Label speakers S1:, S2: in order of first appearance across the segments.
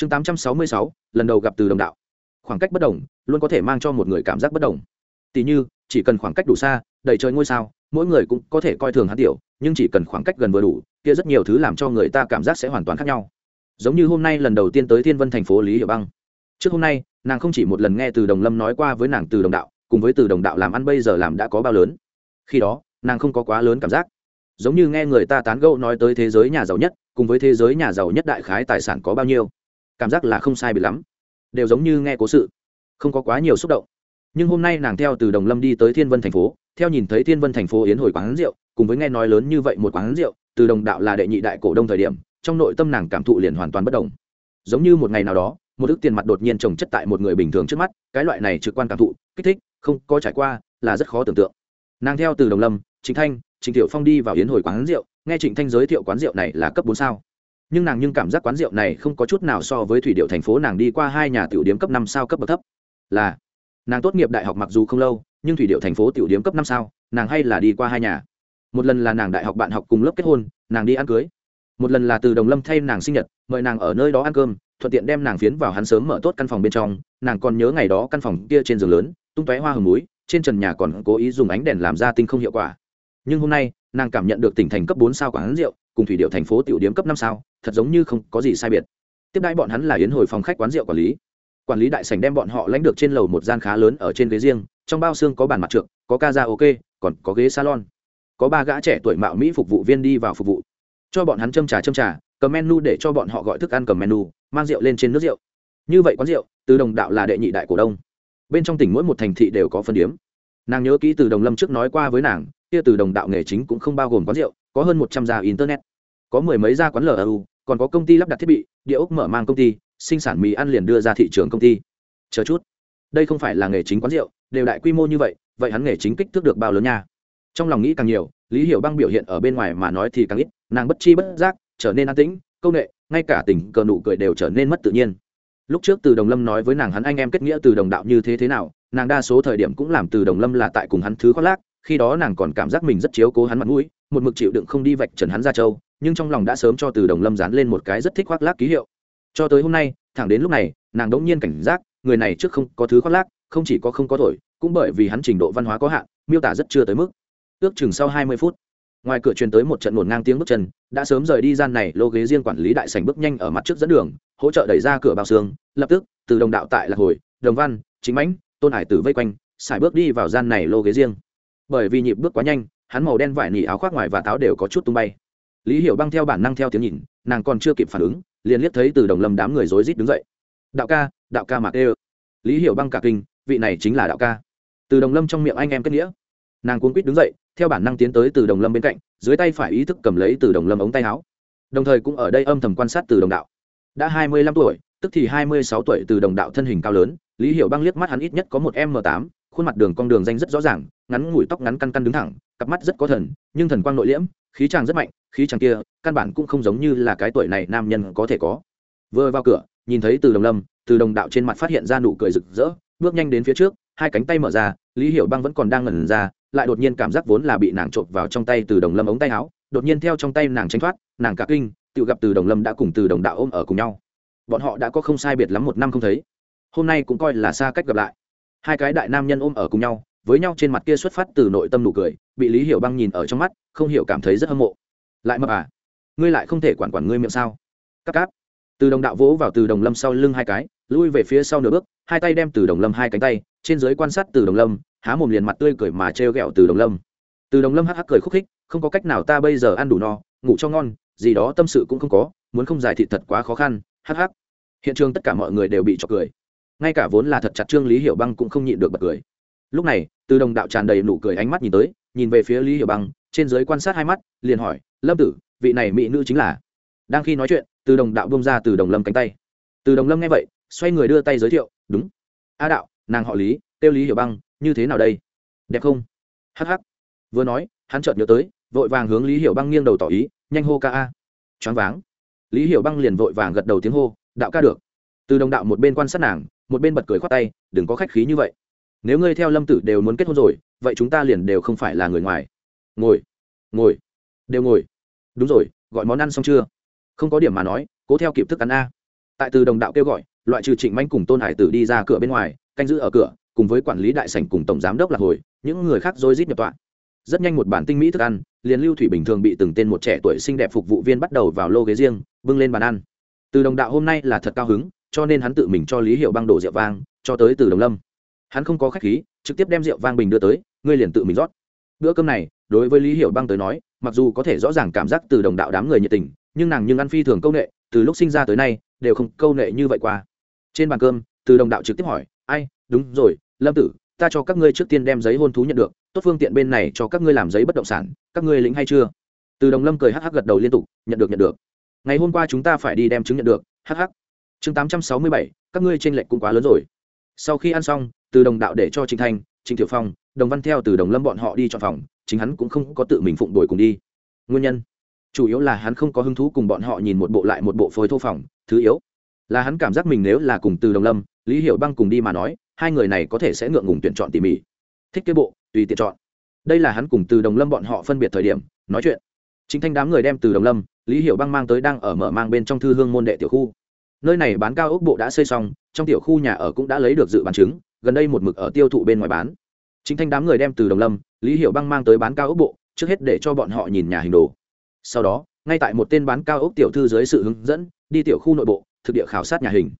S1: chương tám trăm sáu mươi sáu, lần đầu gặp từ đồng đạo. Khoảng cách bất đồng, luôn có thể mang cho một người cảm giác bất đồng. Tỉ như, chỉ cần khoảng cách đủ xa, đầy trời ngôi sao, mỗi người cũng có thể coi thường hắn tiểu, nhưng chỉ cần khoảng cách gần vừa đủ, kia rất nhiều thứ làm cho người ta cảm giác sẽ hoàn toàn khác nhau. Giống như hôm nay lần đầu tiên tới thiên vân thành phố lý hiệu băng. Trước hôm nay, nàng không chỉ một lần nghe từ đồng lâm nói qua với nàng từ đồng đạo, cùng với từ đồng đạo làm ăn bây giờ làm đã có bao lớn. Khi đó, nàng không có quá lớn cảm giác. Giống như nghe người ta tán gẫu nói tới thế giới nhà giàu nhất, cùng với thế giới nhà giàu nhất đại khái tài sản có bao nhiêu cảm giác là không sai bị lắm. Đều giống như nghe cố sự. Không có quá nhiều xúc động. Nhưng hôm nay nàng theo từ đồng lâm đi tới thiên vân thành phố, theo nhìn thấy thiên vân thành phố yến hồi quán rượu, cùng với nghe nói lớn như vậy một quán rượu, từ đồng đạo là đệ nhị đại cổ đông thời điểm, trong nội tâm nàng cảm thụ liền hoàn toàn bất đồng. Giống như một ngày nào đó, một ước tiền mặt đột nhiên trồng chất tại một người bình thường trước mắt, cái loại này trực quan cảm thụ, kích thích, không có trải qua, là rất khó tưởng tượng. Nàng theo từ đồng lâm, trịnh thanh, trịnh tiểu phong đi vào yến hồi quán rượu, nghe trịnh thanh giới thiệu quán rượu này là cấp bốn sao nhưng nàng nhưng cảm giác quán rượu này không có chút nào so với thủy điệu thành phố nàng đi qua hai nhà tiểu điếm cấp năm sao cấp bậc thấp. Là, nàng tốt nghiệp đại học mặc dù không lâu, nhưng thủy điệu thành phố tiểu điếm cấp năm sao, nàng hay là đi qua hai nhà. Một lần là nàng đại học bạn học cùng lớp kết hôn, nàng đi ăn cưới. Một lần là từ đồng lâm thay nàng sinh nhật, mời nàng ở nơi đó ăn cơm, thuận tiện đem nàng phiến vào hắn sớm mở tốt căn phòng bên trong, nàng còn nhớ ngày đó căn phòng kia trên giường lớn, tung tóe hoa hồng núi, trên trần nhà còn cố ý dùng ánh đèn làm ra tinh không hiệu quả. Nhưng hôm nay, nàng cảm nhận được tỉnh thành cấp bốn sao quán rượu cùng thủy điệu thành phố tiểu điếm cấp năm sao, thật giống như không có gì sai biệt. Tiếp đãi bọn hắn là yến hồi phòng khách quán rượu quản lý. Quản lý đại sảnh đem bọn họ lãnh được trên lầu một gian khá lớn ở trên ghế riêng, trong bao xương có bàn mặt trượng, có ca ra ok còn có ghế salon. Có ba gã trẻ tuổi mạo mỹ phục vụ viên đi vào phục vụ. Cho bọn hắn châm trà châm trà, cầm menu để cho bọn họ gọi thức ăn cầm menu, mang rượu lên trên nước rượu. Như vậy quán rượu, từ đồng đạo là đệ nhị đại cổ đông. Bên trong tỉnh mỗi một thành thị đều có phân điếm. Nàng nhớ kỹ từ đồng lâm trước nói qua với nàng kia từ đồng đạo nghề chính cũng không bao gồm quán rượu, có hơn một trăm gia internet, có mười mấy gia quán lu còn có công ty lắp đặt thiết bị, địa ốc mở mang công ty, sinh sản mì ăn liền đưa ra thị trường công ty. Chờ chút, đây không phải là nghề chính quán rượu, đều đại quy mô như vậy vậy hắn nghề chính kích thước được bao lớn nha? Trong lòng nghĩ càng nhiều, lý hiểu băng biểu hiện ở bên ngoài mà nói thì càng ít, nàng bất chi bất giác trở nên an tĩnh công nghệ ngay cả tình cờ nụ cười đều trở nên mất tự nhiên. Lúc trước từ đồng lâm nói với nàng hắn anh em kết nghĩa từ đồng đạo như thế thế nào, nàng đa số thời điểm cũng làm từ đồng lâm là tại cùng hắn thứ khoác lác khi đó nàng còn cảm giác mình rất chiếu cố hắn mặt mũi, một mực chịu đựng không đi vạch trần hắn ra châu, nhưng trong lòng đã sớm cho từ đồng lâm dán lên một cái rất thích khoác lác ký hiệu. Cho tới hôm nay, thẳng đến lúc này, nàng đỗng nhiên cảnh giác, người này trước không có thứ khoác lác, không chỉ có không có thổi, cũng bởi vì hắn trình độ văn hóa có hạn, miêu tả rất chưa tới mức. Ước chừng sau hai mươi phút, ngoài cửa truyền tới một trận ngổn ngang tiếng bước chân, đã sớm rời đi gian này, lô ghế riêng quản lý đại sành bước nhanh ở mặt trước dẫn đường, hỗ trợ đẩy ra cửa bao xương, lập tức, từ đồng đạo tại lạc hồi, đồng văn, chính mãnh, tôn hải tử vây quanh, xài bước đi vào gian này lô ghế riêng bởi vì nhịp bước quá nhanh, hắn màu đen vải nỉ áo khoác ngoài và táo đều có chút tung bay. Lý hiểu băng theo bản năng theo tiếng nhìn, nàng còn chưa kịp phản ứng, liền liếc thấy từ đồng lâm đám người rối rít đứng dậy. Đạo ca đạo ca mạc ê lý hiểu băng cả kinh, vị này chính là đạo ca. Từ đồng lâm trong miệng anh em kết nghĩa. Nàng cuốn quýt đứng dậy, theo bản năng tiến tới từ đồng lâm bên cạnh, dưới tay phải ý thức cầm lấy từ đồng lâm ống tay áo. Đồng thời cũng ở đây âm thầm quan sát từ đồng đạo. Đã hai mươi lăm tuổi, tức thì hai mươi sáu tuổi từ đồng đạo thân hình cao lớn, lý hiểu băng liếc mắt hắn ít nhất có một m tám, khuôn mặt đường cong đường danh rất rõ ràng ngắn ngủi tóc ngắn căn căn đứng thẳng, cặp mắt rất có thần, nhưng thần quang nội liễm, khí chàng rất mạnh, khí chàng kia, căn bản cũng không giống như là cái tuổi này nam nhân có thể có. Vừa vào cửa, nhìn thấy từ đồng lâm, từ đồng đạo trên mặt phát hiện ra nụ cười rực rỡ, bước nhanh đến phía trước, hai cánh tay mở ra, lý hiểu băng vẫn còn đang ngẩn ra, lại đột nhiên cảm giác vốn là bị nàng trộm vào trong tay từ đồng lâm ống tay áo, đột nhiên theo trong tay nàng tranh thoát, nàng cả kinh, tự gặp từ đồng lâm đã cùng từ đồng đạo ôm ở cùng nhau. Bọn họ đã có không sai biệt lắm một năm không thấy. Hôm nay cũng coi là xa cách gặp lại. Hai cái đại nam nhân ôm ở cùng nhau với nhau trên mặt kia xuất phát từ nội tâm nụ cười, bị lý hiểu băng nhìn ở trong mắt, không hiểu cảm thấy rất hâm mộ. Lại mập à ngươi lại không thể quản quản ngươi miệng sao? Cắp cáp. Từ đồng đạo vỗ vào từ đồng lâm sau lưng hai cái, lui về phía sau nửa bước, hai tay đem từ đồng lâm hai cánh tay, trên dưới quan sát từ đồng lâm, há mồm liền mặt tươi cười mà trêu ghẹo từ đồng lâm. Từ đồng lâm hắc hắc cười khúc khích, không có cách nào ta bây giờ ăn đủ no, ngủ cho ngon, gì đó tâm sự cũng không có, muốn không giải thị thật quá khó khăn, hắc hắc. Hiện trường tất cả mọi người đều bị trọc cười. Ngay cả vốn là thật chặt trương lý hiểu băng cũng không nhịn được bật cười lúc này, từ đồng đạo tràn đầy nụ cười ánh mắt nhìn tới, nhìn về phía lý hiểu băng, trên giới quan sát hai mắt, liền hỏi, lâm tử, vị này mỹ nữ chính là? Đang khi nói chuyện, từ đồng đạo bông ra từ đồng lâm cánh tay. Từ đồng lâm nghe vậy, xoay người đưa tay giới thiệu, đúng. A đạo, nàng họ lý tiêu lý hiểu băng, như thế nào đây? Đẹp không? Hh vừa nói, hắn chợt nhớ tới, vội vàng hướng lý hiểu băng nghiêng đầu tỏ ý, nhanh hô ca a. Choáng váng. Lý hiểu băng liền vội vàng gật đầu tiếng hô, đạo ca được. Từ đồng đạo một bên quan sát nàng, một bên bật cười khoát tay, đừng có khách khí như vậy nếu ngươi theo lâm tử đều muốn kết hôn rồi, vậy chúng ta liền đều không phải là người ngoài. Ngồi ngồi, đều ngồi. Đúng rồi, gọi món ăn xong chưa? Không có điểm mà nói, cố theo kịp thức ăn a. Tại từ đồng đạo kêu gọi, loại trừ trịnh manh cùng tôn hải tử đi ra cửa bên ngoài, canh giữ ở cửa, cùng với quản lý đại sảnh cùng tổng giám đốc lạc hồi, những người khác dối rít nhập tọa. Rất nhanh một bản tinh mỹ thức ăn, liền lưu thủy bình thường bị từng tên một trẻ tuổi xinh đẹp phục vụ viên bắt đầu vào lô ghế riêng, bưng lên bàn ăn. Từ đồng đạo hôm nay là thật cao hứng, cho nên hắn tự mình cho lý hiệu băng đổ rượu vang, cho tới từ đồng lâm hắn không có khách khí, trực tiếp đem rượu vang bình đưa tới, ngươi liền tự mình rót. Bữa cơm này, đối với lý Hiểu băng tới nói, mặc dù có thể rõ ràng cảm giác từ đồng đạo đám người nhiệt tình, nhưng nàng nhưng ăn phi thường công nghệ từ lúc sinh ra tới nay, đều không câu ệ như vậy qua. Trên bàn cơm, từ đồng đạo trực tiếp hỏi, ai, đúng rồi, lâm tử, ta cho các ngươi trước tiên đem giấy hôn thú nhận được, tốt phương tiện bên này cho các ngươi làm giấy bất động sản, các ngươi lĩnh hay chưa? Từ đồng lâm cười hắc hắc gật đầu liên tục, nhận được nhận được. Ngày hôm qua chúng ta phải đi đem chứng nhận được, hắc hắc. Chương tám trăm sáu mươi bảy, các ngươi trên lệch cũng quá lớn rồi. Sau khi ăn xong từ đồng đạo để cho trịnh thanh trịnh tiểu phong, đồng văn theo từ đồng lâm bọn họ đi chọn phòng, chính hắn cũng không có tự mình phụng đổi cùng đi. Nguyên nhân? Chủ yếu là hắn không có hứng thú cùng bọn họ nhìn một bộ lại một bộ phối thô phòng, thứ yếu là hắn cảm giác mình nếu là cùng từ đồng lâm, lý hiểu băng cùng đi mà nói, hai người này có thể sẽ ngượng ngùng tuyển chọn tỉ mỉ. Thích cái bộ, tùy tiện chọn. Đây là hắn cùng từ đồng lâm bọn họ phân biệt thời điểm, nói chuyện. Chính thanh đám người đem từ đồng lâm, lý hiểu băng mang tới đang ở mở mang bên trong thư hương môn đệ tiểu khu. Nơi này bán cao ốc bộ đã xây xong, trong tiểu khu nhà ở cũng đã lấy được dự bán chứng gần đây một mực ở tiêu thụ bên ngoài bán. Chính thanh đám người đem từ đồng lâm, lý hiểu băng mang tới bán cao ốc bộ, trước hết để cho bọn họ nhìn nhà hình đồ. Sau đó, ngay tại một tên bán cao ốc tiểu thư dưới sự hướng dẫn, đi tiểu khu nội bộ, thực địa khảo sát nhà hình.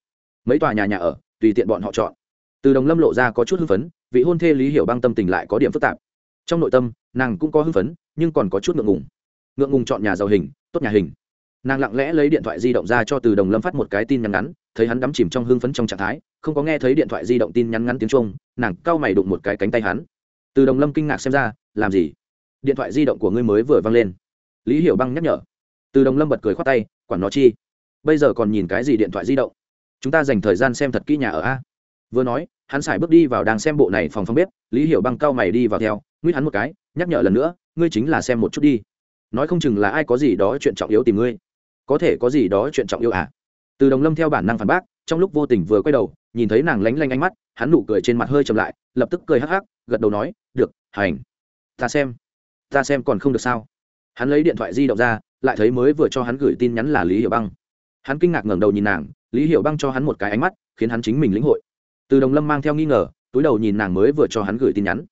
S1: Mấy tòa nhà nhà ở, tùy tiện bọn họ chọn. Từ đồng lâm lộ ra có chút hưng phấn, vị hôn thê lý hiểu băng tâm tình lại có điểm phức tạp. Trong nội tâm, nàng cũng có hưng phấn, nhưng còn có chút ngượng ngùng. Ngượng ngùng chọn nhà giàu hình, tốt nhà hình nàng lặng lẽ lấy điện thoại di động ra cho từ đồng lâm phát một cái tin nhắn ngắn, thấy hắn đắm chìm trong hưng phấn trong trạng thái, không có nghe thấy điện thoại di động tin nhắn ngắn tiếng trung nàng cau mày đụng một cái cánh tay hắn. Từ đồng lâm kinh ngạc xem ra, làm gì? Điện thoại di động của ngươi mới vừa văng lên. Lý hiểu băng nhắc nhở. Từ đồng lâm bật cười khoát tay, quản nó chi? Bây giờ còn nhìn cái gì điện thoại di động? Chúng ta dành thời gian xem thật kỹ nhà ở a. Vừa nói, hắn xài bước đi vào đang xem bộ này phòng phong bếp, lý hiểu băng cau mày đi vào theo, nguyết hắn một cái, nhắc nhở lần nữa, ngươi chính là xem một chút đi. Nói không chừng là ai có gì đó chuyện trọng yếu tìm ngươi có thể có gì đó chuyện trọng yêu à? Từ đồng lâm theo bản năng phản bác, trong lúc vô tình vừa quay đầu, nhìn thấy nàng lánh lanh ánh mắt, hắn nụ cười trên mặt hơi chậm lại, lập tức cười hắc hắc, gật đầu nói, được, hành. Ta xem. Ta xem còn không được sao. Hắn lấy điện thoại di động ra, lại thấy mới vừa cho hắn gửi tin nhắn là lý hiểu băng. Hắn kinh ngạc ngẩng đầu nhìn nàng, lý hiểu băng cho hắn một cái ánh mắt, khiến hắn chính mình lĩnh hội. Từ đồng lâm mang theo nghi ngờ, túi đầu nhìn nàng mới vừa cho hắn gửi tin nhắn.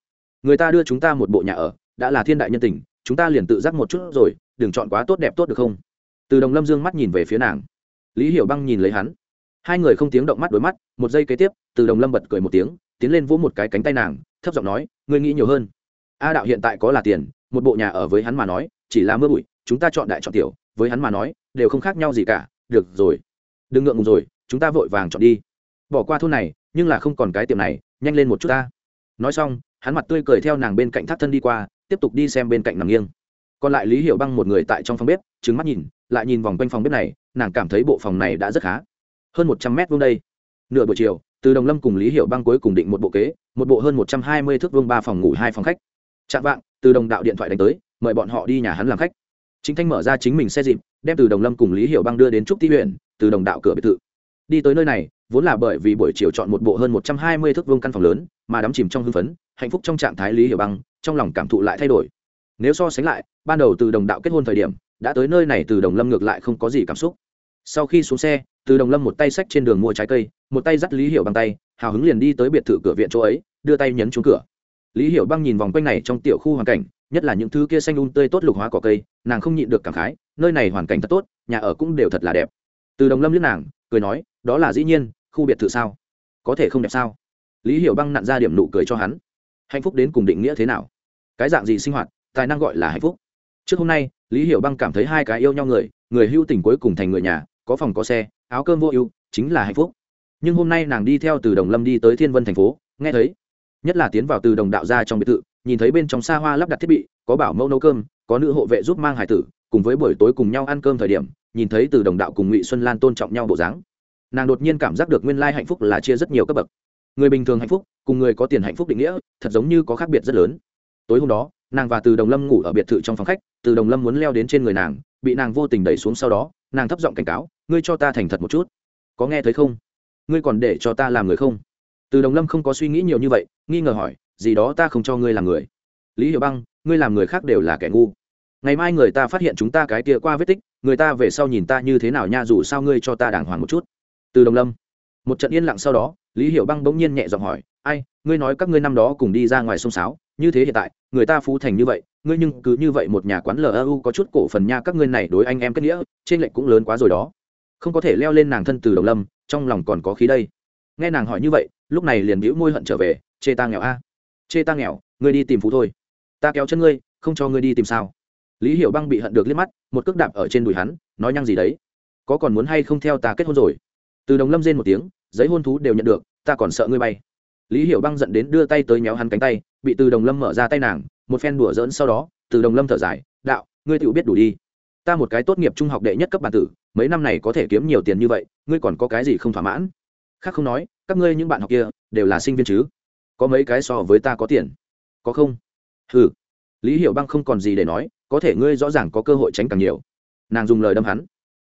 S1: Người ta đưa chúng ta một bộ nhà ở, đã là thiên đại nhân tình, chúng ta liền tự giác một chút rồi, đừng chọn quá tốt đẹp tốt được không? Từ đồng lâm dương mắt nhìn về phía nàng. Lý hiểu băng nhìn lấy hắn. Hai người không tiếng động mắt đối mắt, một giây kế tiếp, từ đồng lâm bật cười một tiếng, tiến lên vỗ một cái cánh tay nàng, thấp giọng nói, ngươi nghĩ nhiều hơn. A đạo hiện tại có là tiền, một bộ nhà ở với hắn mà nói, chỉ là mưa bụi, chúng ta chọn đại chọn tiểu, với hắn mà nói, đều không khác nhau gì cả, được rồi. Đừng ngượng ngùng rồi, chúng ta vội vàng chọn đi. Bỏ qua thôn này, nhưng là không còn cái tiệm này, nhanh lên một chút ta. Nói xong, hắn mặt tươi cười theo nàng bên cạnh thắt thân đi qua, tiếp tục đi xem bên cạnh nằm nghiêng còn lại lý hiểu băng một người tại trong phòng bếp trứng mắt nhìn, lại nhìn vòng quanh phòng bếp này, nàng cảm thấy bộ phòng này đã rất khá. Hơn một trăm mét vuông đây. Nửa buổi chiều, từ đồng lâm cùng lý hiểu băng cuối cùng định một bộ kế, một bộ hơn một trăm hai mươi thước vuông ba phòng ngủ hai phòng khách. Chạm vạng, từ đồng đạo điện thoại đánh tới, mời bọn họ đi nhà hắn làm khách. Chính thanh mở ra chính mình xe dịp, đem từ đồng lâm cùng lý hiểu băng đưa đến trúc ti huyện, từ đồng đạo cửa biệt thự. Đi tới nơi này, vốn là bởi vì buổi chiều chọn một bộ hơn một trăm hai mươi thước vuông căn phòng lớn, mà đắm chìm trong hưng phấn, hạnh phúc trong trạng thái lý hiểu băng, trong lòng cảm thụ lại thay đổi nếu so sánh lại, ban đầu từ đồng đạo kết hôn thời điểm, đã tới nơi này từ đồng lâm ngược lại không có gì cảm xúc. Sau khi xuống xe, từ đồng lâm một tay xách trên đường mua trái cây, một tay dắt lý hiểu băng tay, hào hứng liền đi tới biệt thự cửa viện chỗ ấy, đưa tay nhấn trúng cửa. Lý hiểu băng nhìn vòng quanh này trong tiểu khu hoàn cảnh, nhất là những thứ kia xanh un tươi tốt lục hóa cỏ cây, nàng không nhịn được cảm khái, nơi này hoàn cảnh thật tốt, nhà ở cũng đều thật là đẹp. Từ đồng lâm liếc nàng, cười nói, đó là dĩ nhiên, khu biệt thự sao? Có thể không đẹp sao? Lý hiểu băng nặn ra điểm nụ cười cho hắn. Hạnh phúc đến cùng định nghĩa thế nào? Cái dạng gì sinh hoạt tài năng gọi là hạnh phúc. Trước hôm nay, lý hiểu băng cảm thấy hai cái yêu nhau người người hưu tình cuối cùng thành người nhà, có phòng có xe, áo cơm vô ưu, chính là hạnh phúc. Nhưng hôm nay nàng đi theo từ đồng lâm đi tới thiên vân thành phố, nghe thấy, nhất là tiến vào từ đồng đạo ra trong biệt thự, nhìn thấy bên trong xa hoa lắp đặt thiết bị, có bảo mẫu nấu cơm, có nữ hộ vệ giúp mang hải tử, cùng với buổi tối cùng nhau ăn cơm thời điểm, nhìn thấy từ đồng đạo cùng ngụy xuân lan tôn trọng nhau bộ dáng. Nàng đột nhiên cảm giác được nguyên lai hạnh phúc là chia rất nhiều cấp bậc. Người bình thường hạnh phúc, cùng người có tiền hạnh phúc định nghĩa, thật giống như có khác biệt rất lớn. Tối hôm đó nàng và từ đồng lâm ngủ ở biệt thự trong phòng khách, từ đồng lâm muốn leo đến trên người nàng, bị nàng vô tình đẩy xuống sau đó, nàng thấp giọng cảnh cáo, ngươi cho ta thành thật một chút. Có nghe thấy không? Ngươi còn để cho ta làm người không? Từ đồng lâm không có suy nghĩ nhiều như vậy, nghi ngờ hỏi, gì đó ta không cho ngươi làm người? Lý hiểu băng, ngươi làm người khác đều là kẻ ngu. Ngày mai người ta phát hiện chúng ta cái kia qua vết tích, người ta về sau nhìn ta như thế nào nha, dù sao ngươi cho ta đàng hoàng một chút. Từ đồng lâm, một trận yên lặng sau đó, lý hiểu băng bỗng nhiên nhẹ giọng hỏi, ai, ngươi nói các ngươi năm đó cùng đi ra ngoài sông sáo như thế hiện tại, người ta phú thành như vậy, ngươi nhưng cứ như vậy một nhà quán lu có chút cổ phần nha, các ngươi này đối anh em kết nghĩa, trên lệnh cũng lớn quá rồi đó. Không có thể leo lên nàng thân từ đồng lâm, trong lòng còn có khí đây. Nghe nàng hỏi như vậy, lúc này liền bĩu môi hận trở về, chê ta nghèo a. Chê ta nghèo, ngươi đi tìm phú thôi. Ta kéo chân ngươi, không cho ngươi đi tìm sao? Lý hiểu băng bị hận được liếc mắt, một cước đạp ở trên đùi hắn, nói nhăng gì đấy? Có còn muốn hay không theo ta kết hôn rồi? Từ đồng lâm rên một tiếng, giấy hôn thú đều nhận được, ta còn sợ ngươi bay. Lý hiểu băng giận đến đưa tay tới méo hắn cánh tay bị từ đồng lâm mở ra tay nàng, một phen đùa dỡn sau đó, từ đồng lâm thở dài, đạo, ngươi tự biết đủ đi. Ta một cái tốt nghiệp trung học đệ nhất cấp bản tử, mấy năm này có thể kiếm nhiều tiền như vậy, ngươi còn có cái gì không thỏa mãn? Khác không nói, các ngươi những bạn học kia, đều là sinh viên chứ. Có mấy cái so với ta có tiền. Có không? Ừ lý hiểu băng không còn gì để nói, có thể ngươi rõ ràng có cơ hội tránh càng nhiều. Nàng dùng lời đâm hắn.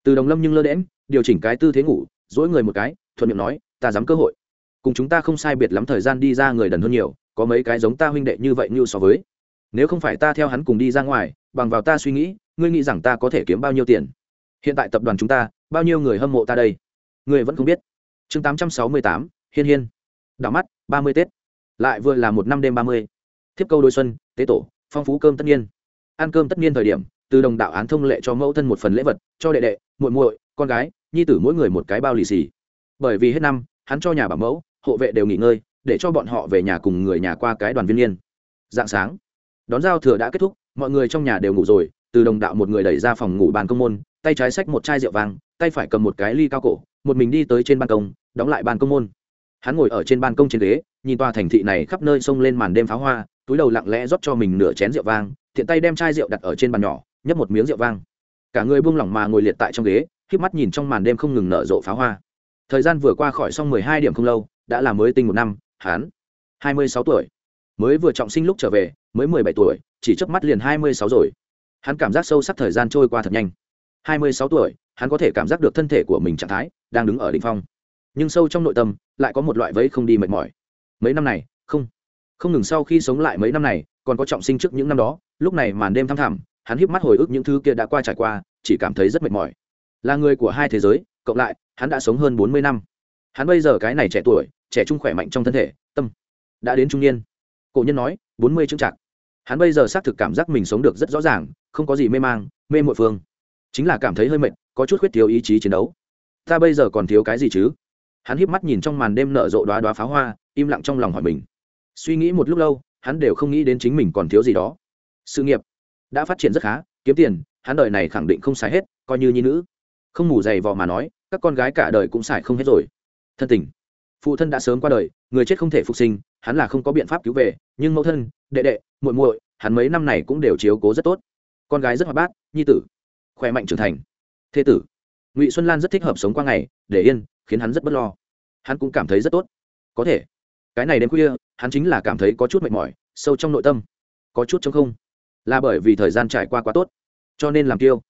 S1: Từ đồng lâm nhưng lơ đễm điều chỉnh cái tư thế ngủ, dỗi người một cái, thuận miệng nói, ta dám cơ hội. Cùng chúng ta không sai biệt lắm thời gian đi ra người đần hơn nhiều có mấy cái giống ta huynh đệ như vậy như so với. Nếu không phải ta theo hắn cùng đi ra ngoài, bằng vào ta suy nghĩ, ngươi nghĩ rằng ta có thể kiếm bao nhiêu tiền? Hiện tại tập đoàn chúng ta, bao nhiêu người hâm mộ ta đây? Ngươi vẫn không biết. Chương tám trăm sáu mươi tám, hiên hiên. Đảo mắt, ba mươi tết. Lại vừa là một năm đêm ba mươi. Thiếp câu đôi xuân, tế tổ, phong phú cơm tất nhiên. Ăn cơm tất nhiên thời điểm, từ đồng đạo án thông lệ cho mẫu thân một phần lễ vật, cho đệ đệ, muội muội, con gái, nhi tử mỗi người một cái bao lì xì. Bởi vì hết năm, hắn cho nhà bảo mẫu, hộ vệ đều nghỉ ngơi để cho bọn họ về nhà cùng người nhà qua cái đoàn viên niên dạng sáng, đón giao thừa đã kết thúc, mọi người trong nhà đều ngủ rồi, từ đồng đạo một người đẩy ra phòng ngủ bàn công môn, tay trái xách một chai rượu vàng tay phải cầm một cái ly cao cổ, một mình đi tới trên ban công, đóng lại ban công môn. Hắn ngồi ở trên ban công trên ghế, nhìn tòa thành thị này khắp nơi xông lên màn đêm pháo hoa, túi đầu lặng lẽ rót cho mình nửa chén rượu vang thiện tay đem chai rượu đặt ở trên bàn nhỏ, nhấp một miếng rượu vang. Cả người buông lỏng mà ngồi liệt tại trong ghế k mắt nhìn trong màn đêm không ngừng nở rộ pháo hoa. Thời gian vừa qua khỏi xong mười hai điểm không lâu, đã là mới tinh một năm hán. Hai mươi sáu tuổi. Mới vừa trọng sinh lúc trở về, mới mười bảy tuổi, chỉ chớp mắt liền hai mươi sáu rồi. Hắn cảm giác sâu sắc thời gian trôi qua thật nhanh. Hai mươi sáu tuổi, hắn có thể cảm giác được thân thể của mình trạng thái đang đứng ở đ ỉ n h phong. Nhưng sâu trong nội tâm, lại có một loại vẫy không đi mệt mỏi. Mấy năm này, không. Không ngừng sau khi sống lại mấy năm này, còn có trọng sinh trước những năm đó, lúc này màn đêm thăm thẳm, hắn híp mắt hồi ức những thứ kia đã qua trải qua, chỉ cảm thấy rất mệt mỏi. Là người của hai thế giới, cộng lại, hắn đã sống hơn bốn mươi năm hắn bây giờ cái này trẻ tuổi, trẻ trung khỏe mạnh trong thân thể, tâm đã đến trung niên. Cổ nhân nói, bốn mươi chững chạc. Hắn bây giờ xác thực cảm giác mình sống được rất rõ ràng, không có gì mê mang, mê mội phương. Chính là cảm thấy hơi mệt, có chút khuyết thiếu ý chí chiến đấu. Ta bây giờ còn thiếu cái gì chứ? Hắn híp mắt nhìn trong màn đêm nở rộ đoá đoá pháo hoa, im lặng trong lòng hỏi mình. Suy nghĩ một lúc lâu, hắn đều không nghĩ đến chính mình còn thiếu gì đó. Sự nghiệp đã phát triển rất khá, kiếm tiền, hắn đời này khẳng định không xài hết, coi như nhi nữ. Không ngủ dày vò mà nói, các con gái cả đời cũng xài không hết rồi thân tình. Phụ thân đã sớm qua đời, người chết không thể phục sinh, hắn là không có biện pháp cứu về, nhưng mẫu thân, đệ đệ, muội muội, hắn mấy năm này cũng đều chiếu cố rất tốt. Con gái rất hoạt bát, nhi tử, khỏe mạnh trưởng thành. Thế tử, ngụy xuân lan rất thích hợp sống qua ngày, để yên, khiến hắn rất bất lo. Hắn cũng cảm thấy rất tốt. Có thể, cái này đêm khuya, hắn chính là cảm thấy có chút mệt mỏi, sâu trong nội tâm. Có chút chống không. Là bởi vì thời gian trải qua quá tốt, cho nên làm tiêu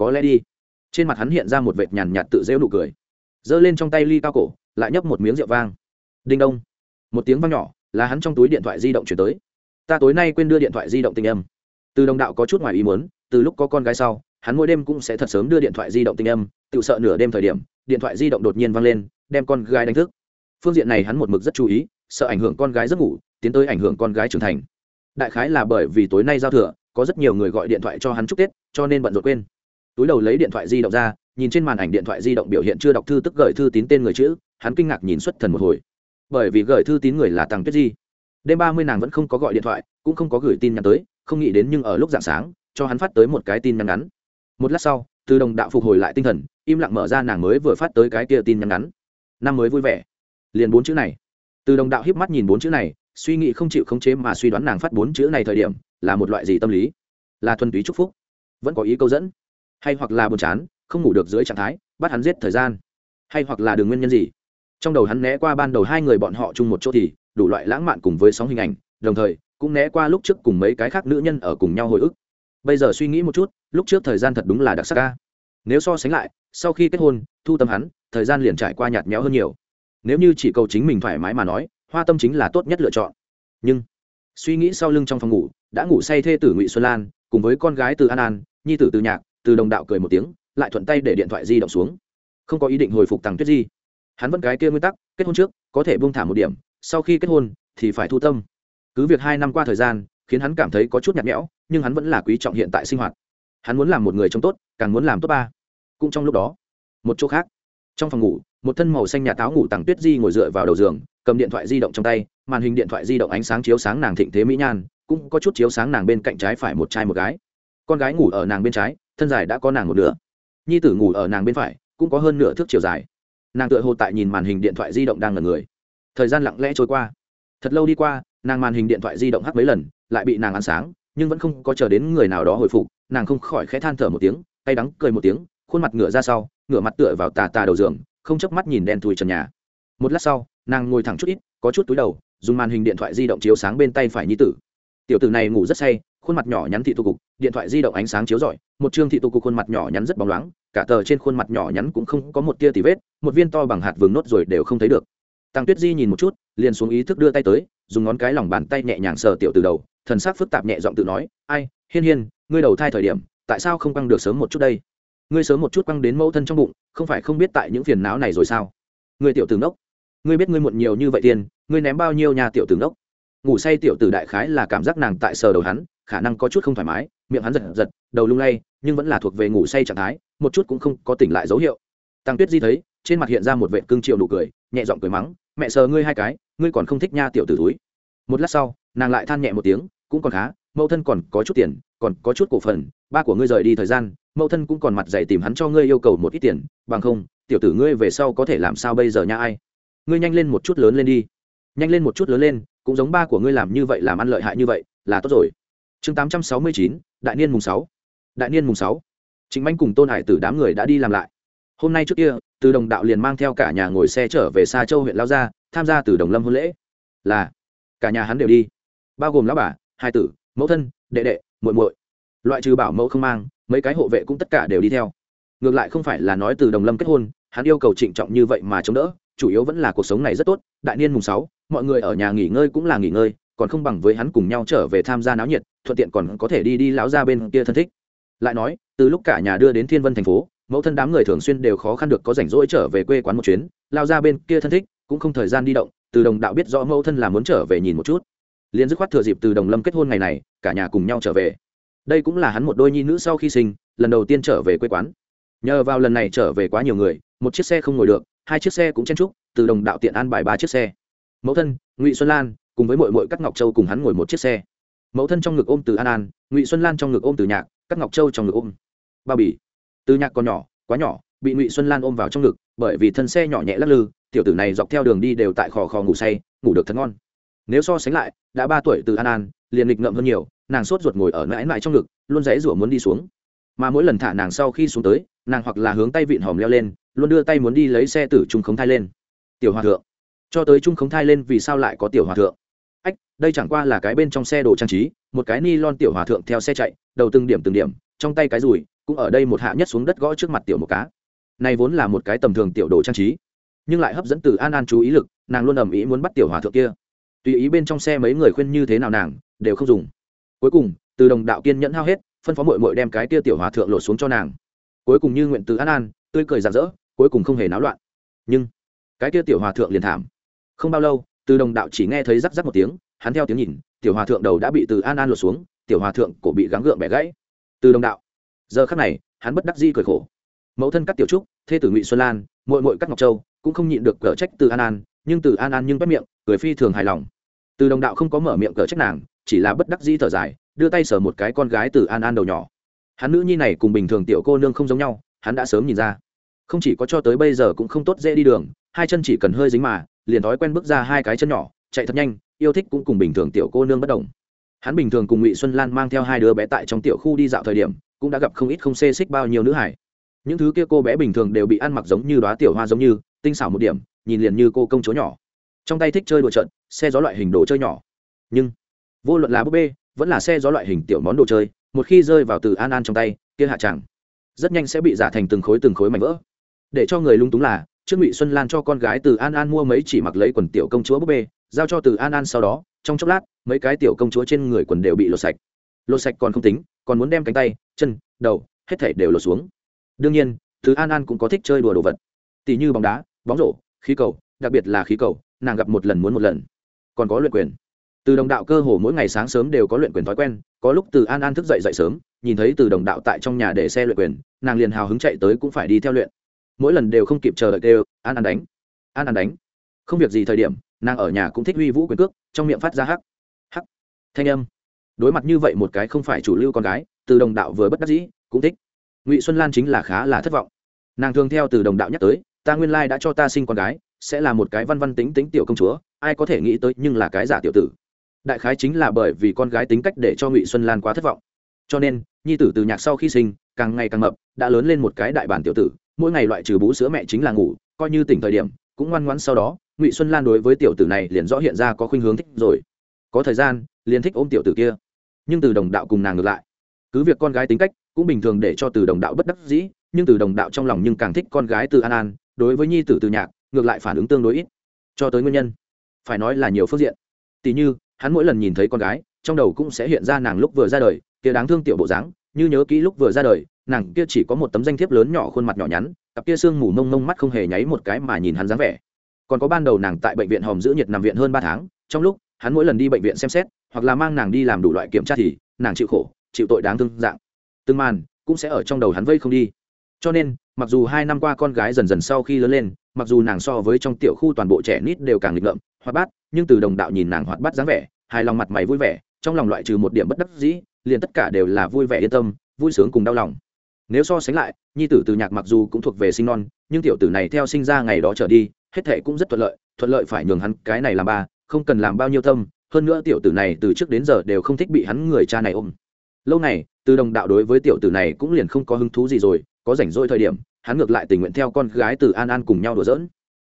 S1: có lẽ đi. Trên mặt hắn hiện ra một vệt nhàn nhạt tự rêu nụ cười. Giơ lên trong tay ly cao cổ lại nhấp một miếng rượu vang. Đinh đông. Một tiếng vang nhỏ, là hắn trong túi điện thoại di động chuyển tới. Ta tối nay quên đưa điện thoại di động tình âm. Từ đồng đạo có chút ngoài ý muốn, từ lúc có con gái sau, hắn mỗi đêm cũng sẽ thật sớm đưa điện thoại di động tình âm, tự sợ nửa đêm thời điểm, điện thoại di động đột nhiên vang lên, đem con gái đánh thức. Phương diện này hắn một mực rất chú ý, sợ ảnh hưởng con gái giấc ngủ, tiến tới ảnh hưởng con gái trưởng thành. Đại khái là bởi vì tối nay giao thừa, có rất nhiều người gọi điện thoại cho hắn chúc tết, cho nên bận rộn quên. Túi đầu lấy điện thoại di động ra, nhìn trên màn ảnh điện thoại di động biểu hiện chưa đọc thư tức gửi thư tín tên người chữ hắn kinh ngạc nhìn xuất thần một hồi. Bởi vì gửi thư tín người là tàng tuyết di. Đêm ba mươi nàng vẫn không có gọi điện thoại, cũng không có gửi tin nhắn tới, không nghĩ đến nhưng ở lúc dạng sáng, cho hắn phát tới một cái tin nhắn ngắn. Một lát sau, từ đồng đạo phục hồi lại tinh thần, im lặng mở ra nàng mới vừa phát tới cái kia tin nhắn ngắn. Năm mới vui vẻ. Liền bốn chữ này. Từ đồng đạo hiếp mắt nhìn bốn chữ này, suy nghĩ không chịu khống chế mà suy đoán nàng phát bốn chữ này thời điểm, là một loại gì tâm lý? Là thuần túy chúc phúc. Vẫn có ý câu dẫn. Hay hoặc là buồn chán, không ngủ được dưới trạng thái, bắt hắn giết thời gian. Hay hoặc là đường nguyên nhân gì? Trong đầu hắn né qua ban đầu hai người bọn họ chung một chỗ thì, đủ loại lãng mạn cùng với sóng hình ảnh, đồng thời, cũng né qua lúc trước cùng mấy cái khác nữ nhân ở cùng nhau hồi ức. Bây giờ suy nghĩ một chút, lúc trước thời gian thật đúng là đặc sắc ca nếu so sánh lại, sau khi kết hôn, thu tâm hắn, thời gian liền trải qua nhạt nhẽo hơn nhiều. Nếu như chỉ cầu chính mình thoải mái mà nói, hoa tâm chính là tốt nhất lựa chọn. Nhưng, suy nghĩ sau lưng trong phòng ngủ, đã ngủ say thê tử ngụy xuân lan, cùng với con gái từ an an, nhi tử từ nhạc, từ đồng đạo cười một tiếng, lại thuận tay để điện thoại di động xuống. Không có ý định hồi phục tàng tuyết di hắn vẫn cái kia nguyên tắc, kết hôn trước, có thể buông thả một điểm, sau khi kết hôn, thì phải thu tâm. Cứ việc hai năm qua thời gian, khiến hắn cảm thấy có chút nhạt nhẽo, nhưng hắn vẫn là quý trọng hiện tại sinh hoạt. Hắn muốn làm một người trông tốt, càng muốn làm tốt ba. Cũng trong lúc đó, một chỗ khác. Trong phòng ngủ, một thân màu xanh nhà táo ngủ tặng tuyết di ngồi dựa vào đầu giường, cầm điện thoại di động trong tay, màn hình điện thoại di động ánh sáng chiếu sáng nàng thịnh thế mỹ nhan, cũng có chút chiếu sáng nàng bên cạnh trái phải một trai một gái. Con gái ngủ ở nàng bên trái, thân dài đã có nàng một nửa. Nhi tử ngủ ở nàng bên phải, cũng có hơn nửa thước chiều dài nàng tựa hồ tại nhìn màn hình điện thoại di động đang ngần người. Thời gian lặng lẽ trôi qua. Thật lâu đi qua, nàng màn hình điện thoại di động hắt mấy lần, lại bị nàng ăn sáng, nhưng vẫn không có chờ đến người nào đó hồi phục, nàng không khỏi khẽ than thở một tiếng, tay đắng cười một tiếng, khuôn mặt ngửa ra sau, ngửa mặt tựa vào tà tà đầu giường, không chớp mắt nhìn đen thùi trần nhà. Một lát sau, nàng ngồi thẳng chút ít, có chút túi đầu, dùng màn hình điện thoại di động chiếu sáng bên tay phải nhi tử. Tiểu tử này ngủ rất say khuôn mặt nhỏ nhắn thị tụ cục, điện thoại di động ánh sáng chiếu rọi, một chương thị tụ cục khuôn mặt nhỏ nhắn rất bóng loáng, cả tờ trên khuôn mặt nhỏ nhắn cũng không có một tia tì vết, một viên to bằng hạt vừng nốt rồi đều không thấy được. Tăng tuyết di nhìn một chút, liền xuống ý thức đưa tay tới, dùng ngón cái lòng bàn tay nhẹ nhàng sờ tiểu từ đầu, thần sắc phức tạp nhẹ giọng tự nói, ai, hiên hiên, ngươi đầu thai thời điểm, tại sao không căng được sớm một chút đây? Ngươi sớm một chút căng đến mẫu thân trong bụng, không phải không biết tại những phiền não này rồi sao? Ngươi tiểu tử ngốc, ngươi biết ngươi muộn nhiều như vậy tiền, ngươi ném bao nhiêu nhà tiểu tử ngốc? Ngủ say tiểu tử đại khái là cảm giác nàng tại sờ đầu hắn khả năng có chút không thoải mái, miệng hắn giật giật, đầu lung lay, nhưng vẫn là thuộc về ngủ say trạng thái, một chút cũng không có tỉnh lại dấu hiệu. Tăng tuyết di thấy, trên mặt hiện ra một vệ cương triệu nụ cười, nhẹ giọng cười mắng, mẹ sờ ngươi hai cái, ngươi còn không thích nha tiểu tử túi một lát sau, nàng lại than nhẹ một tiếng, cũng còn khá, mẫu thân còn có chút tiền, còn có chút cổ phần, ba của ngươi rời đi thời gian, mẫu thân cũng còn mặt dày tìm hắn cho ngươi yêu cầu một ít tiền, bằng không, tiểu tử ngươi về sau có thể làm sao bây giờ nha ai? Ngươi nhanh lên một chút lớn lên đi. Nhanh lên một chút lớn lên, cũng giống ba của ngươi làm như vậy, làm ăn lợi hại như vậy, là tốt rồi chương tám trăm sáu mươi chín, đại niên mùng sáu. Đại niên mùng sáu. Chính manh cùng tôn hải tử đám người đã đi làm lại. Hôm nay trước kia, từ đồng đạo liền mang theo cả nhà ngồi xe trở về xa châu huyện lao gia, tham gia từ đồng lâm hôn lễ. Là, cả nhà hắn đều đi. Bao gồm lão bà, hai tử, mẫu thân, đệ đệ, muội muội. Loại trừ bảo mẫu không mang, mấy cái hộ vệ cũng tất cả đều đi theo. Ngược lại không phải là nói từ đồng lâm kết hôn, hắn yêu cầu trịnh trọng như vậy mà chống đỡ, chủ yếu vẫn là cuộc sống này rất tốt. Đại niên mùng sáu, mọi người ở nhà nghỉ ngơi cũng là nghỉ ngơi còn không bằng với hắn cùng nhau trở về tham gia náo nhiệt, thuận tiện còn có thể đi đi láo ra bên kia thân thích. Lại nói, từ lúc cả nhà đưa đến thiên vân thành phố, mẫu thân đám người thường xuyên đều khó khăn được có rảnh rỗi trở về quê quán một chuyến, lao ra bên kia thân thích, cũng không thời gian đi động, từ đồng đạo biết rõ mẫu thân là muốn trở về nhìn một chút. Liền dứt khoát thừa dịp từ đồng lâm kết hôn ngày này, cả nhà cùng nhau trở về. Đây cũng là hắn một đôi nhi nữ sau khi sinh, lần đầu tiên trở về quê quán. Nhờ vào lần này trở về quá nhiều người, một chiếc xe không ngồi được, hai chiếc xe cũng chen trúc từ đồng đạo tiện an bài ba chiếc xe. Mẫu thân, ngụy xuân lan cùng với mội mội các ngọc châu cùng hắn ngồi một chiếc xe. Mẫu thân trong ngực ôm từ an an, ngụy xuân lan trong ngực ôm từ nhạc các ngọc châu trong ngực ôm. Bao bì. Từ nhạc còn nhỏ, quá nhỏ, bị ngụy xuân lan ôm vào trong ngực, bởi vì thân xe nhỏ nhẹ lắc lư, tiểu tử này dọc theo đường đi đều tại khò khò ngủ say, ngủ được thật ngon. Nếu so sánh lại, đã ba tuổi từ an an, liền nghịch ngợm hơn nhiều, nàng sốt ruột ngồi ở mãi mãi trong ngực, luôn dãy rủa muốn đi xuống. Mà mỗi lần thả nàng sau khi xuống tới, nàng hoặc là hướng tay vịn hòm leo lên, luôn đưa tay muốn đi lấy xe tử trung khống thai lên. Tiểu hòa thượng. Cho tới trung khống thai lên vì sao lại có tiểu hòa thượng? Đây chẳng qua là cái bên trong xe đồ trang trí, một cái ni lon tiểu hòa thượng theo xe chạy, đầu từng điểm từng điểm, trong tay cái rùi, cũng ở đây một hạ nhất xuống đất gõ trước mặt tiểu một cá. Này vốn là một cái tầm thường tiểu đồ trang trí, nhưng lại hấp dẫn từ an an chú ý lực, nàng luôn ầm ĩ muốn bắt tiểu hòa thượng kia. Tùy ý bên trong xe mấy người khuyên như thế nào nàng, đều không dùng. Cuối cùng, từ đồng đạo kiên nhẫn hao hết, phân phó mội mội đem cái kia tiểu hòa thượng lột xuống cho nàng. Cuối cùng như nguyện từ an an, tươi cười rạng rỡ, cuối cùng không hề náo loạn. Nhưng, cái kia tiểu hòa thượng liền thảm. Không bao lâu, từ đồng đạo chỉ nghe thấy rắc rắc một tiếng hắn theo tiếng nhìn, tiểu hòa thượng đầu đã bị từ an an lột xuống, tiểu hòa thượng cổ bị gắng gượng bẻ gãy. Từ đồng đạo. Giờ khắc này, hắn bất đắc di cười khổ. Mẫu thân cắt tiểu trúc, thê tử ngụy xuân lan mội mội cắt ngọc châu, cũng không nhịn được cở trách từ an an, nhưng từ an an nhưng bắt miệng, cười phi thường hài lòng. Từ đồng đạo không có mở miệng cở trách nàng, chỉ là bất đắc di thở dài, đưa tay sờ một cái con gái từ an an đầu nhỏ. Hắn nữ nhi này cùng bình thường tiểu cô nương không giống nhau, hắn đã sớm nhìn ra. Không chỉ có cho tới bây giờ cũng không tốt dễ đi đường, hai chân chỉ cần hơi dính mà, liền thói quen bước ra hai cái chân nhỏ, chạy thật nhanh yêu thích cũng cùng bình thường tiểu cô nương bất đồng. Hắn bình thường cùng ngụy xuân lan mang theo hai đứa bé tại trong tiểu khu đi dạo thời điểm, cũng đã gặp không ít không xê xích bao nhiêu nữ hải. Những thứ kia cô bé bình thường đều bị ăn mặc giống như đoá tiểu hoa giống như, tinh xảo một điểm, nhìn liền như cô công chúa nhỏ. Trong tay thích chơi đồ trận, xe gió loại hình đồ chơi nhỏ. Nhưng, vô luận là búp bê, vẫn là xe gió loại hình tiểu món đồ chơi, một khi rơi vào từ an an trong tay, kia hạ chẳng, rất nhanh sẽ bị giả thành từng khối từng khối mảnh vỡ. Để cho người lung túng là, trước ngụy xuân lan cho con gái từ an an mua mấy chỉ mặc lấy quần tiểu công chúa búp bê giao cho từ an an sau đó, trong chốc lát, mấy cái tiểu công chúa trên người quần đều bị lột sạch. Lột sạch còn không tính, còn muốn đem cánh tay, chân, đầu, hết thể đều lột xuống. Đương nhiên, từ an an cũng có thích chơi đùa đồ vật. Tỉ như bóng đá, bóng rổ, khí cầu, đặc biệt là khí cầu, nàng gặp một lần muốn một lần. Còn có luyện quyền. Từ đồng đạo cơ hồ mỗi ngày sáng sớm đều có luyện quyền thói quen, có lúc từ an an thức dậy dậy sớm, nhìn thấy từ đồng đạo tại trong nhà để xe luyện quyền, nàng liền hào hứng chạy tới cũng phải đi theo luyện. Mỗi lần đều không kịp chờ đợi đều an an đánh, an an đánh. Không việc gì thời điểm nàng ở nhà cũng thích huy vũ quyền cước, trong miệng phát ra hắc hắc thanh âm. Đối mặt như vậy một cái không phải chủ lưu con gái, từ đồng đạo vừa bất đắc dĩ, cũng thích. Ngụy xuân lan chính là khá là thất vọng. Nàng thường theo từ đồng đạo nhắc tới, ta nguyên lai đã cho ta sinh con gái, sẽ là một cái văn văn tính tính tiểu công chúa, ai có thể nghĩ tới nhưng là cái giả tiểu tử. Đại khái chính là bởi vì con gái tính cách để cho ngụy xuân lan quá thất vọng. Cho nên, nhi tử từ nhạc sau khi sinh, càng ngày càng mập, đã lớn lên một cái đại bản tiểu tử, mỗi ngày loại trừ bú sữa mẹ chính là ngủ, coi như tỉnh thời điểm, cũng ngoan ngoãn sau đó ngụy xuân lan đối với tiểu tử này liền rõ hiện ra có khuynh hướng thích rồi. Có thời gian, liền thích ôm tiểu tử kia. Nhưng từ đồng đạo cùng nàng ngược lại. Cứ việc con gái tính cách cũng bình thường để cho từ đồng đạo bất đắc dĩ, nhưng từ đồng đạo trong lòng nhưng càng thích con gái từ an an, đối với nhi tử từ nhạc, ngược lại phản ứng tương đối ít. Cho tới nguyên nhân, phải nói là nhiều phương diện. Tỉ như, hắn mỗi lần nhìn thấy con gái, trong đầu cũng sẽ hiện ra nàng lúc vừa ra đời, kia đáng thương tiểu bộ dáng, như nhớ kỹ lúc vừa ra đời, nàng kia chỉ có một tấm danh thiếp lớn nhỏ khuôn mặt nhỏ nhắn, cặp kia sương mù mông mông mắt không hề nháy một cái mà nhìn hắn dáng vẻ còn có ban đầu nàng tại bệnh viện hòm giữ nhiệt nằm viện hơn ba tháng, trong lúc, hắn mỗi lần đi bệnh viện xem xét, hoặc là mang nàng đi làm đủ loại kiểm tra thì, nàng chịu khổ, chịu tội đáng thương dạng. Từng màn, cũng sẽ ở trong đầu hắn vây không đi. Cho nên, mặc dù hai năm qua con gái dần dần sau khi lớn lên, mặc dù nàng so với trong tiểu khu toàn bộ trẻ nít đều càng nghịch ngợm, hoạt bát, nhưng từ đồng đạo nhìn nàng hoạt bát dáng vẻ, hài lòng mặt mày vui vẻ, trong lòng loại trừ một điểm bất đắc dĩ, liền tất cả đều là vui vẻ yên tâm, vui sướng cùng đau lòng. Nếu so sánh lại, nhi tử từ nhạc mặc dù cũng thuộc về sinh non, nhưng tiểu tử này theo sinh ra ngày đó trở đi hết thệ cũng rất thuận lợi thuận lợi phải nhường hắn cái này làm ba, không cần làm bao nhiêu tâm, hơn nữa tiểu tử này từ trước đến giờ đều không thích bị hắn người cha này ôm. Lâu này từ đồng đạo đối với tiểu tử này cũng liền không có hứng thú gì rồi, có rảnh rỗi thời điểm, hắn ngược lại tình nguyện theo con gái từ an an cùng nhau đùa giỡn.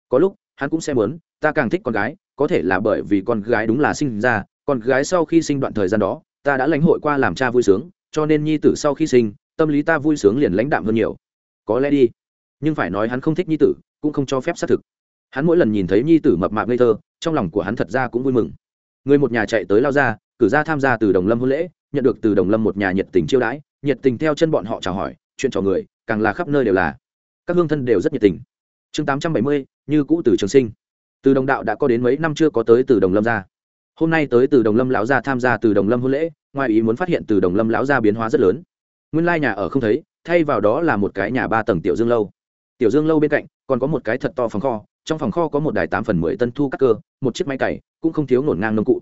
S1: Có lúc, hắn cũng sẽ muốn, ta càng thích con gái, có thể là bởi vì con gái đúng là sinh ra, con gái sau khi sinh đoạn thời gian đó, ta đã lãnh hội qua làm cha vui sướng, cho nên nhi tử sau khi sinh, tâm lý ta vui sướng liền lãnh đạm hơn nhiều. Có lẽ đi, nhưng phải nói hắn không thích nhi tử, cũng không cho phép xác thực hắn mỗi lần nhìn thấy nhi tử mập mạp ngây thơ, trong lòng của hắn thật ra cũng vui mừng. Người một nhà chạy tới lao ra, cử ra tham gia từ đồng lâm hôn lễ, nhận được từ đồng lâm một nhà nhiệt tình chiêu đãi, nhiệt tình theo chân bọn họ chào hỏi, chuyện trò người, càng là khắp nơi đều là. Các hương thân đều rất nhiệt tình. Chương tám trăm bảy mươi, như cũ từ trường sinh. Từ đồng đạo đã có đến mấy năm chưa có tới từ đồng lâm ra hôm nay tới từ đồng lâm lão gia tham gia từ đồng lâm hôn lễ, ngoài ý muốn phát hiện từ đồng lâm lão gia biến hóa rất lớn. Nguyên lai nhà ở không thấy, thay vào đó là một cái nhà ba tầng tiểu dương lâu. Tiểu dương lâu bên cạnh còn có một cái thật to phòng kho trong phòng kho có một đài tám phần mười tân thu cắt cơ, một chiếc máy cày, cũng không thiếu ngổn ngang nông cụ.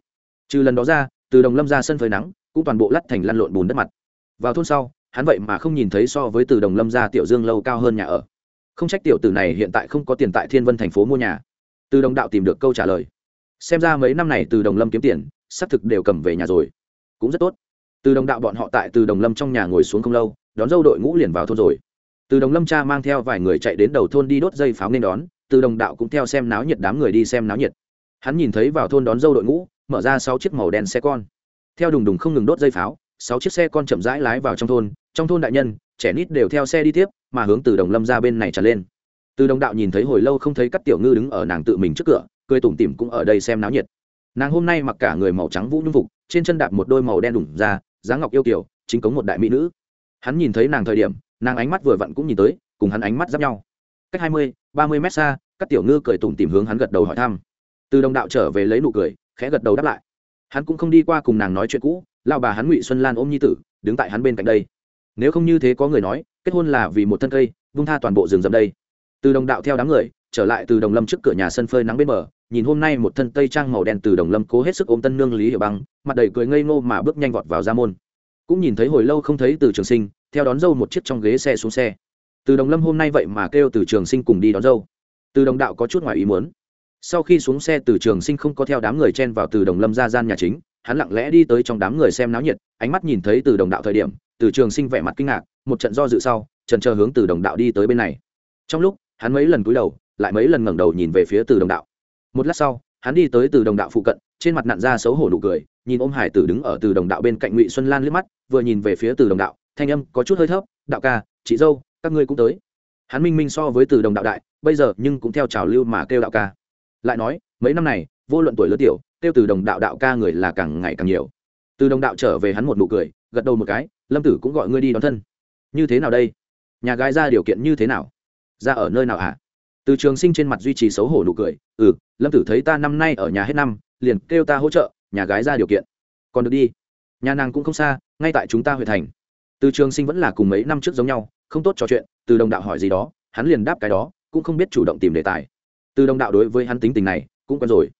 S1: Trừ lần đó ra, từ đồng lâm ra sân phơi nắng, cũng toàn bộ lắt thành lăn lộn bùn đất mặt. Vào thôn sau, hắn vậy mà không nhìn thấy so với từ đồng lâm ra tiểu dương lâu cao hơn nhà ở. Không trách tiểu tử này hiện tại không có tiền tại thiên vân thành phố mua nhà. Từ đồng đạo tìm được câu trả lời. Xem ra mấy năm này từ đồng lâm kiếm tiền, xác thực đều cầm về nhà rồi. Cũng rất tốt. Từ đồng đạo bọn họ tại từ đồng lâm trong nhà ngồi xuống không lâu, đón dâu đội ngũ liền vào thôn rồi. Từ đồng lâm cha mang theo vài người chạy đến đầu thôn đi đốt dây pháo nên đón từ đồng đạo cũng theo xem náo nhiệt đám người đi xem náo nhiệt. Hắn nhìn thấy vào thôn đón dâu đội ngũ, mở ra sáu chiếc màu đen xe con. Theo đùng đùng không ngừng đốt dây pháo, sáu chiếc xe con chậm rãi lái vào trong thôn trong thôn đại nhân, trẻ nít đều theo xe đi tiếp, mà hướng từ đồng lâm ra bên này trở lên. Từ đồng đạo nhìn thấy hồi lâu không thấy các tiểu ngư đứng ở nàng tự mình trước cửa, cười tủm tỉm cũng ở đây xem náo nhiệt. Nàng hôm nay mặc cả người màu trắng vũ nhung phục, trên chân đạp một đôi màu đen đủng ra, dáng ngọc yêu kiểu chính cống một đại mỹ nữ. Hắn nhìn thấy nàng thời điểm, nàng ánh mắt vừa vặn cũng nhìn tới, cùng hắn ánh mắt giáp nhau. Cách hai mươi ba mươi mét xa, các tiểu ngư cười tủm tìm hướng hắn gật đầu hỏi thăm. Từ đồng đạo trở về lấy nụ cười, khẽ gật đầu đáp lại. Hắn cũng không đi qua cùng nàng nói chuyện cũ lao bà hắn ngụy xuân lan ôm nhi tử, đứng tại hắn bên cạnh đây. Nếu không như thế có người nói, kết hôn là vì một thân cây, vung tha toàn bộ rừng rậm đây. Từ đồng đạo theo đám người, trở lại từ đồng lâm trước cửa nhà sân phơi nắng bên bờ, nhìn hôm nay một thân tây trang màu đen từ đồng lâm cố hết sức ôm tân nương lý hiệu băng, mặt đầy cười ngây ngô mà bước nhanh vọt vào ra môn. Cũng nhìn thấy hồi lâu không thấy từ trường sinh, theo đón dâu một chiếc trong ghế xe xuống xe từ đồng lâm hôm nay vậy mà kêu từ trường sinh cùng đi đón dâu. Từ đồng đạo có chút ngoài ý muốn. Sau khi xuống xe, từ trường sinh không có theo đám người chen vào từ đồng lâm ra gian nhà chính, hắn lặng lẽ đi tới trong đám người xem náo nhiệt, ánh mắt nhìn thấy từ đồng đạo thời điểm, từ trường sinh vẻ mặt kinh ngạc, một trận do dự sau trần chờ hướng từ đồng đạo đi tới bên này. Trong lúc, hắn mấy lần cúi đầu, lại mấy lần ngẩng đầu nhìn về phía từ đồng đạo. Một lát sau, hắn đi tới từ đồng đạo phụ cận, trên mặt nặn ra xấu hổ nụ cười, nhìn ôm hải tử đứng ở từ đồng đạo bên cạnh ngụy xuân lan liếc mắt, vừa nhìn về phía từ đồng đạo, thanh âm có chút hơi thấp, đạo ca, chị dâu các ngươi cũng tới. Hắn minh minh so với từ đồng đạo đại, bây giờ nhưng cũng theo trào lưu mà kêu đạo ca. Lại nói, mấy năm này, vô luận tuổi lớn tiểu, kêu từ đồng đạo đạo ca người là càng ngày càng nhiều. Từ đồng đạo trở về hắn một nụ cười, gật đầu một cái, lâm tử cũng gọi ngươi đi đón thân. Như thế nào đây? Nhà gái ra điều kiện như thế nào? Ra ở nơi nào hả? Từ trường sinh trên mặt duy trì xấu hổ nụ cười ừ lâm tử thấy ta năm nay ở nhà hết năm, liền kêu ta hỗ trợ, nhà gái ra điều kiện. Còn được đi. Nhà nàng cũng không xa, ngay tại chúng ta huyện thành. Từ trường sinh vẫn là cùng mấy năm trước giống nhau không tốt trò chuyện, từ đồng đạo hỏi gì đó, hắn liền đáp cái đó, cũng không biết chủ động tìm đề tài. Từ đồng đạo đối với hắn tính tình này, cũng quen rồi.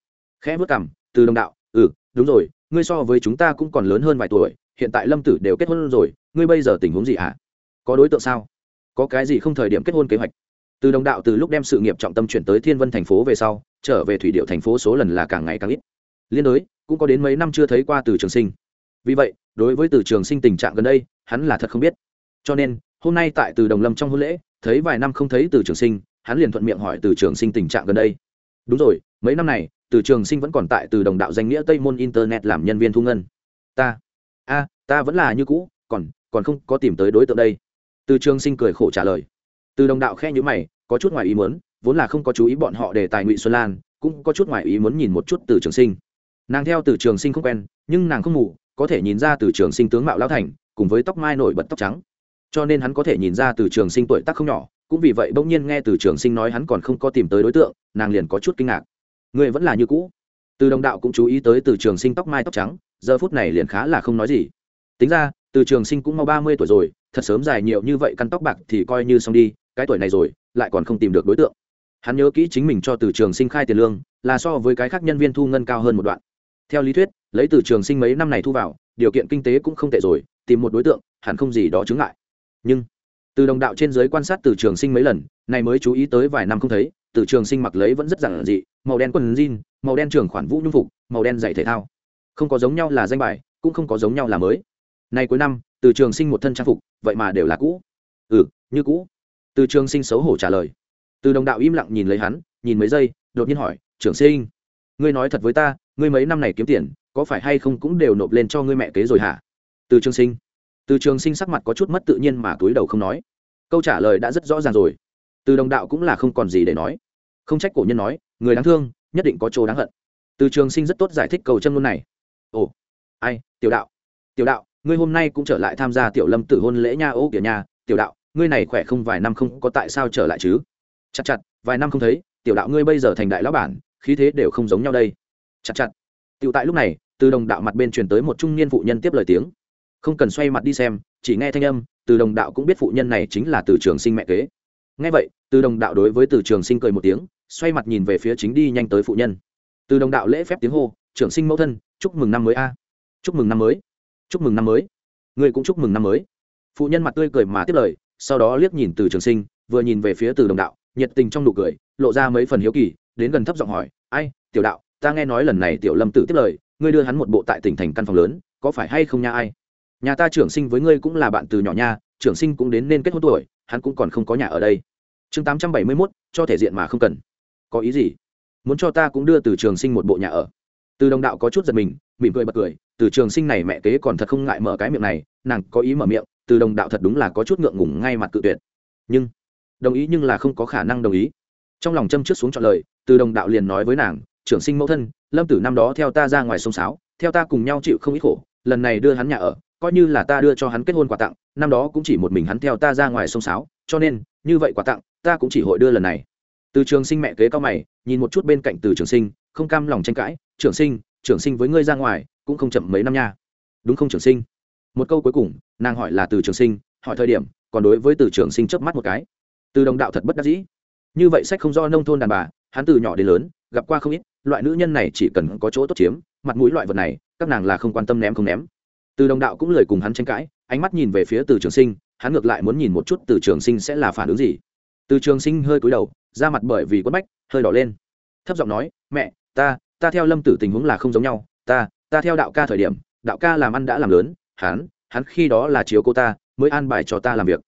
S1: Khẽ vớt cảm từ đồng đạo ừ đúng rồi, ngươi so với chúng ta cũng còn lớn hơn vài tuổi, hiện tại lâm tử đều kết hôn rồi, ngươi bây giờ tình huống gì hả à? có đối tượng sao? Có cái gì không thời điểm kết hôn kế hoạch? Từ đồng đạo từ lúc đem sự nghiệp trọng tâm chuyển tới thiên vân thành phố về sau, trở về thủy điệu thành phố số lần là càng ngày càng ít. Liên đối, cũng có đến mấy năm chưa thấy qua từ trường sinh. Vì vậy, đối với từ trường sinh tình trạng gần đây, hắn là thật không biết. Cho nên hôm nay tại từ đồng lâm trong hôn lễ, thấy vài năm không thấy từ trường sinh, hắn liền thuận miệng hỏi từ trường sinh tình trạng gần đây. Đúng rồi, mấy năm này, từ trường sinh vẫn còn tại từ đồng đạo danh nghĩa tây môn internet làm nhân viên thu ngân. Ta, a, ta vẫn là như cũ, còn còn không có tìm tới đối tượng đây. Từ trường sinh cười khổ trả lời. Từ đồng đạo khe nhữ mày, có chút ngoài ý muốn, vốn là không có chú ý bọn họ để tài ngụy xuân lan, cũng có chút ngoài ý muốn nhìn một chút từ trường sinh. Nàng theo từ trường sinh không quen, nhưng nàng không ngủ, có thể nhìn ra từ trường sinh tướng mạo lão thành, cùng với tóc mai nổi bật tóc trắng cho nên hắn có thể nhìn ra từ trường sinh tuổi tác không nhỏ, cũng vì vậy bỗng nhiên nghe từ trường sinh nói hắn còn không có tìm tới đối tượng, nàng liền có chút kinh ngạc. Người vẫn là như cũ. Từ đồng đạo cũng chú ý tới từ trường sinh tóc mai tóc trắng, giờ phút này liền khá là không nói gì. Tính ra, từ trường sinh cũng mau ba mươi tuổi rồi, thật sớm dài nhiều như vậy căn tóc bạc thì coi như xong đi, cái tuổi này rồi, lại còn không tìm được đối tượng. Hắn nhớ kỹ chính mình cho từ trường sinh khai tiền lương, là so với cái khác nhân viên thu ngân cao hơn một đoạn. Theo lý thuyết, lấy từ trường sinh mấy năm này thu vào, điều kiện kinh tế cũng không tệ rồi, tìm một đối tượng, hẳn không gì đó chứng lại nhưng, từ đồng đạo trên giới quan sát từ trường sinh mấy lần này mới chú ý tới vài năm không thấy, từ trường sinh mặc lấy vẫn rất giản dị, màu đen quần jean, màu đen trường khoản vũ nhung phục, màu đen giày thể thao. Không có giống nhau là danh bài, cũng không có giống nhau là mới. Nay cuối năm, từ trường sinh một thân trang phục, vậy mà đều là cũ. Ừ như cũ. Từ trường sinh xấu hổ trả lời. Từ đồng đạo im lặng nhìn lấy hắn, nhìn mấy giây, đột nhiên hỏi, trường sinh, ngươi nói thật với ta, ngươi mấy năm này kiếm tiền, có phải hay không cũng đều nộp lên cho ngươi mẹ kế rồi hả? Từ trường sinh từ trường sinh sắc mặt có chút mất tự nhiên mà túi đầu không nói. Câu trả lời đã rất rõ ràng rồi. Từ đồng đạo cũng là không còn gì để nói. Không trách cổ nhân nói, người đáng thương, nhất định có chỗ đáng hận. Từ trường sinh rất tốt giải thích cầu châm luôn này. Ồ, ai, tiểu đạo. Tiểu đạo, ngươi hôm nay cũng trở lại tham gia tiểu lâm tử hôn lễ nha ô kiểu nhà tiểu đạo, ngươi này khỏe không vài năm không có tại sao trở lại chứ? Chặt chặt, vài năm không thấy, tiểu đạo ngươi bây giờ thành đại lão bản, khí thế đều không giống nhau đây. Chặt chặt. Tiểu tại lúc này, từ đồng đạo mặt bên truyền tới một trung niên phụ nhân tiếp lời tiếng không cần xoay mặt đi xem, chỉ nghe thanh âm, từ đồng đạo cũng biết phụ nhân này chính là từ trường sinh mẹ kế. Nghe vậy, từ đồng đạo đối với từ trường sinh cười một tiếng, xoay mặt nhìn về phía chính đi nhanh tới phụ nhân. Từ đồng đạo lễ phép tiếng hô trưởng sinh mẫu thân, chúc mừng năm mới a. Chúc mừng năm mới. Chúc mừng năm mới. Người cũng chúc mừng năm mới. Phụ nhân mặt tươi cười mà tiếp lời, sau đó liếc nhìn từ trường sinh, vừa nhìn về phía từ đồng đạo, nhiệt tình trong nụ cười, lộ ra mấy phần hiếu kỳ, đến gần thấp giọng hỏi, ai, tiểu đạo, ta nghe nói lần này tiểu lâm tử tiếp lời, ngươi đưa hắn một bộ tại tỉnh thành căn phòng lớn, có phải hay không nha ai? Nhà ta trưởng sinh với ngươi cũng là bạn từ nhỏ nha, trưởng sinh cũng đến nên kết hôn tuổi, hắn cũng còn không có nhà ở đây. Chương tám trăm bảy mươi mốt, cho thể diện mà không cần. Có ý gì? Muốn cho ta cũng đưa từ trường sinh một bộ nhà ở. Từ đồng đạo có chút giật mình, mỉm cười bật cười, từ trường sinh này mẹ kế còn thật không ngại mở cái miệng này, nàng có ý mở miệng, từ đồng đạo thật đúng là có chút ngượng ngùng ngay mặt cự tuyệt. Nhưng, đồng ý nhưng là không có khả năng đồng ý. Trong lòng châm trước xuống chọn lời, từ đồng đạo liền nói với nàng, trưởng sinh mẫu thân, lâm tử năm đó theo ta ra ngoài sông sáo, theo ta cùng nhau chịu không ít khổ, lần này đưa hắn nhà ở coi như là ta đưa cho hắn kết hôn quà tặng, năm đó cũng chỉ một mình hắn theo ta ra ngoài sông sáo, cho nên, như vậy quà tặng, ta cũng chỉ hội đưa lần này. Từ trường sinh mẹ kế cao mày, nhìn một chút bên cạnh từ trường sinh, không cam lòng tranh cãi, trường sinh trường sinh với ngươi ra ngoài, cũng không chậm mấy năm nha. Đúng không trường sinh? Một câu cuối cùng, nàng hỏi là từ trường sinh, hỏi thời điểm, còn đối với từ trường sinh chớp mắt một cái. Từ đồng đạo thật bất đắc dĩ. Như vậy sách không do nông thôn đàn bà, hắn từ nhỏ đến lớn, gặp qua không ít, loại nữ nhân này chỉ cần có chỗ tốt chiếm, mặt mũi loại vật này, các nàng là không quan tâm ném không ném từ đồng đạo cũng lời cùng hắn tranh cãi, ánh mắt nhìn về phía từ trường sinh, hắn ngược lại muốn nhìn một chút từ trường sinh sẽ là phản ứng gì. Từ trường sinh hơi cúi đầu, ra mặt bởi vì quất bách, hơi đỏ lên. Thấp giọng nói, mẹ, ta ta theo lâm tử tình huống là không giống nhau. Ta ta theo đạo ca thời điểm, đạo ca làm ăn đã làm lớn, hắn hắn khi đó là chiếu cô ta, mới an bài cho ta làm việc.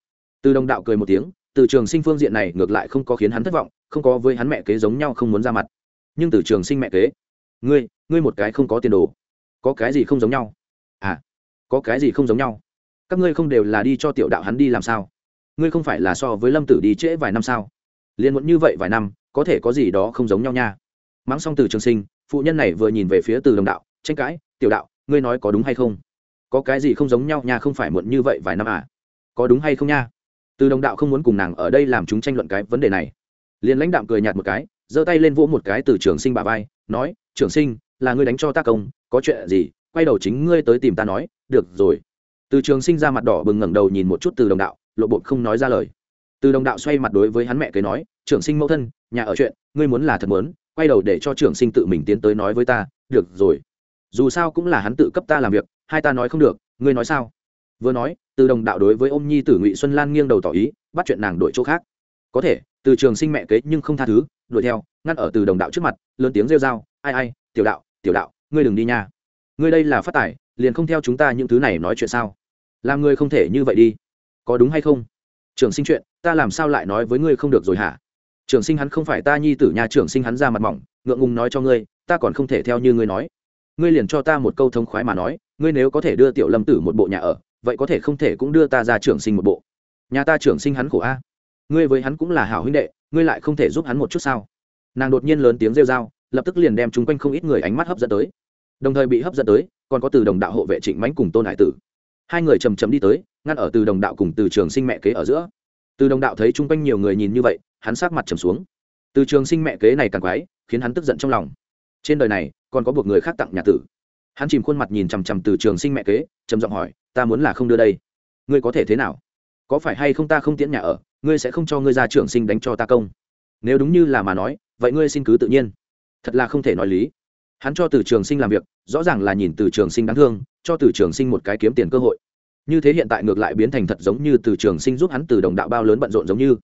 S1: Từ đồng đạo cười một tiếng, từ trường sinh phương diện này ngược lại không có khiến hắn thất vọng, không có với hắn mẹ kế giống nhau không muốn ra mặt. Nhưng từ trường sinh mẹ kế, ngươi ngươi một cái không có tiền đồ, có cái gì không giống nhau? Có cái gì không giống nhau? Các ngươi không đều là đi cho tiểu đạo hắn đi làm sao? Ngươi không phải là so với lâm tử đi trễ vài năm sao? Liền muộn như vậy vài năm, có thể có gì đó không giống nhau nha. Mắng xong từ trường sinh, phụ nhân này vừa nhìn về phía từ đồng đạo, tranh cãi, tiểu đạo, ngươi nói có đúng hay không? Có cái gì không giống nhau nha, không phải muộn như vậy vài năm à? Có đúng hay không nha? Từ đồng đạo không muốn cùng nàng ở đây làm chúng tranh luận cái vấn đề này. Liền lãnh đạm cười nhạt một cái, giơ tay lên vỗ một cái từ trường sinh bà vai, nói, trường sinh, là ngươi đánh cho ta công, có chuyện gì quay đầu chính ngươi tới tìm ta nói, được rồi. Từ trường sinh ra mặt đỏ bừng ngẩng đầu nhìn một chút từ đồng đạo, lộ bột không nói ra lời. Từ đồng đạo xoay mặt đối với hắn mẹ kế nói trưởng sinh mẫu thân, nhà ở chuyện, ngươi muốn là thật muốn, quay đầu để cho trưởng sinh tự mình tiến tới nói với ta, được rồi. Dù sao cũng là hắn tự cấp ta làm việc, hai ta nói không được, ngươi nói sao? Vừa nói, từ đồng đạo đối với ôm nhi tử ngụy xuân lan nghiêng đầu tỏ ý, bắt chuyện nàng đổi chỗ khác. Có thể, từ trường sinh mẹ kế nhưng không tha thứ, đuổi theo, ngăn ở từ đồng đạo trước mặt, lớn tiếng rêu r a o ai ai, tiểu đạo tiểu đạo, ngươi đừng đi nha ngươi đây là phát tài, liền không theo chúng ta những thứ này nói chuyện sao? Làm ngươi không thể như vậy đi. Có đúng hay không? Trường sinh chuyện ta làm sao lại nói với ngươi không được rồi hả? Trường sinh hắn không phải ta nhi tử nhà trường sinh hắn ra mặt mỏng ngượng ngùng nói cho ngươi ta còn không thể theo như ngươi nói. Ngươi liền cho ta một câu thông khoái mà nói ngươi nếu có thể đưa tiểu lâm tử một bộ nhà ở vậy có thể không thể cũng đưa ta ra trường sinh một bộ. Nhà ta trường sinh hắn khổ a. Ngươi với hắn cũng là hảo huynh đệ ngươi lại không thể giúp hắn một chút sao? Nàng đột nhiên lớn tiếng rêu r a o lập tức liền đem chung quanh không ít người ánh mắt hấp dẫn tới đồng thời bị hấp dẫn tới, còn có từ đồng đạo hộ vệ trịnh mãnh cùng tôn hải tử. Hai người chầm chầm đi tới, ngăn ở từ đồng đạo cùng từ trường sinh mẹ kế ở giữa. Từ đồng đạo thấy chung quanh nhiều người nhìn như vậy, hắn sát mặt trầm xuống. Từ trường sinh mẹ kế này càng quái, khiến hắn tức giận trong lòng. Trên đời này, còn có một người khác tặng nhà tử. Hắn chìm khuôn mặt nhìn chằm chằm từ trường sinh mẹ kế, trầm giọng hỏi, ta muốn là không đưa đây. Ngươi có thể thế nào? Có phải hay không ta không tiễn nhà ở, ngươi sẽ không cho ngươi ra trường sinh đánh cho ta công? Nếu đúng như là mà nói, vậy ngươi xin cứ tự nhiên. Thật là không thể nói lý hắn cho từ trường sinh làm việc, rõ ràng là nhìn từ trường sinh đáng thương, cho từ trường sinh một cái kiếm tiền cơ hội. Như thế hiện tại ngược lại biến thành thật giống như từ trường sinh giúp hắn từ đồng đạo bao lớn bận rộn giống như.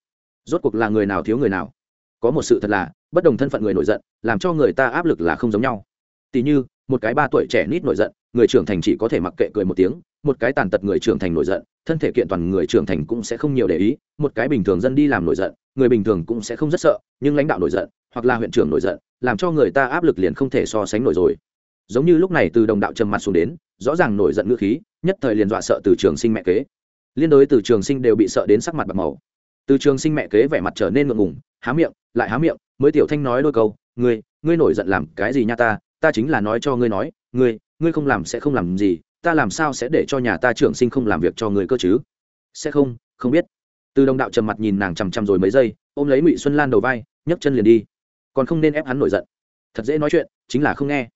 S1: Rốt cuộc là người nào thiếu người nào? Có một sự thật là, bất đồng thân phận người nổi giận, làm cho người ta áp lực là không giống nhau. Tỉ như, một cái ba tuổi trẻ nít nổi giận, người trưởng thành chỉ có thể mặc kệ cười một tiếng, một cái tàn tật người trưởng thành nổi giận, thân thể kiện toàn người trưởng thành cũng sẽ không nhiều để ý, một cái bình thường dân đi làm nổi giận, người bình thường cũng sẽ không rất sợ, nhưng lãnh đạo nổi giận hoặc là huyện trưởng nổi giận, làm cho người ta áp lực liền không thể so sánh nổi rồi. Giống như lúc này từ đồng đạo trầm mặt xuống đến, rõ ràng nổi giận ngữ khí, nhất thời liền dọa sợ từ trường sinh mẹ kế. Liên đối từ trường sinh đều bị sợ đến sắc mặt bạc màu. Từ trường sinh mẹ kế vẻ mặt trở nên ngượng ngùng, há miệng, lại há miệng, mới tiểu thanh nói đôi câu, ngươi ngươi nổi giận làm cái gì nha ta? Ta chính là nói cho ngươi nói, ngươi ngươi không làm sẽ không làm gì, ta làm sao sẽ để cho nhà ta trưởng sinh không làm việc cho ngươi cơ chứ? Sẽ không không biết. Từ đồng đạo trầm mặt nhìn nàng chằm chằm rồi mấy giây, ôm lấy ngụy xuân lan đầu vai, nhấc chân liền đi còn không nên ép hắn nổi giận. Thật dễ nói chuyện, chính là không nghe.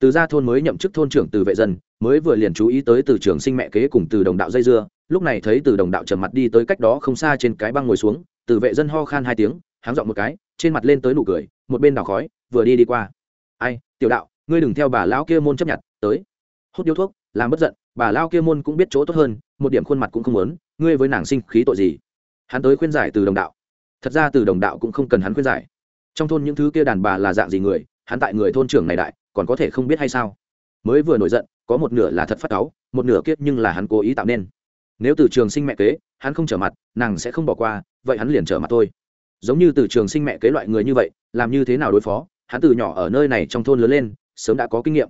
S1: Từ gia thôn mới nhậm chức thôn trưởng từ vệ dân, mới vừa liền chú ý tới từ trường sinh mẹ kế cùng từ đồng đạo dây dưa, lúc này thấy từ đồng đạo trầm mặt đi tới cách đó không xa trên cái băng ngồi xuống, từ vệ dân ho khan hai tiếng, háng dọn một cái, trên mặt lên tới nụ cười, một bên đào khói, vừa đi đi qua. Ai, tiểu đạo, ngươi đừng theo bà lão kia môn chấp nhận, tới. Hút điếu thuốc, làm bất giận, bà lao kia môn cũng biết chỗ tốt hơn, một điểm khuôn mặt cũng không muốn, ngươi với nàng sinh khí tội gì? Hắn tới khuyên giải từ đồng đạo. Thật ra từ đồng đạo cũng không cần hắn khuyên giải trong thôn những thứ kia đàn bà là dạng gì người, hắn tại người thôn trưởng này đại, còn có thể không biết hay sao? Mới vừa nổi giận, có một nửa là thật phát cáu, một nửa kiết nhưng là hắn cố ý tạo nên. Nếu từ trường sinh mẹ kế, hắn không trở mặt, nàng sẽ không bỏ qua, vậy hắn liền trở mặt thôi. Giống như từ trường sinh mẹ kế loại người như vậy, làm như thế nào đối phó? Hắn từ nhỏ ở nơi này trong thôn lớn lên, sớm đã có kinh nghiệm.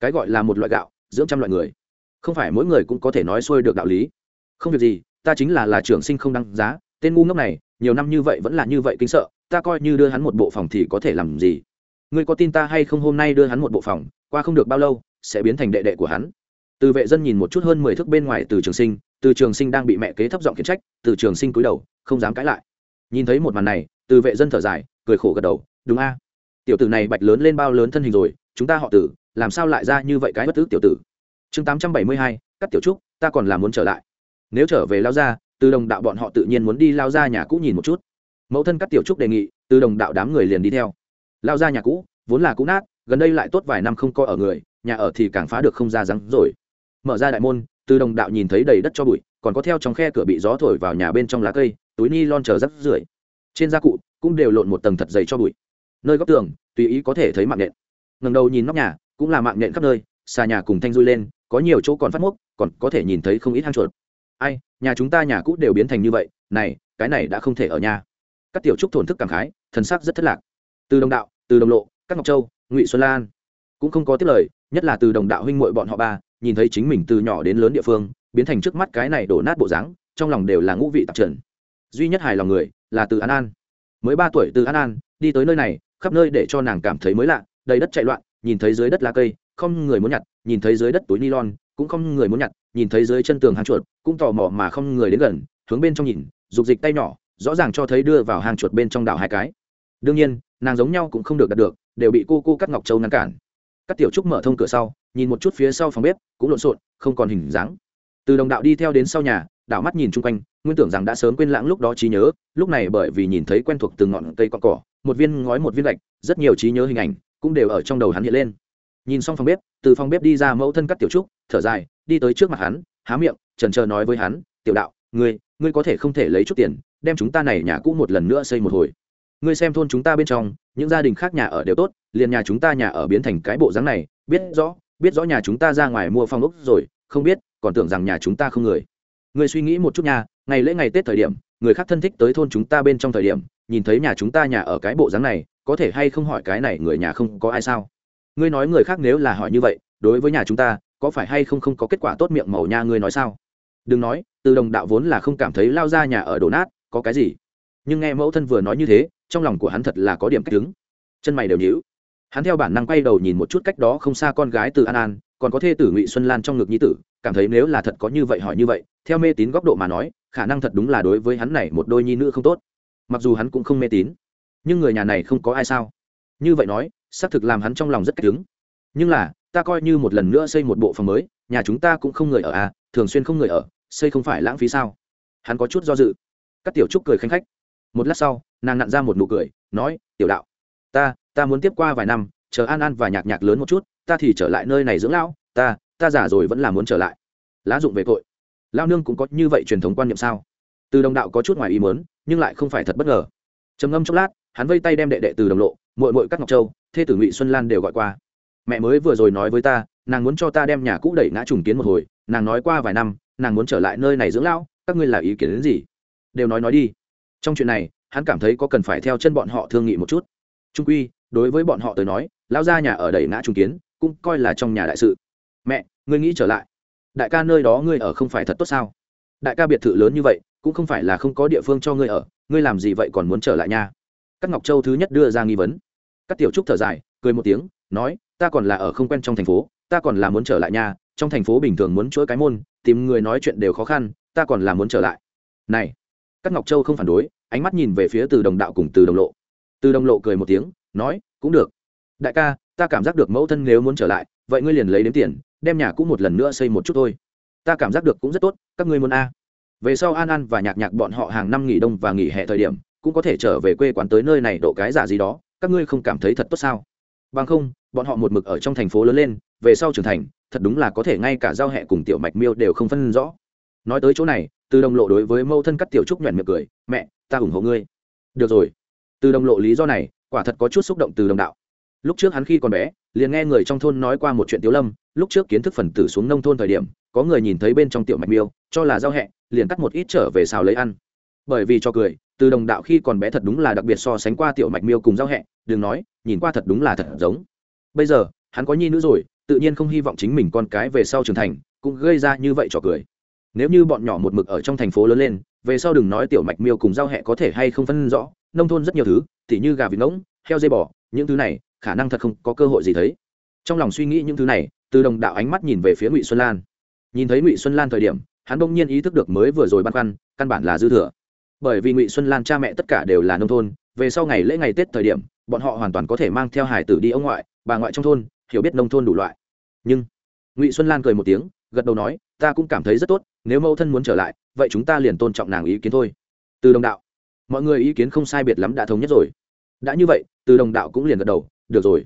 S1: Cái gọi là một loại gạo, dưỡng trăm loại người. Không phải mỗi người cũng có thể nói xuôi được đạo lý. Không việc gì, ta chính là là trường sinh không đăng giá tên ngu ngốc này, nhiều năm như vậy vẫn là như vậy kinh sợ, ta coi như đưa hắn một bộ phòng thì có thể làm gì? Ngươi có tin ta hay không hôm nay đưa hắn một bộ phòng, qua không được bao lâu, sẽ biến thành đệ đệ của hắn. Từ vệ dân nhìn một chút hơn mười thước bên ngoài từ trường sinh, từ trường sinh đang bị mẹ kế thấp giọng khiển trách, từ trường sinh cúi đầu, không dám cãi lại. Nhìn thấy một màn này, từ vệ dân thở dài, cười khổ gật đầu, đúng a. Tiểu tử này bạch lớn lên bao lớn thân hình rồi, chúng ta họ tử, làm sao lại ra như vậy cái bất tử tiểu tử? Chương tám trăm bảy mươi hai, cắt tiểu trúc, ta còn là muốn trở lại. Nếu trở về lao ra từ đồng đạo bọn họ tự nhiên muốn đi lao ra nhà cũ nhìn một chút. Mẫu thân các tiểu trúc đề nghị, từ đồng đạo đám người liền đi theo. Lao ra nhà cũ, vốn là cũ nát, gần đây lại tốt vài năm không coi ở người, nhà ở thì càng phá được không ra rắn rồi. Mở ra đại môn, từ đồng đạo nhìn thấy đầy đất cho bụi, còn có theo trong khe cửa bị gió thổi vào nhà bên trong lá cây, túi ni lon chờ rắc rưởi. Trên gia cụ cũng đều lộn một tầng thật dày cho bụi. Nơi góc tường, tùy ý có thể thấy mạng nện. ngầm đầu nhìn nóc nhà, cũng là mạng nện khắp nơi, xà nhà cùng thanh rui lên, có nhiều chỗ còn phát mốc, còn có thể nhìn thấy không ít hang chuột. Ai nhà chúng ta nhà cũ đều biến thành như vậy, này, cái này đã không thể ở nhà. Các tiểu trúc thổn thức cảm khái, thần sắc rất thất lạc. Từ đồng đạo, từ đồng lộ, các ngọc châu, ngụy xuân lan. Cũng không có tiết lời, nhất là từ đồng đạo huynh muội bọn họ ba, nhìn thấy chính mình từ nhỏ đến lớn địa phương, biến thành trước mắt cái này đổ nát bộ dáng, trong lòng đều là ngũ vị tạp trần. Duy nhất hài lòng người, là từ an an. Mới ba tuổi từ an an, đi tới nơi này, khắp nơi để cho nàng cảm thấy mới lạ, đầy đất chạy loạn, nhìn thấy dưới đất lá cây, không người muốn nhặt, nhìn thấy dưới đất túi nylon cũng không người muốn nhặt nhìn thấy dưới chân tường hang chuột, cũng tò mò mà không người đến gần, hướng bên trong nhìn, dục dịch tay nhỏ, rõ ràng cho thấy đưa vào hang chuột bên trong đảo hai cái. Đương nhiên, nàng giống nhau cũng không được đạt được, đều bị cô cô cắt ngọc châu ngăn cản. Các tiểu trúc mở thông cửa sau, nhìn một chút phía sau phòng bếp, cũng lộn xộn, không còn hình dáng. Từ đồng đạo đi theo đến sau nhà, đảo mắt nhìn chung quanh, nguyên tưởng rằng đã sớm quên lãng lúc đó trí nhớ, lúc này bởi vì nhìn thấy quen thuộc từng ngọn cây con cỏ, một viên ngói một viên gạch, rất nhiều trí nhớ hình ảnh cũng đều ở trong đầu hắn hiện lên. Nhìn xong phòng bếp, từ phòng bếp đi ra mẫu thân cắt tiểu trúc thở dài, đi tới trước mặt hắn, há miệng, trần trờ nói với hắn, tiểu đạo, ngươi ngươi có thể không thể lấy chút tiền, đem chúng ta này nhà cũ một lần nữa xây một hồi. Ngươi xem thôn chúng ta bên trong, những gia đình khác nhà ở đều tốt, liền nhà chúng ta nhà ở biến thành cái bộ dáng này, biết rõ biết rõ nhà chúng ta ra ngoài mua phong ốc rồi, không biết, còn tưởng rằng nhà chúng ta không người. Ngươi suy nghĩ một chút nha, ngày lễ ngày tết thời điểm, người khác thân thích tới thôn chúng ta bên trong thời điểm, nhìn thấy nhà chúng ta nhà ở cái bộ dáng này, có thể hay không hỏi cái này người nhà không có ai sao? Ngươi nói người khác nếu là hỏi như vậy, đối với nhà chúng ta có phải hay không không có kết quả tốt miệng màu nha ngươi nói sao? Đừng nói, từ đồng đạo vốn là không cảm thấy lao ra nhà ở đổ nát, có cái gì? Nhưng nghe mẫu thân vừa nói như thế, trong lòng của hắn thật là có điểm cách đứng. Chân mày đều nhíu. Hắn theo bản năng quay đầu nhìn một chút cách đó không xa con gái từ an an, còn có thê tử ngụy xuân lan trong ngực nhi tử, cảm thấy nếu là thật có như vậy hỏi như vậy, theo mê tín góc độ mà nói, khả năng thật đúng là đối với hắn này một đôi nhi nữ không tốt. Mặc dù hắn cũng không mê tín, nhưng người nhà này không có ai sao? Như vậy nói, xác thực làm hắn trong lòng rất cách đứng. Nhưng là ta coi như một lần nữa xây một bộ phòng mới, nhà chúng ta cũng không người ở à thường xuyên không người ở, xây không phải lãng phí sao? Hắn có chút do dự. Các tiểu trúc cười khanh khách. Một lát sau, nàng nặn ra một nụ cười, nói, tiểu đạo, ta ta muốn tiếp qua vài năm, chờ an an và nhạc nhạc lớn một chút, ta thì trở lại nơi này dưỡng lão, ta ta giả rồi vẫn là muốn trở lại. Lá dụng về tội. Lao nương cũng có như vậy truyền thống quan niệm sao? Từ đồng đạo có chút ngoài ý mớn nhưng lại không phải thật bất ngờ. Trầm ngâm chốc lát, hắn vây tay đem đệ đệ từ đồng lộ mội mội các ngọc châu, thê tử ngụy xuân lan đều gọi qua mẹ mới vừa rồi nói với ta, nàng muốn cho ta đem nhà cũ đẩy ngã trùng kiến một hồi, nàng nói qua vài năm, nàng muốn trở lại nơi này dưỡng lão, các ngươi là ý kiến đến gì? Đều nói nói đi. Trong chuyện này, hắn cảm thấy có cần phải theo chân bọn họ thương nghị một chút. Trung quy, đối với bọn họ tới nói, lão ra nhà ở đẩy ngã trùng kiến, cũng coi là trong nhà đại sự. Mẹ, ngươi nghĩ trở lại. Đại ca nơi đó ngươi ở không phải thật tốt sao? Đại ca biệt thự lớn như vậy, cũng không phải là không có địa phương cho ngươi ở, ngươi làm gì vậy còn muốn trở lại nha? Các ngọc châu thứ nhất đưa ra nghi vấn. Các tiểu trúc thở dài, cười một tiếng, nói ta còn là ở không quen trong thành phố, ta còn là muốn trở lại nhà, trong thành phố bình thường muốn chuỗi cái môn, tìm người nói chuyện đều khó khăn, ta còn là muốn trở lại. Này các ngọc châu không phản đối, ánh mắt nhìn về phía từ đồng đạo cùng từ đồng lộ. Từ đồng lộ cười một tiếng, nói, cũng được. Đại ca, ta cảm giác được mẫu thân nếu muốn trở lại, vậy ngươi liền lấy đến tiền, đem nhà cũng một lần nữa xây một chút thôi. Ta cảm giác được cũng rất tốt, các ngươi muốn a? Về sau an an và nhạc nhạc bọn họ hàng năm nghỉ đông và nghỉ hè thời điểm, cũng có thể trở về quê quán tới nơi này độ cái giả gì đó, các ngươi không cảm thấy thật tốt sao? Bằng không, bọn họ một mực ở trong thành phố lớn lên, về sau trưởng thành, thật đúng là có thể ngay cả giao hẹ cùng tiểu mạch miêu đều không phân rõ. Nói tới chỗ này, từ đồng lộ đối với mâu thân cắt tiểu trúc nhoẻn miệng cười, mẹ, ta ủng hộ ngươi. Được rồi. Từ đồng lộ lý do này, quả thật có chút xúc động từ đồng đạo. Lúc trước hắn khi còn bé, liền nghe người trong thôn nói qua một chuyện tiểu lâm, lúc trước kiến thức phần tử xuống nông thôn thời điểm, có người nhìn thấy bên trong tiểu mạch miêu, cho là giao hẹ, liền cắt một ít trở về xào lấy ăn. Bởi vì cho cười từ đồng đạo khi còn bé thật đúng là đặc biệt so sánh qua tiểu mạch miêu cùng giao hẹ, đừng nói, nhìn qua thật đúng là thật giống. Bây giờ, hắn có nhi nữ rồi, tự nhiên không hy vọng chính mình con cái về sau trưởng thành, cũng gây ra như vậy trò cười. Nếu như bọn nhỏ một mực ở trong thành phố lớn lên, về sau đừng nói tiểu mạch miêu cùng giao hẹ có thể hay không phân rõ, nông thôn rất nhiều thứ, tỉ như gà vịt ngỗng, heo dây bò, những thứ này, khả năng thật không có cơ hội gì thấy. Trong lòng suy nghĩ những thứ này, từ đồng đạo ánh mắt nhìn về phía ngụy xuân lan. Nhìn thấy ngụy xuân lan thời điểm, hắn bỗng nhiên ý thức được mới vừa rồi băn khoăn, căn bản là dư thừa bởi vì ngụy xuân lan cha mẹ tất cả đều là nông thôn, về sau ngày lễ ngày tết thời điểm, bọn họ hoàn toàn có thể mang theo hải tử đi ông ngoại, bà ngoại trong thôn, hiểu biết nông thôn đủ loại. Nhưng, ngụy xuân lan cười một tiếng, gật đầu nói, ta cũng cảm thấy rất tốt, nếu mẫu thân muốn trở lại, vậy chúng ta liền tôn trọng nàng ý kiến thôi. Từ đồng đạo, mọi người ý kiến không sai biệt lắm đã thống nhất rồi. Đã như vậy, từ đồng đạo cũng liền gật đầu, được rồi.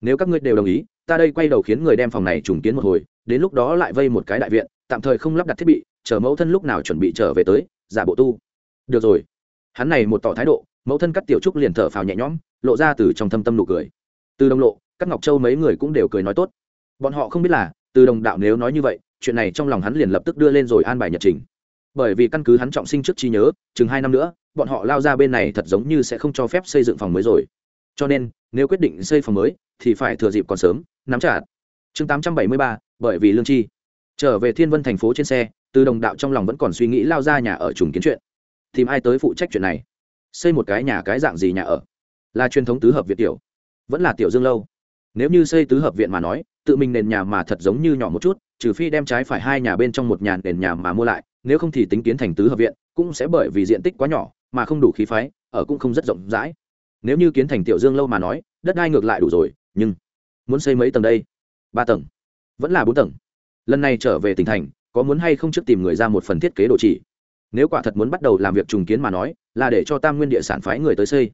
S1: Nếu các ngươi đều đồng ý, ta đây quay đầu khiến người đem phòng này trùng kiến một hồi, đến lúc đó lại vây một cái đại viện, tạm thời không lắp đặt thiết bị, chờ mẫu thân lúc nào chuẩn bị trở về tới, giả bộ tu được rồi. Hắn này một tỏ thái độ, mẫu thân cắt tiểu trúc liền thở phào nhẹ nhõm, lộ ra từ trong thâm tâm nụ cười. Từ đồng lộ, các ngọc châu mấy người cũng đều cười nói tốt. Bọn họ không biết là, từ đồng đạo nếu nói như vậy, chuyện này trong lòng hắn liền lập tức đưa lên rồi an bài nhật trình. Bởi vì căn cứ hắn trọng sinh trước trí nhớ, chừng hai năm nữa, bọn họ lao ra bên này thật giống như sẽ không cho phép xây dựng phòng mới rồi. Cho nên, nếu quyết định xây phòng mới, thì phải thừa dịp còn sớm, nắm chặt. chương tám trăm bảy mươi ba, bởi vì lương chi trở về thiên vân thành phố trên xe, từ đồng đạo trong lòng vẫn còn suy nghĩ lao ra nhà ở trùng kiến chuyện tìm ai tới phụ trách chuyện này. Xây một cái nhà cái dạng gì nhà ở? Là truyền thống tứ hợp viện tiểu. Vẫn là tiểu dương lâu. Nếu như xây tứ hợp viện mà nói, tự mình nền nhà mà thật giống như nhỏ một chút, trừ phi đem trái phải hai nhà bên trong một nhà nền nhà mà mua lại, nếu không thì tính kiến thành tứ hợp viện, cũng sẽ bởi vì diện tích quá nhỏ mà không đủ khí phái, ở cũng không rất rộng rãi. Nếu như kiến thành tiểu dương lâu mà nói, đất đai ngược lại đủ rồi, nhưng muốn xây mấy tầng đây? Ba tầng. Vẫn là bốn tầng. Lần này trở về tỉnh thành, có muốn hay không trước tìm người ra một phần thiết kế đồ chỉ? Nếu quả thật muốn bắt đầu làm việc trùng kiến mà nói, là để cho tam nguyên địa sản phái người tới xây.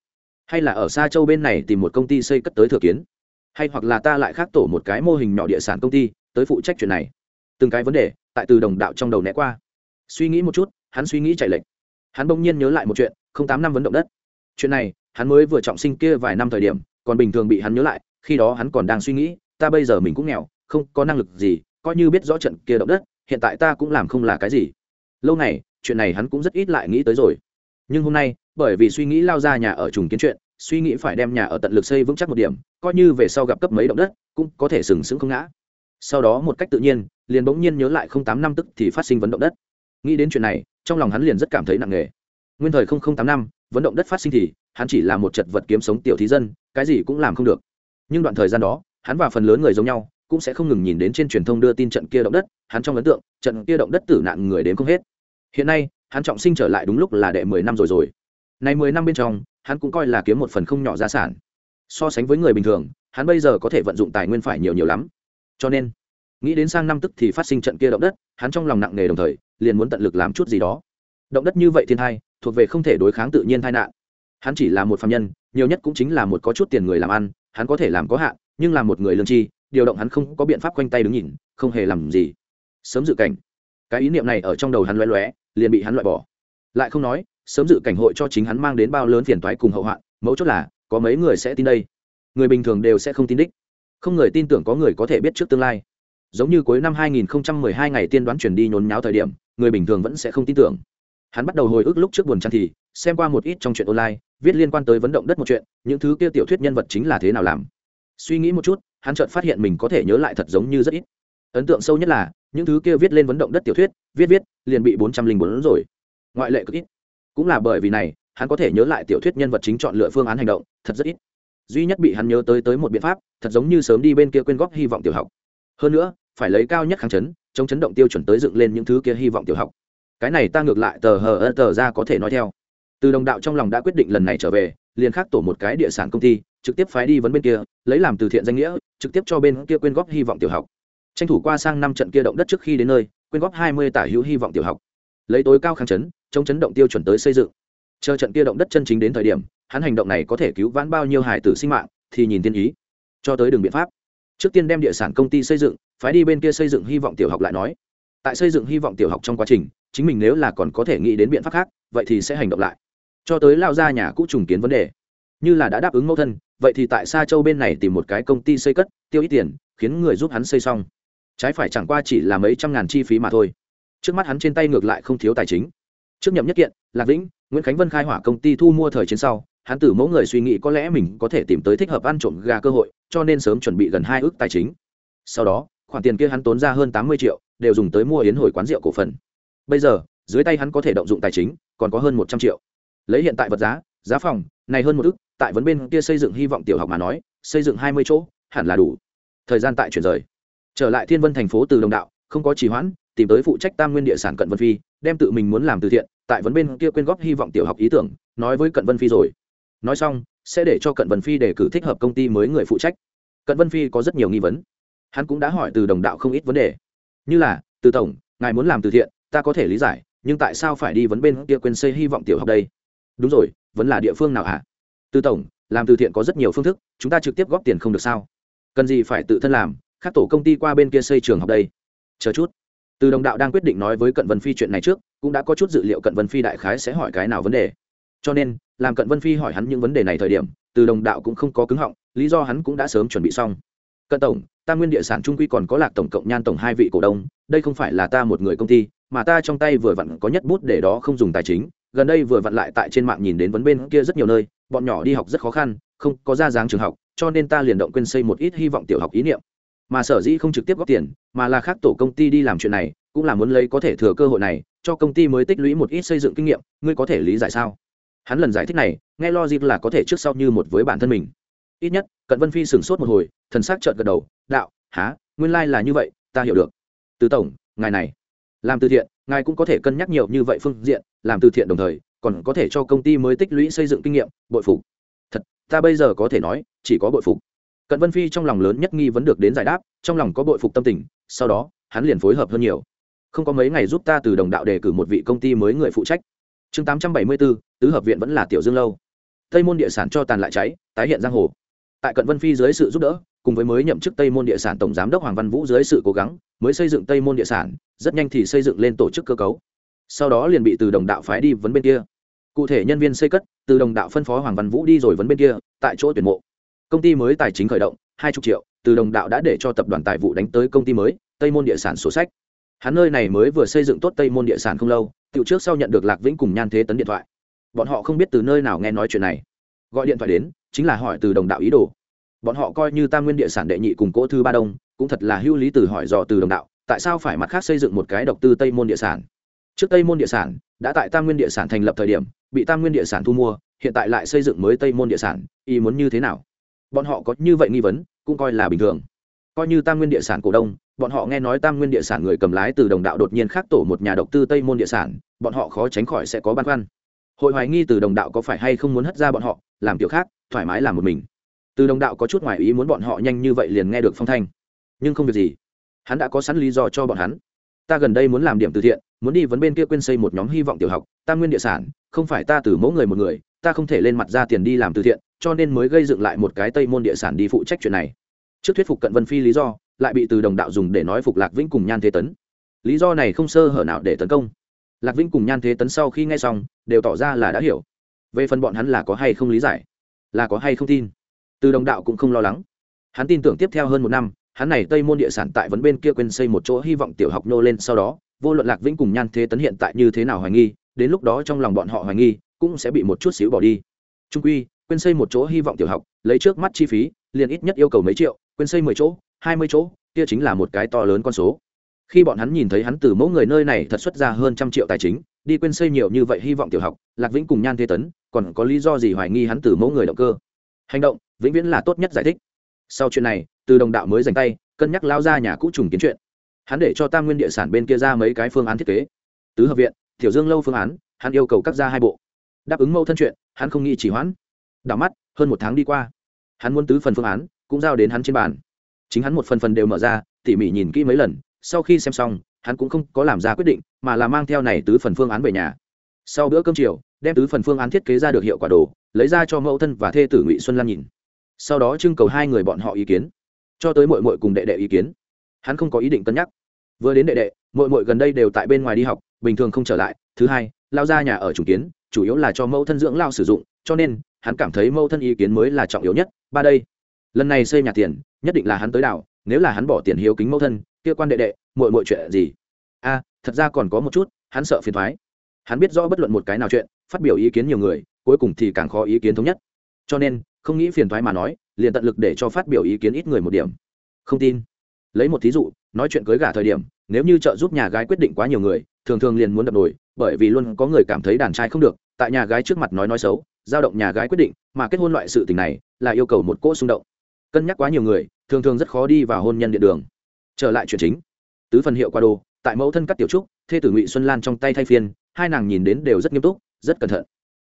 S1: Hay là ở xa châu bên này tìm một công ty xây cất tới thừa kiến. Hay hoặc là ta lại khác tổ một cái mô hình nhỏ địa sản công ty tới phụ trách chuyện này. Từng cái vấn đề, tại từ đồng đạo trong đầu né qua. Suy nghĩ một chút, hắn suy nghĩ chạy lệch. Hắn bỗng nhiên nhớ lại một chuyện, không tám năm vấn động đất. Chuyện này, hắn mới vừa trọng sinh kia vài năm thời điểm, còn bình thường bị hắn nhớ lại, khi đó hắn còn đang suy nghĩ, ta bây giờ mình cũng nghèo, không có năng lực gì, coi như biết rõ trận kia động đất, hiện tại ta cũng làm không là cái gì. Lâu này chuyện này hắn cũng rất ít lại nghĩ tới rồi. Nhưng hôm nay, bởi vì suy nghĩ lao ra nhà ở trùng kiến chuyện, suy nghĩ phải đem nhà ở tận lực xây vững chắc một điểm, coi như về sau gặp cấp mấy động đất, cũng có thể sừng sững không ngã. Sau đó một cách tự nhiên, liền bỗng nhiên nhớ lại không tám năm tức thì phát sinh vấn động đất. Nghĩ đến chuyện này, trong lòng hắn liền rất cảm thấy nặng nề. Nguyên thời không tám năm, vấn động đất phát sinh thì, hắn chỉ là một chật vật kiếm sống tiểu thí dân, cái gì cũng làm không được. Nhưng đoạn thời gian đó, hắn và phần lớn người giống nhau, cũng sẽ không ngừng nhìn đến trên truyền thông đưa tin trận kia động đất, hắn trong ấn tượng, trận kia động đất tử nạn người đến không hết hiện nay, hắn trọng sinh trở lại đúng lúc là đệ mười năm rồi rồi. Này mười năm bên trong, hắn cũng coi là kiếm một phần không nhỏ gia sản. So sánh với người bình thường, hắn bây giờ có thể vận dụng tài nguyên phải nhiều nhiều lắm. Cho nên, nghĩ đến sang năm tức thì phát sinh trận kia động đất, hắn trong lòng nặng nề đồng thời, liền muốn tận lực làm chút gì đó. Động đất như vậy thiên thai, thuộc về không thể đối kháng tự nhiên tai nạn. Hắn chỉ là một phạm nhân, nhiều nhất cũng chính là một có chút tiền người làm ăn, hắn có thể làm có hạn, nhưng là một người lương tri, điều động hắn không có biện pháp quanh tay đứng nhìn, không hề làm gì. Sớm dự cảnh. Cái ý niệm này ở trong đầu hắn loé loé liền bị hắn loại bỏ. Lại không nói, sớm dự cảnh hội cho chính hắn mang đến bao lớn phiền toái cùng hậu hoạn, mấu chốt là, có mấy người sẽ tin đây. Người bình thường đều sẽ không tin đích. Không người tin tưởng có người có thể biết trước tương lai. Giống như cuối năm 2012 ngày tiên đoán chuyển đi nhốn nháo thời điểm, người bình thường vẫn sẽ không tin tưởng. Hắn bắt đầu hồi ức lúc trước buồn chán thì, xem qua một ít trong chuyện online, viết liên quan tới vấn động đất một chuyện, những thứ kia tiểu thuyết nhân vật chính là thế nào làm. Suy nghĩ một chút, hắn chợt phát hiện mình có thể nhớ lại thật giống như rất ít. Ấn tượng sâu nhất là những thứ kia viết lên vấn động đất tiểu thuyết, viết viết, liền bị bốn trăm linh bốn rồi. Ngoại lệ cực ít. Cũng là bởi vì này, hắn có thể nhớ lại tiểu thuyết nhân vật chính chọn lựa phương án hành động, thật rất ít. Duy nhất bị hắn nhớ tới tới một biện pháp, thật giống như sớm đi bên kia quyên góp hy vọng tiểu học. Hơn nữa, phải lấy cao nhất kháng chấn, chống chấn động tiêu chuẩn tới dựng lên những thứ kia hy vọng tiểu học. Cái này ta ngược lại tờ hờ ơ tờ ra có thể nói theo. Từ đồng đạo trong lòng đã quyết định lần này trở về, liền khắc tổ một cái địa sản công ty, trực tiếp phái đi vấn bên kia, lấy làm từ thiện danh nghĩa, trực tiếp cho bên kia quyên góp hy vọng tiểu học tranh thủ qua sang năm trận kia động đất trước khi đến nơi, quyên góp hai mươi tả hữu hy vọng tiểu học. Lấy tối cao kháng chấn, chống chấn động tiêu chuẩn tới xây dựng. Chờ trận kia động đất chân chính đến thời điểm, hắn hành động này có thể cứu vãn bao nhiêu hải tử sinh mạng, thì nhìn tiên ý. Cho tới đường biện pháp. Trước tiên đem địa sản công ty xây dựng, phái đi bên kia xây dựng hy vọng tiểu học lại nói. Tại xây dựng hy vọng tiểu học trong quá trình, chính mình nếu là còn có thể nghĩ đến biện pháp khác, vậy thì sẽ hành động lại. Cho tới lao ra nhà cũ trùng kiến vấn đề. Như là đã đáp ứng mẫu thân, vậy thì tại xa châu bên này tìm một cái công ty xây cất, tiêu ít tiền, khiến người giúp hắn xây xong trái phải chẳng qua chỉ là mấy trăm ngàn chi phí mà thôi. Trước mắt hắn trên tay ngược lại không thiếu tài chính. Trước nhậm nhất kiện, lạc vĩnh, nguyễn khánh vân khai hỏa công ty thu mua thời chiến sau, hắn từ mẫu người suy nghĩ có lẽ mình có thể tìm tới thích hợp ăn trộm gà cơ hội, cho nên sớm chuẩn bị gần hai ước tài chính. Sau đó, khoản tiền kia hắn tốn ra hơn tám mươi triệu, đều dùng tới mua yến hồi quán rượu cổ phần. Bây giờ, dưới tay hắn có thể động dụng tài chính, còn có hơn một trăm triệu. Lấy hiện tại vật giá giá phòng, này hơn một ước, tại vấn bên kia xây dựng hy vọng tiểu học mà nói, xây dựng hai mươi chỗ, hẳn là đủ. Thời gian tại chuyển rời trở lại thiên vân thành phố từ đồng đạo, không có trì hoãn, tìm tới phụ trách tam nguyên địa sản cận vân phi, đem tự mình muốn làm từ thiện, tại vấn bên kia quyên góp hy vọng tiểu học ý tưởng, nói với cận vân phi rồi. Nói xong, sẽ để cho cận vân phi đề cử thích hợp công ty mới người phụ trách. Cận vân phi có rất nhiều nghi vấn. Hắn cũng đã hỏi từ đồng đạo không ít vấn đề. Như là, từ tổng, ngài muốn làm từ thiện, ta có thể lý giải, nhưng tại sao phải đi vấn bên kia quên xây hy vọng tiểu học đây? Đúng rồi, vẫn là địa phương nào hả? Từ tổng, làm từ thiện có rất nhiều phương thức, chúng ta trực tiếp góp tiền không được sao? Cần gì phải tự thân làm khác tổ công ty qua bên kia xây trường học đây. Chờ chút. Từ đồng đạo đang quyết định nói với cận vân phi chuyện này trước, cũng đã có chút dự liệu cận vân phi đại khái sẽ hỏi cái nào vấn đề. Cho nên, làm cận vân phi hỏi hắn những vấn đề này thời điểm, từ đồng đạo cũng không có cứng họng, lý do hắn cũng đã sớm chuẩn bị xong. Cận tổng, ta nguyên địa sản trung quy còn có lạc tổng cộng nhan tổng hai vị cổ đông, đây không phải là ta một người công ty, mà ta trong tay vừa vặn có nhất bút để đó không dùng tài chính, gần đây vừa vặn lại tại trên mạng nhìn đến vấn bên kia rất nhiều nơi, bọn nhỏ đi học rất khó khăn, không có ra dáng trường học, cho nên ta liền động quên xây một ít hy vọng tiểu học ý niệm mà sở dĩ không trực tiếp góp tiền, mà là khác tổ công ty đi làm chuyện này, cũng là muốn lấy có thể thừa cơ hội này, cho công ty mới tích lũy một ít xây dựng kinh nghiệm, ngươi có thể lý giải sao? Hắn lần giải thích này, nghe lo dịp là có thể trước sau như một với bản thân mình. Ít nhất, cận vân phi sửng sốt một hồi, thần s ắ c trợn gật đầu, đạo, há, nguyên lai、like、là như vậy, ta hiểu được. Từ tổng, ngài này, làm từ thiện, ngài cũng có thể cân nhắc nhiều như vậy phương diện, làm từ thiện đồng thời, còn có thể cho công ty mới tích lũy xây dựng kinh nghiệm, bội phục. Thật, ta bây giờ có thể nói, chỉ có bội phục cận vân phi trong lòng lớn nhất nghi vấn được đến giải đáp, trong lòng có bội phục tâm tình, sau đó, hắn liền phối hợp hơn nhiều. Không có mấy ngày giúp ta từ đồng đạo đề cử một vị công ty mới người phụ trách. Chương tám trăm bảy mươi bốn tứ hợp viện vẫn là tiểu dương lâu. Tây môn địa sản cho tàn lại cháy, tái hiện giang hồ. Tại cận vân phi dưới sự giúp đỡ, cùng với mới nhậm chức tây môn địa sản tổng giám đốc hoàng văn vũ dưới sự cố gắng, mới xây dựng tây môn địa sản, rất nhanh thì xây dựng lên tổ chức cơ cấu. Sau đó liền bị từ đồng đạo phái đi vấn bên kia. Cụ thể nhân viên xây cất, từ đồng đạo phân phó hoàng văn vũ đi rồi vấn bên kia, tại chỗ tuyển mộ công ty mới tài chính khởi động, hai chục triệu, từ đồng đạo đã để cho tập đoàn tài vụ đánh tới công ty mới, tây môn địa sản sổ sách. Hắn nơi này mới vừa xây dựng tốt tây môn địa sản không lâu tự trước sau nhận được lạc vĩnh cùng nhan thế tấn điện thoại. Bọn họ không biết từ nơi nào nghe nói chuyện này. Gọi điện thoại đến, chính là hỏi từ đồng đạo ý đồ. Bọn họ coi như tam nguyên địa sản đệ nhị cùng cỗ thư ba đông, cũng thật là hưu lý từ hỏi dò từ đồng đạo, tại sao phải mặt khác xây dựng một cái độc tư tây môn địa sản? Trước tây môn địa sản, đã tại tam nguyên địa sản thành lập thời điểm, bị tam nguyên địa sản thu mua, hiện tại lại xây dựng mới tây môn địa sản, ý muốn như thế nào? Bọn họ có như vậy nghi vấn, cũng coi là bình thường. Coi như tam nguyên địa sản cổ đông, bọn họ nghe nói tam nguyên địa sản người cầm lái từ đồng đạo đột nhiên khác tổ một nhà độc tư tây môn địa sản, bọn họ khó tránh khỏi sẽ có băn khoăn. Hội hoài nghi từ đồng đạo có phải hay không muốn hất ra bọn họ, làm kiểu khác, thoải mái làm một mình. Từ đồng đạo có chút ngoài ý muốn bọn họ nhanh như vậy liền nghe được phong thanh. Nhưng không việc gì. Hắn đã có sẵn lý do cho bọn hắn. Ta gần đây muốn làm điểm từ thiện, muốn đi vấn bên kia quên xây một nhóm hy vọng tiểu học, tam nguyên địa sản, không phải ta từ mỗi người một người, ta không thể lên mặt ra tiền đi làm từ thiện cho nên mới gây dựng lại một cái tây môn địa sản đi phụ trách chuyện này. Trước thuyết phục cận vân phi lý do, lại bị từ đồng đạo dùng để nói phục lạc vĩnh cùng nhan thế tấn. Lý do này không sơ hở nào để tấn công. Lạc vĩnh cùng nhan thế tấn sau khi nghe xong, đều tỏ ra là đã hiểu. Về phần bọn hắn là có hay không lý giải, là có hay không tin, từ đồng đạo cũng không lo lắng. Hắn tin tưởng tiếp theo hơn một năm, hắn này tây môn địa sản tại vấn bên kia quên xây một chỗ hy vọng tiểu học nô lên sau đó, vô luận lạc vĩnh cùng nhan thế tấn hiện tại như thế nào hoài nghi, đến lúc đó trong lòng bọn họ hoài nghi, cũng sẽ bị một chút xíu bỏ đi. Trung quy quên xây một chỗ hy vọng tiểu học, lấy trước mắt chi phí, liền ít nhất yêu cầu mấy triệu, quên xây mười chỗ, hai mươi chỗ, kia chính là một cái to lớn con số. Khi bọn hắn nhìn thấy hắn từ mẫu người nơi này thật xuất ra hơn trăm triệu tài chính, đi quên xây nhiều như vậy hy vọng tiểu học, lạc vĩnh cùng nhan thế tấn, còn có lý do gì hoài nghi hắn từ mẫu người động cơ? Hành động, vĩnh viễn là tốt nhất giải thích. Sau chuyện này, từ đồng đạo mới dành tay, cân nhắc lao ra nhà cũ trùng kiến chuyện. Hắn để cho tam nguyên địa sản bên kia ra mấy cái phương án thiết kế. Tứ hợp viện, tiểu dương lâu phương án, hắn yêu cầu cắt ra hai bộ. Đáp ứng mâu thân chuyện, hắn không nghĩ chỉ hoãn đảo mắt, hơn một tháng đi qua, hắn muốn tứ phần phương án cũng giao đến hắn trên bàn. Chính hắn một phần phần đều mở ra, tỉ mỉ nhìn kỹ mấy lần, sau khi xem xong, hắn cũng không có làm ra quyết định, mà là mang theo này tứ phần phương án về nhà. Sau bữa cơm chiều, đem tứ phần phương án thiết kế ra được hiệu quả đồ, lấy ra cho mẫu thân và thê tử ngụy xuân lan nhìn. Sau đó trưng cầu hai người bọn họ ý kiến, cho tới mội mội cùng đệ đệ ý kiến. Hắn không có ý định cân nhắc. Vừa đến đệ đệ mội mội gần đây đều tại bên ngoài đi học, bình thường không trở lại. Thứ hai, lao ra nhà ở chủ kiến, chủ yếu là cho mẫu thân dưỡng lao sử dụng, cho nên hắn cảm thấy mâu thân ý kiến mới là trọng yếu nhất, ba đây. Lần này xây nhà tiền, nhất định là hắn tới đảo, nếu là hắn bỏ tiền hiếu kính mâu thân, kia quan đệ đệ mội mội chuyện gì? A, thật ra còn có một chút, hắn sợ phiền thoái. Hắn biết rõ bất luận một cái nào chuyện, phát biểu ý kiến nhiều người, cuối cùng thì càng khó ý kiến thống nhất. Cho nên, không nghĩ phiền thoái mà nói, liền tận lực để cho phát biểu ý kiến ít người một điểm. Không tin. Lấy một thí dụ, nói chuyện cưới gả thời điểm, nếu như trợ giúp nhà gái quyết định quá nhiều người, thường thường liền muốn đập nổi bởi vì luôn có người cảm thấy đàn trai không được, tại nhà gái trước mặt nói nói xấu giao động nhà gái quyết định, mà kết hôn loại sự tình này là yêu cầu một cỗ xung động. Cân nhắc quá nhiều người, thường thường rất khó đi vào hôn nhân điện đường. Trở lại chuyện chính. Tứ phần hiệu qua đồ, tại mẫu thân cắt tiểu trúc, thê tử ngụy xuân lan trong tay thay phiên, hai nàng nhìn đến đều rất nghiêm túc, rất cẩn thận.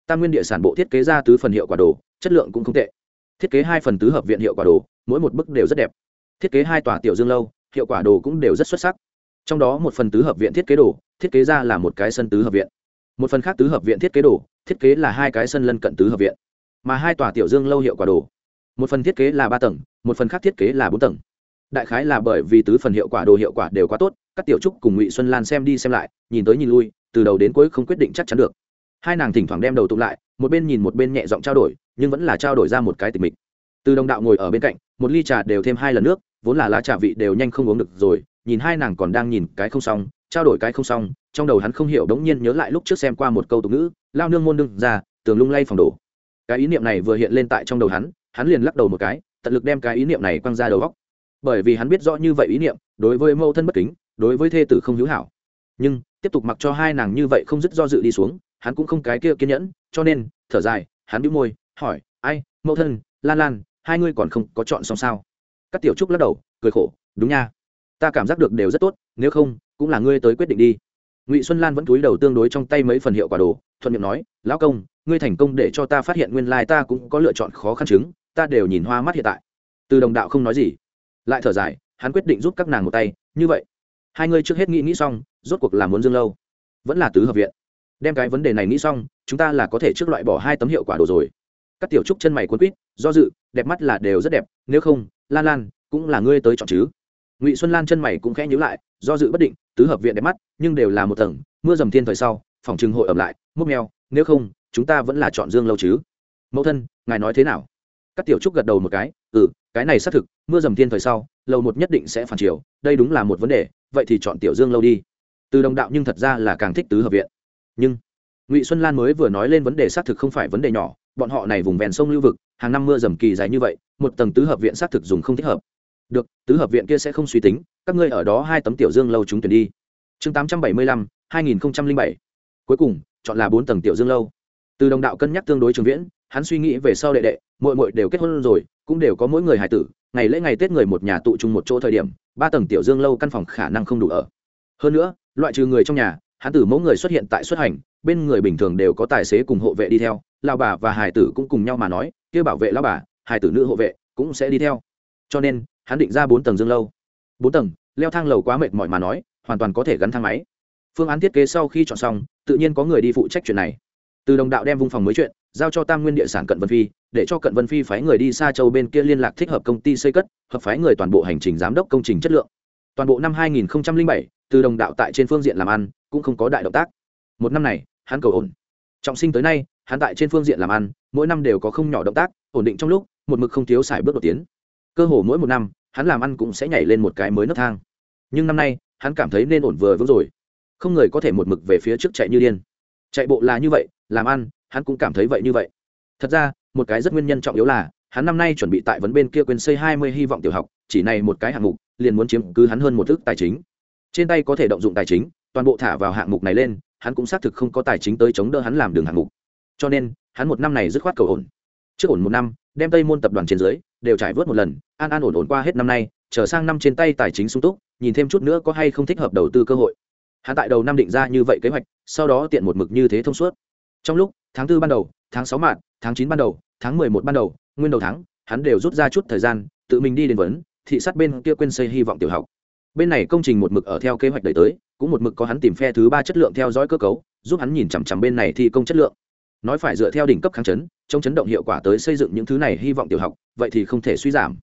S1: Tam nguyên địa sản bộ thiết kế ra tứ phần hiệu quả đồ, chất lượng cũng không tệ. Thiết kế hai phần tứ hợp viện hiệu quả đồ, mỗi một bức đều rất đẹp. Thiết kế hai tòa tiểu dương lâu, hiệu quả đồ cũng đều rất xuất sắc. Trong đó một phần tứ hợp viện thiết kế đồ, thiết kế ra là một cái sân tứ hợp viện một phần khác tứ hợp viện thiết kế đồ, thiết kế là hai cái sân lân cận tứ hợp viện, mà hai tòa tiểu dương lâu hiệu quả đồ. Một phần thiết kế là ba tầng, một phần khác thiết kế là bốn tầng. Đại khái là bởi vì tứ phần hiệu quả đồ hiệu quả đều quá tốt, các tiểu trúc cùng ngụy xuân lan xem đi xem lại, nhìn tới nhìn lui, từ đầu đến cuối không quyết định chắc chắn được. Hai nàng thỉnh thoảng đem đầu tụng lại, một bên nhìn một bên nhẹ giọng trao đổi, nhưng vẫn là trao đổi ra một cái tình mình từ đồng đạo ngồi ở bên cạnh, một ly trà đều thêm hai lần nước, vốn là lá trà vị đều nhanh không uống được rồi, nhìn hai nàng còn đang nhìn cái không xong, trao đổi cái không xong trong đầu hắn không hiểu đống nhiên nhớ lại lúc trước xem qua một câu tục ngữ, lao nương môn đương ra, tường lung lay phòng đổ. Cái ý niệm này vừa hiện lên tại trong đầu hắn hắn liền lắc đầu một cái, tận lực đem cái ý niệm này quăng ra đầu góc bởi vì hắn biết rõ như vậy ý niệm, đối với mâu thân bất kính, đối với thê tử không hữu hảo. Nhưng, tiếp tục mặc cho hai nàng như vậy không dứt do dự đi xuống, hắn cũng không cái kia kiên nhẫn, cho nên, thở dài, hắn bĩu môi, hỏi, ai, mẫu thân, lan lan, hai ngươi còn không có chọn xong sao? Các tiểu trúc lắc đầu, cười khổ, đúng nha, ta cảm giác được đều rất tốt, nếu không, cũng là ngươi tới quyết định đi ngụy xuân lan vẫn túi đầu tương đối trong tay mấy phần hiệu quả đồ thuận miệng nói lão công ngươi thành công để cho ta phát hiện nguyên lai ta cũng có lựa chọn khó khăn chứng ta đều nhìn hoa mắt hiện tại từ đồng đạo không nói gì lại thở dài hắn quyết định giúp các nàng một tay như vậy hai ngươi trước hết nghĩ nghĩ xong rốt cuộc là muốn dương lâu vẫn là tứ hợp viện đem cái vấn đề này nghĩ xong chúng ta là có thể trước loại bỏ hai tấm hiệu quả đồ rồi các tiểu trúc chân mày quân quýt, do dự, đẹp mắt là đều rất đẹp, nếu không, lan lan cũng là ngươi tới chọn chứ. Ngụy xuân lan chân mày cũng khẽ nhíu lại do dự bất định, tứ hợp viện đẹp mắt, nhưng đều là một tầng, mưa dầm thiên thời sau, phòng trừng hội ẩm lại múc mèo nếu không, chúng ta vẫn là chọn dương lâu chứ. Mẫu thân, ngài nói thế nào? Các tiểu trúc gật đầu một cái ừ cái này xác thực, mưa dầm thiên thời sau, lâu một nhất định sẽ phản chiều, đây đúng là một vấn đề, vậy thì chọn tiểu dương lâu đi. Từ đồng đạo nhưng thật ra là càng thích tứ hợp viện. Nhưng, ngụy xuân lan mới vừa nói lên vấn đề xác thực không phải vấn đề nhỏ, bọn họ này vùng ven sông lưu vực, hàng năm mưa dầm kỳ dài như vậy, một tầng tứ hợp viện xác thực dùng không thích hợp được, tứ hợp viện kia sẽ không suy tính, các ngươi ở đó hai tấm tiểu dương lâu chúng tuyển đi. Chương tám trăm bảy mươi lăm, hai nghìn bảy. Cuối cùng, chọn là bốn tầng tiểu dương lâu. Từ đồng đạo cân nhắc tương đối trường viễn, hắn suy nghĩ về sau đệ đệ mội mội đều kết hôn rồi, cũng đều có mỗi người hài tử, ngày lễ ngày tết người một nhà tụ chung một chỗ thời điểm, ba tầng tiểu dương lâu căn phòng khả năng không đủ ở. Hơn nữa, loại trừ người trong nhà, hắn tử mẫu người xuất hiện tại xuất hành, bên người bình thường đều có tài xế cùng hộ vệ đi theo lao bà và hải tử cũng cùng nhau mà nói, kia bảo vệ lao bà hải tử nữ hộ vệ cũng sẽ đi theo. Cho nên hắn định ra bốn tầng dương lâu. Bốn tầng leo thang lầu quá mệt mỏi mà nói hoàn toàn có thể gắn thang máy. Phương án thiết kế sau khi chọn xong tự nhiên có người đi phụ trách chuyện này. Từ đồng đạo đem vung phòng mới chuyện giao cho tam nguyên địa sản cận vân phi để cho cận vân phi phái người đi xa châu bên kia liên lạc thích hợp công ty xây cất hợp phái người toàn bộ hành trình giám đốc công trình chất lượng. Toàn bộ năm 2007, từ đồng đạo tại trên phương diện làm ăn cũng không có đại động tác. Một năm này hắn cầu ổn. Trọng sinh tới nay hắn tại trên phương diện làm ăn mỗi năm đều có không nhỏ động tác ổn định trong lúc một mực không thiếu xài bước đột tiến cơ hồ mỗi một năm, hắn làm ăn cũng sẽ nhảy lên một cái mới nấc thang. Nhưng năm nay, hắn cảm thấy nên ổn vừa vững rồi. Không người có thể một mực về phía trước chạy như điên. Chạy bộ là như vậy, làm ăn, hắn cũng cảm thấy vậy như vậy. Thật ra, một cái rất nguyên nhân trọng yếu là, hắn năm nay chuẩn bị tại vấn bên kia quên xây hai mươi hy vọng tiểu học, chỉ này một cái hạng mục, liền muốn chiếm cứ hắn hơn một thức tài chính. Trên tay có thể động dụng tài chính, toàn bộ thả vào hạng mục này lên, hắn cũng xác thực không có tài chính tới chống đỡ hắn làm đường hạng mục. Cho nên, hắn một năm này dứt khoát cầu ổn. Trước ổn một năm, đem tây môn tập đoàn trên dưới đều trải vớt một lần, an an ổn ổn qua hết năm nay trở sang năm trên tay tài chính sung túc, nhìn thêm chút nữa có hay không thích hợp đầu tư cơ hội. Hắn tại đầu năm định ra như vậy kế hoạch, sau đó tiện một mực như thế thông suốt. Trong lúc, tháng tư ban đầu, tháng sáu mạng tháng chín ban đầu, tháng mười một ban đầu, nguyên đầu tháng, hắn đều rút ra chút thời gian, tự mình đi đến vấn, thị sát bên kia quên xây hy vọng tiểu học. Bên này công trình một mực ở theo kế hoạch đẩy tới, cũng một mực có hắn tìm phe thứ ba chất lượng theo dõi cơ cấu, giúp hắn nhìn chằm chằm bên này thi công chất lượng nói phải dựa theo đỉnh cấp kháng chấn trong chấn động hiệu quả tới xây dựng những thứ này hy vọng tiểu học, vậy thì không thể suy giảm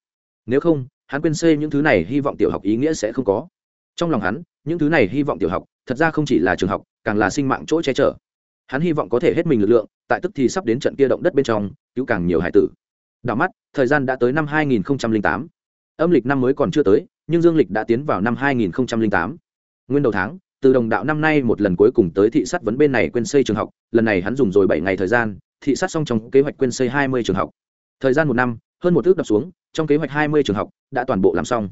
S1: nếu không, hắn quên xây những thứ này hy vọng tiểu học ý nghĩa sẽ không có trong lòng hắn, những thứ này hy vọng tiểu học, thật ra không chỉ là trường học, càng là sinh mạng chỗ che chở hắn hy vọng có thể hết mình lực lượng, tại tức thì sắp đến trận kia động đất bên trong, cứu càng nhiều hải tử đảo mắt, thời gian đã tới năm 2008. âm lịch năm mới còn chưa tới, nhưng dương lịch đã tiến vào năm 2008. nguyên đầu tháng từ đồng đạo năm nay một lần cuối cùng tới thị sát vấn bên này quên xây trường học, lần này hắn dùng rồi bảy ngày thời gian, thị sát xong trong kế hoạch quên xây 20 trường học. Thời gian một năm, hơn một thước đập xuống, trong kế hoạch 20 trường học đã toàn bộ làm xong.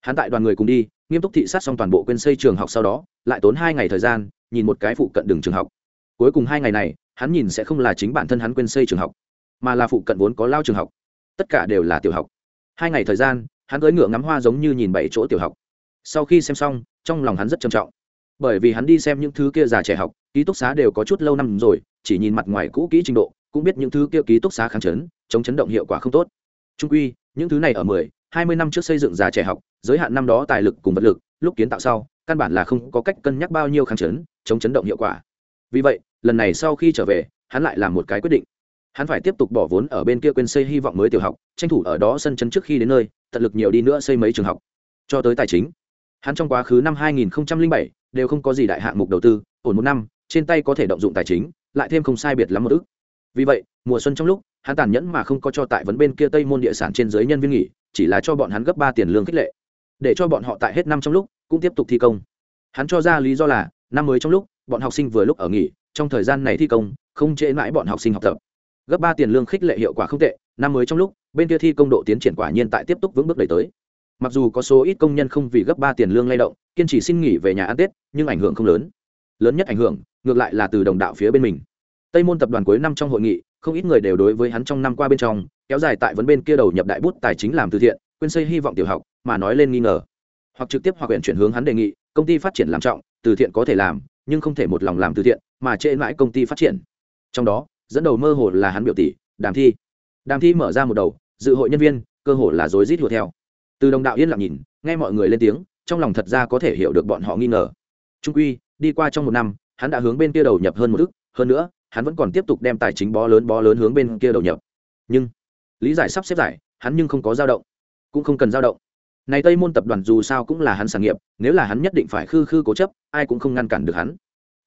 S1: Hắn tại đoàn người cùng đi, nghiêm túc thị sát xong toàn bộ quên xây trường học sau đó, lại tốn hai ngày thời gian, nhìn một cái phụ cận đường trường học. Cuối cùng hai ngày này, hắn nhìn sẽ không là chính bản thân hắn quên xây trường học, mà là phụ cận vốn có lao trường học. Tất cả đều là tiểu học. Hai ngày thời gian, hắn tới ngựa ngắm hoa giống như nhìn bảy chỗ tiểu học. Sau khi xem xong, trong lòng hắn rất trầm trọng bởi vì hắn đi xem những thứ kia già trẻ học, ký túc xá đều có chút lâu năm rồi, chỉ nhìn mặt ngoài cũ kỹ trình độ, cũng biết những thứ kia ký túc xá kháng chấn, chống chấn động hiệu quả không tốt. Trung quy, những thứ này ở mười, hai mươi năm trước xây dựng già trẻ học, giới hạn năm đó tài lực cùng vật lực, lúc kiến tạo sau, căn bản là không có cách cân nhắc bao nhiêu kháng chấn, chống chấn động hiệu quả. Vì vậy, lần này sau khi trở về, hắn lại làm một cái quyết định. Hắn phải tiếp tục bỏ vốn ở bên kia quên xây hy vọng mới tiểu học, tranh thủ ở đó sân chấn trước khi đến nơi, tận lực nhiều đi nữa xây mấy trường học. Cho tới tài chính. Hắn trong quá khứ năm 2007 đều không có gì đại hạng mục đầu tư, ổn một năm, trên tay có thể động dụng tài chính, lại thêm không sai biệt lắm một ức. Vì vậy, mùa xuân trong lúc, hắn tàn nhẫn mà không có cho tại vấn bên kia tây môn địa sản trên giới nhân viên nghỉ, chỉ là cho bọn hắn gấp ba tiền lương khích lệ. Để cho bọn họ tại hết năm trong lúc, cũng tiếp tục thi công. Hắn cho ra lý do là, năm mới trong lúc, bọn học sinh vừa lúc ở nghỉ, trong thời gian này thi công, không trễ mãi bọn học sinh học tập. Gấp ba tiền lương khích lệ hiệu quả không tệ, năm mới trong lúc, bên kia thi công độ tiến triển quả nhiên tại tiếp tục vững bước đẩy tới mặc dù có số ít công nhân không vì gấp ba tiền lương lay động, kiên trì xin nghỉ về nhà ăn tết, nhưng ảnh hưởng không lớn. Lớn nhất ảnh hưởng, ngược lại là từ đồng đạo phía bên mình. Tây môn tập đoàn cuối năm trong hội nghị, không ít người đều đối với hắn trong năm qua bên trong, kéo dài tại vấn bên kia đầu nhập đại bút tài chính làm từ thiện, quên xây hy vọng tiểu học, mà nói lên nghi ngờ. Hoặc trực tiếp hoặc quyển chuyển hướng hắn đề nghị, công ty phát triển làm trọng, từ thiện có thể làm, nhưng không thể một lòng làm từ thiện, mà trễ mãi công ty phát triển. Trong đó, dẫn đầu mơ hồ là hắn biểu tỷ, đàm thi. Đàm thi mở ra một đầu, dự hội nhân viên, cơ hồ là rối rít hùa theo từ đồng đạo yên lặng nhìn, nghe mọi người lên tiếng, trong lòng thật ra có thể hiểu được bọn họ nghi ngờ. Trung quy, đi qua trong một năm, hắn đã hướng bên kia đầu nhập hơn một ức, hơn nữa, hắn vẫn còn tiếp tục đem tài chính bó lớn bó lớn hướng bên kia đầu nhập. Nhưng, lý giải sắp xếp giải, hắn nhưng không có dao động, cũng không cần dao động. Này tây môn tập đoàn dù sao cũng là hắn sản nghiệp, nếu là hắn nhất định phải khư khư cố chấp, ai cũng không ngăn cản được hắn.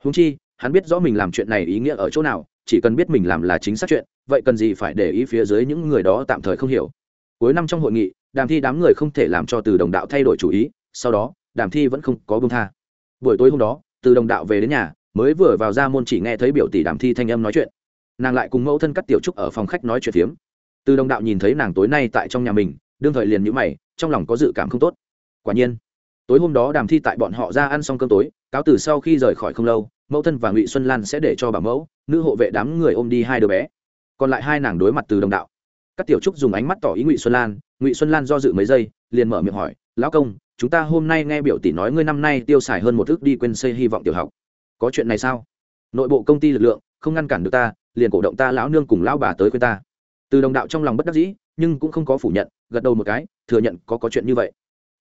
S1: Húng chi, hắn biết rõ mình làm chuyện này ý nghĩa ở chỗ nào, chỉ cần biết mình làm là chính xác chuyện, vậy cần gì phải để ý phía dưới những người đó tạm thời không hiểu. Cuối năm trong hội nghị đàm thi đám người không thể làm cho từ đồng đạo thay đổi chủ ý, sau đó, đàm thi vẫn không có bông tha. Buổi tối hôm đó, từ đồng đạo về đến nhà, mới vừa vào ra môn chỉ nghe thấy biểu tỷ đàm thi thanh âm nói chuyện. Nàng lại cùng mẫu thân cắt tiểu trúc ở phòng khách nói chuyện phiếm. Từ đồng đạo nhìn thấy nàng tối nay tại trong nhà mình, đương thời liền nhữ mày, trong lòng có dự cảm không tốt. Quả nhiên, tối hôm đó đàm thi tại bọn họ ra ăn xong cơm tối, cáo từ sau khi rời khỏi không lâu, mẫu thân và ngụy xuân lan sẽ để cho bà mẫu, nữ hộ vệ đám người ôm đi hai đứa bé. Còn lại hai nàng đối mặt từ đồng đạo. Các tiểu trúc dùng ánh mắt tỏ ý ngụy xuân lan ngụy xuân lan do dự mấy giây, liền mở miệng hỏi, lão công, chúng ta hôm nay nghe biểu tỷ nói ngươi năm nay tiêu xài hơn một thước đi quên xây hy vọng tiểu học. Có chuyện này sao? Nội bộ công ty lực lượng không ngăn cản được ta, liền cổ động ta lão nương cùng lão bà tới quên ta. Từ đồng đạo trong lòng bất đắc dĩ, nhưng cũng không có phủ nhận, gật đầu một cái, thừa nhận có có chuyện như vậy.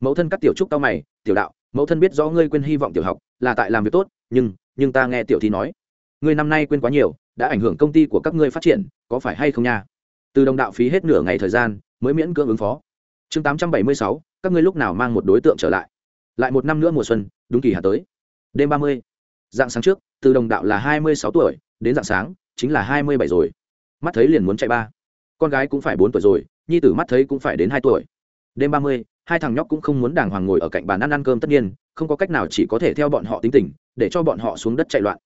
S1: Mẫu thân cắt tiểu trúc tao mày, tiểu đạo, mẫu thân biết rõ ngươi quên hy vọng tiểu học là tại làm việc tốt, nhưng nhưng ta nghe tiểu thi nói, ngươi năm nay quên quá nhiều, đã ảnh hưởng công ty của các ngươi phát triển, có phải hay không nha? Từ đồng đạo phí hết nửa ngày thời gian mới miễn cưỡng ứng phó. Chương tám trăm bảy mươi sáu, các ngươi lúc nào mang một đối tượng trở lại? Lại một năm nữa mùa xuân, đúng kỳ hạ tới. Đêm ba mươi, dạng sáng trước, từ đồng đạo là hai mươi sáu tuổi, đến dạng sáng, chính là hai mươi bảy rồi. Mắt thấy liền muốn chạy ba. Con gái cũng phải bốn tuổi rồi, nhi tử mắt thấy cũng phải đến hai tuổi. Đêm ba mươi, hai thằng nhóc cũng không muốn đàng hoàng ngồi ở cạnh bàn ăn ăn cơm tất nhiên, không có cách nào chỉ có thể theo bọn họ tính tình, để cho bọn họ xuống đất chạy loạn.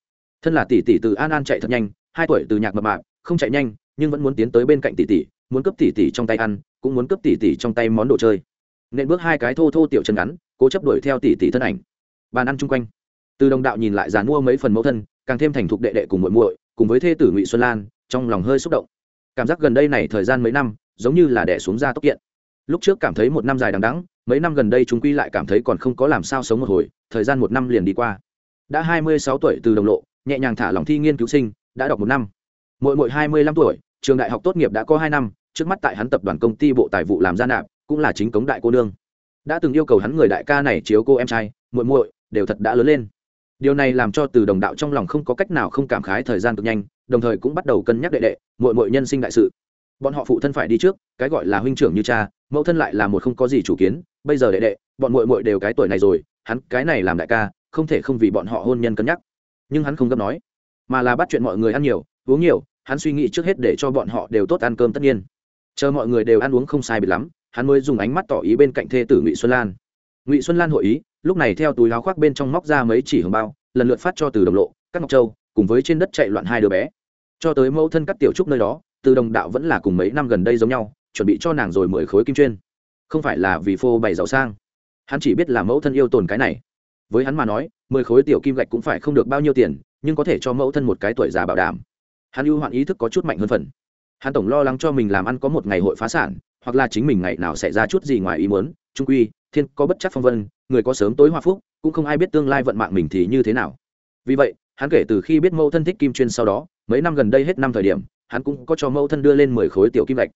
S1: Thân là tỷ tỷ từ an an chạy thật nhanh, hai tuổi từ nhạc mập mạp, không chạy nhanh, nhưng vẫn muốn tiến tới bên cạnh tỷ tỷ muốn cướp tỷ tỷ trong tay ăn, cũng muốn cướp tỷ tỷ trong tay món đồ chơi. Nên bước hai cái thô thô tiểu chân ngắn, cố chấp đuổi theo tỷ tỷ thân ảnh. Bàn ăn chung quanh. Từ đồng đạo nhìn lại dàn mua mấy phần mẫu thân, càng thêm thành thục đệ đệ cùng muội muội, cùng với thê tử ngụy xuân lan, trong lòng hơi xúc động. Cảm giác gần đây này thời gian mấy năm, giống như là đẻ xuống ra tốc kiện. Lúc trước cảm thấy một năm dài đằng đẵng, mấy năm gần đây chúng quy lại cảm thấy còn không có làm sao sống một hồi, thời gian một năm liền đi qua. Đã hai mươi sáu tuổi từ đồng lộ, nhẹ nhàng thả lòng thi nghiên cứu sinh, đã đọc một năm. Mỗi mỗi hai mươi lăm tuổi trường đại học tốt nghiệp đã có hai năm, trước mắt tại hắn tập đoàn công ty bộ tài vụ làm gia nạp, cũng là chính cống đại cô nương. Đã từng yêu cầu hắn người đại ca này chiếu cô em trai, muội muội, đều thật đã lớn lên. Điều này làm cho từ đồng đạo trong lòng không có cách nào không cảm khái thời gian cực nhanh, đồng thời cũng bắt đầu cân nhắc đệ đệ, muội muội nhân sinh đại sự. Bọn họ phụ thân phải đi trước, cái gọi là huynh trưởng như cha, mẫu thân lại là một không có gì chủ kiến, bây giờ đệ đệ, bọn muội muội đều cái tuổi này rồi, hắn cái này làm đại ca, không thể không vì bọn họ hôn nhân cân nhắc. Nhưng hắn không gấp nói, mà là bắt chuyện mọi người ăn nhiều, uống nhiều hắn suy nghĩ trước hết để cho bọn họ đều tốt ăn cơm tất nhiên. Chờ mọi người đều ăn uống không sai biệt lắm, hắn mới dùng ánh mắt tỏ ý bên cạnh thê tử ngụy xuân lan. Ngụy xuân lan hội ý, lúc này theo túi áo khoác bên trong móc ra mấy chỉ hồng bao, lần lượt phát cho từ đồng lộ, các ngọc châu, cùng với trên đất chạy loạn hai đứa bé. Cho tới mẫu thân cắt tiểu trúc nơi đó, từ đồng đạo vẫn là cùng mấy năm gần đây giống nhau, chuẩn bị cho nàng rồi mười khối kim chuyên. Không phải là vì phô bày giàu sang. Hắn chỉ biết là mẫu thân yêu tồn cái này. Với hắn mà nói, mười khối tiểu kim gạch cũng phải không được bao nhiêu tiền, nhưng có thể cho mẫu thân một cái tuổi già bảo đảm hắn ưu hoạn ý thức có chút mạnh hơn phần. Hắn tổng lo lắng cho mình làm ăn có một ngày hội phá sản, hoặc là chính mình ngày nào sẽ ra chút gì ngoài ý muốn, trung quy, thiên có bất chấp phong vân, người có sớm tối hoa phúc, cũng không ai biết tương lai vận mạng mình thì như thế nào. Vì vậy, hắn kể từ khi biết mẫu thân thích kim chuyên sau đó, mấy năm gần đây hết năm thời điểm, hắn cũng có cho mẫu thân đưa lên mười khối tiểu kim lạch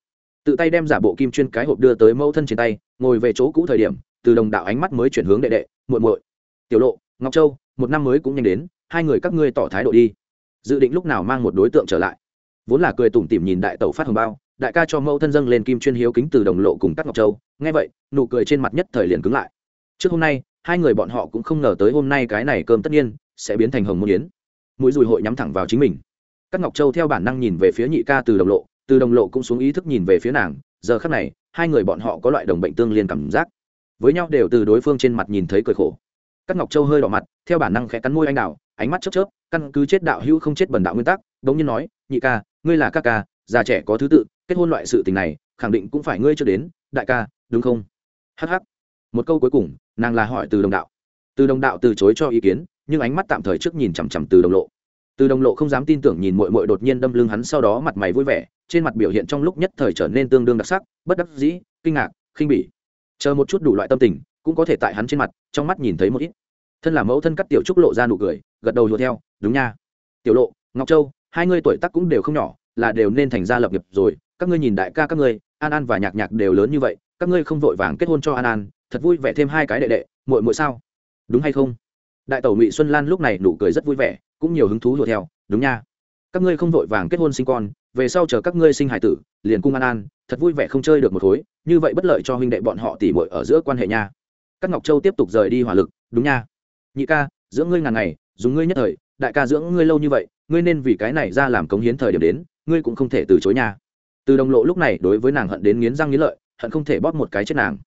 S1: tự tay đem giả bộ kim chuyên cái hộp đưa tới mẫu thân trên tay, ngồi về chỗ cũ thời điểm, từ đồng đạo ánh mắt mới chuyển hướng đệ đệ, muội muội. Tiểu lộ, ngọc châu, một năm mới cũng nhanh đến, hai người các ngươi tỏ thái độ đi dự định lúc nào mang một đối tượng trở lại. Vốn là cười tủm tỉm nhìn đại tẩu phát hồng bao, đại ca cho mẫu thân dâng lên kim chuyên hiếu kính từ đồng lộ cùng các ngọc châu. Nghe vậy, nụ cười trên mặt nhất thời liền cứng lại. Trước hôm nay, hai người bọn họ cũng không ngờ tới hôm nay cái này cơm tất nhiên sẽ biến thành hồng môn yến. Mũi dùi hội nhắm thẳng vào chính mình. Các ngọc châu theo bản năng nhìn về phía nhị ca từ đồng lộ, từ đồng lộ cũng xuống ý thức nhìn về phía nàng. Giờ khắc này, hai người bọn họ có loại đồng bệnh tương liên cảm giác. Với nhau đều từ đối phương trên mặt nhìn thấy cười khổ các ngọc châu hơi đỏ mặt, theo bản năng khẽ cắn môi anh đào, ánh mắt chớp chớp, căn cứ chết đạo hữu không chết bần đạo nguyên tắc đống nhiên nói, nhị ca, ngươi là ca ca, già trẻ có thứ tự, kết hôn loại sự tình này, khẳng định cũng phải ngươi cho đến, đại ca, đúng không? Hh một câu cuối cùng, nàng là hỏi từ đồng đạo. Từ đồng đạo từ chối cho ý kiến, nhưng ánh mắt tạm thời trước nhìn chằm chằm từ đồng lộ. Từ đồng lộ không dám tin tưởng nhìn mội mội đột nhiên đâm lưng hắn sau đó mặt mày vui vẻ, trên mặt biểu hiện trong lúc nhất thời trở nên tương đương đặc sắc, bất đắc dĩ, kinh ngạc, khinh bỉ. Chờ một chút đủ loại tâm tình cũng có thể tại hắn trên mặt, trong mắt nhìn thấy một ít. Thân là mẫu thân cắt tiểu trúc lộ ra nụ cười, gật đầu đùa theo, đúng nha. Tiểu lộ, ngọc châu, hai ngươi tuổi tác cũng đều không nhỏ, là đều nên thành gia lập nghiệp rồi. Các ngươi nhìn đại ca các ngươi, an an và nhạc nhạc đều lớn như vậy, các ngươi không vội vàng kết hôn cho an an, thật vui vẻ thêm hai cái đệ đệ, muội muội sao? Đúng hay không? Đại tẩu ngụy xuân lan lúc này nụ cười rất vui vẻ, cũng nhiều hứng thú đuổi theo, đúng nha. Các ngươi không vội vàng kết hôn sinh con, về sau chờ các ngươi sinh hải tử, liền cung an an, thật vui vẻ không chơi được một khối như vậy bất lợi cho huynh đệ bọn họ tỉ muội ở giữa quan hệ nha các ngọc châu tiếp tục rời đi hỏa lực, đúng nha. Nhị ca dưỡng ngươi ngàn ngày, dùng ngươi nhất thời, đại ca dưỡng ngươi lâu như vậy, ngươi nên vì cái này ra làm cống hiến thời điểm đến, ngươi cũng không thể từ chối nha. Từ đồng lộ lúc này đối với nàng hận đến nghiến răng nghiến lợi, hận không thể bóp một cái chết nàng.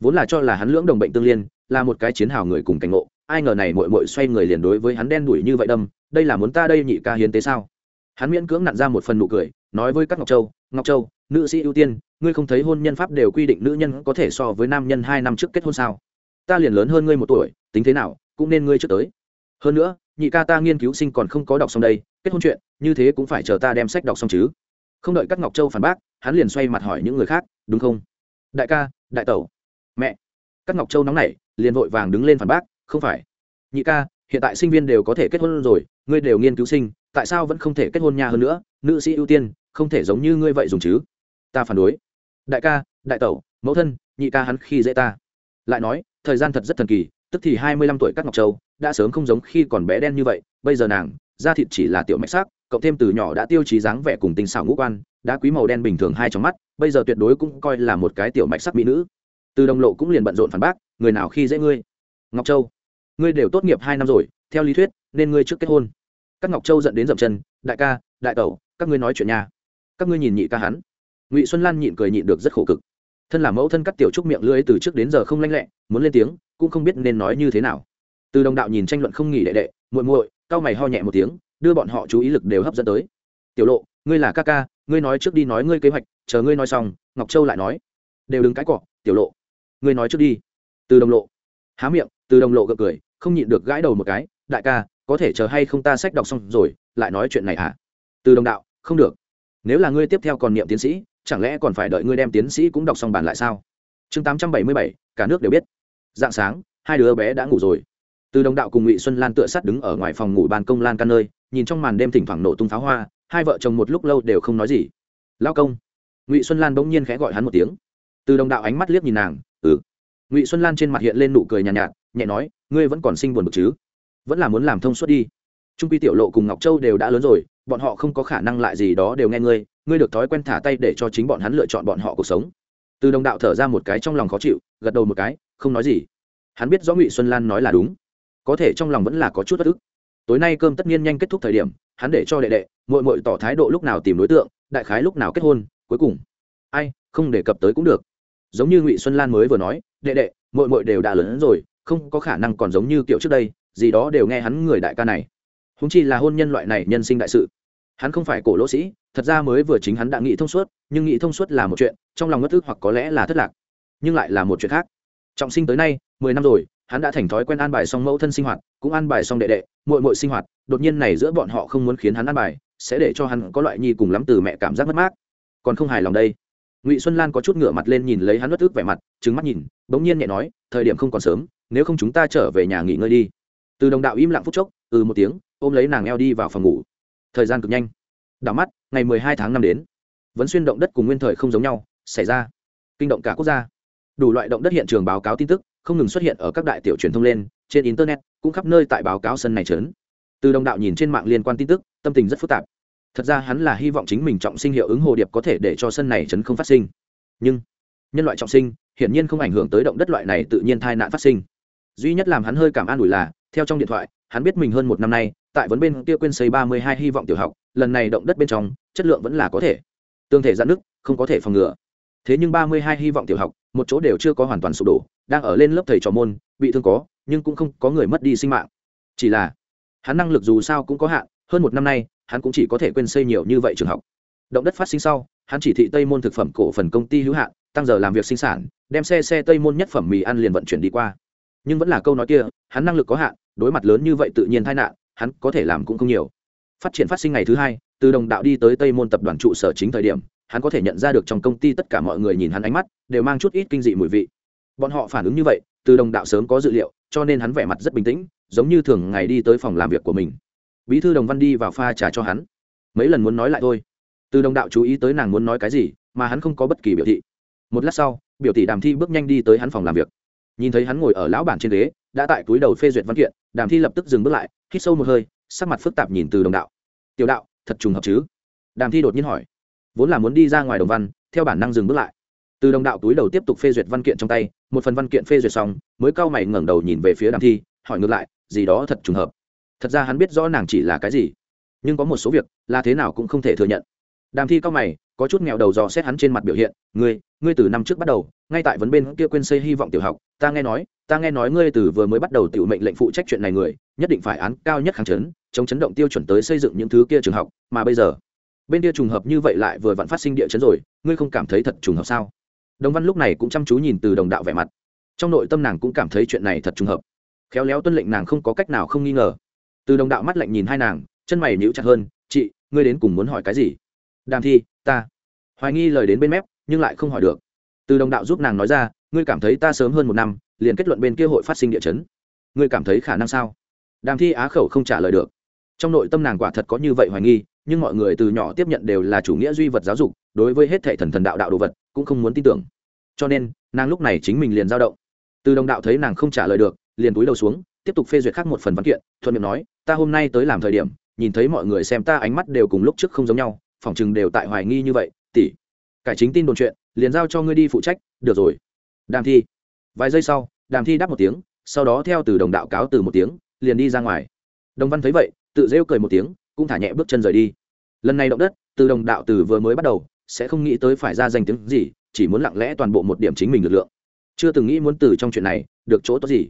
S1: Vốn là cho là hắn lưỡng đồng bệnh tương liên, là một cái chiến hào người cùng cảnh ngộ, ai ngờ này mội mội xoay người liền đối với hắn đen đuổi như vậy đâm, đây là muốn ta đây nhị ca hiến tế sao? Hắn miễn cưỡng nặn ra một phần nụ cười, nói với các ngọc châu ngọc châu, nữ sĩ ưu tiên, ngươi không thấy hôn nhân pháp đều quy định nữ nhân có thể so với nam nhân hai năm trước kết hôn sao? Ta liền lớn hơn ngươi một tuổi, tính thế nào, cũng nên ngươi trước tới. Hơn nữa, nhị ca ta nghiên cứu sinh còn không có đọc xong đây, kết hôn chuyện, như thế cũng phải chờ ta đem sách đọc xong chứ. Không đợi các ngọc châu phản bác, hắn liền xoay mặt hỏi những người khác, đúng không? Đại ca, đại tẩu. Mẹ. Các ngọc châu nóng nảy, liền vội vàng đứng lên phản bác, không phải. Nhị ca, hiện tại sinh viên đều có thể kết hôn rồi, ngươi đều nghiên cứu sinh, tại sao vẫn không thể kết hôn nhà hơn nữa, nữ sĩ ưu tiên, không thể giống như ngươi vậy dùng chứ? Ta phản đối. Đại ca, đại tẩu, mẫu thân, nhị ca hắn khi dễ ta. Lại nói thời gian thật rất thần kỳ, tức thì hai mươi lăm tuổi các ngọc châu, đã sớm không giống khi còn bé đen như vậy, bây giờ nàng, da thịt chỉ là tiểu mạch sắc, cộng thêm từ nhỏ đã tiêu chí dáng vẻ cùng tinh xảo ngũ quan, đã quý màu đen bình thường hai trong mắt, bây giờ tuyệt đối cũng coi là một cái tiểu mạch sắc mỹ nữ. Từ đồng lộ cũng liền bận rộn phản bác, người nào khi dễ ngươi? Ngọc châu, ngươi đều tốt nghiệp hai năm rồi, theo lý thuyết, nên ngươi trước kết hôn. Các ngọc châu dẫn đến dậm chân, đại ca, đại tẩu, các ngươi nói chuyện nhà các ngươi nhìn nhị ca hắn. Ngụy xuân lan nhịn cười nhịn được rất khổ cực thân là mẫu thân cắt tiểu trúc miệng lưỡi từ trước đến giờ không lanh lẹ, muốn lên tiếng, cũng không biết nên nói như thế nào. Từ đồng đạo nhìn tranh luận không nghỉ đệ đệ, muội muội cao mày ho nhẹ một tiếng, đưa bọn họ chú ý lực đều hấp dẫn tới. Tiểu lộ, ngươi là ca ca, ngươi nói trước đi nói ngươi kế hoạch, chờ ngươi nói xong, ngọc châu lại nói. Đều đừng cãi cọ, tiểu lộ. Ngươi nói trước đi. Từ đồng lộ há miệng, từ đồng lộ gật cười, không nhịn được gãi đầu một cái, đại ca, có thể chờ hay không ta sách đọc xong rồi, lại nói chuyện này à từ đồng đạo, không được. Nếu là ngươi tiếp theo còn niệm tiến sĩ chẳng lẽ còn phải đợi ngươi đem tiến sĩ cũng đọc xong bản lại sao? Chương tám trăm bảy mươi bảy cả nước đều biết. Dạng sáng hai đứa bé đã ngủ rồi. Từ đồng đạo cùng ngụy xuân lan tựa sát đứng ở ngoài phòng ngủ ban công lan can nơi nhìn trong màn đêm thỉnh thoảng nổ tung pháo hoa hai vợ chồng một lúc lâu đều không nói gì. Lao công. Ngụy xuân lan bỗng nhiên khẽ gọi hắn một tiếng. Từ đồng đạo ánh mắt liếc nhìn nàng ừ. Ngụy xuân lan trên mặt hiện lên nụ cười nhàn nhạt, nhạt nhẹ nói ngươi vẫn còn sinh buồn bực chứ? Vẫn là muốn làm thông suốt đi. Trung quy tiểu lộ cùng ngọc châu đều đã lớn rồi bọn họ không có khả năng lại gì đó đều nghe ngươi ngươi được thói quen thả tay để cho chính bọn hắn lựa chọn bọn họ cuộc sống. Từ đồng đạo thở ra một cái trong lòng khó chịu, gật đầu một cái, không nói gì. Hắn biết rõ ngụy xuân lan nói là đúng. Có thể trong lòng vẫn là có chút bất ức. Tối nay cơm tất nhiên nhanh kết thúc thời điểm, hắn để cho đệ đệ mội mội tỏ thái độ lúc nào tìm đối tượng, đại khái lúc nào kết hôn, cuối cùng. Ai, không đề cập tới cũng được. Giống như ngụy xuân lan mới vừa nói, đệ đệ mội mội đều đã lớn rồi, không có khả năng còn giống như kiểu trước đây, gì đó đều nghe hắn người đại ca này. Húng chi là hôn nhân loại này nhân sinh đại sự. Hắn không phải cổ lỗ sĩ thật ra mới vừa chính hắn đã nghĩ thông suốt, nhưng nghĩ thông suốt là một chuyện, trong lòng ngất ức hoặc có lẽ là thất lạc, nhưng lại là một chuyện khác. Trọng sinh tới nay, mười năm rồi, hắn đã thành thói quen an bài xong mẫu thân sinh hoạt, cũng an bài xong đệ đệ, muội muội sinh hoạt, đột nhiên này giữa bọn họ không muốn khiến hắn an bài, sẽ để cho hắn có loại nhi cùng lắm từ mẹ cảm giác mất mát. Còn không hài lòng đây. Ngụy xuân lan có chút ngửa mặt lên nhìn lấy hắn bất ức vẻ mặt trứng mắt nhìn, bỗng nhiên nhẹ nói, thời điểm không còn sớm, nếu không chúng ta trở về nhà nghỉ ngơi đi. Từ đồng đạo im lặng phút chốc ừ một tiếng, ôm lấy nàng eo đi vào phòng ngủ. Thời gian cực nhanh đảo mắt, ngày mười hai tháng năm đến. Vẫn xuyên động đất cùng nguyên thời không giống nhau, xảy ra. Kinh động cả quốc gia. Đủ loại động đất hiện trường báo cáo tin tức, không ngừng xuất hiện ở các đại tiểu truyền thông lên, trên internet, cũng khắp nơi tại báo cáo sân này trấn. Từ đồng đạo nhìn trên mạng liên quan tin tức, tâm tình rất phức tạp. Thật ra hắn là hy vọng chính mình trọng sinh hiệu ứng hồ điệp có thể để cho sân này chấn không phát sinh. Nhưng, nhân loại trọng sinh, hiển nhiên không ảnh hưởng tới động đất loại này tự nhiên tai nạn phát sinh. Duy nhất làm hắn hơi cảm an ủi là, theo trong điện thoại, hắn biết mình hơn một năm nay, tại vấn bên kia quên xây ba mươi hai hy vọng tiểu học lần này động đất bên trong, chất lượng vẫn là có thể. Tương thể giãn nứt, không có thể phòng ngừa. Thế nhưng ba mươi hai hy vọng tiểu học, một chỗ đều chưa có hoàn toàn sụp đổ, đang ở lên lớp thầy trò môn, bị thương có, nhưng cũng không có người mất đi sinh mạng. Chỉ là, hắn năng lực dù sao cũng có hạn, hơn một năm nay, hắn cũng chỉ có thể quên xây nhiều như vậy trường học. Động đất phát sinh sau, hắn chỉ thị tây môn thực phẩm cổ phần công ty hữu hạn, tăng giờ làm việc sinh sản, đem xe xe tây môn nhất phẩm mì ăn liền vận chuyển đi qua. Nhưng vẫn là câu nói kia, hắn năng lực có hạn, đối mặt lớn như vậy tự nhiên tai nạn, hắn có thể làm cũng không nhiều phát triển phát sinh ngày thứ hai, từ đồng đạo đi tới tây môn tập đoàn trụ sở chính thời điểm, hắn có thể nhận ra được trong công ty tất cả mọi người nhìn hắn ánh mắt, đều mang chút ít kinh dị mùi vị. Bọn họ phản ứng như vậy, từ đồng đạo sớm có dự liệu, cho nên hắn vẻ mặt rất bình tĩnh, giống như thường ngày đi tới phòng làm việc của mình. Bí thư đồng văn đi vào pha trà cho hắn. Mấy lần muốn nói lại thôi. Từ đồng đạo chú ý tới nàng muốn nói cái gì, mà hắn không có bất kỳ biểu thị. Một lát sau, biểu tỷ đàm thi bước nhanh đi tới hắn phòng làm việc. Nhìn thấy hắn ngồi ở lão bản trên ghế, đã tại túi đầu phê duyệt văn kiện, đàm thi lập tức dừng bước lại, hít sâu một hơi sắc mặt phức tạp nhìn từ đồng đạo. Tiểu đạo, thật trùng hợp chứ? Đàm thi đột nhiên hỏi. Vốn là muốn đi ra ngoài đồng văn, theo bản năng dừng bước lại. Từ đồng đạo túi đầu tiếp tục phê duyệt văn kiện trong tay, một phần văn kiện phê duyệt xong, mới cau mày ngẩng đầu nhìn về phía đàm thi, hỏi ngược lại, gì đó thật trùng hợp? Thật ra hắn biết rõ nàng chỉ là cái gì, nhưng có một số việc là thế nào cũng không thể thừa nhận. Đàm thi cao mày có chút nghèo đầu dò xét hắn trên mặt biểu hiện, ngươi ngươi từ năm trước bắt đầu, ngay tại vấn bên kia quên xây hy vọng tiểu học, ta nghe nói, ta nghe nói ngươi từ vừa mới bắt đầu tiểu mệnh lệnh phụ trách chuyện này người, nhất định phải án cao nhất kháng chấn, chống chấn động tiêu chuẩn tới xây dựng những thứ kia trường học, mà bây giờ, bên kia trùng hợp như vậy lại vừa vặn phát sinh địa chấn rồi, ngươi không cảm thấy thật trùng hợp sao? Đồng văn lúc này cũng chăm chú nhìn từ đồng đạo vẻ mặt. Trong nội tâm nàng cũng cảm thấy chuyện này thật trùng hợp. Khéo léo tuân lệnh nàng không có cách nào không nghi ngờ. Từ đồng đạo mắt lạnh nhìn hai nàng, chân mày nhíu chặt hơn, chị, ngươi đến cùng muốn hỏi cái gì? Đàm thi, ta hoài nghi lời đến bên mép, nhưng lại không hỏi được. Từ đồng đạo giúp nàng nói ra, ngươi cảm thấy ta sớm hơn một năm, liền kết luận bên kia hội phát sinh địa chấn. Ngươi cảm thấy khả năng sao? Đàm thi á khẩu không trả lời được. Trong nội tâm nàng quả thật có như vậy hoài nghi, nhưng mọi người từ nhỏ tiếp nhận đều là chủ nghĩa duy vật giáo dục, đối với hết thệ thần thần đạo đạo đồ vật, cũng không muốn tin tưởng. Cho nên, nàng lúc này chính mình liền dao động. Từ đồng đạo thấy nàng không trả lời được, liền túi đầu xuống, tiếp tục phê duyệt khác một phần văn kiện, thuận miệng nói, ta hôm nay tới làm thời điểm, nhìn thấy mọi người xem ta ánh mắt đều cùng lúc trước không giống nhau, phỏng chừng đều tại hoài nghi như vậy tỷ, cải chính tin đồn chuyện, liền giao cho ngươi đi phụ trách, được rồi. Đàm thi, vài giây sau, đàm thi đáp một tiếng, sau đó theo từ đồng đạo cáo từ một tiếng, liền đi ra ngoài. Đồng văn thấy vậy, tự rêu cười một tiếng, cũng thả nhẹ bước chân rời đi. Lần này động đất, từ đồng đạo từ vừa mới bắt đầu, sẽ không nghĩ tới phải ra danh tiếng gì, chỉ muốn lặng lẽ toàn bộ một điểm chính mình lực lượng. Chưa từng nghĩ muốn từ trong chuyện này, được chỗ tốt gì.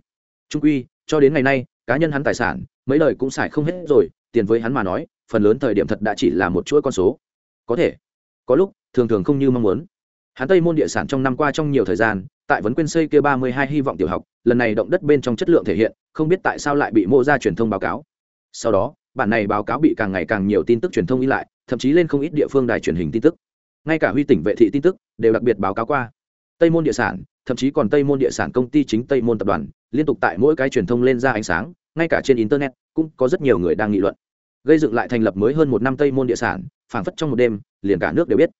S1: Trung quy, cho đến ngày nay, cá nhân hắn tài sản, mấy lời cũng xài không hết rồi, tiền với hắn mà nói, phần lớn thời điểm thật đã chỉ là một chuỗi con số. Có thể có lúc, thường thường không như mong muốn. Hắn tây môn địa sản trong năm qua trong nhiều thời gian, tại vấn quyên xây kia ba mươi hai hy vọng tiểu học, lần này động đất bên trong chất lượng thể hiện, không biết tại sao lại bị mô ra truyền thông báo cáo. Sau đó, bản này báo cáo bị càng ngày càng nhiều tin tức truyền thông đi lại, thậm chí lên không ít địa phương đài truyền hình tin tức. Ngay cả huy tỉnh vệ thị tin tức đều đặc biệt báo cáo qua. Tây môn địa sản, thậm chí còn tây môn địa sản công ty chính tây môn tập đoàn, liên tục tại mỗi cái truyền thông lên ra ánh sáng, ngay cả trên internet cũng có rất nhiều người đang nghị luận. Gây dựng lại thành lập mới hơn một năm tây môn địa sản phảng phất trong một đêm, liền cả nước đều biết.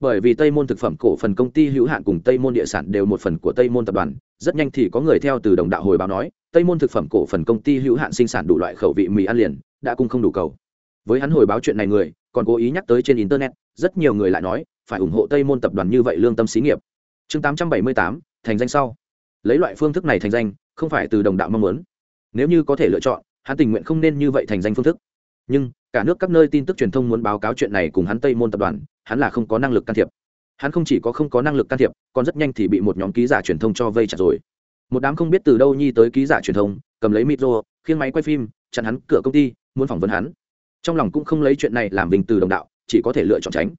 S1: Bởi vì tây môn thực phẩm cổ phần công ty hữu hạn cùng tây môn địa sản đều một phần của tây môn tập đoàn, rất nhanh thì có người theo từ đồng đạo hồi báo nói, tây môn thực phẩm cổ phần công ty hữu hạn sinh sản đủ loại khẩu vị mì ăn liền, đã cung không đủ cầu. Với hắn hồi báo chuyện này người, còn cố ý nhắc tới trên internet, rất nhiều người lại nói, phải ủng hộ tây môn tập đoàn như vậy lương tâm xí nghiệp. Chương tám trăm bảy mươi tám, thành danh sau. Lấy loại phương thức này thành danh, không phải từ đồng đạo mong muốn. Nếu như có thể lựa chọn, hắn tình nguyện không nên như vậy thành danh phương thức. Nhưng cả nước các nơi tin tức truyền thông muốn báo cáo chuyện này cùng hắn tây môn tập đoàn, hắn là không có năng lực can thiệp. Hắn không chỉ có không có năng lực can thiệp, còn rất nhanh thì bị một nhóm ký giả truyền thông cho vây chặt rồi. Một đám không biết từ đâu nhi tới ký giả truyền thông, cầm lấy micro, khiêng máy quay phim, chặn hắn cửa công ty, muốn phỏng vấn hắn. Trong lòng cũng không lấy chuyện này làm bình từ đồng đạo, chỉ có thể lựa chọn tránh.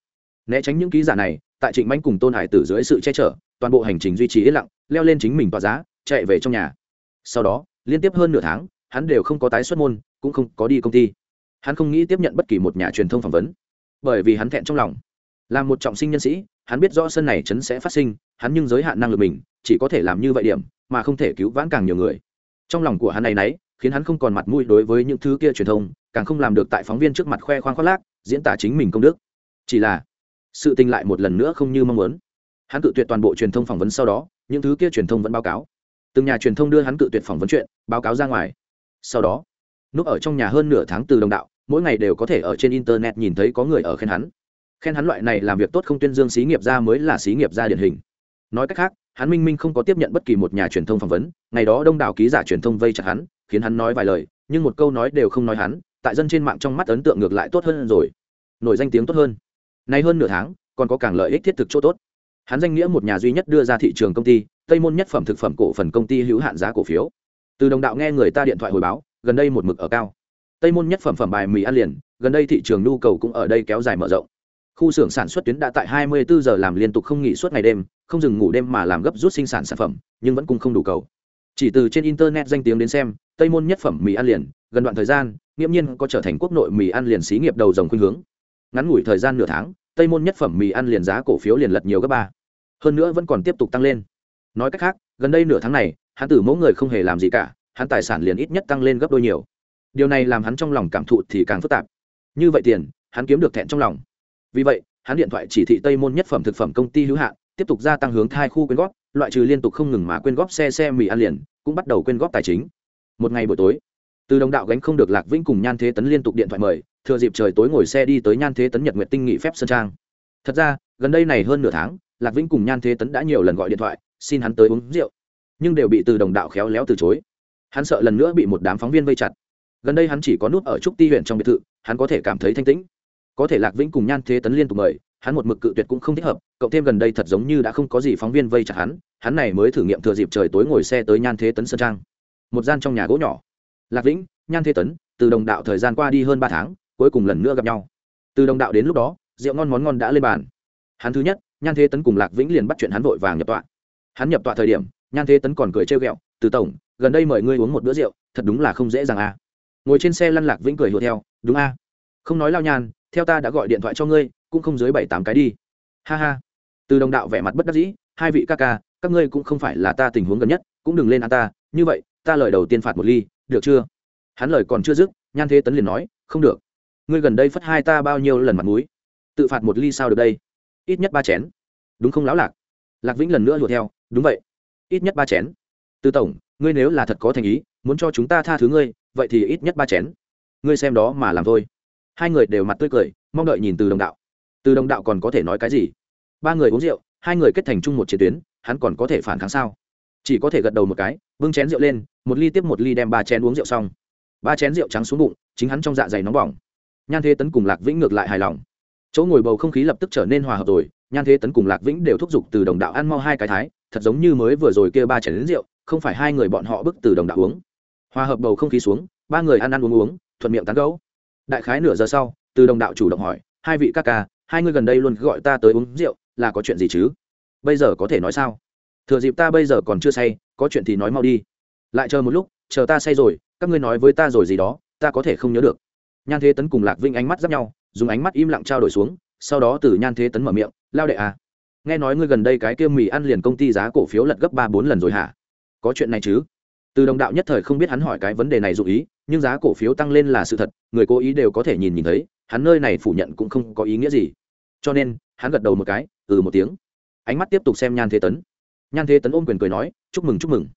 S1: Né tránh những ký giả này, tại trịnh manh cùng tôn hải tử dưới sự che chở, toàn bộ hành trình duy trì yên lặng, leo lên chính mình tòa giá, chạy về trong nhà. Sau đó, liên tiếp hơn nửa tháng, hắn đều không có tái xuất môn, cũng không có đi công ty hắn không nghĩ tiếp nhận bất kỳ một nhà truyền thông phỏng vấn, bởi vì hắn thẹn trong lòng. Là một trọng sinh nhân sĩ, hắn biết rõ sân này chấn sẽ phát sinh, hắn nhưng giới hạn năng lực mình, chỉ có thể làm như vậy điểm, mà không thể cứu vãn càng nhiều người. Trong lòng của hắn này nấy, khiến hắn không còn mặt mũi đối với những thứ kia truyền thông, càng không làm được tại phóng viên trước mặt khoe khoang khoác lác, diễn tả chính mình công đức. Chỉ là, sự tình lại một lần nữa không như mong muốn. Hắn cự tuyệt toàn bộ truyền thông phỏng vấn sau đó, những thứ kia truyền thông vẫn báo cáo. Từng nhà truyền thông đưa hắn cự tuyệt phỏng vấn chuyện, báo cáo ra ngoài. Sau đó, núp ở trong nhà hơn nửa tháng từ đồng đạo mỗi ngày đều có thể ở trên internet nhìn thấy có người ở khen hắn. Khen hắn loại này làm việc tốt không tuyên dương xí nghiệp ra mới là xí nghiệp ra điển hình. Nói cách khác, hắn minh minh không có tiếp nhận bất kỳ một nhà truyền thông phỏng vấn, ngày đó đông đảo ký giả truyền thông vây chặt hắn, khiến hắn nói vài lời, nhưng một câu nói đều không nói hắn, tại dân trên mạng trong mắt ấn tượng ngược lại tốt hơn rồi. Nổi danh tiếng tốt hơn. Nay hơn nửa tháng, còn có càng lợi ích thiết thực chỗ tốt. Hắn danh nghĩa một nhà duy nhất đưa ra thị trường công ty, tây môn nhất phẩm thực phẩm cổ phần công ty hữu hạn giá cổ phiếu. Từ đồng đạo nghe người ta điện thoại hồi báo, gần đây một mực ở cao tây môn nhất phẩm phẩm bài mì ăn liền, gần đây thị trường nhu cầu cũng ở đây kéo dài mở rộng. Khu xưởng sản xuất tuyến đã tại 24 giờ làm liên tục không nghỉ suốt ngày đêm, không dừng ngủ đêm mà làm gấp rút sinh sản sản phẩm, nhưng vẫn cung không đủ cầu. Chỉ từ trên internet danh tiếng đến xem, tây môn nhất phẩm mì ăn liền, gần đoạn thời gian, nghiễm nhiên có trở thành quốc nội mì ăn liền xí nghiệp đầu dòng khuynh hướng. Ngắn ngủi thời gian nửa tháng, tây môn nhất phẩm mì ăn liền giá cổ phiếu liền lật nhiều gấp ba. Hơn nữa vẫn còn tiếp tục tăng lên. Nói cách khác, gần đây nửa tháng này hắn tử mẫu người không hề làm gì cả hắn tài sản liền ít nhất tăng lên gấp đôi nhiều điều này làm hắn trong lòng cảm thụ thì càng phức tạp. Như vậy tiền, hắn kiếm được thẹn trong lòng. Vì vậy, hắn điện thoại chỉ thị tây môn nhất phẩm thực phẩm công ty hữu hạn, tiếp tục gia tăng hướng thai khu quyên góp, loại trừ liên tục không ngừng mà quyên góp xe xe mì ăn liền, cũng bắt đầu quyên góp tài chính. Một ngày buổi tối, từ đồng đạo gánh không được lạc vĩnh cùng nhan thế tấn liên tục điện thoại mời, thừa dịp trời tối ngồi xe đi tới nhan thế tấn nhật nguyện tinh nghị phép sơn trang. Thật ra, gần đây này hơn nửa tháng, lạc vĩnh cùng nhan thế tấn đã nhiều lần gọi điện thoại, xin hắn tới uống rượu, nhưng đều bị từ đồng đạo khéo léo từ chối. Hắn sợ lần nữa bị một đám phóng viên vây chặt gần đây hắn chỉ có nút ở trúc ti huyện trong biệt thự, hắn có thể cảm thấy thanh tĩnh. Có thể lạc vĩnh cùng nhan thế tấn liên tục mời, hắn một mực cự tuyệt cũng không thích hợp cộng thêm gần đây thật giống như đã không có gì phóng viên vây chặt hắn hắn này mới thử nghiệm thừa dịp trời tối ngồi xe tới nhan thế tấn sơn trang. Một gian trong nhà gỗ nhỏ. Lạc vĩnh, nhan thế tấn, từ đồng đạo thời gian qua đi hơn ba tháng, cuối cùng lần nữa gặp nhau. Từ đồng đạo đến lúc đó, rượu ngon món ngon đã lên bàn. Hắn thứ nhất, nhan thế tấn cùng lạc vĩnh liền bắt chuyện hắn vội vàng nhập tọa. Hắn nhập tọa thời điểm, nhan thế tấn còn cười trêu ghẹo, từ tổng, gần đây mời ngươi uống một bữa rượu, thật đúng là không dễ dàng à? Ngồi trên xe lăn lạc vĩnh cười hùa theo đúng a. Không nói lao nhàn, theo ta đã gọi điện thoại cho ngươi cũng không dưới bảy tám cái đi. Ha ha. Từ đồng đạo vẻ mặt bất đắc dĩ hai vị ca ca các ngươi cũng không phải là ta tình huống gần nhất cũng đừng lên ăn ta như vậy ta lời đầu tiên phạt một ly được chưa? Hắn lời còn chưa dứt nhan thế tấn liền nói không được. Ngươi gần đây phất hai ta bao nhiêu lần mặt mũi? Tự phạt một ly sao được đây? Ít nhất ba chén. Đúng không lão lạc? Lạc vĩnh lần nữa lùa theo đúng vậy. Ít nhất ba chén. Từ tổng ngươi nếu là thật có thành ý muốn cho chúng ta tha thứ ngươi vậy thì ít nhất ba chén. Ngươi xem đó mà làm thôi. Hai người đều mặt tươi cười, mong đợi nhìn từ đồng đạo. Từ đồng đạo còn có thể nói cái gì? Ba người uống rượu, hai người kết thành chung một chiến tuyến, hắn còn có thể phản kháng sao? Chỉ có thể gật đầu một cái bưng chén rượu lên, một ly tiếp một ly đem ba chén uống rượu xong. Ba chén rượu trắng xuống bụng, chính hắn trong dạ dày nóng bỏng. Nhan thế tấn cùng lạc vĩnh ngược lại hài lòng. Chỗ ngồi bầu không khí lập tức trở nên hòa hợp rồi, nhan thế tấn cùng lạc vĩnh đều thúc giục từ đồng đạo ăn mau hai cái thái, thật giống như mới vừa rồi kia ba chén rượu, không phải hai người bọn họ bức từ đồng đạo uống hòa hợp bầu không khí xuống, ba người ăn ăn uống uống, thuận miệng tán gấu đại khái nửa giờ sau, từ đồng đạo chủ động hỏi, hai vị ca ca, hai người gần đây luôn gọi ta tới uống rượu, là có chuyện gì chứ? Bây giờ có thể nói sao? Thừa dịp ta bây giờ còn chưa say, có chuyện thì nói mau đi. Lại chờ một lúc, chờ ta say rồi, các ngươi nói với ta rồi gì đó, ta có thể không nhớ được. Nhan thế tấn cùng lạc vinh ánh mắt giáp nhau, dùng ánh mắt im lặng trao đổi xuống, sau đó từ nhan thế tấn mở miệng, lao đệ à nghe nói ngươi gần đây cái kia mì ăn liền công ty giá cổ phiếu lật gấp ba bốn lần rồi hả? Có chuyện này chứ? Từ đồng đạo nhất thời không biết hắn hỏi cái vấn đề này dụ ý, nhưng giá cổ phiếu tăng lên là sự thật, người cố ý đều có thể nhìn nhìn thấy, hắn nơi này phủ nhận cũng không có ý nghĩa gì. Cho nên, hắn gật đầu một cái ừ một tiếng. Ánh mắt tiếp tục xem nhan thế tấn. Nhan thế tấn ôm quyền cười nói, chúc mừng chúc mừng.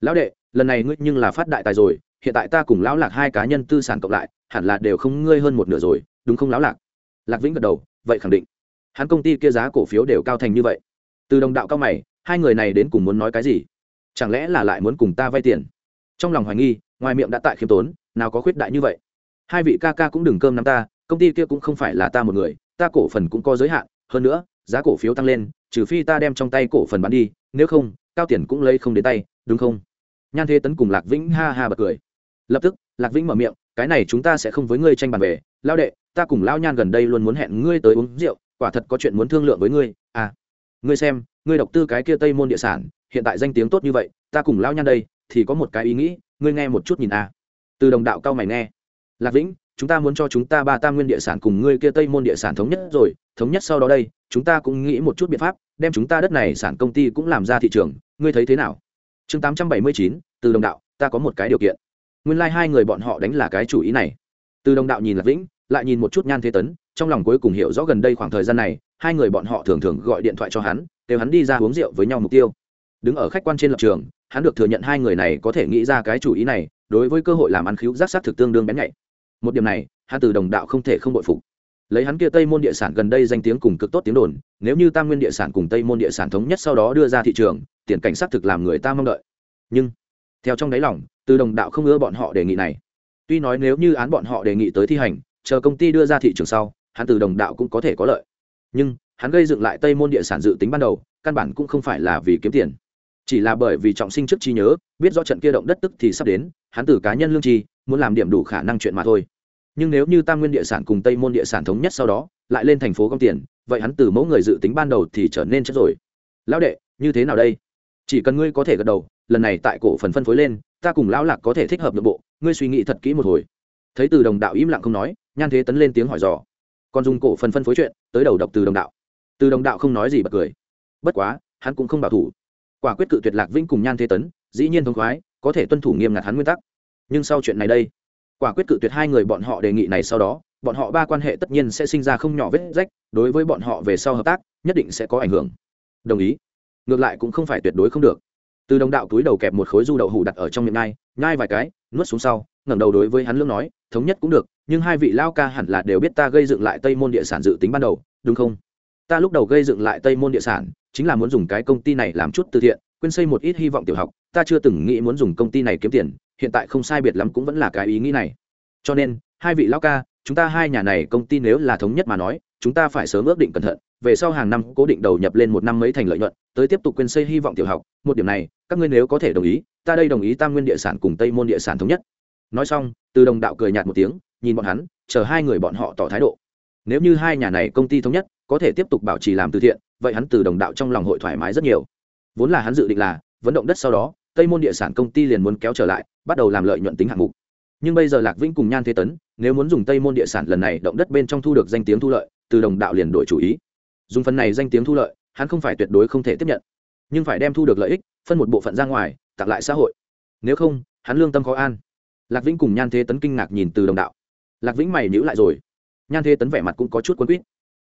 S1: Lão đệ, lần này ngươi nhưng là phát đại tài rồi, hiện tại ta cùng lão lạc hai cá nhân tư sản cộng lại, hẳn là đều không ngươi hơn một nửa rồi, đúng không lão lạc? Lạc vĩnh gật đầu, vậy khẳng định. Hắn công ty kia giá cổ phiếu đều cao thành như vậy. Từ đồng đạo cao mày, hai người này đến cùng muốn nói cái gì? Chẳng lẽ là lại muốn cùng ta vay tiền? Trong lòng hoài nghi, ngoài miệng đã tại khiêm tốn, nào có khuyết đại như vậy. Hai vị ca ca cũng đừng cơm nắm ta, công ty kia cũng không phải là ta một người, ta cổ phần cũng có giới hạn, hơn nữa, giá cổ phiếu tăng lên, trừ phi ta đem trong tay cổ phần bán đi, nếu không, cao tiền cũng lấy không đến tay, đúng không? Nhan thế tấn cùng lạc vĩnh ha ha bật cười. Lập tức, lạc vĩnh mở miệng, cái này chúng ta sẽ không với ngươi tranh bàn về, lao đệ, ta cùng lao nhan gần đây luôn muốn hẹn ngươi tới uống rượu, quả thật có chuyện muốn thương lượng với ngươi à ngươi xem, ngươi độc tư cái kia tây môn địa sản, hiện tại danh tiếng tốt như vậy, ta cùng lao nhan đây, thì có một cái ý nghĩ, ngươi nghe một chút nhìn à từ đồng đạo cao mày nghe. Lạc vĩnh, chúng ta muốn cho chúng ta ba tam nguyên địa sản cùng ngươi kia tây môn địa sản thống nhất rồi, thống nhất sau đó đây, chúng ta cũng nghĩ một chút biện pháp, đem chúng ta đất này sản công ty cũng làm ra thị trường, ngươi thấy thế nào? Chương tám trăm bảy mươi chín, từ đồng đạo, ta có một cái điều kiện. Nguyên lai、like、hai người bọn họ đánh là cái chủ ý này. Từ đồng đạo nhìn lạc vĩnh, lại nhìn một chút nhan thế tấn trong lòng cuối cùng hiểu rõ gần đây khoảng thời gian này, hai người bọn họ thường thường gọi điện thoại cho hắn đều hắn đi ra uống rượu với nhau mục tiêu. Đứng ở khách quan trên lập trường, hắn được thừa nhận hai người này có thể nghĩ ra cái chủ ý này, đối với cơ hội làm ăn khíu giác sát thực tương đương bén nhạy. Một điểm này, hắn từ đồng đạo không thể không bội phục. Lấy hắn kia tây môn địa sản gần đây danh tiếng cùng cực tốt tiếng đồn, nếu như tam nguyên địa sản cùng tây môn địa sản thống nhất sau đó đưa ra thị trường, tiền cảnh sát thực làm người ta mong đợi. Nhưng, theo trong đáy lòng, từ đồng đạo không ưa bọn họ đề nghị này. Tuy nói nếu như án bọn họ đề nghị tới thi hành, chờ công ty đưa ra thị trường sau hắn từ đồng đạo cũng có thể có lợi. Nhưng, hắn gây dựng lại tây môn địa sản dự tính ban đầu, căn bản cũng không phải là vì kiếm tiền. Chỉ là bởi vì trọng sinh trước trí nhớ, biết do trận kia động đất tức thì sắp đến, hắn từ cá nhân lương tri, muốn làm điểm đủ khả năng chuyện mà thôi. Nhưng nếu như tam nguyên địa sản cùng tây môn địa sản thống nhất sau đó, lại lên thành phố công tiền, vậy hắn từ mẫu người dự tính ban đầu thì trở nên chất rồi. Lão đệ, như thế nào đây? Chỉ cần ngươi có thể gật đầu, lần này tại cổ phần phân phối lên, ta cùng lão lạc có thể thích hợp nội bộ, ngươi suy nghĩ thật kỹ một hồi. Thấy từ đồng đạo im lặng không nói, nhan thế tấn lên tiếng hỏi dò còn dùng cổ phần phân phối chuyện, tới đầu độc từ đồng đạo. Từ đồng đạo không nói gì bật cười. Bất quá, hắn cũng không bảo thủ. Quả quyết cự tuyệt lạc vinh cùng nhan thế tấn, dĩ nhiên thông khoái, có thể tuân thủ nghiêm ngặt hắn nguyên tắc. Nhưng sau chuyện này đây, quả quyết cự tuyệt hai người bọn họ đề nghị này sau đó, bọn họ ba quan hệ tất nhiên sẽ sinh ra không nhỏ vết rách, đối với bọn họ về sau hợp tác, nhất định sẽ có ảnh hưởng. Đồng ý. Ngược lại cũng không phải tuyệt đối không được. Từ đồng đạo túi đầu kẹp một khối du đậu hủ đặt ở trong miệng ngai nhai vài cái, nuốt xuống sau, ngẩng đầu đối với hắn lương nói, thống nhất cũng được nhưng hai vị lao ca hẳn là đều biết ta gây dựng lại tây môn địa sản dự tính ban đầu, đúng không? Ta lúc đầu gây dựng lại tây môn địa sản, chính là muốn dùng cái công ty này làm chút từ thiện, quên xây một ít hy vọng tiểu học, ta chưa từng nghĩ muốn dùng công ty này kiếm tiền, hiện tại không sai biệt lắm cũng vẫn là cái ý nghĩ này. Cho nên, hai vị lão ca, chúng ta hai nhà này công ty nếu là thống nhất mà nói, chúng ta phải sớm ước định cẩn thận, về sau hàng năm cố định đầu nhập lên một năm mấy thành lợi nhuận, tới tiếp tục quên xây hy vọng tiểu học, một điểm này, các ngươi nếu có thể đồng ý, ta đây đồng ý tam nguyên địa sản cùng tây môn địa sản thống nhất. Nói xong, từ đồng đạo cười nhạt một tiếng nhìn bọn hắn, chờ hai người bọn họ tỏ thái độ. Nếu như hai nhà này công ty thống nhất, có thể tiếp tục bảo trì làm từ thiện, vậy hắn từ đồng đạo trong lòng hội thoải mái rất nhiều. Vốn là hắn dự định là, vấn động đất sau đó, tây môn địa sản công ty liền muốn kéo trở lại, bắt đầu làm lợi nhuận tính hạng mục. Nhưng bây giờ lạc vĩnh cùng nhan thế tấn, nếu muốn dùng tây môn địa sản lần này động đất bên trong thu được danh tiếng thu lợi, từ đồng đạo liền đổi chủ ý. Dùng phần này danh tiếng thu lợi, hắn không phải tuyệt đối không thể tiếp nhận. Nhưng phải đem thu được lợi ích, phân một bộ phận ra ngoài, tặng lại xã hội. Nếu không, hắn lương tâm khó an. Lạc vĩnh cùng nhan thế tấn kinh ngạc nhìn từ đồng đạo lạc vĩnh mày nhữ lại rồi. Nhan thế tấn vẻ mặt cũng có chút quân quýt.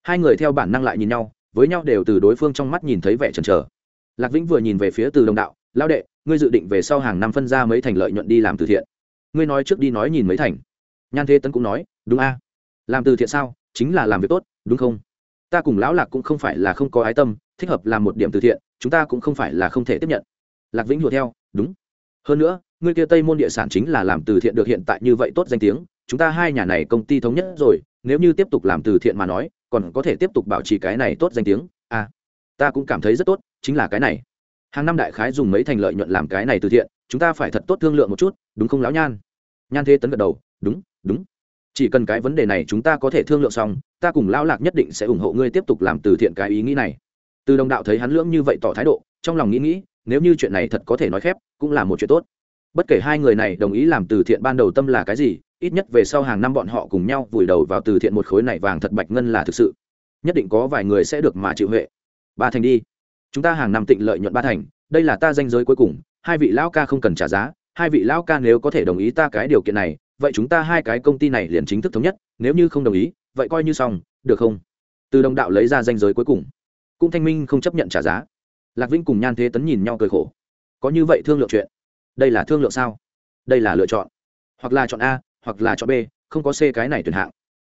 S1: Hai người theo bản năng lại nhìn nhau, với nhau đều từ đối phương trong mắt nhìn thấy vẻ chần chờ. Lạc vĩnh vừa nhìn về phía từ đồng đạo lao đệ, ngươi dự định về sau hàng năm phân ra mấy thành lợi nhuận đi làm từ thiện? Ngươi nói trước đi nói nhìn mấy thành. Nhan thế tấn cũng nói, đúng a. Làm từ thiện sao? Chính là làm việc tốt, đúng không? Ta cùng lão lạc cũng không phải là không có ái tâm, thích hợp làm một điểm từ thiện, chúng ta cũng không phải là không thể tiếp nhận. Lạc vĩnh hùa theo, đúng. Hơn nữa, ngươi kia tây môn địa sản chính là làm từ thiện được hiện tại như vậy tốt danh tiếng chúng ta hai nhà này công ty thống nhất rồi, nếu như tiếp tục làm từ thiện mà nói, còn có thể tiếp tục bảo trì cái này tốt danh tiếng. À ta cũng cảm thấy rất tốt, chính là cái này. Hàng năm đại khái dùng mấy thành lợi nhuận làm cái này từ thiện, chúng ta phải thật tốt thương lượng một chút, đúng không lão nhan? Nhan thế tấn gật đầu, đúng đúng. Chỉ cần cái vấn đề này chúng ta có thể thương lượng xong, ta cùng lão lạc nhất định sẽ ủng hộ ngươi tiếp tục làm từ thiện cái ý nghĩ này. Từ đồng đạo thấy hắn lưỡng như vậy tỏ thái độ, trong lòng nghĩ nghĩ, nếu như chuyện này thật có thể nói khép, cũng là một chuyện tốt. Bất kể hai người này đồng ý làm từ thiện ban đầu tâm là cái gì ít nhất về sau hàng năm bọn họ cùng nhau vùi đầu vào từ thiện một khối này vàng thật bạch ngân là thực sự. Nhất định có vài người sẽ được mà chịu huệ. Ba thành đi. Chúng ta hàng năm tịnh lợi nhuận ba thành, đây là ta danh giới cuối cùng, hai vị lão ca không cần trả giá, hai vị lão ca nếu có thể đồng ý ta cái điều kiện này, vậy chúng ta hai cái công ty này liền chính thức thống nhất, nếu như không đồng ý, vậy coi như xong, được không? Từ đồng đạo lấy ra danh giới cuối cùng. Cũng thanh minh không chấp nhận trả giá. Lạc vĩnh cùng nhan thế tấn nhìn nhau cười khổ. Có như vậy thương lượng chuyện. Đây là thương lượng sao? Đây là lựa chọn. Hoặc là chọn a hoặc là chọn b, không có c cái này tuyển hạng.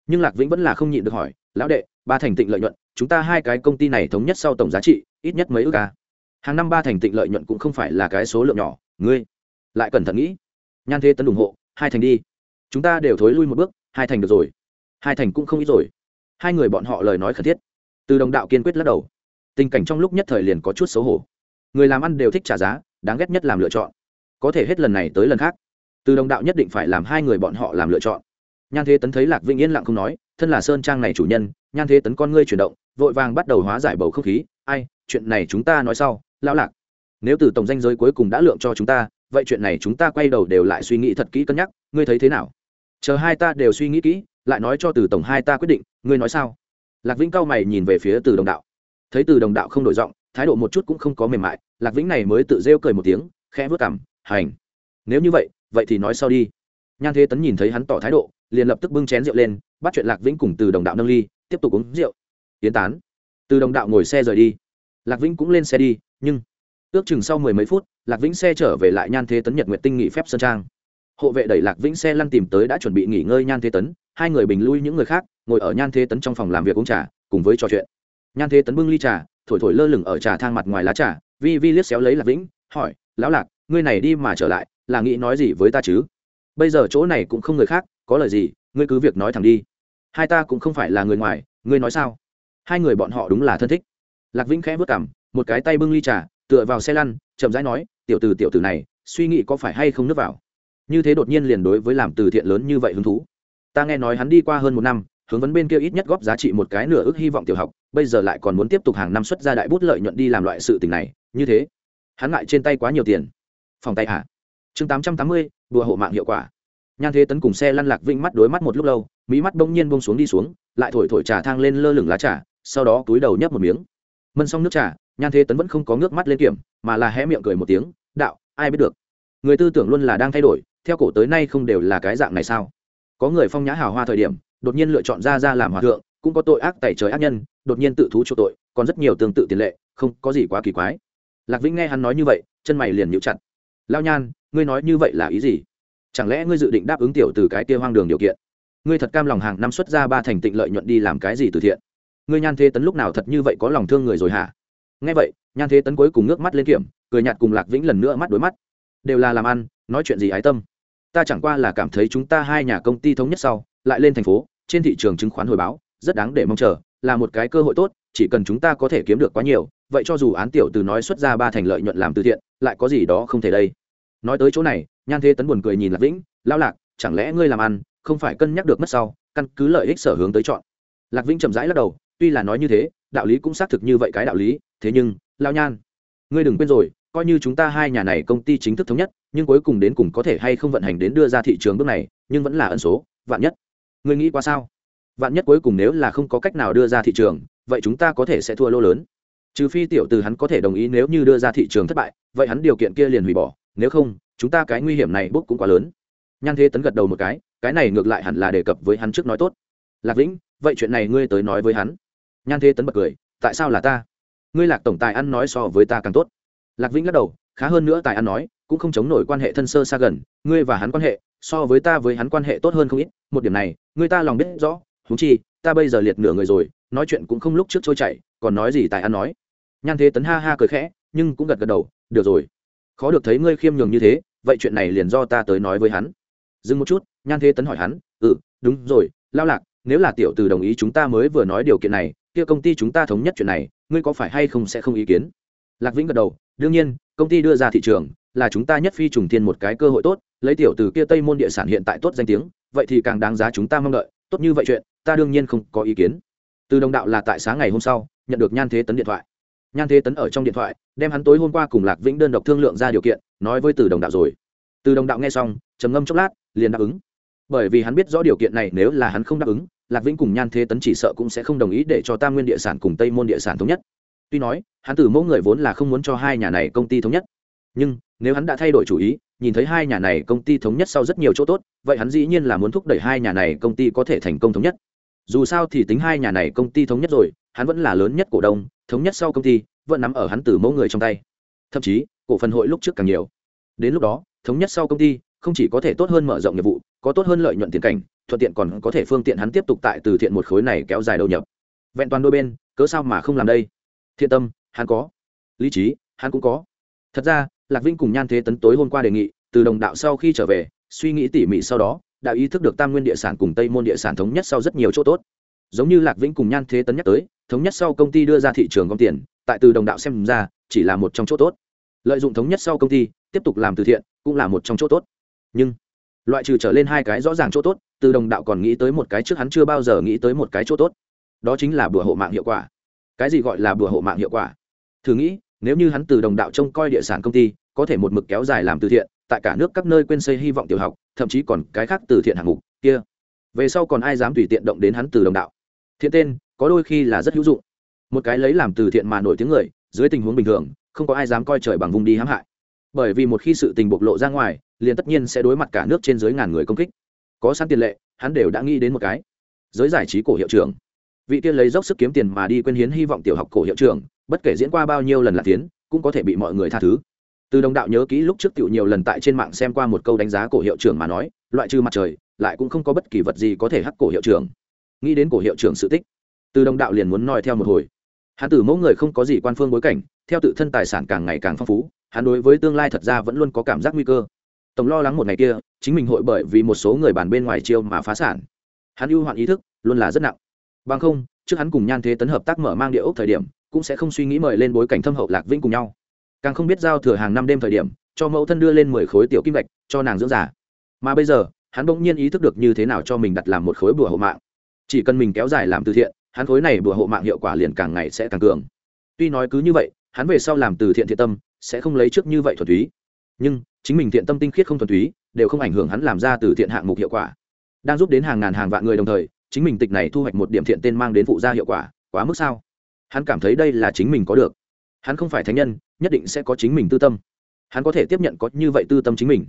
S1: Nhưng lạc vĩnh vẫn là không nhịn được hỏi, lão đệ, ba thành tịnh lợi nhuận, chúng ta hai cái công ty này thống nhất sau tổng giá trị, ít nhất mấy ước ca hàng năm ba thành tịnh lợi nhuận cũng không phải là cái số lượng nhỏ, ngươi, lại cẩn thận nghĩ. Nhan thế tấn ủng hộ, hai thành đi, chúng ta đều thối lui một bước, hai thành được rồi. Hai thành cũng không ít rồi. Hai người bọn họ lời nói khẩn thiết. Từ đồng đạo kiên quyết lắc đầu. Tình cảnh trong lúc nhất thời liền có chút xấu hổ. Người làm ăn đều thích trả giá, đáng ghét nhất làm lựa chọn. Có thể hết lần này tới lần khác từ đồng đạo nhất định phải làm hai người bọn họ làm lựa chọn. Nhan thế tấn thấy lạc vĩnh yên lặng không nói, thân là sơn trang này chủ nhân, nhan thế tấn con ngươi chuyển động, vội vàng bắt đầu hóa giải bầu không khí, ai, chuyện này chúng ta nói sau, lão lạc. Nếu từ tổng danh giới cuối cùng đã lượng cho chúng ta, vậy chuyện này chúng ta quay đầu đều lại suy nghĩ thật kỹ cân nhắc, ngươi thấy thế nào? Chờ hai ta đều suy nghĩ kỹ, lại nói cho từ tổng hai ta quyết định, ngươi nói sao? Lạc vĩnh cao mày nhìn về phía từ đồng đạo. Thấy từ đồng đạo không đổi giọng, thái độ một chút cũng không có mềm mại, lạc vĩnh này mới tự rêu cười một tiếng, khẽ vớt cảm hành. Nếu như vậy vậy thì nói sau đi. Nhan thế tấn nhìn thấy hắn tỏ thái độ, liền lập tức bưng chén rượu lên, bắt chuyện lạc vĩnh cùng từ đồng đạo nâng ly, tiếp tục uống rượu. Tiến tán, từ đồng đạo ngồi xe rời đi. Lạc vĩnh cũng lên xe đi, nhưng ước chừng sau mười mấy phút, lạc vĩnh xe trở về lại nhan thế tấn nhật nguyện tinh nghỉ phép sơn trang. Hộ vệ đẩy lạc vĩnh xe lăn tìm tới đã chuẩn bị nghỉ ngơi nhan thế tấn, hai người bình lui những người khác, ngồi ở nhan thế tấn trong phòng làm việc uống trà, cùng với trò chuyện. Nhan thế tấn bưng ly trà, thổi thổi lơ lửng ở trà thang mặt ngoài lá trà, vi vi liếc xéo lấy lạc vĩnh, hỏi, lão lạc, ngươi này đi mà trở lại là nghĩ nói gì với ta chứ? Bây giờ chỗ này cũng không người khác, có lời gì, ngươi cứ việc nói thẳng đi. Hai ta cũng không phải là người ngoài, ngươi nói sao? Hai người bọn họ đúng là thân thích. Lạc vĩnh khẽ vất cảm một cái tay bưng ly trà, tựa vào xe lăn, chậm rãi nói, tiểu từ tiểu tử này, suy nghĩ có phải hay không nước vào? Như thế đột nhiên liền đối với làm từ thiện lớn như vậy hứng thú. Ta nghe nói hắn đi qua hơn một năm, hướng vấn bên kia ít nhất góp giá trị một cái nửa ước hy vọng tiểu học, bây giờ lại còn muốn tiếp tục hàng năm xuất ra đại bút lợi nhuận đi làm loại sự tình này, như thế, hắn lại trên tay quá nhiều tiền. Phòng tay hả? Chương tám trăm tám mươi, đùa hộ mạng hiệu quả. Nhan thế tấn cùng xe lăn lạc vĩnh mắt đối mắt một lúc lâu mỹ mắt bỗng nhiên bông xuống đi xuống, lại thổi thổi trà thang lên lơ lửng lá trà, sau đó túi đầu nhấp một miếng. Mân xong nước trà, nhan thế tấn vẫn không có ngước mắt lên kiểm, mà là hé miệng cười một tiếng, đạo, ai biết được? Người tư tưởng luôn là đang thay đổi, theo cổ tới nay không đều là cái dạng này sao? Có người phong nhã hào hoa thời điểm, đột nhiên lựa chọn ra ra làm hòa thượng, cũng có tội ác tẩy trời ác nhân, đột nhiên tự thú chỗ tội, còn rất nhiều tương tự tiền lệ, không có gì quá kỳ quái. Lạc vĩnh nghe hắn nói như vậy, chân mày liền nhịu chặt. Lao nhan ngươi nói như vậy là ý gì? Chẳng lẽ ngươi dự định đáp ứng tiểu từ cái kia hoang đường điều kiện? Ngươi thật cam lòng hàng năm xuất ra ba thành tịnh lợi nhuận đi làm cái gì từ thiện? Ngươi nhan thế tấn lúc nào thật như vậy có lòng thương người rồi hả? Nghe vậy, nhan thế tấn cuối cùng nước mắt lên kiểm, cười nhạt cùng lạc vĩnh lần nữa mắt đối mắt. Đều là làm ăn, nói chuyện gì ái tâm? Ta chẳng qua là cảm thấy chúng ta hai nhà công ty thống nhất sau, lại lên thành phố, trên thị trường chứng khoán hồi báo, rất đáng để mong chờ, là một cái cơ hội tốt, chỉ cần chúng ta có thể kiếm được quá nhiều, vậy cho dù án tiểu từ nói xuất ra ba thành lợi nhuận làm từ thiện, lại có gì đó không thể đây? Nói tới chỗ này, nhan thế tấn buồn cười nhìn lạc vĩnh lao lạc, chẳng lẽ ngươi làm ăn, không phải cân nhắc được mất sau, căn cứ lợi ích sở hướng tới chọn? Lạc vĩnh chậm rãi lắc đầu, tuy là nói như thế, đạo lý cũng xác thực như vậy cái đạo lý, thế nhưng lao nhan, ngươi đừng quên rồi, coi như chúng ta hai nhà này công ty chính thức thống nhất, nhưng cuối cùng đến cùng có thể hay không vận hành đến đưa ra thị trường bước này, nhưng vẫn là ẩn số, vạn nhất. Ngươi nghĩ qua sao? Vạn nhất cuối cùng nếu là không có cách nào đưa ra thị trường, vậy chúng ta có thể sẽ thua lô lớn. Trừ phi tiểu từ hắn có thể đồng ý nếu như đưa ra thị trường thất bại, vậy hắn điều kiện kia liền hủy bỏ nếu không, chúng ta cái nguy hiểm này bốc cũng quá lớn. Nhan thế tấn gật đầu một cái cái này ngược lại hẳn là đề cập với hắn trước nói tốt. Lạc vĩnh, vậy chuyện này ngươi tới nói với hắn. Nhan thế tấn bật cười, tại sao là ta? Ngươi lạc tổng tài ăn nói so với ta càng tốt. Lạc vĩnh lắc đầu, khá hơn nữa tài ăn nói, cũng không chống nổi quan hệ thân sơ xa gần, ngươi và hắn quan hệ, so với ta với hắn quan hệ tốt hơn không ít. Một điểm này, ngươi ta lòng biết rõ thú chi, ta bây giờ liệt nửa người rồi, nói chuyện cũng không lúc trước trôi chảy, còn nói gì tài ăn nói. Nhan thế tấn ha ha cười khẽ, nhưng cũng gật gật đầu, được rồi khó được thấy ngươi khiêm nhường như thế, vậy chuyện này liền do ta tới nói với hắn. Dừng một chút, nhan thế tấn hỏi hắn ừ đúng rồi, lao lạc, nếu là tiểu từ đồng ý chúng ta mới vừa nói điều kiện này, kia công ty chúng ta thống nhất chuyện này, ngươi có phải hay không sẽ không ý kiến? Lạc vĩnh gật đầu, đương nhiên, công ty đưa ra thị trường, là chúng ta nhất phi trùng thiên một cái cơ hội tốt, lấy tiểu từ kia tây môn địa sản hiện tại tốt danh tiếng, vậy thì càng đáng giá chúng ta mong đợi, tốt như vậy chuyện, ta đương nhiên không có ý kiến. Từ đồng đạo là tại sáng ngày hôm sau, nhận được nhan thế tấn điện thoại nhan thế tấn ở trong điện thoại, đem hắn tối hôm qua cùng lạc vĩnh đơn độc thương lượng ra điều kiện, nói với từ đồng đạo rồi. Từ đồng đạo nghe xong, trầm ngâm chốc lát, liền đáp ứng. Bởi vì hắn biết rõ điều kiện này, nếu là hắn không đáp ứng, lạc vĩnh cùng nhan thế tấn chỉ sợ cũng sẽ không đồng ý để cho tam nguyên địa sản cùng tây môn địa sản thống nhất. Tuy nói, hắn từ mẫu người vốn là không muốn cho hai nhà này công ty thống nhất. Nhưng, nếu hắn đã thay đổi chủ ý, nhìn thấy hai nhà này công ty thống nhất sau rất nhiều chỗ tốt, vậy hắn dĩ nhiên là muốn thúc đẩy hai nhà này công ty có thể thành công thống nhất. Dù sao thì tính hai nhà này công ty thống nhất rồi hắn vẫn là lớn nhất cổ đông, thống nhất sau công ty, vẫn nắm ở hắn từ mẫu người trong tay. Thậm chí, cổ phần hội lúc trước càng nhiều. Đến lúc đó, thống nhất sau công ty, không chỉ có thể tốt hơn mở rộng nghiệp vụ, có tốt hơn lợi nhuận tiền cảnh, thuận tiện còn có thể phương tiện hắn tiếp tục tại từ thiện một khối này kéo dài đầu nhập. Vẹn toàn đôi bên, cớ sao mà không làm đây? Thiện tâm, hắn có. Lý trí, hắn cũng có. Thật ra, lạc vinh cùng nhan thế tấn tối hôm qua đề nghị, từ đồng đạo sau khi trở về, suy nghĩ tỉ mỉ sau đó, đã ý thức được tam nguyên địa sản cùng tây môn địa sản thống nhất sau rất nhiều chỗ tốt giống như lạc vĩnh cùng nhan thế tấn nhắc tới, thống nhất sau công ty đưa ra thị trường gom tiền, tại từ đồng đạo xem ra, chỉ là một trong chỗ tốt. Lợi dụng thống nhất sau công ty, tiếp tục làm từ thiện, cũng là một trong chỗ tốt. Nhưng, loại trừ trở lên hai cái rõ ràng chỗ tốt, từ đồng đạo còn nghĩ tới một cái trước hắn chưa bao giờ nghĩ tới một cái chỗ tốt. Đó chính là bùa hộ mạng hiệu quả. Cái gì gọi là bùa hộ mạng hiệu quả? Thử nghĩ, nếu như hắn từ đồng đạo trông coi địa sản công ty, có thể một mực kéo dài làm từ thiện, tại cả nước các nơi quên xây hy vọng tiểu học, thậm chí còn cái khác từ thiện hạng mục, kia. Về sau còn ai dám tùy tiện động đến hắn từ đồng đạo? Thiện tên, có đôi khi là rất hữu dụng. Một cái lấy làm từ thiện mà nổi tiếng người, dưới tình huống bình thường, không có ai dám coi trời bằng vùng đi hãm hại. Bởi vì một khi sự tình bộc lộ ra ngoài, liền tất nhiên sẽ đối mặt cả nước trên dưới ngàn người công kích. Có sẵn tiền lệ, hắn đều đã nghĩ đến một cái. Giới giải trí cổ hiệu trưởng. Vị kia lấy dốc sức kiếm tiền mà đi quên hiến hy vọng tiểu học cổ hiệu trưởng, bất kể diễn qua bao nhiêu lần là tiến, cũng có thể bị mọi người tha thứ. Từ đồng đạo nhớ kỹ lúc trước tiểu nhiều lần tại trên mạng xem qua một câu đánh giá cổ hiệu trưởng mà nói, loại trừ mặt trời, lại cũng không có bất kỳ vật gì có thể hắc cổ hiệu trưởng nghĩ đến cổ hiệu trưởng sự tích. Từ đồng đạo liền muốn nói theo một hồi. Hắn tử mẫu người không có gì quan phương bối cảnh, theo tự thân tài sản càng ngày càng phong phú, hắn đối với tương lai thật ra vẫn luôn có cảm giác nguy cơ. Tổng lo lắng một ngày kia, chính mình hội bởi vì một số người bàn bên ngoài chiêu mà phá sản. Hắn ưu hoạn ý thức, luôn là rất nặng. Bằng không, trước hắn cùng nhan thế tấn hợp tác mở mang địa ốc thời điểm, cũng sẽ không suy nghĩ mời lên bối cảnh thâm hậu lạc vĩnh cùng nhau. Càng không biết giao thừa hàng năm đêm thời điểm, cho mẫu thân đưa lên mười khối tiểu kim vạch cho nàng dưỡng giả mà bây giờ, hắn bỗng nhiên ý thức được như thế nào cho mình đặt làm một khối bùa hộ mạng chỉ cần mình kéo dài làm từ thiện, hắn khối này bùa hộ mạng hiệu quả liền càng ngày sẽ càng cường. Tuy nói cứ như vậy, hắn về sau làm từ thiện thiện tâm, sẽ không lấy trước như vậy thuần túy. Nhưng, chính mình thiện tâm tinh khiết không thuần túy, đều không ảnh hưởng hắn làm ra từ thiện hạng mục hiệu quả. Đang giúp đến hàng ngàn hàng vạn người đồng thời, chính mình tịch này thu hoạch một điểm thiện tên mang đến phụ gia hiệu quả, quá mức sao? Hắn cảm thấy đây là chính mình có được. Hắn không phải thánh nhân, nhất định sẽ có chính mình tư tâm. Hắn có thể tiếp nhận có như vậy tư tâm chính mình.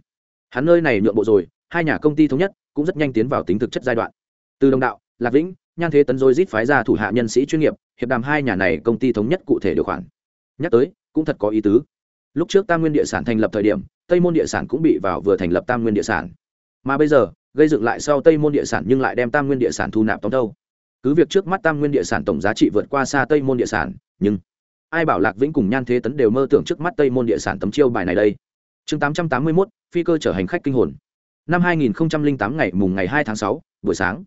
S1: Hắn nơi này nhượng bộ rồi, hai nhà công ty thống nhất, cũng rất nhanh tiến vào tính thực chất giai đoạn. Từ đồng đạo lạc vĩnh, nhan thế tấn dôi rít phái ra thủ hạ nhân sĩ chuyên nghiệp, hiệp đàm hai nhà này công ty thống nhất cụ thể điều khoản. Nhắc tới, cũng thật có ý tứ. Lúc trước tam nguyên địa sản thành lập thời điểm, tây môn địa sản cũng bị vào vừa thành lập tam nguyên địa sản. Mà bây giờ, gây dựng lại sau tây môn địa sản nhưng lại đem tam nguyên địa sản thu nạp tóm đâu. Cứ việc trước mắt tam nguyên địa sản tổng giá trị vượt qua xa tây môn địa sản, nhưng ai bảo lạc vĩnh cùng nhan thế tấn đều mơ tưởng trước mắt tây môn địa sản tấm chiêu bài này đây. Chương tám trăm tám mươi mốt, phi cơ chở hành khách kinh hồn. Năm hai nghìn tám ngày mùng ngày hai tháng sáu, buổi sáng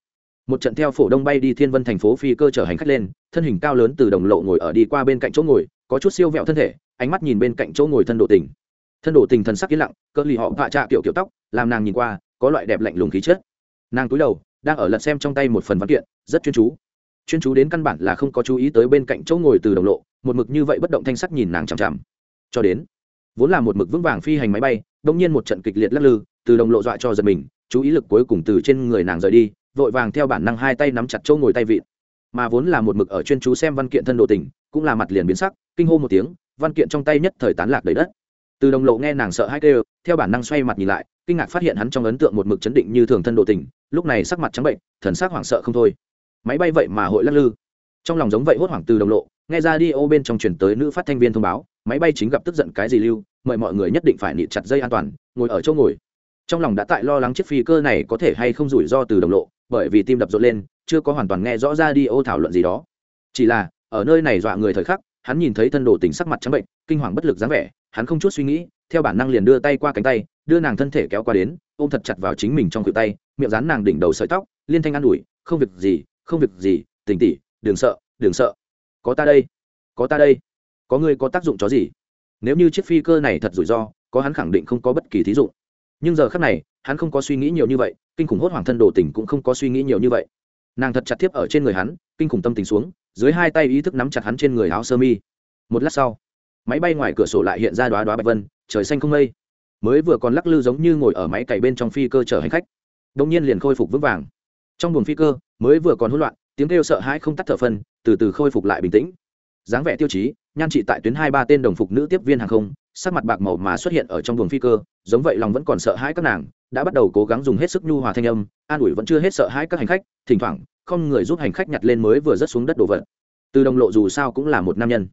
S1: một trận theo phổ đông bay đi thiên vân thành phố phi cơ chở hành khách lên, thân hình cao lớn từ đồng lộ ngồi ở đi qua bên cạnh chỗ ngồi, có chút siêu vẹo thân thể, ánh mắt nhìn bên cạnh chỗ ngồi thân độ tình. Thân độ tình thần sắc yên lặng, cơ lì họ vạ trạ kiểu kiểu tóc, làm nàng nhìn qua, có loại đẹp lạnh lùng khí chất. Nàng cúi đầu, đang ở lật xem trong tay một phần văn kiện, rất chuyên chú. Chuyên chú đến căn bản là không có chú ý tới bên cạnh chỗ ngồi từ đồng lộ, một mực như vậy bất động thanh sắc nhìn nàng chằm chằm. Cho đến, vốn là một mực vững vàng phi hành máy bay đông nhiên một trận kịch liệt lắc lư, từ đồng lộ dọa cho giật mình, chú ý lực cuối cùng từ trên người nàng rời đi vội vàng theo bản năng hai tay nắm chặt chỗ ngồi tay vịn. Mà vốn là một mực ở chuyên chú xem văn kiện thân độ tình, cũng là mặt liền biến sắc, kinh hô một tiếng, văn kiện trong tay nhất thời tán lạc đầy đất. Từ đồng lộ nghe nàng sợ hai kêu, theo bản năng xoay mặt nhìn lại, kinh ngạc phát hiện hắn trong ấn tượng một mực chấn định như thường thân độ tình, lúc này sắc mặt trắng bệnh, thần sắc hoảng sợ không thôi. Máy bay vậy mà hội lắc lư. Trong lòng giống vậy hốt hoảng từ đồng lộ, nghe ra đi ô bên trong chuyển tới nữ phát thanh viên thông báo, máy bay chính gặp tức giận cái gì lưu, mời mọi người nhất định phải nịt chặt dây an toàn, ngồi ở chỗ ngồi. Trong lòng đã tại lo lắng chiếc phi cơ này có thể hay không rủi ro từ đồng lộ bởi vì tim đập rộn lên, chưa có hoàn toàn nghe rõ ra đi ô thảo luận gì đó. Chỉ là, ở nơi này dọa người thời khắc, hắn nhìn thấy thân đồ tình sắc mặt trắng bệnh, kinh hoàng bất lực dáng vẻ, hắn không chút suy nghĩ, theo bản năng liền đưa tay qua cánh tay, đưa nàng thân thể kéo qua đến, ôm thật chặt vào chính mình trong cự tay, miệng dán nàng đỉnh đầu sợi tóc, liên thanh an ủi, không việc gì, không việc gì tình tỉ, đừng sợ đừng sợ. Có ta đây, có ta đây. Có ngươi có tác dụng chó gì? Nếu như chiếc phi cơ này thật rủi ro, có hắn khẳng định không có bất kỳ thí dụ. Nhưng giờ khác này hắn không có suy nghĩ nhiều như vậy, kinh khủng hốt hoảng thân đồ tình cũng không có suy nghĩ nhiều như vậy. Nàng thật chặt tiếp ở trên người hắn, kinh khủng tâm tình xuống, dưới hai tay ý thức nắm chặt hắn trên người áo sơ mi. Một lát sau, máy bay ngoài cửa sổ lại hiện ra đoá đoá bạch vân, trời xanh không mây. Mới vừa còn lắc lư giống như ngồi ở máy cày bên trong phi cơ chở hành khách. Đông nhiên liền khôi phục vững vàng. Trong buồng phi cơ, mới vừa còn hỗn loạn, tiếng kêu sợ hãi không tắt thở phân, từ từ khôi phục lại bình tĩnh. Dáng vẻ tiêu chí, nhan trị tại tuyến hai ba tên đồng phục nữ tiếp viên hàng không, sắc mặt bạc màu mà xuất hiện ở trong buồng phi cơ, giống vậy lòng vẫn còn sợ hãi các nàng đã bắt đầu cố gắng dùng hết sức nhu hòa thanh âm, an ủi vẫn chưa hết sợ hãi các hành khách, thỉnh thoảng, không người giúp hành khách nhặt lên mới vừa rớt xuống đất đồ vật. Từ đồng lộ dù sao cũng là một nam nhân.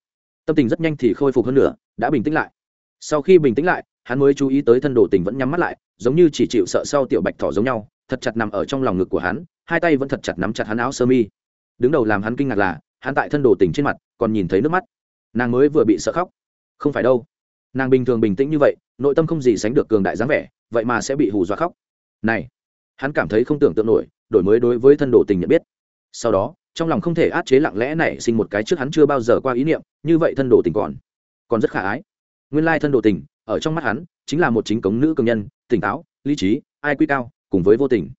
S1: Tâm tình rất nhanh thì khôi phục hơn nữa, đã bình tĩnh lại. Sau khi bình tĩnh lại, hắn mới chú ý tới thân đồ tình vẫn nhắm mắt lại, giống như chỉ chịu sợ sau tiểu bạch thỏ giống nhau, thật chặt nằm ở trong lòng ngực của hắn, hai tay vẫn thật chặt nắm chặt hắn áo sơ mi. Đứng đầu làm hắn kinh ngạc là, hắn tại thân đồ tình trên mặt còn nhìn thấy nước mắt. Nàng mới vừa bị sợ khóc. Không phải đâu. Nàng bình thường bình tĩnh như vậy nội tâm không gì sánh được cường đại dáng vẻ, vậy mà sẽ bị hù dọa khóc. Này, hắn cảm thấy không tưởng tượng nổi, đổi mới đối với thân đồ tình nhận biết. Sau đó, trong lòng không thể át chế lặng lẽ nảy sinh một cái trước hắn chưa bao giờ qua ý niệm, như vậy thân đồ tình còn còn rất khả ái. Nguyên lai thân đồ tình, ở trong mắt hắn, chính là một chính cống nữ công nhân, tỉnh táo, lý trí, ai quy cao, cùng với vô tình.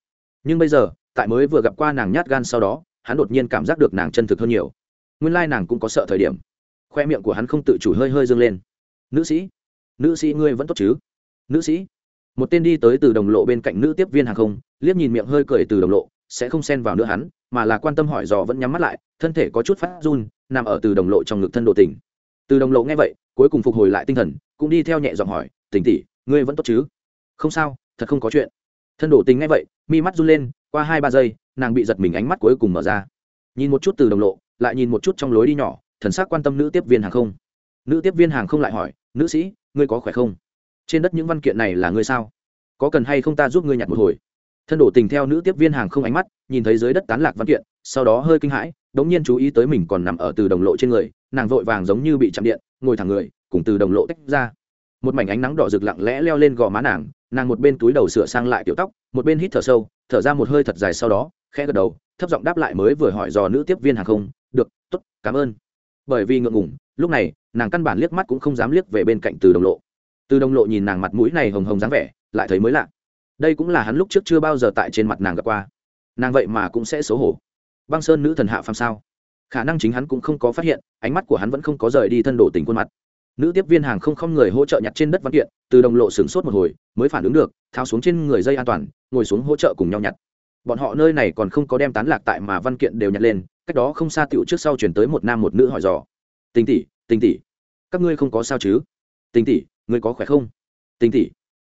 S1: Nhưng bây giờ, tại mới vừa gặp qua nàng nhát gan sau đó, hắn đột nhiên cảm giác được nàng chân thực hơn nhiều. Nguyên lai nàng cũng có sợ thời điểm. Khoe miệng của hắn không tự chủ hơi hơi dâng lên. Nữ sĩ nữ sĩ ngươi vẫn tốt chứ? Nữ sĩ? Một tên đi tới từ đồng lộ bên cạnh nữ tiếp viên hàng không, liếc nhìn miệng hơi cười từ đồng lộ, sẽ không xen vào nữa hắn, mà là quan tâm hỏi dò vẫn nhắm mắt lại, thân thể có chút phát run, nằm ở từ đồng lộ trong ngực thân độ tình từ đồng lộ nghe vậy, cuối cùng phục hồi lại tinh thần, cũng đi theo nhẹ giọng hỏi tình tỷ, ngươi vẫn tốt chứ? Không sao, thật không có chuyện. Thân độ tình nghe vậy, mi mắt run lên, qua hai ba giây, nàng bị giật mình ánh mắt cuối cùng mở ra. Nhìn một chút từ đồng lộ, lại nhìn một chút trong lối đi nhỏ, thần sắc quan tâm nữ tiếp viên hàng không. Nữ tiếp viên hàng không lại hỏi, nữ sĩ ngươi có khỏe không? Trên đất những văn kiện này là ngươi sao? Có cần hay không ta giúp ngươi nhặt một hồi? Thân đổ tình theo nữ tiếp viên hàng không ánh mắt, nhìn thấy dưới đất tán lạc văn kiện, sau đó hơi kinh hãi đ ố n g nhiên chú ý tới mình còn nằm ở từ đồng lộ trên người, nàng vội vàng giống như bị chạm điện, ngồi thẳng người, cùng từ đồng lộ tách ra. Một mảnh ánh nắng đỏ rực lặng lẽ leo lên gò má nàng nàng một bên túi đầu sửa sang lại kiểu tóc, một bên hít thở sâu, thở ra một hơi thật dài sau đó, khẽ gật đầu, thấp giọng đáp lại mới vừa hỏi dò nữ tiếp viên hàng không, được t ố t cảm ơn. Bởi vì ngượng ngủng lúc này nàng căn bản liếc mắt cũng không dám liếc về bên cạnh từ đồng lộ. Từ đồng lộ nhìn nàng mặt mũi này hồng hồng dáng vẻ, lại thấy mới lạ. Đây cũng là hắn lúc trước chưa bao giờ tại trên mặt nàng gặp qua. Nàng vậy mà cũng sẽ xấu hổ. Băng sơn nữ thần hạ phàm sao? Khả năng chính hắn cũng không có phát hiện, ánh mắt của hắn vẫn không có rời đi thân đổ tình khuôn mặt. Nữ tiếp viên hàng không không người hỗ trợ nhặt trên đất văn kiện, từ đồng lộ sửng sốt một hồi, mới phản ứng được, tháo xuống trên người dây an toàn, ngồi xuống hỗ trợ cùng nhau nhặt. Bọn họ nơi này còn không có đem tán lạc tại mà văn kiện đều nhặt lên, cách đó không xa tựu trước sau chuyển tới một nam một nữ hỏi dò. Tình tỷ tình tỷ, các ngươi không có sao chứ? Tình tỷ, ngươi có khỏe không? Tình tỷ,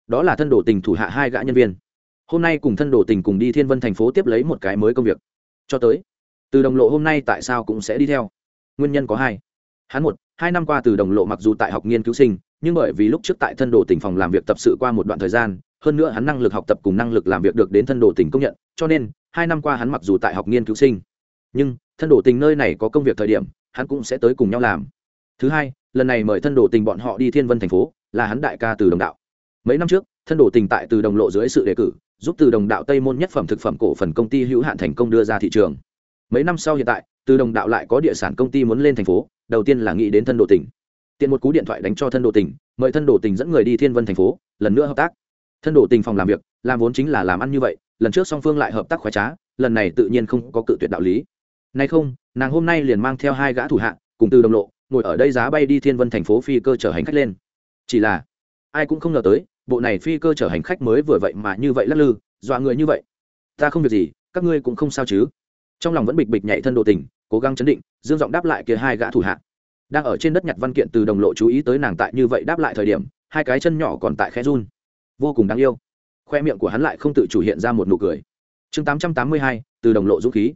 S1: đó là thân đồ tình thủ hạ hai gã nhân viên. Hôm nay cùng thân đồ tình cùng đi thiên vân thành phố tiếp lấy một cái mới công việc. Cho tới, từ đồng lộ hôm nay tại sao cũng sẽ đi theo? Nguyên nhân có hai. Hắn một, hai năm qua từ đồng lộ mặc dù tại học nghiên cứu sinh, nhưng bởi vì lúc trước tại thân đồ tỉnh phòng làm việc tập sự qua một đoạn thời gian, hơn nữa hắn năng lực học tập cùng năng lực làm việc được đến thân đồ tỉnh công nhận, cho nên, hai năm qua hắn mặc dù tại học nghiên cứu sinh, nhưng, thân đồ tình nơi này có công việc thời điểm, hắn cũng sẽ tới cùng nhau làm thứ hai lần này mời thân đồ tình bọn họ đi thiên vân thành phố là hắn đại ca từ đồng đạo. Mấy năm trước thân đồ tình tại từ đồng lộ dưới sự đề cử giúp từ đồng đạo tây môn nhất phẩm thực phẩm cổ phần công ty hữu hạn thành công đưa ra thị trường. Mấy năm sau hiện tại từ đồng đạo lại có địa sản công ty muốn lên thành phố đầu tiên là nghĩ đến thân đồ tình. tiện một cú điện thoại đánh cho thân đồ tình, mời thân đồ tình dẫn người đi thiên vân thành phố lần nữa hợp tác. Thân đồ tình phòng làm việc làm vốn chính là làm ăn như vậy lần trước song phương lại hợp tác khoái trá lần này tự nhiên không có cự tuyệt đạo lý. Nay không nàng hôm nay liền mang theo hai gã thủ hạ cùng từ đồng lộ ngồi ở đây giá bay đi thiên vân thành phố phi cơ chở hành khách lên. Chỉ là, ai cũng không ngờ tới, bộ này phi cơ chở hành khách mới vừa vậy mà như vậy lắc lư, dọa người như vậy. Ta không việc gì, các ngươi cũng không sao chứ. Trong lòng vẫn bịch bịch nhảy thân độ tình, cố gắng chấn định, dương giọng đáp lại kia hai gã thủ hạ. Đang ở trên đất nhặt văn kiện từ đồng lộ chú ý tới nàng tại như vậy đáp lại thời điểm, hai cái chân nhỏ còn tại khẽ run. Vô cùng đáng yêu. Khoe miệng của hắn lại không tự chủ hiện ra một nụ cười. Chương tám trăm tám mươi hai, từ đồng lộ dũng khí.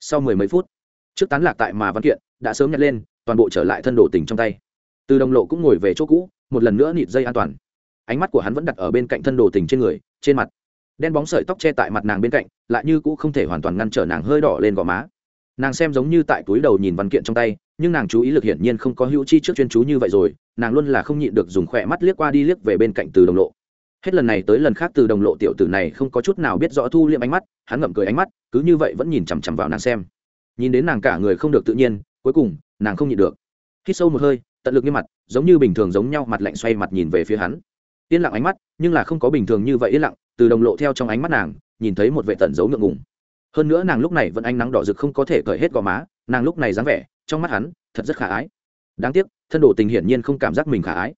S1: Sau mười mấy phút, trước tán lạc tại mà văn kiện, đã sớm nhặt lên toàn bộ trở lại thân đồ tình trong tay. Từ đồng lộ cũng ngồi về chỗ cũ, một lần nữa nịt dây an toàn. Ánh mắt của hắn vẫn đặt ở bên cạnh thân đồ tình trên người, trên mặt. Đen bóng sợi tóc che tại mặt nàng bên cạnh, lại như cũ không thể hoàn toàn ngăn trở nàng hơi đỏ lên gò má. Nàng xem giống như tại túi đầu nhìn văn kiện trong tay, nhưng nàng chú ý lực hiển nhiên không có hữu chi trước chuyên chú như vậy rồi, nàng luôn là không nhịn được dùng khỏe mắt liếc qua đi liếc về bên cạnh từ đồng lộ. Hết lần này tới lần khác từ đồng lộ tiểu tử này không có chút nào biết rõ thu liệm ánh mắt, hắn ngậm cười ánh mắt, cứ như vậy vẫn nhìn chằm chằm vào nàng xem. Nhìn đến nàng cả người không được tự nhiên, cuối cùng nàng không nhịn được. Hít sâu một hơi, tận lực như mặt, giống như bình thường giống nhau mặt lạnh xoay mặt nhìn về phía hắn. Yên lặng ánh mắt, nhưng là không có bình thường như vậy yên lặng, từ đồng lộ theo trong ánh mắt nàng, nhìn thấy một vệ tận dấu ngượng ngùng. Hơn nữa nàng lúc này vẫn ánh nắng đỏ rực không có thể cởi hết gò má, nàng lúc này dáng vẻ, trong mắt hắn, thật rất khả ái. Đáng tiếc, thân đồ tình hiển nhiên không cảm giác mình khả ái.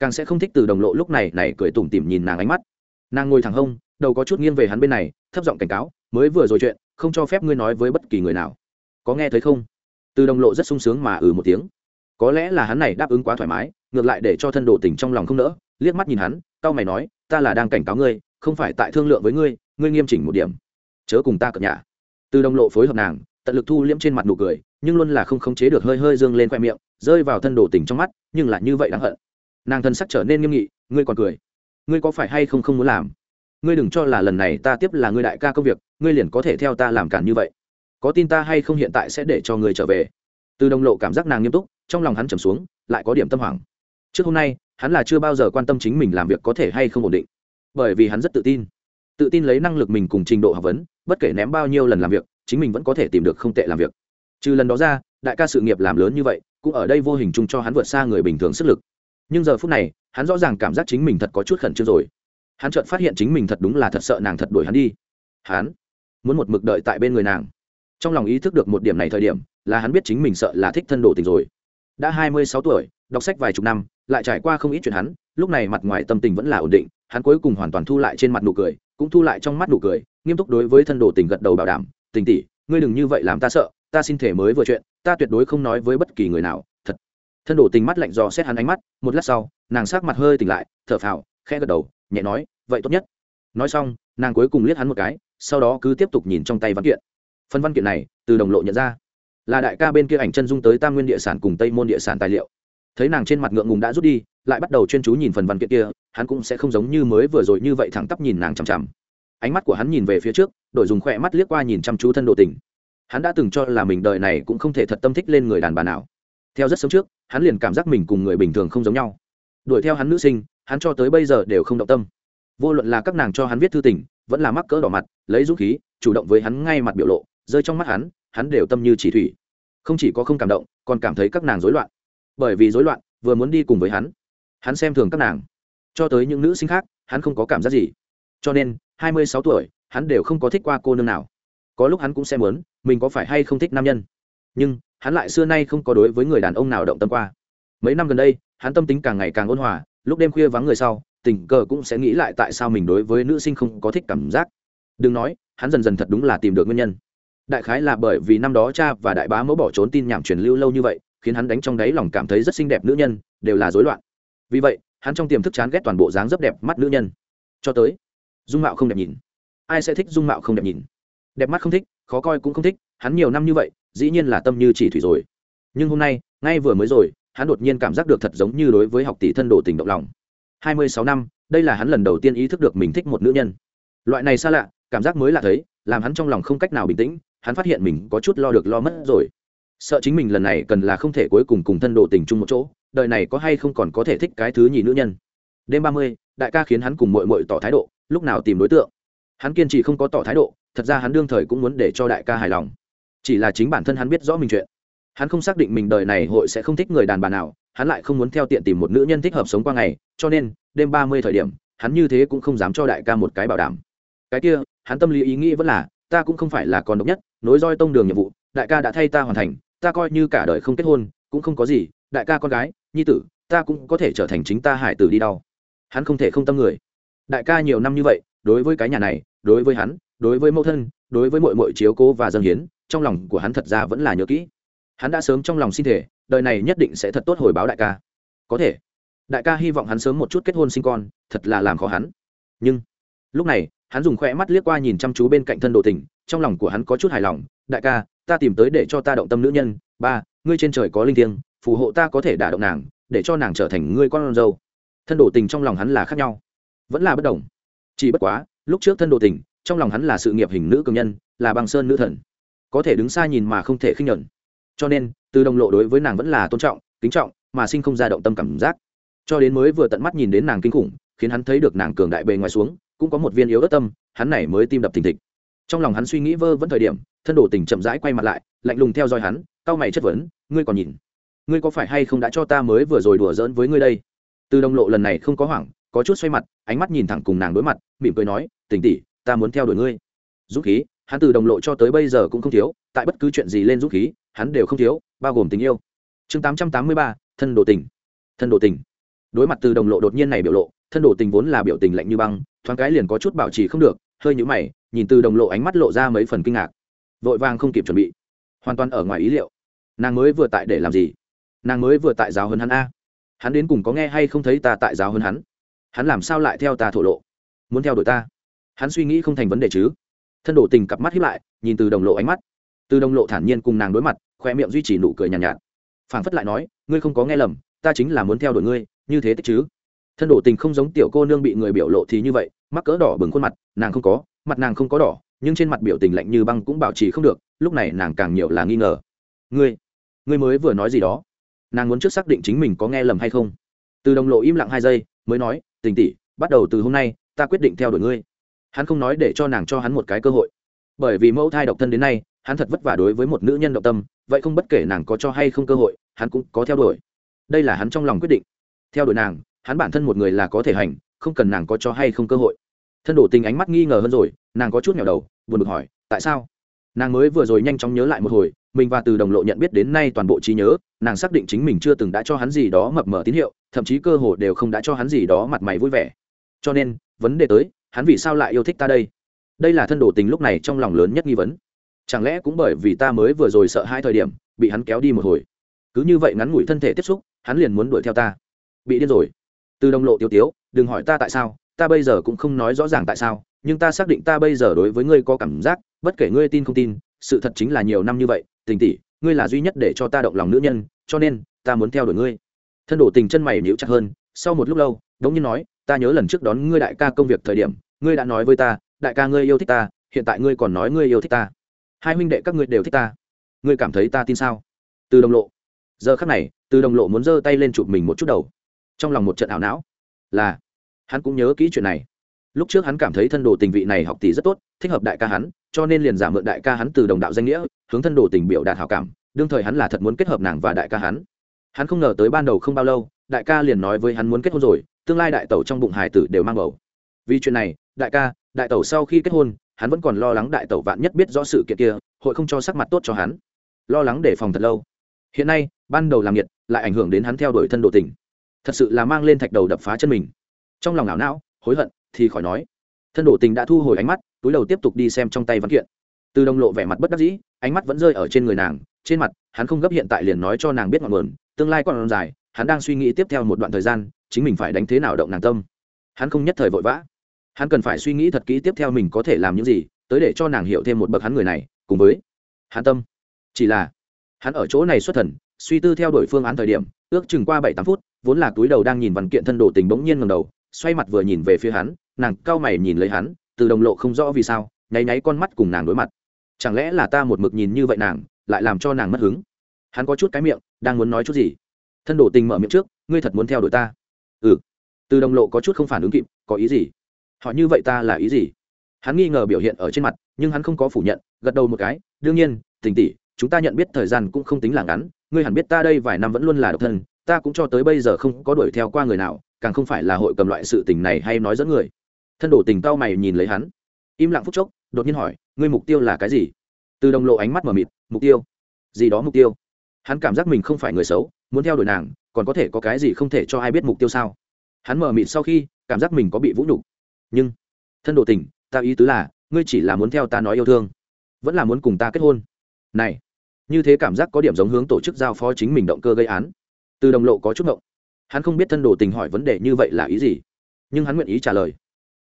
S1: Càng sẽ không thích từ đồng lộ lúc này này cười tủm tỉm nhìn nàng ánh mắt. Nàng ngồi thẳng hông, đầu có chút nghiêng về hắn bên này, thấp giọng cảnh cáo, mới vừa rồi chuyện, không cho phép ngươi nói với bất kỳ người nào. Có nghe thấy không? Từ đồng lộ rất sung sướng mà ừ một tiếng. Có lẽ là hắn này đáp ứng quá thoải mái, ngược lại để cho thân đồ tình trong lòng không nỡ, liếc mắt nhìn hắn tao mày nói, ta là đang cảnh cáo ngươi, không phải tại thương lượng với ngươi ngươi nghiêm chỉnh một điểm. Chớ cùng ta cập nhà từ đồng lộ phối hợp nàng, tận lực thu liễm trên mặt nụ cười, nhưng luôn là không khống chế được hơi hơi dương lên khoe miệng, rơi vào thân đồ tình trong mắt, nhưng lại như vậy đáng hận. Nàng thân sắc trở nên nghiêm nghị, ngươi còn cười? Ngươi có phải hay không không muốn làm? Ngươi đừng cho là lần này ta tiếp là ngươi đại ca công việc, ngươi liền có thể theo ta làm cản như vậy có tin ta hay không hiện tại sẽ để cho người trở về từ đồng lộ cảm giác nàng nghiêm túc trong lòng hắn trầm xuống lại có điểm tâm hoảng trước hôm nay hắn là chưa bao giờ quan tâm chính mình làm việc có thể hay không ổn định bởi vì hắn rất tự tin tự tin lấy năng lực mình cùng trình độ học vấn bất kể ném bao nhiêu lần làm việc chính mình vẫn có thể tìm được không tệ làm việc trừ lần đó ra đại ca sự nghiệp làm lớn như vậy cũng ở đây vô hình chung cho hắn vượt xa người bình thường sức lực nhưng giờ phút này hắn rõ ràng cảm giác chính mình thật có chút khẩn trương rồi hắn chợt phát hiện chính mình thật đúng là thật sợ nàng thật đuổi hắn đi hắn muốn một mực đợi tại bên người nàng trong lòng ý thức được một điểm này thời điểm, là hắn biết chính mình sợ là thích thân đồ tình rồi. Đã hai mươi sáu tuổi, đọc sách vài chục năm, lại trải qua không ít chuyện hắn, lúc này mặt ngoài tâm tình vẫn là ổn định, hắn cuối cùng hoàn toàn thu lại trên mặt nụ cười, cũng thu lại trong mắt nụ cười, nghiêm túc đối với thân đồ tình gật đầu bảo đảm, tình tỷ, ngươi đừng như vậy làm ta sợ, ta xin thể mới vừa chuyện, ta tuyệt đối không nói với bất kỳ người nào, thật. Thân đồ tình mắt lạnh dò xét hắn ánh mắt, một lát sau, nàng sát mặt hơi tỉnh lại, thở phào, khẽ gật đầu, nhẹ nói, vậy tốt nhất. Nói xong, nàng cuối cùng liếc hắn một cái, sau đó cứ tiếp tục nhìn trong tay văn kiện phần văn kiện này, từ đồng lộ nhận ra. Là đại ca bên kia ảnh chân dung tới tam nguyên địa sản cùng tây môn địa sản tài liệu. Thấy nàng trên mặt ngượng ngùng đã rút đi, lại bắt đầu chuyên chú nhìn phần văn kiện kia, hắn cũng sẽ không giống như mới vừa rồi như vậy thẳng tắp nhìn nàng chằm chằm. Ánh mắt của hắn nhìn về phía trước, đổi dùng khỏe mắt liếc qua nhìn chăm chú thân độ tình. Hắn đã từng cho là mình đời này cũng không thể thật tâm thích lên người đàn bà nào. Theo rất sớm trước, hắn liền cảm giác mình cùng người bình thường không giống nhau. Đuổi theo hắn nữ sinh, hắn cho tới bây giờ đều không động tâm. Vô luận là các nàng cho hắn viết thư tình, vẫn là mắc cỡ đỏ mặt, lấy dũng khí, chủ động với hắn ngay mặt biểu lộ rơi trong mắt hắn hắn đều tâm như chỉ thủy. Không chỉ có không cảm động, còn cảm thấy các nàng rối loạn. Bởi vì rối loạn, vừa muốn đi cùng với hắn hắn xem thường các nàng. Cho tới những nữ sinh khác, hắn không có cảm giác gì. Cho nên, hai mươi sáu tuổi, hắn đều không có thích qua cô nương nào. Có lúc hắn cũng xem muốn, mình có phải hay không thích nam nhân. Nhưng, hắn lại xưa nay không có đối với người đàn ông nào động tâm qua. Mấy năm gần đây, hắn tâm tính càng ngày càng ôn hòa, lúc đêm khuya vắng người sau, tình cờ cũng sẽ nghĩ lại tại sao mình đối với nữ sinh không có thích cảm giác. Đừng nói, hắn dần dần thật đúng là tìm được nguyên nhân đại khái là bởi vì năm đó cha và đại bá mẫu bỏ trốn tin nhảm truyền lưu lâu như vậy, khiến hắn đánh trong đáy lòng cảm thấy rất xinh đẹp nữ nhân, đều là rối loạn. Vì vậy, hắn trong tiềm thức chán ghét toàn bộ dáng rất đẹp mắt nữ nhân. Cho tới, dung mạo không đẹp nhìn. Ai sẽ thích dung mạo không đẹp nhìn? Đẹp mắt không thích, khó coi cũng không thích, hắn nhiều năm như vậy, dĩ nhiên là tâm như chỉ thủy rồi. Nhưng hôm nay, ngay vừa mới rồi, hắn đột nhiên cảm giác được thật giống như đối với học tỷ thân đồ tình động lòng. Hai mươi sáu năm, đây là hắn lần đầu tiên ý thức được mình thích một nữ nhân. Loại này xa lạ, cảm giác mới lạ thấy, làm hắn trong lòng không cách nào bình tĩnh hắn phát hiện mình có chút lo được lo mất rồi. Sợ chính mình lần này cần là không thể cuối cùng cùng thân độ tình chung một chỗ, đời này có hay không còn có thể thích cái thứ nhì nữ nhân. Đêm ba mươi, đại ca khiến hắn cùng mội mội tỏ thái độ, lúc nào tìm đối tượng? Hắn kiên trì không có tỏ thái độ, thật ra hắn đương thời cũng muốn để cho đại ca hài lòng. Chỉ là chính bản thân hắn biết rõ mình chuyện. Hắn không xác định mình đời này hội sẽ không thích người đàn bà nào, hắn lại không muốn theo tiện tìm một nữ nhân thích hợp sống qua ngày, cho nên, đêm ba mươi thời điểm, hắn như thế cũng không dám cho đại ca một cái bảo đảm. Cái kia, hắn tâm lý ý nghĩ vẫn là, ta cũng không phải là con độc nhất nối roi tông đường nhiệm vụ, đại ca đã thay ta hoàn thành, ta coi như cả đời không kết hôn, cũng không có gì, đại ca con gái, nhi tử, ta cũng có thể trở thành chính ta hải tử đi đau. Hắn không thể không tâm người. Đại ca nhiều năm như vậy, đối với cái nhà này, đối với hắn, đối với mẫu thân, đối với mọi mọi chiếu cố và dân hiến, trong lòng của hắn thật ra vẫn là nhớ kỹ. Hắn đã sớm trong lòng xin thể, đời này nhất định sẽ thật tốt hồi báo đại ca. Có thể. Đại ca hy vọng hắn sớm một chút kết hôn sinh con, thật là làm khó hắn. Nhưng, lúc này, hắn dùng khoe mắt liếc qua nhìn chăm chú bên cạnh thân đồ tình trong lòng của hắn có chút hài lòng, đại ca, ta tìm tới để cho ta động tâm nữ nhân, ba, ngươi trên trời có linh thiêng, phù hộ ta có thể đả động nàng, để cho nàng trở thành ngươi con dâu. Thân đồ tình trong lòng hắn là khác nhau, vẫn là bất đồng. Chỉ bất quá, lúc trước thân đồ tình, trong lòng hắn là sự nghiệp hình nữ cường nhân, là băng sơn nữ thần. Có thể đứng xa nhìn mà không thể khinh nhẫn cho nên, từ đồng lộ đối với nàng vẫn là tôn trọng, kính trọng, mà sinh không ra động tâm cảm giác. Cho đến mới vừa tận mắt nhìn đến nàng kinh khủng, khiến hắn thấy được nàng cường đại bề ngoài xuống, cũng có một viên yếu ớt tâm, hắn này mới tim đập thình thịch trong lòng hắn suy nghĩ vơ vẫn thời điểm, thân đồ tình chậm rãi quay mặt lại, lạnh lùng theo dõi hắn, cau mày chất vấn, ngươi còn nhìn? Ngươi có phải hay không đã cho ta mới vừa rồi đùa giỡn với ngươi đây? Từ đồng lộ lần này không có hoảng, có chút xoay mặt, ánh mắt nhìn thẳng cùng nàng đối mặt, mỉm cười nói, tỉnh tỉ ta muốn theo đuổi ngươi. Dũng khí, hắn từ đồng lộ cho tới bây giờ cũng không thiếu, tại bất cứ chuyện gì lên dũng khí, hắn đều không thiếu, bao gồm tình yêu. Chương tám trăm tám mươi ba, thân đồ tình. Thân đồ tình. Đối mặt từ đồng lộ đột nhiên này biểu lộ, thân đồ tình vốn là biểu tình lạnh như băng, thoáng cái liền có chút bảo trì không được hơi nhũ mày nhìn từ đồng lộ ánh mắt lộ ra mấy phần kinh ngạc. Vội vàng không kịp chuẩn bị. Hoàn toàn ở ngoài ý liệu. Nàng mới vừa tại để làm gì? Nàng mới vừa tại giáo hơn hắn a. Hắn đến cùng có nghe hay không thấy ta tại giáo hơn hắn? Hắn làm sao lại theo ta thổ lộ? Muốn theo đuổi ta? Hắn suy nghĩ không thành vấn đề chứ? Thân đổ tình cặp mắt hiếp lại nhìn từ đồng lộ ánh mắt. Từ đồng lộ thản nhiên cùng nàng đối mặt khoe miệng duy trì nụ cười nhàn nhạt, nhạt. Phảng phất lại nói ngươi không có nghe lầm ta chính là muốn theo đuổi ngươi như thế tích chứ? Thân đổ tình không giống tiểu cô nương bị người biểu lộ thì như vậy mắc cỡ đỏ bừng khuôn mặt, nàng không có, mặt nàng không có đỏ, nhưng trên mặt biểu tình lạnh như băng cũng bảo trì không được, lúc này nàng càng nhiều là nghi ngờ. Ngươi ngươi mới vừa nói gì đó? Nàng muốn trước xác định chính mình có nghe lầm hay không? Từ đồng lộ im lặng hai giây, mới nói, tình tỷ, bắt đầu từ hôm nay, ta quyết định theo đuổi ngươi. Hắn không nói để cho nàng cho hắn một cái cơ hội. Bởi vì mẫu thai độc thân đến nay, hắn thật vất vả đối với một nữ nhân động tâm, vậy không bất kể nàng có cho hay không cơ hội, hắn cũng có theo đuổi. Đây là hắn trong lòng quyết định. Theo đuổi nàng, hắn bản thân một người là có thể hành không cần nàng có cho hay không cơ hội. Thân đổ tình ánh mắt nghi ngờ hơn rồi, nàng có chút nghèo đầu, buồn bực hỏi, tại sao? Nàng mới vừa rồi nhanh chóng nhớ lại một hồi, mình và từ đồng lộ nhận biết đến nay toàn bộ trí nhớ, nàng xác định chính mình chưa từng đã cho hắn gì đó mập mờ tín hiệu, thậm chí cơ hồ đều không đã cho hắn gì đó mặt mày vui vẻ. Cho nên, vấn đề tới, hắn vì sao lại yêu thích ta đây? Đây là thân đồ tình lúc này trong lòng lớn nhất nghi vấn. Chẳng lẽ cũng bởi vì ta mới vừa rồi sợ hai thời điểm, bị hắn kéo đi một hồi? Cứ như vậy ngắn ngủi thân thể tiếp xúc, hắn liền muốn đuổi theo ta. Bị điên rồi. Từ đồng lộ tiêu tiếu đừng hỏi ta tại sao, ta bây giờ cũng không nói rõ ràng tại sao, nhưng ta xác định ta bây giờ đối với ngươi có cảm giác, bất kể ngươi tin không tin, sự thật chính là nhiều năm như vậy, tình tỷ, ngươi là duy nhất để cho ta động lòng nữ nhân, cho nên, ta muốn theo đuổi ngươi. Thân đổ tình chân mày níu chặt hơn, sau một lúc lâu, đống nhiên nói, ta nhớ lần trước đón ngươi đại ca công việc thời điểm, ngươi đã nói với ta, đại ca ngươi yêu thích ta, hiện tại ngươi còn nói ngươi yêu thích ta. Hai huynh đệ các ngươi đều thích ta. Ngươi cảm thấy ta tin sao? Từ đồng lộ. Giờ khắc này, từ đồng lộ muốn giơ tay lên chụp mình một chút đầu. Trong lòng một trận ảo não là, hắn cũng nhớ kỹ chuyện này. Lúc trước hắn cảm thấy thân đồ tình vị này học tỷ rất tốt, thích hợp đại ca hắn, cho nên liền giả mượn đại ca hắn từ đồng đạo danh nghĩa, hướng thân đồ tình biểu đạt hảo cảm, đương thời hắn là thật muốn kết hợp nàng và đại ca hắn. Hắn không ngờ tới ban đầu không bao lâu, đại ca liền nói với hắn muốn kết hôn rồi, tương lai đại tẩu trong bụng hải tử đều mang bầu. Vì chuyện này, đại ca, đại tẩu sau khi kết hôn, hắn vẫn còn lo lắng đại tẩu vạn nhất biết rõ sự kiện kia, hội không cho sắc mặt tốt cho hắn. Lo lắng để phòng thật lâu. Hiện nay, ban đầu làm nhiệt lại ảnh hưởng đến hắn theo đuổi thân đồ tình thật sự là mang lên thạch đầu đập phá chân mình. Trong lòng não não, hối hận, thì khỏi nói. Thân đổ tình đã thu hồi ánh mắt, túi đầu tiếp tục đi xem trong tay văn kiện. Từ đồng lộ vẻ mặt bất đắc dĩ, ánh mắt vẫn rơi ở trên người nàng, trên mặt, hắn không gấp hiện tại liền nói cho nàng biết ngọn nguồn, tương lai còn dài, hắn đang suy nghĩ tiếp theo một đoạn thời gian, chính mình phải đánh thế nào động nàng tâm. Hắn không nhất thời vội vã. Hắn cần phải suy nghĩ thật kỹ tiếp theo mình có thể làm những gì, tới để cho nàng hiểu thêm một bậc hắn người này, cùng với hắn tâm. Chỉ là, hắn ở chỗ này xuất thần suy tư theo đuổi phương án thời điểm, ước chừng qua bảy tám phút, vốn là túi đầu đang nhìn văn kiện thân đồ tình bỗng nhiên ngầm đầu, xoay mặt vừa nhìn về phía hắn, nàng cao mày nhìn lấy hắn, từ đồng lộ không rõ vì sao, nháy nháy con mắt cùng nàng đối mặt. Chẳng lẽ là ta một mực nhìn như vậy nàng, lại làm cho nàng mất hứng? Hắn có chút cái miệng, đang muốn nói chút gì? Thân đồ tình mở miệng trước, ngươi thật muốn theo đuổi ta? Ừ. Từ đồng lộ có chút không phản ứng kịp, có ý gì? Họ như vậy ta là ý gì? Hắn nghi ngờ biểu hiện ở trên mặt, nhưng hắn không có phủ nhận, gật đầu một cái, đương nhiên, tình tỷ, chúng ta nhận biết thời gian cũng không tính là ngắn ngươi hẳn biết ta đây vài năm vẫn luôn là độc thân, ta cũng cho tới bây giờ không có đuổi theo qua người nào, càng không phải là hội cầm loại sự tình này hay nói dẫn người. Thân đổ tình tao mày nhìn lấy hắn. Im lặng phút chốc, đột nhiên hỏi, ngươi mục tiêu là cái gì? Từ đồng lộ ánh mắt mờ mịt, mục tiêu. Gì đó mục tiêu? Hắn cảm giác mình không phải người xấu, muốn theo đuổi nàng, còn có thể có cái gì không thể cho ai biết mục tiêu sao? Hắn mờ mịt sau khi, cảm giác mình có bị vũ nhục. Nhưng, thân đồ tình, ta ý tứ là, ngươi chỉ là muốn theo ta nói yêu thương, vẫn là muốn cùng ta kết hôn. Này như thế cảm giác có điểm giống hướng tổ chức giao phó chính mình động cơ gây án. Từ đồng lộ có chút ngộng. Hắn không biết thân đồ tình hỏi vấn đề như vậy là ý gì, nhưng hắn nguyện ý trả lời.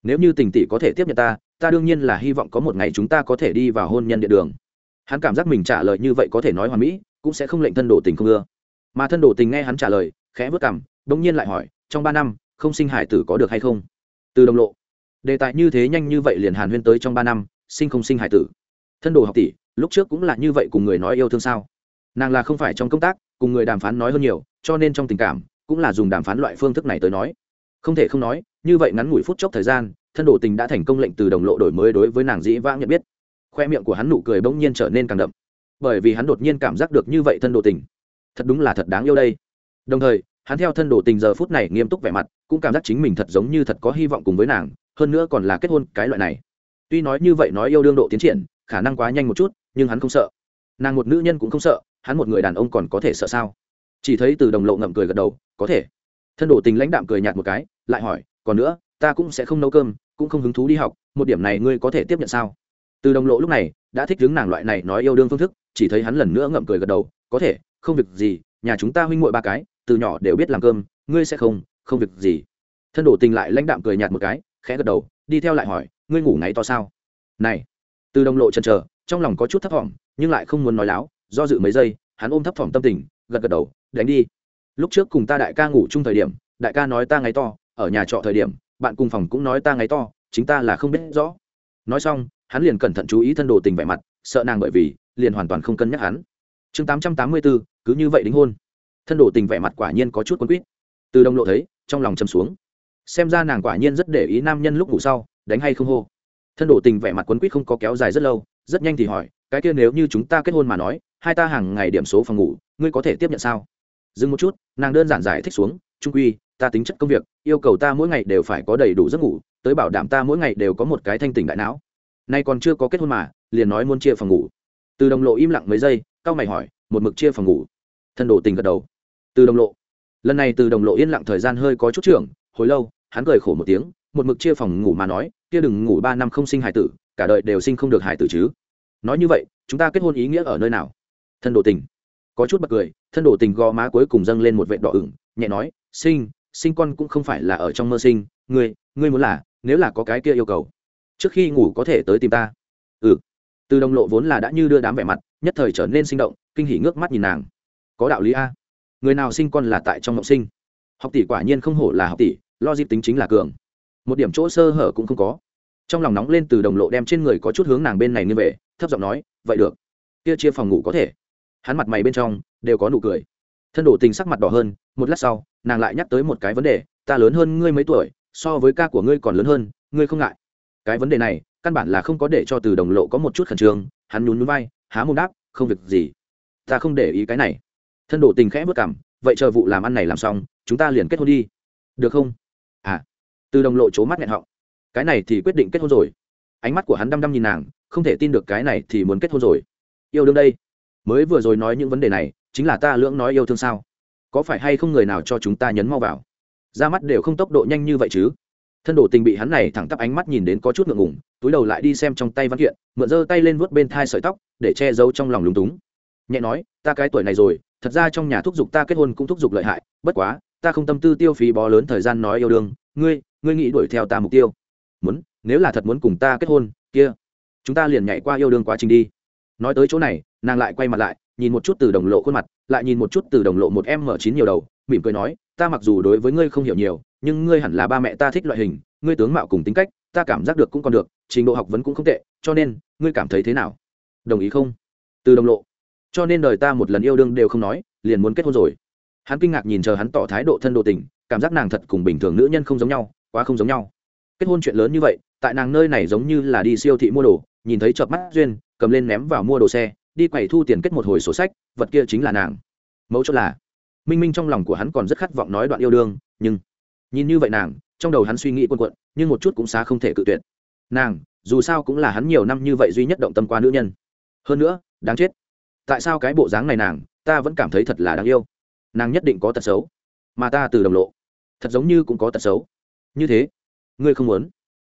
S1: Nếu như tình tỷ có thể tiếp nhận ta ta đương nhiên là hy vọng có một ngày chúng ta có thể đi vào hôn nhân địa đường. Hắn cảm giác mình trả lời như vậy có thể nói hoàn mỹ, cũng sẽ không lệnh thân đồ tình không ưa. Mà thân đồ tình nghe hắn trả lời, khẽ vớt cảm bỗng nhiên lại hỏi, trong ba năm, không sinh hải tử có được hay không? Từ đồng lộ. Đề tài như thế nhanh như vậy liền hàn huyên tới trong ba năm, sinh không sinh hải tử. Thân đồ học tỷ lúc trước cũng là như vậy cùng người nói yêu thương sao? Nàng là không phải trong công tác, cùng người đàm phán nói hơn nhiều, cho nên trong tình cảm, cũng là dùng đàm phán loại phương thức này tới nói. Không thể không nói, như vậy ngắn ngủi phút chốc thời gian, thân đồ tình đã thành công lệnh từ đồng lộ đổi mới đối với nàng dĩ vãng nhận biết. Khoe miệng của hắn nụ cười bỗng nhiên trở nên càng đậm. Bởi vì hắn đột nhiên cảm giác được như vậy thân đồ tình. Thật đúng là thật đáng yêu đây. Đồng thời, hắn theo thân đồ tình giờ phút này nghiêm túc vẻ mặt, cũng cảm giác chính mình thật giống như thật có hy vọng cùng với nàng, hơn nữa còn là kết hôn cái loại này. Tuy nói như vậy nói yêu đương độ tiến triển, khả năng quá nhanh một chút nhưng hắn không sợ. Nàng một nữ nhân cũng không sợ, hắn một người đàn ông còn có thể sợ sao? Chỉ thấy từ đồng lộ ngậm cười gật đầu, có thể. Thân đổ tình lãnh đạm cười nhạt một cái, lại hỏi, còn nữa, ta cũng sẽ không nấu cơm, cũng không hứng thú đi học, một điểm này ngươi có thể tiếp nhận sao? Từ đồng lộ lúc này đã thích đứng nàng loại này nói yêu đương phương thức, chỉ thấy hắn lần nữa ngậm cười gật đầu, có thể, không việc gì, nhà chúng ta huynh muội ba cái, từ nhỏ đều biết làm cơm, ngươi sẽ không không việc gì. Thân đổ tình lại lãnh đạm cười nhạt một cái, khẽ gật đầu, đi theo lại hỏi, ngươi ngủ ngáy to sao? Này. Từ đồng lộ chần chờ trong lòng có chút thấp thỏm, nhưng lại không muốn nói láo, do dự mấy giây, hắn ôm thấp thỏm tâm tình, gật gật đầu, đánh đi. Lúc trước cùng ta đại ca ngủ chung thời điểm, đại ca nói ta ngáy to, ở nhà trọ thời điểm, bạn cùng phòng cũng nói ta ngáy to, chính ta là không biết rõ. Nói xong, hắn liền cẩn thận chú ý thân đồ tình vẻ mặt, sợ nàng bởi vì, liền hoàn toàn không cân nhắc hắn. Chương tám trăm tám mươi bốn cứ như vậy đính hôn. Thân đồ tình vẻ mặt quả nhiên có chút quân quýt. Từ đồng lộ thấy, trong lòng châm xuống. Xem ra nàng quả nhiên rất để ý nam nhân lúc ngủ sau, đánh hay không hô. Thân đồ tình vẻ mặt quấn quýt không có kéo dài rất lâu rất nhanh thì hỏi, cái kia nếu như chúng ta kết hôn mà nói, hai ta hàng ngày điểm số phòng ngủ, ngươi có thể tiếp nhận sao? Dừng một chút, nàng đơn giản giải thích xuống, trung quy, ta tính chất công việc, yêu cầu ta mỗi ngày đều phải có đầy đủ giấc ngủ, tới bảo đảm ta mỗi ngày đều có một cái thanh tỉnh đại não. Nay còn chưa có kết hôn mà, liền nói muốn chia phòng ngủ. Từ đồng lộ im lặng mấy giây cao mày hỏi, một mực chia phòng ngủ? Thân đồ tình gật đầu. Từ đồng lộ. Lần này từ đồng lộ yên lặng thời gian hơi có chút trưởng, hồi lâu, hắn cười khổ một tiếng, một mực chia phòng ngủ mà nói, kia đừng ngủ ba năm không sinh hải tử cả đời đều sinh không được hải tử chứ? Nói như vậy, chúng ta kết hôn ý nghĩa ở nơi nào? Thân đồ tình. Có chút bật cười, thân đồ tình gò má cuối cùng dâng lên một vệ đỏ ửng, nhẹ nói, sinh sinh con cũng không phải là ở trong mơ sinh, ngươi ngươi muốn là, nếu là có cái kia yêu cầu, trước khi ngủ có thể tới tìm ta. Ừ. Từ đồng lộ vốn là đã như đưa đám vẻ mặt, nhất thời trở nên sinh động, kinh hỉ ngước mắt nhìn nàng. Có đạo lý a. Người nào sinh con là tại trong mộng sinh. Học tỷ quả nhiên không hổ là học tỷ, lo dịp tính chính là cường. Một điểm chỗ sơ hở cũng không có trong lòng nóng lên từ đồng lộ đem trên người có chút hướng nàng bên này như về, thấp giọng nói, vậy được, kia chia phòng ngủ có thể. Hắn mặt mày bên trong đều có nụ cười. Thân đổ tình sắc mặt đỏ hơn, một lát sau, nàng lại nhắc tới một cái vấn đề, ta lớn hơn ngươi mấy tuổi, so với ca của ngươi còn lớn hơn, ngươi không ngại. Cái vấn đề này, căn bản là không có để cho từ đồng lộ có một chút khẩn trương, hắn nhún nhún vai, há mồm đáp, không việc gì, ta không để ý cái này. Thân đổ tình khẽ vất cảm vậy chờ vụ làm ăn này làm xong, chúng ta liền kết hôn đi. Được không? À. Từ đồng lộ c h ố mắt nghẹn họng cái này thì quyết định kết hôn rồi. Ánh mắt của hắn đăm đăm nhìn nàng, không thể tin được cái này thì muốn kết hôn rồi. Yêu đương đây. Mới vừa rồi nói những vấn đề này, chính là ta lưỡng nói yêu thương sao? Có phải hay không người nào cho chúng ta nhấn mau vào? Ra mắt đều không tốc độ nhanh như vậy chứ. Thân đổ tình bị hắn này thẳng tắp ánh mắt nhìn đến có chút ngượng ngùng, túi đầu lại đi xem trong tay văn kiện, mượn giơ tay lên vuốt bên thai sợi tóc, để che giấu trong lòng lúng túng. Nhẹ nói, ta cái tuổi này rồi, thật ra trong nhà thúc giục ta kết hôn cũng thúc giục lợi hại, bất quá, ta không tâm tư tiêu phí bó lớn thời gian nói yêu đương. Ngươi ngươi nghĩ đuổi theo ta mục tiêu muốn, nếu là thật muốn cùng ta kết hôn, kia, chúng ta liền nhảy qua yêu đương quá trình đi. Nói tới chỗ này, nàng lại quay mặt lại, nhìn một chút từ đồng lộ khuôn mặt, lại nhìn một chút từ đồng lộ một em mở chín nhiều đầu, mỉm cười nói, ta mặc dù đối với ngươi không hiểu nhiều, nhưng ngươi hẳn là ba mẹ ta thích loại hình, ngươi tướng mạo cùng tính cách, ta cảm giác được cũng còn được, trình độ học vấn cũng không tệ, cho nên, ngươi cảm thấy thế nào? Đồng ý không? Từ đồng lộ. Cho nên đời ta một lần yêu đương đều không nói, liền muốn kết hôn rồi. Hắn kinh ngạc nhìn chờ hắn tỏ thái độ thân độ tình, cảm giác nàng thật cùng bình thường nữ nhân không giống nhau, quá không giống nhau kết hôn chuyện lớn như vậy, tại nàng nơi này giống như là đi siêu thị mua đồ, nhìn thấy chợp mắt duyên, cầm lên ném vào mua đồ xe, đi quầy thu tiền kết một hồi sổ sách, vật kia chính là nàng. Mẫu chốt là, minh minh trong lòng của hắn còn rất khát vọng nói đoạn yêu đương, nhưng nhìn như vậy nàng, trong đầu hắn suy nghĩ quần quận nhưng một chút cũng xá không thể cự tuyệt. Nàng, dù sao cũng là hắn nhiều năm như vậy duy nhất động tâm qua nữ nhân. Hơn nữa, đáng chết. Tại sao cái bộ dáng này nàng, ta vẫn cảm thấy thật là đáng yêu? Nàng nhất định có tật xấu, mà ta từ đồng lộ. Thật giống như cũng có tật xấu. Như thế ngươi không muốn.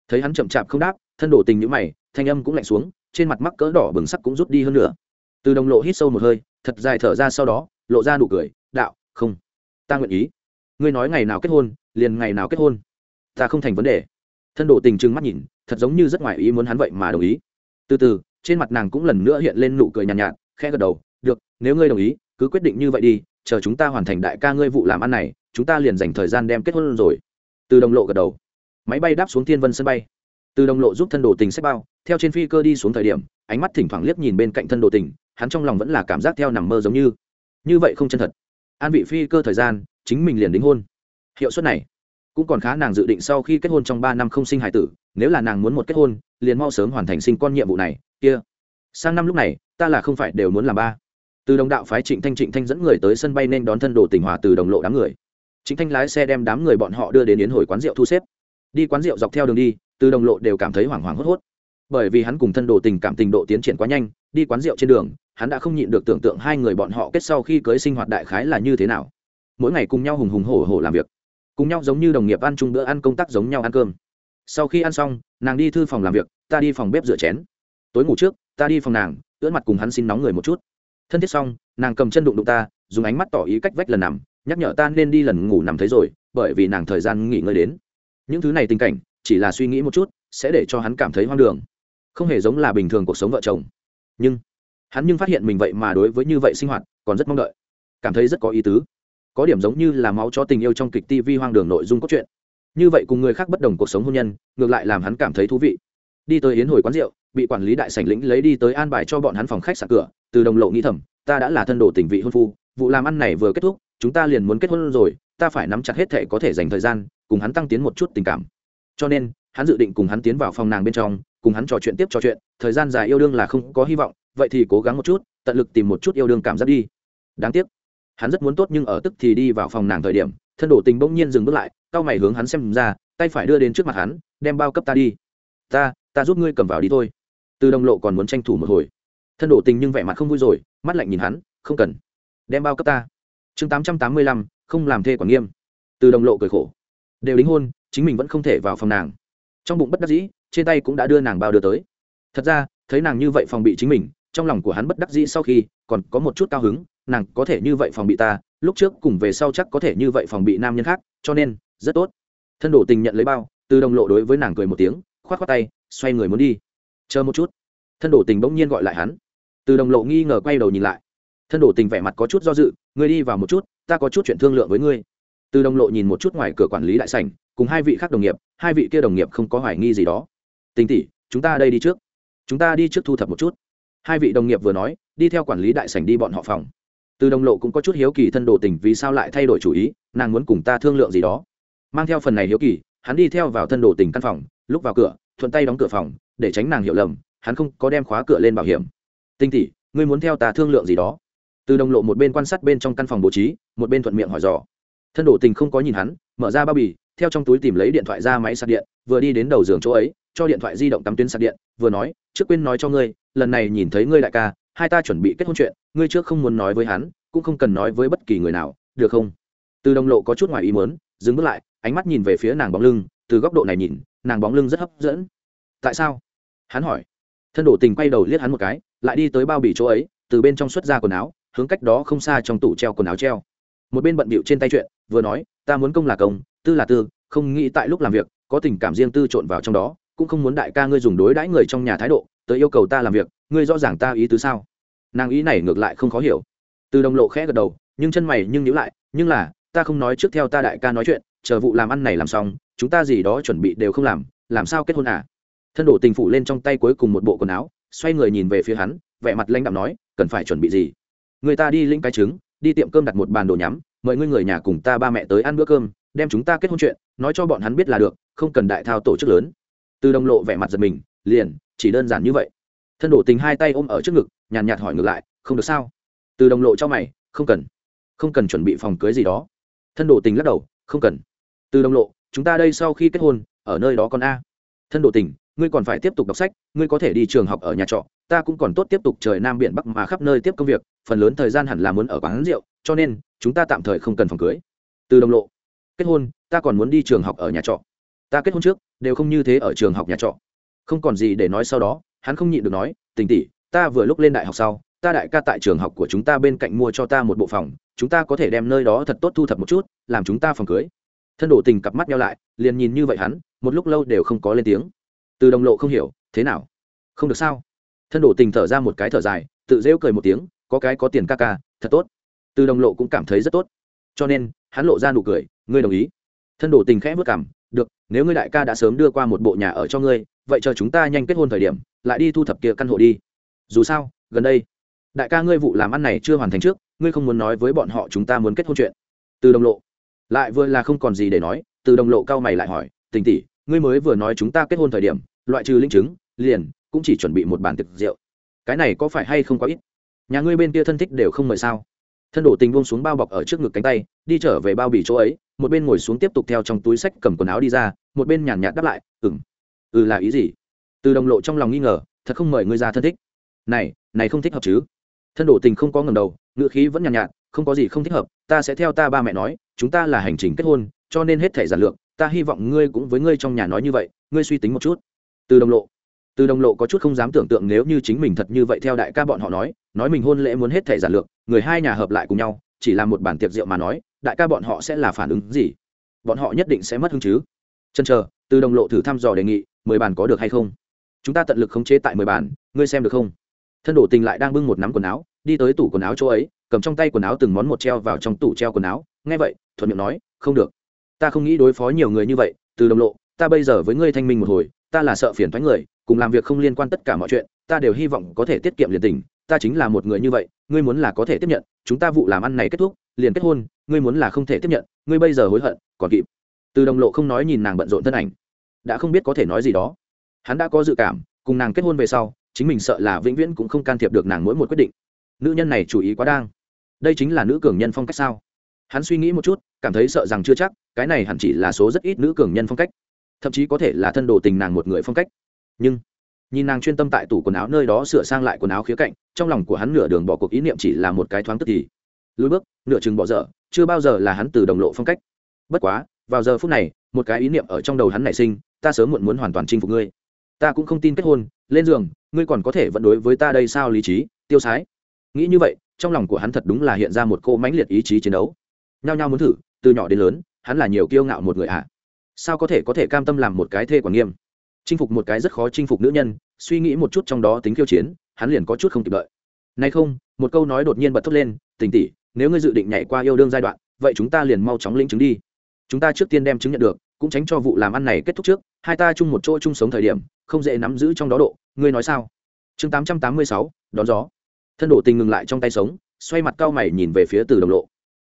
S1: Thấy hắn chậm chạp không đáp thân đổ tình như mày thanh âm cũng lạnh xuống trên mặt mắc cỡ đỏ bừng sắc cũng rút đi hơn nữa. Từ đồng lộ hít sâu một hơi thật dài thở ra sau đó lộ ra nụ cười đạo không. Ta nguyện ý. Ngươi nói ngày nào kết hôn liền ngày nào kết hôn. Ta không thành vấn đề. Thân độ tình trừng mắt nhìn thật giống như rất ngoài ý muốn hắn vậy mà đồng ý. Từ từ trên mặt nàng cũng lần nữa hiện lên nụ cười nhàn nhạt, nhạt khẽ gật đầu được nếu ngươi đồng ý cứ quyết định như vậy đi chờ chúng ta hoàn thành đại ca ngươi vụ làm ăn này chúng ta liền dành thời gian đem kết hôn rồi. Từ đồng lộ gật đầu máy bay đáp xuống thiên vân sân bay. Từ đồng lộ giúp thân đồ tình sách bao, theo trên phi cơ đi xuống thời điểm, ánh mắt thỉnh thoảng liếc nhìn bên cạnh thân đồ tình, hắn trong lòng vẫn là cảm giác theo nằm mơ giống như. Như vậy không chân thật. An vị phi cơ thời gian, chính mình liền đính hôn. Hiệu suất này, cũng còn khá nàng dự định sau khi kết hôn trong ba năm không sinh hải tử, nếu là nàng muốn một kết hôn, liền mau sớm hoàn thành sinh con nhiệm vụ này, kia. Sang năm lúc này, ta là không phải đều muốn làm ba. Từ đồng đạo phái trịnh thanh trịnh thanh dẫn người tới sân bay nên đón thân đồ tình hòa từ đồng lộ đám người. Trịnh thanh lái xe đem đám người bọn họ đưa đến yến hồi quán rượu thu xếp đi quán rượu dọc theo đường đi, từ đồng lộ đều cảm thấy hoảng hoảng hốt hốt. Bởi vì hắn cùng thân đồ tình cảm tình độ tiến triển quá nhanh, đi quán rượu trên đường, hắn đã không nhịn được tưởng tượng hai người bọn họ kết sau khi cưới sinh hoạt đại khái là như thế nào. Mỗi ngày cùng nhau hùng hùng hổ hổ làm việc, cùng nhau giống như đồng nghiệp ăn chung bữa ăn công tác giống nhau ăn cơm. Sau khi ăn xong, nàng đi thư phòng làm việc, ta đi phòng bếp rửa chén. Tối ngủ trước, ta đi phòng nàng, ưỡn mặt cùng hắn xin nóng người một chút. Thân thiết xong, nàng cầm chân đụng đụng ta, dùng ánh mắt tỏ ý cách vách lần nằm, nhắc nhở ta nên đi lần ngủ nằm thấy rồi, bởi vì nàng thời gian nghỉ ngơi đến những thứ này tình cảnh, chỉ là suy nghĩ một chút, sẽ để cho hắn cảm thấy hoang đường. Không hề giống là bình thường cuộc sống vợ chồng. Nhưng, hắn nhưng phát hiện mình vậy mà đối với như vậy sinh hoạt, còn rất mong đợi. Cảm thấy rất có ý tứ. Có điểm giống như là máu cho tình yêu trong kịch tv hoang đường nội dung cốt truyện. Như vậy cùng người khác bất đồng cuộc sống hôn nhân, ngược lại làm hắn cảm thấy thú vị. Đi tới yến hồi quán rượu, bị quản lý đại sảnh lĩnh lấy đi tới an bài cho bọn hắn phòng khách sạc cửa, từ đồng lộ nghĩ thầm, ta đã là thân đồ tình vị hôn phu, vụ làm ăn này vừa kết thúc, chúng ta liền muốn kết hôn rồi ta phải nắm chặt hết thể có thể dành thời gian, cùng hắn tăng tiến một chút tình cảm. Cho nên, hắn dự định cùng hắn tiến vào phòng nàng bên trong, cùng hắn trò chuyện tiếp trò chuyện, thời gian dài yêu đương là không có hy vọng, vậy thì cố gắng một chút, tận lực tìm một chút yêu đương cảm giác đi. Đáng tiếc, hắn rất muốn tốt nhưng ở tức thì đi vào phòng nàng thời điểm, thân đổ tình bỗng nhiên dừng bước lại, cau mày hướng hắn xem ra, tay phải đưa đến trước mặt hắn, đem bao cấp ta đi. Ta ta giúp ngươi cầm vào đi thôi. Từ đồng lộ còn muốn tranh thủ một hồi. Thân đổ tình nhưng vẻ mặt không vui rồi, mắt lạnh nhìn hắn, không cần. Đem bao cấp ta. Chương tám trăm tám mươi lăm không làm thê quản nghiêm. Từ đồng lộ cười khổ. Đều đính hôn, chính mình vẫn không thể vào phòng nàng. Trong bụng bất đắc dĩ, trên tay cũng đã đưa nàng bao đưa tới. Thật ra, thấy nàng như vậy phòng bị chính mình, trong lòng của hắn bất đắc dĩ sau khi, còn có một chút cao hứng, nàng có thể như vậy phòng bị ta, lúc trước cùng về sau chắc có thể như vậy phòng bị nam nhân khác, cho nên, rất tốt. Thân đổ tình nhận lấy bao, từ đồng lộ đối với nàng cười một tiếng k h o á t k h o á tay, xoay người muốn đi. Chờ một chút. Thân đổ tình bỗng nhiên gọi lại hắn. Từ đồng lộ nghi ngờ quay đầu nhìn lại thân đổ tình vẻ mặt có chút do dự, ngươi đi vào một chút, ta có chút chuyện thương lượng với ngươi. Từ đồng lộ nhìn một chút ngoài cửa quản lý đại sảnh, cùng hai vị khác đồng nghiệp, hai vị kia đồng nghiệp không có hoài nghi gì đó. Tình tỷ, chúng ta đây đi trước. Chúng ta đi trước thu thập một chút. Hai vị đồng nghiệp vừa nói, đi theo quản lý đại sảnh đi bọn họ phòng. Từ đồng lộ cũng có chút hiếu kỳ thân đồ tình vì sao lại thay đổi chủ ý, nàng muốn cùng ta thương lượng gì đó. Mang theo phần này hiếu kỳ, hắn đi theo vào thân đồ tình căn phòng, lúc vào cửa, thuận tay đóng cửa phòng, để tránh nàng hiểu lầm, hắn không có đem khóa cửa lên bảo hiểm. Tinh tỷ, ngươi muốn theo ta thương lượng gì đó? Từ đồng lộ một bên quan sát bên trong căn phòng bố trí, một bên thuận miệng hỏi dò. Thân Đổ tình không có nhìn hắn, mở ra bao bì, theo trong túi tìm lấy điện thoại ra máy sạc điện, vừa đi đến đầu giường chỗ ấy, cho điện thoại di động tắm tuyến sạc điện, vừa nói, trước quên nói cho ngươi, lần này nhìn thấy ngươi đại ca, hai ta chuẩn bị kết hôn chuyện, ngươi trước không muốn nói với hắn, cũng không cần nói với bất kỳ người nào, được không? Từ đồng lộ có chút ngoài ý muốn, dừng bước lại, ánh mắt nhìn về phía nàng bóng lưng, từ góc độ này nhìn, nàng bóng lưng rất hấp dẫn. Tại sao? hắn hỏi. Thân đổ tình quay đầu liếc hắn một cái, lại đi tới bao bì chỗ ấy, từ bên trong xuất ra quần áo hướng cách đó không xa trong tủ treo quần áo treo. Một bên bận bịu trên tay chuyện, vừa nói, ta muốn công là công, tư là tư, không nghĩ tại lúc làm việc, có tình cảm riêng tư trộn vào trong đó, cũng không muốn đại ca ngươi dùng đối đãi người trong nhà thái độ, tới yêu cầu ta làm việc, ngươi rõ ràng ta ý tứ sao? Nàng ý này ngược lại không khó hiểu. Từ đồng lộ khẽ gật đầu, nhưng chân mày nhưng nhíu lại, nhưng là, ta không nói trước theo ta đại ca nói chuyện, chờ vụ làm ăn này làm xong, chúng ta gì đó chuẩn bị đều không làm làm sao kết hôn à? Thân đổ tình phụ lên trong tay cuối cùng một bộ quần áo, xoay người nhìn về phía hắn, vẻ mặt lãnh đạm nói, cần phải chuẩn bị gì? Người ta đi lĩnh cái trứng, đi tiệm cơm đặt một bàn đồ nhắm, mời ngươi người nhà cùng ta ba mẹ tới ăn bữa cơm, đem chúng ta kết hôn chuyện, nói cho bọn hắn biết là được, không cần đại thao tổ chức lớn. Từ đồng lộ vẻ mặt giật mình, liền, chỉ đơn giản như vậy. Thân đổ tình hai tay ôm ở trước ngực, nhàn nhạt hỏi ngược lại, không được sao? Từ đồng lộ cho mày, không cần. Không cần chuẩn bị phòng cưới gì đó. Thân đổ tình lắc đầu, không cần. Từ đồng lộ, chúng ta đây sau khi kết hôn, ở nơi đó còn a. Thân đổ tình ngươi còn phải tiếp tục đọc sách, ngươi có thể đi trường học ở nhà trọ, ta cũng còn tốt tiếp tục trời nam biển bắc mà khắp nơi tiếp công việc, phần lớn thời gian hẳn là muốn ở quán rượu, cho nên, chúng ta tạm thời không cần phòng cưới. Từ đồng lộ, kết hôn, ta còn muốn đi trường học ở nhà trọ. Ta kết hôn trước, đều không như thế ở trường học nhà trọ. Không còn gì để nói sau đó, hắn không nhịn được nói, tình tỷ, ta vừa lúc lên đại học sau, ta đại ca tại trường học của chúng ta bên cạnh mua cho ta một bộ phòng, chúng ta có thể đem nơi đó thật tốt thu thập một chút, làm chúng ta phòng cưới. Thân đổ tình cặp mắt nhau lại, liền nhìn như vậy hắn, một lúc lâu đều không có lên tiếng từ đồng lộ không hiểu, thế nào? Không được sao? Thân đổ tình thở ra một cái thở dài, tự rêu cười một tiếng, có cái có tiền ca ca, thật tốt. Từ đồng lộ cũng cảm thấy rất tốt. Cho nên, hắn lộ ra nụ cười, ngươi đồng ý. Thân đổ tình khẽ vất cảm được, nếu ngươi đại ca đã sớm đưa qua một bộ nhà ở cho ngươi, vậy chờ chúng ta nhanh kết hôn thời điểm, lại đi thu thập kia căn hộ đi. Dù sao, gần đây, đại ca ngươi vụ làm ăn này chưa hoàn thành trước, ngươi không muốn nói với bọn họ chúng ta muốn kết hôn chuyện. Từ đồng lộ, lại vừa là không còn gì để nói, từ đồng lộ cao mày lại hỏi, tình tỷ ngươi mới vừa nói chúng ta kết hôn thời điểm loại trừ linh chứng liền cũng chỉ chuẩn bị một bàn tiệc rượu. Cái này có phải hay không quá ít? Nhà ngươi bên kia thân thích đều không mời sao? Thân đổ tình buông xuống bao bọc ở trước ngực cánh tay đi trở về bao bì chỗ ấy một bên ngồi xuống tiếp tục theo trong túi sách cầm quần áo đi ra một bên nhàn nhạt đáp lại ừng ừ là ý gì? Từ đồng lộ trong lòng nghi ngờ thật không mời ngươi ra thân thích. Này này không thích hợp chứ? Thân đổ tình không có ngầm đầu ngựa khí vẫn nhàn nhạt, nhạt không có gì không thích hợp ta sẽ theo ta ba mẹ nói chúng ta là hành trình kết hôn cho nên hết thể giản lược ta hy vọng ngươi cũng với ngươi trong nhà nói như vậy, ngươi suy tính một chút. Từ đồng lộ, từ đồng lộ có chút không dám tưởng tượng nếu như chính mình thật như vậy theo đại ca bọn họ nói nói mình hôn lễ muốn hết thể giản lược, người hai nhà hợp lại cùng nhau, chỉ là một bản tiệc rượu mà nói, đại ca bọn họ sẽ là phản ứng gì? Bọn họ nhất định sẽ mất hứng chứ. Chân chờ, từ đồng lộ thử thăm dò đề nghị, mười bàn có được hay không? Chúng ta tận lực khống chế tại mười bàn, ngươi xem được không? Thân đổ tình lại đang bưng một nắm quần áo, đi tới tủ quần áo chỗ ấy, cầm trong tay quần áo từng món một treo vào trong tủ treo quần áo, nghe vậy, thuận miệng nói, không được ta không nghĩ đối phó nhiều người như vậy, từ đồng lộ, ta bây giờ với ngươi thanh minh một hồi, ta là sợ phiền thoái người, cùng làm việc không liên quan tất cả mọi chuyện, ta đều hy vọng có thể tiết kiệm liền tình, ta chính là một người như vậy, ngươi muốn là có thể tiếp nhận, chúng ta vụ làm ăn này kết thúc, liền kết hôn, ngươi muốn là không thể tiếp nhận, ngươi bây giờ hối hận, còn kịp. Từ đồng lộ không nói nhìn nàng bận rộn thân ảnh, đã không biết có thể nói gì đó. Hắn đã có dự cảm, cùng nàng kết hôn về sau, chính mình sợ là vĩnh viễn cũng không can thiệp được nàng mỗi một quyết định. Nữ nhân này chủ ý quá đang. Đây chính là nữ cường nhân phong cách sao? Hắn suy nghĩ một chút, cảm thấy sợ rằng chưa chắc, cái này hẳn chỉ là số rất ít nữ cường nhân phong cách. Thậm chí có thể là thân đồ tình nàng một người phong cách. Nhưng, nhìn nàng chuyên tâm tại tủ quần áo nơi đó sửa sang lại quần áo khía cạnh, trong lòng của hắn nửa đường bỏ cuộc ý niệm chỉ là một cái thoáng tức thì. Lùi bước, nửa chừng bỏ dở, chưa bao giờ là hắn từ đồng lộ phong cách. Bất quá, vào giờ phút này, một cái ý niệm ở trong đầu hắn nảy sinh, ta sớm muộn muốn hoàn toàn chinh phục ngươi. Ta cũng không tin kết hôn, lên giường, ngươi còn có thể vẫn đối với ta đây sao lý trí, tiêu sái. Nghĩ như vậy, trong lòng của hắn thật đúng là hiện ra một cô mãnh liệt ý chí chiến đấu nhao nhao muốn thử, từ nhỏ đến lớn, hắn là nhiều kiêu ngạo một người ạ. À. sao có thể có thể cam tâm làm một cái thê quản nghiêm? Chinh phục một cái rất khó chinh phục nữ nhân, suy nghĩ một chút trong đó tính khiêu chiến, hắn liền có chút không kịp đợi. Nay không, một câu nói đột nhiên bật thốt lên, tình tỷ, nếu ngươi dự định nhảy qua yêu đương giai đoạn, vậy chúng ta liền mau chóng lĩnh chứng đi. Chúng ta trước tiên đem chứng nhận được, cũng tránh cho vụ làm ăn này kết thúc trước, hai ta chung một chỗ chung sống thời điểm, không dễ nắm giữ trong đó độ, ngươi nói sao? Chương tám trăm tám mươi sáu, đón gió. Thân đổ tình ngừng lại trong tay sống, xoay mặt cao mày nhìn về phía từ đồng lộ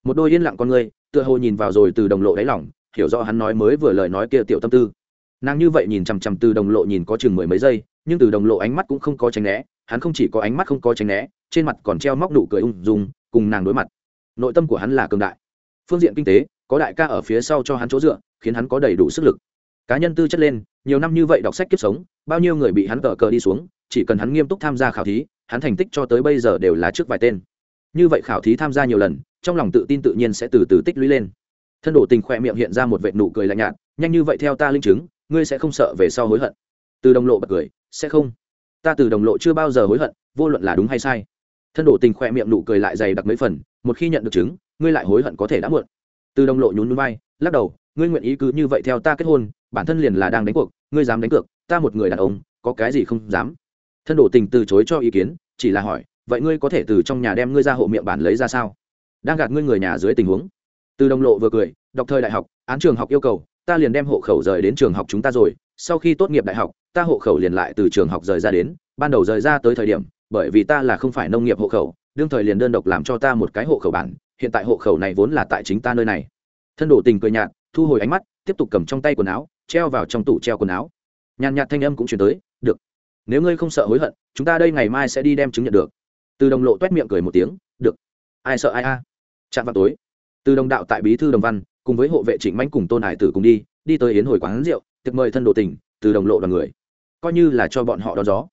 S1: một đôi yên lặng con người, tựa hồ nhìn vào rồi từ đồng lộ đáy lỏng, hiểu rõ hắn nói mới vừa lời nói kia tiểu tâm tư. Nàng như vậy nhìn chằm chằm từ đồng lộ nhìn có chừng mười mấy giây nhưng từ đồng lộ ánh mắt cũng không có tránh né hắn không chỉ có ánh mắt không có tránh né trên mặt còn treo móc nụ cười ung dung cùng nàng đối mặt. Nội tâm của hắn là cường đại. Phương diện kinh tế có đại ca ở phía sau cho hắn chỗ dựa khiến hắn có đầy đủ sức lực. Cá nhân tư chất lên nhiều năm như vậy đọc sách kiếp sống bao nhiêu người bị hắn cờ cờ đi xuống chỉ cần hắn nghiêm túc tham gia khảo thí hắn thành tích cho tới bây giờ đều là trước vài tên. Như vậy khảo thí tham gia nhiều lần trong lòng tự tin tự nhiên sẽ từ từ tích lũy lên. Thân đổ tình khỏe miệng hiện ra một vệ nụ cười lạnh nhạt, nhanh như vậy theo ta linh chứng, ngươi sẽ không sợ về sau hối hận. Từ đồng lộ bật cười, sẽ không. Ta từ đồng lộ chưa bao giờ hối hận, vô luận là đúng hay sai. Thân đổ tình khỏe miệng nụ cười lại dày đặc mấy phần, một khi nhận được chứng, ngươi lại hối hận có thể đã muộn. Từ đồng lộ nhún núi vai, lắc đầu, ngươi nguyện ý cứ như vậy theo ta kết hôn, bản thân liền là đang đánh cuộc, ngươi dám đánh cược, ta một người đàn ông, có cái gì không dám. Thân đồ tình từ chối cho ý kiến, chỉ là hỏi, vậy ngươi có thể từ trong nhà đem ngươi ra hộ miệng bản lấy ra sao? Đang gạt ngươi người nhà dưới tình huống. Từ đồng lộ vừa cười, đọc thời đại học, án trường học yêu cầu, ta liền đem hộ khẩu rời đến trường học chúng ta rồi, sau khi tốt nghiệp đại học, ta hộ khẩu liền lại từ trường học rời ra đến, ban đầu rời ra tới thời điểm, bởi vì ta là không phải nông nghiệp hộ khẩu, đương thời liền đơn độc làm cho ta một cái hộ khẩu bản, hiện tại hộ khẩu này vốn là tại chính ta nơi này. Thân đổ tình cười nhạt, thu hồi ánh mắt, tiếp tục cầm trong tay quần áo, treo vào trong tủ treo quần áo. Nhàn nhạt thanh âm cũng chuyển tới, được, nếu ngươi không sợ hối hận, chúng ta đây ngày mai sẽ đi đem chứng nhận được. Từ đồng lộ t u é t miệng cười một tiếng, được, ai sợ ai a? Trạm vào tối, từ đồng đạo tại bí thư đồng văn, cùng với hộ vệ trịnh mãnh cùng tôn hải tử cùng đi đi tới yến hồi quán rượu, tiệc mời thân đồ tình, từ đồng lộ đoàn người. Coi như là cho bọn họ đón gió.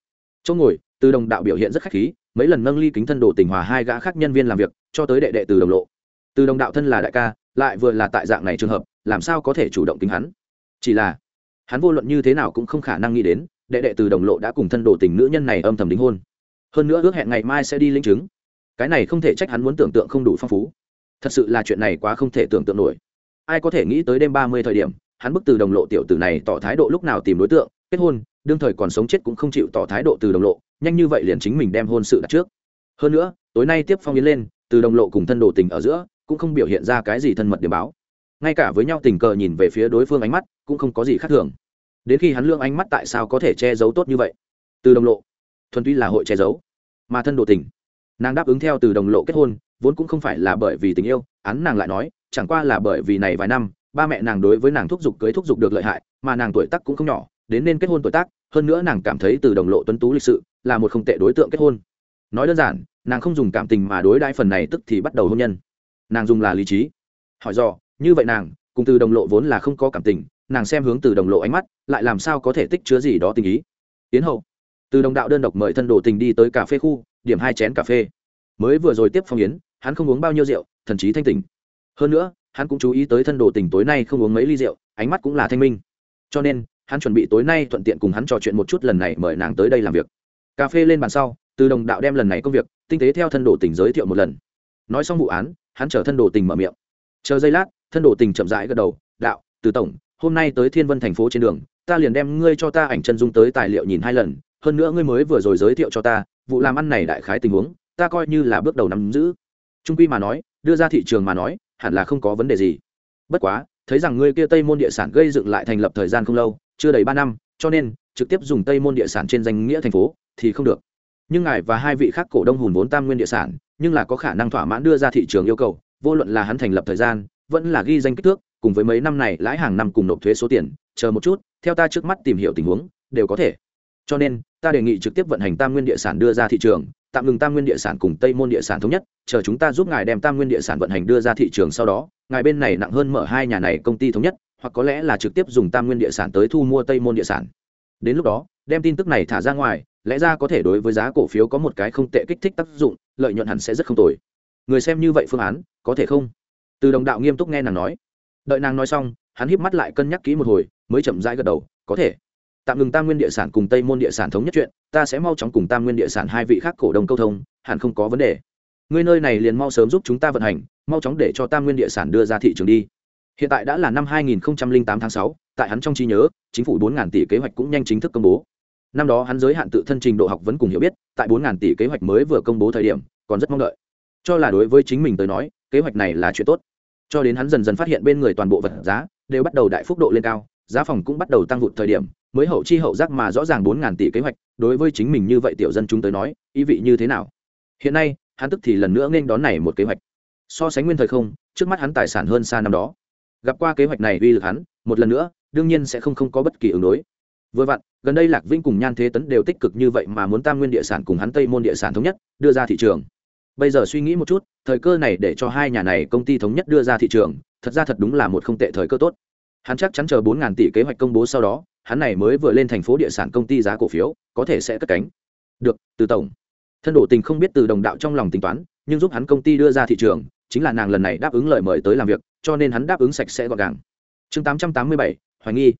S1: Chỗ ngồi, từ đồng đạo biểu hiện rất khách khí, mấy lần nâng ly kính thân đồ tình hòa hai gã khác nhân viên làm việc, cho tới đệ đệ từ đồng lộ. Từ đồng đạo thân là đại ca, lại vừa là tại dạng này trường hợp, làm sao có thể chủ động kính hắn? Chỉ là, hắn vô luận như thế nào cũng không khả năng nghĩ đến, đệ đệ từ đồng lộ đã cùng thân đồ tình nữ nhân này âm thầm đính hôn. Hơn nữa ước hẹn ngày mai sẽ đi linh chứng. Cái này không thể trách hắn muốn tưởng tượng không đủ phong phú thật sự là chuyện này quá không thể tưởng tượng nổi. Ai có thể nghĩ tới đêm ba mươi thời điểm, hắn bức từ đồng lộ tiểu tử này tỏ thái độ lúc nào tìm đối tượng, kết hôn, đương thời còn sống chết cũng không chịu tỏ thái độ từ đồng lộ, nhanh như vậy liền chính mình đem hôn sự đặt trước. Hơn nữa, tối nay tiếp phong yến lên, từ đồng lộ cùng thân đồ tình ở giữa, cũng không biểu hiện ra cái gì thân mật điểm báo. Ngay cả với nhau tình cờ nhìn về phía đối phương ánh mắt, cũng không có gì khác thường. Đến khi hắn lương ánh mắt tại sao có thể che giấu tốt như vậy? Từ đồng lộ. Thuần túy là hội che giấu. Mà thân đồ tình. Nàng đáp ứng theo từ đồng lộ kết hôn vốn cũng không phải là bởi vì tình yêu, án nàng lại nói, chẳng qua là bởi vì này vài năm, ba mẹ nàng đối với nàng thúc giục cưới thúc giục được lợi hại, mà nàng tuổi tác cũng không nhỏ, đến nên kết hôn tuổi tác, hơn nữa nàng cảm thấy từ đồng lộ tuấn tú lịch sự, là một không tệ đối tượng kết hôn. Nói đơn giản, nàng không dùng cảm tình mà đối đãi phần này tức thì bắt đầu hôn nhân. Nàng dùng là lý trí. Hỏi dò, như vậy nàng, cùng từ đồng lộ vốn là không có cảm tình, nàng xem hướng từ đồng lộ ánh mắt, lại làm sao có thể tích chứa gì đó tình ý? Tiến hậu, từ đồng đạo đơn độc mời thân đồ tình đi tới cà phê khu, điểm hai chén cà phê. Mới vừa rồi tiếp phong yến hắn không uống bao nhiêu rượu, thần chí thanh tỉnh. Hơn nữa, hắn cũng chú ý tới thân đồ tình tối nay không uống mấy ly rượu, ánh mắt cũng là thanh minh. Cho nên, hắn chuẩn bị tối nay thuận tiện cùng hắn trò chuyện một chút lần này mời nàng tới đây làm việc. Cà phê lên bàn sau, từ đồng đạo đem lần này công việc, tinh tế theo thân đồ tình giới thiệu một lần. Nói xong vụ án, hắn chở thân đồ tình mở miệng. Chờ giây lát, thân đồ tình chậm rãi gật đầu, đạo, từ tổng, hôm nay tới thiên vân thành phố trên đường, ta liền đem ngươi cho ta ảnh chân dung tới tài liệu nhìn hai lần, hơn nữa ngươi mới vừa rồi giới thiệu cho ta, vụ làm ăn này đại khái tình huống, ta coi như là bước đầu nắm giữ trung quy mà nói, đưa ra thị trường mà nói, hẳn là không có vấn đề gì. Bất quá, thấy rằng ngươi kia tây môn địa sản gây dựng lại thành lập thời gian không lâu, chưa đầy ba năm, cho nên, trực tiếp dùng tây môn địa sản trên danh nghĩa thành phố, thì không được. Nhưng ngài và hai vị khác cổ đông hùn vốn tam nguyên địa sản, nhưng là có khả năng thỏa mãn đưa ra thị trường yêu cầu, vô luận là hắn thành lập thời gian, vẫn là ghi danh kích thước, cùng với mấy năm này lãi hàng năm cùng nộp thuế số tiền, chờ một chút, theo ta trước mắt tìm hiểu tình huống, đều có thể. Cho nên, ta đề nghị trực tiếp vận hành tam nguyên địa sản đưa ra thị trường tạm ngừng tam nguyên địa sản cùng tây môn địa sản thống nhất, chờ chúng ta giúp ngài đem tam nguyên địa sản vận hành đưa ra thị trường sau đó, ngài bên này nặng hơn mở hai nhà này công ty thống nhất, hoặc có lẽ là trực tiếp dùng tam nguyên địa sản tới thu mua tây môn địa sản. Đến lúc đó, đem tin tức này thả ra ngoài, lẽ ra có thể đối với giá cổ phiếu có một cái không tệ kích thích tác dụng, lợi nhuận hẳn sẽ rất không tồi. Người xem như vậy phương án, có thể không? Từ đồng đạo nghiêm túc nghe nàng nói. Đợi nàng nói xong, hắn híp mắt lại cân nhắc kỹ một hồi, mới chậm rãi gật đầu, có thể tạm ngừng tam nguyên địa sản cùng tây môn địa sản thống nhất chuyện ta sẽ mau chóng cùng tam nguyên địa sản hai vị khác cổ đông câu thông hẳn không có vấn đề. Ngươi nơi này liền mau sớm giúp chúng ta vận hành mau chóng để cho tam nguyên địa sản đưa ra thị trường đi. Hiện tại đã là năm 2008 tháng 6, tại hắn trong trí nhớ chính phủ 4.000 tỷ kế hoạch cũng nhanh chính thức công bố. Năm đó hắn giới hạn tự thân trình độ học vẫn cùng hiểu biết tại 4.000 tỷ kế hoạch mới vừa công bố thời điểm còn rất mong đợi. Cho là đối với chính mình tới nói kế hoạch này là chuyện tốt. Cho đến hắn dần dần phát hiện bên người toàn bộ vật giá đều bắt đầu đại phúc độ lên cao giá phòng cũng bắt đầu tăng vụt thời điểm mới hậu chi hậu giác mà rõ ràng bốn ngàn tỷ kế hoạch, đối với chính mình như vậy tiểu dân chúng tới nói, ý vị như thế nào? Hiện nay, hắn tức thì lần nữa nên đón này một kế hoạch. So sánh nguyên thời không, trước mắt hắn tài sản hơn xa năm đó. Gặp qua kế hoạch này uy lực hắn, một lần nữa, đương nhiên sẽ không không có bất kỳ ứng đối. Vừa vặn, gần đây lạc vĩnh cùng nhan thế tấn đều tích cực như vậy mà muốn tam nguyên địa sản cùng hắn tây môn địa sản thống nhất, đưa ra thị trường. Bây giờ suy nghĩ một chút, thời cơ này để cho hai nhà này công ty thống nhất đưa ra thị trường, thật ra thật đúng là một không tệ thời cơ tốt. Hắn chắc chắn chờ bốn ngàn tỷ kế hoạch công bố sau đó hắn này mới vừa lên thành phố địa sản công ty giá cổ phiếu, có thể sẽ cất cánh. Được, từ tổng. Thân đổ tình không biết từ đồng đạo trong lòng tính toán, nhưng giúp hắn công ty đưa ra thị trường, chính là nàng lần này đáp ứng lời mời tới làm việc, cho nên hắn đáp ứng sạch sẽ gọn gàng. Chương tám trăm tám mươi bảy, hoài nghi.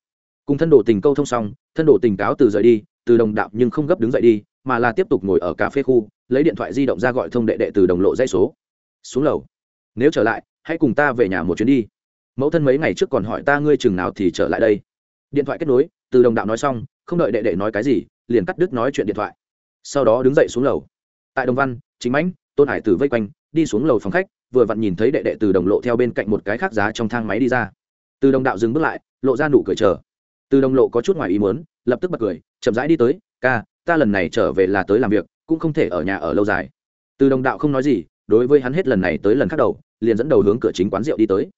S1: Cùng thân đổ tình câu thông xong, thân đổ tình cáo từ rời đi, từ đồng đạo nhưng không gấp đứng dậy đi, mà là tiếp tục ngồi ở cà phê khu, lấy điện thoại di động ra gọi thông đệ đệ từ đồng lộ dây số. Xuống lầu. Nếu trở lại, hãy cùng ta về nhà một chuyến đi. Mẫu thân mấy ngày trước còn hỏi ta ngươi chừng nào thì trở lại đây. Điện thoại kết nối từ đồng đạo nói xong, không đợi đệ đệ nói cái gì, liền cắt đứt nói chuyện điện thoại. Sau đó đứng dậy xuống lầu. Tại đồng văn, chính mãnh, tôn hải tử vây quanh, đi xuống lầu phòng khách, vừa vặn nhìn thấy đệ đệ từ đồng lộ theo bên cạnh một cái khác giá trong thang máy đi ra. Từ đồng đạo dừng bước lại, lộ ra nụ cười chờ. Từ đồng lộ có chút ngoài ý muốn, lập tức bật cười, chậm rãi đi tới, ca, ta lần này trở về là tới làm việc, cũng không thể ở nhà ở lâu dài. Từ đồng đạo không nói gì, đối với hắn hết lần này tới lần khác đầu, liền dẫn đầu hướng cửa chính quán rượu đi tới.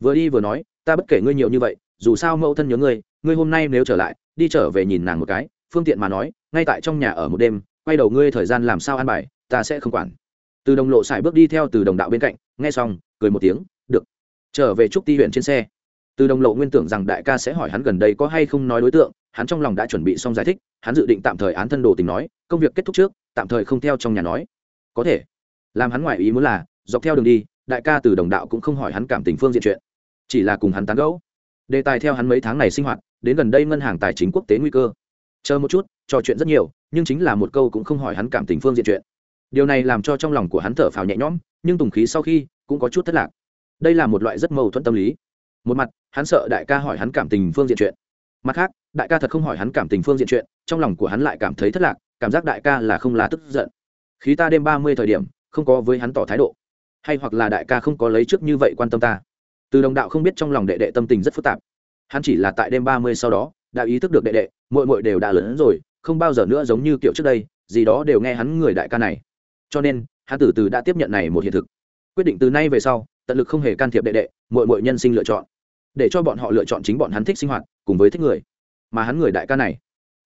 S1: Vừa đi vừa nói, ta bất kể ngươi nhiều như vậy, dù sao mẫu thân nhớ ngươi ngươi hôm nay nếu trở lại, đi trở về nhìn nàng một cái, phương tiện mà nói, ngay tại trong nhà ở một đêm, quay đầu ngươi thời gian làm sao ăn bài, ta sẽ không quản. Từ đồng lộ sải bước đi theo từ đồng đạo bên cạnh, nghe xong, cười một tiếng, được, trở về trúc ti huyện trên xe. Từ đồng lộ nguyên tưởng rằng đại ca sẽ hỏi hắn gần đây có hay không nói đối tượng, hắn trong lòng đã chuẩn bị xong giải thích, hắn dự định tạm thời án thân đồ tình nói, công việc kết thúc trước, tạm thời không theo trong nhà nói. Có thể. Làm hắn ngoại ý muốn là, dọc theo đường đi, đại ca từ đồng đạo cũng không hỏi hắn cảm tình phương diện chuyện, chỉ là cùng hắn tán gẫu. Đề tài theo hắn mấy tháng này sinh hoạt đến gần đây ngân hàng tài chính quốc tế nguy cơ. Chờ một chút, trò chuyện rất nhiều, nhưng chính là một câu cũng không hỏi hắn cảm tình phương diện chuyện. Điều này làm cho trong lòng của hắn thở phào nhẹ nhõm, nhưng tùng khí sau khi cũng có chút thất lạc. Đây là một loại rất mâu thuẫn tâm lý. Một mặt, hắn sợ đại ca hỏi hắn cảm tình phương diện chuyện. Mặt khác, đại ca thật không hỏi hắn cảm tình phương diện chuyện, trong lòng của hắn lại cảm thấy thất lạc, cảm giác đại ca là không là tức giận. Khí ta đêm ba mươi thời điểm, không có với hắn tỏ thái độ. Hay hoặc là đại ca không có lấy trước như vậy quan tâm ta. Từ đồng đạo không biết trong lòng đệ đệ tâm tình rất phức tạp hắn chỉ là tại đêm ba mươi sau đó, đã ý thức được đệ đệ mội mội đều đã lớn rồi, không bao giờ nữa giống như kiểu trước đây, gì đó đều nghe hắn người đại ca này. Cho nên, hắn từ từ đã tiếp nhận này một hiện thực. Quyết định từ nay về sau, tận lực không hề can thiệp đệ đệ mội mội nhân sinh lựa chọn. Để cho bọn họ lựa chọn chính bọn hắn thích sinh hoạt, cùng với thích người. Mà hắn người đại ca này,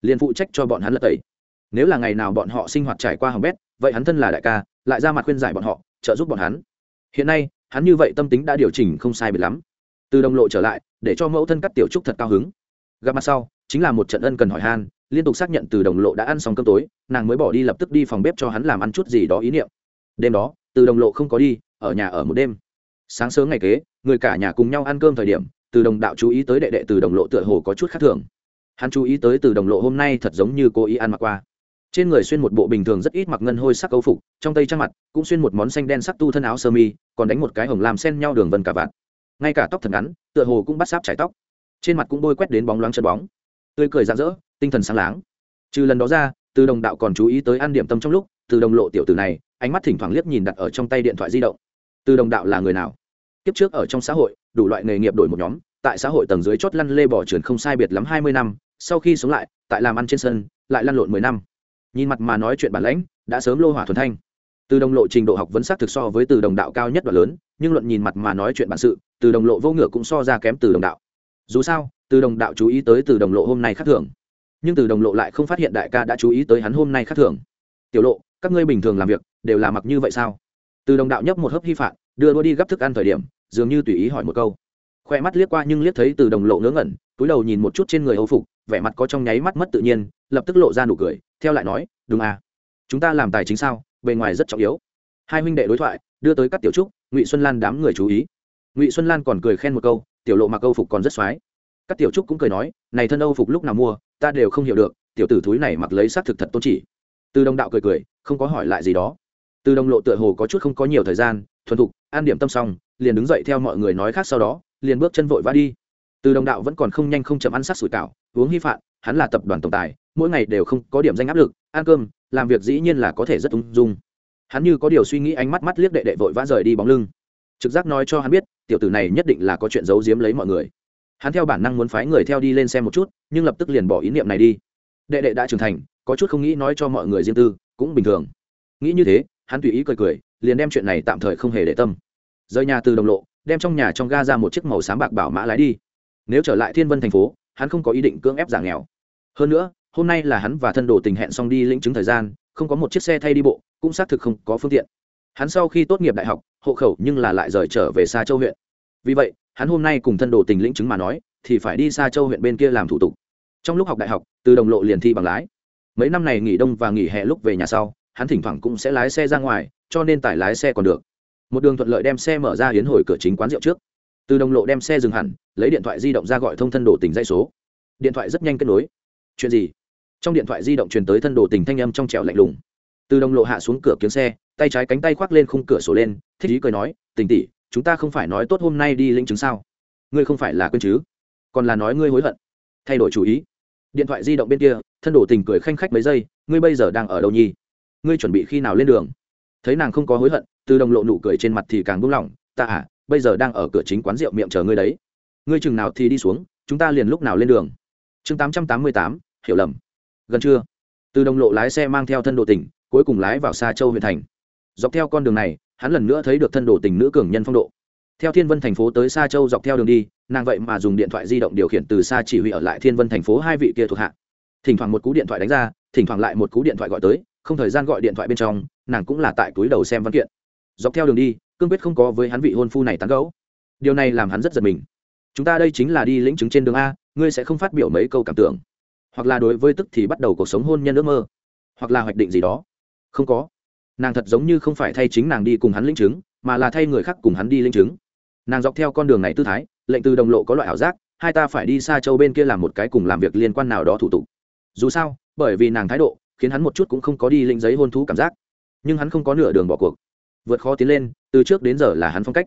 S1: liền phụ trách cho bọn hắn lật tẩy. Nếu là ngày nào bọn họ sinh hoạt trải qua hỏng bét, vậy hắn thân là đại ca, lại ra mặt khuyên giải bọn họ, trợ giúp bọn hắn. Hiện nay, hắn như vậy tâm tính đã điều chỉnh không sai biệt lắm từ đồng lộ trở lại, để cho mẫu thân cắt tiểu trúc thật cao hứng. Gặp mặt sau, chính là một trận ân cần hỏi han, liên tục xác nhận từ đồng lộ đã ăn xong cơm tối, nàng mới bỏ đi lập tức đi phòng bếp cho hắn làm ăn chút gì đó ý niệm. Đêm đó, từ đồng lộ không có đi, ở nhà ở một đêm. Sáng sớm ngày kế, người cả nhà cùng nhau ăn cơm thời điểm, từ đồng đạo chú ý tới đệ đệ từ đồng lộ tựa hồ có chút khác thường. Hắn chú ý tới từ đồng lộ hôm nay thật giống như cô ý ăn mặc qua. Trên người xuyên một bộ bình thường rất ít mặc ngân hôi sắc câu phục, trong tay trang mặt cũng xuyên một món xanh đen sắc tu thân áo sơ mi, còn đánh một cái hồng làm sen nhau đường vân cả vạt ngay cả tóc thật ngắn, tựa hồ cũng bắt sáp trải tóc. Trên mặt cũng bôi quét đến bóng loáng chân bóng. Tươi cười rạng rỡ, tinh thần sáng láng. Trừ lần đó ra, từ đồng đạo còn chú ý tới ăn điểm tâm trong lúc, từ đồng lộ tiểu tử này, ánh mắt thỉnh thoảng liếc nhìn đặt ở trong tay điện thoại di động. Từ đồng đạo là người nào? Kiếp trước ở trong xã hội, đủ loại nghề nghiệp đổi một nhóm, tại xã hội tầng dưới chót lăn lê bỏ trườn không sai biệt lắm hai mươi năm, sau khi sống lại, tại làm ăn trên sân, lại lăn lộn mười năm. Nhìn mặt mà nói chuyện bản lãnh, đã sớm lô hỏa thuần thanh từ đồng lộ trình độ học vấn sắc thực so với từ đồng đạo cao nhất và lớn, nhưng luận nhìn mặt mà nói chuyện bản sự, từ đồng lộ vô ngựa cũng so ra kém từ đồng đạo. Dù sao, từ đồng đạo chú ý tới từ đồng lộ hôm nay khác thường. Nhưng từ đồng lộ lại không phát hiện đại ca đã chú ý tới hắn hôm nay khác thường. Tiểu lộ, các ngươi bình thường làm việc đều là mặc như vậy sao? Từ đồng đạo nhấp một hớp hy phạt đưa đua đi gấp thức ăn thời điểm, dường như tùy ý hỏi một câu. Khoe mắt liếc qua nhưng liếc thấy từ đồng lộ ngớ ngẩn, túi đầu nhìn một chút trên người hầu phục, vẻ mặt có trong nháy mắt mất tự nhiên, lập tức lộ ra nụ cười, theo lại nói, đúng à chúng ta làm tài chính sao? Bề ngoài rất trọng yếu. Hai huynh đệ đối thoại, đưa tới các tiểu trúc, ngụy xuân lan đám người chú ý. Ngụy xuân lan còn cười khen một câu, tiểu lộ mặc âu phục còn rất x o á i các tiểu trúc cũng cười nói, này thân âu phục lúc nào mua, ta đều không hiểu được, tiểu tử thúi này mặc lấy xác thực thật tôn chỉ. Từ đồng đạo cười cười, không có hỏi lại gì đó. Từ đồng lộ tựa hồ có chút không có nhiều thời gian, thuần thục, an điểm tâm xong, liền đứng dậy theo mọi người nói khác sau đó, liền bước chân vội vã đi. Từ đồng đạo vẫn còn không nhanh không chậm ăn sát sủi cảo, uống hy phạn, hắn là tập đoàn tổng tài, mỗi ngày đều không có điểm danh áp lực, ăn cơm làm việc dĩ nhiên là có thể rất ung dung. Hắn như có điều suy nghĩ ánh mắt mắt liếc đệ đệ vội vã rời đi bóng lưng. Trực giác nói cho hắn biết, tiểu tử này nhất định là có chuyện giấu giếm lấy mọi người. Hắn theo bản năng muốn phái người theo đi lên xem một chút, nhưng lập tức liền bỏ ý niệm này đi. Đệ đệ đã trưởng thành, có chút không nghĩ nói cho mọi người riêng tư, cũng bình thường. Nghĩ như thế, hắn tùy ý cười cười, liền đem chuyện này tạm thời không hề để tâm. Rời nhà từ đồng lộ, đem trong nhà trong ga ra một chiếc màu xám bạc bảo mã lái đi. Nếu trở lại thiên vân thành phố, hắn không có ý định cưỡng ép giả nghèo. Hơn nữa hôm nay là hắn và thân đồ tình hẹn xong đi lĩnh chứng thời gian, không có một chiếc xe thay đi bộ, cũng xác thực không có phương tiện. Hắn sau khi tốt nghiệp đại học, hộ khẩu nhưng là lại rời trở về xa châu huyện. Vì vậy, hắn hôm nay cùng thân đồ tình lĩnh chứng mà nói, thì phải đi xa châu huyện bên kia làm thủ tục. Trong lúc học đại học, từ đồng lộ liền thi bằng lái. Mấy năm này nghỉ đông và nghỉ hè lúc về nhà sau, hắn thỉnh thoảng cũng sẽ lái xe ra ngoài, cho nên tải lái xe còn được. Một đường thuận lợi đem xe mở ra hiến hồi cửa chính quán rượu trước. Từ đồng lộ đem xe dừng hẳn, lấy điện thoại di động ra gọi thông thân đồ tình dây số. Điện thoại rất nhanh kết nối. Chuyện gì? Trong điện thoại di động truyền tới thân đồ tình thanh âm trong trẻo lạnh lùng. Từ đồng lộ hạ xuống cửa kiếm xe, tay trái cánh tay khoác lên khung cửa sổ lên, thích ý cười nói, tình tỉ chúng ta không phải nói tốt hôm nay đi lĩnh chứng sao? Ngươi không phải là quên chứ? Còn là nói ngươi hối hận. Thay đổi chủ ý. Điện thoại di động bên kia, thân đồ tình cười khanh khách mấy giây, ngươi bây giờ đang ở đâu nhi ngươi chuẩn bị khi nào lên đường? Thấy nàng không có hối hận, từ đồng lộ nụ cười trên mặt thì càng buông lỏng, ta à bây giờ đang ở cửa chính quán rượu miệng chờ ngươi đấy. Ngươi chừng nào thì đi xuống, chúng ta liền lúc nào lên đường. Chương tám trăm tám mươi tám, hiểu lầm gần trưa từ đồng lộ lái xe mang theo thân đồ tỉnh, cuối cùng lái vào xa châu huyện thành. Dọc theo con đường này, hắn lần nữa thấy được thân đồ tình nữ cường nhân phong độ. Theo thiên vân thành phố tới xa châu dọc theo đường đi, nàng vậy mà dùng điện thoại di động điều khiển từ xa chỉ huy ở lại thiên vân thành phố hai vị kia thuộc hạ. Thỉnh thoảng một cú điện thoại đánh ra, thỉnh thoảng lại một cú điện thoại gọi tới, không thời gian gọi điện thoại bên trong, nàng cũng là tại túi đầu xem văn kiện. Dọc theo đường đi, cương quyết không có với hắn vị hôn phu này tán gấu điều này làm hắn rất giật mình. Chúng ta đây chính là đi lĩnh chứng trên đường a, ngươi sẽ không phát biểu mấy câu cảm tưởng hoặc là đối với tức thì bắt đầu cuộc sống hôn nhân ước mơ, hoặc là hoạch định gì đó. Không có. Nàng thật giống như không phải thay chính nàng đi cùng hắn linh chứng, mà là thay người khác cùng hắn đi linh chứng. Nàng dọc theo con đường này tư thái, lệnh từ đồng lộ có loại ảo giác, hai ta phải đi xa châu bên kia làm một cái cùng làm việc liên quan nào đó thủ tục. Dù sao, bởi vì nàng thái độ, khiến hắn một chút cũng không có đi lĩnh giấy hôn thú cảm giác. Nhưng hắn không có nửa đường bỏ cuộc. Vượt khó tiến lên, từ trước đến giờ là hắn phong cách.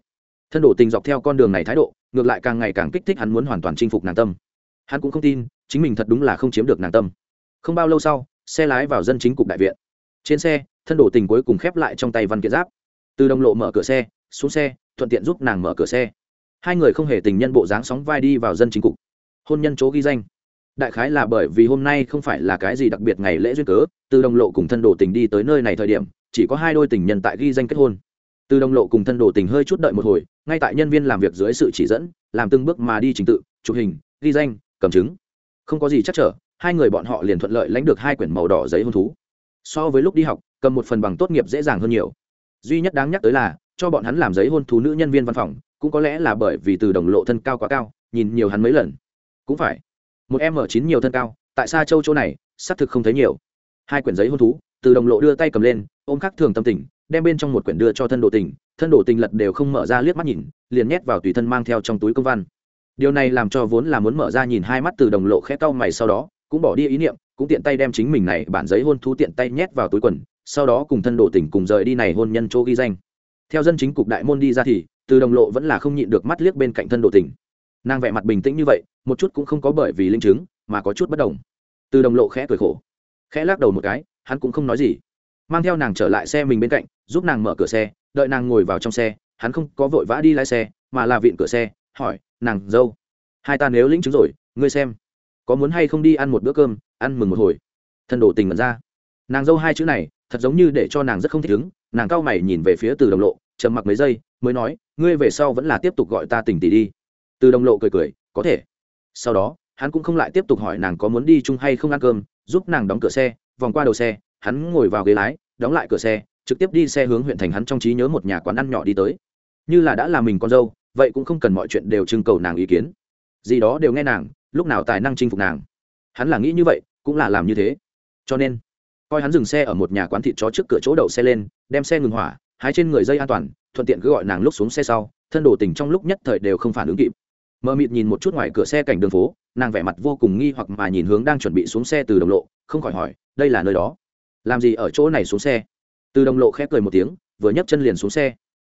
S1: Thân đổ tình dọc theo con đường này thái độ, ngược lại càng ngày càng kích thích hắn muốn hoàn toàn chinh phục nàng tâm. Hắn cũng không tin chính mình thật đúng là không chiếm được nàng tâm. Không bao lâu sau, xe lái vào dân chính cục đại viện. Trên xe, thân đổ tình cuối cùng khép lại trong tay văn kiện giáp. Từ đồng lộ mở cửa xe, xuống xe, thuận tiện giúp nàng mở cửa xe. Hai người không hề tình nhân bộ dáng sóng vai đi vào dân chính cục. Hôn nhân chỗ ghi danh. Đại khái là bởi vì hôm nay không phải là cái gì đặc biệt ngày lễ duyên cớ, từ đồng lộ cùng thân đồ tình đi tới nơi này thời điểm, chỉ có hai đôi tình nhân tại ghi danh kết hôn. Từ đồng lộ cùng thân đồ tình hơi chút đợi một hồi, ngay tại nhân viên làm việc dưới sự chỉ dẫn, làm từng bước mà đi trình tự, chụp hình, ghi danh, cầm chứng không có gì chắc trở, hai người bọn họ liền thuận lợi lãnh được hai quyển màu đỏ giấy hôn thú. So với lúc đi học, cầm một phần bằng tốt nghiệp dễ dàng hơn nhiều. Duy nhất đáng nhắc tới là, cho bọn hắn làm giấy hôn thú nữ nhân viên văn phòng, cũng có lẽ là bởi vì từ đồng lộ thân cao quá cao, nhìn nhiều hắn mấy lần. Cũng phải. Một m chín nhiều thân cao, tại xa châu chỗ này, xác thực không thấy nhiều. Hai quyển giấy hôn thú, từ đồng lộ đưa tay cầm lên, ôm khắc thường tâm tình, đem bên trong một quyển đưa cho thân đồ tình, thân đồ tình lật đều không mở ra liếc mắt nhìn, liền nhét vào tùy thân mang theo trong túi công văn điều này làm cho vốn là muốn mở ra nhìn hai mắt từ đồng lộ khẽ cau mày sau đó, cũng bỏ đi ý niệm, cũng tiện tay đem chính mình này bản giấy hôn thú tiện tay nhét vào túi quần, sau đó cùng thân đồ tỉnh cùng rời đi này hôn nhân chỗ ghi danh. Theo dân chính cục đại môn đi ra thì, từ đồng lộ vẫn là không nhịn được mắt liếc bên cạnh thân đồ tỉnh. Nàng vẻ mặt bình tĩnh như vậy, một chút cũng không có bởi vì linh chứng, mà có chút bất đồng. Từ đồng lộ khẽ cười khổ, khẽ lắc đầu một cái, hắn cũng không nói gì. Mang theo nàng trở lại xe mình bên cạnh, giúp nàng mở cửa xe, đợi nàng ngồi vào trong xe, hắn không có vội vã đi lái xe, mà là vịn cửa xe, hỏi nàng dâu. Hai ta nếu lĩnh chứng rồi, ngươi xem. Có muốn hay không đi ăn một bữa cơm, ăn mừng một hồi. Thân đổ tình mật ra. Nàng dâu hai chữ này, thật giống như để cho nàng rất không thích ứng. Nàng cao mày nhìn về phía từ đồng lộ, trầm mặc mấy giây, mới nói, ngươi về sau vẫn là tiếp tục gọi ta tỉnh tỷ đi. Từ đồng lộ cười cười, có thể. Sau đó, hắn cũng không lại tiếp tục hỏi nàng có muốn đi chung hay không ăn cơm, giúp nàng đóng cửa xe, vòng qua đầu xe, hắn ngồi vào ghế lái, đóng lại cửa xe, trực tiếp đi xe hướng huyện thành hắn trong trí nhớ một nhà quán ăn nhỏ đi tới. Như là đã là mình con dâu vậy cũng không cần mọi chuyện đều trưng cầu nàng ý kiến. Gì đó đều nghe nàng, lúc nào tài năng chinh phục nàng. Hắn là nghĩ như vậy, cũng là làm như thế. Cho nên, coi hắn dừng xe ở một nhà quán thịt chó trước cửa chỗ đậu xe lên, đem xe ngừng hỏa, hái trên người dây an toàn, thuận tiện cứ gọi nàng lúc xuống xe sau, thân đồ tình trong lúc nhất thời đều không phản ứng kịp. Mờ mịt nhìn một chút ngoài cửa xe cảnh đường phố, nàng vẻ mặt vô cùng nghi hoặc mà nhìn hướng đang chuẩn bị xuống xe từ đồng lộ, không khỏi hỏi, đây là nơi đó? Làm gì ở chỗ này xuống xe? Từ đồng lộ khép cười một tiếng, vừa nhấc chân liền xuống xe.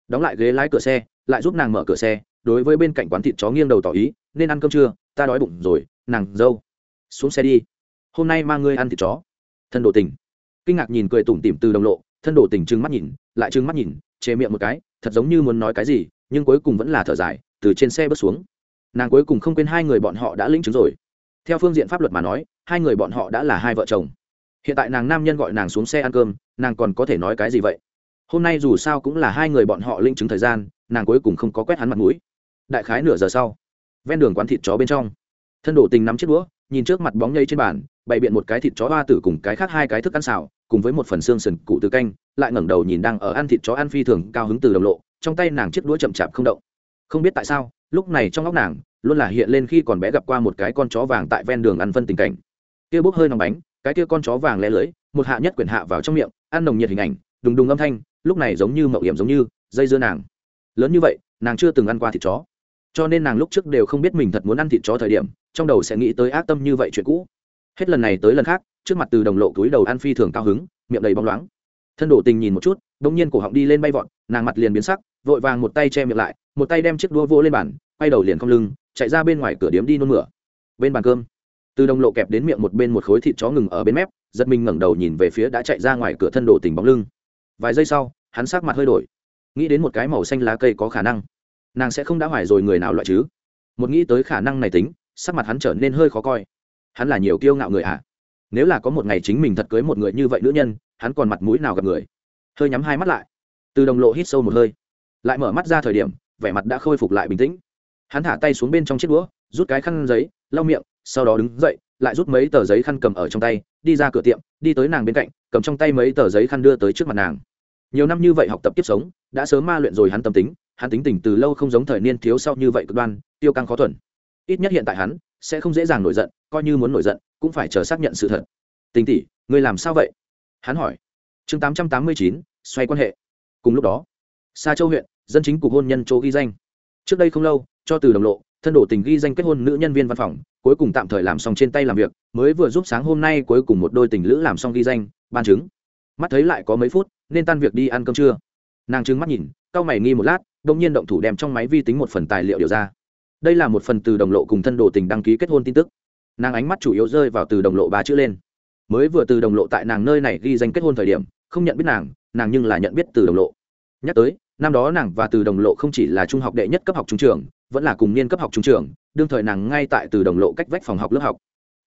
S1: Đóng lại ghế lái cửa xe lại giúp nàng mở cửa xe, đối với bên cạnh quán thịt chó nghiêng đầu tỏ ý, nên ăn cơm trưa ta đói bụng rồi, nàng dâu. Xuống xe đi. Hôm nay mang ngươi ăn thịt chó. Thân đồ tình. Kinh ngạc nhìn cười tủm tỉm từ đồng lộ, thân đồ tình trừng mắt nhìn, lại trừng mắt nhìn, chê miệng một cái, thật giống như muốn nói cái gì, nhưng cuối cùng vẫn là thở dài, từ trên xe bước xuống. Nàng cuối cùng không quên hai người bọn họ đã lĩnh chứng rồi. Theo phương diện pháp luật mà nói, hai người bọn họ đã là hai vợ chồng. Hiện tại nàng nam nhân gọi nàng xuống xe ăn cơm, nàng còn có thể nói cái gì vậy? Hôm nay dù sao cũng là hai người bọn họ linh chứng thời gian nàng cuối cùng không có quét hắn mặt mũi. Đại khái nửa giờ sau, ven đường quán thịt chó bên trong, thân đổ tình nắm chiếc đũa, nhìn trước mặt bóng nhây trên bàn, bày biện một cái thịt chó hoa tử cùng cái khác hai cái thức ăn xào, cùng với một phần xương sần cụ từ canh, lại ngẩng đầu nhìn đang ở ăn thịt chó ăn phi thường cao hứng từ đồng lộ, trong tay nàng chiếc đũa chậm chạp không động. Không biết tại sao, lúc này trong óc nàng luôn là hiện lên khi còn bé gặp qua một cái con chó vàng tại ven đường ăn phân tình cảnh. Kia bốc hơi nóng bánh, cái kia con chó vàng lé lưới một hạ nhất quyển hạ vào trong miệng, ăn nồng nhiệt hình ảnh, đùng đùng âm thanh, lúc này giống như mậu hiểm giống như dây dưa nàng lớn như vậy, nàng chưa từng ăn qua thịt chó. Cho nên nàng lúc trước đều không biết mình thật muốn ăn thịt chó thời điểm, trong đầu sẽ nghĩ tới ác tâm như vậy chuyện cũ. Hết lần này tới lần khác, trước mặt từ đồng lộ túi đầu ăn phi thường cao hứng, miệng đầy bóng loáng. Thân đổ tình nhìn một chút đ ỗ n g nhiên cổ họng đi lên bay vọt, nàng mặt liền biến sắc, vội vàng một tay che miệng lại, một tay đem chiếc đua vô lên bàn, quay đầu liền không lưng, chạy ra bên ngoài cửa điếm đi nôn mửa. Bên bàn cơm, từ đồng lộ kẹp đến miệng một bên một khối thịt chó ngừng ở bên mép, giật mình ngẩng đầu nhìn về phía đã chạy ra ngoài cửa thân đổ tình bóng lưng. Vài giây sau, hắn sắc mặt hơi đổi nghĩ đến một cái màu xanh lá cây có khả năng, nàng sẽ không đã hoài rồi người nào loại chứ. Một nghĩ tới khả năng này tính, sắc mặt hắn trở nên hơi khó coi. Hắn là nhiều kiêu ngạo người ạ à? nếu là có một ngày chính mình thật cưới một người như vậy nữ nhân, hắn còn mặt mũi nào gặp người? Hơi nhắm hai mắt lại. Từ đồng lộ hít sâu một hơi, lại mở mắt ra thời điểm, vẻ mặt đã khôi phục lại bình tĩnh. Hắn thả tay xuống bên trong chiếc đũa, rút cái khăn giấy, lau miệng, sau đó đứng dậy, lại rút mấy tờ giấy khăn cầm ở trong tay, đi ra cửa tiệm, đi tới nàng bên cạnh, cầm trong tay mấy tờ giấy khăn đưa tới trước mặt nàng. Nhiều năm như vậy học tập kiếp sống đã sớm ma luyện rồi hắn tâm tính, hắn tính tình từ lâu không giống thời niên thiếu sau như vậy cực đoan, tiêu căng khó thuần. Ít nhất hiện tại hắn sẽ không dễ dàng nổi giận, coi như muốn nổi giận, cũng phải chờ xác nhận sự thật. Tình tỷ người làm sao vậy? hắn hỏi. Chương tám trăm tám mươi chín, xoay quan hệ. Cùng lúc đó xa châu huyện, dân chính cục hôn nhân chỗ ghi danh. Trước đây không lâu, cho từ đồng lộ, thân đổ tình ghi danh kết hôn nữ nhân viên văn phòng, cuối cùng tạm thời làm xong trên tay làm việc, mới vừa giúp sáng hôm nay cuối cùng một đôi tình lữ làm xong ghi danh, ban chứng. Mắt thấy lại có mấy phút, nên tan việc đi ăn cơm trưa nàng trừng mắt nhìn, cau mày nghi một lát đông nhiên động thủ đem trong máy vi tính một phần tài liệu điều ra. Đây là một phần từ đồng lộ cùng thân đồ tình đăng ký kết hôn tin tức. Nàng ánh mắt chủ yếu rơi vào từ đồng lộ ba chữ lên. Mới vừa từ đồng lộ tại nàng nơi này ghi danh kết hôn thời điểm, không nhận biết nàng nàng nhưng là nhận biết từ đồng lộ. Nhắc tới, năm đó nàng và từ đồng lộ không chỉ là trung học đệ nhất cấp học trung trường, vẫn là cùng niên cấp học trung trường, đương thời nàng ngay tại từ đồng lộ cách vách phòng học lớp học.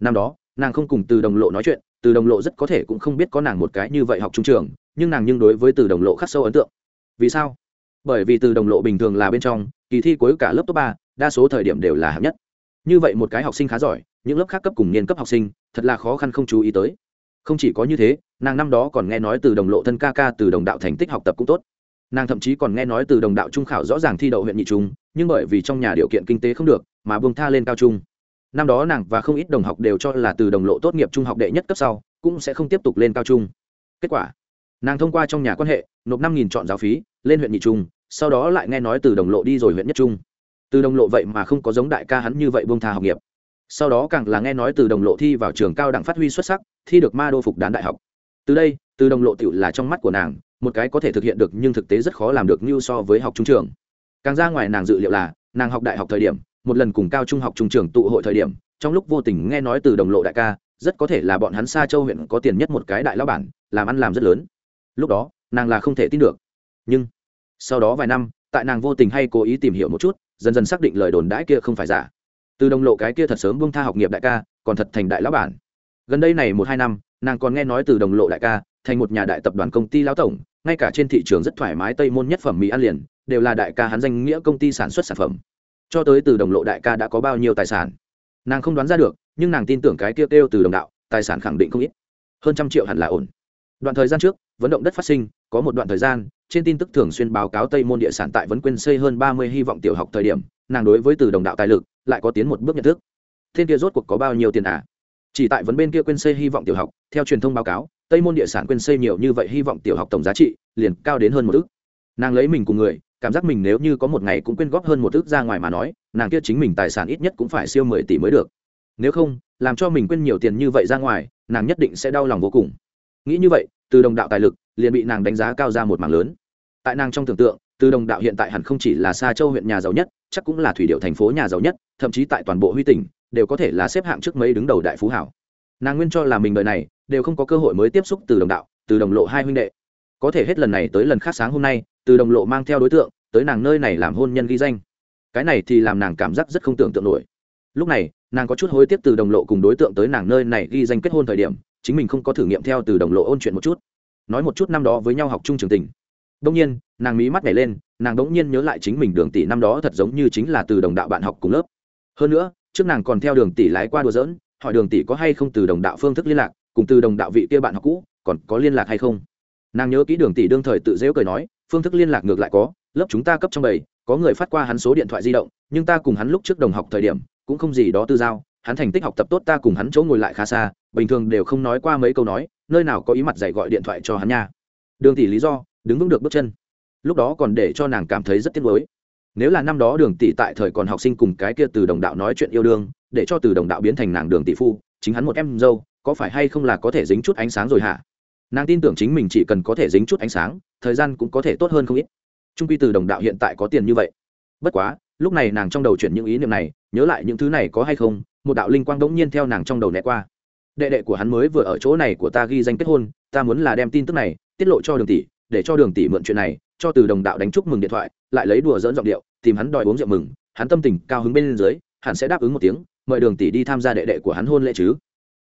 S1: Năm đó, nàng không cùng từ đồng lộ nói chuyện, từ đồng lộ rất có thể cũng không biết có nàng một cái như vậy học trung trường, nhưng nàng nhưng đối với từ đồng lộ khắc sâu ấn tượng vì sao? Bởi vì từ đồng lộ bình thường là bên trong, kỳ thi cuối cả lớp top ba, đa số thời điểm đều là hạng nhất. Như vậy một cái học sinh khá giỏi, những lớp khác cấp cùng niên cấp học sinh, thật là khó khăn không chú ý tới. Không chỉ có như thế, nàng năm đó còn nghe nói từ đồng lộ thân ca ca từ đồng đạo thành tích học tập cũng tốt. Nàng thậm chí còn nghe nói từ đồng đạo trung khảo rõ ràng thi đậu huyện nhị trung, nhưng bởi vì trong nhà điều kiện kinh tế không được, mà buông tha lên cao trung. Năm đó nàng và không ít đồng học đều cho là từ đồng lộ tốt nghiệp trung học đệ nhất cấp sau, cũng sẽ không tiếp tục lên cao trung. Kết quả nàng thông qua trong nhà quan hệ, nộp năm nghìn chọn giáo phí, lên huyện nhị trung, sau đó lại nghe nói từ đồng lộ đi rồi huyện nhất trung. Từ đồng lộ vậy mà không có giống đại ca hắn như vậy buông tha học nghiệp. Sau đó càng là nghe nói từ đồng lộ thi vào trường cao đẳng phát huy xuất sắc, thi được ma đô phục đán đại học. Từ đây, từ đồng lộ tựu là trong mắt của nàng, một cái có thể thực hiện được nhưng thực tế rất khó làm được như so với học trung trường. Càng ra ngoài nàng dự liệu là, nàng học đại học thời điểm, một lần cùng cao trung học trung trường tụ hội thời điểm, trong lúc vô tình nghe nói từ đồng lộ đại ca, rất có thể là bọn hắn xa châu huyện có tiền nhất một cái đại lao bản, làm ăn làm rất lớn lúc đó, nàng là không thể tin được. Nhưng, sau đó vài năm, tại nàng vô tình hay cố ý tìm hiểu một chút, dần dần xác định lời đồn đãi kia không phải giả. Từ đồng lộ cái kia thật sớm buông tha học nghiệp đại ca, còn thật thành đại lão bản. Gần đây này một hai năm, nàng còn nghe nói từ đồng lộ đại ca, thành một nhà đại tập đoàn công ty lão tổng, ngay cả trên thị trường rất thoải mái tây môn nhất phẩm mỹ ăn liền, đều là đại ca hắn danh nghĩa công ty sản xuất sản phẩm. Cho tới từ đồng lộ đại ca đã có bao nhiêu tài sản? Nàng không đoán ra được, nhưng nàng tin tưởng cái kêu kêu từ đồng đạo, tài sản khẳng định không ít. Hơn trăm triệu hẳn là ổn đoạn thời gian trước vận động đất phát sinh, có một đoạn thời gian, trên tin tức thường xuyên báo cáo tây môn địa sản tại vấn quyên xây hơn ba mươi hy vọng tiểu học thời điểm, nàng đối với từ đồng đạo tài lực, lại có tiến một bước nhận thức. Thiên kia rốt cuộc có bao nhiêu tiền à? Chỉ tại vấn bên kia quên xây hy vọng tiểu học, theo truyền thông báo cáo, tây môn địa sản quên xây nhiều như vậy hy vọng tiểu học tổng giá trị, liền cao đến hơn một ước. Nàng lấy mình cùng người, cảm giác mình nếu như có một ngày cũng quyên góp hơn một ước ra ngoài mà nói, nàng kia chính mình tài sản ít nhất cũng phải siêu mười tỷ mới được. Nếu không, làm cho mình quên nhiều tiền như vậy ra ngoài, nàng nhất định sẽ đau lòng vô cùng nghĩ như vậy, từ đồng đạo tài lực liền bị nàng đánh giá cao ra một mảng lớn. Tại nàng trong tưởng tượng, từ đồng đạo hiện tại hẳn không chỉ là xa châu huyện nhà giàu nhất, chắc cũng là thủy điệu thành phố nhà giàu nhất, thậm chí tại toàn bộ huy tỉnh đều có thể là xếp hạng trước mấy đứng đầu đại phú hảo. Nàng nguyên cho là mình đời này đều không có cơ hội mới tiếp xúc từ đồng đạo, từ đồng lộ hai huynh đệ. Có thể hết lần này tới lần khác sáng hôm nay, từ đồng lộ mang theo đối tượng tới nàng nơi này làm hôn nhân ghi danh. Cái này thì làm nàng cảm giác rất không tưởng tượng nổi. Lúc này, nàng có chút hối tiếc từ đồng lộ cùng đối tượng tới nàng nơi này ghi danh kết hôn thời điểm chính mình không có thử nghiệm theo từ đồng lộ ôn chuyện một chút. Nói một chút năm đó với nhau học chung trường tình. Đông nhiên, nàng mí mắt nhảy lên, nàng đống nhiên nhớ lại chính mình đường tỷ năm đó thật giống như chính là từ đồng đạo bạn học cùng lớp. Hơn nữa, trước nàng còn theo đường tỷ lái qua đùa dỡn hỏi đường tỷ có hay không từ đồng đạo phương thức liên lạc, cùng từ đồng đạo vị kia bạn học cũ, còn có liên lạc hay không. Nàng nhớ kỹ đường tỷ đương thời tự dễu cười nói, phương thức liên lạc ngược lại có, lớp chúng ta cấp trong bảy có người phát qua hắn số điện thoại di động, nhưng ta cùng hắn lúc trước đồng học thời điểm, cũng không gì đó tư giao hắn thành tích học tập tốt ta cùng hắn chỗ ngồi lại khá xa, bình thường đều không nói qua mấy câu nói, nơi nào có ý mặt dạy gọi điện thoại cho hắn nha. Đường tỷ lý do, đứng vững được bước chân. Lúc đó còn để cho nàng cảm thấy rất tiếc nuối. Nếu là năm đó đường tỷ tại thời còn học sinh cùng cái kia từ đồng đạo nói chuyện yêu đương, để cho từ đồng đạo biến thành nàng đường tỷ phu, chính hắn một em dâu, có phải hay không là có thể dính chút ánh sáng rồi hả? Nàng tin tưởng chính mình chỉ cần có thể dính chút ánh sáng, thời gian cũng có thể tốt hơn không ít. Trung quy từ đồng đạo hiện tại có tiền như vậy. Bất quá, lúc này nàng trong đầu chuyển những ý niệm này, nhớ lại những thứ này có hay không một đạo linh quang đống nhiên theo nàng trong đầu né qua. Đệ đệ của hắn mới vừa ở chỗ này của ta ghi danh kết hôn, ta muốn là đem tin tức này tiết lộ cho đường tỷ, để cho đường tỷ mượn chuyện này, cho từ đồng đạo đánh chúc mừng điện thoại, lại lấy đùa dỡn giọng điệu, tìm hắn đòi uống rượu mừng, hắn tâm tình cao hứng bên dưới, hắn sẽ đáp ứng một tiếng, mời đường tỷ đi tham gia đệ đệ của hắn hôn lễ chứ.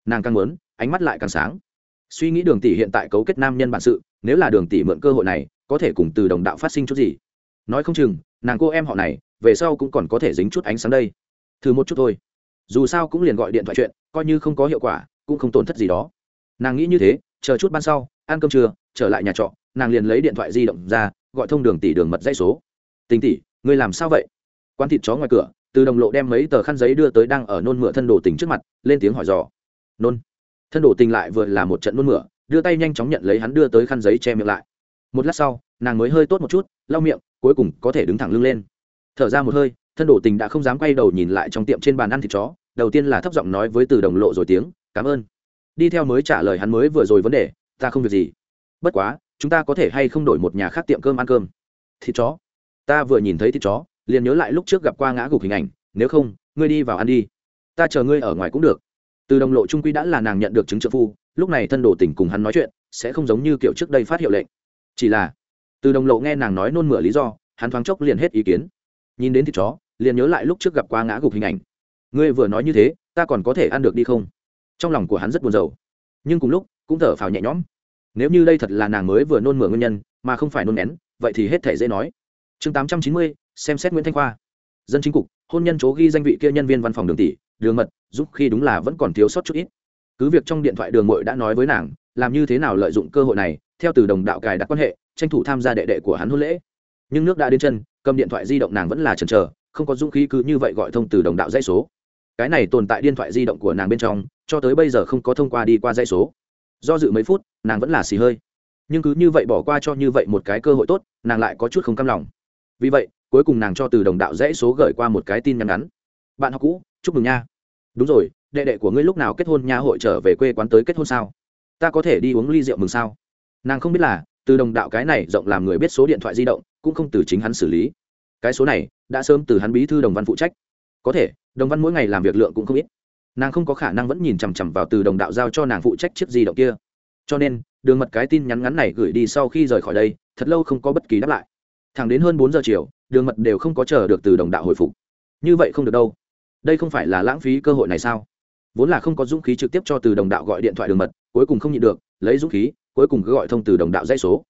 S1: Nàng càng muốn, ánh mắt lại càng sáng. Suy nghĩ đường tỷ hiện tại cấu kết nam nhân bản sự, nếu là đường tỷ mượn cơ hội này, có thể cùng từ đồng đạo phát sinh chút gì? Nói không chừng, nàng cô em họ này, về sau cũng còn có thể dính chút ánh sáng đây. Thử một chút thôi dù sao cũng liền gọi điện thoại chuyện, coi như không có hiệu quả, cũng không tổn thất gì đó. Nàng nghĩ như thế, chờ chút ban sau, ăn cơm trưa, trở lại nhà trọ, nàng liền lấy điện thoại di động ra, gọi thông đường tỷ đường mật dây số. Tình tỷ, ngươi làm sao vậy? Quán thịt chó ngoài cửa, từ đồng lộ đem mấy tờ khăn giấy đưa tới đang ở nôn mửa thân đồ tình trước mặt, lên tiếng hỏi dò. Nôn. Thân đồ tình lại vừa là một trận nôn mửa, đưa tay nhanh chóng nhận lấy hắn đưa tới khăn giấy che miệng lại. Một lát sau, nàng mới hơi tốt một chút, lau miệng, cuối cùng có thể đứng thẳng lưng lên. Thở ra một hơi, thân đồ tình đã không dám quay đầu nhìn lại trong tiệm trên bàn ăn thịt chó đầu tiên là thấp giọng nói với từ đồng lộ rồi tiếng, cảm ơn. Đi theo mới trả lời hắn mới vừa rồi vấn đề, ta không việc gì. Bất quá, chúng ta có thể hay không đổi một nhà khác tiệm cơm ăn cơm. Thịt chó. Ta vừa nhìn thấy thịt chó, liền nhớ lại lúc trước gặp qua ngã gục hình ảnh, nếu không, ngươi đi vào ăn đi. Ta chờ ngươi ở ngoài cũng được. Từ đồng lộ trung quy đã là nàng nhận được chứng trợ phu, lúc này thân đồ tỉnh cùng hắn nói chuyện, sẽ không giống như kiểu trước đây phát hiệu lệnh. Chỉ là, từ đồng lộ nghe nàng nói nôn mửa lý do, hắn thoáng chốc liền hết ý kiến. Nhìn đến thịt chó, liền nhớ lại lúc trước gặp qua ngã gục hình ảnh ngươi vừa nói như thế, ta còn có thể ăn được đi không? Trong lòng của hắn rất buồn rầu. Nhưng cùng lúc, cũng thở phào nhẹ nhõm. Nếu như đây thật là nàng mới vừa nôn mửa nguyên nhân, mà không phải nôn nén, vậy thì hết thể dễ nói. Chương tám trăm chín mươi, xem xét nguyễn thanh khoa. Dân chính cục, hôn nhân chố ghi danh vị kia nhân viên văn phòng đường tỷ, đường mật, giúp khi đúng là vẫn còn thiếu sót chút ít. Cứ việc trong điện thoại đường mội đã nói với nàng, làm như thế nào lợi dụng cơ hội này, theo từ đồng đạo cài đặt quan hệ, tranh thủ tham gia đệ đệ của hắn hôn lễ. Nhưng nước đã đến chân, cầm điện thoại di động nàng vẫn là chần chờ, không có dũng khí cứ như vậy gọi thông từ đồng đạo dãy số cái này tồn tại điện thoại di động của nàng bên trong, cho tới bây giờ không có thông qua đi qua dãy số. Do dự mấy phút, nàng vẫn là xì hơi. Nhưng cứ như vậy bỏ qua cho như vậy một cái cơ hội tốt, nàng lại có chút không cam lòng. Vì vậy, cuối cùng nàng cho từ đồng đạo dãy số gửi qua một cái tin nhắn ngắn. Bạn học cũ, chúc mừng nha. Đúng rồi, đệ đệ của ngươi lúc nào kết hôn nha hội trở về quê quán tới kết hôn sao? Ta có thể đi uống ly rượu mừng sao? Nàng không biết là, từ đồng đạo cái này rộng làm người biết số điện thoại di động, cũng không từ chính hắn xử lý. Cái số này, đã sớm từ hắn bí thư đồng văn phụ trách có thể, đồng văn mỗi ngày làm việc lượng cũng không ít. Nàng không có khả năng vẫn nhìn chằm chằm vào từ đồng đạo giao cho nàng phụ trách chiếc di động kia. Cho nên, đường mật cái tin nhắn ngắn này gửi đi sau khi rời khỏi đây, thật lâu không có bất kỳ đáp lại. Thẳng đến hơn bốn giờ chiều, đường mật đều không có chờ được từ đồng đạo hồi phục. Như vậy không được đâu. Đây không phải là lãng phí cơ hội này sao? Vốn là không có dũng khí trực tiếp cho từ đồng đạo gọi điện thoại đường mật, cuối cùng không nhịn được, lấy dũng khí, cuối cùng cứ gọi thông từ đồng đạo dãy số.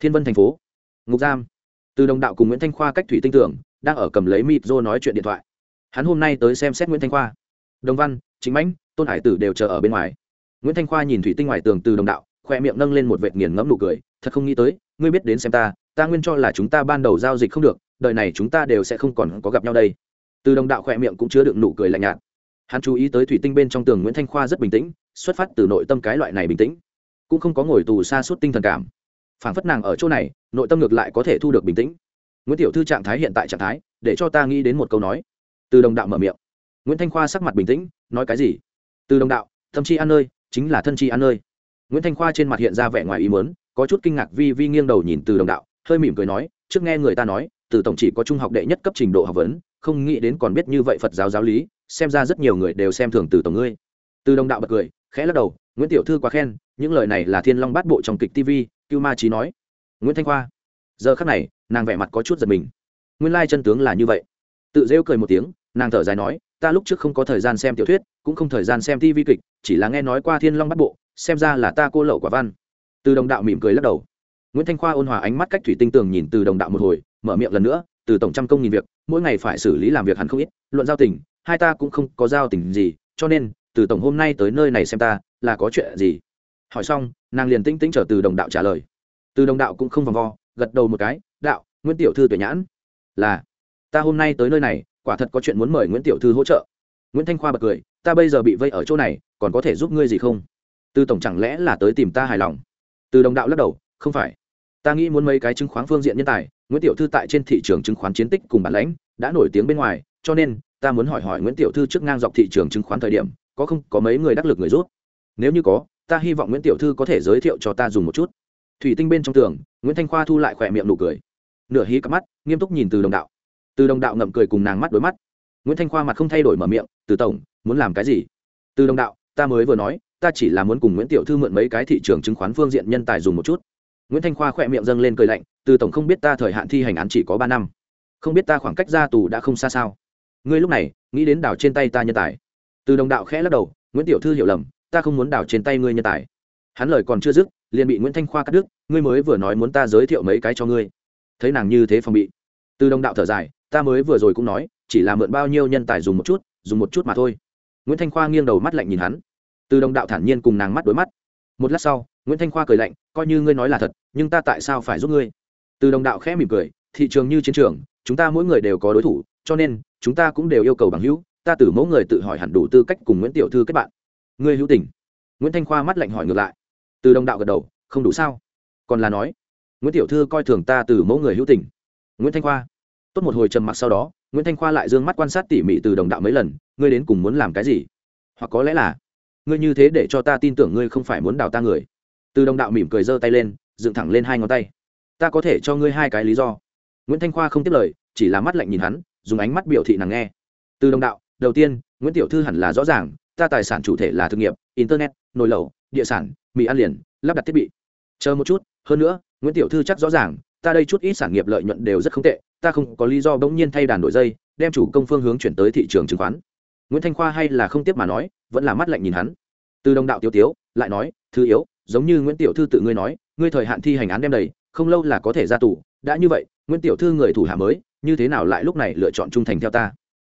S1: Thiên vân thành phố. Ngục giam. Từ đồng đạo cùng nguyễn thanh khoa cách thủy tinh tưởng, đang ở cầm lấy mịt rô nói chuyện điện thoại hắn hôm nay tới xem xét nguyễn thanh khoa. Đồng văn, chính mãnh, tôn hải tử đều chờ ở bên ngoài. Nguyễn thanh khoa nhìn thủy tinh ngoài tường từ đồng đạo khoe miệng nâng lên một vệt nghiền ngẫm nụ cười, thật không nghĩ tới, ngươi biết đến xem ta ta nguyên cho là chúng ta ban đầu giao dịch không được, đời này chúng ta đều sẽ không còn có gặp nhau đây. Từ đồng đạo khoe miệng cũng chứa đựng nụ cười lạnh nhạt. Hắn chú ý tới thủy tinh bên trong tường nguyễn thanh khoa rất bình tĩnh, xuất phát từ nội tâm cái loại này bình tĩnh, cũng không có ngồi tù xa suốt tinh thần cảm. Phản phất nàng ở chỗ này, nội tâm ngược lại có thể thu được bình tĩnh. Nguyễn tiểu thư trạng thái hiện tại trạng thái, để cho ta nghĩ đến một câu nói từ đồng đạo mở miệng. Nguyễn thanh khoa sắc mặt bình tĩnh, nói cái gì? Từ đồng đạo thâm chi ăn nơi, chính là thân chi ăn nơi. Nguyễn thanh khoa trên mặt hiện ra vẻ ngoài ý mớn có chút kinh ngạc vi vi nghiêng đầu nhìn từ đồng đạo, hơi mỉm cười nói, trước nghe người ta nói, từ tổng chỉ có trung học đệ nhất cấp trình độ học vấn, không nghĩ đến còn biết như vậy phật giáo giáo lý, xem ra rất nhiều người đều xem thường từ tổng ngươi. Từ đồng đạo bật cười, khẽ lắc đầu, nguyễn tiểu thư quá khen, những lời này là thiên long bát bộ trong kịch tv cưu ma trí nói. Nguyễn thanh khoa, giờ khắc này, nàng vẻ mặt có chút giật mình. Nguyên lai chân tướng là như vậy tự rêu cười một tiếng, nàng thở dài nói, ta lúc trước không có thời gian xem tiểu thuyết, cũng không thời gian xem tivi kịch, chỉ là nghe nói qua thiên long bắt bộ, xem ra là ta cô lậu quả văn. Từ đồng đạo mỉm cười lắc đầu. Nguyễn thanh khoa ôn hòa ánh mắt cách thủy tinh tường nhìn từ đồng đạo một hồi, mở miệng lần nữa, từ tổng trăm công nghìn việc, mỗi ngày phải xử lý làm việc hẳn không ít, luận giao tình, hai ta cũng không có giao tình gì, cho nên, từ tổng hôm nay tới nơi này xem ta, là có chuyện gì? Hỏi xong, nàng liền tinh tĩnh trở từ đồng đạo trả lời. Từ đồng đạo cũng không vòng vo, gật đầu một cái, đạo, nguyễn tiểu thư tuyển nhãn, là ta hôm nay tới nơi này, quả thật có chuyện muốn mời nguyễn tiểu thư hỗ trợ. Nguyễn thanh khoa bật cười, ta bây giờ bị vây ở chỗ này, còn có thể giúp ngươi gì không? Từ tổng chẳng lẽ là tới tìm ta hài lòng? Từ đồng đạo lắc đầu, không phải. Ta nghĩ muốn mấy cái chứng khoán phương diện nhân tài, nguyễn tiểu thư tại trên thị trường chứng khoán chiến tích cùng bản lãnh, đã nổi tiếng bên ngoài, cho nên, ta muốn hỏi hỏi nguyễn tiểu thư trước ngang dọc thị trường chứng khoán thời điểm, có không có mấy người đắc lực người rút nếu như có, ta hy vọng nguyễn tiểu thư có thể giới thiệu cho ta dùng một chút. Thủy tinh bên trong tường, nguyễn thanh khoa thu lại khỏe miệng nụ cười. Nửa hí cặp mắt, nghiêm túc nhìn từ đồng đạo từ đồng đạo ngậm cười cùng nàng mắt đối mắt. Nguyễn thanh khoa mặt không thay đổi mở miệng, từ tổng, muốn làm cái gì? Từ đồng đạo, ta mới vừa nói, ta chỉ là muốn cùng nguyễn tiểu thư mượn mấy cái thị trường chứng khoán phương diện nhân tài dùng một chút. Nguyễn thanh khoa khỏe miệng dâng lên cười lạnh, từ tổng không biết ta thời hạn thi hành án chỉ có ba năm. Không biết ta khoảng cách ra tù đã không xa sao? Ngươi lúc này, nghĩ đến đảo trên tay ta nhân tài. Từ đồng đạo khẽ lắc đầu, nguyễn tiểu thư hiểu lầm, ta không muốn đảo trên tay ngươi nhân tài. Hắn lời còn chưa dứt, liền bị nguyễn thanh khoa cắt đứt, ngươi mới vừa nói muốn ta giới thiệu mấy cái cho ngươi. Thấy nàng như thế phòng bị, từ đồng đạo thở dài ta mới vừa rồi cũng nói, chỉ là mượn bao nhiêu nhân tài dùng một chút, dùng một chút mà thôi. Nguyễn thanh khoa nghiêng đầu mắt lạnh nhìn hắn. Từ đồng đạo thản nhiên cùng nàng mắt đối mắt. Một lát sau, nguyễn thanh khoa cười lạnh, coi như ngươi nói là thật, nhưng ta tại sao phải giúp ngươi? Từ đồng đạo khẽ mỉm cười, thị trường như chiến trường, chúng ta mỗi người đều có đối thủ, cho nên, chúng ta cũng đều yêu cầu bằng hữu, ta từ mẫu người tự hỏi hẳn đủ tư cách cùng nguyễn tiểu thư kết bạn. Ngươi hữu tình. Nguyễn thanh khoa mắt lạnh hỏi ngược lại. Từ đồng đạo gật đầu, không đủ sao? Còn là nói, nguyễn tiểu thư coi thường ta từ mẫu người hữu tình. Nguyễn thanh khoa tốt một hồi trầm mặc sau đó, nguyễn thanh khoa lại d ư ơ n g mắt quan sát tỉ mỉ từ đồng đạo mấy lần, ngươi đến cùng muốn làm cái gì? Hoặc có lẽ là, ngươi như thế để cho ta tin tưởng ngươi không phải muốn đào ta người. Từ đồng đạo mỉm cười giơ tay lên, dựng thẳng lên hai ngón tay. Ta có thể cho ngươi hai cái lý do. Nguyễn thanh khoa không tiếp lời, chỉ là mắt lạnh nhìn hắn, dùng ánh mắt biểu thị nàng nghe. Từ đồng đạo, đầu tiên, nguyễn tiểu thư hẳn là rõ ràng, ta tài sản chủ thể là thực nghiệp, internet, nồi lẩu, địa sản, mì ăn liền, lắp đặt thiết bị. Chờ một chút, hơn nữa, nguyễn tiểu thư chắc rõ ràng, ta đây chút ít sản nghiệp lợi nhuận đều rất không tệ ta không có lý do bỗng nhiên thay đàn đổi dây, đem chủ công phương hướng chuyển tới thị trường chứng khoán. Nguyễn thanh khoa hay là không tiếp mà nói, vẫn là mắt lạnh nhìn hắn. Từ đồng đạo tiêu tiếu lại nói, thứ yếu, giống như nguyễn tiểu thư tự ngươi nói, ngươi thời hạn thi hành án đem đầy, không lâu là có thể ra tù, đã như vậy, nguyễn tiểu thư người thủ hạ mới, như thế nào lại lúc này lựa chọn trung thành theo ta?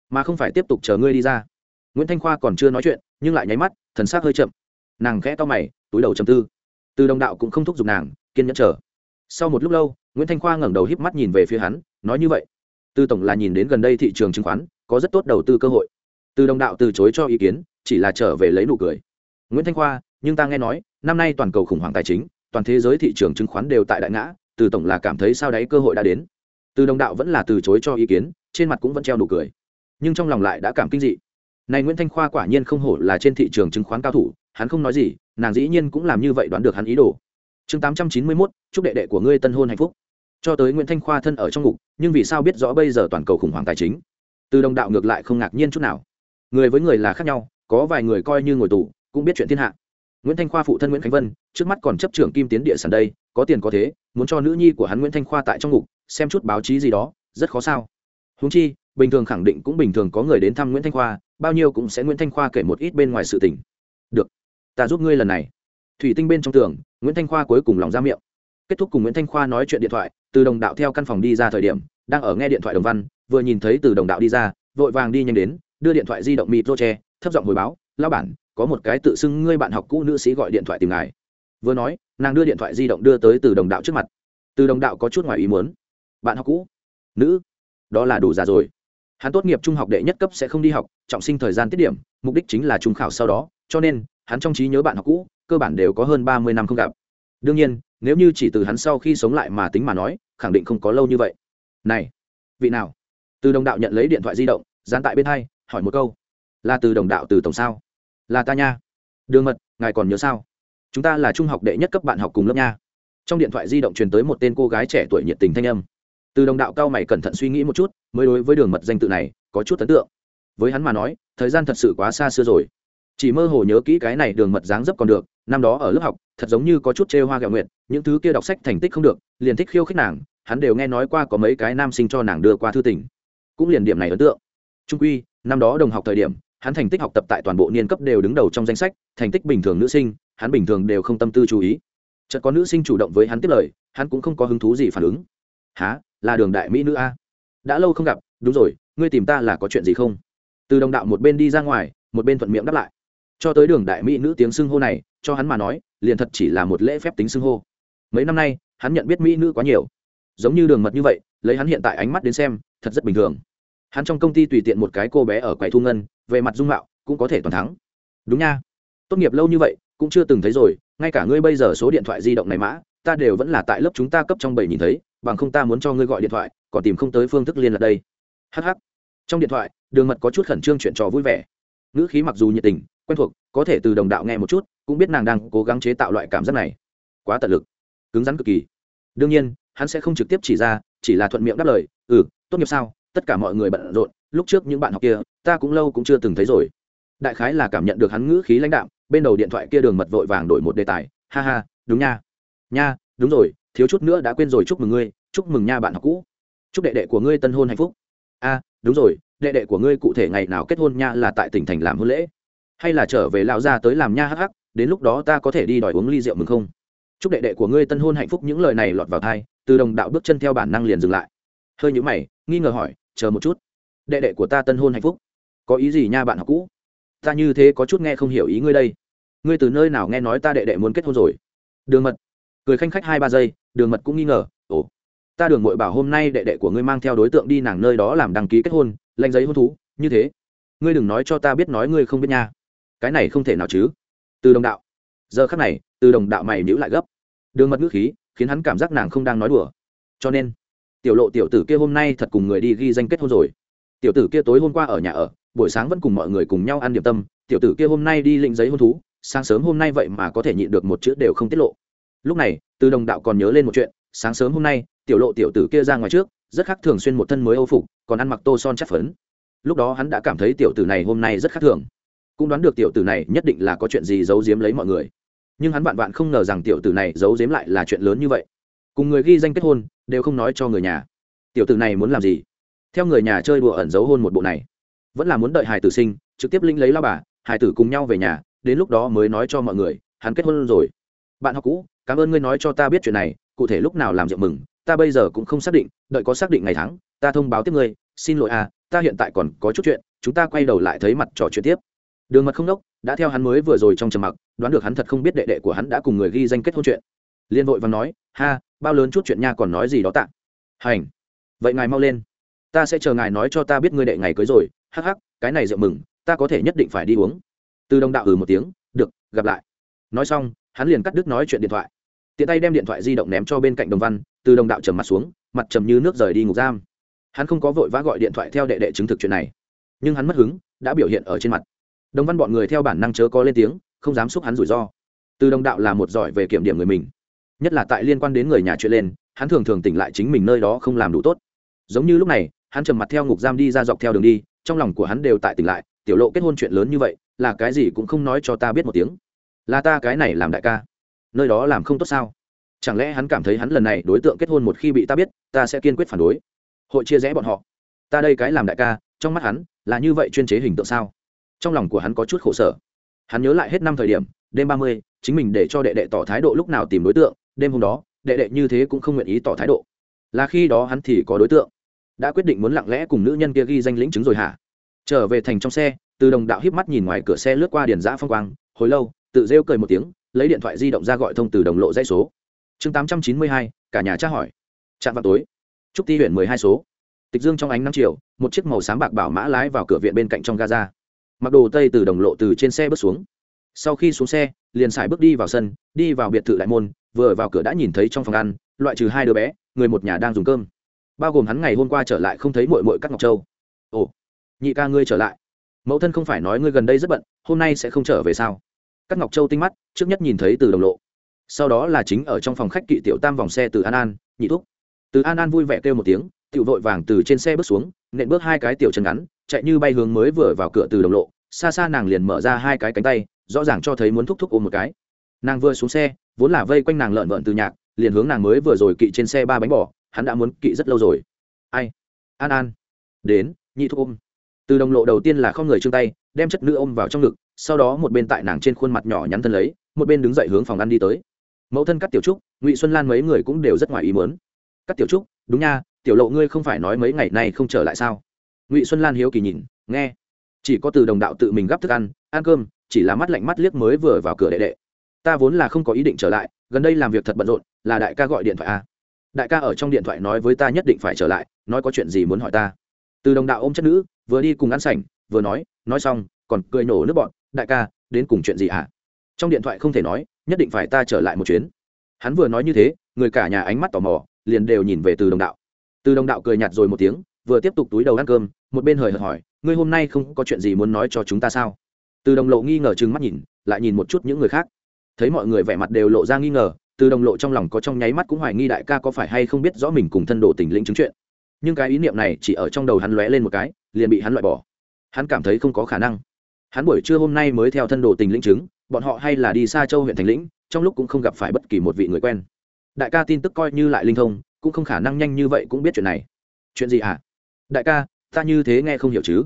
S1: Mà không phải tiếp tục chờ ngươi đi ra. Nguyễn thanh khoa còn chưa nói chuyện, nhưng lại nháy mắt, thần s ắ c hơi chậm. Nàng khẽ to mày, túi đầu chầm tư. Từ đồng đạo cũng không thúc giục nàng, kiên nhẫn chờ. Sau một lúc lâu, nguyễn thanh khoa ngẩng đầu híp mắt nhìn về phía hắn nói như vậy, tư tổng là nhìn đến gần đây thị trường chứng khoán, có rất tốt đầu tư cơ hội. Từ đồng đạo từ chối cho ý kiến, chỉ là trở về lấy nụ cười. Nguyễn thanh khoa, nhưng ta nghe nói, năm nay toàn cầu khủng hoảng tài chính, toàn thế giới thị trường chứng khoán đều tại đại ngã từ tổng là cảm thấy sao đấy cơ hội đã đến. Từ đồng đạo vẫn là từ chối cho ý kiến, trên mặt cũng vẫn treo nụ cười. Nhưng trong lòng lại đã cảm kinh dị. Này nguyễn thanh khoa quả nhiên không hổ là trên thị trường chứng khoán cao thủ, hắn không nói gì, nàng dĩ nhiên cũng làm như vậy đoán được hắn ý đồ. Chương tám trăm chín mươi mốt, chúc đệ đệ của ngươi tân hôn hạnh phúc cho tới nguyễn thanh khoa thân ở trong ngục, nhưng vì sao biết rõ bây giờ toàn cầu khủng hoảng tài chính? Từ đồng đạo ngược lại không ngạc nhiên chút nào. Người với người là khác nhau, có vài người coi như ngồi tù, cũng biết chuyện thiên hạ. Nguyễn thanh khoa phụ thân nguyễn khánh vân, trước mắt còn chấp trưởng kim tiến địa sản đây, có tiền có thế, muốn cho nữ nhi của hắn nguyễn thanh khoa tại trong ngục, xem chút báo chí gì đó, rất khó sao. Húng chi, bình thường khẳng định cũng bình thường có người đến thăm nguyễn thanh khoa, bao nhiêu cũng sẽ nguyễn thanh khoa kể một ít bên ngoài sự tình. Được, ta giúp ngươi lần này. Thủy tinh bên trong tường, nguyễn thanh khoa cuối cùng lòng ra miệng. Kết thúc cùng nguyễn thanh khoa nói chuyện điện thoại từ đồng đạo theo căn phòng đi ra thời điểm, đang ở nghe điện thoại đồng văn, vừa nhìn thấy từ đồng đạo đi ra, vội vàng đi nhanh đến, đưa điện thoại di động mịt rô tre thấp giọng hồi báo lao bản, có một cái tự xưng ngươi bạn học cũ nữ sĩ gọi điện thoại tìm ngài. Vừa nói, nàng đưa điện thoại di động đưa tới từ đồng đạo trước mặt. Từ đồng đạo có chút ngoài ý muốn. Bạn học cũ? Nữ? Đó là đủ già rồi. Hắn tốt nghiệp trung học đệ nhất cấp sẽ không đi học, trọng sinh thời gian tiết điểm, mục đích chính là trung khảo sau đó, cho nên, hắn trong trí nhớ bạn học cũ, cơ bản đều có hơn ba mươi năm không gặp. Đương nhiên, nếu như chỉ từ hắn sau khi sống lại mà tính mà nói khẳng định không có lâu như vậy. Này, vị nào? Từ đồng đạo nhận lấy điện thoại di động, dán tại bên hai, hỏi một câu. Là từ đồng đạo từ tổng sao? Là ta nha. Đường mật, ngài còn nhớ sao? Chúng ta là trung học đệ nhất cấp bạn học cùng lớp nha. Trong điện thoại di động truyền tới một tên cô gái trẻ tuổi nhiệt tình thanh âm. Từ đồng đạo cao mày cẩn thận suy nghĩ một chút, mới đối với đường mật danh tự này, có chút ấn tượng. Với hắn mà nói, thời gian thật sự quá xa xưa rồi. Chỉ mơ hồ nhớ kỹ cái này đường mật dáng dấp còn được năm đó ở lớp học, thật giống như có chút chê hoa gạo nguyện những thứ kia đọc sách thành tích không được, liền thích khiêu khích nàng, hắn đều nghe nói qua có mấy cái nam sinh cho nàng đưa qua thư tình. Cũng liền điểm này ấn tượng. Trung quy, năm đó đồng học thời điểm, hắn thành tích học tập tại toàn bộ niên cấp đều đứng đầu trong danh sách, thành tích bình thường nữ sinh, hắn bình thường đều không tâm tư chú ý. Chợt có nữ sinh chủ động với hắn tiếp lời, hắn cũng không có hứng thú gì phản ứng. Há là đường đại mỹ nữ a? Đã lâu không gặp, đúng rồi, ngươi tìm ta là có chuyện gì không? Từ đồng đạo một bên đi ra ngoài, một bên thuận miệng đáp lại. Cho tới đường đại mỹ nữ tiếng xưng hô này cho hắn mà nói, liền thật chỉ là một lễ phép tính xưng hô. Mấy năm nay, hắn nhận biết mỹ nữ quá nhiều. Giống như đường mật như vậy, lấy hắn hiện tại ánh mắt đến xem, thật rất bình thường. Hắn trong công ty tùy tiện một cái cô bé ở quầy thu ngân, về mặt dung mạo, cũng có thể toàn thắng. Đúng nha. Tốt nghiệp lâu như vậy, cũng chưa từng thấy rồi, ngay cả ngươi bây giờ số điện thoại di động này mã, ta đều vẫn là tại lớp chúng ta cấp trong bảy nhìn thấy, bằng không ta muốn cho ngươi gọi điện thoại, còn tìm không tới phương thức liên lạc đây. Hh trong điện thoại, đường mật có chút khẩn trương chuyện trò vui vẻ. Ngữ khí mặc dù nhiệt tình, quen thuộc, có thể từ đồng đạo nghe một chút cũng biết nàng đang cố gắng chế tạo loại cảm giác này. Quá tận lực, cứng rắn cực kỳ. Đương nhiên, hắn sẽ không trực tiếp chỉ ra, chỉ là thuận miệng đáp lời ừ tốt nghiệp sao? Tất cả mọi người bận rộn, lúc trước những bạn học kia, ta cũng lâu cũng chưa từng thấy rồi. Đại khái là cảm nhận được hắn ngữ khí lãnh đạm, bên đầu điện thoại kia đường mật vội vàng đổi một đề tài, ha ha, đúng nha. Nha, đúng rồi, thiếu chút nữa đã quên rồi, chúc mừng ngươi, chúc mừng nha bạn học cũ. Chúc đệ đệ của ngươi tân hôn hạnh phúc. A, đúng rồi, đệ đệ của ngươi cụ thể ngày nào kết hôn nha là tại tỉnh thành làm hôn lễ. Hay là trở về lão gia tới làm nha hắc hắc đến lúc đó ta có thể đi đòi uống ly rượu mừng không? Chúc đệ đệ của ngươi tân hôn hạnh phúc, những lời này lọt vào thai từ đồng đạo bước chân theo bản năng liền dừng lại. Hơi nhũ mày, nghi ngờ hỏi, chờ một chút, đệ đệ của ta tân hôn hạnh phúc, có ý gì nha bạn học cũ? Ta như thế có chút nghe không hiểu ý ngươi đây. Ngươi từ nơi nào nghe nói ta đệ đệ muốn kết hôn rồi? Đường mật cười khanh khách hai ba giây, đường mật cũng nghi ngờ, ồ, ta đường mội bảo hôm nay đệ đệ của ngươi mang theo đối tượng đi nàng nơi đó làm đăng ký kết hôn, lanh giấy hôn thú, như thế. Ngươi đừng nói cho ta biết nói ngươi không biết nha. Cái này không thể nào chứ từ đồng đạo. Giờ khắc này, từ đồng đạo mày nhữ lại gấp. Đường mật ngữ khí, khiến hắn cảm giác nàng không đang nói đùa. Cho nên, tiểu lộ tiểu tử kia hôm nay thật cùng người đi ghi danh kết hôn rồi. Tiểu tử kia tối hôm qua ở nhà ở, buổi sáng vẫn cùng mọi người cùng nhau ăn điểm tâm. Tiểu tử kia hôm nay đi lĩnh giấy hôn thú, sáng sớm hôm nay vậy mà có thể nhịn được một chữ đều không tiết lộ. Lúc này, từ đồng đạo còn nhớ lên một chuyện, sáng sớm hôm nay, tiểu lộ tiểu tử kia ra ngoài trước, rất khác thường xuyên một thân mới âu phục, còn ăn mặc tô son chắc phấn. Lúc đó hắn đã cảm thấy tiểu tử này hôm nay rất khác thường cũng đoán được tiểu tử này nhất định là có chuyện gì giấu giếm lấy mọi người. Nhưng hắn vạn vạn không ngờ rằng tiểu tử này giấu giếm lại là chuyện lớn như vậy. Cùng người ghi danh kết hôn, đều không nói cho người nhà. Tiểu tử này muốn làm gì? Theo người nhà chơi đùa ẩn giấu hôn một bộ này. Vẫn là muốn đợi hài tử sinh, trực tiếp linh lấy lao bà, hài tử cùng nhau về nhà, đến lúc đó mới nói cho mọi người, hắn kết hôn rồi. Bạn học cũ, cảm ơn ngươi nói cho ta biết chuyện này, cụ thể lúc nào làm rượu mừng, ta bây giờ cũng không xác định, đợi có xác định ngày tháng, ta thông báo tiếp ngươi, xin lỗi à ta hiện tại còn có chút chuyện, chúng ta quay đầu lại thấy mặt trò chuyện tiếp đường mật không đốc, đã theo hắn mới vừa rồi trong trầm mặc, đoán được hắn thật không biết đệ đệ của hắn đã cùng người ghi danh kết hôn chuyện. Liên vội và nói, ha, bao lớn chút chuyện nha, còn nói gì đó tạ. Hành. Vậy ngài mau lên. Ta sẽ chờ ngài nói cho ta biết ngươi đệ ngày cưới rồi. Hắc hắc, cái này rượu mừng, ta có thể nhất định phải đi uống. Từ đồng đạo ừ một tiếng, được, gặp lại. Nói xong, hắn liền cắt đứt nói chuyện điện thoại. Tiện tay đem điện thoại di động ném cho bên cạnh đồng văn, từ đồng đạo trầm mặt xuống, mặt trầm như nước rời đi ngục giam. Hắn không có vội vã gọi điện thoại theo đệ đệ chứng thực chuyện này. Nhưng hắn mất hứng, đã biểu hiện ở trên mặt đồng văn bọn người theo bản năng chớ có lên tiếng, không dám xúc hắn rủi ro. Từ đồng đạo là một giỏi về kiểm điểm người mình. Nhất là tại liên quan đến người nhà chuyện lên, hắn thường thường tỉnh lại chính mình nơi đó không làm đủ tốt. Giống như lúc này, hắn trầm mặt theo ngục giam đi ra dọc theo đường đi, trong lòng của hắn đều tại tỉnh lại, tiểu lộ kết hôn chuyện lớn như vậy, là cái gì cũng không nói cho ta biết một tiếng. Là ta cái này làm đại ca. Nơi đó làm không tốt sao? Chẳng lẽ hắn cảm thấy hắn lần này đối tượng kết hôn một khi bị ta biết, ta sẽ kiên quyết phản đối? Hội chia rẽ bọn họ. Ta đây cái làm đại ca, trong mắt hắn, là như vậy chuyên chế hình tượng sao? Trong lòng của hắn có chút khổ sở. Hắn nhớ lại hết năm thời điểm, đêm ba mươi, chính mình để cho đệ đệ tỏ thái độ lúc nào tìm đối tượng, đêm hôm đó, đệ đệ như thế cũng không nguyện ý tỏ thái độ. Là khi đó hắn thì có đối tượng. Đã quyết định muốn lặng lẽ cùng nữ nhân kia ghi danh lĩnh chứng rồi hả? Trở về thành trong xe, từ đồng đạo hiếp mắt nhìn ngoài cửa xe lướt qua điền giã phong quang, hồi lâu, tự rêu cười một tiếng, lấy điện thoại di động ra gọi thông từ đồng lộ dãy số. Chương tám trăm chín mươi hai, cả nhà tra hỏi. Chạm vào tối. Trúc ti huyện mười hai số. Tịch dương trong ánh năm chiều, một chiếc màu sáng bạc bảo mã lái vào cửa viện bên cạnh trong gaza mặc đồ tây từ đồng lộ từ trên xe bước xuống. Sau khi xuống xe, liền xài bước đi vào sân, đi vào biệt thự đại môn, vừa vào cửa đã nhìn thấy trong phòng ăn, loại trừ hai đứa bé, người một nhà đang dùng cơm. Bao gồm hắn ngày hôm qua trở lại không thấy mội mội các ngọc châu. Ồ, nhị ca ngươi trở lại. Mẫu thân không phải nói ngươi gần đây rất bận, hôm nay sẽ không trở về sao? Các ngọc châu tinh mắt, trước nhất nhìn thấy từ đồng lộ. Sau đó là chính ở trong phòng khách kỵ tiểu tam vòng xe từ an an, nhị thúc. Từ an an vui vẻ kêu một tiếng, Tiểu vội vàng từ trên xe bước xuống, nện bước hai cái tiểu chân ngắn chạy như bay hướng mới vừa vào cửa từ đồng lộ, xa xa nàng liền mở ra hai cái cánh tay, rõ ràng cho thấy muốn thúc thúc ôm một cái. Nàng vừa xuống xe, vốn là vây quanh nàng lợn vợn từ nhạc, liền hướng nàng mới vừa rồi kỵ trên xe ba bánh bỏ hắn đã muốn kỵ rất lâu rồi. Ai? An an. Đến, nhị thúc ôm. Từ đồng lộ đầu tiên là không người trương tay, đem chất nữ ôm vào trong ngực, sau đó một bên tại nàng trên khuôn mặt nhỏ nhắn thân lấy, một bên đứng dậy hướng phòng ăn đi tới. Mẫu thân cắt tiểu trúc, ngụy xuân lan mấy người cũng đều rất ngoài ý mớn cắt tiểu trúc, đúng nha, tiểu lộ ngươi không phải nói mấy ngày nay không trở lại sao? Ngụy xuân lan hiếu kỳ nhìn, nghe, chỉ có từ đồng đạo tự mình gắp thức ăn ăn cơm, chỉ là mắt lạnh mắt liếc mới vừa vào cửa đệ đệ ta vốn là không có ý định trở lại, gần đây làm việc thật bận rộn, là đại ca gọi điện thoại a à. đại ca ở trong điện thoại nói với ta nhất định phải trở lại, nói có chuyện gì muốn hỏi ta từ đồng đạo ôm chất nữ, vừa đi cùng ăn sảnh, vừa nói nói xong, còn cười nổ nước bọn, đại ca, đến cùng chuyện gì ạ à? trong điện thoại không thể nói, nhất định phải ta trở lại một chuyến hắn vừa nói như thế, người cả nhà ánh mắt tò mò, liền đều nhìn về từ đồng đạo từ đồng đạo cười nhạt rồi một tiếng vừa tiếp tục túi đầu ăn cơm, một bên hời hợt hỏi, ngươi hôm nay không có chuyện gì muốn nói cho chúng ta sao? Từ đồng lộ nghi ngờ chừng mắt nhìn, lại nhìn một chút những người khác. Thấy mọi người vẻ mặt đều lộ ra nghi ngờ, từ đồng lộ trong lòng có trong nháy mắt cũng hoài nghi đại ca có phải hay không biết rõ mình cùng thân đồ tình lĩnh chứng chuyện. Nhưng cái ý niệm này chỉ ở trong đầu hắn lóe lên một cái, liền bị hắn loại bỏ. Hắn cảm thấy không có khả năng. Hắn buổi trưa hôm nay mới theo thân đồ tình lĩnh chứng, bọn họ hay là đi xa châu huyện thành lĩnh, trong lúc cũng không gặp phải bất kỳ một vị người quen. Đại ca tin tức coi như lại linh thông, cũng không khả năng nhanh như vậy cũng biết chuyện này. Chuyện gì hả? à? Đại ca, ta như thế nghe không hiểu chứ?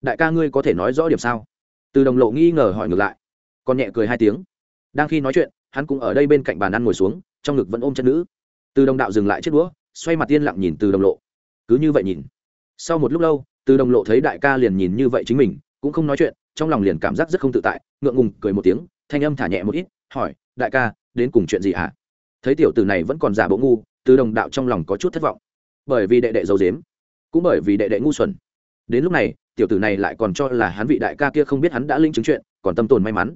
S1: Đại ca ngươi có thể nói rõ điểm sao? Từ đồng lộ nghi ngờ hỏi ngược lại. Còn nhẹ cười hai tiếng. Đang khi nói chuyện, hắn cũng ở đây bên cạnh bàn ăn ngồi xuống, trong ngực vẫn ôm chân nữ. Từ đồng đạo dừng lại chiếc đũa, xoay mặt tiên lặng nhìn từ đồng lộ. Cứ như vậy nhìn. Sau một lúc lâu, từ đồng lộ thấy đại ca liền nhìn như vậy chính mình, cũng không nói chuyện, trong lòng liền cảm giác rất không tự tại, ngượng ngùng cười một tiếng, thanh âm thả nhẹ một ít, hỏi, đại ca, đến cùng chuyện gì hả? Thấy tiểu tử này vẫn còn giả bộ ngu, từ đồng đạo trong lòng có chút thất vọng. Bởi vì đệ đệ giấu dếm cũng bởi vì đệ đệ ngu xuẩn. Đến lúc này, tiểu tử này lại còn cho là hắn vị đại ca kia không biết hắn đã linh chứng chuyện, còn tâm tồn may mắn.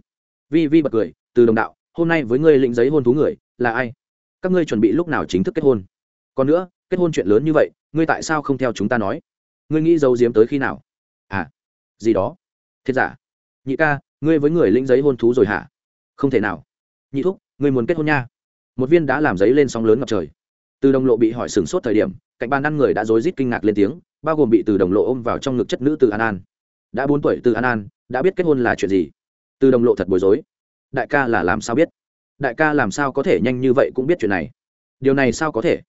S1: Vi vi bật cười, từ đồng đạo, hôm nay với ngươi lĩnh giấy hôn thú người, là ai? Các ngươi chuẩn bị lúc nào chính thức kết hôn? Còn nữa, kết hôn chuyện lớn như vậy, ngươi tại sao không theo chúng ta nói? Ngươi nghĩ giấu giếm tới khi nào? À gì đó. Thiệt giả. Nhị ca, ngươi với người lĩnh giấy hôn thú rồi hả? Không thể nào. Nhị thúc, ngươi muốn kết hôn nha. Một viên đã làm giấy lên sóng lớn ngập trời. Từ đồng lộ bị hỏi sửng sốt thời điểm cạnh bàn ăn người đã rối rít kinh ngạc lên tiếng, bao gồm bị từ đồng lộ ôm vào trong ngực chất nữ từ an an. Đã bốn tuổi từ an an, đã biết kết hôn là chuyện gì? Từ đồng lộ thật bối rối. Đại ca là làm sao biết? Đại ca làm sao có thể nhanh như vậy cũng biết chuyện này? Điều này sao có thể?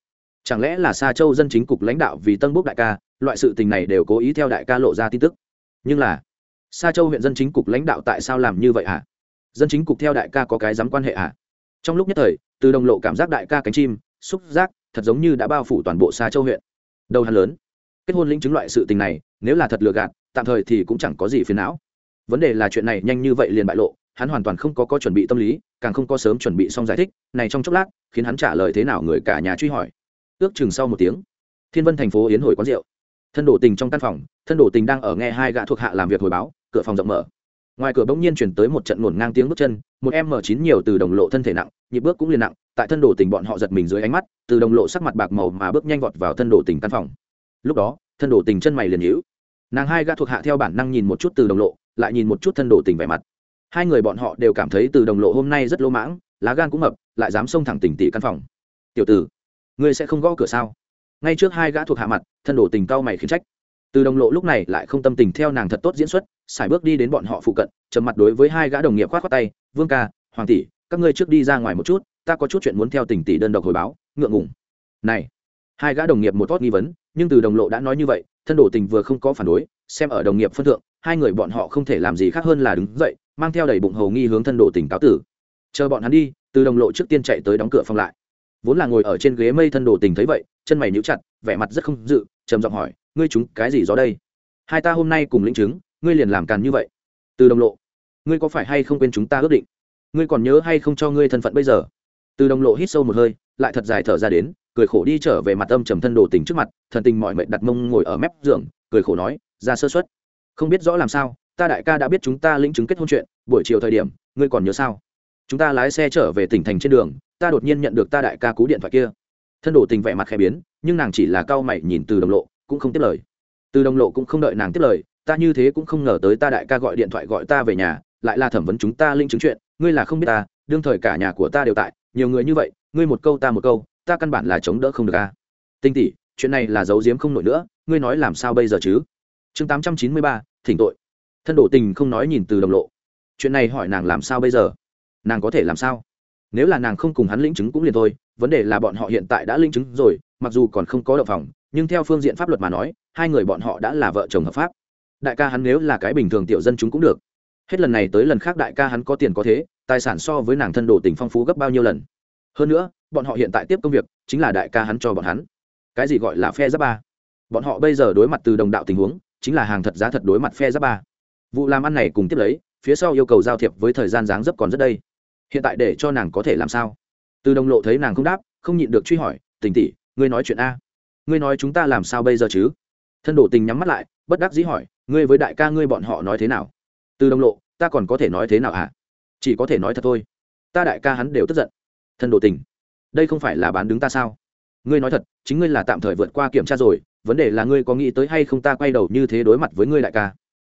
S1: Chẳng lẽ là xa châu dân chính cục lãnh đạo vì tân bốc đại ca, loại sự tình này đều cố ý theo đại ca lộ ra tin tức? Nhưng là xa châu huyện dân chính cục lãnh đạo tại sao làm như vậy hả? Dân chính cục theo đại ca có cái dám quan hệ hả? Trong lúc nhất thời, từ đồng lộ cảm giác đại ca cánh chim, xúc giác thật giống như đã bao phủ toàn bộ xa châu huyện. Đầu hắn lớn. Kết hôn lĩnh chứng loại sự tình này, nếu là thật lừa gạt, tạm thời thì cũng chẳng có gì phiền não. Vấn đề là chuyện này nhanh như vậy liền bại lộ, hắn hoàn toàn không có có chuẩn bị tâm lý, càng không có sớm chuẩn bị xong giải thích, này trong chốc lát, khiến hắn trả lời thế nào người cả nhà truy hỏi. Ước chừng sau một tiếng, thiên vân thành phố yến hồi quán rượu. Thân đổ tình trong căn phòng, thân đổ tình đang ở nghe hai gã thuộc hạ làm việc hồi báo, cửa phòng rộng mở ngoài cửa bỗng nhiên chuyển tới một trận ngổn ngang tiếng bước chân, một em mở chín nhiều từ đồng lộ thân thể nặng, nhịp bước cũng liền nặng, tại thân đồ tình bọn họ giật mình dưới ánh mắt, từ đồng lộ sắc mặt bạc màu mà bước nhanh vọt vào thân đồ tình căn phòng. Lúc đó, thân đồ tình chân mày liền nhíu. Nàng hai gã thuộc hạ theo bản năng nhìn một chút từ đồng lộ, lại nhìn một chút thân đồ tình vẻ mặt. Hai người bọn họ đều cảm thấy từ đồng lộ hôm nay rất lỗ mãng, lá gan cũng mập, lại dám xông thẳng tỉnh tỉ căn phòng. Tiểu tử, ngươi sẽ không gõ cửa sao? Ngay trước hai gã thuộc hạ mặt, thân đồ tình cao mày khiến trách từ đồng lộ lúc này lại không tâm tình theo nàng thật tốt diễn xuất, xài bước đi đến bọn họ phụ cận, trầm mặt đối với hai gã đồng nghiệp khoát khoát tay, vương ca, hoàng tỷ, các ngươi trước đi ra ngoài một chút, ta có chút chuyện muốn theo tỉnh tỷ đơn độc hồi báo, ngượng ngùng. Này, hai gã đồng nghiệp một tốt nghi vấn, nhưng từ đồng lộ đã nói như vậy, thân đổ tình vừa không có phản đối, xem ở đồng nghiệp phân thượng, hai người bọn họ không thể làm gì khác hơn là đứng dậy, mang theo đầy bụng hầu nghi hướng thân đổ tình cáo tử. Chờ bọn hắn đi. Từ đồng lộ trước tiên chạy tới đóng cửa phòng lại. Vốn là ngồi ở trên ghế mây thân đồ tình thấy vậy, chân mày níu chặt, vẻ mặt rất không dự, trầm giọng hỏi ngươi chúng cái gì gió đây? Hai ta hôm nay cùng lĩnh chứng, ngươi liền làm càn như vậy. Từ đồng lộ, ngươi có phải hay không quên chúng ta ước định? Ngươi còn nhớ hay không cho ngươi thân phận bây giờ? Từ đồng lộ hít sâu một hơi, lại thật dài thở ra đến, cười khổ đi trở về mặt âm trầm thân đồ tình trước mặt, thần tình mọi mệnh đặt mông ngồi ở mép giường, cười khổ nói, ra sơ xuất không biết rõ làm sao, ta đại ca đã biết chúng ta lĩnh chứng kết hôn chuyện, buổi chiều thời điểm, ngươi còn nhớ sao? Chúng ta lái xe trở về tỉnh thành trên đường, ta đột nhiên nhận được ta đại ca cú điện thoại kia. Thân đồ tình vẻ mặt khẽ biến, nhưng nàng chỉ là cau mày nhìn từ đồng lộ cũng không tiếp lời. Từ đồng lộ cũng không đợi nàng tiếp lời, ta như thế cũng không ngờ tới ta đại ca gọi điện thoại gọi ta về nhà, lại là thẩm vấn chúng ta linh chứng chuyện, ngươi là không biết ta, đương thời cả nhà của ta đều tại, nhiều người như vậy, ngươi một câu ta một câu, ta căn bản là chống đỡ không được a. Tinh tỷ, chuyện này là giấu giếm không nổi nữa, ngươi nói làm sao bây giờ chứ? Chương tám trăm chín mươi ba, thỉnh tội. Thân đổ tình không nói nhìn từ đồng lộ. Chuyện này hỏi nàng làm sao bây giờ? Nàng có thể làm sao? Nếu là nàng không cùng hắn lĩnh chứng cũng liền thôi, vấn đề là bọn họ hiện tại đã lĩnh chứng rồi, mặc dù còn không có động phòng nhưng theo phương diện pháp luật mà nói, hai người bọn họ đã là vợ chồng hợp pháp. Đại ca hắn nếu là cái bình thường tiểu dân chúng cũng được. Hết lần này tới lần khác đại ca hắn có tiền có thế, tài sản so với nàng thân đồ tình phong phú gấp bao nhiêu lần. Hơn nữa, bọn họ hiện tại tiếp công việc, chính là đại ca hắn cho bọn hắn. Cái gì gọi là phe giáp ba? Bọn họ bây giờ đối mặt từ đồng đạo tình huống, chính là hàng thật giá thật đối mặt phe giáp ba. Vụ làm ăn này cùng tiếp lấy, phía sau yêu cầu giao thiệp với thời gian dáng dấp còn rất đây. Hiện tại để cho nàng có thể làm sao? Từ đồng lộ thấy nàng không đáp, không nhịn được truy hỏi, tình tỷ, ngươi nói chuyện a ngươi nói chúng ta làm sao bây giờ chứ? Thân đổ tình nhắm mắt lại, bất đắc dĩ hỏi, ngươi với đại ca ngươi bọn họ nói thế nào? Từ đồng lộ, ta còn có thể nói thế nào hả chỉ có thể nói thật thôi. Ta đại ca hắn đều tức giận. Thân đổ tình, đây không phải là bán đứng ta sao? Ngươi nói thật, chính ngươi là tạm thời vượt qua kiểm tra rồi, vấn đề là ngươi có nghĩ tới hay không ta quay đầu như thế đối mặt với ngươi đại ca?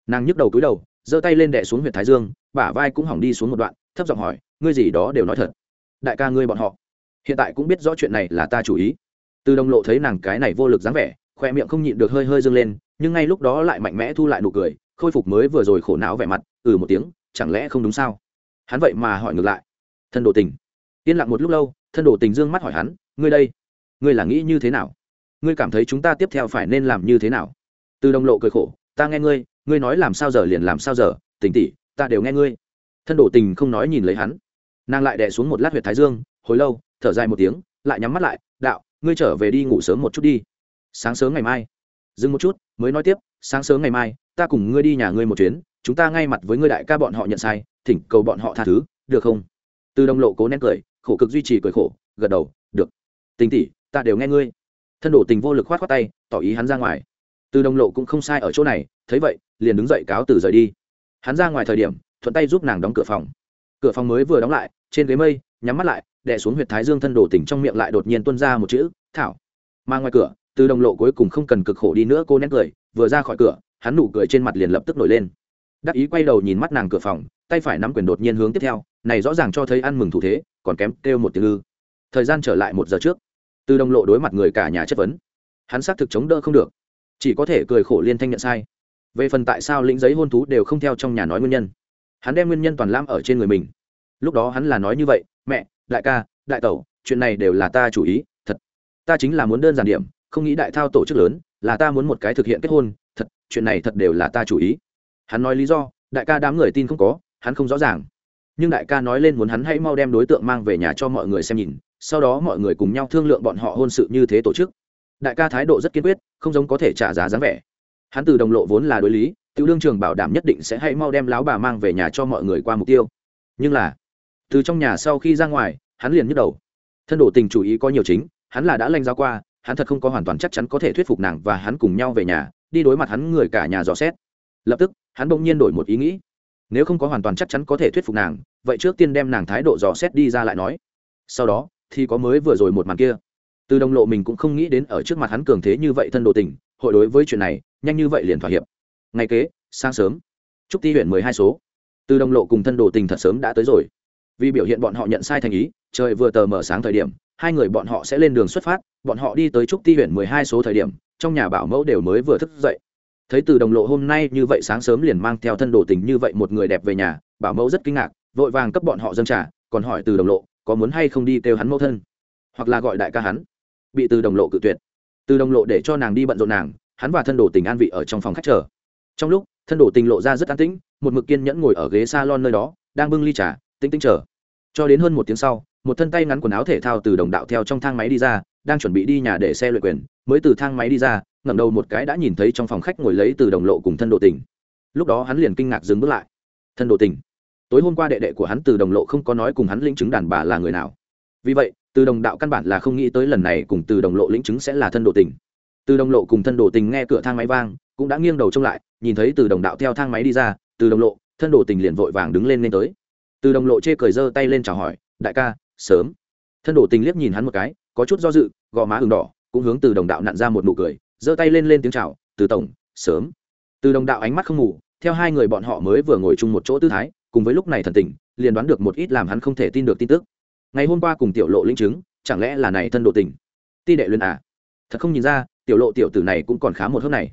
S1: Nàng nhức đầu cúi đầu, giơ tay lên đẻ xuống huyện thái dương, bả vai cũng hỏng đi xuống một đoạn, thấp giọng hỏi, ngươi gì đó đều nói thật. Đại ca ngươi bọn họ, hiện tại cũng biết rõ chuyện này là ta chủ ý từ đồng lộ thấy nàng cái này vô lực dáng vẻ, khoe miệng không nhịn được hơi hơi dâng lên, nhưng ngay lúc đó lại mạnh mẽ thu lại nụ cười, khôi phục mới vừa rồi khổ não vẻ mặt ừ một tiếng, chẳng lẽ không đúng sao? Hắn vậy mà hỏi ngược lại. Thân đồ tình. Yên lặng một lúc lâu, thân đồ tình dương mắt hỏi hắn, ngươi đây, ngươi là nghĩ như thế nào? Ngươi cảm thấy chúng ta tiếp theo phải nên làm như thế nào? Từ đồng lộ cười khổ, ta nghe ngươi ngươi nói làm sao giờ liền làm sao giờ tình tỉ, ta đều nghe ngươi. Thân đồ tình không nói nhìn lấy hắn. Nàng lại đẻ xuống một lát huyệt thái dương, hồi lâu, thở dài một tiếng, lại nhắm mắt lại, đạo ngươi trở về đi ngủ sớm một chút đi. Sáng sớm ngày mai. Dừng một chút, mới nói tiếp, sáng sớm ngày mai, ta cùng ngươi đi nhà ngươi một chuyến, chúng ta ngay mặt với ngươi đại ca bọn họ nhận sai, thỉnh cầu bọn họ tha thứ, được không? Từ đồng lộ cố nén cười, khổ cực duy trì cười khổ, gật đầu, được. Tình tỷ, ta đều nghe ngươi. Thân đổ tình vô lực khoát khoát tay, tỏ ý hắn ra ngoài. Từ đồng lộ cũng không sai ở chỗ này, thấy vậy, liền đứng dậy cáo từ rời đi. Hắn ra ngoài thời điểm, thuận tay giúp nàng đóng cửa phòng. Cửa phòng mới vừa đóng lại, trên ghế mây, nhắm mắt lại đè xuống huyệt thái dương thân đổ tỉnh trong miệng lại đột nhiên tuôn ra một chữ, thảo. Mà ngoài cửa, từ đồng lộ cuối cùng không cần cực khổ đi nữa, cô nét cười, vừa ra khỏi cửa, hắn nụ cười trên mặt liền lập tức nổi lên. Đắc ý quay đầu nhìn mắt nàng cửa phòng, tay phải nắm quyền đột nhiên hướng tiếp theo, này rõ ràng cho thấy ăn mừng thủ thế, còn kém kêu một tiếng ư. Thời gian trở lại một giờ trước, từ đồng lộ đối mặt người cả nhà chất vấn. Hắn xác thực chống đỡ không được, chỉ có thể cười khổ liên thanh nhận sai. Về phần tại sao lĩnh giấy hôn thú đều không theo trong nhà nói nguyên nhân, hắn đem nguyên nhân toàn lam ở trên người mình. Lúc đó hắn là nói như vậy, mẹ đại ca, đại tẩu, chuyện này đều là ta chủ ý, thật. Ta chính là muốn đơn giản điểm, không nghĩ đại thao tổ chức lớn, là ta muốn một cái thực hiện kết hôn, thật, chuyện này thật đều là ta chủ ý. Hắn nói lý do, đại ca đám người tin không có, hắn không rõ ràng. Nhưng đại ca nói lên muốn hắn hãy mau đem đối tượng mang về nhà cho mọi người xem nhìn, sau đó mọi người cùng nhau thương lượng bọn họ hôn sự như thế tổ chức. Đại ca thái độ rất kiên quyết, không giống có thể trả giá dáng vẻ. Hắn từ đồng lộ vốn là đối lý, tiểu đương trường bảo đảm nhất định sẽ hãy mau đem láo bà mang về nhà cho mọi người qua mục tiêu. Nhưng là từ trong nhà sau khi ra ngoài, hắn liền nhức đầu. Thân đổ tình chủ ý có nhiều chính, hắn là đã lanh giao qua, hắn thật không có hoàn toàn chắc chắn có thể thuyết phục nàng và hắn cùng nhau về nhà, đi đối mặt hắn người cả nhà dò xét. Lập tức, hắn bỗng nhiên đổi một ý nghĩ. Nếu không có hoàn toàn chắc chắn có thể thuyết phục nàng, vậy trước tiên đem nàng thái độ dò xét đi ra lại nói. Sau đó, thì có mới vừa rồi một màn kia. Từ đồng lộ mình cũng không nghĩ đến ở trước mặt hắn cường thế như vậy thân đồ tình, hội đối với chuyện này, nhanh như vậy liền thỏa hiệp. Ngay kế, sáng sớm. Trúc ti huyện mười hai số. Từ đồng lộ cùng thân đồ tình thật sớm đã tới rồi vì biểu hiện bọn họ nhận sai thành ý, trời vừa tờ mở sáng thời điểm, hai người bọn họ sẽ lên đường xuất phát, bọn họ đi tới trúc ti huyện mười hai số thời điểm, trong nhà bảo mẫu đều mới vừa thức dậy. Thấy từ đồng lộ hôm nay như vậy sáng sớm liền mang theo thân đồ tình như vậy một người đẹp về nhà, bảo mẫu rất kinh ngạc, vội vàng cấp bọn họ dâng trả còn hỏi từ đồng lộ, có muốn hay không đi kêu hắn mẫu thân, hoặc là gọi đại ca hắn. Bị từ đồng lộ cự tuyệt. Từ đồng lộ để cho nàng đi bận rộn nàng, hắn và thân đồ tình an vị ở trong phòng khách chờ. Trong lúc, thân đồ tình lộ ra rất an tĩnh, một mực kiên nhẫn ngồi ở ghế s a lon nơi đó, đang bưng ly trà tinh tinh chờ. Cho đến hơn một tiếng sau, một thân tay ngắn quần áo thể thao từ đồng đạo theo trong thang máy đi ra, đang chuẩn bị đi nhà để xe luyện quyền, mới từ thang máy đi ra, ngẩng đầu một cái đã nhìn thấy trong phòng khách ngồi lấy từ đồng lộ cùng thân đồ tình. Lúc đó hắn liền kinh ngạc dừng bước lại. Thân đồ tình. Tối hôm qua đệ đệ của hắn từ đồng lộ không có nói cùng hắn lĩnh chứng đàn bà là người nào. Vì vậy, từ đồng đạo căn bản là không nghĩ tới lần này cùng từ đồng lộ lĩnh chứng sẽ là thân đồ tình. Từ đồng lộ cùng thân đồ tình nghe cửa thang máy vang, cũng đã nghiêng đầu trông lại, nhìn thấy từ đồng đạo theo thang máy đi ra, từ đồng lộ, thân đồ tình liền vội vàng đứng lên lên tới từ đồng lộ chê cười giơ tay lên chào hỏi, đại ca, sớm. Thân đồ tình liếc nhìn hắn một cái, có chút do dự, gò má ừng đỏ, cũng hướng từ đồng đạo nặn ra một nụ cười, giơ tay lên lên tiếng chào, từ tổng, sớm. Từ đồng đạo ánh mắt không ngủ, theo hai người bọn họ mới vừa ngồi chung một chỗ tư thái, cùng với lúc này thần tình, liền đoán được một ít làm hắn không thể tin được tin tức. Ngày hôm qua cùng tiểu lộ linh chứng, chẳng lẽ là này thân độ tình? Ti đệ luyện à? Thật không nhìn ra, tiểu lộ tiểu tử này cũng còn khá một hớp này.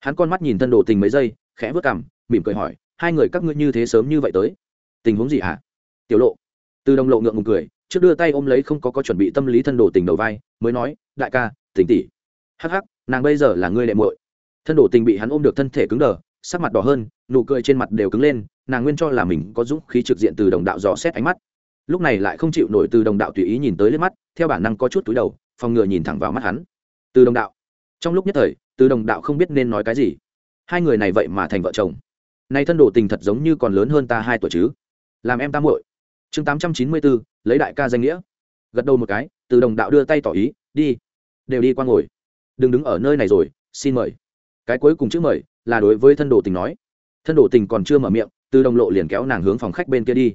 S1: Hắn con mắt nhìn thân đồ tình mấy giây, khẽ vớt cằm, mỉm cười hỏi, hai người các ngươi như thế sớm như vậy tới? Tình huống gì hả? À? tiểu lộ. Từ đồng lộ ngượng ngùng cười, trước đưa tay ôm lấy không có có chuẩn bị tâm lý thân đồ tình đầu vai, mới nói, đại ca, tỉnh tỷ hắc hắc, nàng bây giờ là ngươi đệ muội. Thân đồ tình bị hắn ôm được thân thể cứng đờ, sắc mặt đỏ hơn, nụ cười trên mặt đều cứng lên, nàng nguyên cho là mình có dũng khí trực diện từ đồng đạo dò xét ánh mắt. Lúc này lại không chịu nổi từ đồng đạo tùy ý nhìn tới lên mắt, theo bản năng có chút túi đầu, phòng ngừa nhìn thẳng vào mắt hắn. Từ đồng đạo. Trong lúc nhất thời, từ đồng đạo không biết nên nói cái gì. Hai người này vậy mà thành vợ chồng. Nay thân đồ tình thật giống như còn lớn hơn ta hai tuổi chứ làm em ta muội. Chương tám trăm chín mươi bốn, lấy đại ca danh nghĩa. Gật đầu một cái, từ đồng đạo đưa tay tỏ ý, đi. Đều đi qua ngồi. Đừng đứng ở nơi này rồi, xin mời. Cái cuối cùng chữ mời là đối với thân đồ tình nói. Thân đồ tình còn chưa mở miệng, từ đồng lộ liền kéo nàng hướng phòng khách bên kia đi.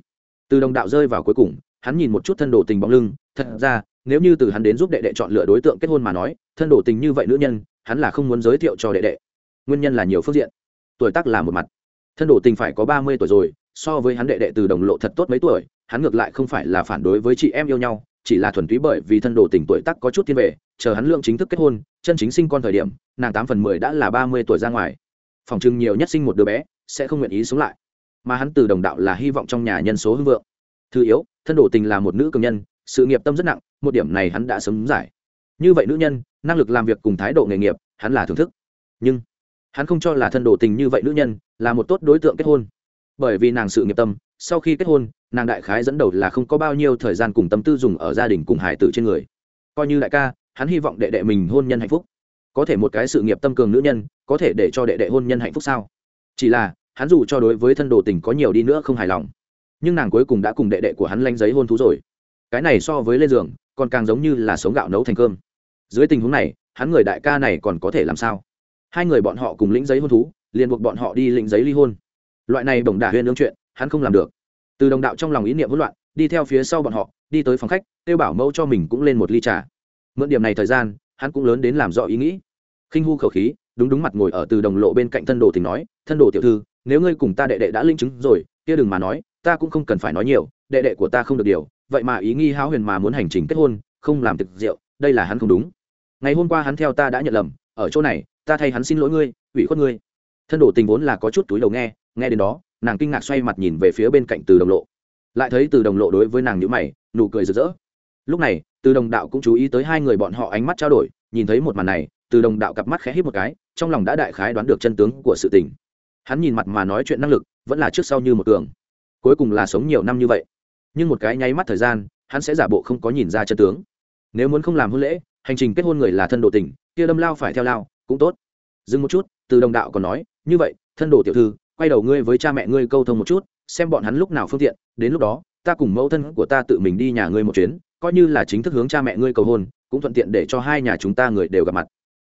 S1: Từ đồng đạo rơi vào cuối cùng, hắn nhìn một chút thân đồ tình bóng lưng, thật ra, nếu như từ hắn đến giúp đệ đệ chọn lựa đối tượng kết hôn mà nói, thân đồ tình như vậy nữ nhân, hắn là không muốn giới thiệu cho đệ đệ. Nguyên nhân là nhiều phương diện. Tuổi tác là một mặt. Thân đồ tình phải có ba mươi tuổi rồi so với hắn đệ đệ từ đồng lộ thật tốt mấy tuổi, hắn ngược lại không phải là phản đối với chị em yêu nhau, chỉ là thuần túy bởi vì thân đồ tình tuổi tác có chút thiên về, chờ hắn lượng chính thức kết hôn, chân chính sinh con thời điểm, nàng tám phần mười đã là ba mươi tuổi ra ngoài. Phòng trưng nhiều nhất sinh một đứa bé, sẽ không nguyện ý sống lại. Mà hắn từ đồng đạo là hy vọng trong nhà nhân số hưng vượng. Thứ yếu, thân đồ tình là một nữ cường nhân, sự nghiệp tâm rất nặng, một điểm này hắn đã sớm giải. Như vậy nữ nhân, năng lực làm việc cùng thái độ nghề nghiệp, hắn là thưởng thức. Nhưng, hắn không cho là thân đồ tình như vậy nữ nhân là một tốt đối tượng kết hôn bởi vì nàng sự nghiệp tâm, sau khi kết hôn, nàng đại khái dẫn đầu là không có bao nhiêu thời gian cùng tâm tư dùng ở gia đình cùng hải tử trên người. Coi như đại ca, hắn hy vọng đệ đệ mình hôn nhân hạnh phúc. Có thể một cái sự nghiệp tâm cường nữ nhân, có thể để cho đệ đệ hôn nhân hạnh phúc sao? Chỉ là, hắn dù cho đối với thân đồ tình có nhiều đi nữa không hài lòng, nhưng nàng cuối cùng đã cùng đệ đệ của hắn lanh giấy hôn thú rồi. Cái này so với lên giường, còn càng giống như là sống gạo nấu thành cơm. Dưới tình huống này, hắn người đại ca này còn có thể làm sao? Hai người bọn họ cùng lĩnh giấy hôn thú, liền buộc bọn họ đi lĩnh giấy ly hôn loại này bổng đả huyên ương chuyện, hắn không làm được. Từ đồng đạo trong lòng ý niệm hỗn loạn, đi theo phía sau bọn họ, đi tới phòng khách, kêu bảo mẫu cho mình cũng lên một ly trà. Mượn điểm này thời gian, hắn cũng lớn đến làm rõ ý nghĩ. Khinh hu khẩu khí, đúng đúng mặt ngồi ở từ đồng lộ bên cạnh thân đồ tình nói, thân đồ tiểu thư, nếu ngươi cùng ta đệ đệ đã linh chứng rồi, kia đừng mà nói, ta cũng không cần phải nói nhiều, đệ đệ của ta không được điều, vậy mà ý nghi háo huyền mà muốn hành trình kết hôn, không làm thực rượu, đây là hắn không đúng. Ngày hôm qua hắn theo ta đã nhận lầm, ở chỗ này, ta thay hắn xin lỗi ngươi, ủy khuất ngươi. Thân đồ tình vốn là có chút túi đầu nghe nghe đến đó, nàng kinh ngạc xoay mặt nhìn về phía bên cạnh từ đồng lộ. Lại thấy từ đồng lộ đối với nàng nhữ mày, nụ cười rực rỡ. Lúc này, từ đồng đạo cũng chú ý tới hai người bọn họ ánh mắt trao đổi, nhìn thấy một màn này, từ đồng đạo cặp mắt khẽ hít một cái, trong lòng đã đại khái đoán được chân tướng của sự tình. Hắn nhìn mặt mà nói chuyện năng lực, vẫn là trước sau như một cường. Cuối cùng là sống nhiều năm như vậy. Nhưng một cái nháy mắt thời gian, hắn sẽ giả bộ không có nhìn ra chân tướng. Nếu muốn không làm hôn lễ, hành trình kết hôn người là thân đồ tình, kia đâm lao phải theo lao, cũng tốt. Dừng một chút, từ đồng đạo còn nói, như vậy, thân đồ tiểu thư quay đầu ngươi với cha mẹ ngươi câu thông một chút, xem bọn hắn lúc nào phương tiện, đến lúc đó, ta cùng mẫu thân của ta tự mình đi nhà ngươi một chuyến, coi như là chính thức hướng cha mẹ ngươi cầu hôn, cũng thuận tiện để cho hai nhà chúng ta người đều gặp mặt.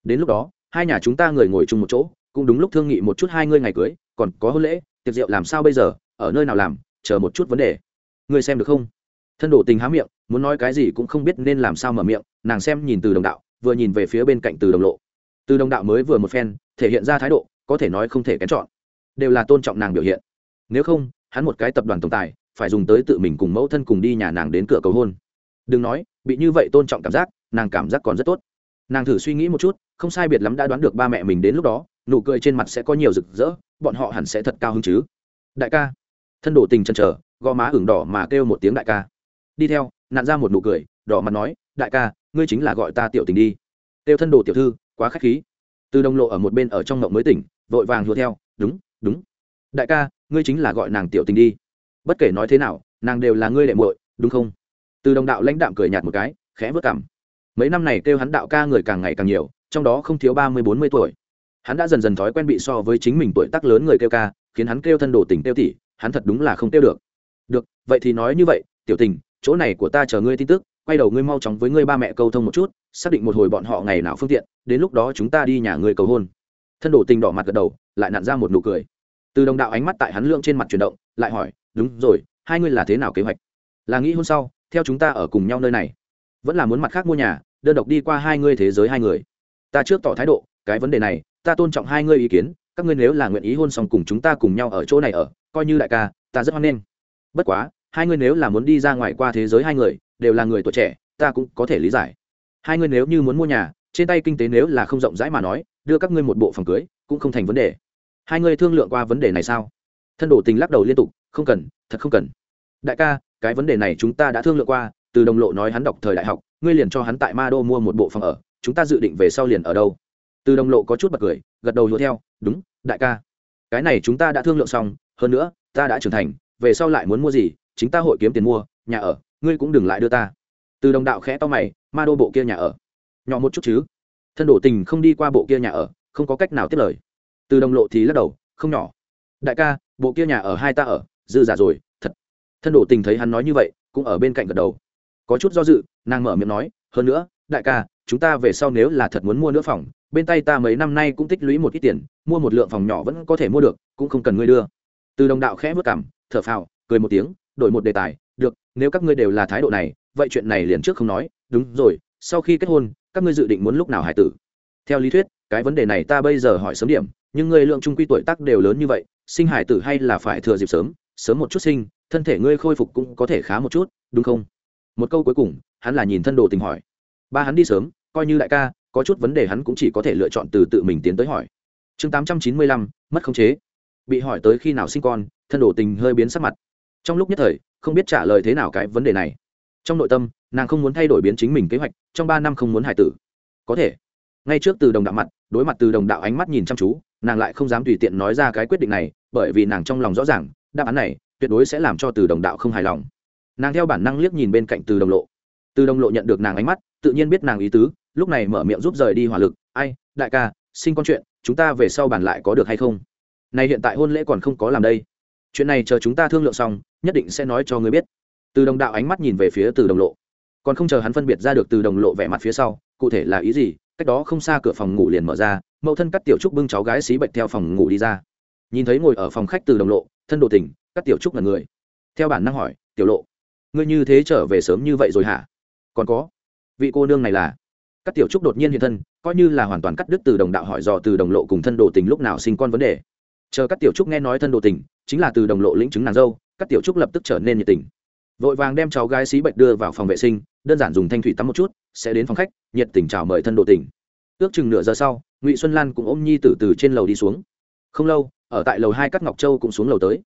S1: Đến lúc đó, hai nhà chúng ta người ngồi chung một chỗ, cũng đúng lúc thương nghị một chút hai ngươi ngày cưới, còn có hôn lễ, tiệc rượu làm sao bây giờ, ở nơi nào làm, chờ một chút vấn đề. Ngươi xem được không? Thân độ tình há miệng, muốn nói cái gì cũng không biết nên làm sao mở miệng, nàng xem nhìn từ đồng đạo, vừa nhìn về phía bên cạnh từ đồng lộ. Từ đồng đạo mới vừa một phen, thể hiện ra thái độ, có thể nói không thể kén chọn đều là tôn trọng nàng biểu hiện. Nếu không, hắn một cái tập đoàn tổng tài, phải dùng tới tự mình cùng mẫu thân cùng đi nhà nàng đến cửa cầu hôn. Đừng nói, bị như vậy tôn trọng cảm giác, nàng cảm giác còn rất tốt. Nàng thử suy nghĩ một chút, không sai biệt lắm đã đoán được ba mẹ mình đến lúc đó, nụ cười trên mặt sẽ có nhiều rực rỡ, bọn họ hẳn sẽ thật cao hứng chứ. Đại ca. Thân đổ tình chân trở gò má ửng đỏ mà kêu một tiếng đại ca. Đi theo nạn ra một nụ cười, đỏ mặt nói, đại ca, ngươi chính là gọi ta tiểu tình đi. Kêu thân đồ tiểu thư, quá k h á c h khí. Từ đồng lộ ở một bên ở trong ngộng mới tỉnh, vội vàng hùa theo, đúng đúng. Đại ca, ngươi chính là gọi nàng tiểu tình đi. Bất kể nói thế nào, nàng đều là ngươi đệ muội, đúng không? Từ đồng đạo lãnh đạm cười nhạt một cái, khẽ vớt cảm mấy năm này kêu hắn đạo ca người càng ngày càng nhiều, trong đó không thiếu ba mươi bốn mươi tuổi. Hắn đã dần dần thói quen bị so với chính mình tuổi tác lớn người kêu ca, khiến hắn kêu thân đồ tình kêu tỉ, hắn thật đúng là không kêu được. Được, vậy thì nói như vậy, tiểu tình, chỗ này của ta chờ ngươi tin tức, quay đầu ngươi mau chóng với ngươi ba mẹ câu thông một chút, xác định một hồi bọn họ ngày nào phương tiện, đến lúc đó chúng ta đi nhà ngươi cầu hôn. Thân đồ tình đỏ mặt gật đầu lại nặn ra một nụ cười. Từ đồng đạo ánh mắt tại hắn lượng trên mặt chuyển động, lại hỏi, đúng rồi, hai ngươi là thế nào kế hoạch? Là nghĩ hôn sau, theo chúng ta ở cùng nhau nơi này. Vẫn là muốn mặt khác mua nhà, đơn độc đi qua hai ngươi thế giới hai người. Ta trước tỏ thái độ, cái vấn đề này, ta tôn trọng hai ngươi ý kiến, các ngươi nếu là nguyện ý hôn xong cùng chúng ta cùng nhau ở chỗ này ở, coi như đại ca, ta rất hoan nghênh. Bất quá, hai ngươi nếu là muốn đi ra ngoài qua thế giới hai người, đều là người tuổi trẻ, ta cũng có thể lý giải. Hai ngươi nếu như muốn mua nhà, trên tay kinh tế nếu là không rộng rãi mà nói, đưa các ngươi một bộ phòng cưới, cũng không thành vấn đề hai ngươi thương lượng qua vấn đề này sao? Thân đổ tình lắc đầu liên tục, không cần, thật không cần. Đại ca, cái vấn đề này chúng ta đã thương lượng qua, từ đồng lộ nói hắn đọc thời đại học, ngươi liền cho hắn tại ma đô mua một bộ phòng ở, chúng ta dự định về sau liền ở đâu? Từ đồng lộ có chút bật cười, gật đầu hùa theo, đúng, đại ca. Cái này chúng ta đã thương lượng xong, hơn nữa, ta đã trưởng thành, về sau lại muốn mua gì, chính ta hội kiếm tiền mua, nhà ở, ngươi cũng đừng lại đưa ta. Từ đồng đạo khẽ to mày, ma đô bộ kia nhà ở. Nhỏ một chút chứ. Thân đổ tình không đi qua bộ kia nhà ở, không có cách nào tiếp lời từ đồng lộ thì lắc đầu, không nhỏ. Đại ca, bộ kia nhà ở hai ta ở, dư giả rồi, thật. Thân đổ tình thấy hắn nói như vậy, cũng ở bên cạnh gật đầu. Có chút do dự, nàng mở miệng nói, hơn nữa, đại ca, chúng ta về sau nếu là thật muốn mua nữa phòng, bên tay ta mấy năm nay cũng tích lũy một ít tiền, mua một lượng phòng nhỏ vẫn có thể mua được, cũng không cần ngươi đưa. Từ đồng đạo khẽ vất cảm, thở phào, cười một tiếng, đổi một đề tài, được, nếu các ngươi đều là thái độ này, vậy chuyện này liền trước không nói, đúng rồi, sau khi kết hôn, các ngươi dự định muốn lúc nào hải tử? Theo lý thuyết cái vấn đề này ta bây giờ hỏi sớm điểm, nhưng ngươi lượng trung quy tuổi tác đều lớn như vậy, sinh hải tử hay là phải thừa dịp sớm sớm một chút sinh, thân thể ngươi khôi phục cũng có thể khá một chút, đúng không? Một câu cuối cùng, hắn là nhìn thân đồ tình hỏi. Ba hắn đi sớm, coi như đại ca, có chút vấn đề hắn cũng chỉ có thể lựa chọn từ tự mình tiến tới hỏi. Chương tám trăm chín mươi lăm, mất khống chế. Bị hỏi tới khi nào sinh con, thân đồ tình hơi biến sắc mặt. Trong lúc nhất thời, không biết trả lời thế nào cái vấn đề này. Trong nội tâm, nàng không muốn thay đổi biến chính mình kế hoạch, trong ba năm không muốn hải tử. Có thể. Ngay trước từ đồng đạo mặt đối mặt từ đồng đạo ánh mắt nhìn chăm chú, nàng lại không dám tùy tiện nói ra cái quyết định này, bởi vì nàng trong lòng rõ ràng, đáp án này tuyệt đối sẽ làm cho từ đồng đạo không hài lòng. Nàng theo bản năng liếc nhìn bên cạnh từ đồng lộ. Từ đồng lộ nhận được nàng ánh mắt, tự nhiên biết nàng ý tứ, lúc này mở miệng giúp rời đi hỏa lực. Ai, đại ca sinh con chuyện, chúng ta về sau bàn lại có được hay không? Này hiện tại hôn lễ còn không có làm đây. Chuyện này chờ chúng ta thương lượng xong, nhất định sẽ nói cho ngươi biết. Từ đồng đạo ánh mắt nhìn về phía từ đồng lộ. Còn không chờ hắn phân biệt ra được từ đồng lộ vẻ mặt phía sau, cụ thể là ý gì cách đó không xa cửa phòng ngủ liền mở ra, mẫu thân cắt tiểu trúc bưng cháu gái xí bệnh theo phòng ngủ đi ra. Nhìn thấy ngồi ở phòng khách từ đồng lộ, thân đồ tình cắt tiểu trúc là người. Theo bản năng hỏi, tiểu lộ, ngươi như thế trở về sớm như vậy rồi hả? Còn có, vị cô nương này là. Các tiểu trúc đột nhiên hiện thân, coi như là hoàn toàn cắt đứt từ đồng đạo hỏi dò từ đồng lộ cùng thân đồ tình lúc nào sinh con vấn đề. Chờ các tiểu trúc nghe nói thân đồ tình, chính là từ đồng lộ lĩnh chứng nàng dâu, các tiểu trúc lập tức trở nên nhiệt tình. Vội vàng đem cháu gái xí bệnh đưa vào phòng vệ sinh, đơn giản dùng thanh thủy tắm một chút sẽ đến phòng khách nhiệt tình chào mời thân đồ tỉnh. ước chừng nửa giờ sau ngụy xuân lan cũng ôm nhi từ từ trên lầu đi xuống. Không lâu ở tại lầu hai các ngọc châu cũng xuống lầu tới.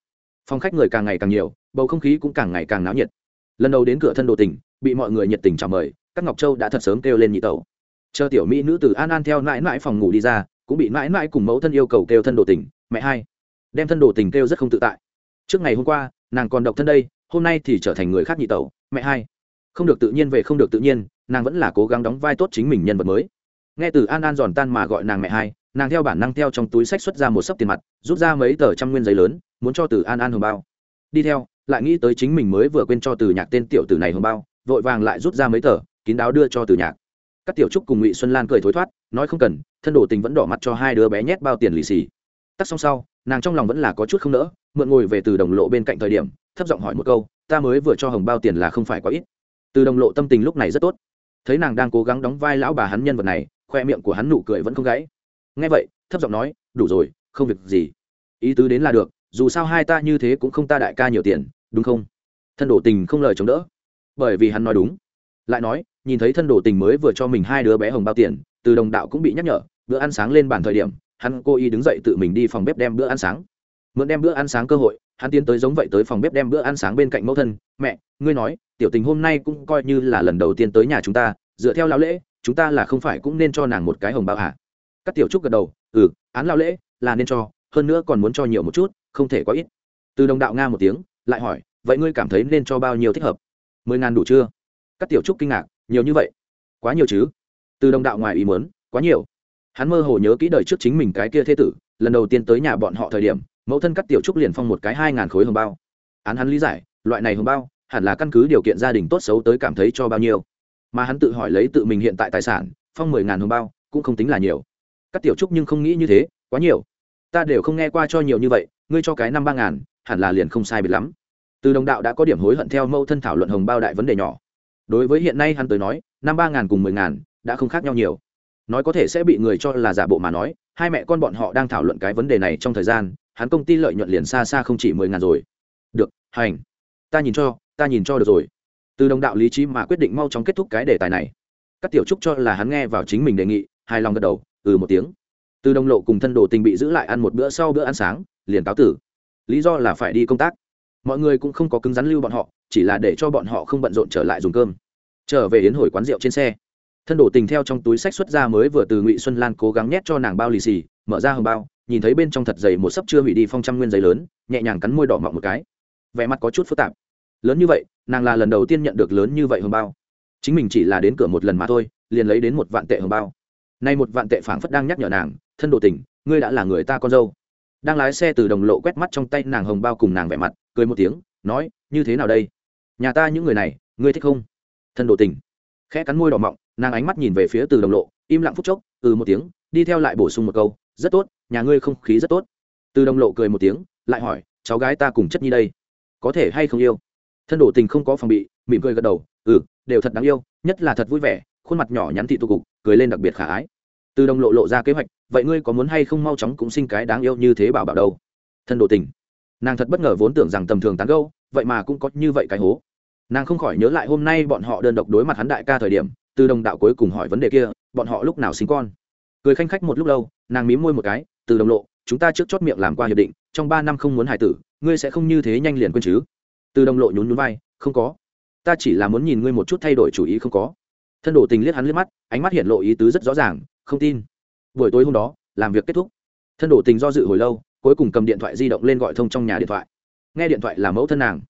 S1: Phòng khách người càng ngày càng nhiều bầu không khí cũng càng ngày càng náo nhiệt. Lần đầu đến cửa thân đồ tỉnh, bị mọi người nhiệt tình chào mời các ngọc châu đã thật sớm kêu lên nhị tẩu. Chờ tiểu mỹ nữ từ an an theo mãi mãi phòng ngủ đi ra cũng bị mãi mãi cùng mẫu thân yêu cầu kêu thân đồ tỉnh. mẹ hai. Đem thân đồ tình kêu rất không tự tại. Trước ngày hôm qua nàng còn độc thân đây hôm nay thì trở thành người khác nhị tẩu mẹ hai. Không được tự nhiên về không được tự nhiên nàng vẫn là cố gắng đóng vai tốt chính mình nhân vật mới. Nghe từ an an giòn tan mà gọi nàng mẹ hai, nàng theo bản năng theo trong túi sách xuất ra một sấp tiền mặt, rút ra mấy tờ trăm nguyên giấy lớn, muốn cho từ an an hồng bao. Đi theo, lại nghĩ tới chính mình mới vừa quên cho từ nhạc tên tiểu tử này hồng bao, vội vàng lại rút ra mấy tờ, kín đáo đưa cho từ nhạc. Các tiểu trúc cùng ngụy xuân lan cười thối thoát, nói không cần, thân đồ tình vẫn đỏ mặt cho hai đứa bé nhét bao tiền lì xì. Tắt xong sau, nàng trong lòng vẫn là có chút không nỡ, mượn ngồi về từ đồng lộ bên cạnh thời điểm, thấp giọng hỏi một câu, ta mới vừa cho hồng bao tiền là không phải có ít. Từ đồng lộ tâm tình lúc này rất tốt thấy nàng đang cố gắng đóng vai lão bà hắn nhân vật này, khoe miệng của hắn nụ cười vẫn không gãy. Nghe vậy, thấp giọng nói, đủ rồi, không việc gì. Ý tứ đến là được, dù sao hai ta như thế cũng không ta đại ca nhiều tiền, đúng không? Thân đổ tình không lời chống đỡ. Bởi vì hắn nói đúng. Lại nói, nhìn thấy thân đổ tình mới vừa cho mình hai đứa bé hồng bao tiền, từ đồng đạo cũng bị nhắc nhở, bữa ăn sáng lên bàn thời điểm, hắn cô y đứng dậy tự mình đi phòng bếp đem bữa ăn sáng. Mượn đem bữa ăn sáng cơ hội, hắn tiến tới giống vậy tới phòng bếp đem bữa ăn sáng bên cạnh mẫu thân, mẹ, ngươi nói tiểu tình hôm nay cũng coi như là lần đầu tiên tới nhà chúng ta, dựa theo lão lễ, chúng ta là không phải cũng nên cho nàng một cái hồng bao hả? Các tiểu trúc gật đầu ừ án lão lễ là nên cho, hơn nữa còn muốn cho nhiều một chút, không thể quá ít. Từ đồng đạo nga một tiếng, lại hỏi, vậy ngươi cảm thấy nên cho bao nhiêu thích hợp? Mười ngàn đủ chưa? Các tiểu trúc kinh ngạc, nhiều như vậy? Quá nhiều chứ? Từ đồng đạo ngoài ý muốn, quá nhiều. Hắn mơ hồ nhớ kỹ đời trước chính mình cái kia thế tử, lần đầu tiên tới nhà bọn họ thời điểm, mẫu thân cắt tiểu trúc liền phong một cái hai ngàn khối hồng bao. Án hắn lý giải, loại này hồng bao hẳn là căn cứ điều kiện gia đình tốt xấu tới cảm thấy cho bao nhiêu. Mà hắn tự hỏi lấy tự mình hiện tại tài sản, phong mười ngàn hồng bao, cũng không tính là nhiều. Các tiểu trúc nhưng không nghĩ như thế, quá nhiều. Ta đều không nghe qua cho nhiều như vậy, ngươi cho cái năm ba ngàn, hẳn là liền không sai biệt lắm. Từ đồng đạo đã có điểm hối hận theo mẫu thân thảo luận hồng bao đại vấn đề nhỏ. Đối với hiện nay hắn tới nói, năm ba ngàn cùng mười ngàn, đã không khác nhau nhiều. Nói có thể sẽ bị người cho là giả bộ mà nói, hai mẹ con bọn họ đang thảo luận cái vấn đề này trong thời gian, hắn công ty lợi nhuận liền xa xa không chỉ mười ngàn rồi. Được, hành. Ta nhìn cho ta nhìn cho được rồi. Từ đồng đạo lý trí mà quyết định mau chóng kết thúc cái đề tài này. Các tiểu trúc cho là hắn nghe vào chính mình đề nghị, hài lòng gật đầu ừ một tiếng. Từ đồng lộ cùng thân đồ tình bị giữ lại ăn một bữa sau bữa ăn sáng, liền cáo tử. Lý do là phải đi công tác. Mọi người cũng không có cứng rắn lưu bọn họ, chỉ là để cho bọn họ không bận rộn trở lại dùng cơm. Trở về yến hồi quán rượu trên xe. Thân đổ tình theo trong túi sách xuất ra mới vừa từ ngụy xuân lan cố gắng nhét cho nàng bao lì xì, mở ra hầm bao, nhìn thấy bên trong thật dày một sấp chưa hủy đi phong trăm nguyên giấy lớn, nhẹ nhàng cắn môi đỏ mọng một cái. Vẻ mặt có chút phức tạp lớn như vậy, nàng là lần đầu tiên nhận được lớn như vậy hồng bao. Chính mình chỉ là đến cửa một lần mà thôi, liền lấy đến một vạn tệ hồng bao. Nay một vạn tệ phảng phất đang nhắc nhở nàng, thân đồ tình, ngươi đã là người ta con dâu. Đang lái xe từ đồng lộ quét mắt trong tay nàng hồng bao cùng nàng vẻ mặt, cười một tiếng, nói, như thế nào đây? Nhà ta những người này, ngươi thích không? Thân đồ tình. Khẽ cắn môi đỏ mọng, nàng ánh mắt nhìn về phía từ đồng lộ, im lặng phút chốc ừ một tiếng, đi theo lại bổ sung một câu, rất tốt, nhà ngươi không khí rất tốt. Từ đồng lộ cười một tiếng, lại hỏi, cháu gái ta cùng chất nhi đây, có thể hay không yêu? Thân đổ tình không có phòng bị, mỉm cười gật đầu ừ đều thật đáng yêu, nhất là thật vui vẻ, khuôn mặt nhỏ nhắn thị tụ cục, cười lên đặc biệt khả ái. Từ đồng lộ lộ ra kế hoạch, vậy ngươi có muốn hay không mau chóng cũng sinh cái đáng yêu như thế bảo bảo đâu? Thân đồ tình, nàng thật bất ngờ vốn tưởng rằng tầm thường tán gâu vậy mà cũng có như vậy cái hố. Nàng không khỏi nhớ lại hôm nay bọn họ đơn độc đối mặt hắn đại ca thời điểm, từ đồng đạo cuối cùng hỏi vấn đề kia, bọn họ lúc nào sinh con? Cười khanh khách một lúc lâu, nàng mím môi một cái, từ đồng lộ, chúng ta trước chót miệng làm qua hiệp định, trong ba năm không muốn hài tử, ngươi sẽ không như thế nhanh liền quên chứ? Từ đồng lộ nhún nhún vai, không có. Ta chỉ là muốn nhìn ngươi một chút thay đổi chủ ý không có. Thân đồ tình liếc hắn liếc mắt, ánh mắt hiện lộ ý tứ rất rõ ràng, không tin. Buổi tối hôm đó, làm việc kết thúc. Thân đồ tình do dự hồi lâu, cuối cùng cầm điện thoại di động lên gọi thông trong nhà điện thoại. Nghe điện thoại là mẫu thân nàng.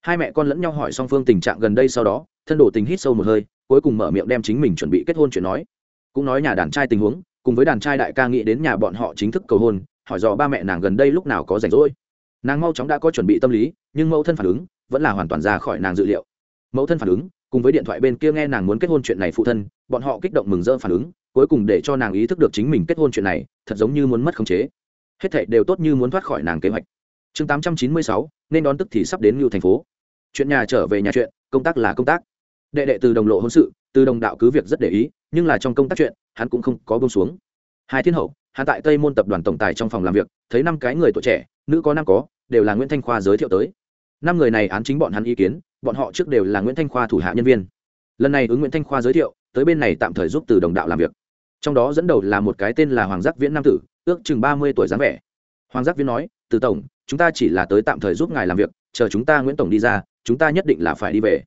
S1: Hai mẹ con lẫn nhau hỏi song phương tình trạng gần đây sau đó, thân đồ tình hít sâu một hơi, cuối cùng mở miệng đem chính mình chuẩn bị kết hôn chuyện nói. Cũng nói nhà đàn trai tình huống, cùng với đàn trai đại ca nghĩ đến nhà bọn họ chính thức cầu hôn, hỏi dò ba mẹ nàng gần đây lúc nào có rảnh rỗi nàng mau chóng đã có chuẩn bị tâm lý, nhưng mẫu thân phản ứng vẫn là hoàn toàn ra khỏi nàng dự liệu. Mẫu thân phản ứng, cùng với điện thoại bên kia nghe nàng muốn kết hôn chuyện này phụ thân, bọn họ kích động mừng rỡ phản ứng, cuối cùng để cho nàng ý thức được chính mình kết hôn chuyện này thật giống như muốn mất khống chế. Hết thảy đều tốt như muốn thoát khỏi nàng kế hoạch. Chương tám trăm chín mươi sáu, nên đón tức thì sắp đến lưu thành phố. Chuyện nhà trở về nhà chuyện, công tác là công tác. Đệ đệ từ đồng lộ hôn sự, từ đồng đạo cứ việc rất để ý, nhưng là trong công tác chuyện, hắn cũng không có bông xuống. Hai thiên hậu, hắn tại tây môn tập đoàn tổng tài trong phòng làm việc, thấy năm cái người tuổi trẻ, nữ có năm có đều là nguyễn thanh khoa giới thiệu tới. Năm người này án chính bọn hắn ý kiến, bọn họ trước đều là nguyễn thanh khoa thủ hạ nhân viên. Lần này ứng nguyễn thanh khoa giới thiệu, tới bên này tạm thời giúp từ đồng đạo làm việc. Trong đó dẫn đầu là một cái tên là hoàng giác viễn nam tử, ước chừng ba mươi tuổi dáng vẻ. Hoàng giác viễn nói, từ tổng, chúng ta chỉ là tới tạm thời giúp ngài làm việc, chờ chúng ta nguyễn tổng đi ra, chúng ta nhất định là phải đi về.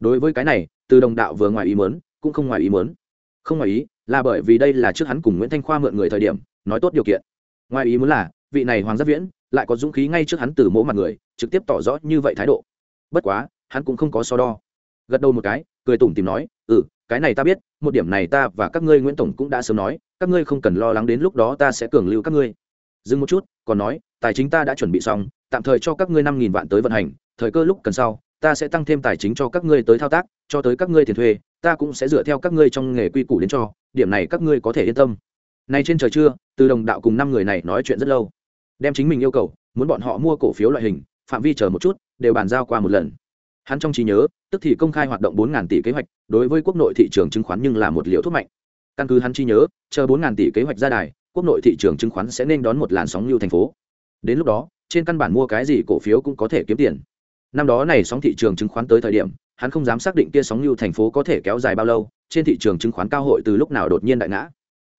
S1: Đối với cái này, từ đồng đạo vừa ngoài ý mớn cũng không ngoài ý mớn không ngoài ý, là bởi vì đây là trước hắn cùng nguyễn thanh khoa mượn người thời điểm, nói tốt điều kiện. Ngoài ý muốn là vị này hoàng giác viễn lại có dũng khí ngay trước hắn từ mỗ mặt người, trực tiếp tỏ rõ như vậy thái độ. Bất quá, hắn cũng không có so đo. Gật đầu một cái, cười tủm tìm nói ừ cái này ta biết, một điểm này ta và các ngươi nguyễn tổng cũng đã sớm nói, các ngươi không cần lo lắng đến lúc đó ta sẽ cường lưu các ngươi. Dừng một chút, còn nói, tài chính ta đã chuẩn bị xong, tạm thời cho các ngươi năm nghìn vạn tới vận hành, thời cơ lúc cần sau, ta sẽ tăng thêm tài chính cho các ngươi tới thao tác, cho tới các ngươi tiền thuê, ta cũng sẽ dựa theo các ngươi trong nghề quy củ đến cho, điểm này các ngươi có thể yên tâm. Nay trên trời trưa, từ đồng đạo cùng năm người này nói chuyện rất lâu đem chính mình yêu cầu, muốn bọn họ mua cổ phiếu loại hình, phạm vi chờ một chút, đều bàn giao qua một lần. Hắn trong trí nhớ, tức thì công khai hoạt động bốn tỷ kế hoạch, đối với quốc nội thị trường chứng khoán nhưng là một liệu thuốc mạnh. Căn cứ hắn trí nhớ, chờ bốn tỷ kế hoạch ra đài, quốc nội thị trường chứng khoán sẽ nên đón một làn sóng lưu thành phố. Đến lúc đó, trên căn bản mua cái gì cổ phiếu cũng có thể kiếm tiền. Năm đó này sóng thị trường chứng khoán tới thời điểm, hắn không dám xác định kia sóng lưu thành phố có thể kéo dài bao lâu, trên thị trường chứng khoán cao hội từ lúc nào đột nhiên đại ngã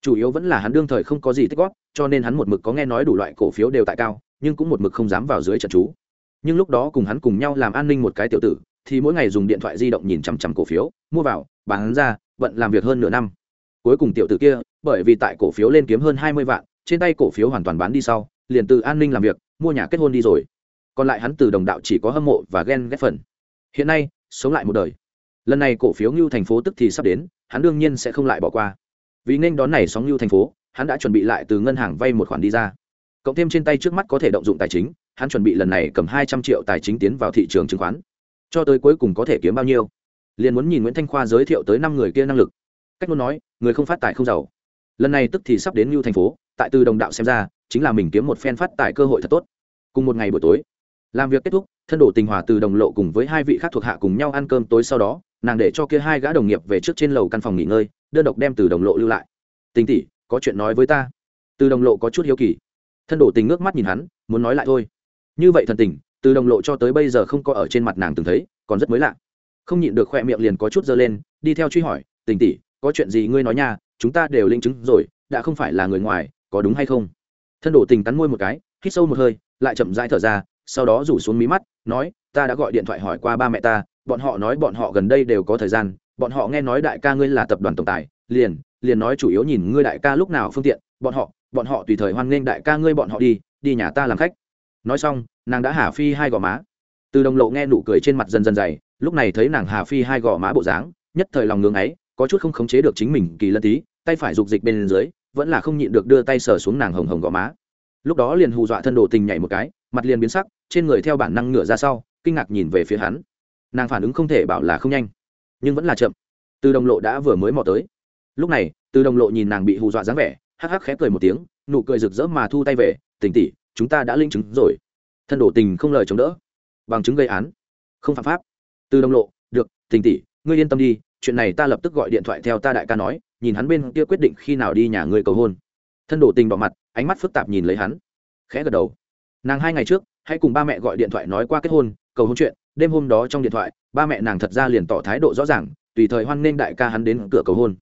S1: chủ yếu vẫn là hắn đương thời không có gì tích góp, cho nên hắn một mực có nghe nói đủ loại cổ phiếu đều tại cao, nhưng cũng một mực không dám vào dưới trận chú. Nhưng lúc đó cùng hắn cùng nhau làm an ninh một cái tiểu tử, thì mỗi ngày dùng điện thoại di động nhìn chằm chằm cổ phiếu, mua vào, bán ra, bận làm việc hơn nửa năm. Cuối cùng tiểu tử kia, bởi vì tại cổ phiếu lên kiếm hơn hai mươi vạn, trên tay cổ phiếu hoàn toàn bán đi sau, liền từ an ninh làm việc, mua nhà kết hôn đi rồi. Còn lại hắn từ đồng đạo chỉ có hâm mộ và ghen ghét phần. Hiện nay, sống lại một đời. Lần này cổ phiếu ngưu thành phố tức thì sắp đến, hắn đương nhiên sẽ không lại bỏ qua vì nên đón này sóng lưu thành phố, hắn đã chuẩn bị lại từ ngân hàng vay một khoản đi ra. Cộng thêm trên tay trước mắt có thể động dụng tài chính, hắn chuẩn bị lần này cầm hai trăm triệu tài chính tiến vào thị trường chứng khoán. Cho tới cuối cùng có thể kiếm bao nhiêu? Liền muốn nhìn nguyễn thanh khoa giới thiệu tới năm người kia năng lực. Cách muốn nói, người không phát tài không giàu. Lần này tức thì sắp đến lưu thành phố, tại từ đồng đạo xem ra, chính là mình kiếm một phen phát tài cơ hội thật tốt. Cùng một ngày buổi tối, làm việc kết thúc, thân đổ tình hòa từ đồng lộ cùng với hai vị khác thuộc hạ cùng nhau ăn cơm tối sau đó nàng để cho kia hai gã đồng nghiệp về trước trên lầu căn phòng nghỉ ngơi, đơn độc đem từ đồng lộ lưu lại. Tình tỷ, có chuyện nói với ta. Từ đồng lộ có chút hiếu kỳ. Thân đổ tình ngước mắt nhìn hắn, muốn nói lại thôi. Như vậy thần tình, từ đồng lộ cho tới bây giờ không có ở trên mặt nàng từng thấy, còn rất mới lạ. Không nhịn được khoe miệng liền có chút dơ lên, đi theo truy hỏi, tình tỷ, có chuyện gì ngươi nói nha, chúng ta đều linh chứng rồi, đã không phải là người ngoài, có đúng hay không? Thân đổ tình cắn môi một cái, hít sâu một hơi, lại chậm rãi thở ra, sau đó rủ xuống mí mắt, nói, ta đã gọi điện thoại hỏi qua ba mẹ ta bọn họ nói bọn họ gần đây đều có thời gian, bọn họ nghe nói đại ca ngươi là tập đoàn tổng tài, liền liền nói chủ yếu nhìn ngươi đại ca lúc nào phương tiện, bọn họ bọn họ tùy thời hoan nghênh đại ca ngươi bọn họ đi đi nhà ta làm khách. Nói xong, nàng đã hà phi hai gò má. Từ đồng lộ nghe nụ cười trên mặt dần dần dày, lúc này thấy nàng hà phi hai gò má bộ dáng, nhất thời lòng ngưng ấy, có chút không khống chế được chính mình, kỳ lân tí, tay phải rục dịch bên dưới, vẫn là không nhịn được đưa tay sờ xuống nàng hồng hồng gò má. Lúc đó liền hù dọa thân đồ tình nhảy một cái, mặt liền biến sắc, trên người theo bản năng ngửa ra sau, kinh ngạc nhìn về phía hắn nàng phản ứng không thể bảo là không nhanh, nhưng vẫn là chậm. Từ đồng lộ đã vừa mới mò tới. Lúc này, từ đồng lộ nhìn nàng bị hù dọa dáng vẻ, hắc hắc khép cười một tiếng, nụ cười rực rỡ mà thu tay về tình tỉ chúng ta đã linh chứng rồi. Thân đổ tình không lời chống đỡ. Bằng chứng gây án. Không phạm pháp. Từ đồng lộ, được tình tỷ, ngươi yên tâm đi, chuyện này ta lập tức gọi điện thoại theo ta đại ca nói, nhìn hắn bên kia quyết định khi nào đi nhà ngươi cầu hôn. Thân đổ tình bỏ mặt, ánh mắt phức tạp nhìn lấy hắn, khẽ gật đầu. Nàng hai ngày trước hãy cùng ba mẹ gọi điện thoại nói qua kết hôn cầu hôn chuyện, đêm hôm đó trong điện thoại, ba mẹ nàng thật ra liền tỏ thái độ rõ ràng, tùy thời hoan nghênh đại ca hắn đến cửa cầu hôn.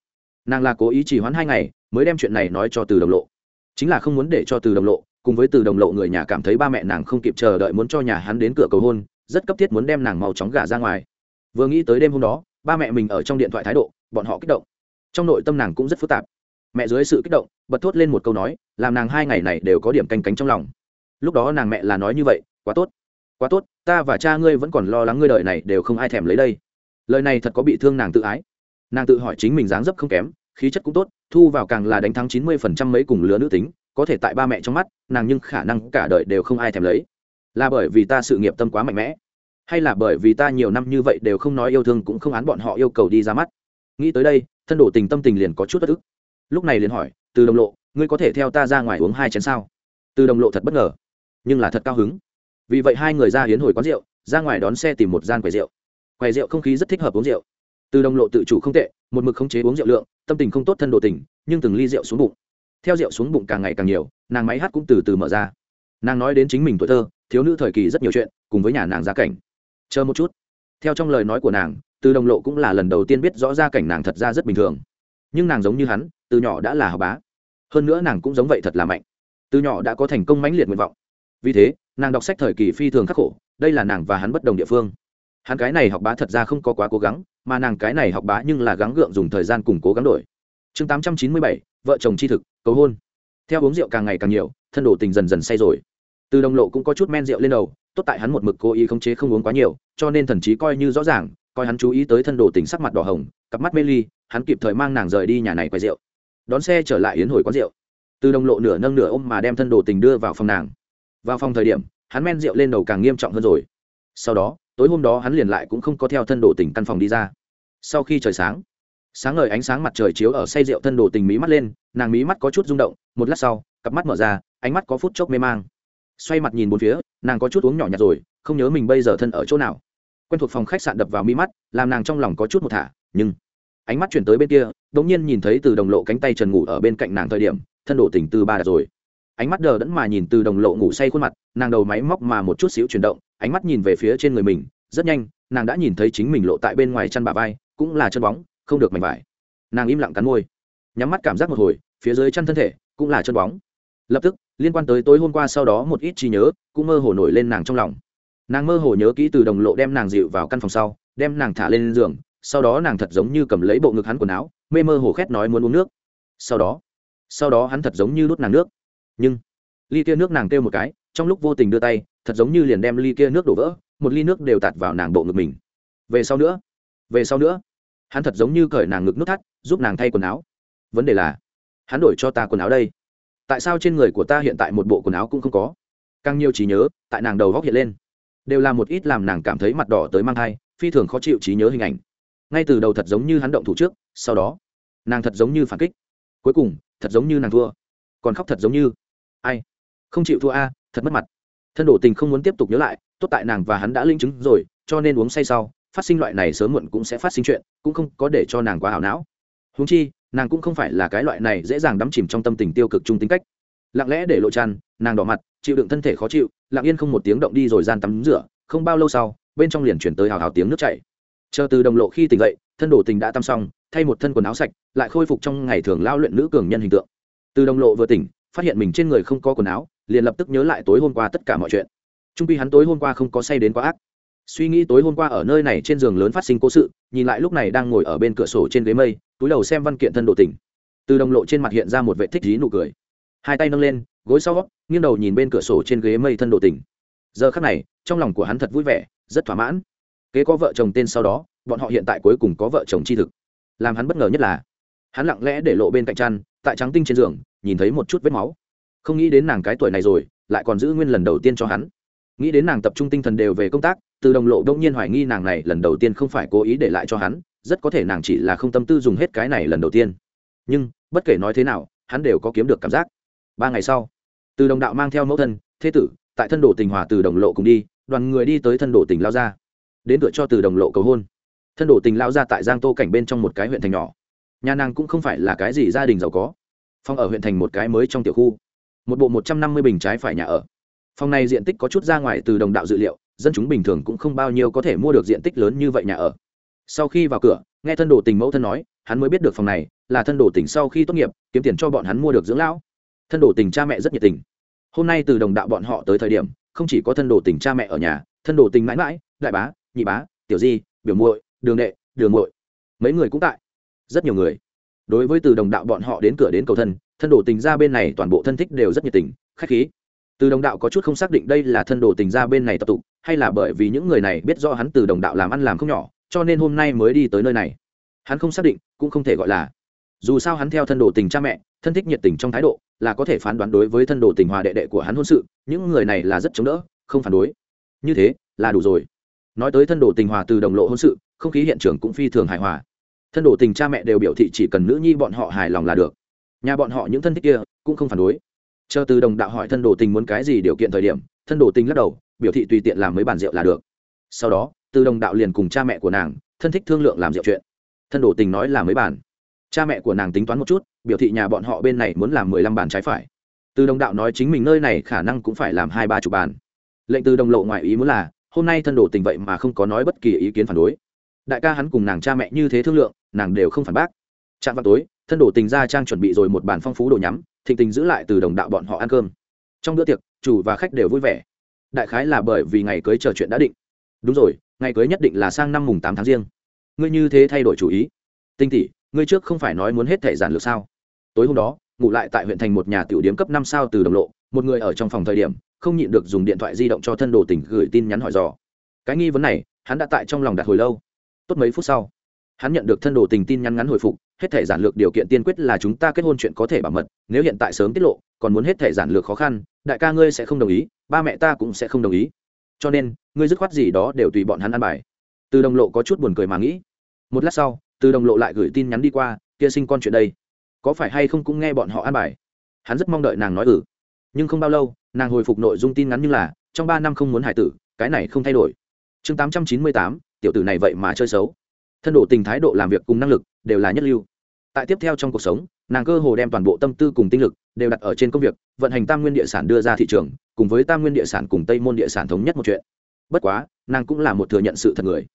S1: Nàng là cố ý chỉ hoãn hai ngày, mới đem chuyện này nói cho từ đồng lộ. Chính là không muốn để cho từ đồng lộ, cùng với từ đồng lộ người nhà cảm thấy ba mẹ nàng không kịp chờ đợi muốn cho nhà hắn đến cửa cầu hôn, rất cấp thiết muốn đem nàng mau chóng gả ra ngoài. Vừa nghĩ tới đêm hôm đó, ba mẹ mình ở trong điện thoại thái độ, bọn họ kích động. Trong nội tâm nàng cũng rất phức tạp. Mẹ dưới sự kích động, bật thốt lên một câu nói, làm nàng hai ngày này đều có điểm canh cánh trong lòng. Lúc đó nàng mẹ là nói như vậy, quá tốt quá tốt, ta và cha ngươi vẫn còn lo lắng ngươi đợi này đều không ai thèm lấy đây. Lời này thật có bị thương nàng tự ái. Nàng tự hỏi chính mình dáng dấp không kém, khí chất cũng tốt, thu vào càng là đánh thắng chín mươi phần trăm mấy cùng lứa nữ tính, có thể tại ba mẹ trong mắt, nàng nhưng khả năng cả đời đều không ai thèm lấy. Là bởi vì ta sự nghiệp tâm quá mạnh mẽ, hay là bởi vì ta nhiều năm như vậy đều không nói yêu thương cũng không án bọn họ yêu cầu đi ra mắt. Nghĩ tới đây, thân đổ tình tâm tình liền có chút bất ức. Lúc này liền hỏi, từ đồng lộ, ngươi có thể theo ta ra ngoài uống hai chén sao? Từ đồng lộ thật bất ngờ, nhưng là thật cao hứng vì vậy hai người ra hiến hồi quán rượu, ra ngoài đón xe tìm một gian quầy rượu. Quầy rượu không khí rất thích hợp uống rượu. Từ đồng lộ tự chủ không tệ, một mực khống chế uống rượu lượng, tâm tình không tốt thân độ tình, nhưng từng ly rượu xuống bụng. Theo rượu xuống bụng càng ngày càng nhiều, nàng máy hát cũng từ từ mở ra. Nàng nói đến chính mình tuổi thơ, thiếu nữ thời kỳ rất nhiều chuyện, cùng với nhà nàng gia cảnh. Chờ một chút. Theo trong lời nói của nàng, từ đồng lộ cũng là lần đầu tiên biết rõ gia cảnh nàng thật ra rất bình thường. Nhưng nàng giống như hắn, từ nhỏ đã là học bá. Hơn nữa nàng cũng giống vậy thật là mạnh. Từ nhỏ đã có thành công mãnh liệt nguyện vọng. Vì thế nàng đọc sách thời kỳ phi thường khắc khổ, đây là nàng và hắn bất đồng địa phương. Hắn cái này học bá thật ra không có quá cố gắng, mà nàng cái này học bá nhưng là gắng gượng dùng thời gian cùng cố gắng đổi. Chương tám trăm chín mươi bảy, vợ chồng chi thực, cầu hôn. Theo uống rượu càng ngày càng nhiều, thân đồ tình dần dần say rồi. Từ đồng lộ cũng có chút men rượu lên đầu, tốt tại hắn một mực cố ý khống chế không uống quá nhiều, cho nên thần chí coi như rõ ràng, coi hắn chú ý tới thân đồ tình sắc mặt đỏ hồng, cặp mắt mê ly, hắn kịp thời mang nàng rời đi nhà này quay rượu. Đón xe trở lại yến hồi quán rượu. Từ đồng lộ nửa nâng nửa ôm mà đem thân đồ tình đưa vào phòng nàng vào phòng thời điểm, hắn men rượu lên đầu càng nghiêm trọng hơn rồi. Sau đó, tối hôm đó hắn liền lại cũng không có theo thân đồ tình căn phòng đi ra. Sau khi trời sáng sáng ngời ánh sáng mặt trời chiếu ở say rượu thân đồ tình mí mắt lên, nàng mí mắt có chút rung động, một lát sau, cặp mắt mở ra, ánh mắt có phút chốc mê mang. Xoay mặt nhìn bốn phía, nàng có chút uống nhỏ nhặt rồi, không nhớ mình bây giờ thân ở chỗ nào. Quen thuộc phòng khách sạn đập vào mi mắt, làm nàng trong lòng có chút một thả, nhưng ánh mắt chuyển tới bên kia đ ỗ n g nhiên nhìn thấy từ đồng lộ cánh tay trần ngủ ở bên cạnh nàng thời điểm, thân đổ tình từ ba rồi ánh mắt đờ đẫn mà nhìn từ đồng lộ ngủ say khuôn mặt, nàng đầu máy móc mà một chút xíu chuyển động, ánh mắt nhìn về phía trên người mình, rất nhanh, nàng đã nhìn thấy chính mình lộ tại bên ngoài chăn bà vai, cũng là chân bóng, không được mảnh vải. Nàng im lặng cắn môi, nhắm mắt cảm giác một hồi, phía dưới chân thân thể cũng là chân bóng. Lập tức, liên quan tới tối hôm qua sau đó một ít trí nhớ, cũng mơ hồ nổi lên nàng trong lòng. Nàng mơ hồ nhớ kỹ từ đồng lộ đem nàng dịu vào căn phòng sau, đem nàng thả lên giường, sau đó nàng thật giống như cầm lấy bộ ngực hắn quần áo, mê mơ hồ khét nói muốn uống nước. Sau đó sau đó hắn thật giống như đút nàng nước nhưng ly kia nước nàng kêu một cái, trong lúc vô tình đưa tay, thật giống như liền đem ly kia nước đổ vỡ, một ly nước đều tạt vào nàng bộ ngực mình. Về sau nữa, về sau nữa, hắn thật giống như cởi nàng ngực nước thắt, giúp nàng thay quần áo. Vấn đề là, hắn đổi cho ta quần áo đây. Tại sao trên người của ta hiện tại một bộ quần áo cũng không có? Càng nhiều trí nhớ, tại nàng đầu góc hiện lên. Đều là một ít làm nàng cảm thấy mặt đỏ tới mang thai, phi thường khó chịu trí nhớ hình ảnh. Ngay từ đầu thật giống như hắn động thủ trước, sau đó, nàng thật giống như phản kích. Cuối cùng, thật giống như nàng thua. Còn khóc thật giống như ai? Không chịu thua a thật mất mặt. Thân đổ tình không muốn tiếp tục nhớ lại tốt tại nàng và hắn đã linh chứng rồi cho nên uống say sau phát sinh loại này sớm muộn cũng sẽ phát sinh chuyện cũng không có để cho nàng quá hảo não. Húng chi nàng cũng không phải là cái loại này dễ dàng đắm chìm trong tâm tình tiêu cực chung tính cách. Lặng lẽ để lộ tràn, nàng đỏ mặt chịu đựng thân thể khó chịu lặng yên không một tiếng động đi rồi gian tắm rửa không bao lâu sau bên trong liền chuyển tới hào hào tiếng nước chảy. Chờ từ đồng lộ khi tỉnh dậy thân đổ tình đã tắm xong thay một thân quần áo sạch lại khôi phục trong ngày thường lao luyện nữ cường nhân hình tượng. Từ đồng lộ vừa tỉnh phát hiện mình trên người không có quần áo, liền lập tức nhớ lại tối hôm qua tất cả mọi chuyện. Trung pi hắn tối hôm qua không có say đến quá ác. Suy nghĩ tối hôm qua ở nơi này trên giường lớn phát sinh cố sự, nhìn lại lúc này đang ngồi ở bên cửa sổ trên ghế mây, túi đầu xem văn kiện thân độ tỉnh từ đồng lộ trên mặt hiện ra một vệ thích dí nụ cười. Hai tay nâng lên, gối sau nghiêng đầu nhìn bên cửa sổ trên ghế mây thân độ tỉnh giờ khắc này, trong lòng của hắn thật vui vẻ, rất thỏa mãn. Kế có vợ chồng tên sau đó, bọn họ hiện tại cuối cùng có vợ chồng chi thực. Làm hắn bất ngờ nhất là hắn lặng lẽ để lộ bên cạnh chăn tại trắng tinh trên giường nhìn thấy một chút vết máu. Không nghĩ đến nàng cái tuổi này rồi lại còn giữ nguyên lần đầu tiên cho hắn. Nghĩ đến nàng tập trung tinh thần đều về công tác từ đồng lộ đông nhiên hoài nghi nàng này lần đầu tiên không phải cố ý để lại cho hắn rất có thể nàng chỉ là không tâm tư dùng hết cái này lần đầu tiên. Nhưng bất kể nói thế nào hắn đều có kiếm được cảm giác. Ba ngày sau từ đồng đạo mang theo mẫu thân thế tử tại thân đồ tình hòa từ đồng lộ cùng đi đoàn người đi tới thân đồ tình lao gia, đến cửa cho từ đồng lộ cầu hôn. Thân đồ tình lao gia tại giang tô cảnh bên trong một cái huyện thành nhỏ nhà nàng cũng không phải là cái gì gia đình giàu có. Phòng ở huyện thành một cái mới trong tiểu khu. Một bộ một trăm năm mươi bình trái phải nhà ở. Phòng này diện tích có chút ra ngoài từ đồng đạo dự liệu, dân chúng bình thường cũng không bao nhiêu có thể mua được diện tích lớn như vậy nhà ở. Sau khi vào cửa, nghe thân đồ tình mẫu thân nói, hắn mới biết được phòng này là thân đồ tình sau khi tốt nghiệp, kiếm tiền cho bọn hắn mua được dưỡng lão. Thân đồ tình cha mẹ rất nhiệt tình. Hôm nay từ đồng đạo bọn họ tới thời điểm, không chỉ có thân đồ tình cha mẹ ở nhà, thân đồ tình mãi mãi, đại bá, nhị bá, tiểu di, biểu muội, đường đệ, đường muội. Mấy người cũng tại rất nhiều người. Đối với từ đồng đạo bọn họ đến cửa đến cầu thân thân đồ tình ra bên này toàn bộ thân thích đều rất nhiệt tình, khách khí. Từ đồng đạo có chút không xác định đây là thân đồ tình ra bên này tập tụ, hay là bởi vì những người này biết do hắn từ đồng đạo làm ăn làm không nhỏ, cho nên hôm nay mới đi tới nơi này. Hắn không xác định, cũng không thể gọi là. Dù sao hắn theo thân đồ tình cha mẹ, thân thích nhiệt tình trong thái độ, là có thể phán đoán đối với thân đồ tình hòa đệ đệ của hắn hôn sự, những người này là rất chống đỡ, không phản đối. Như thế, là đủ rồi. Nói tới thân đồ tình hòa từ đồng lộ hôn sự, không khí hiện trường cũng phi thường hài hòa thân đồ tình cha mẹ đều biểu thị chỉ cần nữ nhi bọn họ hài lòng là được. Nhà bọn họ những thân thích kia cũng không phản đối. Chờ từ đồng đạo hỏi thân đồ tình muốn cái gì điều kiện thời điểm, thân đồ tình lắc đầu, biểu thị tùy tiện làm mấy bàn rượu là được. Sau đó, từ đồng đạo liền cùng cha mẹ của nàng, thân thích thương lượng làm rượu chuyện. Thân đồ tình nói là mấy bàn. Cha mẹ của nàng tính toán một chút, biểu thị nhà bọn họ bên này muốn làm mười lăm bàn trái phải. Từ đồng đạo nói chính mình nơi này khả năng cũng phải làm hai ba chục bàn. Lệnh từ đồng lộ ngoại ý muốn là, hôm nay thân đồ tình vậy mà không có nói bất kỳ ý kiến phản đối. Đại ca hắn cùng nàng cha mẹ như thế thương lượng nàng đều không phản bác. Trạm vào tối, thân đồ tình ra trang chuẩn bị rồi một bàn phong phú đồ nhắm, thịnh tình giữ lại từ đồng đạo bọn họ ăn cơm. Trong bữa tiệc, chủ và khách đều vui vẻ. Đại khái là bởi vì ngày cưới chờ chuyện đã định. Đúng rồi, ngày cưới nhất định là sang năm mùng tám tháng riêng. Ngươi như thế thay đổi chủ ý. Tinh tỷ, ngươi trước không phải nói muốn hết thể giản lược sao? Tối hôm đó, ngủ lại tại huyện thành một nhà tiểu điếm cấp năm sao từ đồng lộ, một người ở trong phòng thời điểm, không nhịn được dùng điện thoại di động cho thân đồ tỉnh gửi tin nhắn hỏi dò. Cái nghi vấn này, hắn đã tại trong lòng đặt hồi lâu. Tốt mấy phút sau hắn nhận được thân đồ tình tin nhắn ngắn hồi phục, hết thể giản lược điều kiện tiên quyết là chúng ta kết hôn chuyện có thể bảo mật, nếu hiện tại sớm tiết lộ, còn muốn hết thể giản lược khó khăn, đại ca ngươi sẽ không đồng ý, ba mẹ ta cũng sẽ không đồng ý. Cho nên, ngươi dứt khoát gì đó đều tùy bọn hắn ăn bài. Từ đồng lộ có chút buồn cười mà nghĩ. Một lát sau, từ đồng lộ lại gửi tin nhắn đi qua, kia sinh con chuyện đây, có phải hay không cũng nghe bọn họ ăn bài? Hắn rất mong đợi nàng nói ừ. Nhưng không bao lâu, nàng hồi phục nội dung tin ngắn như là, trong ba năm không muốn hải tử, cái này không thay đổi. Chương tám trăm chín mươi tám, tiểu tử này vậy mà chơi xấu thân độ tình thái độ làm việc cùng năng lực đều là nhất lưu. Tại tiếp theo trong cuộc sống, nàng cơ hồ đem toàn bộ tâm tư cùng tinh lực đều đặt ở trên công việc, vận hành tam nguyên địa sản đưa ra thị trường, cùng với tam nguyên địa sản cùng tây môn địa sản thống nhất một chuyện. Bất quá, nàng cũng là một thừa nhận sự thật người.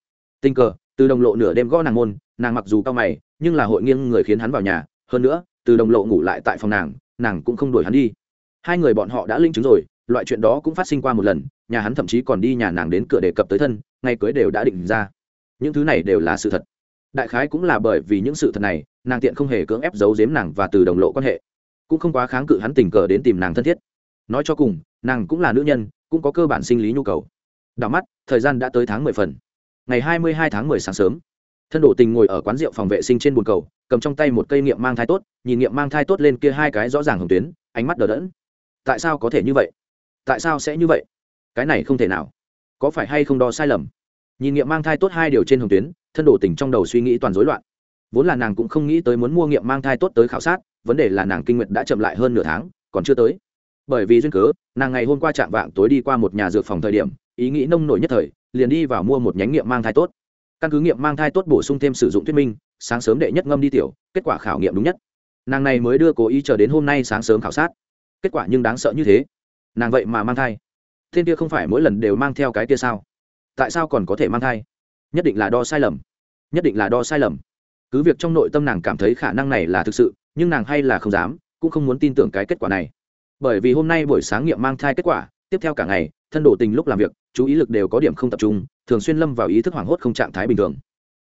S1: Tình cờ, từ đồng lộ nửa đêm gõ nàng môn, nàng mặc dù cao mày, nhưng là hội nghiêng người khiến hắn vào nhà, hơn nữa, từ đồng lộ ngủ lại tại phòng nàng nàng cũng không đuổi hắn đi. Hai người bọn họ đã linh chứng rồi, loại chuyện đó cũng phát sinh qua một lần, nhà hắn thậm chí còn đi nhà nàng đến cửa đề cập tới thân, ngày cưới đều đã định ra những thứ này đều là sự thật. Đại khái cũng là bởi vì những sự thật này, nàng tiện không hề cưỡng ép giấu giếm nàng và từ đồng lộ quan hệ. Cũng không quá kháng cự hắn tình cờ đến tìm nàng thân thiết. Nói cho cùng, nàng cũng là nữ nhân, cũng có cơ bản sinh lý nhu cầu. Đảo mắt, thời gian đã tới tháng mười phần. Ngày hai mươi hai tháng mười sáng sớm, thân đổ tình ngồi ở quán rượu phòng vệ sinh trên bồn cầu, cầm trong tay một cây nghiệm mang thai tốt, nhìn nghiệm mang thai tốt lên kia hai cái rõ ràng hồng tuyến, ánh mắt đờ đẫn. Tại sao có thể như vậy? Tại sao sẽ như vậy? Cái này không thể nào. Có phải hay không đo sai lầm? Nhìn nghiệm mang thai tốt hai điều trên hồng tuyến, thân đồ tỉnh trong đầu suy nghĩ toàn rối loạn. Vốn là nàng cũng không nghĩ tới muốn mua nghiệm mang thai tốt tới khảo sát, vấn đề là nàng kinh nguyệt đã chậm lại hơn nửa tháng, còn chưa tới. Bởi vì duyên cớ, nàng ngày hôm qua chạm vạng tối đi qua một nhà dược phòng thời điểm, ý nghĩ nông nổi nhất thời, liền đi vào mua một nhánh nghiệm mang thai tốt. Căn cứ nghiệm mang thai tốt bổ sung thêm sử dụng thuyết minh, sáng sớm đệ nhất ngâm đi tiểu, kết quả khảo nghiệm đúng nhất. Nàng này mới đưa cố ý chờ đến hôm nay sáng sớm khảo sát. Kết quả nhưng đáng sợ như thế. Nàng vậy mà mang thai. Thiên kia không phải mỗi lần đều mang theo cái kia sao? Tại sao còn có thể mang thai? Nhất định là đo sai lầm. Nhất định là đo sai lầm. Cứ việc trong nội tâm nàng cảm thấy khả năng này là thực sự, nhưng nàng hay là không dám, cũng không muốn tin tưởng cái kết quả này. Bởi vì hôm nay buổi sáng nghiệm mang thai kết quả, tiếp theo cả ngày, thân đổ tình lúc làm việc, chú ý lực đều có điểm không tập trung, thường xuyên lâm vào ý thức hoảng hốt không trạng thái bình thường.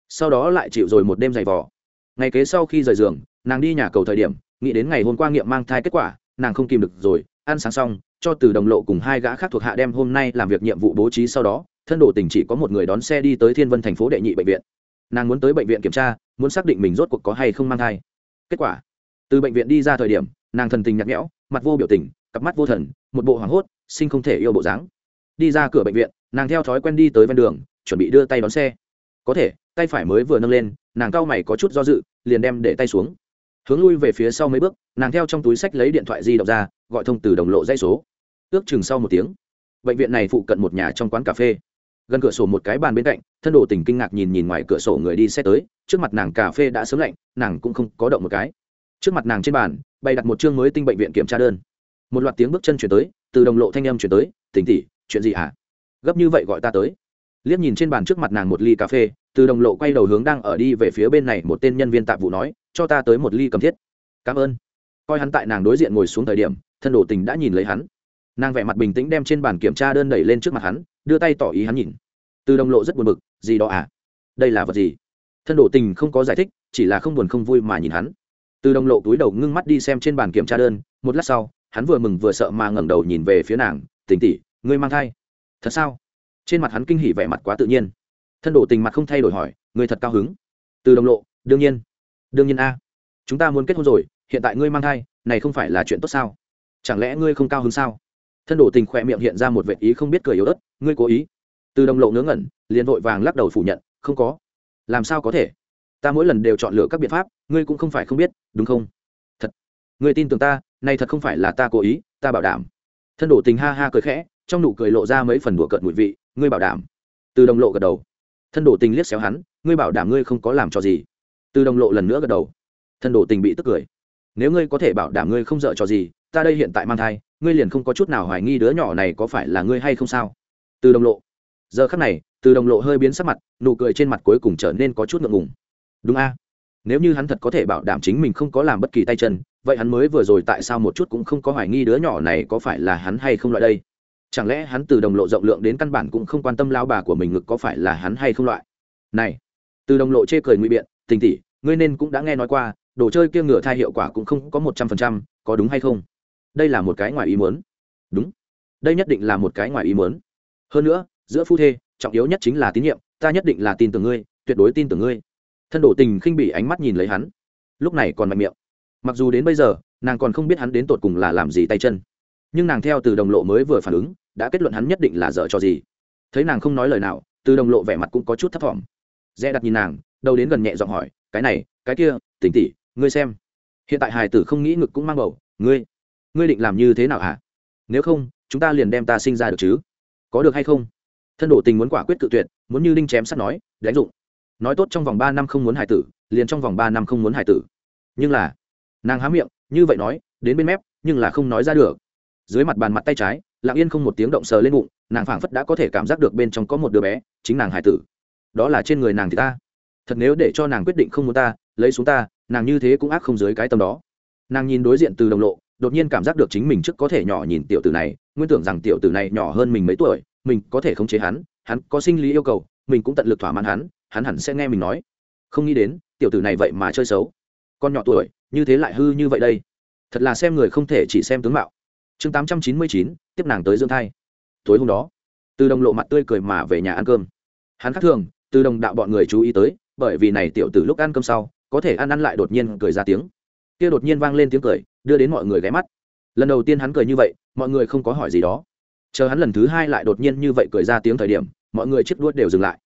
S1: Sau đó lại chịu rồi một đêm dày vò. Ngày kế sau khi rời giường, nàng đi nhà cầu thời điểm, nghĩ đến ngày hôm qua nghiệm mang thai kết quả, nàng không kìm được rồi, ăn sáng xong, cho từ đồng lộ cùng hai gã khác thuộc hạ đem hôm nay làm việc nhiệm vụ bố trí sau đó thân đồ tình chỉ có một người đón xe đi tới thiên vân thành phố đệ nhị bệnh viện. Nàng muốn tới bệnh viện kiểm tra, muốn xác định mình rốt cuộc có hay không mang thai. Kết quả, từ bệnh viện đi ra thời điểm, nàng thần tình nhạt nhẽo, mặt vô biểu tình, cặp mắt vô thần, một bộ hoảng hốt sinh không thể yêu bộ dáng. Đi ra cửa bệnh viện, nàng theo thói quen đi tới ven đường, chuẩn bị đưa tay đón xe. Có thể, tay phải mới vừa nâng lên, nàng cao mày có chút do dự, liền đem để tay xuống. Hướng lui về phía sau mấy bước, nàng theo trong túi sách lấy điện thoại di động ra, gọi thông từ đồng lộ dây số. Ước chừng sau một tiếng, bệnh viện này phụ cận một nhà trong quán cà phê gần cửa sổ một cái bàn bên cạnh, thân đồ tình kinh ngạc nhìn nhìn ngoài cửa sổ người đi xe tới, trước mặt nàng cà phê đã sớm lạnh, nàng cũng không có động một cái. Trước mặt nàng trên bàn, bày đặt một chương mới tinh bệnh viện kiểm tra đơn. Một loạt tiếng bước chân chuyển tới, từ đồng lộ thanh âm chuyển tới, tỉnh tỉ chuyện gì hả? Gấp như vậy gọi ta tới. Liếc nhìn trên bàn trước mặt nàng một ly cà phê, từ đồng lộ quay đầu hướng đang ở đi về phía bên này một tên nhân viên tạp vụ nói, cho ta tới một ly cầm thiết. Cảm ơn. Coi hắn tại nàng đối diện ngồi xuống thời điểm, thân đồ tình đã nhìn lấy hắn. Nàng vẻ mặt bình tĩnh đem trên bàn kiểm tra đơn đẩy lên trước mặt hắn đưa tay tỏ ý hắn nhìn. Từ đồng lộ rất buồn bực, gì đó à? Đây là vật gì? Thân đổ tình không có giải thích, chỉ là không buồn không vui mà nhìn hắn. Từ đồng lộ túi đầu ngưng mắt đi xem trên bàn kiểm tra đơn, một lát sau, hắn vừa mừng vừa sợ mà ngẩng đầu nhìn về phía nàng, tình tỉ ngươi mang thai. Thật sao? Trên mặt hắn kinh hỉ vẻ mặt quá tự nhiên. Thân đổ tình mặt không thay đổi hỏi, ngươi thật cao hứng? Từ đồng lộ, đương nhiên. Đương nhiên a. Chúng ta muốn kết hôn rồi, hiện tại ngươi mang thai, này không phải là chuyện tốt sao? Chẳng lẽ ngươi không cao hứng sao? Thân đổ tình khỏe miệng hiện ra một vệ ý không biết cười yếu ớt ngươi cố ý. Từ đồng lộ ngớ ngẩn, liền vội vàng lắc đầu phủ nhận, không có. Làm sao có thể? Ta mỗi lần đều chọn lựa các biện pháp, ngươi cũng không phải không biết, đúng không? Thật. Ngươi tin tưởng ta này thật không phải là ta cố ý, ta bảo đảm. Thân đổ tình ha ha cười khẽ, trong nụ cười lộ ra mấy phần đùa cợt mùi vị, ngươi bảo đảm. Từ đồng lộ gật đầu. Thân đổ tình liếc xéo hắn, ngươi bảo đảm ngươi không có làm cho gì. Từ đồng lộ lần nữa gật đầu. Thân đổ tình bị tức cười. Nếu ngươi có thể bảo đảm ngươi không dợ cho gì, ta đây hiện tại mang thai, ngươi liền không có chút nào hoài nghi đứa nhỏ này có phải là ngươi hay không sao? Từ đồng lộ. Giờ khắc này, từ đồng lộ hơi biến sắc mặt, nụ cười trên mặt cuối cùng trở nên có chút ngượng ngùng. Đúng a. Nếu như hắn thật có thể bảo đảm chính mình không có làm bất kỳ tay chân, vậy hắn mới vừa rồi tại sao một chút cũng không có hoài nghi đứa nhỏ này có phải là hắn hay không loại đây? Chẳng lẽ hắn từ đồng lộ rộng lượng đến căn bản cũng không quan tâm lao bà của mình ngực có phải là hắn hay không loại? Này, từ đồng lộ chê cười ngụy biện, tình tỷ, ngươi nên cũng đã nghe nói qua, đồ chơi kia ngửa thai hiệu quả cũng không có một trăm phần trăm, có đúng hay không? Đây là một cái ngoài ý muốn. Đúng. Đây nhất định là một cái ngoài ý muốn hơn nữa, giữa phu thê, trọng yếu nhất chính là tín nhiệm, ta nhất định là tin tưởng ngươi, tuyệt đối tin tưởng ngươi. Thân đổ tình khinh bỉ ánh mắt nhìn lấy hắn. Lúc này còn mạnh miệng. Mặc dù đến bây giờ, nàng còn không biết hắn đến tột cùng là làm gì tay chân. Nhưng nàng theo từ đồng lộ mới vừa phản ứng, đã kết luận hắn nhất định là dở cho gì. Thấy nàng không nói lời nào, từ đồng lộ vẻ mặt cũng có chút thấp t dè đặt nhìn nàng, đầu đến gần nhẹ giọng hỏi, cái này, cái kia, tỉnh tỉ ngươi xem. Hiện tại hài tử không nghĩ ngực cũng mang bầu, ngươi ngươi định làm như thế nào hả? Nếu không, chúng ta liền đem ta sinh ra được chứ? Có được hay không? Thân đổ tình muốn quả quyết cự tuyệt, muốn như đinh chém sắt nói đánh dụng. Nói tốt trong vòng ba năm không muốn hải tử, liền trong vòng ba năm không muốn hải tử. Nhưng là, nàng há miệng, như vậy nói, đến bên mép, nhưng là không nói ra được. Dưới mặt bàn mặt tay trái, lặng yên không một tiếng động sờ lên bụng, nàng phảng phất đã có thể cảm giác được bên trong có một đứa bé, chính nàng hải tử. Đó là trên người nàng thì ta. Thật nếu để cho nàng quyết định không muốn ta, lấy xuống ta, nàng như thế cũng ác không dưới cái tâm đó. Nàng nhìn đối diện từ đồng lộ đột nhiên cảm giác được chính mình trước có thể nhỏ nhìn tiểu tử này, nguyên tưởng rằng tiểu tử này nhỏ hơn mình mấy tuổi, mình có thể khống chế hắn hắn có sinh lý yêu cầu, mình cũng tận lực thỏa mãn hắn hắn hẳn sẽ nghe mình nói. Không nghĩ đến, tiểu tử này vậy mà chơi xấu. Con nhỏ tuổi, như thế lại hư như vậy đây. Thật là xem người không thể chỉ xem tướng mạo. Chương tám trăm chín mươi chín, tiếp nàng tới dưỡng thai. Tối hôm đó, từ đồng lộ mặt tươi cười mà về nhà ăn cơm. Hắn khác thường, từ đồng đạo bọn người chú ý tới, bởi vì này tiểu tử lúc ăn cơm sau, có thể ăn ăn lại đột nhiên cười ra tiếng kia đột nhiên vang lên tiếng cười, đưa đến mọi người ghé mắt. Lần đầu tiên hắn cười như vậy, mọi người không có hỏi gì đó. Chờ hắn lần thứ hai lại đột nhiên như vậy cười ra tiếng thời điểm, mọi người chiếc đuốt đều dừng lại.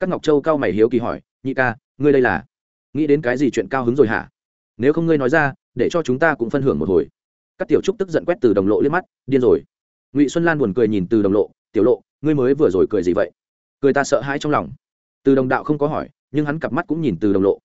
S1: Các ngọc châu cao mày hiếu kỳ hỏi, nhị ca, ngươi đây là nghĩ đến cái gì chuyện cao hứng rồi hả? Nếu không ngươi nói ra, để cho chúng ta cũng phân hưởng một hồi. Các tiểu trúc tức giận quét từ đồng lộ liếc mắt, điên rồi. Ngụy xuân lan buồn cười nhìn từ đồng lộ, tiểu lộ, ngươi mới vừa rồi cười gì vậy? Cười ta sợ hãi trong lòng. Từ đồng đạo không có hỏi, nhưng hắn cặp mắt cũng nhìn từ đồng lộ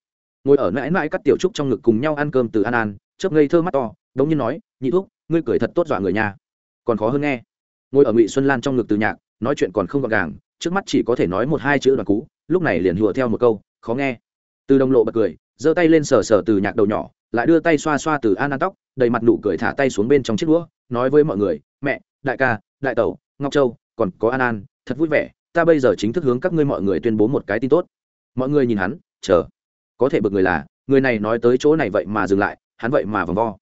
S1: ngồi ở mãi mãi cắt tiểu trúc trong ngực cùng nhau ăn cơm từ an an, chớp ngây thơ mắt to, đống nhiên nói, nhị thuốc ngươi cười thật tốt dọa người nhà còn khó hơn nghe. Ngồi ở ngụy xuân lan trong ngực từ nhạc, nói chuyện còn không gọn gàng, trước mắt chỉ có thể nói một hai chữ đoàn cú lúc này liền hùa theo một câu, khó nghe. Từ đồng lộ bật cười, giơ tay lên sờ sờ từ nhạc đầu nhỏ, lại đưa tay xoa xoa từ an an tóc, đầy mặt nụ cười thả tay xuống bên trong chiếc đũa, nói với mọi người, mẹ, đại ca, đại tẩu, ngọc châu, còn có an an, thật vui vẻ, ta bây giờ chính thức hướng các ngươi mọi người tuyên bố một cái tin tốt. Mọi người nhìn hắn, chờ có thể bực người là, người này nói tới chỗ này vậy mà dừng lại, hắn vậy mà vòng vo.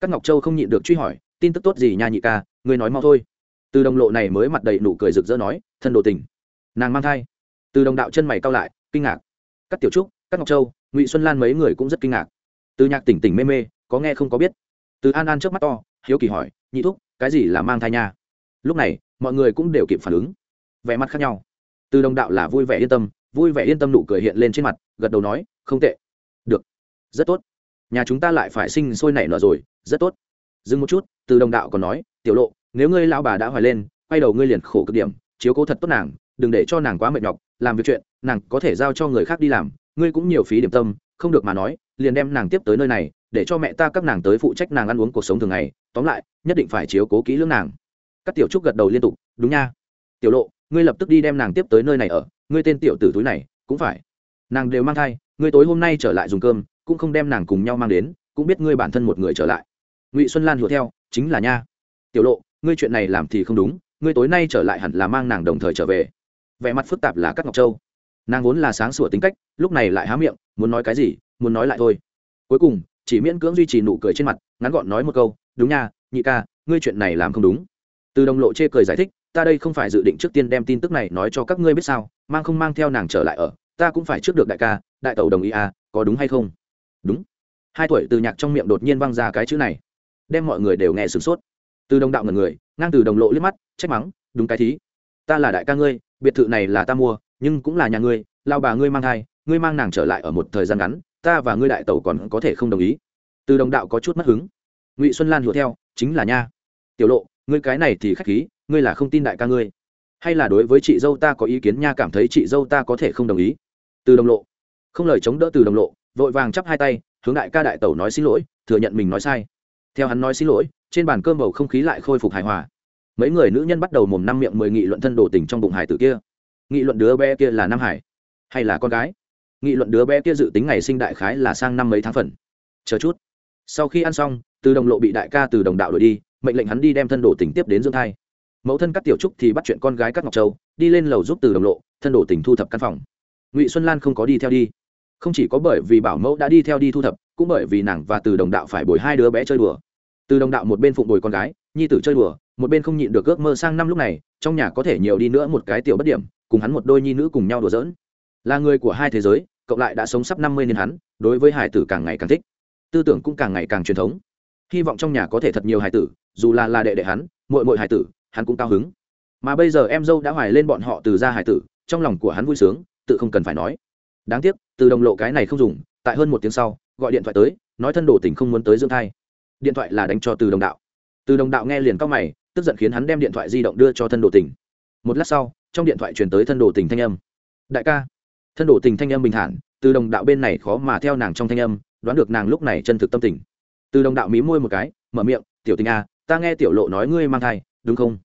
S1: Các ngọc châu không nhịn được truy hỏi, tin tức tốt gì nha nhị ca ngươi nói mau thôi. Từ đồng lộ này mới mặt đầy nụ cười rực rỡ nói, thân đồ tình. Nàng mang thai. Từ đồng đạo chân mày cao lại, kinh ngạc. Các tiểu trúc, các ngọc châu, ngụy xuân lan mấy người cũng rất kinh ngạc. Từ nhạc tỉnh tỉnh mê mê, có nghe không có biết. Từ an an trước mắt to, hiếu kỳ hỏi, nhị thúc, cái gì là mang thai nha? Lúc này, mọi người cũng đều kịp phản ứng. Vẻ mặt khác nhau. Từ đồng đạo là vui vẻ yên tâm vui vẻ yên tâm nụ cười hiện lên trên mặt, gật đầu nói, không tệ. Được. Rất tốt. Nhà chúng ta lại phải sinh sôi nảy nở rồi. Rất tốt. Dừng một chút, từ đồng đạo còn nói, tiểu lộ, nếu ngươi lão bà đã hoài lên, quay đầu ngươi liền khổ cực điểm, chiếu cố thật tốt nàng, đừng để cho nàng quá mệt nhọc, làm việc chuyện, nàng có thể giao cho người khác đi làm, ngươi cũng nhiều phí điểm tâm, không được mà nói, liền đem nàng tiếp tới nơi này, để cho mẹ ta các nàng tới phụ trách nàng ăn uống cuộc sống thường ngày, tóm lại, nhất định phải chiếu cố kỹ lưỡng nàng. Các tiểu trúc gật đầu liên tục, đúng nha. Tiểu lộ, ngươi lập tức đi đem nàng tiếp tới nơi này ở ngươi tên tiểu tử túi này, cũng phải. Nàng đều mang thai, ngươi tối hôm nay trở lại dùng cơm, cũng không đem nàng cùng nhau mang đến, cũng biết ngươi bản thân một người trở lại. Ngụy xuân lan hùa theo, chính là nha. Tiểu lộ, ngươi chuyện này làm thì không đúng, ngươi tối nay trở lại hẳn là mang nàng đồng thời trở về. Vẻ mặt phức tạp là các ngọc châu. Nàng vốn là sáng sủa tính cách, lúc này lại há miệng, muốn nói cái gì, muốn nói lại thôi. Cuối cùng, chỉ miễn cưỡng duy trì nụ cười trên mặt, ngắn gọn nói một câu, đúng nha, nhị ca, ngươi chuyện này làm không đúng. Từ đồng lộ chê cười giải thích ta đây không phải dự định trước tiên đem tin tức này nói cho các ngươi biết sao, mang không mang theo nàng trở lại ở, ta cũng phải trước được đại ca, đại tẩu đồng ý à có đúng hay không? Đúng. Hai tuổi từ nhạc trong miệng đột nhiên văng ra cái chữ này. Đem mọi người đều nghe sửng sốt. Từ đồng đạo ngần người, ngang từ đồng lộ liếc mắt, trách mắng, đúng cái thí. Ta là đại ca ngươi, biệt thự này là ta mua, nhưng cũng là nhà ngươi, lao bà ngươi mang thai, ngươi mang nàng trở lại ở một thời gian ngắn, ta và ngươi đại tẩu còn có thể không đồng ý. Từ đồng đạo có chút mất hứng. Ngụy xuân lan hùa theo, chính là nha. Tiểu lộ, ngươi cái này thì khách khí ngươi là không tin đại ca ngươi? Hay là đối với chị dâu ta có ý kiến nha, cảm thấy chị dâu ta có thể không đồng ý? Từ đồng lộ. Không lời chống đỡ từ đồng lộ, vội vàng chắp hai tay, hướng đại ca đại tẩu nói xin lỗi, thừa nhận mình nói sai. Theo hắn nói xin lỗi, trên bàn cơm bầu không khí lại khôi phục hài hòa. Mấy người nữ nhân bắt đầu mồm năm miệng mười nghị luận thân đồ tình trong bụng hải tử kia. Nghị luận đứa bé kia là nam hải, hay là con gái? Nghị luận đứa bé kia dự tính ngày sinh đại khái là sang năm mấy tháng phần. Chờ chút. Sau khi ăn xong, từ đồng lộ bị đại ca từ đồng đạo đổi đi, mệnh lệnh hắn đi đem thân đồ tình tiếp đến dưỡng thai mẫu thân các tiểu trúc thì bắt chuyện con gái các ngọc châu, đi lên lầu giúp từ đồng lộ, thân đổ tình thu thập căn phòng. Ngụy xuân lan không có đi theo đi. Không chỉ có bởi vì bảo mẫu đã đi theo đi thu thập, cũng bởi vì nàng và từ đồng đạo phải bồi hai đứa bé chơi đùa. Từ đồng đạo một bên phụng bồi con gái, nhi tử chơi đùa, một bên không nhịn được ước mơ sang năm lúc này, trong nhà có thể nhiều đi nữa một cái tiểu bất điểm, cùng hắn một đôi nhi nữ cùng nhau đùa giỡn. Là người của hai thế giới cộng lại đã sống sắp năm mươi niên hắn, đối với hải tử càng ngày càng thích. Tư tưởng cũng càng ngày càng truyền thống. Hy vọng trong nhà có thể thật nhiều hải tử, dù là là đệ đệ hắn mội mội hải tử hắn cũng cao hứng. Mà bây giờ em dâu đã hoài lên bọn họ từ ra hải tử trong lòng của hắn vui sướng tự không cần phải nói. Đáng tiếc từ đồng lộ cái này không dùng tại hơn một tiếng sau gọi điện thoại tới nói thân đồ tình không muốn tới dưỡng thai. Điện thoại là đánh cho từ đồng đạo. Từ đồng đạo nghe liền cao mày tức giận khiến hắn đem điện thoại di động đưa cho thân đồ tình. Một lát sau trong điện thoại truyền tới thân đồ tình thanh âm. Đại ca. Thân đồ tình thanh âm bình thản từ đồng đạo bên này khó mà theo nàng trong thanh âm đoán được nàng lúc này chân thực tâm tình. Từ đồng đạo mí môi một cái mở miệng tiểu tình a à, ta nghe tiểu lộ nói ngươi mang thai đúng không?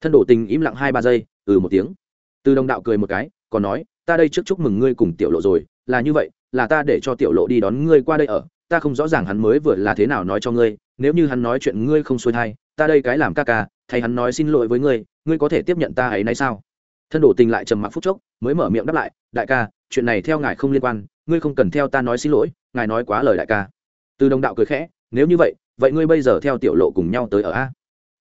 S1: Thân độ tình im lặng hai ba giây ừ một tiếng. Từ đồng đạo cười một cái, còn nói, ta đây trước chúc mừng ngươi cùng tiểu lộ rồi, là như vậy, là ta để cho tiểu lộ đi đón ngươi qua đây ở, ta không rõ ràng hắn mới vừa là thế nào nói cho ngươi, nếu như hắn nói chuyện ngươi không xuôi thai, ta đây cái làm ca ca, thay hắn nói xin lỗi với ngươi ngươi có thể tiếp nhận ta ấy nay sao? Thân đổ tình lại trầm mặc phút chốc, mới mở miệng đáp lại, đại ca, chuyện này theo ngài không liên quan, ngươi không cần theo ta nói xin lỗi, ngài nói quá lời đại ca. Từ đồng đạo cười khẽ, nếu như vậy vậy ngươi bây giờ theo tiểu lộ cùng nhau tới ở a?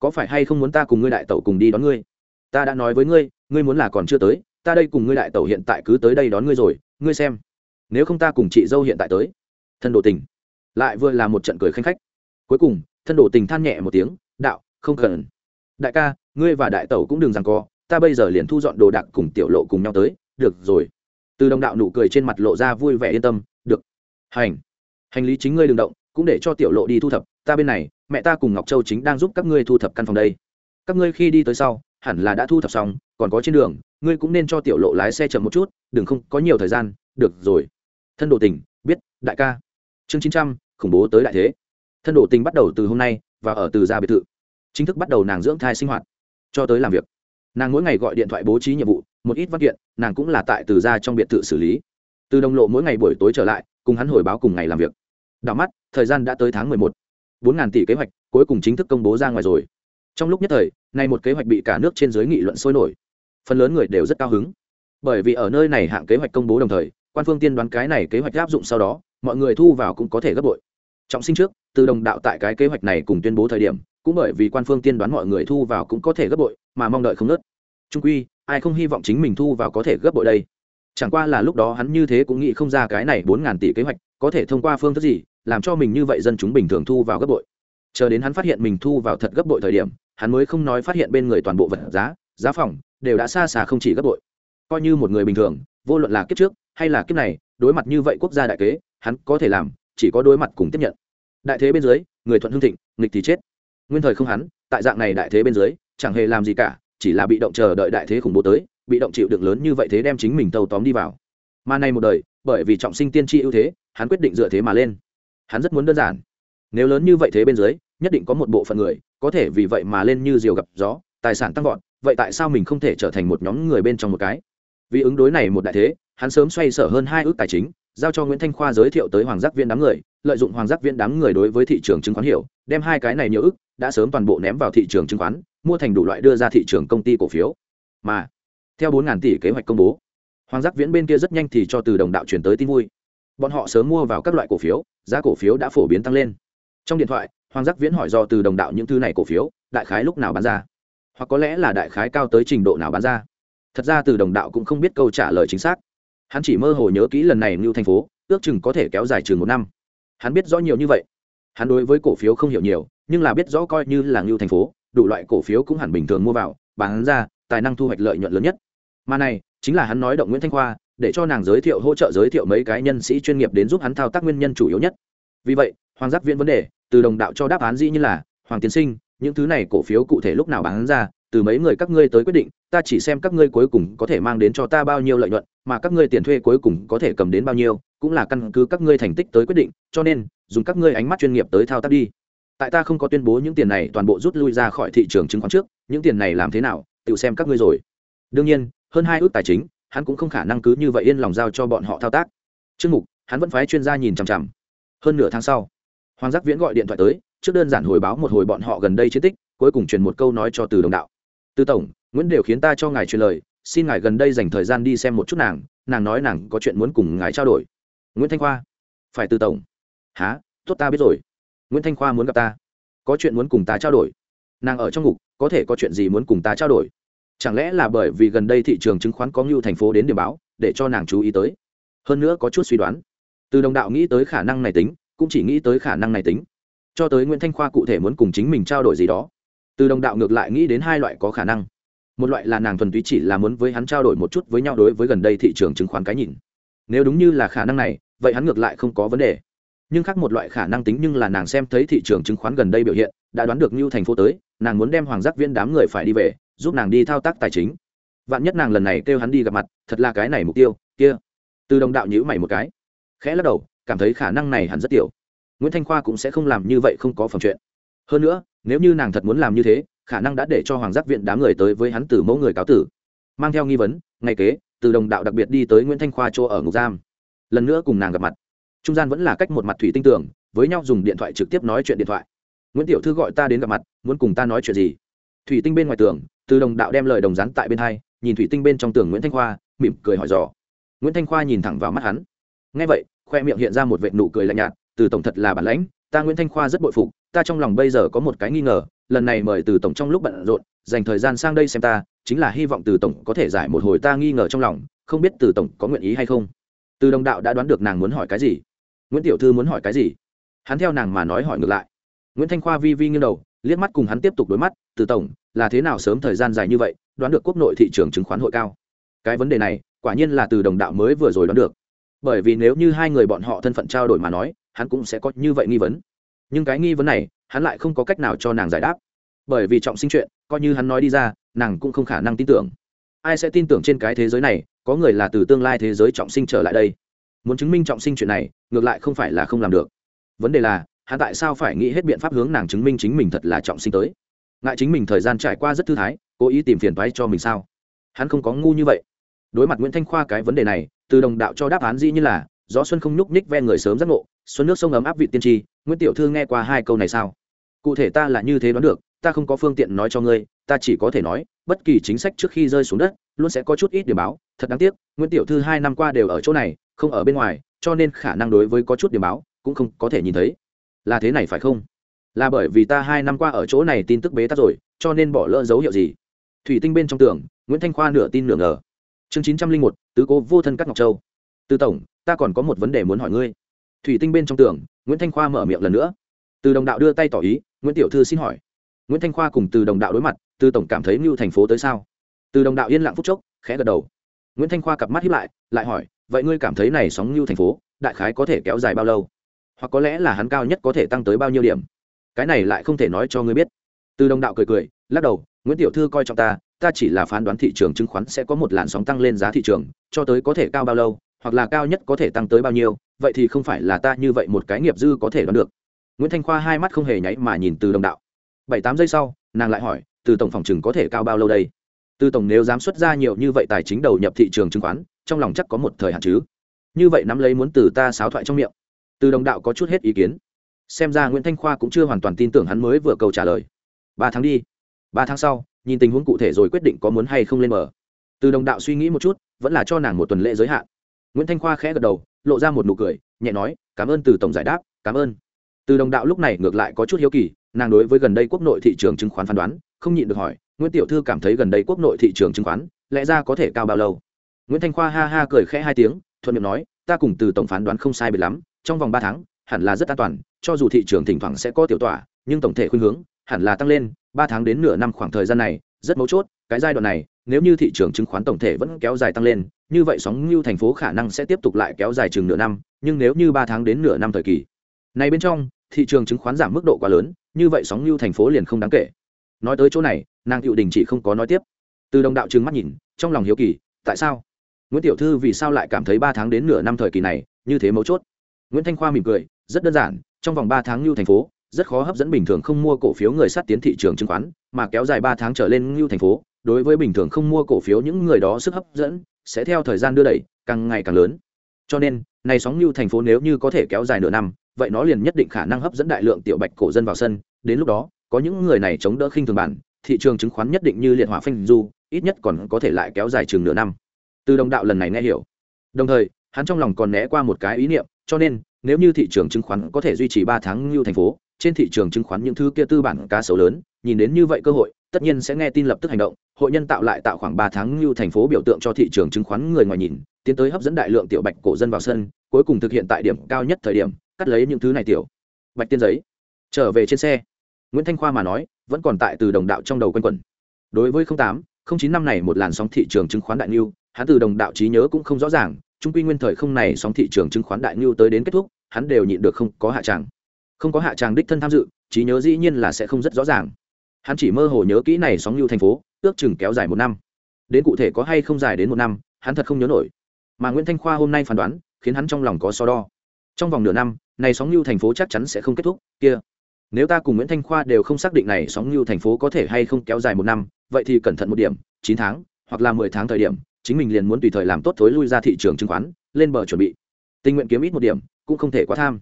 S1: Có phải hay không muốn ta cùng ngươi đại tẩu cùng đi đón ngươi? Ta đã nói với ngươi ngươi muốn là còn chưa tới, ta đây cùng ngươi đại tẩu hiện tại cứ tới đây đón ngươi rồi, ngươi xem. Nếu không ta cùng chị dâu hiện tại tới. Thân đồ tình. Lại vừa là một trận cười khanh khách. Cuối cùng, thân đồ tình than nhẹ một tiếng, đạo, không cần. Đại ca, ngươi và đại tẩu cũng đừng rằng co, ta bây giờ liền thu dọn đồ đạc cùng tiểu lộ cùng nhau tới, được rồi. Từ đồng đạo nụ cười trên mặt lộ ra vui vẻ yên tâm, được. Hành. Hành lý chính ngươi đừng động, cũng để cho tiểu lộ đi thu thập, ta bên này mẹ ta cùng ngọc châu chính đang giúp các ngươi thu thập căn phòng đây. Các ngươi khi đi tới sau, hẳn là đã thu thập xong, còn có trên đường, ngươi cũng nên cho tiểu lộ lái xe chậm một chút, đừng không, có nhiều thời gian, được rồi. Thân đồ tình, biết, đại ca. Chương chín trăm, khủng bố tới đại thế. Thân đồ tình bắt đầu từ hôm nay, và ở từ gia biệt thự. Chính thức bắt đầu nàng dưỡng thai sinh hoạt. Cho tới làm việc. Nàng mỗi ngày gọi điện thoại bố trí nhiệm vụ, một ít văn kiện, nàng cũng là tại từ gia trong biệt thự xử lý. Từ đồng lộ mỗi ngày buổi tối trở lại, cùng hắn hồi báo cùng ngày làm việc. Đảo mắt, thời gian đã tới tháng mười một bốn ngàn tỷ kế hoạch, cuối cùng chính thức công bố ra ngoài rồi. Trong lúc nhất thời, nay một kế hoạch bị cả nước trên giới nghị luận sôi nổi. Phần lớn người đều rất cao hứng. Bởi vì ở nơi này hạng kế hoạch công bố đồng thời, quan phương tiên đoán cái này kế hoạch áp dụng sau đó, mọi người thu vào cũng có thể gấp bội. Trọng sinh trước, từ đồng đạo tại cái kế hoạch này cùng tuyên bố thời điểm, cũng bởi vì quan phương tiên đoán mọi người thu vào cũng có thể gấp bội, mà mong đợi không nớt trung quy, ai không hy vọng chính mình thu vào có thể gấp bội đây? Chẳng qua là lúc đó hắn như thế cũng nghĩ không ra cái này bốn ngàn tỷ kế hoạch có thể thông qua phương thức gì làm cho mình như vậy dân chúng bình thường thu vào gấp bội. Chờ đến hắn phát hiện mình thu vào thật gấp bội thời điểm, hắn mới không nói phát hiện bên người toàn bộ vật giá giá phòng đều đã xa xa không chỉ gấp bội. Coi như một người bình thường, vô luận là kiếp trước hay là kiếp này, đối mặt như vậy quốc gia đại kế, hắn có thể làm, chỉ có đối mặt cùng tiếp nhận. Đại thế bên dưới, người thuận hương thịnh, nghịch thì chết. Nguyên thời không hắn, tại dạng này đại thế bên dưới, chẳng hề làm gì cả, chỉ là bị động chờ đợi đại thế khủng bố tới, bị động chịu đựng lớn như vậy thế đem chính mình tàu tóm đi vào. Mà nay một đời, bởi vì trọng sinh tiên tri ưu thế, hắn quyết định dựa thế mà lên hắn rất muốn đơn giản. Nếu lớn như vậy thế bên dưới, nhất định có một bộ phận người có thể vì vậy mà lên như diều gặp gió, tài sản tăng vọt, vậy tại sao mình không thể trở thành một nhóm người bên trong một cái? Vì ứng đối này một đại thế, hắn sớm xoay sở hơn hai ước tài chính, giao cho nguyễn thanh khoa giới thiệu tới hoàng giác viên đám người, lợi dụng hoàng giác viên đám người đối với thị trường chứng khoán hiểu, đem hai cái này nhiều ước đã sớm toàn bộ ném vào thị trường chứng khoán, mua thành đủ loại đưa ra thị trường công ty cổ phiếu. Mà, theo bốn tỷ kế hoạch công bố, hoàng giác viễn bên kia rất nhanh thì cho từ đồng đạo chuyển tới tin vui bọn họ sớm mua vào các loại cổ phiếu, giá cổ phiếu đã phổ biến tăng lên. Trong điện thoại, hoàng giác viễn hỏi do từ đồng đạo những thứ này cổ phiếu, đại khái lúc nào bán ra? Hoặc có lẽ là đại khái cao tới trình độ nào bán ra? Thật ra từ đồng đạo cũng không biết câu trả lời chính xác. Hắn chỉ mơ hồ nhớ kỹ lần này ngưu thành phố, ước chừng có thể kéo dài chừng một năm. Hắn biết rõ nhiều như vậy. Hắn đối với cổ phiếu không hiểu nhiều, nhưng là biết rõ coi như là ngưu thành phố, đủ loại cổ phiếu cũng hẳn bình thường mua vào, bán ra, tài năng thu hoạch lợi nhuận lớn nhất. Mà này, chính là hắn nói động nguyễn thanh khoa để cho nàng giới thiệu hỗ trợ giới thiệu mấy cái nhân sĩ chuyên nghiệp đến giúp hắn thao tác nguyên nhân chủ yếu nhất. Vì vậy, hoàng giác viễn vấn đề, từ đồng đạo cho đáp án dĩ như là, hoàng tiến sinh, những thứ này cổ phiếu cụ thể lúc nào bán ra, từ mấy người các ngươi tới quyết định, ta chỉ xem các ngươi cuối cùng có thể mang đến cho ta bao nhiêu lợi nhuận, mà các ngươi tiền thuê cuối cùng có thể cầm đến bao nhiêu, cũng là căn cứ các ngươi thành tích tới quyết định, cho nên, dùng các ngươi ánh mắt chuyên nghiệp tới thao tác đi. Tại ta không có tuyên bố những tiền này toàn bộ rút lui ra khỏi thị trường chứng khoán trước, những tiền này làm thế nào, tự xem các ngươi rồi. Đương nhiên, hơn hai ước tài chính hắn cũng không khả năng cứ như vậy yên lòng giao cho bọn họ thao tác. Chương mục, hắn vẫn phái chuyên gia nhìn chằm chằm. Hơn nửa tháng sau, hoàng giác viễn gọi điện thoại tới, trước đơn giản hồi báo một hồi bọn họ gần đây chiến tích, cuối cùng truyền một câu nói cho từ đồng đạo. Từ tổng, nguyễn đều khiến ta cho ngài truyền lời, xin ngài gần đây dành thời gian đi xem một chút nàng nàng nói nàng có chuyện muốn cùng ngài trao đổi. Nguyễn thanh khoa. Phải từ tổng. Há tốt ta biết rồi. Nguyễn thanh khoa muốn gặp ta. Có chuyện muốn cùng ta trao đổi. Nàng ở trong ngục, có thể có chuyện gì muốn cùng ta trao đổi? Chẳng lẽ là bởi vì gần đây thị trường chứng khoán có ngưu thành phố đến điểm báo, để cho nàng chú ý tới? Hơn nữa có chút suy đoán. Từ đồng đạo nghĩ tới khả năng này tính, cũng chỉ nghĩ tới khả năng này tính. Cho tới nguyễn thanh khoa cụ thể muốn cùng chính mình trao đổi gì đó. Từ đồng đạo ngược lại nghĩ đến hai loại có khả năng. Một loại là nàng thuần túy chỉ là muốn với hắn trao đổi một chút với nhau đối với gần đây thị trường chứng khoán cái nhìn. Nếu đúng như là khả năng này, vậy hắn ngược lại không có vấn đề. Nhưng khác một loại khả năng tính nhưng là nàng xem thấy thị trường chứng khoán gần đây biểu hiện, đã đoán được như thành phố tới, nàng muốn đem hoàng giác viễn đám người phải đi về giúp nàng đi thao tác tài chính. Vạn nhất nàng lần này kêu hắn đi gặp mặt, thật là cái này mục tiêu, kia. Từ đồng đạo nhữ mày một cái, khẽ lắc đầu, cảm thấy khả năng này hẳn rất tiểu. Nguyễn thanh khoa cũng sẽ không làm như vậy không có phẩm chuyện. Hơn nữa, nếu như nàng thật muốn làm như thế, khả năng đã để cho hoàng giác viện đám người tới với hắn từ mẫu người cáo tử. Mang theo nghi vấn ngày kế, từ đồng đạo đặc biệt đi tới nguyễn thanh khoa chỗ ở ngục giam. Lần nữa cùng nàng gặp mặt. Trung gian vẫn là cách một mặt thủy tinh tưởng với nhau dùng điện thoại trực tiếp nói chuyện điện thoại. Nguyễn tiểu thư gọi ta đến gặp mặt, muốn cùng ta nói chuyện gì? Thủy tinh bên ngoài tường từ đồng đạo đem lời đồng rắn tại bên hai, nhìn thủy tinh bên trong tường nguyễn thanh khoa, mỉm cười hỏi dò. Nguyễn thanh khoa nhìn thẳng vào mắt hắn. Ngay vậy, khoe miệng hiện ra một vệ nụ cười lạnh nhạt, từ tổng thật là bản lãnh, ta nguyễn thanh khoa rất bội phục, ta trong lòng bây giờ có một cái nghi ngờ, lần này mời từ tổng trong lúc bận rộn, dành thời gian sang đây xem ta, chính là hy vọng từ tổng có thể giải một hồi ta nghi ngờ trong lòng, không biết từ tổng có nguyện ý hay không? Từ đồng đạo đã đoán được nàng muốn hỏi cái gì. Nguyễn tiểu thư muốn hỏi cái gì? Hắn theo nàng mà nói hỏi ngược lại. Nguyễn thanh khoa vi vi nghiêng đầu, liếc mắt cùng hắn tiếp tục đối mắt, từ tổng là thế nào sớm thời gian dài như vậy, đoán được quốc nội thị trường chứng khoán hội cao. Cái vấn đề này, quả nhiên là từ đồng đạo mới vừa rồi đoán được. Bởi vì nếu như hai người bọn họ thân phận trao đổi mà nói, hắn cũng sẽ có như vậy nghi vấn. Nhưng cái nghi vấn này, hắn lại không có cách nào cho nàng giải đáp. Bởi vì trọng sinh chuyện, coi như hắn nói đi ra, nàng cũng không khả năng tin tưởng. Ai sẽ tin tưởng trên cái thế giới này, có người là từ tương lai thế giới trọng sinh trở lại đây. Muốn chứng minh trọng sinh chuyện này, ngược lại không phải là không làm được. Vấn đề là, hắn tại sao phải nghĩ hết biện pháp hướng nàng chứng minh chính mình thật là trọng sinh tới? Ngại chính mình thời gian trải qua rất thư thái, cố ý tìm phiền toái cho mình sao? Hắn không có ngu như vậy. Đối mặt nguyễn thanh khoa cái vấn đề này, từ đồng đạo cho đáp án dĩ như là, gió xuân không nhúc nhích ven người sớm giác ngộ, xuân nước sông ấm áp vị tiên tri, nguyễn tiểu thư nghe qua hai câu này sao? Cụ thể ta là như thế đoán được, ta không có phương tiện nói cho ngươi, ta chỉ có thể nói, bất kỳ chính sách trước khi rơi xuống đất, luôn sẽ có chút ít điểm báo. Thật đáng tiếc, nguyễn tiểu thư hai năm qua đều ở chỗ này, không ở bên ngoài, cho nên khả năng đối với có chút điểm báo cũng không có thể nhìn thấy. Là thế này phải không? Là bởi vì ta hai năm qua ở chỗ này tin tức bế tắc rồi, cho nên bỏ lỡ dấu hiệu gì? Thủy tinh bên trong tường, nguyễn thanh khoa nửa tin nửa ngờ. Chương chín trăm linh một, tứ cố vô thân các ngọc châu. Tư tổng, ta còn có một vấn đề muốn hỏi ngươi. Thủy tinh bên trong tường, nguyễn thanh khoa mở miệng lần nữa. Từ đồng đạo đưa tay tỏ ý, nguyễn tiểu thư xin hỏi. Nguyễn thanh khoa cùng từ đồng đạo đối mặt từ tổng cảm thấy mưu thành phố tới sao? Từ đồng đạo yên lặng phúc chốc, khẽ gật đầu. Nguyễn thanh khoa cặp mắt hiếp lại lại hỏi, vậy ngươi cảm thấy này sóng mưu thành phố, đại khái có thể kéo dài bao lâu? Hoặc có lẽ là hắn cao nhất có thể tăng tới bao nhiêu điểm? Cái này lại không thể nói cho ngươi biết. Từ đồng đạo cười cười, lắc đầu, nguyễn tiểu thư coi trọng ta ta chỉ là phán đoán thị trường chứng khoán sẽ có một làn sóng tăng lên giá thị trường, cho tới có thể cao bao lâu, hoặc là cao nhất có thể tăng tới bao nhiêu, vậy thì không phải là ta như vậy một cái nghiệp dư có thể đoán được. Nguyễn thanh khoa hai mắt không hề nháy mà nhìn từ đồng đạo. Bảy tám giây sau, nàng lại hỏi, từ tổng phòng chừng có thể cao bao lâu đây? Từ tổng nếu dám xuất ra nhiều như vậy tài chính đầu nhập thị trường chứng khoán, trong lòng chắc có một thời hạn chứ. Như vậy nắm lấy muốn từ ta sáo thoại trong miệng. Từ đồng đạo có chút hết ý kiến xem ra nguyễn thanh khoa cũng chưa hoàn toàn tin tưởng hắn mới vừa câu trả lời ba tháng đi ba tháng sau nhìn tình huống cụ thể rồi quyết định có muốn hay không lên bờ từ đồng đạo suy nghĩ một chút vẫn là cho nàng một tuần lễ giới hạn nguyễn thanh khoa khẽ gật đầu lộ ra một nụ cười nhẹ nói cảm ơn từ tổng giải đáp cảm ơn từ đồng đạo lúc này ngược lại có chút hiếu kỳ nàng đối với gần đây quốc nội thị trường chứng khoán phán đoán không nhịn được hỏi nguyễn tiểu thư cảm thấy gần đây quốc nội thị trường chứng khoán lẽ ra có thể cao bao lâu nguyễn thanh khoa ha ha cười khẽ hai tiếng thuận miệng nói ta cùng từ tổng phán đoán không sai biệt lắm trong vòng ba tháng hẳn là rất an toàn cho dù thị trường thỉnh thoảng sẽ có tiểu tỏa, nhưng tổng thể khuynh hướng hẳn là tăng lên. Ba tháng đến nửa năm khoảng thời gian này, rất mấu chốt, cái giai đoạn này, nếu như thị trường chứng khoán tổng thể vẫn kéo dài tăng lên, như vậy sóng lưu thành phố khả năng sẽ tiếp tục lại kéo dài chừng nửa năm, nhưng nếu như ba tháng đến nửa năm thời kỳ, này bên trong, thị trường chứng khoán giảm mức độ quá lớn, như vậy sóng lưu thành phố liền không đáng kể. Nói tới chỗ này, nàng cựu đình chỉ không có nói tiếp. Từ đồng đạo trừng mắt nhìn, trong lòng hiếu kỳ, tại sao? Nguyễn tiểu thư vì sao lại cảm thấy ba tháng đến nửa năm thời kỳ này như thế mấu chốt? Nguyễn thanh khoa mỉm cười, rất đơn giản trong vòng ba tháng lưu thành phố, rất khó hấp dẫn bình thường không mua cổ phiếu người sát tiến thị trường chứng khoán, mà kéo dài ba tháng trở lên lưu thành phố, đối với bình thường không mua cổ phiếu những người đó sức hấp dẫn sẽ theo thời gian đưa đẩy càng ngày càng lớn. Cho nên, này sóng lưu thành phố nếu như có thể kéo dài nửa năm, vậy nó liền nhất định khả năng hấp dẫn đại lượng tiểu bạch cổ dân vào sân. Đến lúc đó, có những người này chống đỡ khinh thường bản, thị trường chứng khoán nhất định như liệt hỏa phanh du, ít nhất còn có thể lại kéo dài chừng nửa năm. Từ đồng đạo lần này nghe hiểu. Đồng thời, hắn trong lòng còn né qua một cái ý niệm, cho nên nếu như thị trường chứng khoán có thể duy trì ba tháng như thành phố, trên thị trường chứng khoán những thứ kia tư bản cá sấu lớn, nhìn đến như vậy cơ hội, tất nhiên sẽ nghe tin lập tức hành động. Hội nhân tạo lại tạo khoảng ba tháng như thành phố biểu tượng cho thị trường chứng khoán người ngoài nhìn, tiến tới hấp dẫn đại lượng tiểu bạch cổ dân vào sân, cuối cùng thực hiện tại điểm cao nhất thời điểm, cắt lấy những thứ này tiểu bạch tiên giấy. Trở về trên xe, nguyễn thanh khoa mà nói, vẫn còn tại từ đồng đạo trong đầu quanh quẩn. Đối với tám chín năm này một làn sóng thị trường chứng khoán đại lưu hắn từ đồng đạo trí nhớ cũng không rõ ràng, trung quy nguyên thời không này sóng thị trường chứng khoán đại lưu tới đến kết thúc hắn đều nhịn được không có hạ tràng. Không có hạ tràng đích thân tham dự, trí nhớ dĩ nhiên là sẽ không rất rõ ràng. Hắn chỉ mơ hồ nhớ kỹ này sóng lưu thành phố, ước chừng kéo dài một năm. Đến cụ thể có hay không dài đến một năm, hắn thật không nhớ nổi. Mà nguyễn thanh khoa hôm nay phán đoán, khiến hắn trong lòng có so đo. Trong vòng nửa năm, này sóng lưu thành phố chắc chắn sẽ không kết thúc, kia. Nếu ta cùng nguyễn thanh khoa đều không xác định này sóng lưu thành phố có thể hay không kéo dài một năm, vậy thì cẩn thận một điểm, chín tháng, hoặc là mười tháng thời điểm, chính mình liền muốn tùy thời làm tốt thối lui ra thị trường chứng khoán, lên bờ chuẩn bị. Tình nguyện kiếm ít một điểm cũng không thể quá tham.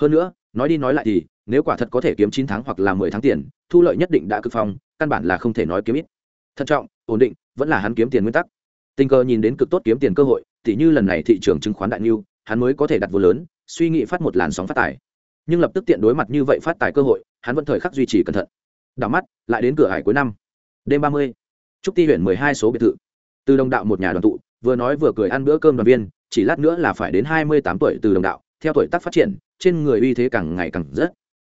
S1: Hơn nữa, nói đi nói lại thì, nếu quả thật có thể kiếm chín tháng hoặc là mười tháng tiền, thu lợi nhất định đã cực phong, căn bản là không thể nói kiếm ít. Thận trọng, ổn định, vẫn là hắn kiếm tiền nguyên tắc. Tình cờ nhìn đến cực tốt kiếm tiền cơ hội, tỉ như lần này thị trường chứng khoán đại niu hắn mới có thể đặt vô lớn, suy nghĩ phát một làn sóng phát tài. Nhưng lập tức tiện đối mặt như vậy phát tài cơ hội, hắn vẫn thời khắc duy trì cẩn thận. Đảo mắt, lại đến cửa hải cuối năm. Đêm ba mươi, trúc ti huyện mười hai số biệt thự. Từ đồng đạo một nhà đoàn tụ, vừa nói vừa cười ăn bữa cơm đoàn viên, chỉ lát nữa là phải đến hai mươi tám tuổi từ đồng đạo theo tuổi tác phát triển, trên người uy thế càng ngày càng rất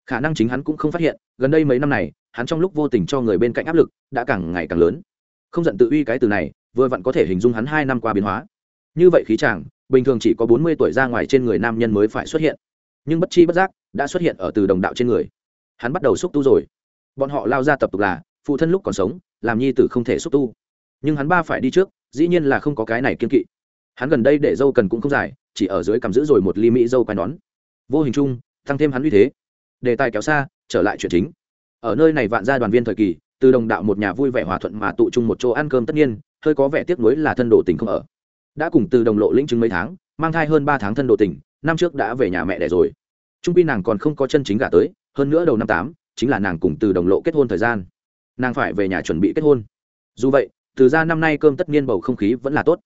S1: khả năng chính hắn cũng không phát hiện, gần đây mấy năm này, hắn trong lúc vô tình cho người bên cạnh áp lực đã càng ngày càng lớn. Không giận tự uy cái từ này, vừa vặn có thể hình dung hắn hai năm qua biến hóa. Như vậy khí chàng, bình thường chỉ có bốn mươi tuổi ra ngoài trên người nam nhân mới phải xuất hiện. Nhưng bất chi bất giác, đã xuất hiện ở từ đồng đạo trên người. Hắn bắt đầu xúc tu rồi. Bọn họ lao ra tập tục là, phụ thân lúc còn sống, làm nhi tử không thể xúc tu. Nhưng hắn ba phải đi trước, dĩ nhiên là không có cái này kiên kỵ hắn gần đây để dâu cần cũng không dài, chỉ ở dưới cầm giữ rồi một ly mỹ dâu quai nón. Vô hình chung, tăng thêm hắn uy thế. Đề tài kéo xa, trở lại chuyện chính. Ở nơi này vạn gia đoàn viên thời kỳ, từ đồng đạo một nhà vui vẻ hòa thuận mà tụ chung một chỗ ăn cơm tất nhiên, hơi có vẻ tiếc nuối là thân đồ tình không ở. Đã cùng từ đồng lộ lĩnh chứng mấy tháng, mang thai hơn ba tháng thân đồ tình, năm trước đã về nhà mẹ đẻ rồi. Trung pi nàng còn không có chân chính gả tới, hơn nữa đầu năm tám, chính là nàng cùng từ đồng lộ kết hôn thời gian. Nàng phải về nhà chuẩn bị kết hôn. Dù vậy, từ ra năm nay cơm tất nhiên bầu không khí vẫn là tốt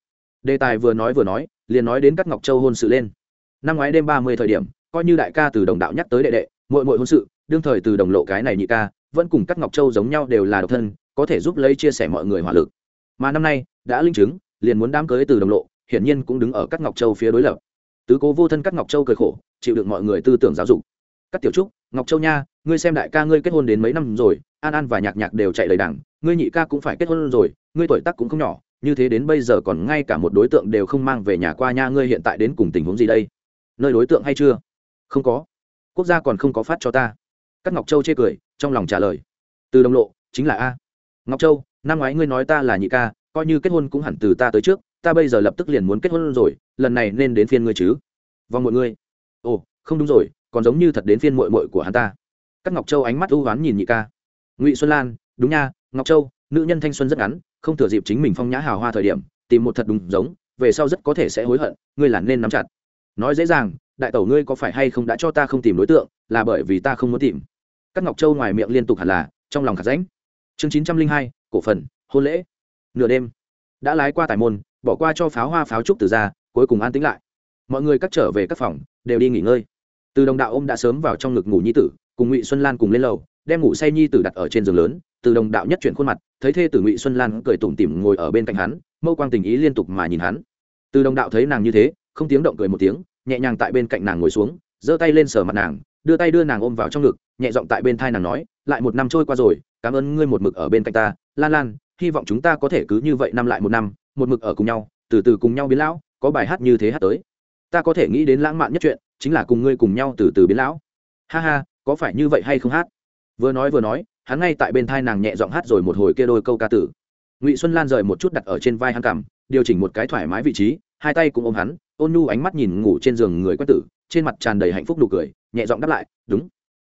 S1: đề tài vừa nói vừa nói, liền nói đến các ngọc châu hôn sự lên. Năm ngoái đêm ba mươi thời điểm, coi như đại ca từ đồng đạo nhắc tới đệ đệ mội mội hôn sự, đương thời từ đồng lộ cái này nhị ca, vẫn cùng các ngọc châu giống nhau đều là độc thân, có thể giúp lấy chia sẻ mọi người hỏa lực. Mà năm nay, đã linh chứng, liền muốn đám cưới từ đồng lộ, hiển nhiên cũng đứng ở các ngọc châu phía đối lập. Tứ cố vô thân các ngọc châu cười khổ, chịu được mọi người tư tưởng giáo dục. Các tiểu trúc, ngọc châu nha, ngươi xem đại ca ngươi kết hôn đến mấy năm rồi, an an và nhạc nhạc đều chạy lời đảng, ngươi nhị ca cũng phải kết hôn rồi, ngươi tuổi tác cũng không nhỏ như thế đến bây giờ còn ngay cả một đối tượng đều không mang về nhà qua nha, ngươi hiện tại đến cùng tình huống gì đây? Nơi đối tượng hay chưa? Không có. Quốc gia còn không có phát cho ta. Các ngọc châu chê cười, trong lòng trả lời. Từ đồng lộ, chính là a. Ngọc châu, năm ngoái ngươi nói ta là nhị ca, coi như kết hôn cũng hẳn từ ta tới trước, ta bây giờ lập tức liền muốn kết hôn rồi, lần này nên đến phiên ngươi chứ? Vòng mọi ngươi ồ, không đúng rồi, còn giống như thật đến phiên mội mội của hắn ta. Các ngọc châu ánh mắt ưu oán nhìn nhị ca. Ngụy xuân lan, đúng nha, ngọc châu, nữ nhân thanh xuân rất ngắn không thừa dịp chính mình phong nhã hào hoa thời điểm, tìm một thật đúng giống, về sau rất có thể sẽ hối hận, ngươi là nên nắm chặt. Nói dễ dàng, đại tẩu ngươi có phải hay không đã cho ta không tìm đối tượng, là bởi vì ta không muốn tìm. Các ngọc châu ngoài miệng liên tục hẳn là, trong lòng khả ránh. Chương chín trăm linh hai, cổ phần, hôn lễ. Nửa đêm, đã lái qua tài môn, bỏ qua cho pháo hoa pháo trúc từ ra, cuối cùng an tĩnh lại. Mọi người cắt trở về các phòng, đều đi nghỉ ngơi. Từ đồng đạo ôm đã sớm vào trong ngực ngủ nhi tử, cùng ngụy xuân lan cùng lên lầu, đem ngủ say nhi tử đặt ở trên giường lớn từ đồng đạo nhất chuyển khuôn mặt, thấy thê tử ngụy xuân lan cười tủm tỉm ngồi ở bên cạnh hắn, mâu quang tình ý liên tục mà nhìn hắn. Từ đồng đạo thấy nàng như thế, không tiếng động cười một tiếng, nhẹ nhàng tại bên cạnh nàng ngồi xuống, giơ tay lên sờ mặt nàng, đưa tay đưa nàng ôm vào trong ngực, nhẹ giọng tại bên thai nàng nói, lại một năm trôi qua rồi, cảm ơn ngươi một mực ở bên cạnh ta, lan lan, hy vọng chúng ta có thể cứ như vậy năm lại một năm, một mực ở cùng nhau, từ từ cùng nhau biến lão, có bài hát như thế hát tới. Ta có thể nghĩ đến lãng mạn nhất chuyện, chính là cùng ngươi cùng nhau từ từ biến lão. Ha ha, có phải như vậy hay không hát? Vừa nói vừa nói hắn ngay tại bên thai nàng nhẹ giọng hát rồi một hồi kia đôi câu ca tử. Ngụy xuân lan rời một chút đặt ở trên vai hắn cằm, điều chỉnh một cái thoải mái vị trí, hai tay cũng ôm hắn, ôn nhu ánh mắt nhìn ngủ trên giường người quét tử, trên mặt tràn đầy hạnh phúc nụ cười, nhẹ giọng đáp lại, đúng.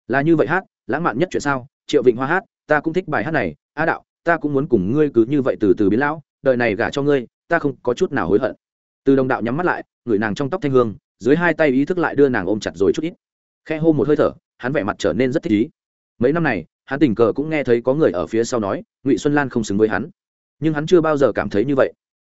S1: Là như vậy hát, lãng mạn nhất chuyện sao? Triệu vịnh hoa hát, ta cũng thích bài hát này, a đạo, ta cũng muốn cùng ngươi cứ như vậy từ từ biến lão, đời này gả cho ngươi, ta không có chút nào hối hận. Từ đồng đạo nhắm mắt lại ngửi nàng trong tóc thanh hương, dưới hai tay ý thức lại đưa nàng ôm chặt rồi chút ít. Khe hô một hơi thở, hắn vẻ mặt trở nên rất thích ý. Mấy năm này hắn tình cờ cũng nghe thấy có người ở phía sau nói, ngụy xuân lan không xứng với hắn. Nhưng hắn chưa bao giờ cảm thấy như vậy.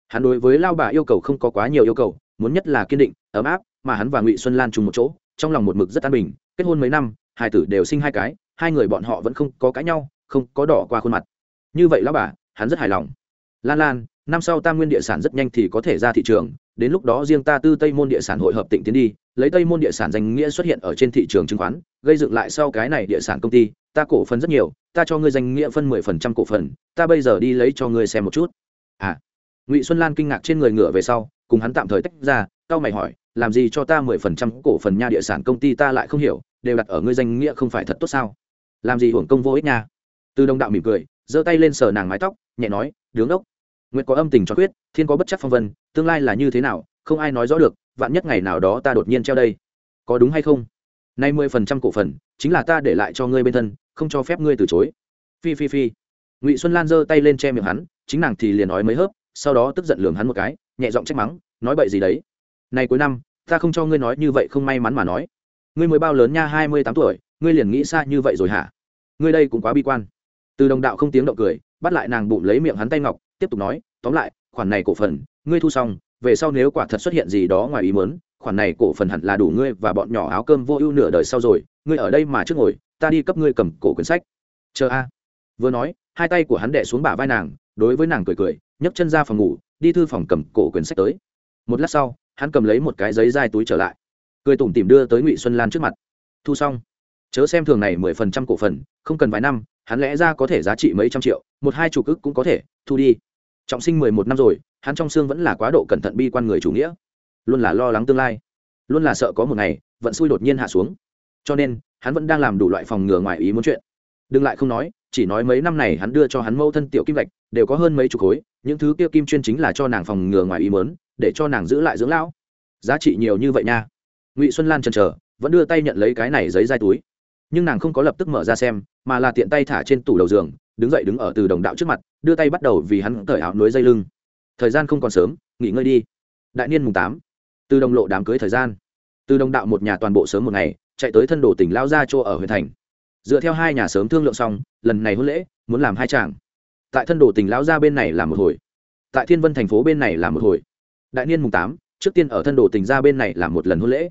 S1: Hắn đối với lao bà yêu cầu không có quá nhiều yêu cầu, muốn nhất là kiên định, ấm áp, mà hắn và ngụy xuân lan chung một chỗ, trong lòng một mực rất an bình. Kết hôn mấy năm, hai tử đều sinh hai cái, hai người bọn họ vẫn không có cãi nhau, không có đỏ qua khuôn mặt. Như vậy lão bà, hắn rất hài lòng. Lan lan, năm sau tam nguyên địa sản rất nhanh thì có thể ra thị trường, đến lúc đó riêng ta tư tây môn địa sản hội hợp tịnh tiến đi lấy tây môn địa sản danh nghĩa xuất hiện ở trên thị trường chứng khoán, gây dựng lại sau cái này địa sản công ty, ta cổ phần rất nhiều, ta cho ngươi danh nghĩa phân mười phần trăm cổ phần, ta bây giờ đi lấy cho ngươi xem một chút. À ngụy xuân lan kinh ngạc trên người ngựa về sau, cùng hắn tạm thời tách ra cao mày hỏi, làm gì cho ta mười phần trăm cổ phần nha địa sản công ty ta lại không hiểu, đều đặt ở ngươi danh nghĩa không phải thật tốt sao? Làm gì hưởng công vô ích nha? Từ đồng đạo mỉm cười, giơ tay lên sờ nàng mái tóc, nhẹ nói, đứng đốc. Nguyệt có âm tình cho quyết, thiên có bất chắc phong vân, tương lai là như thế nào, không ai nói rõ được vạn nhất ngày nào đó ta đột nhiên treo đây. Có đúng hay không? Nay mười phần trăm cổ phần, chính là ta để lại cho ngươi bên thân, không cho phép ngươi từ chối. Phi phi phi. Ngụy xuân lan giơ tay lên che miệng hắn, chính nàng thì liền nói mấy hớp, sau đó tức giận lường hắn một cái, nhẹ giọng trách mắng, nói bậy gì đấy? Này cuối năm, ta không cho ngươi nói như vậy không may mắn mà nói. Ngươi mới bao lớn nha, hai mươi tám tuổi, ngươi liền nghĩ xa như vậy rồi hả? Ngươi đây cũng quá bi quan. Từ đồng đạo không tiếng động cười, bắt lại nàng bụng lấy miệng hắn tay ngọc, tiếp tục nói, tóm lại, khoản này cổ phần ngươi thu xong, về sau nếu quả thật xuất hiện gì đó ngoài ý mớn khoản này cổ phần hẳn là đủ ngươi và bọn nhỏ áo cơm vô ưu nửa đời sau rồi, ngươi ở đây mà trước ngồi, ta đi cấp ngươi cầm cổ quyển sách. Chờ a. Vừa nói, hai tay của hắn đẻ xuống bả vai nàng, đối với nàng cười cười, nhấc chân ra phòng ngủ, đi thư phòng cầm cổ quyển sách tới. Một lát sau, hắn cầm lấy một cái giấy dai túi trở lại, cười tủm tìm đưa tới ngụy xuân lan trước mặt. Thu xong. Chớ xem thường này mười phần trăm cổ phần, không cần vài năm, hắn lẽ ra có thể giá trị mấy trăm triệu, một hai chục ức cũng có thể, thu đi. Trọng sinh mười một năm rồi hắn trong xương vẫn là quá độ cẩn thận bi quan người chủ nghĩa. Luôn là lo lắng tương lai. Luôn là sợ có một ngày, vận xui đột nhiên hạ xuống. Cho nên, hắn vẫn đang làm đủ loại phòng ngừa ngoài ý muốn chuyện. Đừng lại không nói, chỉ nói mấy năm này hắn đưa cho hắn mâu thân tiểu kim gạch, đều có hơn mấy chục khối, những thứ kia kim chuyên chính là cho nàng phòng ngừa ngoài ý mớn để cho nàng giữ lại dưỡng lão. Giá trị nhiều như vậy nha. Ngụy xuân lan chần chờ, vẫn đưa tay nhận lấy cái này giấy dai túi. Nhưng nàng không có lập tức mở ra xem, mà là tiện tay thả trên tủ đầu giường, đứng dậy đứng ở từ đồng đạo trước mặt, đưa tay bắt đầu vì hắn cởi áo nối dây lưng thời gian không còn sớm, nghỉ ngơi đi. Đại niên mùng tám, từ đồng lộ đám cưới thời gian. Từ đồng đạo một nhà toàn bộ sớm một ngày, chạy tới thân đồ tỉnh lao ra chỗ ở huyện thành. Dựa theo hai nhà sớm thương lượng xong, lần này hôn lễ, muốn làm hai chàng. Tại thân đồ tỉnh lao ra bên này làm một hồi. Tại thiên vân thành phố bên này làm một hồi. Đại niên mùng tám, trước tiên ở thân đồ tỉnh ra bên này làm một lần hôn lễ.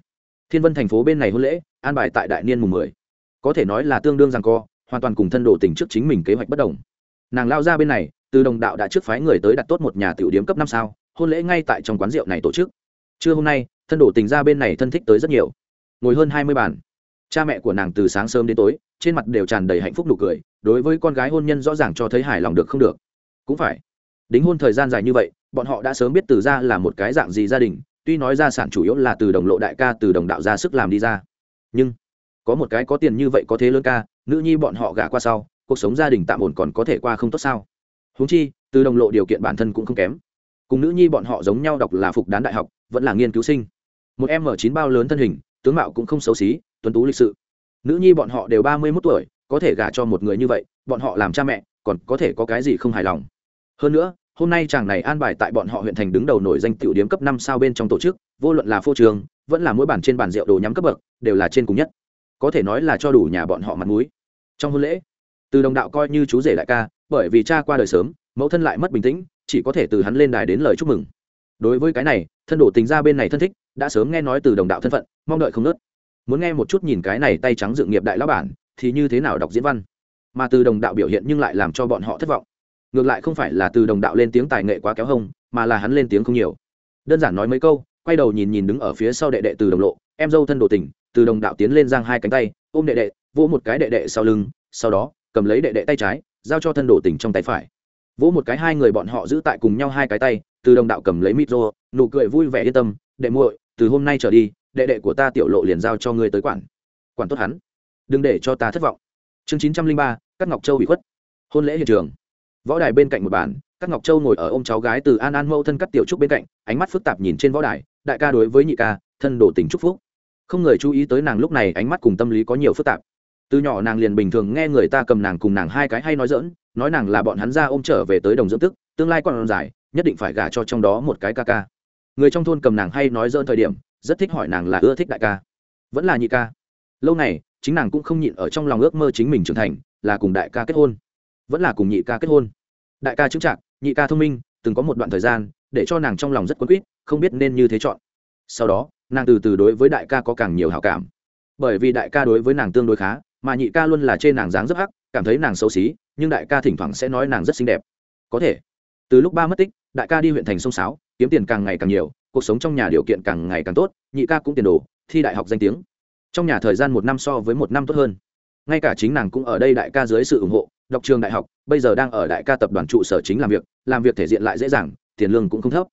S1: Thiên vân thành phố bên này hôn lễ, an bài tại đại niên mùng mười. Có thể nói là tương đương rằng co, hoàn toàn cùng thân đồ tỉnh trước chính mình kế hoạch bất đồng. Nàng lao ra bên này từ đồng đạo đã trước phái người tới đặt tốt một nhà tiểu điếm cấp năm sao, hôn lễ ngay tại trong quán rượu này tổ chức. Trưa hôm nay, thân đổ tình ra bên này thân thích tới rất nhiều. Ngồi hơn hai mươi bàn. Cha mẹ của nàng từ sáng sớm đến tối, trên mặt đều tràn đầy hạnh phúc nụ cười, đối với con gái hôn nhân rõ ràng cho thấy hài lòng được không được. Cũng phải. Đính hôn thời gian dài như vậy, bọn họ đã sớm biết từ ra là một cái dạng gì gia đình, tuy nói gia sản chủ yếu là từ đồng lộ đại ca, từ đồng đạo ra sức làm đi ra. Nhưng, có một cái có tiền như vậy có thế lớn ca, nữ nhi bọn họ gả qua sau, cuộc sống gia đình tạm ổn còn có thể qua không tốt sao? Húng chi, từ đồng lộ điều kiện bản thân cũng không kém. Cùng nữ nhi bọn họ giống nhau đọc là phục đán đại học, vẫn là nghiên cứu sinh. Một em m chín bao lớn thân hình, tướng mạo cũng không xấu xí, tuấn tú lịch sự. Nữ nhi bọn họ đều ba mươi mốt tuổi, có thể gả cho một người như vậy, bọn họ làm cha mẹ, còn có thể có cái gì không hài lòng. Hơn nữa, hôm nay chàng này an bài tại bọn họ huyện thành đứng đầu nổi danh tiểu điếm cấp năm sao bên trong tổ chức, vô luận là phô trường, vẫn là mỗi bản trên bàn rượu đồ nhắm cấp bậc, đều là trên cùng nhất. Có thể nói là cho đủ nhà bọn họ mặt mũi. Trong hôn lễ, từ đồng đạo coi như chú rể đại ca bởi vì cha qua đời sớm, mẫu thân lại mất bình tĩnh, chỉ có thể từ hắn lên đài đến lời chúc mừng. Đối với cái này, thân đổ tình ra bên này thân thích, đã sớm nghe nói từ đồng đạo thân phận, mong đợi không nớt. Muốn nghe một chút nhìn cái này tay trắng dự nghiệp đại lão bản, thì như thế nào đọc diễn văn? Mà từ đồng đạo biểu hiện nhưng lại làm cho bọn họ thất vọng. Ngược lại không phải là từ đồng đạo lên tiếng tài nghệ quá kéo hông, mà là hắn lên tiếng không nhiều. Đơn giản nói mấy câu, quay đầu nhìn nhìn đứng ở phía sau đệ đệ từ đồng lộ, em dâu thân đồ tình, từ đồng đạo tiến lên giang hai cánh tay, ôm đệ đệ, vỗ một cái đệ đệ sau lưng, sau đó, cầm lấy đệ đệ tay trái giao cho thân đồ tình trong tay phải. Vỗ một cái hai người bọn họ giữ tại cùng nhau hai cái tay, từ đồng đạo cầm lấy micro nụ cười vui vẻ yên tâm, đệ muội, từ hôm nay trở đi, đệ đệ của ta tiểu lộ liền giao cho ngươi tới quản. Quản tốt hắn. Đừng để cho ta thất vọng. Chương chín trăm linh ba các ngọc châu bị khuất. Hôn lễ hiện trường. Võ đài bên cạnh một bàn các ngọc châu ngồi ở ôm cháu gái từ an an mâu thân cắt tiểu trúc bên cạnh, ánh mắt phức tạp nhìn trên võ đài, đại ca đối với nhị ca, thân đổ tình trúc phúc. Không người chú ý tới nàng lúc này, ánh mắt cùng tâm lý có nhiều phức tạp từ nhỏ nàng liền bình thường nghe người ta cầm nàng cùng nàng hai cái hay nói dỡn nói nàng là bọn hắn ra ôm trở về tới đồng dưỡng tức, tương lai còn dài, nhất định phải gả cho trong đó một cái ca ca. Người trong thôn cầm nàng hay nói dỡn thời điểm, rất thích hỏi nàng là ưa thích đại ca. Vẫn là nhị ca. Lâu này chính nàng cũng không nhịn ở trong lòng ước mơ chính mình trưởng thành, là cùng đại ca kết hôn. Vẫn là cùng nhị ca kết hôn. Đại ca chứng trạc nhị ca thông minh, từng có một đoạn thời gian, để cho nàng trong lòng rất quấn quýt, không biết nên như thế chọn. Sau đó, nàng từ từ đối với đại ca có càng nhiều hào cảm. Bởi vì đại ca đối với nàng tương đối khá mà nhị ca luôn là trên nàng dáng rất hắc, cảm thấy nàng xấu xí, nhưng đại ca thỉnh thoảng sẽ nói nàng rất xinh đẹp. Có thể. Từ lúc ba mất tích, đại ca đi huyện thành sông sáo, kiếm tiền càng ngày càng nhiều, cuộc sống trong nhà điều kiện càng ngày càng tốt, nhị ca cũng tiền đồ, thi đại học danh tiếng. Trong nhà thời gian một năm so với một năm tốt hơn. Ngay cả chính nàng cũng ở đây đại ca dưới sự ủng hộ, đọc trường đại học, bây giờ đang ở đại ca tập đoàn trụ sở chính làm việc làm việc thể diện lại dễ dàng, tiền lương cũng không thấp.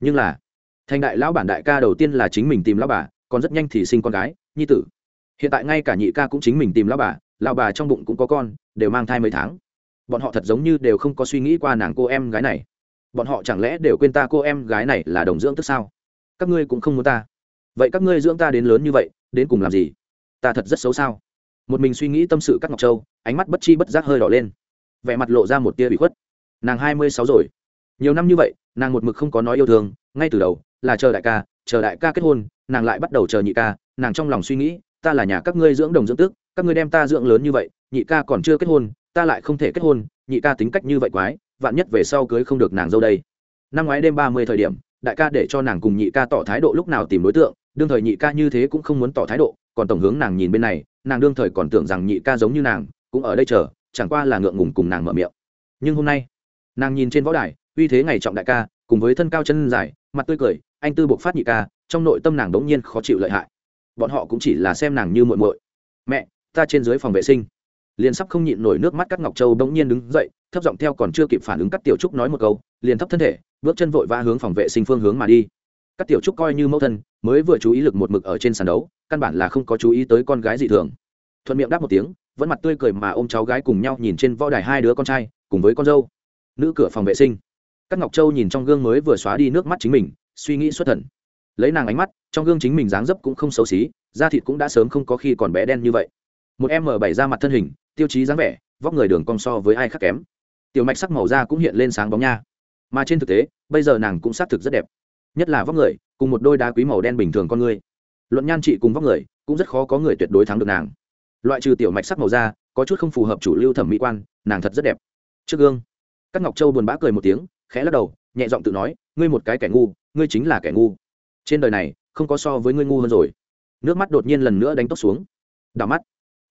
S1: Nhưng là, thành đại lão bản đại ca đầu tiên là chính mình tìm lão bà, còn rất nhanh thì sinh con gái, nhi tử hiện tại ngay cả nhị ca cũng chính mình tìm lão bà lão bà trong bụng cũng có con, đều mang thai mấy tháng. Bọn họ thật giống như đều không có suy nghĩ qua nàng cô em gái này. Bọn họ chẳng lẽ đều quên ta cô em gái này là đồng dưỡng tức sao? Các ngươi cũng không muốn ta. Vậy các ngươi dưỡng ta đến lớn như vậy, đến cùng làm gì? Ta thật rất xấu sao? Một mình suy nghĩ tâm sự các ngọc châu, ánh mắt bất chi bất giác hơi đỏ lên. Vẻ mặt lộ ra một tia bị khuất. Nàng hai mươi sáu rồi. Nhiều năm như vậy, nàng một mực không có nói yêu thương, ngay từ đầu là chờ đại ca, chờ đại ca kết hôn, nàng lại bắt đầu chờ nhị ca, nàng trong lòng suy nghĩ ta là nhà các ngươi dưỡng đồng dưỡng tức, các ngươi đem ta dưỡng lớn như vậy, nhị ca còn chưa kết hôn, ta lại không thể kết hôn, nhị ca tính cách như vậy quái, vạn nhất về sau cưới không được nàng dâu đây. Năm ngoái đêm ba mươi thời điểm, đại ca để cho nàng cùng nhị ca tỏ thái độ lúc nào tìm đối tượng, đương thời nhị ca như thế cũng không muốn tỏ thái độ, còn tổng hướng nàng nhìn bên này, nàng đương thời còn tưởng rằng nhị ca giống như nàng, cũng ở đây chờ, chẳng qua là ngượng ngùng cùng nàng mở miệng. Nhưng hôm nay, nàng nhìn trên võ đài, uy thế ngày trọng đại ca, cùng với thân cao chân dài, mặt tươi cười, anh tư buộc phát nhị ca, trong nội tâm nàng đống nhiên khó chịu lợi hại bọn họ cũng chỉ là xem nàng như muội muội. Mẹ, ta trên dưới phòng vệ sinh. Liền sắp không nhịn nổi nước mắt Cát ngọc châu bỗng nhiên đứng dậy, thấp giọng theo còn chưa kịp phản ứng Cát tiểu trúc nói một câu, liền thấp thân thể, bước chân vội vã hướng phòng vệ sinh phương hướng mà đi. Các tiểu trúc coi như mẫu thân, mới vừa chú ý lực một mực ở trên sàn đấu, căn bản là không có chú ý tới con gái dị thường. Thuận miệng đáp một tiếng, vẫn mặt tươi cười mà ôm cháu gái cùng nhau nhìn trên võ đài hai đứa con trai, cùng với con dâu. Nữ cửa phòng vệ sinh. Các ngọc châu nhìn trong gương mới vừa xóa đi nước mắt chính mình, suy nghĩ xuất thần. Lấy nàng ánh mắt trong gương chính mình dáng dấp cũng không xấu xí, da thịt cũng đã sớm không có khi còn bé đen như vậy. Một em m bảy ra mặt thân hình, tiêu chí dáng vẻ, vóc người đường cong so với ai khác kém. Tiểu mạch sắc màu da cũng hiện lên sáng bóng nha. Mà trên thực tế, bây giờ nàng cũng xác thực rất đẹp. Nhất là vóc người, cùng một đôi đá quý màu đen bình thường con người. Luận nhan trị cùng vóc người, cũng rất khó có người tuyệt đối thắng được nàng. Loại trừ tiểu mạch sắc màu da, có chút không phù hợp chủ lưu thẩm mỹ quan, nàng thật rất đẹp. Trước gương các ngọc châu buồn bã cười một tiếng, khẽ lắc đầu, nhẹ giọng tự nói, ngươi một cái kẻ ngu, ngươi chính là kẻ ngu. Trên đời này không có so với ngươi ngu hơn rồi. Nước mắt đột nhiên lần nữa đánh tóc xuống. Đào mắt.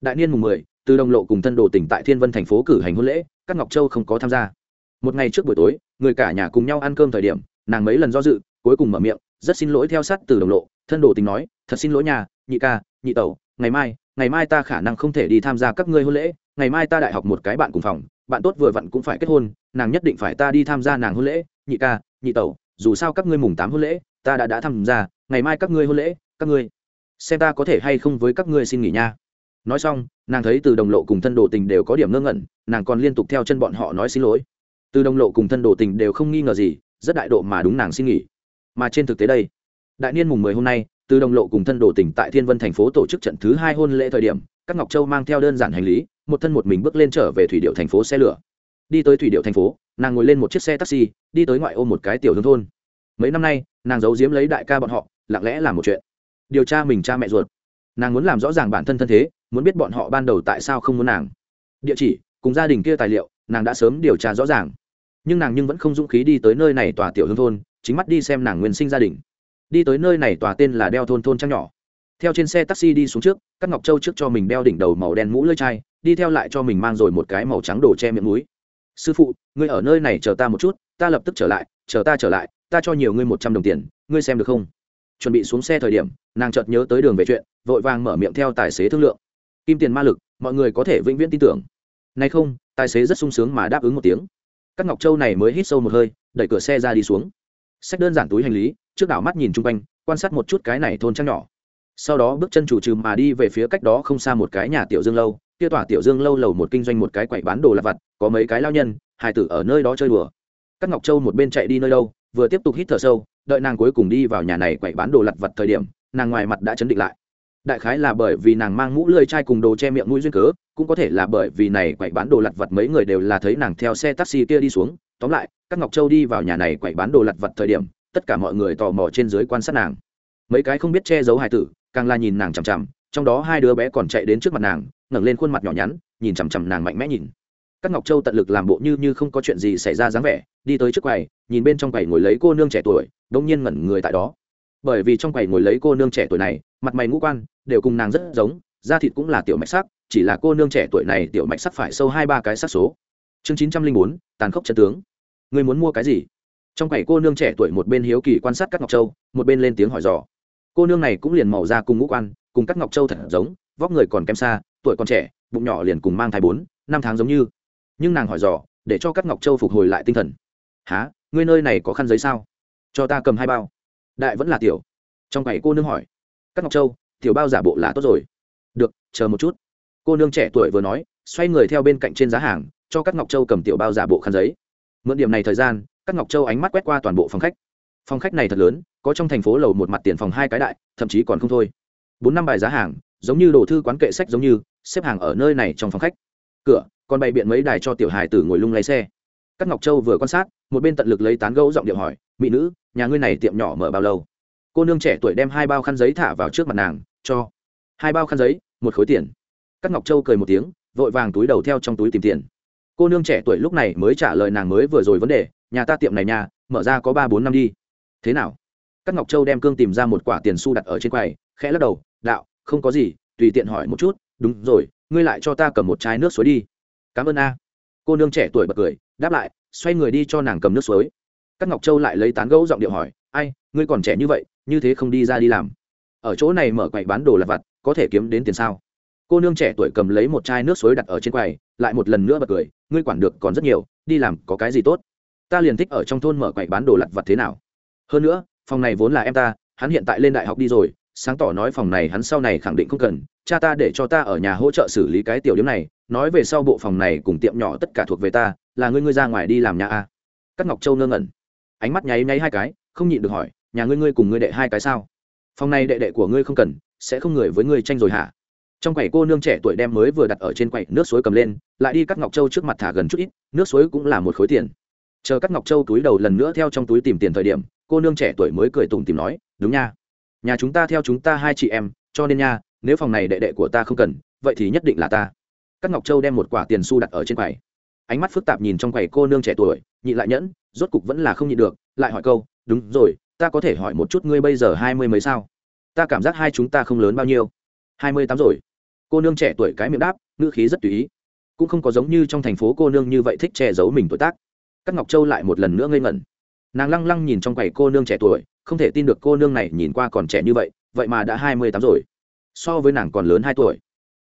S1: Đại niên mùng mười, từ đồng lộ cùng thân đồ tỉnh tại thiên vân thành phố cử hành hôn lễ, các ngọc châu không có tham gia. Một ngày trước buổi tối, người cả nhà cùng nhau ăn cơm thời điểm, nàng mấy lần do dự, cuối cùng mở miệng, rất xin lỗi theo sát từ đồng lộ. Thân đồ tình nói, thật xin lỗi nhà, nhị ca, nhị tẩu, ngày mai ngày mai ta khả năng không thể đi tham gia các ngươi hôn lễ, ngày mai ta đại học một cái bạn cùng phòng, bạn tốt vừa vặn cũng phải kết hôn, nàng nhất định phải ta đi tham gia nàng hôn lễ, nhị ca, nhị tẩu, dù sao các ngươi mùng tám hôn lễ ta đã đã tham gia, ngày mai các ngươi hôn lễ, các ngươi. Xem ta có thể hay không với các ngươi xin nghỉ nha. Nói xong, nàng thấy từ đồng lộ cùng thân đồ tình đều có điểm ngơ ngẩn, nàng còn liên tục theo chân bọn họ nói xin lỗi. Từ đồng lộ cùng thân đồ tình đều không nghi ngờ gì, rất đại độ mà đúng nàng xin nghỉ. Mà trên thực tế đây, đại niên mùng mười hôm nay, từ đồng lộ cùng thân đồ tình tại thiên vân thành phố tổ chức trận thứ hai hôn lễ thời điểm, các ngọc châu mang theo đơn giản hành lý, một thân một mình bước lên trở về thủy điệu thành phố xe lửa. Đi tới thủy điệu thành phố, nàng ngồi lên một chiếc xe taxi, đi tới ngoại ô một cái tiểu hương thôn mấy năm nay, nàng giấu giếm lấy đại ca bọn họ, lặng lẽ làm một chuyện. Điều tra mình cha mẹ ruột. Nàng muốn làm rõ ràng bản thân thân thế, muốn biết bọn họ ban đầu tại sao không muốn nàng. Địa chỉ, cùng gia đình kia tài liệu, nàng đã sớm điều tra rõ ràng. Nhưng nàng nhưng vẫn không dũng khí đi tới nơi này tòa tiểu hương thôn, chính mắt đi xem nàng nguyên sinh gia đình. Đi tới nơi này tòa tên là đeo thôn thôn trang nhỏ. Theo trên xe taxi đi xuống trước, các ngọc châu trước cho mình đeo đỉnh đầu màu đen mũ lưỡi chai, đi theo lại cho mình mang rồi một cái màu trắng đổ che miệng mũi sư phụ, ngươi ở nơi này chờ ta một chút, ta lập tức trở lại, chờ ta trở lại ta cho nhiều ngươi một trăm đồng tiền, ngươi xem được không? Chuẩn bị xuống xe thời điểm, nàng chợt nhớ tới đường về chuyện, vội vàng mở miệng theo tài xế thương lượng. Kim tiền ma lực, mọi người có thể vĩnh viễn tin tưởng. Nay không, tài xế rất sung sướng mà đáp ứng một tiếng. Các ngọc châu này mới hít sâu một hơi, đẩy cửa xe ra đi xuống. Sách đơn giản túi hành lý, trước đảo mắt nhìn chung quanh, quan sát một chút cái này thôn trăng nhỏ. Sau đó bước chân chủ trừ mà đi về phía cách đó không xa một cái nhà tiểu dương lâu, kia tỏa tiểu dương lâu lầu một kinh doanh một cái quậy bán đồ lặt vặt, có mấy cái lao nhân hài tử ở nơi đó chơi đùa. Các ngọc châu một bên chạy đi nơi đâu vừa tiếp tục hít thở sâu, đợi nàng cuối cùng đi vào nhà này quậy bán đồ lặt vặt thời điểm, nàng ngoài mặt đã chấn định lại. Đại khái là bởi vì nàng mang mũ lưỡi chai cùng đồ che miệng mũi duyên cớ, cũng có thể là bởi vì này quậy bán đồ lặt vặt mấy người đều là thấy nàng theo xe taxi kia đi xuống. Tóm lại, các ngọc châu đi vào nhà này quậy bán đồ lặt vặt thời điểm, tất cả mọi người tò mò trên dưới quan sát nàng. Mấy cái không biết che giấu hài tử, càng là nhìn nàng chằm chằm, trong đó hai đứa bé còn chạy đến trước mặt nàng, ngẩng lên khuôn mặt nhỏ nhắn, nhìn chằm chằm nàng mạnh mẽ nhìn các ngọc châu tận lực làm bộ như như không có chuyện gì xảy ra dáng vẻ, đi tới trước quầy, nhìn bên trong quầy ngồi lấy cô nương trẻ tuổi, đông nhiên ngẩn người tại đó. Bởi vì trong quầy ngồi lấy cô nương trẻ tuổi này, mặt mày ngũ quan, đều cùng nàng rất giống, da thịt cũng là tiểu mạch sắc, chỉ là cô nương trẻ tuổi này tiểu mạch sắc phải sâu hai ba cái sắc số. Chương chín trăm linh bốn, tàn khốc chân tướng. Người muốn mua cái gì? Trong quầy cô nương trẻ tuổi một bên hiếu kỳ quan sát các ngọc châu, một bên lên tiếng hỏi dò. Cô nương này cũng liền màu da cùng ngũ quan, cùng các ngọc châu thật giống, vóc người còn kém xa, tuổi còn trẻ, bụng nhỏ liền cùng mang thai bốn, năm tháng giống như nhưng nàng hỏi dò, để cho các ngọc châu phục hồi lại tinh thần. Há ngươi nơi này có khăn giấy sao? Cho ta cầm hai bao. Đại vẫn là tiểu. Trong ngày cô nương hỏi. Các ngọc châu, tiểu bao giả bộ là tốt rồi. Được, chờ một chút. Cô nương trẻ tuổi vừa nói, xoay người theo bên cạnh trên giá hàng, cho các ngọc châu cầm tiểu bao giả bộ khăn giấy. Mượn điểm này thời gian các ngọc châu ánh mắt quét qua toàn bộ phòng khách. Phòng khách này thật lớn, có trong thành phố lầu một mặt tiền phòng hai cái đại, thậm chí còn không thôi. Bốn năm bài giá hàng, giống như đồ thư quán kệ sách giống như, xếp hàng ở nơi này trong phòng khách. Cửa còn bày biện mấy đài cho tiểu hài tử ngồi lung lấy xe. Các ngọc châu vừa quan sát, một bên tận lực lấy tán gấu giọng điệu hỏi, mỹ nữ, nhà ngươi này tiệm nhỏ mở bao lâu? Cô nương trẻ tuổi đem hai bao khăn giấy thả vào trước mặt nàng, cho. Hai bao khăn giấy, một khối tiền. Các ngọc châu cười một tiếng, vội vàng túi đầu theo trong túi tìm tiền. Cô nương trẻ tuổi lúc này mới trả lời nàng mới vừa rồi vấn đề, nhà ta tiệm này nhà mở ra có ba bốn năm đi. Thế nào? Các ngọc châu đem cương tìm ra một quả tiền xu đặt ở trên quầy, khẽ lắc đầu, đạo, không có gì, tùy tiện hỏi một chút. Đúng rồi, ngươi lại cho ta cầm một chai nước suối đi cảm ơn a. Cô nương trẻ tuổi bật cười, đáp lại, xoay người đi cho nàng cầm nước suối. Các ngọc châu lại lấy tán gẫu giọng điệu hỏi, ai, ngươi còn trẻ như vậy, như thế không đi ra đi làm? Ở chỗ này mở quầy bán đồ lặt vặt, có thể kiếm đến tiền sao? Cô nương trẻ tuổi cầm lấy một chai nước suối đặt ở trên quầy, lại một lần nữa bật cười, ngươi quản được còn rất nhiều, đi làm có cái gì tốt? Ta liền thích ở trong thôn mở quầy bán đồ lặt vặt thế nào? Hơn nữa, phòng này vốn là em ta, hắn hiện tại lên đại học đi rồi, sáng tỏ nói phòng này hắn sau này khẳng định không cần, cha ta để cho ta ở nhà hỗ trợ xử lý cái tiểu điểm này nói về sau bộ phòng này cùng tiệm nhỏ tất cả thuộc về ta, là ngươi ngươi ra ngoài đi làm nhà a. Các ngọc châu ngơ ngẩn. Ánh mắt nháy nháy hai cái, không nhịn được hỏi, nhà ngươi ngươi cùng ngươi đệ hai cái sao? Phòng này đệ đệ của ngươi không cần, sẽ không người với ngươi tranh rồi hả? Trong quầy cô nương trẻ tuổi đem mới vừa đặt ở trên quầy nước suối cầm lên, lại đi cắt ngọc châu trước mặt thả gần chút ít, nước suối cũng là một khối tiền. Chờ cắt ngọc châu túi đầu lần nữa theo trong túi tìm tiền thời điểm, cô nương trẻ tuổi mới cười tùng tìm nói, đúng nha. Nhà chúng ta theo chúng ta hai chị em, cho nên nha, nếu phòng này đệ đệ của ta không cần, vậy thì nhất định là ta các ngọc châu đem một quả tiền xu đặt ở trên quầy. Ánh mắt phức tạp nhìn trong quầy cô nương trẻ tuổi, nhị lại nhẫn, rốt cục vẫn là không nhịn được, lại hỏi câu, đúng rồi, ta có thể hỏi một chút ngươi bây giờ hai mươi mấy sao? Ta cảm giác hai chúng ta không lớn bao nhiêu. Hai mươi tám rồi. Cô nương trẻ tuổi cái miệng đáp, ngữ khí rất tùy ý. Cũng không có giống như trong thành phố cô nương như vậy thích che giấu mình tuổi tác. Các ngọc châu lại một lần nữa ngây ngẩn. Nàng lăng lăng nhìn trong quầy cô nương trẻ tuổi, không thể tin được cô nương này nhìn qua còn trẻ như vậy vậy mà đã hai mươi tám rồi. So với nàng còn lớn hai tuổi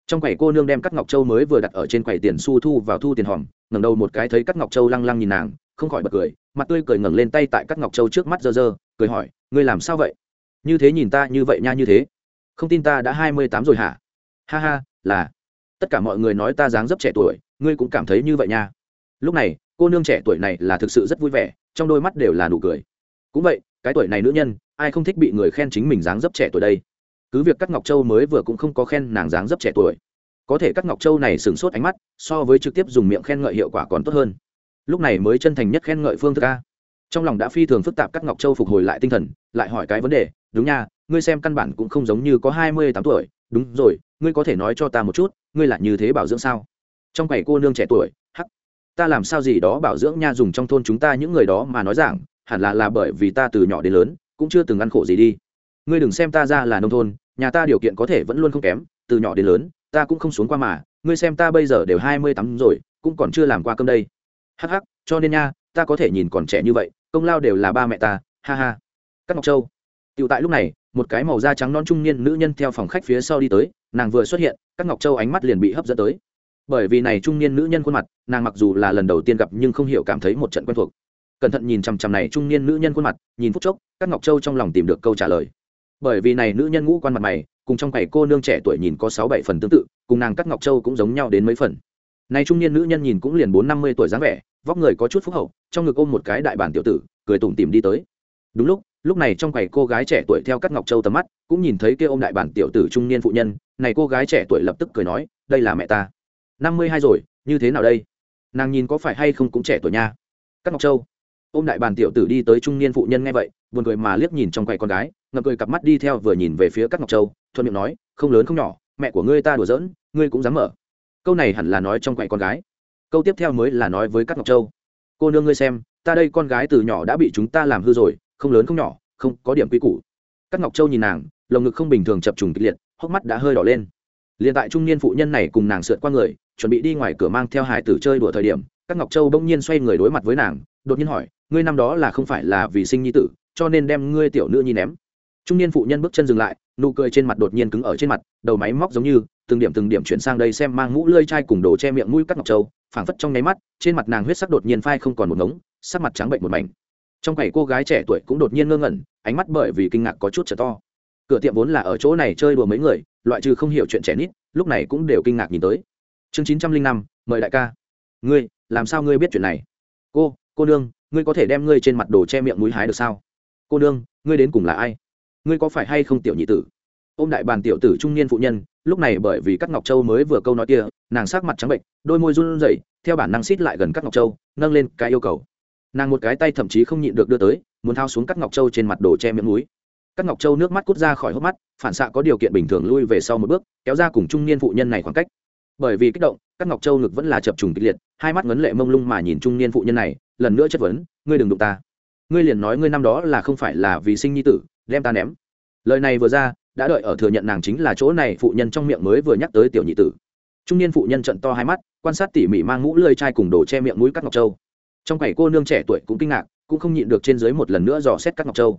S1: trong quầy cô nương đem cắt ngọc châu mới vừa đặt ở trên quầy tiền su thu vào thu tiền hòm, ngẩng đầu một cái thấy cắt ngọc châu lăng lăng nhìn nàng, không khỏi bật cười, mặt tươi cười ngẩng lên tay tại cắt ngọc châu trước mắt dơ dơ, cười hỏi, ngươi làm sao vậy? Như thế nhìn ta như vậy nha như thế. Không tin ta đã hai mươi tám rồi hả? Ha ha, là. Tất cả mọi người nói ta dáng dấp trẻ tuổi, ngươi cũng cảm thấy như vậy nha. Lúc này, cô nương trẻ tuổi này là thực sự rất vui vẻ, trong đôi mắt đều là nụ cười. Cũng vậy, cái tuổi này nữ nhân, ai không thích bị người khen chính mình dáng dấp trẻ tuổi đây? Cứ việc các ngọc châu mới vừa cũng không có khen nàng dáng dấp trẻ tuổi. Có thể các ngọc châu này sửng sốt ánh mắt, so với trực tiếp dùng miệng khen ngợi hiệu quả còn tốt hơn. Lúc này mới chân thành nhất khen ngợi phương thức ca. Trong lòng đã phi thường phức tạp các ngọc châu phục hồi lại tinh thần, lại hỏi cái vấn đề, đúng nha, ngươi xem căn bản cũng không giống như có hai mươi tám tuổi. Đúng rồi, ngươi có thể nói cho ta một chút, ngươi là như thế bảo dưỡng sao? Trong quầy cô nương trẻ tuổi, hắc, ta làm sao gì đó bảo dưỡng nha, dùng trong thôn chúng ta những người đó mà nói rằng hẳn là là bởi vì ta từ nhỏ đến lớn, cũng chưa từng ăn khổ gì đi ngươi đừng xem ta ra là nông thôn, nhà ta điều kiện có thể vẫn luôn không kém, từ nhỏ đến lớn, ta cũng không xuống qua mà, ngươi xem ta bây giờ đều hai mươi tám rồi, cũng còn chưa làm qua cơm đây. Hắc hắc, cho nên nha, ta có thể nhìn còn trẻ như vậy, công lao đều là ba mẹ ta, ha ha. Các ngọc châu. Tựu tại lúc này, một cái màu da trắng non trung niên nữ nhân theo phòng khách phía sau đi tới, nàng vừa xuất hiện các ngọc châu ánh mắt liền bị hấp dẫn tới. Bởi vì này trung niên nữ nhân khuôn mặt, nàng mặc dù là lần đầu tiên gặp nhưng không hiểu cảm thấy một trận quen thuộc. Cẩn thận nhìn chằm chằm này trung niên nữ nhân khuôn mặt, nhìn phút chốc các ngọc châu trong lòng tìm được câu trả lời bởi vì này nữ nhân ngũ quan mặt mày, cùng trong quầy cô nương trẻ tuổi nhìn có sáu bảy phần tương tự, cùng nàng các ngọc châu cũng giống nhau đến mấy phần. Này trung niên nữ nhân nhìn cũng liền bốn năm mươi tuổi dáng vẻ, vóc người có chút phúc hậu, trong ngực ôm một cái đại bản tiểu tử, cười tủm tìm đi tới. Đúng lúc lúc này trong quầy cô gái trẻ tuổi theo các ngọc châu tầm mắt, cũng nhìn thấy kia ôm đại bản tiểu tử trung niên phụ nhân, này cô gái trẻ tuổi lập tức cười nói, đây là mẹ ta. Năm mươi hai rồi, như thế nào đây? Nàng nhìn có phải hay không cũng trẻ tuổi nha. Các ngọc châu. Ôm đại bàn tiểu tử đi tới trung niên phụ nhân nghe vậy, buồn cười mà liếc nhìn trong quầy con gái ngập cười cặp mắt đi theo vừa nhìn về phía các ngọc châu, thuận miệng nói, không lớn không nhỏ, mẹ của ngươi ta đùa giỡn, ngươi cũng dám mở. Câu này hẳn là nói trong quậy con gái. Câu tiếp theo mới là nói với các ngọc châu, cô nương ngươi xem, ta đây con gái từ nhỏ đã bị chúng ta làm hư rồi, không lớn không nhỏ, không có điểm quy củ. Các ngọc châu nhìn nàng, lồng ngực không bình thường chập trùng kịch liệt, hốc mắt đã hơi đỏ lên. Liền tại trung niên phụ nhân này cùng nàng sượt qua người, chuẩn bị đi ngoài cửa mang theo hải tử chơi đùa thời điểm, các ngọc châu bỗng nhiên xoay người đối mặt với nàng, đột nhiên hỏi, ngươi năm đó là không phải là vì sinh nhi tử, cho nên đem ngươi tiểu nữ nhi ném? Trung niên phụ nhân bước chân dừng lại, nụ cười trên mặt đột nhiên cứng ở trên mặt, đầu máy móc giống như, từng điểm từng điểm chuyển sang đây xem mang mũ lơi chai cùng đồ che miệng mũi các ngọc châu phảng phất trong nháy mắt, trên mặt nàng huyết sắc đột nhiên phai không còn một ngống, sắc mặt trắng bệnh một mảnh. Trong quầy cô gái trẻ tuổi cũng đột nhiên ngơ ngẩn, ánh mắt bởi vì kinh ngạc có chút trở to. Cửa tiệm vốn là ở chỗ này chơi đùa mấy người, loại trừ không hiểu chuyện trẻ nít, lúc này cũng đều kinh ngạc nhìn tới. Chương chín trăm linh năm, mời đại ca. Ngươi, làm sao ngươi biết chuyện này? Cô cô nương, ngươi có thể đem ngươi trên mặt đồ che miệng mũi hái được sao? Cô nương, ngươi đến cùng là ai? Ngươi có phải hay không tiểu nhị tử? Ô m đại bàn tiểu tử trung niên phụ nhân, lúc này bởi vì các ngọc châu mới vừa câu nói kia, nàng sát mặt trắng bệnh, đôi môi run rẩy, theo bản năng xít lại gần các ngọc châu, nâng lên cái yêu cầu. Nàng một cái tay thậm chí không nhịn được đưa tới, muốn thao xuống các ngọc châu trên mặt đồ che miệng núi. Các ngọc châu nước mắt cút ra khỏi hốc mắt, phản xạ có điều kiện bình thường lui về sau một bước, kéo ra cùng trung niên phụ nhân này khoảng cách. Bởi vì kích động các ngọc châu ngực vẫn là chập trùng kịch liệt, hai mắt ngấn lệ mông lung mà nhìn trung niên phụ nhân này, lần nữa chất vấn, ngươi đừng đụng ta. Ngươi liền nói ngươi năm đó là không phải là vì sinh nhi tử đem ta ném. Lời này vừa ra, đã đợi ở thừa nhận nàng chính là chỗ này phụ nhân trong miệng mới vừa nhắc tới tiểu nhị tử. Trung niên phụ nhân trận to hai mắt, quan sát tỉ mỉ mang mũ lơi chai cùng đồ che miệng mũi các ngọc châu. Trong cảnh cô nương trẻ tuổi cũng kinh ngạc, cũng không nhịn được trên dưới một lần nữa dò xét các ngọc châu.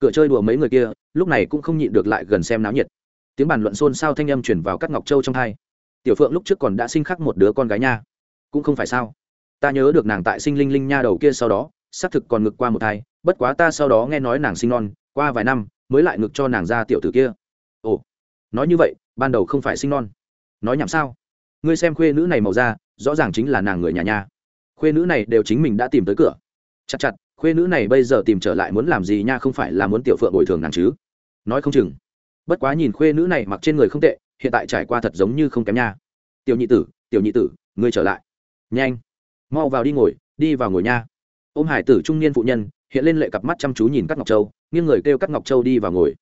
S1: Cửa chơi đùa mấy người kia, lúc này cũng không nhịn được lại gần xem náo nhiệt. Tiếng bàn luận xôn xao thanh âm chuyển vào các ngọc châu trong hai. Tiểu phượng lúc trước còn đã sinh khắc một đứa con gái nha. Cũng không phải sao? Ta nhớ được nàng tại sinh linh linh nha đầu kia sau đó, xác thực còn ngực qua một thai, bất quá ta sau đó nghe nói nàng sinh non qua vài năm mới lại ngực cho nàng ra tiểu tử kia. Ồ, nói như vậy, ban đầu không phải sinh non. Nói nhảm sao? Ngươi xem khuê nữ này màu da, rõ ràng chính là nàng người nhà nhà. Khuê nữ này đều chính mình đã tìm tới cửa. Chặt chặt, khuê nữ này bây giờ tìm trở lại muốn làm gì nha, không phải là muốn tiểu phượng bồi thường nàng chứ? Nói không chừng. Bất quá nhìn khuê nữ này mặc trên người không tệ, hiện tại trải qua thật giống như không kém nha. Tiểu nhị tử, tiểu nhị tử, ngươi trở lại. Nhanh, mau vào đi ngồi, đi vào ngồi nha. Ô m hải tử trung niên phụ nhân hiện lên lệ cặp mắt chăm chú nhìn các ngọc châu, nghiêng người kêu các ngọc châu đi vào ngồi.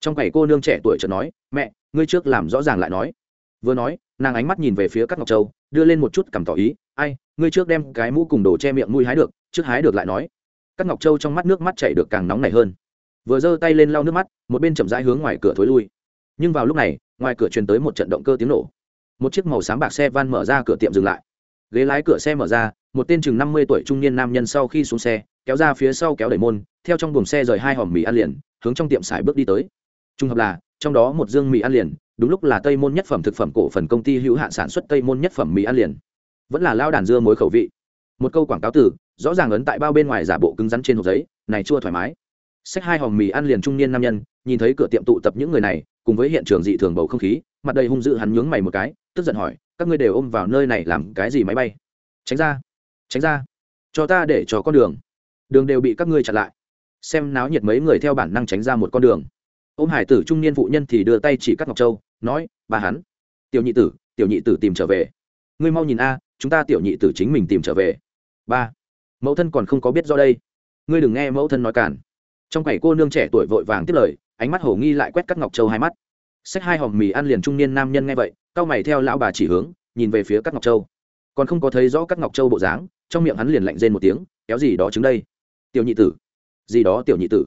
S1: Trong quầy cô nương trẻ tuổi chợt nói, mẹ, ngươi trước làm rõ ràng lại nói. Vừa nói, nàng ánh mắt nhìn về phía các ngọc châu, đưa lên một chút cảm tỏ ý, ai, ngươi trước đem cái mũ cùng đồ che miệng mũi hái được, trước hái được lại nói. Các ngọc châu trong mắt nước mắt chảy được càng nóng nảy hơn. Vừa giơ tay lên lau nước mắt, một bên chậm rãi hướng ngoài cửa thối lui. Nhưng vào lúc này, ngoài cửa truyền tới một trận động cơ tiếng nổ. Một chiếc màu sáng bạc xe van mở ra, cửa tiệm dừng lại. Ghế lái cửa xe mở ra một tên chừng năm mươi tuổi trung niên nam nhân sau khi xuống xe, kéo ra phía sau kéo đẩy môn, theo trong buồng xe rời hai hòm mì ăn liền, hướng trong tiệm xài bước đi tới. Trung hợp là, trong đó một dương mì ăn liền, đúng lúc là tây môn nhất phẩm thực phẩm cổ phần công ty hữu hạn sản xuất tây môn nhất phẩm mì ăn liền. Vẫn là lao đàn dưa mối khẩu vị. Một câu quảng cáo từ, rõ ràng ấn tại bao bên ngoài giả bộ cứng rắn trên hộp giấy, này chua thoải mái. Xách hai hòm mì ăn liền trung niên nam nhân, nhìn thấy cửa tiệm tụ tập những người này, cùng với hiện trường dị thường bầu không khí, mặt đầy hung dữ hắn nhướng mày một cái, tức giận hỏi, các ngươi đều ôm vào nơi này làm cái gì máy bay? Tránh ra tránh ra. Cho ta để cho con đường. Đường đều bị các ngươi chặn lại. Xem náo nhiệt mấy người theo bản năng tránh ra một con đường. Ôm hải tử trung niên phụ nhân thì đưa tay chỉ cắt ngọc châu, nói bà hắn. Tiểu nhị tử, tiểu nhị tử tìm trở về. Ngươi mau nhìn a, chúng ta tiểu nhị tử chính mình tìm trở về. Ba. Mẫu thân còn không có biết do đây. Ngươi đừng nghe mẫu thân nói cản trong cảnh cô nương trẻ tuổi vội vàng tiếp lời, ánh mắt hổ nghi lại quét các ngọc châu hai mắt. Xách hai hòm mì ăn liền trung niên nam nhân nghe vậy, cau mày theo lão bà chỉ hướng, nhìn về phía các ngọc châu. Còn không có thấy rõ các ngọc châu bộ dáng trong miệng hắn liền lạnh rên một tiếng, kéo gì đó chứng đây? Tiểu nhị tử. Gì đó, tiểu nhị tử.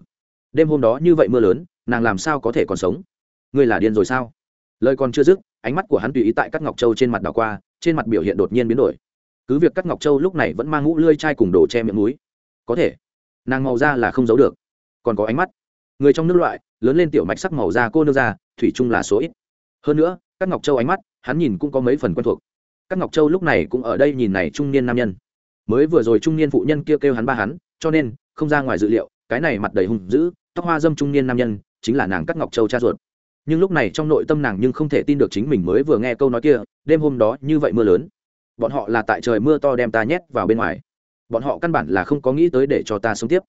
S1: Đêm hôm đó như vậy mưa lớn, nàng làm sao có thể còn sống? Ngươi là điên rồi sao? Lời còn chưa dứt, ánh mắt của hắn tùy ý tại các ngọc châu trên mặt đảo qua, trên mặt biểu hiện đột nhiên biến đổi. Cứ việc các ngọc châu lúc này vẫn mang ngũ lươi chai cùng đồ che miệng núi. Có thể, nàng màu da là không giấu được. Còn có ánh mắt. Người trong nước loại, lớn lên tiểu mạch sắc màu da cô nương da, thủy chung là số ít. Hơn nữa các ngọc châu ánh mắt, hắn nhìn cũng có mấy phần quen thuộc. Các ngọc châu lúc này cũng ở đây nhìn này trung niên nam nhân mới vừa rồi trung niên phụ nhân kia kêu hắn ba hắn, cho nên, không ra ngoài dự liệu, cái này mặt đầy hung dữ, tóc hoa dâm trung niên nam nhân, chính là nàng cắt ngọc châu cha ruột. Nhưng lúc này trong nội tâm nàng nhưng không thể tin được chính mình mới vừa nghe câu nói kia, đêm hôm đó như vậy mưa lớn. Bọn họ là tại trời mưa to đem ta nhét vào bên ngoài. Bọn họ căn bản là không có nghĩ tới để cho ta sống tiếp.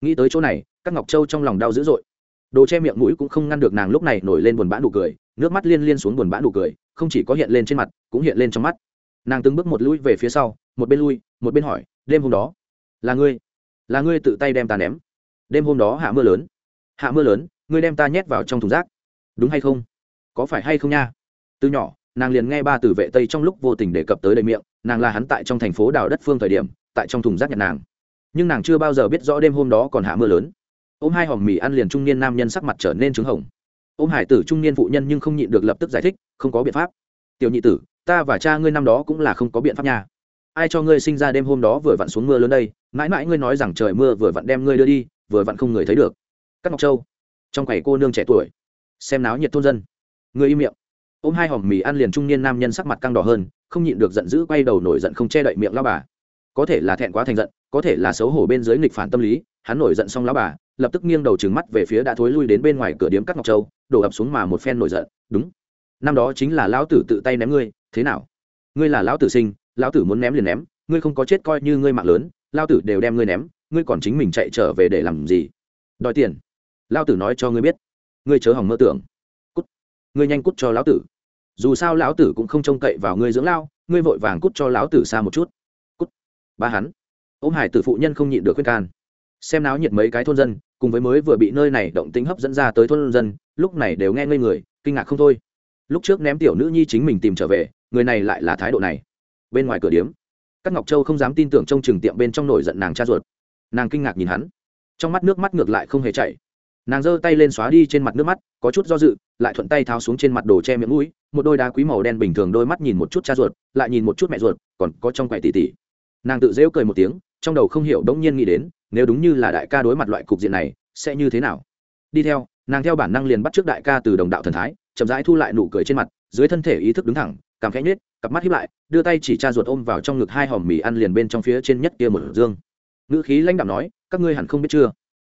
S1: Nghĩ tới chỗ này các ngọc châu trong lòng đau dữ dội. Đồ che miệng mũi cũng không ngăn được nàng lúc này nổi lên buồn bã nụ cười, nước mắt liên liên xuống buồn bã nụ cười, không chỉ có hiện lên trên mặt, cũng hiện lên trong mắt. Nàng từng bước một lũi về phía sau một bên lui, một bên hỏi, đêm hôm đó, là ngươi là ngươi tự tay đem ta ném? Đêm hôm đó hạ mưa lớn, hạ mưa lớn, ngươi đem ta nhét vào trong thùng rác. Đúng hay không? Có phải hay không nha? Từ nhỏ, nàng liền nghe ba từ vệ tây trong lúc vô tình đề cập tới đầy miệng, nàng là hắn tại trong thành phố đào đất phương thời điểm, tại trong thùng rác nhặt nàng. Nhưng nàng chưa bao giờ biết rõ đêm hôm đó còn hạ mưa lớn. Ôm hai hòm mì ăn liền trung niên nam nhân sắc mặt trở nên trứng hồng. Ôm hải tử trung niên phụ nhân nhưng không nhịn được lập tức giải thích, không có biện pháp. Tiểu nhị tử, ta và cha ngươi năm đó cũng là không có biện pháp nha ai cho ngươi sinh ra đêm hôm đó vừa vặn xuống mưa lớn đây? Mãi mãi ngươi nói rằng trời mưa vừa vặn đem ngươi đưa đi, vừa vặn không người thấy được. Các ngọc châu, trong quầy cô nương trẻ tuổi, xem náo nhiệt thôn dân. Người im miệng. Ôm hai hòm mì ăn liền trung niên nam nhân sắc mặt căng đỏ hơn, không nhịn được giận dữ quay đầu nổi giận không che đậy miệng lao bà. Có thể là thẹn quá thành giận, có thể là xấu hổ bên dưới nghịch phản tâm lý, hắn nổi giận xong lao bà, lập tức nghiêng đầu trừng mắt về phía đã thối lui đến bên ngoài cửa điếm cắt ngọc châu, đổ ập xuống mà một phen nổi giận. Đúng, năm đó chính là lão tử tự tay ném ngươi, thế nào? Ngươi là lão tử sinh lão tử muốn ném liền ném, ngươi không có chết coi như ngươi mạng lớn lao tử đều đem ngươi ném, ngươi còn chính mình chạy trở về để làm gì? Đòi tiền. Lao tử nói cho ngươi biết. Ngươi chớ hỏng mơ tưởng. Cút. Ngươi nhanh cút cho lão tử. Dù sao lão tử cũng không trông cậy vào ngươi dưỡng lao ngươi vội vàng cút cho lão tử xa một chút. Cút. Ba hắn. Ô m hải tử phụ nhân không nhịn được khuyên can. Xem náo nhiệt mấy cái thôn dân, cùng với mới vừa bị nơi này động tính hấp dẫn ra tới thôn dân, lúc này đều nghe ngây người, kinh ngạc không thôi. Lúc trước ném tiểu nữ nhi chính mình tìm trở về, người này lại là thái độ này bên ngoài cửa điếm. Các ngọc châu không dám tin tưởng trông chừng tiệm bên trong nổi giận nàng cha ruột. Nàng kinh ngạc nhìn hắn. Trong mắt nước mắt ngược lại không hề chảy. Nàng giơ tay lên xóa đi trên mặt nước mắt, có chút do dự, lại thuận tay tháo xuống trên mặt đồ che miệng mũi, một đôi đá quý màu đen bình thường đôi mắt nhìn một chút cha ruột, lại nhìn một chút mẹ ruột, còn có trong quầy tỉ tỉ. Nàng tự rêu cười một tiếng, trong đầu không hiểu đống nhiên nghĩ đến, nếu đúng như là đại ca đối mặt loại cục diện này, sẽ như thế nào? Đi theo, nàng theo bản năng liền bắt trước đại ca từ đồng đạo thần thái, chậm rãi thu lại nụ cười trên mặt, dưới thân thể ý thức đứng thẳng cảm khẽ nhất, cặp mắt hiếp lại đưa tay chỉ cha ruột ôm vào trong ngực hai hòm mì ăn liền bên trong phía trên nhất kia một dương. Ngữ khí lãnh đạo nói các ngươi hẳn không biết chưa?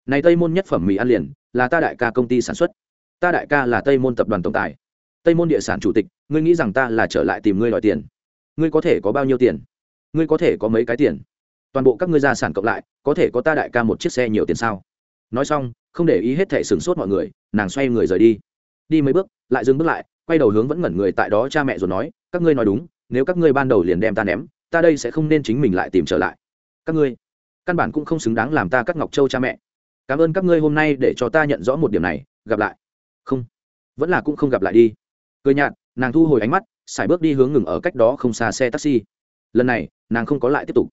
S1: Này tây môn nhất phẩm mì ăn liền là ta đại ca công ty sản xuất. Ta đại ca là tây môn tập đoàn tổng tài. Tây môn địa sản chủ tịch ngươi nghĩ rằng ta là trở lại tìm ngươi đòi tiền? Ngươi có thể có bao nhiêu tiền? Ngươi có thể có mấy cái tiền? Toàn bộ các ngươi gia sản cộng lại có thể có ta đại ca một chiếc xe nhiều tiền sao? Nói xong không để ý hết thể sửng sốt mọi người nàng xoay người rời đi. Đi mấy bước lại dừng bước lại quay đầu hướng vẫn ngẩn người tại đó cha mẹ rồi nói, các ngươi nói đúng, nếu các ngươi ban đầu liền đem ta ném, ta đây sẽ không nên chính mình lại tìm trở lại. Các ngươi? Căn bản cũng không xứng đáng làm ta các ngọc châu cha mẹ. Cảm ơn các ngươi hôm nay để cho ta nhận rõ một điểm này, gặp lại. Không. Vẫn là cũng không gặp lại đi. Cười nhạt, nàng thu hồi ánh mắt xài bước đi hướng ngừng ở cách đó không xa xe taxi. Lần này, nàng không có lại tiếp tục.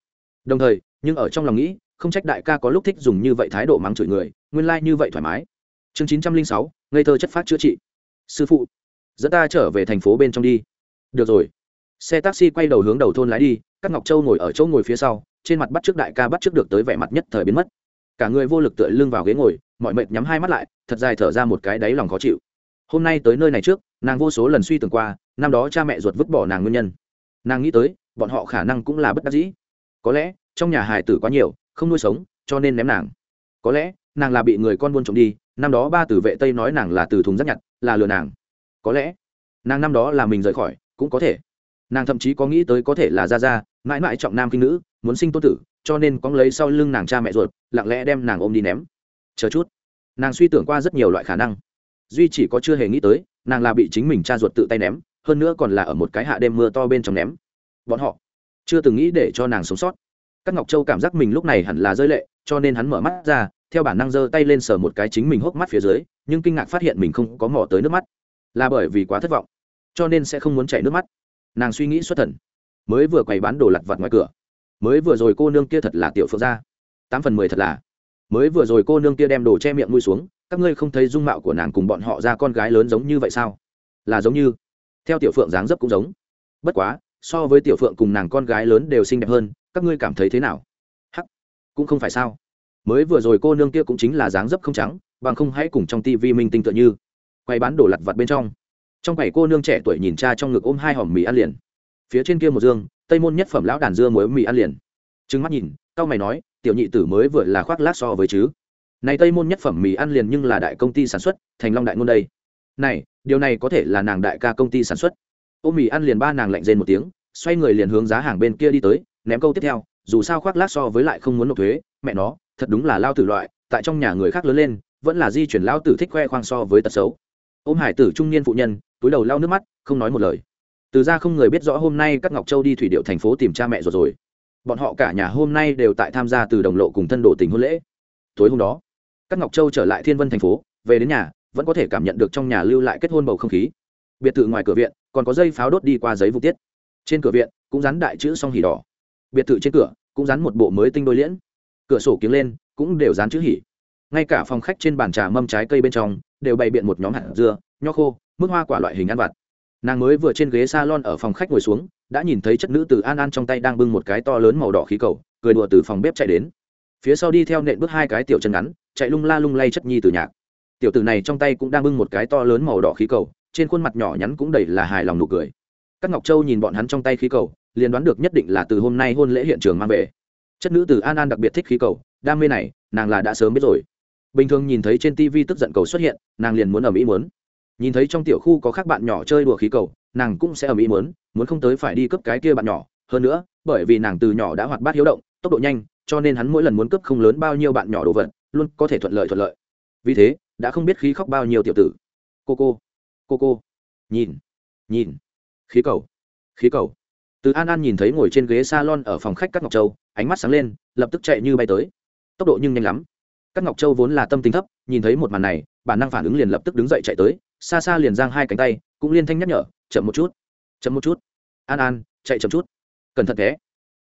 S1: Đồng thời, nhưng ở trong lòng nghĩ, không trách đại ca có lúc thích dùng như vậy thái độ mắng chửi người, nguyên lai、like、như vậy thoải mái. Chương chín trăm linh sáu, ngây thơ chất phát chữa trị. Sư phụ dẫn ta trở về thành phố bên trong đi. Được rồi. Xe taxi quay đầu hướng đầu thôn lái đi các ngọc châu ngồi ở chỗ ngồi phía sau, trên mặt bắt trước đại ca bắt trước được tới vẻ mặt nhất thời biến mất. Cả người vô lực tựa lưng vào ghế ngồi, mọi mệt nhắm hai mắt lại, thật dài thở ra một cái đáy lòng khó chịu. Hôm nay tới nơi này trước, nàng vô số lần suy tưởng qua, năm đó cha mẹ ruột vứt bỏ nàng nguyên nhân. Nàng nghĩ tới, bọn họ khả năng cũng là bất đắc dĩ. Có lẽ, trong nhà hài tử quá nhiều, không nuôi sống, cho nên ném nàng. Có lẽ, nàng là bị người con buôn trộm đi, năm đó ba tử vệ tây nói nàng là từ thùng rác nhặt, là lừa nàng có lẽ nàng năm đó là mình rời khỏi cũng có thể. Nàng thậm chí có nghĩ tới có thể là ra ra mãi mãi trọng nam kinh nữ, muốn sinh tôn tử, cho nên có lấy sau lưng nàng cha mẹ ruột, lặng lẽ đem nàng ôm đi ném. Chờ chút. Nàng suy tưởng qua rất nhiều loại khả năng. Duy chỉ có chưa hề nghĩ tới, nàng là bị chính mình cha ruột tự tay ném, hơn nữa còn là ở một cái hạ đêm mưa to bên trong ném. Bọn họ chưa từng nghĩ để cho nàng sống sót. Các ngọc châu cảm giác mình lúc này hẳn là rơi lệ, cho nên hắn mở mắt ra, theo bản năng giơ tay lên sờ một cái chính mình hốc mắt phía dưới, nhưng kinh ngạc phát hiện mình không có mỏ tới nước mắt là bởi vì quá thất vọng, cho nên sẽ không muốn chảy nước mắt. Nàng suy nghĩ xuất thần, mới vừa quầy bán đồ lặt vặt ngoài cửa, mới vừa rồi cô nương kia thật là tiểu phượng gia, tám phần mười thật là, mới vừa rồi cô nương kia đem đồ che miệng nuôi xuống, các ngươi không thấy dung mạo của nàng cùng bọn họ ra con gái lớn giống như vậy sao? Là giống như, theo tiểu phượng dáng dấp cũng giống. Bất quá, so với tiểu phượng cùng nàng con gái lớn đều xinh đẹp hơn, các ngươi cảm thấy thế nào? Hắc, cũng không phải sao. Mới vừa rồi cô nương kia cũng chính là dáng dấp không trắng, bằng không hãy cùng trong tivi minh tinh tựa như quay bán đồ lặt vặt bên trong. Trong quầy cô nương trẻ tuổi nhìn cha trong ngực ôm hai hòm mì ăn liền. Phía trên kia một dương, tây môn nhất phẩm lão đàn dưa muối mì ăn liền. Trừng mắt nhìn, cao mày nói, tiểu nhị tử mới vừa là khoác lác so với chứ. Này tây môn nhất phẩm mì ăn liền nhưng là đại công ty sản xuất, thành long đại ngôn đây. Này, điều này có thể là nàng đại ca công ty sản xuất. Ôm mì ăn liền ba nàng lạnh rên một tiếng, xoay người liền hướng giá hàng bên kia đi tới, ném câu tiếp theo, dù sao khoác lác so với lại không muốn nộp thuế, mẹ nó, thật đúng là lao tử loại, tại trong nhà người khác lớn lên, vẫn là di chuyển lao tử thích khoe khoang so với tật xấu ôm hải tử trung niên phụ nhân, túi đầu lau nước mắt, không nói một lời. Từ ra không người biết rõ hôm nay các ngọc châu đi thủy điệu thành phố tìm cha mẹ rồi rồi. Bọn họ cả nhà hôm nay đều tại tham gia từ đồng lộ cùng thân đồ tình hôn lễ. Tối hôm đó, các ngọc châu trở lại thiên vân thành phố, về đến nhà, vẫn có thể cảm nhận được trong nhà lưu lại kết hôn bầu không khí. Biệt thự ngoài cửa viện, còn có dây pháo đốt đi qua giấy vụ tiết. Trên cửa viện, cũng dán đại chữ song hỉ đỏ. Biệt thự trên cửa, cũng dán một bộ mới tinh đôi liễn. Cửa sổ kiếng lên, cũng đều dán chữ hỉ ngay cả phòng khách trên bàn trà mâm trái cây bên trong đều bày biện một nhóm hạt dưa, nho khô, mức hoa quả loại hình ăn vặt. Nàng mới vừa trên ghế s a lon ở phòng khách ngồi xuống, đã nhìn thấy chất nữ từ an an trong tay đang bưng một cái to lớn màu đỏ khí cầu, cười đùa từ phòng bếp chạy đến. Phía sau đi theo nện bước hai cái tiểu chân ngắn, chạy lung la lung lay chất nhi từ nhạc. Tiểu tử này trong tay cũng đang bưng một cái to lớn màu đỏ khí cầu, trên khuôn mặt nhỏ nhắn cũng đầy là hài lòng nụ cười. Các ngọc châu nhìn bọn hắn trong tay khí cầu, liền đoán được nhất định là từ hôm nay hôn lễ hiện trường mang về. Chất nữ từ an an đặc biệt thích khí cầu, đam mê này, nàng là đã sớm biết rồi bình thường nhìn thấy trên tv tức giận cầu xuất hiện, nàng liền muốn ở mỹ muốn. Nhìn thấy trong tiểu khu có các bạn nhỏ chơi đùa khí cầu, nàng cũng sẽ ở mỹ muốn muốn không tới phải đi cướp cái kia bạn nhỏ. Hơn nữa, bởi vì nàng từ nhỏ đã hoạt bát hiếu động, tốc độ nhanh, cho nên hắn mỗi lần muốn cướp không lớn bao nhiêu bạn nhỏ đồ vật, luôn có thể thuận lợi thuận lợi. Vì thế, đã không biết khí khóc bao nhiêu tiểu tử. Cô cô cô cô, nhìn nhìn. Khí cầu khí cầu. Từ an an nhìn thấy ngồi trên ghế salon ở phòng khách các ngọc châu, ánh mắt sáng lên, lập tức chạy như bay tới. Tốc độ nhưng nhanh lắm các ngọc châu vốn là tâm tính thấp, nhìn thấy một màn này, bản năng phản ứng liền lập tức đứng dậy chạy tới, xa xa liền giang hai cánh tay, cũng liên thanh nhắc nhở, chậm một chút, chậm một chút. An an, chạy chậm chút. Cẩn thận thế.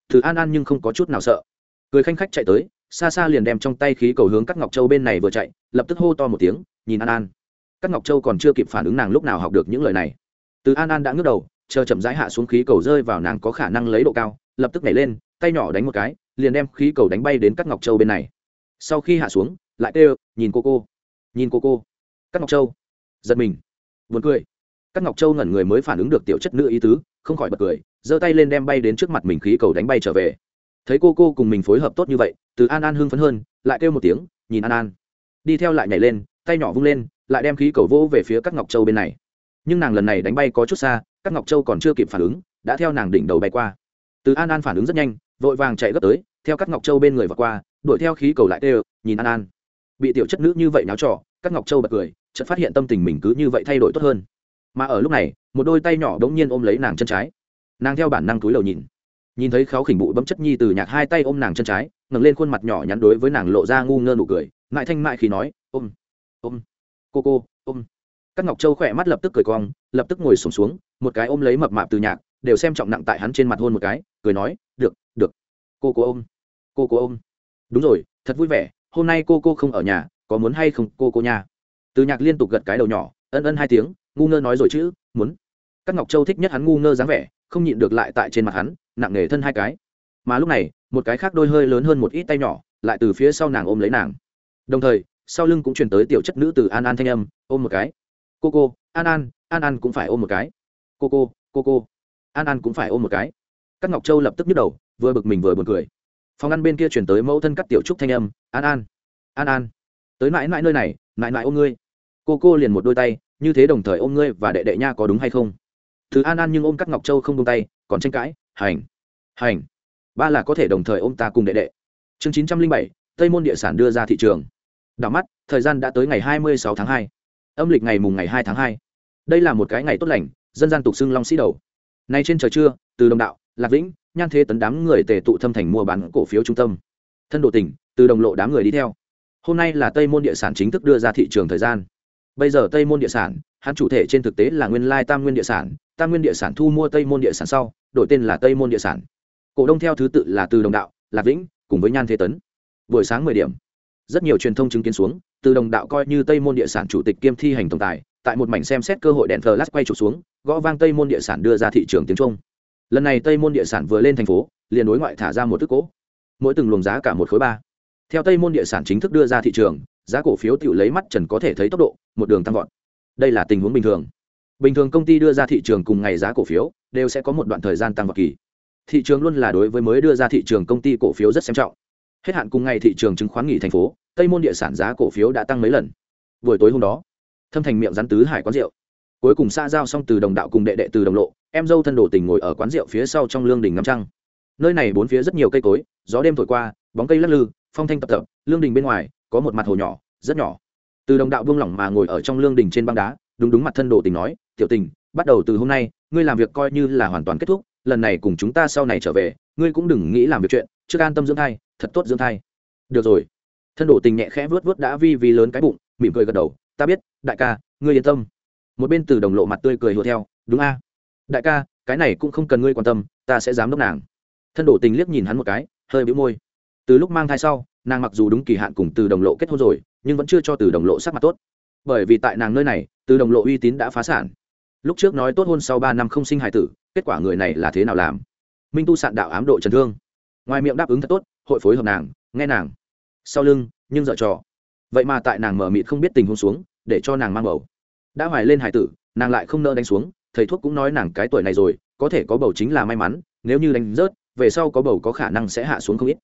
S1: Từ an an nhưng không có chút nào sợ. Cười khanh khách chạy tới, xa xa liền đem trong tay khí cầu hướng các ngọc châu bên này vừa chạy, lập tức hô to một tiếng, nhìn an an. Các ngọc châu còn chưa kịp phản ứng nàng lúc nào học được những lời này. Từ an an đã ngước đầu, chờ chậm rãi hạ xuống khí cầu rơi vào nàng có khả năng lấy độ cao, lập tức nhảy lên, tay nhỏ đánh một cái, liền đem khí cầu đánh bay đến các ngọc châu bên này sau khi hạ xuống, lại kêu, nhìn cô cô, nhìn cô cô. Các ngọc châu, giật mình vượt cười. Các ngọc châu ngẩn người mới phản ứng được tiểu chất nữ ý tứ, không khỏi bật cười, giơ tay lên đem bay đến trước mặt mình khí cầu đánh bay trở về. Thấy cô cô cùng mình phối hợp tốt như vậy, từ an an hưng phấn hơn, lại kêu một tiếng, nhìn an an. Đi theo lại nhảy lên, tay nhỏ vung lên, lại đem khí cầu vỗ về phía các ngọc châu bên này. Nhưng nàng lần này đánh bay có chút xa các ngọc châu còn chưa kịp phản ứng, đã theo nàng đỉnh đầu bay qua. Từ an an phản ứng rất nhanh, vội vàng chạy gấp tới, theo các ngọc châu bên người và qua đuổi theo khí cầu lại tê nhìn an an. Bị tiểu chất nữ như vậy náo trò các ngọc châu bật cười chợt phát hiện tâm tình mình cứ như vậy thay đổi tốt hơn. Mà ở lúc này một đôi tay nhỏ đống nhiên ôm lấy nàng chân trái. Nàng theo bản năng túi lầu nhìn. Nhìn thấy khéo khỉnh bụi bấm chất nhi từ nhạc hai tay ôm nàng chân trái ngẩng lên khuôn mặt nhỏ nhắn đối với nàng lộ ra ngu ngơ nụ cười ngại thanh mại khi nói ôm ôm cô cô ôm. Các ngọc châu khỏe mắt lập tức cười cong lập tức ngồi sùng xuống, xuống một cái ôm lấy mập mạp từ nhạc đều xem trọng nặng tại hắn trên mặt hôn một cái cười nói được được. Cô cô ôm cô cô ôm đúng rồi, thật vui vẻ, hôm nay cô cô không ở nhà, có muốn hay không cô cô nhà từ nhạc liên tục gật cái đầu nhỏ, ân ân hai tiếng, ngu ngơ nói rồi chứ, muốn. Các ngọc châu thích nhất hắn ngu ngơ dáng vẻ, không nhịn được lại tại trên mặt hắn, nặng nề thân hai cái. Mà lúc này, một cái khác đôi hơi lớn hơn một ít tay nhỏ, lại từ phía sau nàng ôm lấy nàng. Đồng thời, sau lưng cũng truyền tới tiểu chất nữ từ an an thanh âm, ôm một cái. Cô cô, an an an an cũng phải ôm một cái. Cô cô cô cô, an an cũng phải ôm một cái. Các ngọc châu lập tức nhức đầu, vừa bực mình vừa buồn cười phòng ăn bên kia chuyển tới mẫu thân cắt tiểu trúc thanh âm, an an an an, tới mãi mãi nơi này, mãi mãi ôm ngươi. Cô cô liền một đôi tay, như thế đồng thời ôm ngươi và đệ đệ nha có đúng hay không? Thứ an an nhưng ôm cắt ngọc châu không tung tay, còn tranh cãi, hành hành, ba là có thể đồng thời ôm ta cùng đệ đệ. Chương chín trăm linh bảy, tây môn địa sản đưa ra thị trường. Đảo mắt, thời gian đã tới ngày hai mươi sáu tháng hai. Âm lịch ngày mùng ngày hai tháng hai. Đây là một cái ngày tốt lành, dân gian tục xưng long sĩ đầu. Nay trên trời trưa, từ đồng đạo, lạc vĩnh nhan thế tấn đám người tề tụ thâm thành mua bán cổ phiếu trung tâm. Thân độ tỉnh, từ đồng lộ đám người đi theo. Hôm nay là tây môn địa sản chính thức đưa ra thị trường thời gian. Bây giờ tây môn địa sản, hắn chủ thể trên thực tế là nguyên lai tam nguyên địa sản, tam nguyên địa sản thu mua tây môn địa sản sau, đổi tên là tây môn địa sản. Cổ đông theo thứ tự là từ đồng đạo, lạc vĩnh, cùng với nhan thế tấn. Buổi sáng mười điểm, rất nhiều truyền thông chứng kiến xuống, từ đồng đạo coi như tây môn địa sản chủ tịch kiêm thi hành tổng tài, tại một mảnh xem xét cơ hội đèn flash quay trục xuống, gõ vang tây môn địa sản đưa ra thị trường tiếng trung lần này tây môn địa sản vừa lên thành phố, liền đối ngoại thả ra một thức cỗ mỗi từng luồng giá cả một khối ba. Theo tây môn địa sản chính thức đưa ra thị trường, giá cổ phiếu tự lấy mắt trần có thể thấy tốc độ, một đường tăng vọt. Đây là tình huống bình thường. Bình thường công ty đưa ra thị trường cùng ngày giá cổ phiếu đều sẽ có một đoạn thời gian tăng vọt kỳ. Thị trường luôn là đối với mới đưa ra thị trường công ty cổ phiếu rất xem trọng. Hết hạn cùng ngày thị trường chứng khoán nghỉ thành phố, tây môn địa sản giá cổ phiếu đã tăng mấy lần. Buổi tối hôm đó, thâm thành miệng rắn tứ hải quán rượu. Cuối cùng xa giao xong từ đồng đạo cùng đệ đệ từ đồng lộ em dâu thân đồ tình ngồi ở quán rượu phía sau trong lương đình ngắm trăng. Nơi này bốn phía rất nhiều cây cối, gió đêm thổi qua, bóng cây lắc lư, phong thanh tập tập, lương đình bên ngoài có một mặt hồ nhỏ, rất nhỏ. Từ đồng đạo buông lỏng mà ngồi ở trong lương đình trên băng đá, đúng đúng mặt thân đồ tình nói, tiểu tình, bắt đầu từ hôm nay, ngươi làm việc coi như là hoàn toàn kết thúc, lần này cùng chúng ta sau này trở về, ngươi cũng đừng nghĩ làm việc chuyện, trước an tâm dưỡng thai, thật tốt dưỡng thai. Được rồi. Thân đồ tình nhẹ khẽ vớt vớt đã vi vi lớn cái bụng, mỉm cười gật đầu, ta biết, đại ca, ngươi yên tâm. Một bên từ đồng lộ mặt tươi cười hùa theo, đúng a đại ca, cái này cũng không cần ngươi quan tâm, ta sẽ dám đốc nàng. Thân đổ tình liếc nhìn hắn một cái, hơi bĩu môi. Từ lúc mang thai sau, nàng mặc dù đúng kỳ hạn cùng từ đồng lộ kết hôn rồi, nhưng vẫn chưa cho từ đồng lộ sắc mặt tốt. Bởi vì tại nàng nơi này, từ đồng lộ uy tín đã phá sản. Lúc trước nói tốt hôn sau ba năm không sinh hài tử, kết quả người này là thế nào làm? Minh tu sạn đạo ám độ trần thương. Ngoài miệng đáp ứng thật tốt, hội phối hợp nàng, nghe nàng. Sau lưng, nhưng dở trò. Vậy mà tại nàng mở mịt không biết tình huống xuống, để cho nàng mang bầu. Đã hoài lên hải tử, nàng lại không nỡ đánh xuống thầy thuốc cũng nói nàng cái tuổi này rồi, có thể có bầu chính là may mắn, nếu như đánh rớt, về sau có bầu có khả năng sẽ hạ xuống không ít.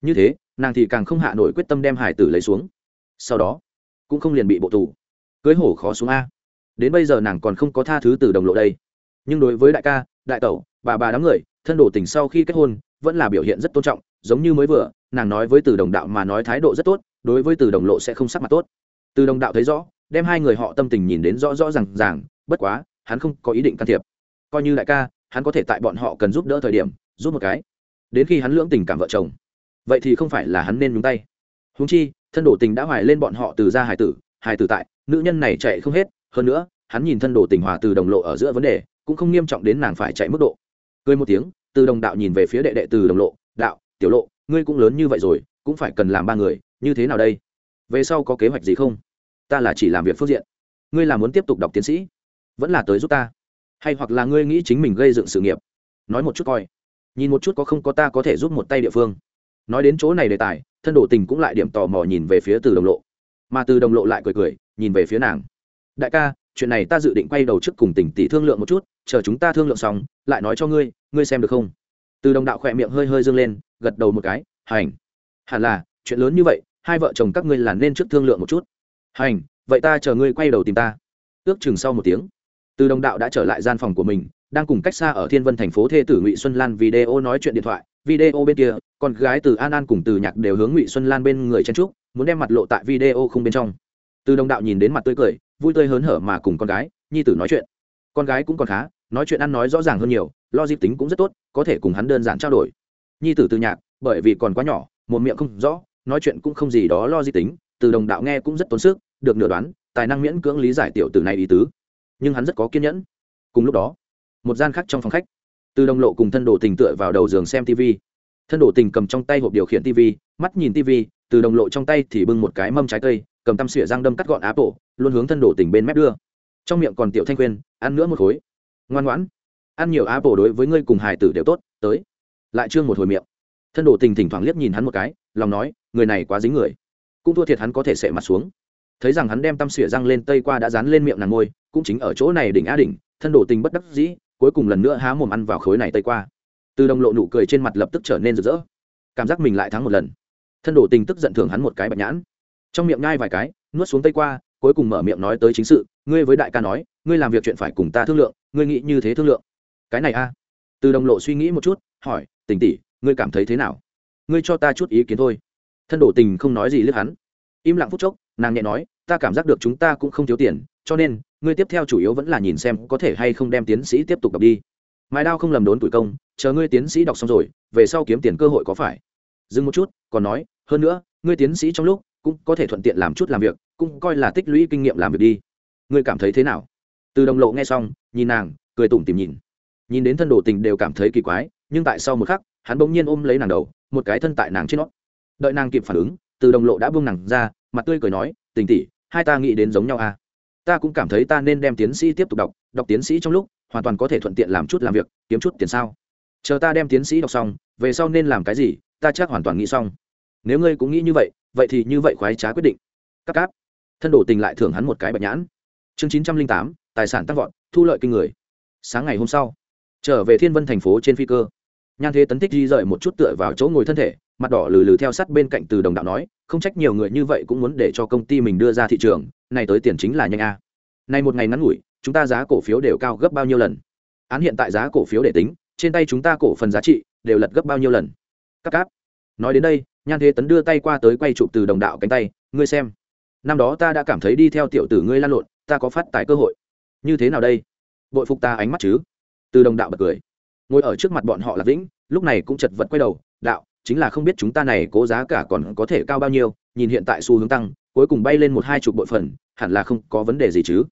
S1: Như thế, nàng thì càng không hạ nổi quyết tâm đem hải tử lấy xuống. Sau đó, cũng không liền bị bộ tù. Cưới hổ khó xuống a. Đến bây giờ nàng còn không có tha thứ từ đồng lộ đây. Nhưng đối với đại ca, đại tẩu, bà bà đám người, thân đồ tình sau khi kết hôn, vẫn là biểu hiện rất tôn trọng, giống như mới vừa, nàng nói với từ đồng đạo mà nói thái độ rất tốt, đối với từ đồng lộ sẽ không sắc mặt tốt. Từ đồng đạo thấy rõ, đem hai người họ tâm tình nhìn đến rõ rõ r à n g ràng, bất quá hắn không có ý định can thiệp. Coi như đại ca, hắn có thể tại bọn họ cần giúp đỡ thời điểm, giúp một cái. Đến khi hắn lưỡng tình cảm vợ chồng, vậy thì không phải là hắn nên nhúng tay. Húng chi, thân đồ tình đã hoài lên bọn họ từ ra hải tử hải tử tại, nữ nhân này chạy không hết, hơn nữa, hắn nhìn thân đồ tình hòa từ đồng lộ ở giữa vấn đề, cũng không nghiêm trọng đến nàng phải chạy mức độ. Cười một tiếng, từ đồng đạo nhìn về phía đệ đệ từ đồng lộ, đạo, tiểu lộ, ngươi cũng lớn như vậy rồi, cũng phải cần làm ba người, như thế nào đây? Về sau có kế hoạch gì không? Ta là chỉ làm việc phương diện. Ngươi là muốn tiếp tục đọc tiến sĩ vẫn là tới giúp ta. Hay hoặc là ngươi nghĩ chính mình gây dựng sự nghiệp. Nói một chút coi. Nhìn một chút có không có ta có thể giúp một tay địa phương. Nói đến chỗ này đề tài, thân đổ tình cũng lại điểm tò mò nhìn về phía từ đồng lộ. Mà từ đồng lộ lại cười cười, nhìn về phía nàng. Đại ca, chuyện này ta dự định quay đầu trước cùng tỉnh tỷ thương lượng một chút, chờ chúng ta thương lượng xong, lại nói cho ngươi ngươi xem được không? Từ đồng đạo khỏe miệng hơi hơi dâng lên, gật đầu một cái, hành. Hẳn là, chuyện lớn như vậy, hai vợ chồng các ngươi là nên trước thương lượng một chút. Hành, vậy ta chờ ngươi quay đầu tìm ta. Ước chừng sau một tiếng từ đồng đạo đã trở lại gian phòng của mình, đang cùng cách xa ở thiên vân thành phố thê tử ngụy xuân lan video nói chuyện điện thoại. Video bên kia, con gái từ an an cùng từ nhạc đều hướng ngụy xuân lan bên người chen trúc muốn đem mặt lộ tại video không bên trong. Từ đồng đạo nhìn đến mặt tươi cười, vui tươi hớn hở mà cùng con gái, nhi tử nói chuyện. Con gái cũng còn khá, nói chuyện ăn nói rõ ràng hơn nhiều, lo dịp tính cũng rất tốt, có thể cùng hắn đơn giản trao đổi. Nhi tử từ nhạc, bởi vì còn quá nhỏ, một miệng không rõ, nói chuyện cũng không gì đó lo di tính, từ đồng đạo nghe cũng rất tốn sức, được nửa đoán, tài năng miễn cưỡng lý giải tiểu từ này ý tứ nhưng hắn rất có kiên nhẫn. Cùng lúc đó, một gian khác trong phòng khách, từ đồng lộ cùng thân đồ tình tựa vào đầu giường xem tv thân đồ tình cầm trong tay hộp điều khiển tv mắt nhìn tv từ đồng lộ trong tay thì bưng một cái mâm trái cây, cầm tăm xỉa răng đâm cắt gọn áp bộ luôn hướng thân đồ tình bên mép đưa. Trong miệng còn tiểu thanh khuyên, ăn nữa một khối. Ngoan ngoãn, ăn nhiều áp bộ đối với ngươi cùng hải tử đều tốt, tới. Lại trương một hồi miệng. Thân đồ tình thỉnh thoảng liếc nhìn hắn một cái, lòng nói, người này quá dính người. Cũng thua thiệt hắn có thể sệ mặt xuống thấy rằng hắn đem tăm xỉa răng lên tây qua đã dán lên miệng nàng môi cũng chính ở chỗ này đỉnh á đỉnh, thân đổ tình bất đắc dĩ, cuối cùng lần nữa há mồm ăn vào khối này tây qua. Từ đồng lộ nụ cười trên mặt lập tức trở nên rực rỡ. Cảm giác mình lại thắng một lần. Thân đổ tình tức giận thường hắn một cái bạch nhãn. Trong miệng ngai vài cái, nuốt xuống tây qua, cuối cùng mở miệng nói tới chính sự, ngươi với đại ca nói, ngươi làm việc chuyện phải cùng ta thương lượng, ngươi nghĩ như thế thương lượng. Cái này a? Từ đồng lộ suy nghĩ một chút, hỏi, tình tỷ, ngươi cảm thấy thế nào? Ngươi cho ta chút ý kiến thôi. Thân đổ tình không nói gì liếc hắn. Im lặng phút chốc, nàng nhẹ nói ta cảm giác được chúng ta cũng không thiếu tiền, cho nên, ngươi tiếp theo chủ yếu vẫn là nhìn xem có thể hay không đem tiến sĩ tiếp tục đọc đi. Mai đao không lầm đốn tuổi công, chờ ngươi tiến sĩ đọc xong rồi, về sau kiếm tiền cơ hội có phải? Dừng một chút, còn nói, hơn nữa, ngươi tiến sĩ trong lúc, cũng có thể thuận tiện làm chút làm việc, cũng coi là tích lũy kinh nghiệm làm việc đi. Ngươi cảm thấy thế nào? Từ đồng lộ nghe xong, nhìn nàng, cười tủm tìm nhìn. Nhìn đến thân đồ tình đều cảm thấy kỳ quái, nhưng tại sau một khắc, hắn bỗng nhiên ôm lấy nàng đầu, một cái thân tại nàng trên nó. Đợi nàng kịp phản ứng, từ đồng lộ đã buông nàng ra, mặt tươi cười nói tình tỷ, hai ta nghĩ đến giống nhau à? Ta cũng cảm thấy ta nên đem tiến sĩ tiếp tục đọc đọc tiến sĩ trong lúc hoàn toàn có thể thuận tiện làm chút làm việc kiếm chút tiền sao? Chờ ta đem tiến sĩ đọc xong về sau nên làm cái gì ta chắc hoàn toàn nghĩ xong. Nếu ngươi cũng nghĩ như vậy vậy thì như vậy khoái trá quyết định. Các cáp. Thân đổ tình lại thưởng hắn một cái bạch nhãn. Chương chín trăm linh tám tài sản tăng vọt thu lợi kinh người. Sáng ngày hôm sau trở về thiên vân thành phố trên phi cơ nhan thế tấn thích di rời một chút tựa vào chỗ ngồi thân thể, mặt đỏ lừ lừ theo sát bên cạnh từ đồng đạo nói, không trách nhiều người như vậy cũng muốn để cho công ty mình đưa ra thị trường, này tới tiền chính là nhanh a. Này một ngày ngắn ngủi, chúng ta giá cổ phiếu đều cao gấp bao nhiêu lần? Án hiện tại giá cổ phiếu để tính, trên tay chúng ta cổ phần giá trị đều lật gấp bao nhiêu lần? Các cáp. Nói đến đây, nhan thế tấn đưa tay qua tới quay chụp từ đồng đạo cánh tay, ngươi xem, năm đó ta đã cảm thấy đi theo tiểu tử ngươi lan lộn, ta có phát tài cơ hội. Như thế nào đây? Bội phục ta ánh mắt chứ? Từ đồng đạo bật cười ngồi ở trước mặt bọn họ là vĩnh, lúc này cũng chật vật quay đầu, đạo, chính là không biết chúng ta này cố giá cả còn có thể cao bao nhiêu, nhìn hiện tại xu hướng tăng, cuối cùng bay lên một hai chục bội phần, hẳn là không có vấn đề gì chứ.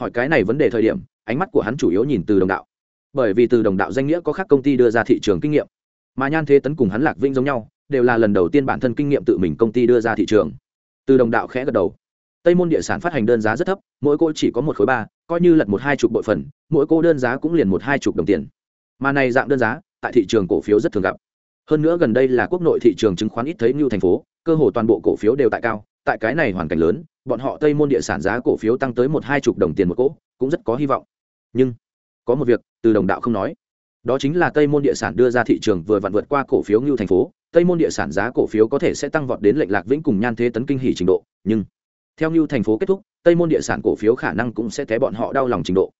S1: Hỏi cái này vấn đề thời điểm, ánh mắt của hắn chủ yếu nhìn từ đồng đạo. Bởi vì từ đồng đạo danh nghĩa có khác công ty đưa ra thị trường kinh nghiệm, mà nhan thế tấn cùng hắn lạc vinh giống nhau, đều là lần đầu tiên bản thân kinh nghiệm tự mình công ty đưa ra thị trường. Từ đồng đạo khẽ gật đầu. Tây môn địa sản phát hành đơn giá rất thấp, mỗi cô chỉ có một khối ba, coi như lật một hai chục bội phần, mỗi cô đơn giá cũng liền một hai chục đồng tiền mà này dạng đơn giá, tại thị trường cổ phiếu rất thường gặp. Hơn nữa gần đây là quốc nội thị trường chứng khoán ít thấy như thành phố, cơ hồ toàn bộ cổ phiếu đều tại cao, tại cái này hoàn cảnh lớn, bọn họ tây môn địa sản giá cổ phiếu tăng tới một hai chục đồng tiền một cỗ, cũng rất có hy vọng. Nhưng, có một việc, từ đồng đạo không nói. Đó chính là tây môn địa sản đưa ra thị trường vừa vặn vượt qua cổ phiếu như thành phố, tây môn địa sản giá cổ phiếu có thể sẽ tăng vọt đến lệnh lạc vĩnh cùng nhan thế tấn kinh hỉ trình độ, nhưng, theo như thành phố kết thúc, tây môn địa sản cổ phiếu khả năng cũng sẽ té bọn họ đau lòng trình độ.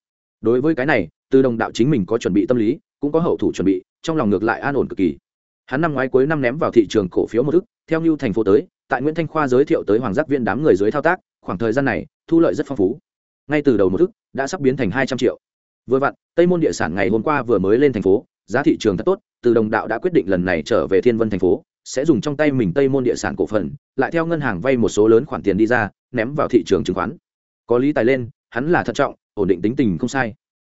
S1: Đối với cái này, từ đồng đạo chính mình có chuẩn bị tâm lý cũng có hậu thủ chuẩn bị, trong lòng ngược lại an ổn cực kỳ. Hắn năm ngoái cuối năm ném vào thị trường cổ phiếu một ức theo như thành phố tới, tại nguyễn thanh khoa giới thiệu tới hoàng giác viên đám người dưới thao tác, khoảng thời gian này, thu lợi rất phong phú. Ngay từ đầu một ức đã sắp biến thành hai trăm triệu. Vừa vặn, tây môn địa sản ngày hôm qua vừa mới lên thành phố, giá thị trường thật tốt, từ đồng đạo đã quyết định lần này trở về thiên vân thành phố, sẽ dùng trong tay mình tây môn địa sản cổ phần, lại theo ngân hàng vay một số lớn khoản tiền đi ra, ném vào thị trường chứng khoán. Có lý tài lên, hắn là thận trọng, ổn định tính tình không sai.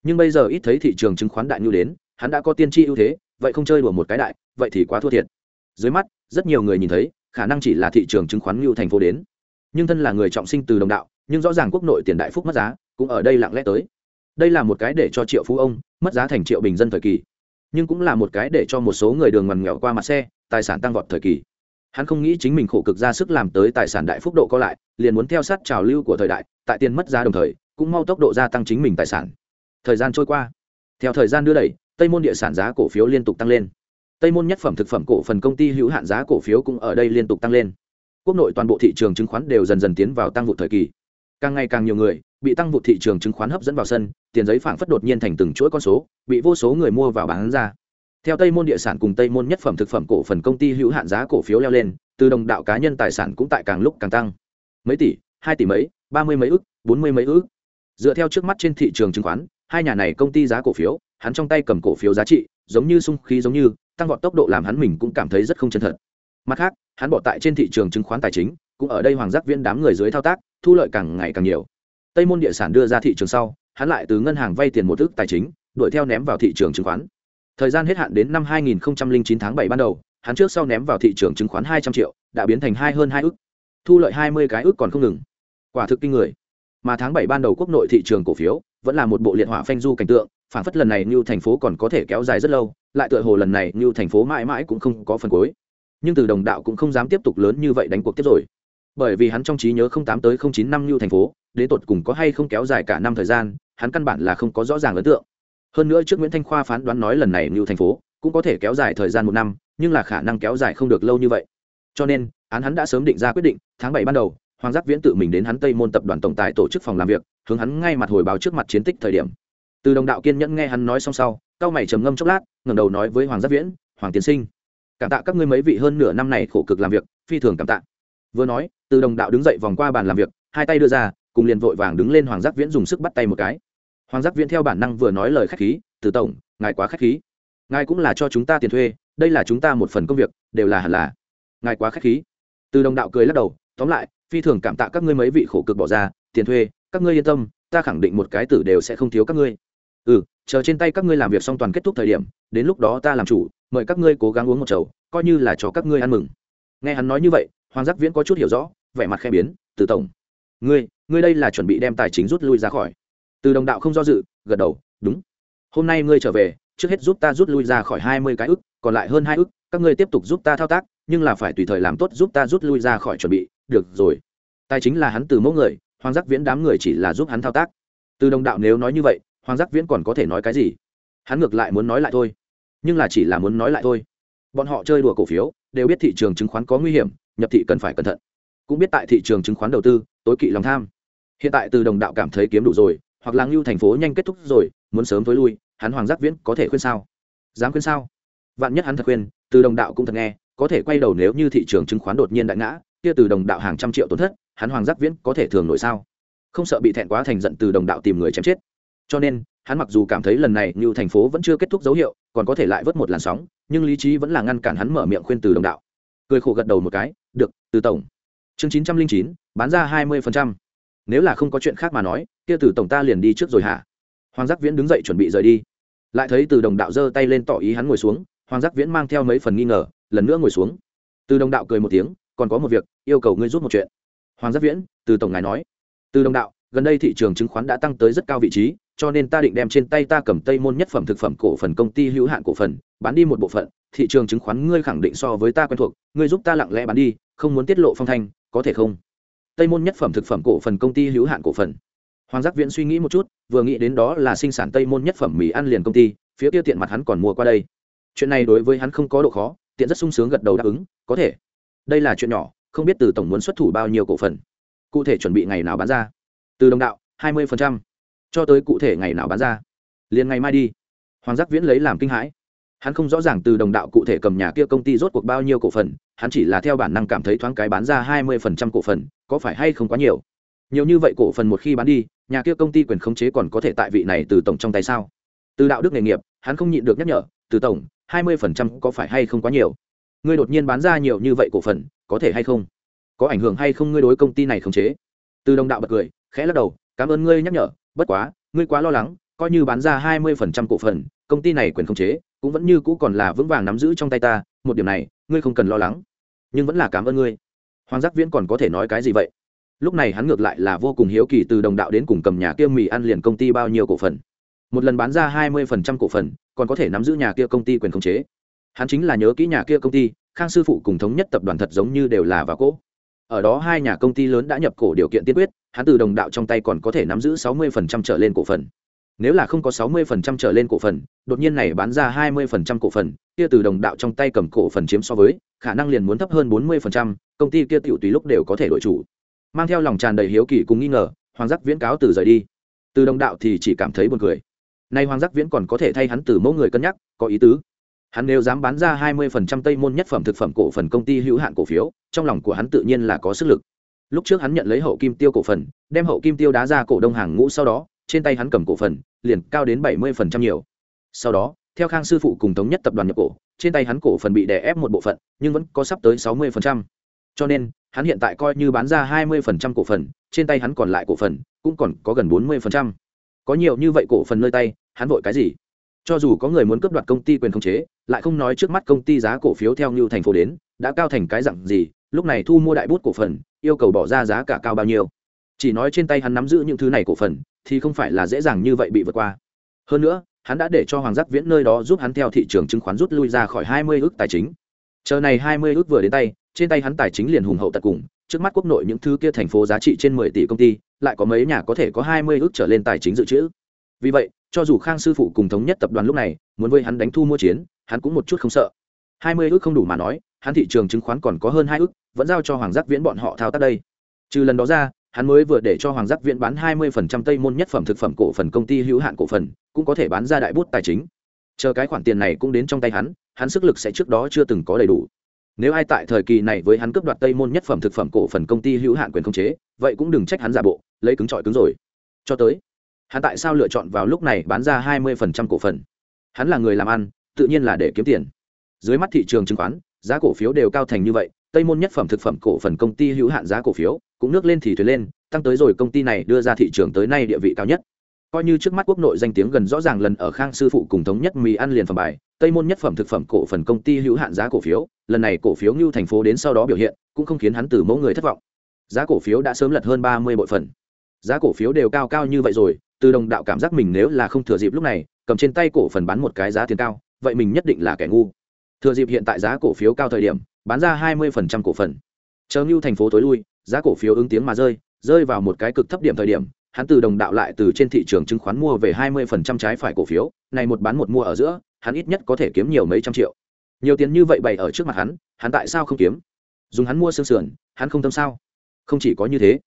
S1: Nhưng bây giờ ít thấy thị trường chứng khoán đại nhu đến hắn đã có tiên tri ưu thế, vậy không chơi đùa một cái đại, vậy thì quá thua thiệt. Dưới mắt, rất nhiều người nhìn thấy, khả năng chỉ là thị trường chứng khoán ngưu thành phố đến. Nhưng thân là người trọng sinh từ đồng đạo, nhưng rõ ràng quốc nội tiền đại phúc mất giá, cũng ở đây lặng lẽ tới. Đây là một cái để cho triệu phú ông mất giá thành triệu bình dân thời kỳ, nhưng cũng là một cái để cho một số người đường ngoằn nghèo qua mặt xe, tài sản tăng vọt thời kỳ. Hắn không nghĩ chính mình khổ cực ra sức làm tới tài sản đại phúc độ có lại, liền muốn theo sát trào lưu của thời đại, tại tiền mất giá đồng thời, cũng mau tốc độ gia tăng chính mình tài sản. Thời gian trôi qua. Theo thời gian đưa đẩy tây môn địa sản giá cổ phiếu liên tục tăng lên. Tây môn nhất phẩm thực phẩm cổ phần công ty hữu hạn giá cổ phiếu cũng ở đây liên tục tăng lên. Quốc nội toàn bộ thị trường chứng khoán đều dần dần tiến vào tăng vụ thời kỳ. Càng ngày càng nhiều người bị tăng vụ thị trường chứng khoán hấp dẫn vào sân, tiền giấy phảng phất đột nhiên thành từng chuỗi con số, bị vô số người mua vào bán ra. Theo tây môn địa sản cùng tây môn nhất phẩm thực phẩm cổ phần công ty hữu hạn giá cổ phiếu leo lên, từ đồng đạo cá nhân tài sản cũng tại càng lúc càng tăng. Mấy tỷ, hai tỷ mấy, ba mươi mấy ước bốn mươi mấy ước dựa theo trước mắt trên thị trường chứng khoán, hai nhà này công ty giá cổ phiếu hắn trong tay cầm cổ phiếu giá trị, giống như sung khí giống như, tăng vọt tốc độ làm hắn mình cũng cảm thấy rất không chân thật. Mặt khác, hắn bỏ tại trên thị trường chứng khoán tài chính, cũng ở đây hoàng giác viên đám người dưới thao tác, thu lợi càng ngày càng nhiều. Tây môn địa sản đưa ra thị trường sau, hắn lại từ ngân hàng vay tiền một ước tài chính, đuổi theo ném vào thị trường chứng khoán. Thời gian hết hạn đến năm 2009 tháng 7 ban đầu, hắn trước sau ném vào thị trường chứng khoán 200 triệu, đã biến thành hai hơn hai ước. Thu lợi 20 cái ước còn không ngừng. Quả thực kinh người. Mà tháng 7 ban đầu quốc nội thị trường cổ phiếu vẫn là một bộ liệt hỏa phanh du cảnh tượng phản phất lần này như thành phố còn có thể kéo dài rất lâu, lại tựa hồ lần này như thành phố mãi mãi cũng không có phần cuối. Nhưng từ đồng đạo cũng không dám tiếp tục lớn như vậy đánh cuộc tiếp rồi. Bởi vì hắn trong trí nhớ không tám tới không chín năm như thành phố, đến tột cùng có hay không kéo dài cả năm thời gian, hắn căn bản là không có rõ ràng ấn tượng. Hơn nữa trước nguyễn thanh khoa phán đoán nói lần này như thành phố cũng có thể kéo dài thời gian một năm, nhưng là khả năng kéo dài không được lâu như vậy. Cho nên, án hắn đã sớm định ra quyết định, tháng bảy ban đầu, hoàng giác viễn tự mình đến hắn tây môn tập đoàn tổng tài tổ chức phòng làm việc, hướng hắn ngay mặt hồi báo trước mặt chiến tích thời điểm từ đồng đạo kiên nhẫn nghe hắn nói xong sau, cao mày trầm ngâm chốc lát, ngẩng đầu nói với hoàng giác viễn, hoàng tiến sinh, cảm tạ các ngươi mấy vị hơn nửa năm này khổ cực làm việc, phi thường cảm tạ. Vừa nói, từ đồng đạo đứng dậy vòng qua bàn làm việc, hai tay đưa ra, cùng liền vội vàng đứng lên hoàng giác viễn dùng sức bắt tay một cái. Hoàng giác viễn theo bản năng vừa nói lời khách khí, từ tổng, ngài quá khách khí. Ngài cũng là cho chúng ta tiền thuê, đây là chúng ta một phần công việc, đều là hẳn là. Ngài quá khách khí. Từ đồng đạo cười lắc đầu, tóm lại, phi thường cảm tạ các ngươi mấy vị khổ cực bỏ ra, tiền thuê, các ngươi yên tâm, ta khẳng định một cái tử đều sẽ không thiếu các ngươi ừ chờ trên tay các ngươi làm việc xong toàn kết thúc thời điểm, đến lúc đó ta làm chủ, mời các ngươi cố gắng uống một chầu, coi như là cho các ngươi ăn mừng. Nghe hắn nói như vậy, hoàng giác viễn có chút hiểu rõ, vẻ mặt khẽ biến, từ tổng, ngươi ngươi đây là chuẩn bị đem tài chính rút lui ra khỏi. Từ đồng đạo không do dự, gật đầu, đúng. Hôm nay ngươi trở về, trước hết giúp ta rút lui ra khỏi hai mươi cái ức, còn lại hơn hai ức, các ngươi tiếp tục giúp ta thao tác, nhưng là phải tùy thời làm tốt giúp ta rút lui ra khỏi chuẩn bị. Được rồi. Tài chính là hắn từ mẫu người, hoàng giác viễn đám người chỉ là giúp hắn thao tác. Từ đồng đạo nếu nói như vậy hoàng giác viễn còn có thể nói cái gì? Hắn ngược lại muốn nói lại thôi. Nhưng là chỉ là muốn nói lại thôi. Bọn họ chơi đùa cổ phiếu, đều biết thị trường chứng khoán có nguy hiểm, nhập thị cần phải cẩn thận. Cũng biết tại thị trường chứng khoán đầu tư, tối kỵ lòng tham. Hiện tại từ đồng đạo cảm thấy kiếm đủ rồi, hoặc là ngưu thành phố nhanh kết thúc rồi, muốn sớm tối lui, hắn hoàng giác viễn có thể khuyên sao? Dám khuyên sao? Vạn nhất hắn thật khuyên, từ đồng đạo cũng thật nghe, có thể quay đầu nếu như thị trường chứng khoán đột nhiên đại ngã, kia từ đồng đạo hàng trăm triệu tổn thất, hắn hoàng giác viễn có thể thường nổi sao? Không sợ bị thẹn quá thành giận từ đồng đạo tìm người chém chết cho nên, hắn mặc dù cảm thấy lần này như thành phố vẫn chưa kết thúc dấu hiệu, còn có thể lại vớt một làn sóng, nhưng lý trí vẫn là ngăn cản hắn mở miệng khuyên từ đồng đạo. Cười khổ gật đầu một cái, được, từ tổng. Chương chín trăm linh chín, bán ra hai mươi phần trăm. nếu là không có chuyện khác mà nói, kia từ tổng ta liền đi trước rồi hả? Hoàng giác viễn đứng dậy chuẩn bị rời đi. Lại thấy từ đồng đạo giơ tay lên tỏ ý hắn ngồi xuống, hoàng giác viễn mang theo mấy phần nghi ngờ, lần nữa ngồi xuống. Từ đồng đạo cười một tiếng, còn có một việc, yêu cầu ngươi giúp một chuyện. Hoàng giác viễn, từ tổng ngài nói. Từ đồng đạo, gần đây thị trường chứng khoán đã tăng tới rất cao vị trí cho nên ta định đem trên tay ta cầm tây môn nhất phẩm thực phẩm cổ phần công ty hữu hạn cổ phần, bán đi một bộ phận, thị trường chứng khoán ngươi khẳng định so với ta quen thuộc, ngươi giúp ta lặng lẽ bán đi, không muốn tiết lộ phong thanh, có thể không? Tây môn nhất phẩm thực phẩm cổ phần công ty hữu hạn cổ phần. Hoàng giác viễn suy nghĩ một chút, vừa nghĩ đến đó là sinh sản tây môn nhất phẩm mì ăn liền công ty, phía kia tiện mặt hắn còn mua qua đây. Chuyện này đối với hắn không có độ khó, tiện rất sung sướng gật đầu đáp ứng, có thể. Đây là chuyện nhỏ, không biết từ tổng muốn xuất thủ bao nhiêu cổ phần. Cụ thể chuẩn bị ngày nào bán ra? Từ đồng đạo, hai mươi phần trăm cho tới cụ thể ngày nào bán ra. Liền ngày mai đi. Hoàng giác viễn lấy làm kinh hãi. Hắn không rõ ràng từ đồng đạo cụ thể cầm nhà kia công ty rốt cuộc bao nhiêu cổ phần, hắn chỉ là theo bản năng cảm thấy thoáng cái bán ra hai mươi phần trăm cổ phần, có phải hay không quá nhiều? Nhiều như vậy cổ phần một khi bán đi, nhà kia công ty quyền khống chế còn có thể tại vị này từ tổng trong tay sao? Từ đạo đức nghề nghiệp, hắn không nhịn được nhắc nhở, từ tổng, hai mươi phần trăm có phải hay không quá nhiều? Ngươi đột nhiên bán ra nhiều như vậy cổ phần, có thể hay không? Có ảnh hưởng hay không ngươi đối công ty này khống chế? Từ đồng đạo bật cười, khẽ lắc đầu, cảm ơn ngươi nhắc nhở bất quá, ngươi quá lo lắng, coi như bán ra hai mươi phần trăm cổ phần, công ty này quyền khống chế, cũng vẫn như cũ còn là vững vàng nắm giữ trong tay ta, một điểm này, ngươi không cần lo lắng. Nhưng vẫn là cảm ơn ngươi. Hoàng giác viễn còn có thể nói cái gì vậy? Lúc này hắn ngược lại là vô cùng hiếu kỳ từ đồng đạo đến cùng cầm nhà kia mì ăn liền công ty bao nhiêu cổ phần. Một lần bán ra hai mươi phần trăm cổ phần, còn có thể nắm giữ nhà kia công ty quyền khống chế. Hắn chính là nhớ kỹ nhà kia công ty, khang sư phụ cùng thống nhất tập đoàn thật giống như đều là và cỗ ở đó hai nhà công ty lớn đã nhập cổ điều kiện tiên quyết, hắn từ đồng đạo trong tay còn có thể nắm giữ sáu mươi phần trăm trở lên cổ phần. Nếu là không có sáu mươi phần trăm trở lên cổ phần, đột nhiên này bán ra hai mươi phần trăm cổ phần, kia từ đồng đạo trong tay cầm cổ phần chiếm so với, khả năng liền muốn thấp hơn bốn mươi phần trăm, công ty kia tiểu tùy lúc đều có thể đổi chủ. Mang theo lòng tràn đầy hiếu kỳ cùng nghi ngờ, hoàng giác viễn cáo từ rời đi. Từ đồng đạo thì chỉ cảm thấy buồn cười. Nay hoàng giác viễn còn có thể thay hắn từ mẫu người cân nhắc, có ý tứ hắn nếu dám bán ra hai mươi phần trăm tây môn nhất phẩm thực phẩm cổ phần công ty hữu hạn cổ phiếu, trong lòng của hắn tự nhiên là có sức lực. Lúc trước hắn nhận lấy hậu kim tiêu cổ phần, đem hậu kim tiêu đá ra cổ đông hàng ngũ sau đó, trên tay hắn cầm cổ phần, liền cao đến bảy mươi phần trăm nhiều. Sau đó, theo khang sư phụ cùng thống nhất tập đoàn nhập cổ, trên tay hắn cổ phần bị đè ép một bộ phận, nhưng vẫn có sắp tới sáu mươi phần trăm. Cho nên, hắn hiện tại coi như bán ra hai mươi phần trăm cổ phần, trên tay hắn còn lại cổ phần cũng còn có gần bốn mươi phần trăm. Có nhiều như vậy cổ phần nơi tay, hắn vội cái gì? Cho dù có người muốn cướp đoạt công ty quyền khống chế, lại không nói trước mắt công ty giá cổ phiếu theo như thành phố đến, đã cao thành cái dặn gì, lúc này thu mua đại bút cổ phần, yêu cầu bỏ ra giá cả cao bao nhiêu. Chỉ nói trên tay hắn nắm giữ những thứ này cổ phần, thì không phải là dễ dàng như vậy bị vượt qua. Hơn nữa, hắn đã để cho hoàng giác viễn nơi đó giúp hắn theo thị trường chứng khoán rút lui ra khỏi hai mươi ước tài chính. Chờ này hai mươi ước vừa đến tay, trên tay hắn tài chính liền hùng hậu tận cùng, trước mắt quốc nội những thứ kia thành phố giá trị trên mười tỷ công ty, lại có mấy nhà có thể có hai mươi ước trở lên tài chính dự trữ vì vậy, cho dù khang sư phụ cùng thống nhất tập đoàn lúc này, muốn với hắn đánh thu mua chiến, hắn cũng một chút không sợ. Hai mươi ước không đủ mà nói, hắn thị trường chứng khoán còn có hơn hai ước, vẫn giao cho hoàng giác viễn bọn họ thao tác đây. Trừ lần đó ra, hắn mới vừa để cho hoàng giác viễn bán hai mươi phần trăm tây môn nhất phẩm thực phẩm cổ phần công ty hữu hạn cổ phần, cũng có thể bán ra đại bút tài chính. Chờ cái khoản tiền này cũng đến trong tay hắn hắn sức lực sẽ trước đó chưa từng có đầy đủ. Nếu ai tại thời kỳ này với hắn cướp đoạt tây môn nhất phẩm thực phẩm cổ phần công ty hữu hạn quyền khống chế, vậy cũng đừng trách hắn giả bộ, lấy cứng trọi cứng rồi. Cho tới hắn tại sao lựa chọn vào lúc này bán ra hai mươi phần trăm cổ phần? Hắn là người làm ăn, tự nhiên là để kiếm tiền. Dưới mắt thị trường chứng khoán, giá cổ phiếu đều cao thành như vậy, tây môn nhất phẩm thực phẩm cổ phần công ty hữu hạn giá cổ phiếu cũng nước lên thì thuyền lên, tăng tới rồi công ty này đưa ra thị trường tới nay địa vị cao nhất. Coi như trước mắt quốc nội danh tiếng gần rõ ràng lần ở khang sư phụ cùng thống nhất mì ăn liền phẩm bài, tây môn nhất phẩm thực phẩm cổ phần công ty hữu hạn giá cổ phiếu, lần này cổ phiếu ngưu thành phố đến sau đó biểu hiện cũng không khiến hắn từ mẫu người thất vọng. Giá cổ phiếu đã sớm lật hơn ba mươi bội phần giá cổ phiếu đều cao cao như vậy rồi từ đồng đạo cảm giác mình nếu là không thừa dịp lúc này, cầm trên tay cổ phần bán một cái giá tiền cao, vậy mình nhất định là kẻ ngu. Thừa dịp hiện tại giá cổ phiếu cao thời điểm, bán ra hai mươi cổ phần. Chờ ngưu thành phố tối lui, giá cổ phiếu ứng tiếng mà rơi rơi vào một cái cực thấp điểm thời điểm, hắn từ đồng đạo lại từ trên thị trường chứng khoán mua về hai mươi trái phải cổ phiếu, này một bán một mua ở giữa, hắn ít nhất có thể kiếm nhiều mấy trăm triệu. Nhiều tiền như vậy bày ở trước mặt hắn hắn tại sao không kiếm? Dùng hắn mua xương sườn, hắn không tâm sao? Không chỉ có như thế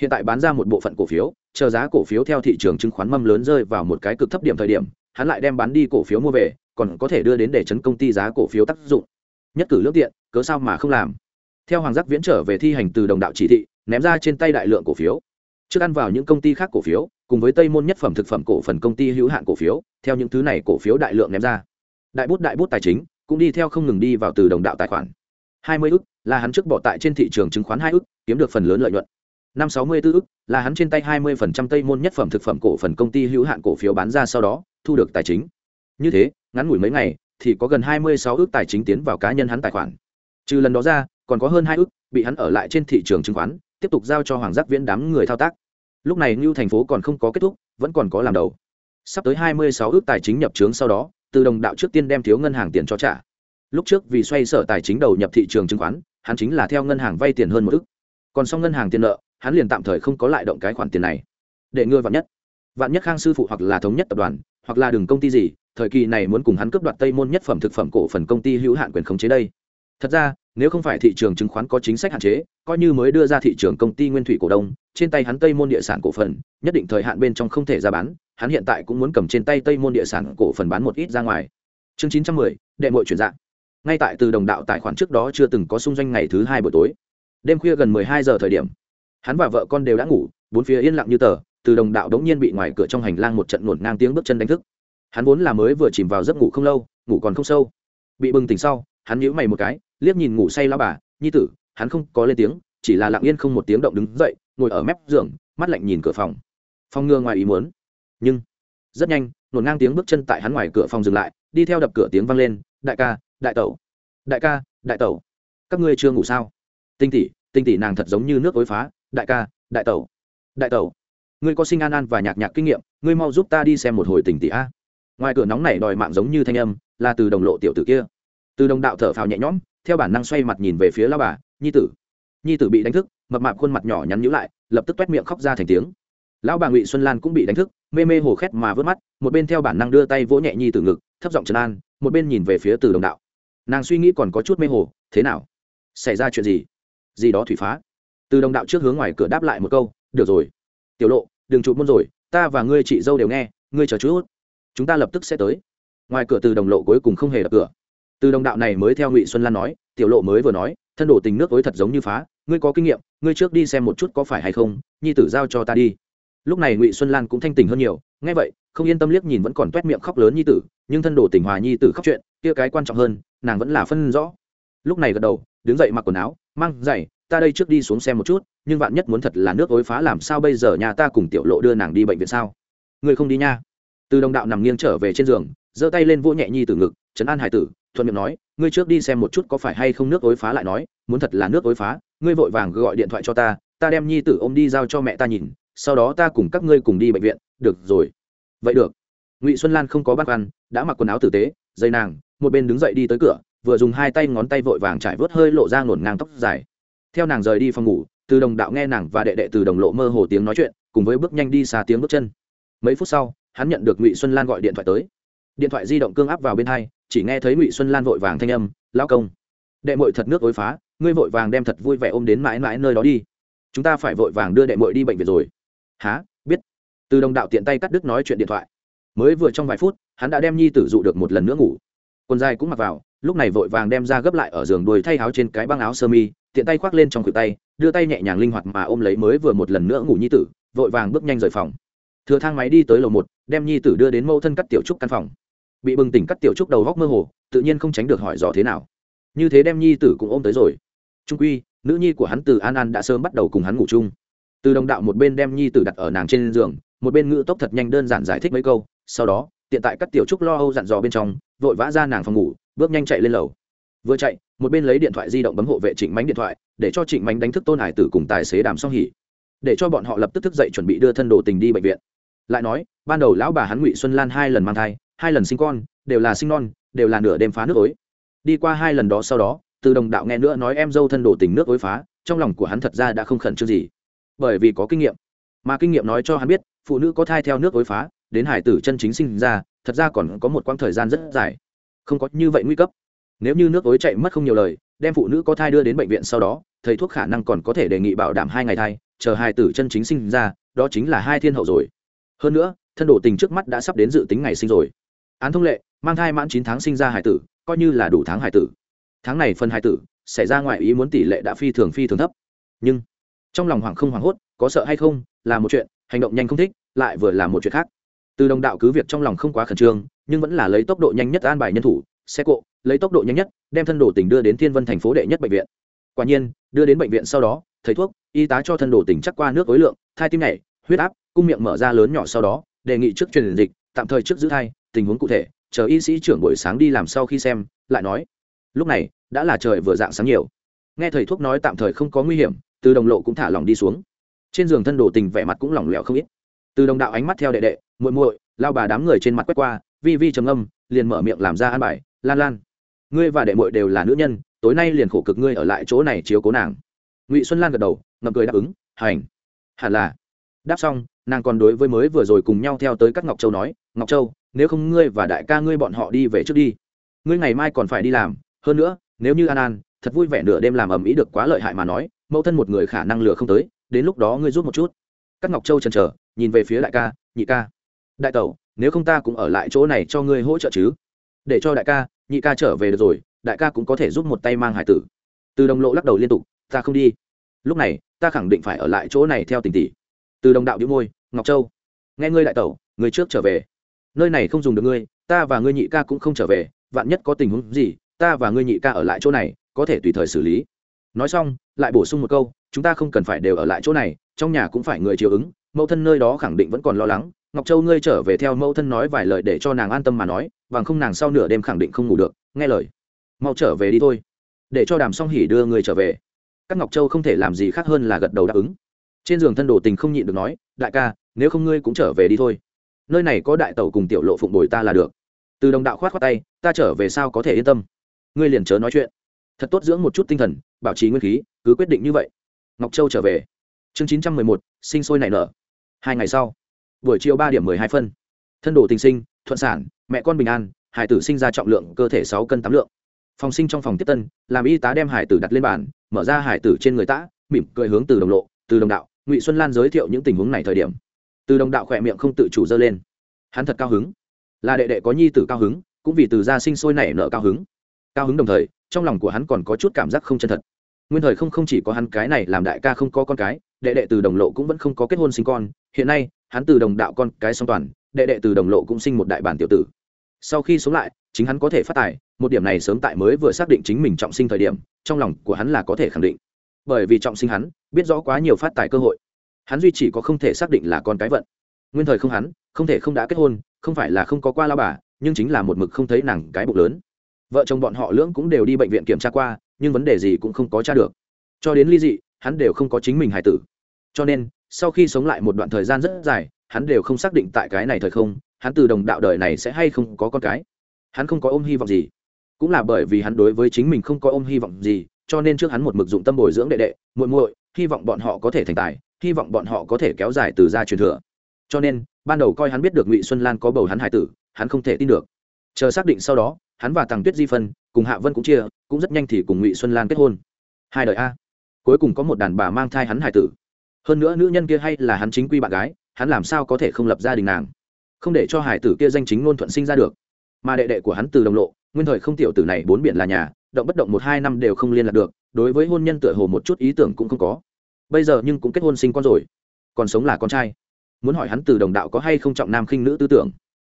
S1: hiện tại bán ra một bộ phận cổ phiếu, chờ giá cổ phiếu theo thị trường chứng khoán mâm lớn rơi vào một cái cực thấp điểm thời điểm, hắn lại đem bán đi cổ phiếu mua về, còn có thể đưa đến để chấn công ty giá cổ phiếu tác dụng. Nhất cử lương tiện, cớ sao mà không làm? Theo hoàng giác viễn trở về thi hành từ đồng đạo chỉ thị, ném ra trên tay đại lượng cổ phiếu. Trước ăn vào những công ty khác cổ phiếu, cùng với tây môn nhất phẩm thực phẩm cổ phần công ty hữu hạn cổ phiếu, theo những thứ này cổ phiếu đại lượng ném ra. Đại bút đại bút tài chính, cũng đi theo không ngừng đi vào từ đồng đạo tài khoản. Hai mươi ức, là hắn trước bỏ tại trên thị trường chứng khoán hai ức, kiếm được phần lớn lợi nhuận năm sáu mươi ức, là hắn trên tay hai mươi phần trăm tây môn nhất phẩm thực phẩm cổ phần công ty hữu hạn cổ phiếu bán ra sau đó, thu được tài chính. Như thế, ngắn ngủi mấy ngày, thì có gần hai mươi sáu ước tài chính tiến vào cá nhân hắn tài khoản. Trừ lần đó ra, còn có hơn hai ước bị hắn ở lại trên thị trường chứng khoán, tiếp tục giao cho hoàng giác viễn đám người thao tác. Lúc này ngưu thành phố còn không có kết thúc, vẫn còn có làm đầu. Sắp tới hai mươi sáu ước tài chính nhập trướng sau đó, từ đồng đạo trước tiên đem thiếu ngân hàng tiền cho trả. Lúc trước vì xoay sở tài chính đầu nhập thị trường chứng khoán, hắn chính là theo ngân hàng vay tiền hơn một ước. Còn sau ngân hàng tiền nợ hắn liền tạm thời không có lại động cái khoản tiền này. Để ngươi vạn nhất. Vạn nhất khang sư phụ hoặc là thống nhất tập đoàn, hoặc là đường công ty gì, thời kỳ này muốn cùng hắn cướp đoạt tây môn nhất phẩm thực phẩm cổ phần công ty hữu hạn quyền khống chế đây. Thật ra, nếu không phải thị trường chứng khoán có chính sách hạn chế, coi như mới đưa ra thị trường công ty nguyên thủy cổ đông, trên tay hắn tây môn địa sản cổ phần, nhất định thời hạn bên trong không thể ra bán, hắn hiện tại cũng muốn cầm trên tay tây môn địa sản cổ phần bán một ít ra ngoài. Chương chín trăm mười, đệ mội chuyển dạng. Ngay tại từ đồng đạo tài khoản trước đó chưa từng có xung doanh ngày thứ hai buổi tối. Đêm khuya gần mười hai giờ thời điểm hắn và vợ con đều đã ngủ, bốn phía yên lặng như tờ, từ đồng đạo đống nhiên bị ngoài cửa trong hành lang một trận nổn ngang tiếng bước chân đánh thức. Hắn vốn là mới vừa chìm vào giấc ngủ không lâu, ngủ còn không sâu. Bị bừng tỉnh sau, hắn nhíu mày một cái, liếc nhìn ngủ say lao bà, nhi tử. Hắn không có lên tiếng, chỉ là lặng yên không một tiếng động đứng dậy, ngồi ở mép giường, mắt lạnh nhìn cửa phòng. Phòng ngừa ngoài ý muốn. Nhưng, rất nhanh, nổn ngang tiếng bước chân tại hắn ngoài cửa phòng dừng lại, đi theo đập cửa tiếng vang lên, đại ca, đại tẩu. Đại ca, đại tẩu, các ngươi chưa ngủ sao? Tinh tỷ tinh tỷ nàng thật giống như nước ối phá đại ca, đại tẩu đại tẩu, ngươi có sinh an an và nhạc nhạc kinh nghiệm, ngươi mau giúp ta đi xem một hồi tình tỷ a. Ngoài cửa nóng này đòi mạng giống như thanh âm, là từ đồng lộ tiểu tử kia. Từ đồng đạo thở phào nhẹ nhõm, theo bản năng xoay mặt nhìn về phía lao bà, nhi tử. Nhi tử bị đánh thức, mập mạp khuôn mặt nhỏ nhắn nhữ lại, lập tức t miệng khóc ra thành tiếng. Lão bà ngụy xuân lan cũng bị đánh thức, mê mê hồ khét mà vớt mắt, một bên theo bản năng đưa tay vỗ nhẹ nhi từ ngực, thấp giọng trấn an, một bên nhìn về phía từ đồng đạo. Nàng suy nghĩ còn có chút mê hồ, thế nào? Xảy ra chuyện gì? Gì đó thủy phá? Từ đồng đạo trước hướng ngoài cửa đáp lại một câu, được rồi. Tiểu lộ, đừng chụp môn rồi, ta và ngươi chị dâu đều nghe, ngươi chờ chút. Chúng ta lập tức sẽ tới. Ngoài cửa từ đồng lộ cuối cùng không hề đập cửa. Từ đồng đạo này mới theo ngụy xuân lan nói, tiểu lộ mới vừa nói, thân đổ tình nước với thật giống như phá, ngươi có kinh nghiệm, ngươi trước đi xem một chút có phải hay không, nhi tử giao cho ta đi. Lúc này ngụy xuân lan cũng thanh tình hơn nhiều, nghe vậy, không yên tâm liếc nhìn vẫn còn t u é t miệng khóc lớn nhi tử, nhưng thân đổ tình hòa nhi tử khóc chuyện, kia cái quan trọng hơn, nàng vẫn là phân rõ. Lúc này gật đầu, đứng dậy mặc quần áo, mang giày ta đây trước đi xuống xem một chút, nhưng vạn nhất muốn thật là nước ối phá làm sao bây giờ nhà ta cùng tiểu lộ đưa nàng đi bệnh viện sao? Ngươi không đi nha. Từ đồng đạo nằm nghiêng trở về trên giường, giơ tay lên vỗ nhẹ nhi từ ngực, trấn an hải tử, thuận miệng nói, ngươi trước đi xem một chút có phải hay không nước ối phá lại nói, muốn thật là nước ối phá, ngươi vội vàng gọi điện thoại cho ta ta đem nhi tử ô m đi giao cho mẹ ta nhìn, sau đó ta cùng các ngươi cùng đi bệnh viện, được rồi. Vậy được. Ngụy xuân lan không có bát ăn đã mặc quần áo tử tế dây nàng, một bên đứng dậy đi tới cửa, vừa dùng hai tay ngón tay vội vàng trải vớt hơi lộ ra ngổn ngang tóc dài theo nàng rời đi phòng ngủ, từ đồng đạo nghe nàng và đệ đệ từ đồng lộ mơ hồ tiếng nói chuyện, cùng với bước nhanh đi xa tiếng bước chân. Mấy phút sau, hắn nhận được ngụy xuân lan gọi điện thoại tới. Điện thoại di động cương áp vào bên hai, chỉ nghe thấy ngụy xuân lan vội vàng thanh âm lao công, đệ mội thật nước ối phá, ngươi vội vàng đem thật vui vẻ ôm đến mãi mãi nơi đó đi. Chúng ta phải vội vàng đưa đệ mội đi bệnh viện rồi. Há biết. Từ đồng đạo tiện tay cắt đứt nói chuyện điện thoại. Mới vừa trong vài phút, hắn đã đem nhi tử dụ được một lần nữa ngủ. Quần dài cũng mặc vào, lúc này vội vàng đem ra gấp lại ở giường đuôi thay áo trên cái băng áo sơ mi tiện tay khoác lên trong khuỷu tay, đưa tay nhẹ nhàng linh hoạt mà ôm lấy mới vừa một lần nữa ngủ nhi tử, vội vàng bước nhanh rời phòng. Thừa thang máy đi tới lầu một, đem nhi tử đưa đến mẫu thân cắt tiểu trúc căn phòng. Bị bừng tỉnh cắt tiểu trúc đầu góc mơ hồ, tự nhiên không tránh được hỏi dò thế nào. Như thế đem nhi tử cũng ôm tới rồi. Trung quy, nữ nhi của hắn từ an an đã sớm bắt đầu cùng hắn ngủ chung. Từ đồng đạo một bên đem nhi tử đặt ở nàng trên giường, một bên ngữ tốc thật nhanh đơn giản giải thích mấy câu, sau đó, tiện tại các tiểu trúc lo âu dặn dò bên trong, vội vã ra nàng phòng ngủ, bước nhanh chạy lên lầu vừa chạy, một bên lấy điện thoại di động bấm hộ vệ trịnh mánh điện thoại, để cho trịnh mánh đánh thức tôn hải tử cùng tài xế đàm song hỉ. Để cho bọn họ lập tức thức dậy chuẩn bị đưa thân đồ tình đi bệnh viện. Lại nói, ban đầu lão bà hắn ngụy xuân lan hai lần mang thai, hai lần sinh con, đều là sinh non, đều là nửa đêm phá nước ối. Đi qua hai lần đó sau đó, từ đồng đạo nghe nữa nói em dâu thân đồ tình nước ối phá, trong lòng của hắn thật ra đã không khẩn trương gì. Bởi vì có kinh nghiệm. Mà kinh nghiệm nói cho hắn biết, phụ nữ có thai theo nước ối phá, đến hải tử chân chính sinh ra, thật ra còn có một quãng thời gian rất dài. Không có như vậy nguy cấp nếu như nước ối chạy mất không nhiều lời, đem phụ nữ có thai đưa đến bệnh viện sau đó, thầy thuốc khả năng còn có thể đề nghị bảo đảm hai ngày thai, chờ hai tử chân chính sinh ra, đó chính là hai thiên hậu rồi. Hơn nữa, thân đồ tình trước mắt đã sắp đến dự tính ngày sinh rồi. Án thông lệ, mang thai mãn chín tháng sinh ra hải tử, coi như là đủ tháng hải tử. Tháng này phân hải tử, xảy ra ngoài ý muốn tỷ lệ đã phi thường phi thường thấp. Nhưng, trong lòng hoảng không hoảng hốt, có sợ hay không, là một chuyện, hành động nhanh không thích, lại vừa là một chuyện khác. Từ đồng đạo cứ việc trong lòng không quá khẩn trương, nhưng vẫn là lấy tốc độ nhanh nhất an bài nhân thủ xe cộ, lấy tốc độ nhanh nhất, đem thân đồ tỉnh đưa đến thiên vân thành phố đệ nhất bệnh viện. Quả nhiên, đưa đến bệnh viện sau đó, thầy thuốc, y tá cho thân đồ tỉnh chắc qua nước ối lượng, thai tim nhảy, huyết áp, cung miệng mở ra lớn nhỏ sau đó, đề nghị trước truyền dịch, tạm thời trước giữ thai, tình huống cụ thể, chờ y sĩ trưởng buổi sáng đi làm sau khi xem, lại nói. Lúc này, đã là trời vừa dạng sáng nhiều. Nghe thầy thuốc nói tạm thời không có nguy hiểm, từ đồng lộ cũng thả lòng đi xuống. Trên giường thân đồ tình vẻ mặt cũng lỏng lẻo không ít. Từ đồng đạo ánh mắt theo đệ đệ, muội muội, lao bà đám người trên mặt quét qua, vi vi trầm âm liền mở miệng làm ra an bài lan lan, ngươi và đệ muội đều là nữ nhân, tối nay liền khổ cực ngươi ở lại chỗ này chiếu cố nàng. Ngụy xuân lan gật đầu, ngậm cười đáp ứng, hành. Hẳn là. Đáp xong, nàng còn đối với mới vừa rồi cùng nhau theo tới các ngọc châu nói, ngọc châu, nếu không ngươi và đại ca ngươi bọn họ đi về trước đi. Ngươi ngày mai còn phải đi làm, hơn nữa, nếu như an an, thật vui vẻ nửa đêm làm ầm ĩ được quá lợi hại mà nói, mẫu thân một người khả năng lừa không tới, đến lúc đó ngươi rút một chút. Các ngọc châu chần chờ, nhìn về phía đại ca, nhị ca, đại tẩu, nếu không ta cũng ở lại chỗ này cho ngươi hỗ trợ chứ? Để cho đại ca, nhị ca trở về được rồi, đại ca cũng có thể giúp một tay mang hải tử. Từ đồng lộ lắc đầu liên tục, ta không đi. Lúc này, ta khẳng định phải ở lại chỗ này theo tình tỷ. Từ đồng đạo đĩu môi, ngọc châu, nghe ngươi đại tẩu, người trước trở về. Nơi này không dùng được ngươi, ta và ngươi nhị ca cũng không trở về, vạn nhất có tình huống gì, ta và ngươi nhị ca ở lại chỗ này, có thể tùy thời xử lý. Nói xong, lại bổ sung một câu, chúng ta không cần phải đều ở lại chỗ này, trong nhà cũng phải người chiều ứng, mẫu thân nơi đó khẳng định vẫn còn lo lắng ngọc châu ngươi trở về theo mẫu thân nói vài lời để cho nàng an tâm mà nói, bằng không nàng sau nửa đêm khẳng định không ngủ được, nghe lời. Mau trở về đi thôi. Để cho đàm song hỉ đưa người trở về. Các ngọc châu không thể làm gì khác hơn là gật đầu đáp ứng. Trên giường thân đồ tình không nhịn được nói, đại ca, nếu không ngươi cũng trở về đi thôi. Nơi này có đại tẩu cùng tiểu lộ phụng bồi ta là được. Từ đồng đạo khoát khoát tay, ta trở về sao có thể yên tâm? Ngươi liền chớ nói chuyện. Thật tốt dưỡng một chút tinh thần, bảo trì nguyên khí, cứ quyết định như vậy. Ngọc châu trở về. Chương chín trăm mười một, sinh sôi nảy nở. Hai ngày sau buổi chiều ba điểm mười hai phân. Thân đồ tình sinh, thuận sản, mẹ con bình an, hải tử sinh ra trọng lượng cơ thể sáu cân tám lượng. Phòng sinh trong phòng tiếp tân, làm y tá đem hải tử đặt lên bàn, mở ra hải tử trên người tã, mỉm cười hướng từ đồng lộ, từ đồng đạo, ngụy xuân lan giới thiệu những tình huống này thời điểm. Từ đồng đạo khỏe miệng không tự chủ dơ lên. Hắn thật cao hứng. Là đệ đệ có nhi tử cao hứng, cũng vì từ gia sinh sôi nảy nở cao hứng. Cao hứng đồng thời, trong lòng của hắn còn có chút cảm giác không chân thật. Nguyên thời không không chỉ có hắn cái này làm đại ca không có con cái, đệ đệ từ đồng lộ cũng vẫn không có kết hôn sinh con, hiện nay hắn từ đồng đạo con cái song toàn, đệ đệ từ đồng lộ cũng sinh một đại bản tiểu tử. Sau khi sống lại, chính hắn có thể phát tài, một điểm này sớm tại mới vừa xác định chính mình trọng sinh thời điểm, trong lòng của hắn là có thể khẳng định. Bởi vì trọng sinh hắn, biết rõ quá nhiều phát tài cơ hội. Hắn duy chỉ có không thể xác định là con cái vận. Nguyên thời không hắn, không thể không đã kết hôn, không phải là không có qua lao bà, nhưng chính là một mực không thấy nàng cái bụng lớn. Vợ chồng bọn họ lưỡng cũng đều đi bệnh viện kiểm tra qua, nhưng vấn đề gì cũng không có tra được. Cho đến ly dị, hắn đều không có chính mình hài tử. Cho nên sau khi sống lại một đoạn thời gian rất dài, hắn đều không xác định tại cái này thời không, hắn từ đồng đạo đời này sẽ hay không có con cái. Hắn không có ôm hy vọng gì. Cũng là bởi vì hắn đối với chính mình không có ôm hy vọng gì, cho nên trước hắn một mực dụng tâm bồi dưỡng đệ đệ, muội muội, hy vọng bọn họ có thể thành tài, hy vọng bọn họ có thể kéo dài từ gia truyền thừa. Cho nên, ban đầu coi hắn biết được ngụy xuân lan có bầu hắn hải tử, hắn không thể tin được. Chờ xác định sau đó, hắn và tàng tuyết di phân, cùng hạ vân cũng chia, cũng rất nhanh thì cùng ngụy xuân lan kết hôn. Hai đời a. Cuối cùng có một đàn bà mang thai hắn hải tử hơn nữa nữ nhân kia hay là hắn chính quy bạn gái, hắn làm sao có thể không lập gia đình nàng? Không để cho hải tử kia danh chính ngôn thuận sinh ra được. Mà đệ đệ của hắn từ đồng lộ, nguyên thời không tiểu tử này bốn biển là nhà, động bất động một hai năm đều không liên lạc được, đối với hôn nhân tựa hồ một chút ý tưởng cũng không có. Bây giờ nhưng cũng kết hôn sinh con rồi. Còn sống là con trai. Muốn hỏi hắn từ đồng đạo có hay không trọng nam khinh nữ tư tưởng.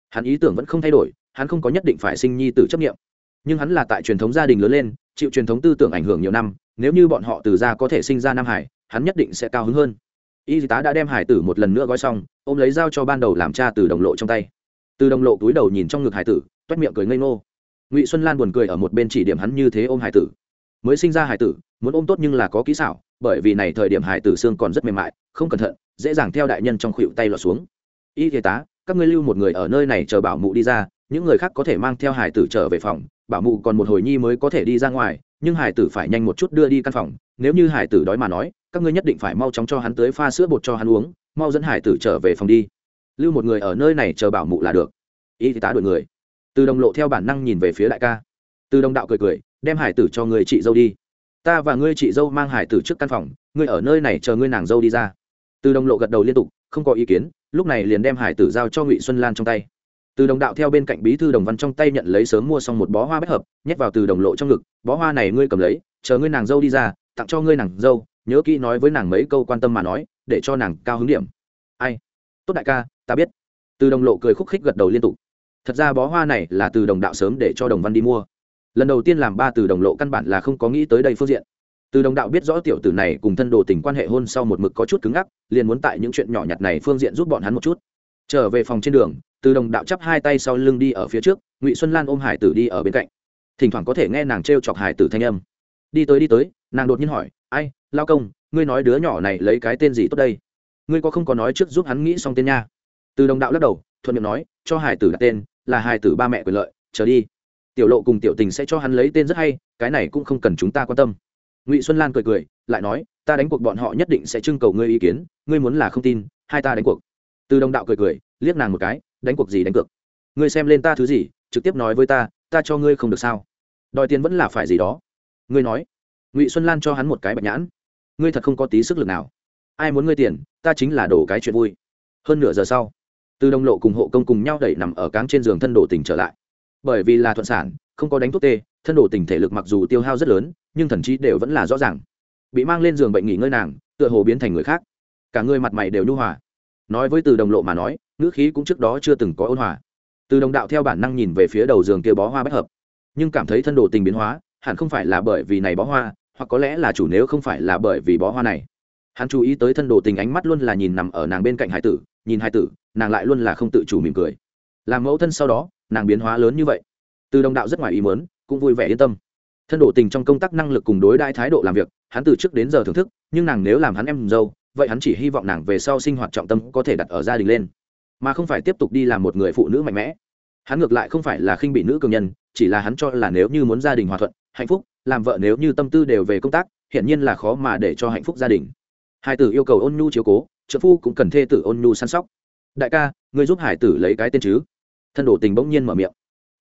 S1: Hắn ý tưởng vẫn không thay đổi, hắn không có nhất định phải sinh nhi tử chấp nghiệm nhưng hắn là tại truyền thống gia đình lớn lên, chịu truyền thống tư tưởng ảnh hưởng nhiều năm, nếu như bọn họ từ ra có thể sinh ra nam hải hắn nhất định sẽ cao hứng hơn. Y tá đã đem hải tử một lần nữa gói xong, ôm lấy dao cho ban đầu làm cha từ đồng lộ trong tay. Từ đồng lộ túi đầu nhìn trong ngực hải tử, toét miệng cười ngây ngô. Ngụy xuân lan buồn cười ở một bên chỉ điểm hắn như thế ôm hải tử. Mới sinh ra hải tử, muốn ôm tốt nhưng là có kỹ xảo, bởi vì này thời điểm hải tử xương còn rất mềm mại, không cẩn thận, dễ dàng theo đại nhân trong khuỵu tay lọt xuống. Y y tá, các ngươi lưu một người ở nơi này chờ bảo mụ đi ra, những người khác có thể mang theo hải tử trở về phòng, bảo mụ còn một hồi nhi mới có thể đi ra ngoài nhưng hải tử phải nhanh một chút đưa đi căn phòng, nếu như hải tử đói mà nói, các ngươi nhất định phải mau chóng cho hắn tới pha sữa bột cho hắn uống, mau dẫn hải tử trở về phòng đi. Lưu một người ở nơi này chờ bảo mụ là được. Y tá đuổi người. Từ đồng lộ theo bản năng nhìn về phía đại ca. Từ đồng đạo cười cười, đem hải tử cho người chị dâu đi. Ta và ngươi chị dâu mang hải tử trước căn phòng, ngươi ở nơi này chờ ngươi nàng dâu đi ra. Từ đồng lộ gật đầu liên tục, không có ý kiến, lúc này liền đem hải tử giao cho ngụy xuân lan trong tay từ đồng đạo theo bên cạnh bí thư đồng văn trong tay nhận lấy sớm mua xong một bó hoa bách hợp, nhét vào từ đồng lộ trong ngực, bó hoa này ngươi cầm lấy, chờ ngươi nàng dâu đi ra, tặng cho ngươi nàng dâu, nhớ kỹ nói với nàng mấy câu quan tâm mà nói, để cho nàng cao hứng điểm. Ai? Tốt đại ca, ta biết. Từ đồng lộ cười khúc khích gật đầu liên tục. Thật ra bó hoa này là từ đồng đạo sớm để cho đồng văn đi mua. Lần đầu tiên làm ba từ đồng lộ căn bản là không có nghĩ tới đây phương diện. Từ đồng đạo biết rõ tiểu tử này cùng thân đồ tình quan hệ hôn sau một mực có chút cứng ngắc, liền muốn tại những chuyện nhỏ nhặt này phương diện giúp bọn hắn một chút. Trở về phòng trên đường từ đồng đạo chắp hai tay sau lưng đi ở phía trước, ngụy xuân lan ôm hải tử đi ở bên cạnh. Thỉnh thoảng có thể nghe nàng t r e o chọc hải tử thanh âm. Đi tới đi tới, nàng đột nhiên hỏi, ai, lao công, ngươi nói đứa nhỏ này lấy cái tên gì tốt đây? Ngươi có không có nói trước giúp hắn nghĩ xong tên nha? Từ đồng đạo lắc đầu, thuận miệng nói, cho hải tử đặt tên, là hải tử ba mẹ quyền lợi trở đi. Tiểu lộ cùng tiểu tình sẽ cho hắn lấy tên rất hay, cái này cũng không cần chúng ta quan tâm. Ngụy xuân lan cười cười, lại nói, ta đánh cuộc bọn họ nhất định sẽ trưng cầu ngươi ý kiến, ngươi muốn là không tin, hai ta đánh cuộc. Từ đồng đạo cười cười, liếc nàng một cái đánh cuộc gì đánh cược? Ngươi xem lên ta thứ gì, trực tiếp nói với ta ta cho ngươi không được sao? Đòi tiền vẫn là phải gì đó. Ngươi nói. Ngụy xuân lan cho hắn một cái bạch nhãn. Ngươi thật không có tí sức lực nào. Ai muốn ngươi tiền, ta chính là đổ cái chuyện vui. Hơn nửa giờ sau, từ đồng lộ cùng hộ công cùng nhau đẩy nằm ở cáng trên giường thân đổ tỉnh trở lại. Bởi vì là thuận sản, không có đánh thuốc tê, thân đổ tỉnh thể lực mặc dù tiêu hao rất lớn, nhưng thần trí đều vẫn là rõ ràng. Bị mang lên giường bệnh nghỉ ngơi nàng, tựa hồ biến thành người khác. Cả người mặt mày đều nhu hòa. Nói với từ đồng lộ mà nói ngữ khí cũng trước đó chưa từng có ôn hòa. Từ đồng đạo theo bản năng nhìn về phía đầu giường kia bó hoa bất hợp, nhưng cảm thấy thân đồ tình biến hóa, hẳn không phải là bởi vì này bó hoa, hoặc có lẽ là chủ nếu không phải là bởi vì bó hoa này. Hắn chú ý tới thân đồ tình ánh mắt luôn là nhìn nằm ở nàng bên cạnh hải tử, nhìn hải tử, nàng lại luôn là không tự chủ mỉm cười. Làm mẫu thân sau đó, nàng biến hóa lớn như vậy. Từ đồng đạo rất ngoài ý mớn cũng vui vẻ yên tâm. Thân đồ tình trong công tác năng lực cùng đối đãi thái độ làm việc, hắn từ trước đến giờ thưởng thức, nhưng nàng nếu làm hắn em dâu, vậy hắn chỉ hy vọng nàng về sau sinh hoạt trọng tâm có thể đặt ở gia đình lên mà không phải tiếp tục đi làm một người phụ nữ mạnh mẽ. Hắn ngược lại không phải là khinh bị nữ cường nhân, chỉ là hắn cho là nếu như muốn gia đình hòa thuận, hạnh phúc, làm vợ nếu như tâm tư đều về công tác, hiển nhiên là khó mà để cho hạnh phúc gia đình. Hải tử yêu cầu ôn nhu chiếu cố, trợ phu cũng cần thê tử ôn nhu săn sóc. Đại ca, ngươi giúp hải tử lấy cái tên chứ? Thân đổ tình bỗng nhiên mở miệng.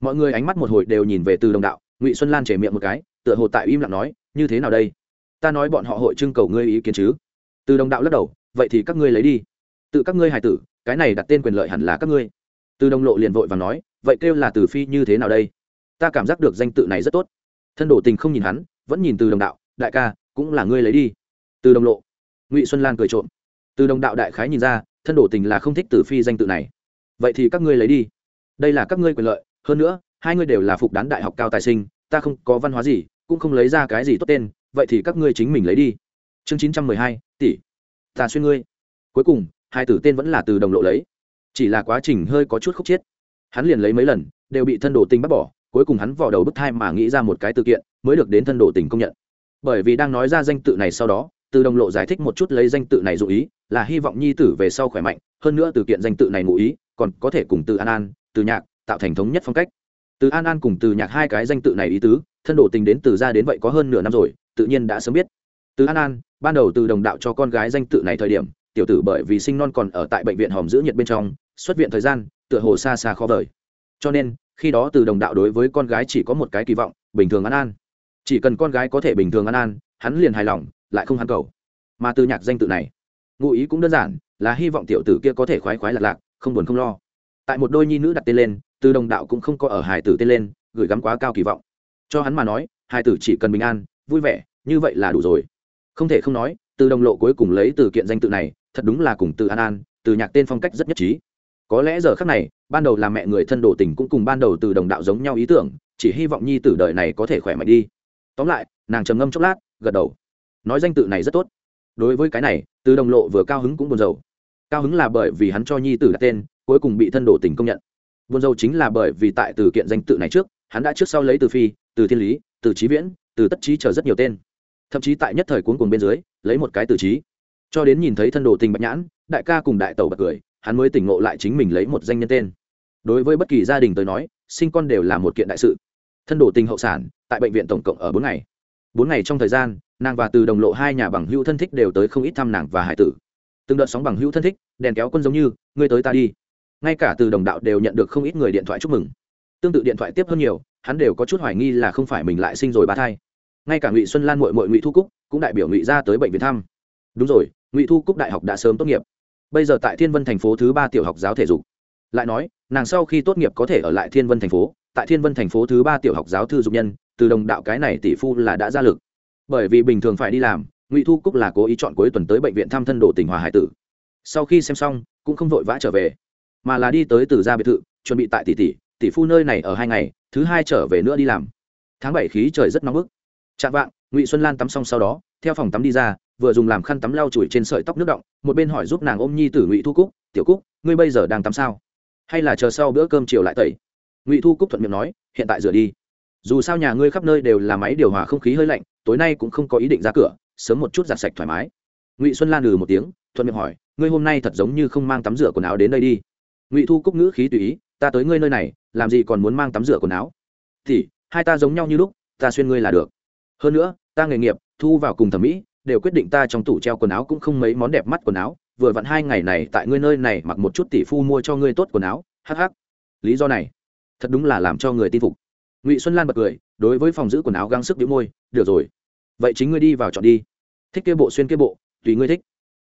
S1: Mọi người ánh mắt một hồi đều nhìn về từ đồng đạo, ngụy xuân lan chề miệng một cái, tựa hồ tại im lặng nói, như thế nào đây? Ta nói bọn họ hội trưng cầu ngươi ý kiến chứ? Từ đồng đạo lắc đầu, vậy thì các ngươi lấy đi tự các ngươi hài tử, cái này đặt tên quyền lợi hẳn là các ngươi. Từ đồng lộ liền vội và nói, vậy kêu là từ phi như thế nào đây? Ta cảm giác được danh tự này rất tốt. Thân đổ tình không nhìn hắn, vẫn nhìn từ đồng đạo, đại ca, cũng là ngươi lấy đi. Từ đồng lộ. Ngụy xuân lan cười trộm. Từ đồng đạo đại khái nhìn ra, thân đổ tình là không thích từ phi danh tự này. Vậy thì các ngươi lấy đi. Đây là các ngươi quyền lợi, hơn nữa, hai ngươi đều là phục đán đại học cao tài sinh, ta không có văn hóa gì, cũng không lấy ra cái gì tốt tên, vậy thì các ngươi chính mình lấy đi. Chương chín trăm mười hai, tỷ. Ta xuyên ngươi. Cuối cùng hai tử tên vẫn là từ đồng lộ lấy. Chỉ là quá trình hơi có chút khúc chiết. Hắn liền lấy mấy lần, đều bị thân đồ tình bắt bỏ, cuối cùng hắn vò đầu bức thai mà nghĩ ra một cái tự kiện, mới được đến thân đồ tình công nhận. Bởi vì đang nói ra danh tự này sau đó, từ đồng lộ giải thích một chút lấy danh tự này dụ ý, là hy vọng nhi tử về sau khỏe mạnh, hơn nữa từ kiện danh tự này ngụ ý, còn có thể cùng từ an an, từ nhạc tạo thành thống nhất phong cách. Từ an an cùng từ nhạc hai cái danh tự này ý tứ, thân đồ tình đến từ ra đến vậy có hơn nửa năm rồi, tự nhiên đã sớm biết. Từ an an, ban đầu từ đồng đạo cho con gái danh tự này thời điểm tiểu tử bởi vì sinh non còn ở tại bệnh viện hòm giữ nhiệt bên trong, xuất viện thời gian, tựa hồ xa xa khó vời. Cho nên, khi đó từ đồng đạo đối với con gái chỉ có một cái kỳ vọng, bình thường an an. Chỉ cần con gái có thể bình thường an an, hắn liền hài lòng, lại không hắn cầu. Mà từ nhạc danh tự này, ngụ ý cũng đơn giản, là hy vọng tiểu tử kia có thể khoái khoái lạc lạc, không buồn không lo. Tại một đôi nhi nữ đặt tên lên, từ đồng đạo cũng không có ở hài tử tên lên, gửi gắm quá cao kỳ vọng. Cho hắn mà nói, hài tử chỉ cần bình an, vui vẻ, như vậy là đủ rồi. Không thể không nói, từ đồng lộ cuối cùng lấy từ kiện danh tự này thật đúng là cùng từ an an, từ nhạc tên phong cách rất nhất trí. Có lẽ giờ khác này, ban đầu là mẹ người thân đồ tình cũng cùng ban đầu từ đồng đạo giống nhau ý tưởng, chỉ hy vọng nhi tử đời này có thể khỏe mạnh đi. Tóm lại, nàng trầm ngâm chốc lát, gật đầu. Nói danh tự này rất tốt. Đối với cái này, từ đồng lộ vừa cao hứng cũng buồn rầu. Cao hứng là bởi vì hắn cho nhi tử đặt tên, cuối cùng bị thân đồ tình công nhận. Buồn rầu chính là bởi vì tại từ kiện danh tự này trước, hắn đã trước sau lấy từ phi, từ thiên lý, từ trí viễn, từ tất trí chờ rất nhiều tên. Thậm chí tại nhất thời cuốn cùng bên dưới, lấy một cái từ trí cho đến nhìn thấy thân đồ tình bạch nhãn, đại ca cùng đại tẩu bật cười, hắn mới tỉnh ngộ lại chính mình lấy một danh nhân tên. Đối với bất kỳ gia đình tới nói, sinh con đều là một kiện đại sự. Thân đồ tình hậu sản, tại bệnh viện tổng cộng ở bốn ngày. Bốn ngày trong thời gian, nàng và từ đồng lộ hai nhà bằng hữu thân thích đều tới không ít thăm nàng và hải tử. Từng đợt sóng bằng hữu thân thích, đèn kéo quân giống như, ngươi tới ta đi. Ngay cả từ đồng đạo đều nhận được không ít người điện thoại chúc mừng. Tương tự điện thoại tiếp hơn nhiều, hắn đều có chút hoài nghi là không phải mình lại sinh rồi ba thai. Ngay cả ngụy xuân lan mội mội ngụy thu cúc cũng đại biểu ngụy ra tới bệnh viện thăm. Đúng rồi ngụy thu cúc đại học đã sớm tốt nghiệp bây giờ tại thiên vân thành phố thứ ba tiểu học giáo thể dục lại nói nàng sau khi tốt nghiệp có thể ở lại thiên vân thành phố tại thiên vân thành phố thứ ba tiểu học giáo thư dục nhân từ đồng đạo cái này tỷ phu là đã ra lực bởi vì bình thường phải đi làm ngụy thu cúc là cố ý chọn cuối tuần tới bệnh viện thăm thân đồ tỉnh hòa hải tử sau khi xem xong cũng không vội vã trở về mà là đi tới từ gia biệt thự chuẩn bị tại tỷ tỷ tỷ phu nơi này ở hai ngày thứ hai trở về nữa đi làm tháng bảy khí trời rất nóng bức chạm vạng ngụy xuân lan tắm xong sau đó theo phòng tắm đi ra vừa dùng làm khăn tắm lau chùi trên sợi tóc nước động, một bên hỏi giúp nàng ôm nhi tử ngụy thu cúc, tiểu cúc, ngươi bây giờ đang tắm sao? Hay là chờ sau bữa cơm chiều lại tẩy? Ngụy thu cúc thuận miệng nói, hiện tại rửa đi. Dù sao nhà ngươi khắp nơi đều là máy điều hòa không khí hơi lạnh, tối nay cũng không có ý định ra cửa, sớm một chút giặt sạch thoải mái. Ngụy xuân lan ừ một tiếng, thuận miệng hỏi, ngươi hôm nay thật giống như không mang tắm rửa quần áo đến đây đi. Ngụy thu cúc ngữ khí tùy ý, ta tới ngươi nơi này, làm gì còn muốn mang tắm rửa quần áo? Thì, hai ta giống nhau như lúc, ta xuyên ngươi là được. Hơn nữa, ta nghề nghiệp, thu vào cùng thẩm mỹ đều quyết định ta trong tủ treo quần áo cũng không mấy món đẹp mắt quần áo, vừa vặn hai ngày này tại ngươi nơi này mặc một chút tỷ phu mua cho ngươi tốt quần áo, hắc hắc. Lý do này, thật đúng là làm cho người tin phục. Ngụy xuân lan bật cười, đối với phòng giữ quần áo găng sức đĩu môi, được rồi, vậy chính ngươi đi vào chọn đi. Thích kia bộ xuyên kia bộ, tùy ngươi thích.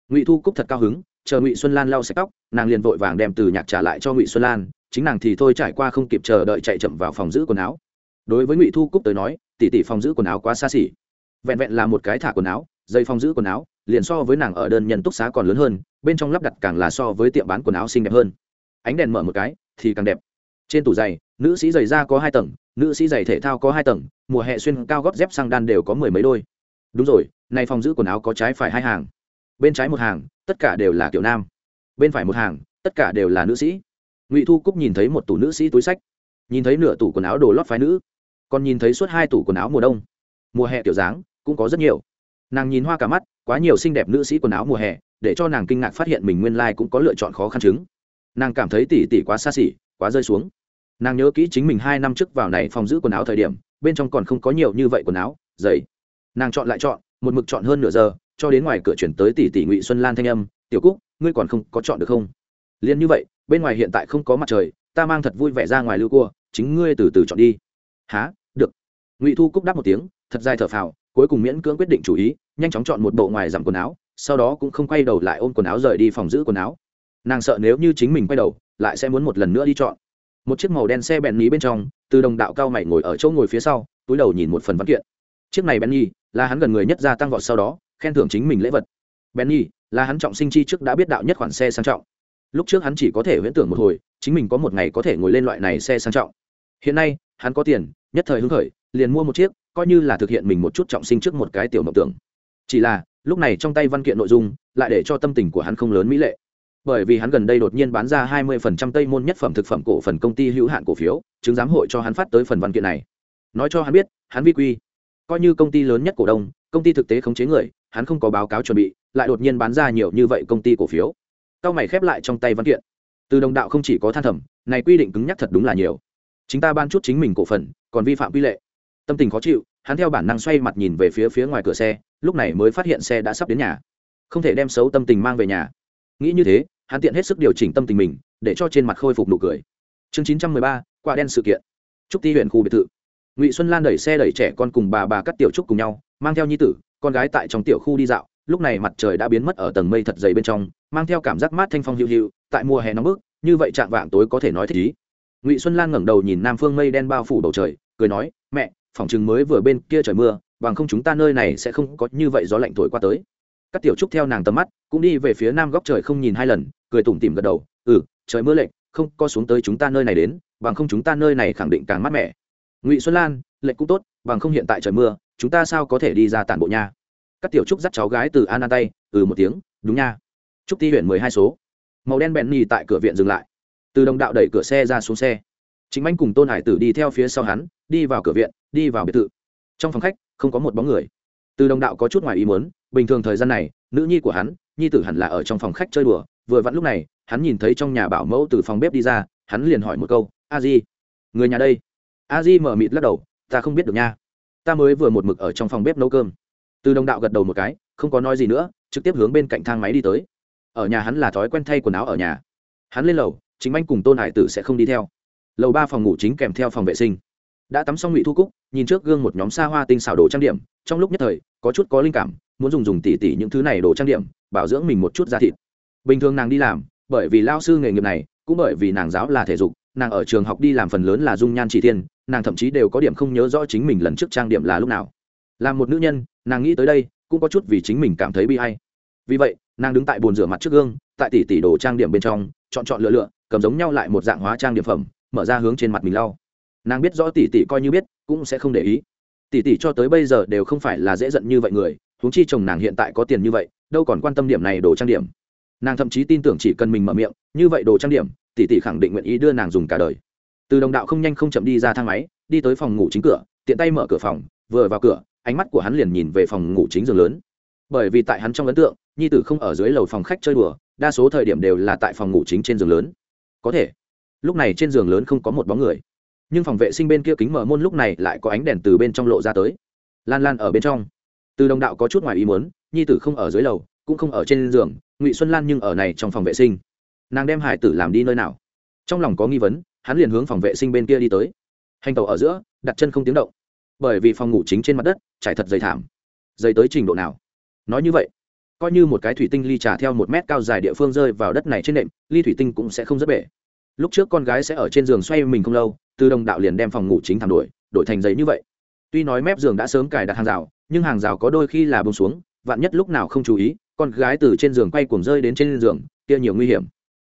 S1: Ngụy thu cúc thật cao hứng, chờ ngụy xuân lan lau sạch tóc, nàng liền vội vàng đem từ nhạc trả lại cho ngụy xuân lan, chính nàng thì thôi trải qua không kịp chờ đợi chạy chậm vào phòng giữ quần áo. Đối với ngụy thu cúc tới nói, tỷ tỷ phòng giữ quần áo quá xa xỉ, vẹn vẹn là một cái thả quần áo dây phong giữ quần áo, liền so với nàng ở đơn nhân túc xá còn lớn hơn, bên trong lắp đặt càng là so với tiệm bán quần áo xinh đẹp hơn. Ánh đèn mở một cái, thì càng đẹp. Trên tủ giày, nữ sĩ giày da có hai tầng, nữ sĩ giày thể thao có hai tầng, mùa hè xuyên cao gót dép sang đan đều có mười mấy đôi. Đúng rồi nay phòng giữ quần áo có trái phải hai hàng. Bên trái một hàng, tất cả đều là kiểu nam. Bên phải một hàng, tất cả đều là nữ sĩ. Ngụy thu cúc nhìn thấy một tủ nữ sĩ túi sách. Nhìn thấy nửa tủ quần áo đồ lót phái nữ, còn nhìn thấy suốt hai tủ quần áo mùa đông. Mùa hè kiểu dáng, cũng có rất nhiều nàng nhìn hoa cả mắt, quá nhiều xinh đẹp nữ sĩ quần áo mùa hè, để cho nàng kinh ngạc phát hiện mình nguyên lai、like、cũng có lựa chọn khó khăn chứng. Nàng cảm thấy tỉ tỉ quá xa xỉ, quá rơi xuống. Nàng nhớ kỹ chính mình hai năm trước vào này phòng giữ quần áo thời điểm, bên trong còn không có nhiều như vậy quần áo, giày. Nàng chọn lại chọn, một mực chọn hơn nửa giờ, cho đến ngoài cửa chuyển tới tỷ tỷ ngụy xuân lan thanh âm, tiểu cúc, ngươi còn không có chọn được không? Liền như vậy, bên ngoài hiện tại không có mặt trời, ta mang thật vui vẻ ra ngoài lưu cua, chính ngươi từ từ chọn đi. Há được. Ngụy thu cúc đáp một tiếng, thật dài thở phào cuối cùng miễn cưỡng quyết định chủ ý, nhanh chóng chọn một bộ ngoài giảm quần áo, sau đó cũng không quay đầu lại ôm quần áo rời đi phòng giữ quần áo. Nàng sợ nếu như chính mình quay đầu, lại sẽ muốn một lần nữa đi chọn. Một chiếc màu đen xe bèn ní bên trong, từ đồng đạo cao mày ngồi ở chỗ ngồi phía sau, túi đầu nhìn một phần văn kiện. Chiếc này bèn nhi là hắn gần người nhất gia tăng vọt sau đó, khen thưởng chính mình lễ vật. Bèn nhi là hắn trọng sinh chi trước đã biết đạo nhất khoản xe sang trọng. Lúc trước hắn chỉ có thể huyễn tưởng một hồi, chính mình có một ngày có thể ngồi lên loại này xe sang trọng. Hiện nay, hắn có tiền, nhất thời hứng khởi, liền mua một chiếc coi như là thực hiện mình một chút trọng sinh trước một cái tiểu mộng tưởng. Chỉ là, lúc này trong tay văn kiện nội dung, lại để cho tâm tình của hắn không lớn mỹ lệ. Bởi vì hắn gần đây đột nhiên bán ra 20% tây môn nhất phẩm thực phẩm cổ phần công ty hữu hạn cổ phiếu, chứng giám hội cho hắn phát tới phần văn kiện này. Nói cho hắn biết, hắn vi quy. Coi như công ty lớn nhất cổ đông, công ty thực tế khống chế người, hắn không có báo cáo chuẩn bị, lại đột nhiên bán ra nhiều như vậy công ty cổ phiếu. Cao mày khép lại trong tay văn kiện. Từ đồng đạo không chỉ có than thầm, này quy định cứng nhắc thật đúng là nhiều. Chính ta ban chút chính mình cổ phần, còn vi phạm quy lệ tâm tình khó chịu, hắn theo bản năng xoay mặt nhìn về phía phía ngoài cửa xe, lúc này mới phát hiện xe đã sắp đến nhà. Không thể đem xấu tâm tình mang về nhà. Nghĩ như thế, hắn tiện hết sức điều chỉnh tâm tình mình, để cho trên mặt khôi phục nụ cười. Chương chín trăm mười ba quả đen sự kiện. Trúc ti huyện khu biệt thự. Ngụy xuân lan đẩy xe đẩy trẻ con cùng bà bà cắt tiểu trúc cùng nhau, mang theo nhi tử, con gái tại trong tiểu khu đi dạo. Lúc này mặt trời đã biến mất ở tầng mây thật dày bên trong, mang theo cảm giác mát thanh phong hữu hữu tại mùa hè nóng bức, như vậy chạm vạng tối có thể nói thích ý. Ngụy xuân lan ngẩng đầu nhìn nam phương mây đen bao phủ bầu trời, cười nói, mẹ phòng chừng mới vừa bên kia trời mưa, bằng không chúng ta nơi này sẽ không có như vậy gió lạnh thổi qua tới. Các tiểu trúc theo nàng tầm mắt, cũng đi về phía nam góc trời không nhìn hai lần, cười tủm tỉm gật đầu ừ trời mưa lệnh không có xuống tới chúng ta nơi này đến, bằng không chúng ta nơi này khẳng định càng mát mẻ. Ngụy xuân lan lệnh cũng tốt, bằng không hiện tại trời mưa, chúng ta sao có thể đi ra tản bộ nha? Các tiểu trúc dắt cháu gái từ an an tay ừ một tiếng, đúng nha. Trúc ti huyện mười hai số. Màu đen bẹn nhì tại cửa viện dừng lại. Từ đồng đạo đẩy cửa xe ra xuống xe chính anh cùng tôn hải tử đi theo phía sau hắn, đi vào cửa viện, đi vào biệt thự. Trong phòng khách, không có một bóng người. Từ đồng đạo có chút ngoài ý muốn, bình thường thời gian này, nữ nhi của hắn, nhi tử hẳn là ở trong phòng khách chơi đùa. Vừa vặn lúc này, hắn nhìn thấy trong nhà bảo mẫu từ phòng bếp đi ra, hắn liền hỏi một câu, a di, người nhà đây? A di mở mịt lắc đầu, ta không biết được nha. Ta mới vừa một mực ở trong phòng bếp nấu cơm. Từ đồng đạo gật đầu một cái, không có nói gì nữa, trực tiếp hướng bên cạnh thang máy đi tới. Ở nhà hắn là thói quen thay quần áo ở nhà. Hắn lên lầu, chính anh cùng tôn hải tử sẽ không đi theo lầu ba phòng ngủ chính kèm theo phòng vệ sinh. Đã tắm xong ngụy thu cúc nhìn trước gương một nhóm xa hoa tinh xảo đồ trang điểm trong lúc nhất thời có chút có linh cảm muốn dùng dùng tỉ tỉ những thứ này đồ trang điểm bảo dưỡng mình một chút da thịt. Bình thường nàng đi làm bởi vì lao sư nghề nghiệp này cũng bởi vì nàng giáo là thể dục nàng ở trường học đi làm phần lớn là dung nhan chỉ thiên, nàng thậm chí đều có điểm không nhớ rõ chính mình lần trước trang điểm là lúc nào. Làm một nữ nhân nàng nghĩ tới đây cũng có chút vì chính mình cảm thấy bi hay vì vậy nàng đứng tại bồn rửa mặt trước gương tại tỷ tỷ đồ trang điểm bên trong chọn chọn lựa lựa cầm giống nhau lại một dạng hóa trang điểm phẩm mở ra hướng trên mặt mình lau. Nàng biết rõ tỷ tỷ coi như biết, cũng sẽ không để ý. Tỷ tỷ cho tới bây giờ đều không phải là dễ giận như vậy người, huống chi chồng nàng hiện tại có tiền như vậy, đâu còn quan tâm điểm này đồ trang điểm. Nàng thậm chí tin tưởng chỉ cần mình mở miệng, như vậy đồ trang điểm, tỷ tỷ khẳng định nguyện ý đưa nàng dùng cả đời. Từ đồng đạo không nhanh không chậm đi ra thang máy, đi tới phòng ngủ chính cửa, tiện tay mở cửa phòng, vừa vào cửa, ánh mắt của hắn liền nhìn về phòng ngủ chính giường lớn. Bởi vì tại hắn trong ấn tượng, nhi tử không ở dưới lầu phòng khách chơi đùa, đa số thời điểm đều là tại phòng ngủ chính trên giường lớn. Có thể lúc này trên giường lớn không có một bóng người. Nhưng phòng vệ sinh bên kia kính mở môn lúc này lại có ánh đèn từ bên trong lộ ra tới. Lan lan ở bên trong. Từ đồng đạo có chút ngoài ý muốn, nhi tử không ở dưới lầu, cũng không ở trên giường, ngụy xuân lan nhưng ở này trong phòng vệ sinh. Nàng đem hải tử làm đi nơi nào? Trong lòng có nghi vấn, hắn liền hướng phòng vệ sinh bên kia đi tới. Hành tàu ở giữa, đặt chân không tiếng động. Bởi vì phòng ngủ chính trên mặt đất, trải thật dày thảm. Dày tới trình độ nào? Nói như vậy, coi như một cái thủy tinh ly trà theo một mét cao dài địa phương rơi vào đất này trên nệm, ly thủy tinh cũng sẽ không rất bể lúc trước con gái sẽ ở trên giường xoay mình không lâu, từ đồng đạo liền đem phòng ngủ chính thảm đổi đổi thành giấy như vậy. Tuy nói mép giường đã sớm cài đặt hàng rào, nhưng hàng rào có đôi khi là bông xuống, vạn nhất lúc nào không chú ý, con gái từ trên giường quay cuồng rơi đến trên giường, kia nhiều nguy hiểm.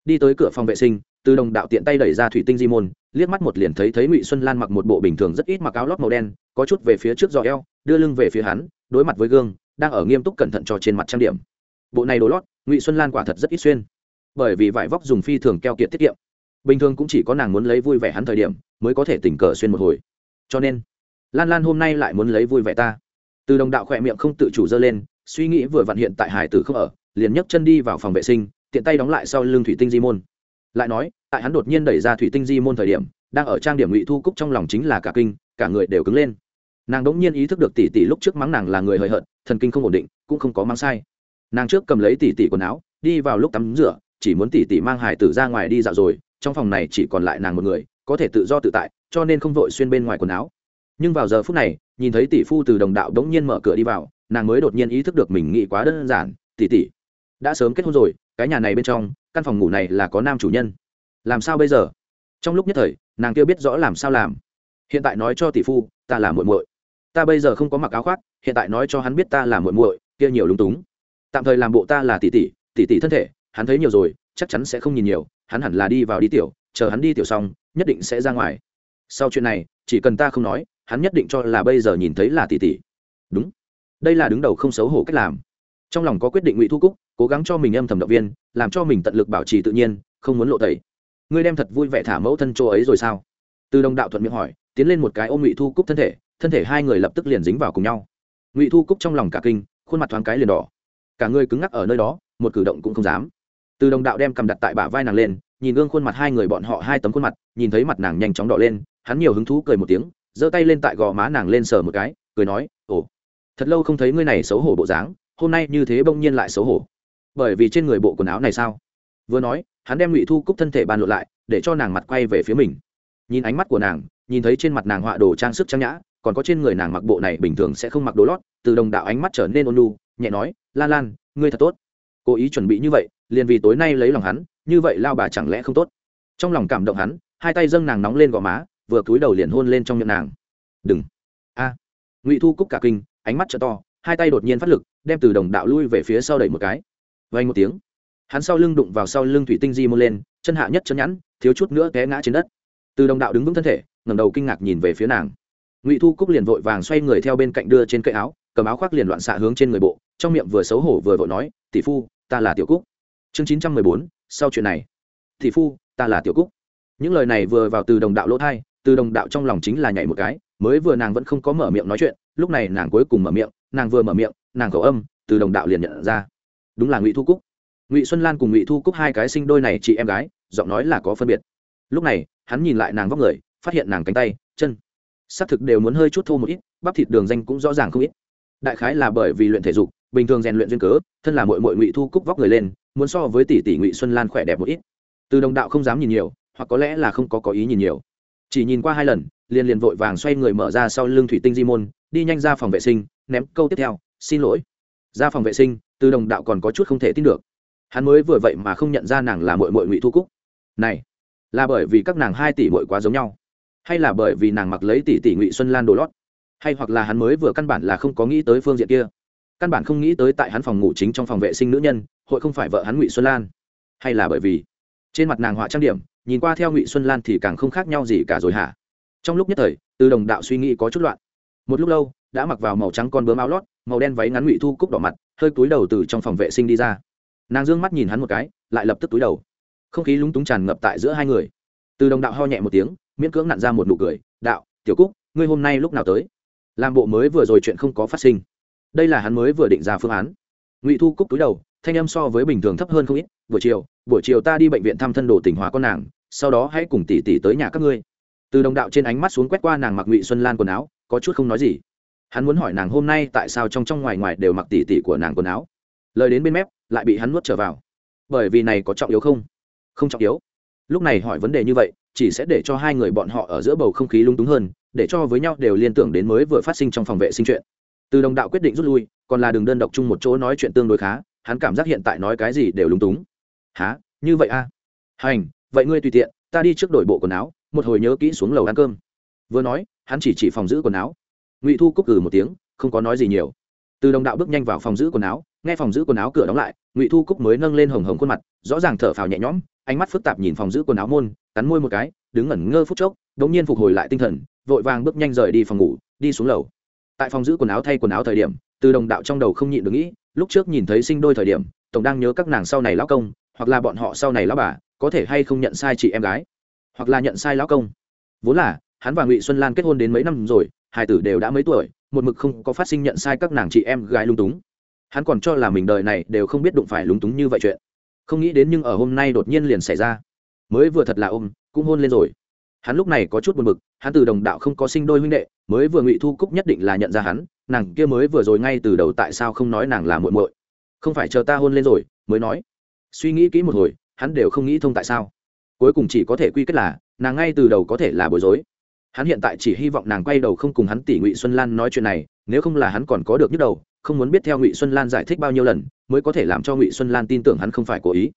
S1: Đi tới cửa phòng vệ sinh, từ đồng đạo tiện tay đẩy ra thủy tinh di môn, liếc mắt một liền thấy thấy ngụy xuân lan mặc một bộ bình thường rất ít mặc áo lót màu đen, có chút về phía trước giò eo, đưa lưng về phía hắn, đối mặt với gương, đang ở nghiêm túc cẩn thận cho trên mặt trang điểm. Bộ này đồ lót, ngụy xuân lan quả thật rất ít xuyên. Bởi vì vải vóc dùng phi thường keo kiệt tiết kiệm bình thường cũng chỉ có nàng muốn lấy vui vẻ hắn thời điểm, mới có thể tình cờ xuyên một hồi. Cho nên, lan lan hôm nay lại muốn lấy vui vẻ ta. Từ đồng đạo khỏe miệng không tự chủ dơ lên, suy nghĩ vừa vặn hiện tại hải tử không ở, liền nhấc chân đi vào phòng vệ sinh, tiện tay đóng lại sau lưng thủy tinh di môn. Lại nói, tại hắn đột nhiên đẩy ra thủy tinh di môn thời điểm, đang ở trang điểm ngụy thu cúc trong lòng chính là cả kinh, cả người đều cứng lên. Nàng đ ỗ n g nhiên ý thức được tỷ tỷ lúc trước mắng nàng là người hời hợt, thần kinh không ổn định, cũng không có mang sai. Nàng trước cầm lấy tỷ tỷ quần áo, đi vào lúc tắm rửa, chỉ muốn tỷ tỷ mang hải tử ra ngoài đi dạo rồi trong phòng này chỉ còn lại nàng một người, có thể tự do tự tại, cho nên không vội xuyên bên ngoài quần áo. Nhưng vào giờ phút này, nhìn thấy tỷ phu từ đồng đạo đ ố n g nhiên mở cửa đi vào, nàng mới đột nhiên ý thức được mình nghĩ quá đơn giản, tỷ tỷ, đã sớm kết hôn rồi, cái nhà này bên trong, căn phòng ngủ này là có nam chủ nhân. Làm sao bây giờ? Trong lúc nhất thời, nàng kia biết rõ làm sao làm. Hiện tại nói cho tỷ phu, ta là muội muội. Ta bây giờ không có mặc áo khoác, hiện tại nói cho hắn biết ta là muội muội, kia nhiều lúng túng. Tạm thời làm bộ ta là tỷ tỷ tỷ tỷ thân thể, hắn thấy nhiều rồi, chắc chắn sẽ không nhìn nhiều hắn hẳn là đi vào đi tiểu, chờ hắn đi tiểu xong, nhất định sẽ ra ngoài. Sau chuyện này, chỉ cần ta không nói, hắn nhất định cho là bây giờ nhìn thấy là tỷ tỷ. Đúng. Đây là đứng đầu không xấu hổ cách làm. Trong lòng có quyết định ngụy thu cúc, cố gắng cho mình âm thầm động viên, làm cho mình tận lực bảo trì tự nhiên, không muốn lộ tẩy. Ngươi đem thật vui vẻ thả mẫu thân chỗ ấy rồi sao? Từ đồng đạo thuận miệng hỏi, tiến lên một cái ôm ngụy thu cúc thân thể thân thể hai người lập tức liền dính vào cùng nhau. Ngụy thu cúc trong lòng cả kinh, khuôn mặt thoáng cái liền đỏ. Cả người cứng ngắc ở nơi đó, một cử động cũng không dám từ đồng đạo đem cầm đặt tại bả vai nàng lên, nhìn gương khuôn mặt hai người bọn họ hai tấm khuôn mặt, nhìn thấy mặt nàng nhanh chóng đỏ lên, hắn nhiều hứng thú cười một tiếng, giơ tay lên tại gò má nàng lên sờ một cái, cười nói, ồ, thật lâu không thấy ngươi này xấu hổ bộ dáng, hôm nay như thế bỗng nhiên lại xấu hổ. Bởi vì trên người bộ quần áo này sao? Vừa nói, hắn đem ngụy thu cúc thân thể bàn lộn lại, để cho nàng mặt quay về phía mình. Nhìn ánh mắt của nàng, nhìn thấy trên mặt nàng họa đồ trang sức trang nhã, còn có trên người nàng mặc bộ này bình thường sẽ không mặc đồ lót, từ đồng đạo ánh mắt trở nên ôn lu nhẹ nói, lan lan, ngươi thật tốt. Cố ý chuẩn bị như vậy liền vì tối nay lấy lòng hắn, như vậy lao bà chẳng lẽ không tốt? Trong lòng cảm động hắn, hai tay dâng nàng nóng lên gò má, vừa cúi đầu liền hôn lên trong miệng nàng. Đừng. A. Ngụy thu cúc cả kinh, ánh mắt t to, hai tay đột nhiên phát lực, đem từ đồng đạo lui về phía sau đẩy một cái. Vây một tiếng. Hắn sau lưng đụng vào sau lưng thủy tinh di môn lên, chân hạ nhất chân nhẵn, thiếu chút nữa té ngã trên đất. Từ đồng đạo đứng vững thân thể ngầm đầu kinh ngạc nhìn về phía nàng. Ngụy thu cúc liền vội vàng xoay người theo bên cạnh đưa trên cây áo, cầm áo khoác liền loạn xạ hướng trên người bộ, trong miệng vừa xấu hổ vừa vội nói, tỷ phu, ta là tiểu cúc chương chín trăm mười bốn, sau chuyện này. Thị phu, ta là tiểu cúc. Những lời này vừa vào từ đồng đạo lỗ thai, từ đồng đạo trong lòng chính là nhảy một cái, mới vừa nàng vẫn không có mở miệng nói chuyện, lúc này nàng cuối cùng mở miệng, nàng vừa mở miệng, nàng khẩu âm, từ đồng đạo liền nhận ra. Đúng là ngụy thu cúc. Ngụy xuân lan cùng ngụy thu cúc hai cái sinh đôi này chị em gái, giọng nói là có phân biệt. Lúc này, hắn nhìn lại nàng vóc người, phát hiện nàng cánh tay, chân xác thực đều muốn hơi chút thô một ít, bắp thịt đường danh cũng rõ ràng không ít. Đại khái là bởi vì luyện thể dục, bình thường rèn luyện duyên cớ, thân là mội mội ngụy thu cúc vóc người lên muốn so với tỷ tỷ ngụy xuân lan khỏe đẹp một ít. Từ đồng đạo không dám nhìn nhiều, hoặc có lẽ là không có có ý nhìn nhiều. Chỉ nhìn qua hai lần, liền liền vội vàng xoay người mở ra sau lưng thủy tinh di môn, đi nhanh ra phòng vệ sinh, ném câu tiếp theo, xin lỗi. Ra phòng vệ sinh, từ đồng đạo còn có chút không thể tin được. Hắn mới vừa vậy mà không nhận ra nàng là mội mội ngụy thu cúc. Này, là bởi vì các nàng hai tỷ mội quá giống nhau, hay là bởi vì nàng mặc lấy tỷ tỷ ngụy xuân lan đồ lót, hay hoặc là hắn mới vừa căn bản là không có nghĩ tới phương diện kia? Căn bản không nghĩ tới tại hắn phòng ngủ chính trong phòng vệ sinh nữ nhân, hội không phải vợ hắn ngụy xuân lan. Hay là bởi vì, trên mặt nàng họa trang điểm, nhìn qua theo ngụy xuân lan thì càng không khác nhau gì cả rồi hả? Trong lúc nhất thời, từ đồng đạo suy nghĩ có chút loạn. Một lúc lâu, đã mặc vào màu trắng con bướm áo lót, màu đen váy ngắn ngụy thu cúc đỏ mặt, hơi túi đầu từ trong phòng vệ sinh đi ra. Nàng d ư ơ n g mắt nhìn hắn một cái, lại lập tức túi đầu. Không khí lúng túng tràn ngập tại giữa hai người. Từ đồng đạo ho nhẹ một tiếng, miễn cưỡng nặn ra một nụ cười, đạo, tiểu cúc, ngươi hôm nay lúc nào tới? Làm bộ mới vừa rồi chuyện không có phát sinh đây là hắn mới vừa định ra phương án. Ngụy thu cúc túi đầu, thanh âm so với bình thường thấp hơn không ít, buổi chiều buổi chiều ta đi bệnh viện thăm thân đồ tỉnh hòa con nàng, sau đó hãy cùng tỷ tỷ tới nhà các ngươi. Từ đồng đạo trên ánh mắt xuống quét qua nàng mặc ngụy xuân lan quần áo, có chút không nói gì. Hắn muốn hỏi nàng hôm nay tại sao trong trong ngoài ngoài đều mặc tỉ tỉ của nàng quần áo. Lời đến bên mép, lại bị hắn nuốt trở vào. Bởi vì này có trọng yếu không? Không trọng yếu. Lúc này hỏi vấn đề như vậy, chỉ sẽ để cho hai người bọn họ ở giữa bầu không khí lung túng hơn, để cho với nhau đều liên tưởng đến mới vừa phát sinh trong phòng vệ sinh chuyện từ đồng đạo quyết định rút lui, còn là đường đơn độc chung một chỗ nói chuyện tương đối khá, hắn cảm giác hiện tại nói cái gì đều lúng túng. Há như vậy a à? hành, vậy ngươi tùy tiện, ta đi trước đổi bộ quần áo, một hồi nhớ kỹ xuống lầu ăn cơm. Vừa nói, hắn chỉ chỉ phòng giữ quần áo. Ngụy thu cúc cử một tiếng, không có nói gì nhiều. Từ đồng đạo bước nhanh vào phòng giữ quần áo, nghe phòng giữ quần áo cửa đóng lại, ngụy thu cúc mới nâng lên hồng hồng khuôn mặt, rõ ràng thở phào nhẹ nhõm, ánh mắt phức tạp nhìn phòng giữ quần áo môn, cắn môi một cái, đứng ngẩn ngơ phút chốc đ ỗ n g nhiên phục hồi lại tinh thần, vội vàng bước nhanh rời đi phòng ngủ, đi xuống lầu tại phòng giữ quần áo thay quần áo thời điểm, từ đồng đạo trong đầu không nhịn được nghĩ, lúc trước nhìn thấy sinh đôi thời điểm, tổng đang nhớ các nàng sau này lão công, hoặc là bọn họ sau này lão bà, có thể hay không nhận sai chị em gái, hoặc là nhận sai lão công. Vốn là, hắn và ngụy xuân lan kết hôn đến mấy năm rồi, hai tử đều đã mấy tuổi, một mực không có phát sinh nhận sai các nàng chị em gái lung túng. Hắn còn cho là mình đời này đều không biết đụng phải lúng túng như vậy chuyện. Không nghĩ đến nhưng ở hôm nay đột nhiên liền xảy ra. Mới vừa thật là ôm, cũng hôn lên rồi hắn lúc này có chút buồn bực, hắn từ đồng đạo không có sinh đôi huynh đệ, mới vừa ngụy thu cúc nhất định là nhận ra hắn, nàng kia mới vừa rồi ngay từ đầu tại sao không nói nàng là muội muội? Không phải chờ ta hôn lên rồi, mới nói. Suy nghĩ kỹ một hồi, hắn đều không nghĩ thông tại sao. Cuối cùng chỉ có thể quy kết là, nàng ngay từ đầu có thể là bối rối. Hắn hiện tại chỉ hy vọng nàng quay đầu không cùng hắn tỷ ngụy xuân lan nói chuyện này, nếu không là hắn còn có được nhức đầu, không muốn biết theo ngụy xuân lan giải thích bao nhiêu lần, mới có thể làm cho ngụy xuân lan tin tưởng hắn không phải cố ý.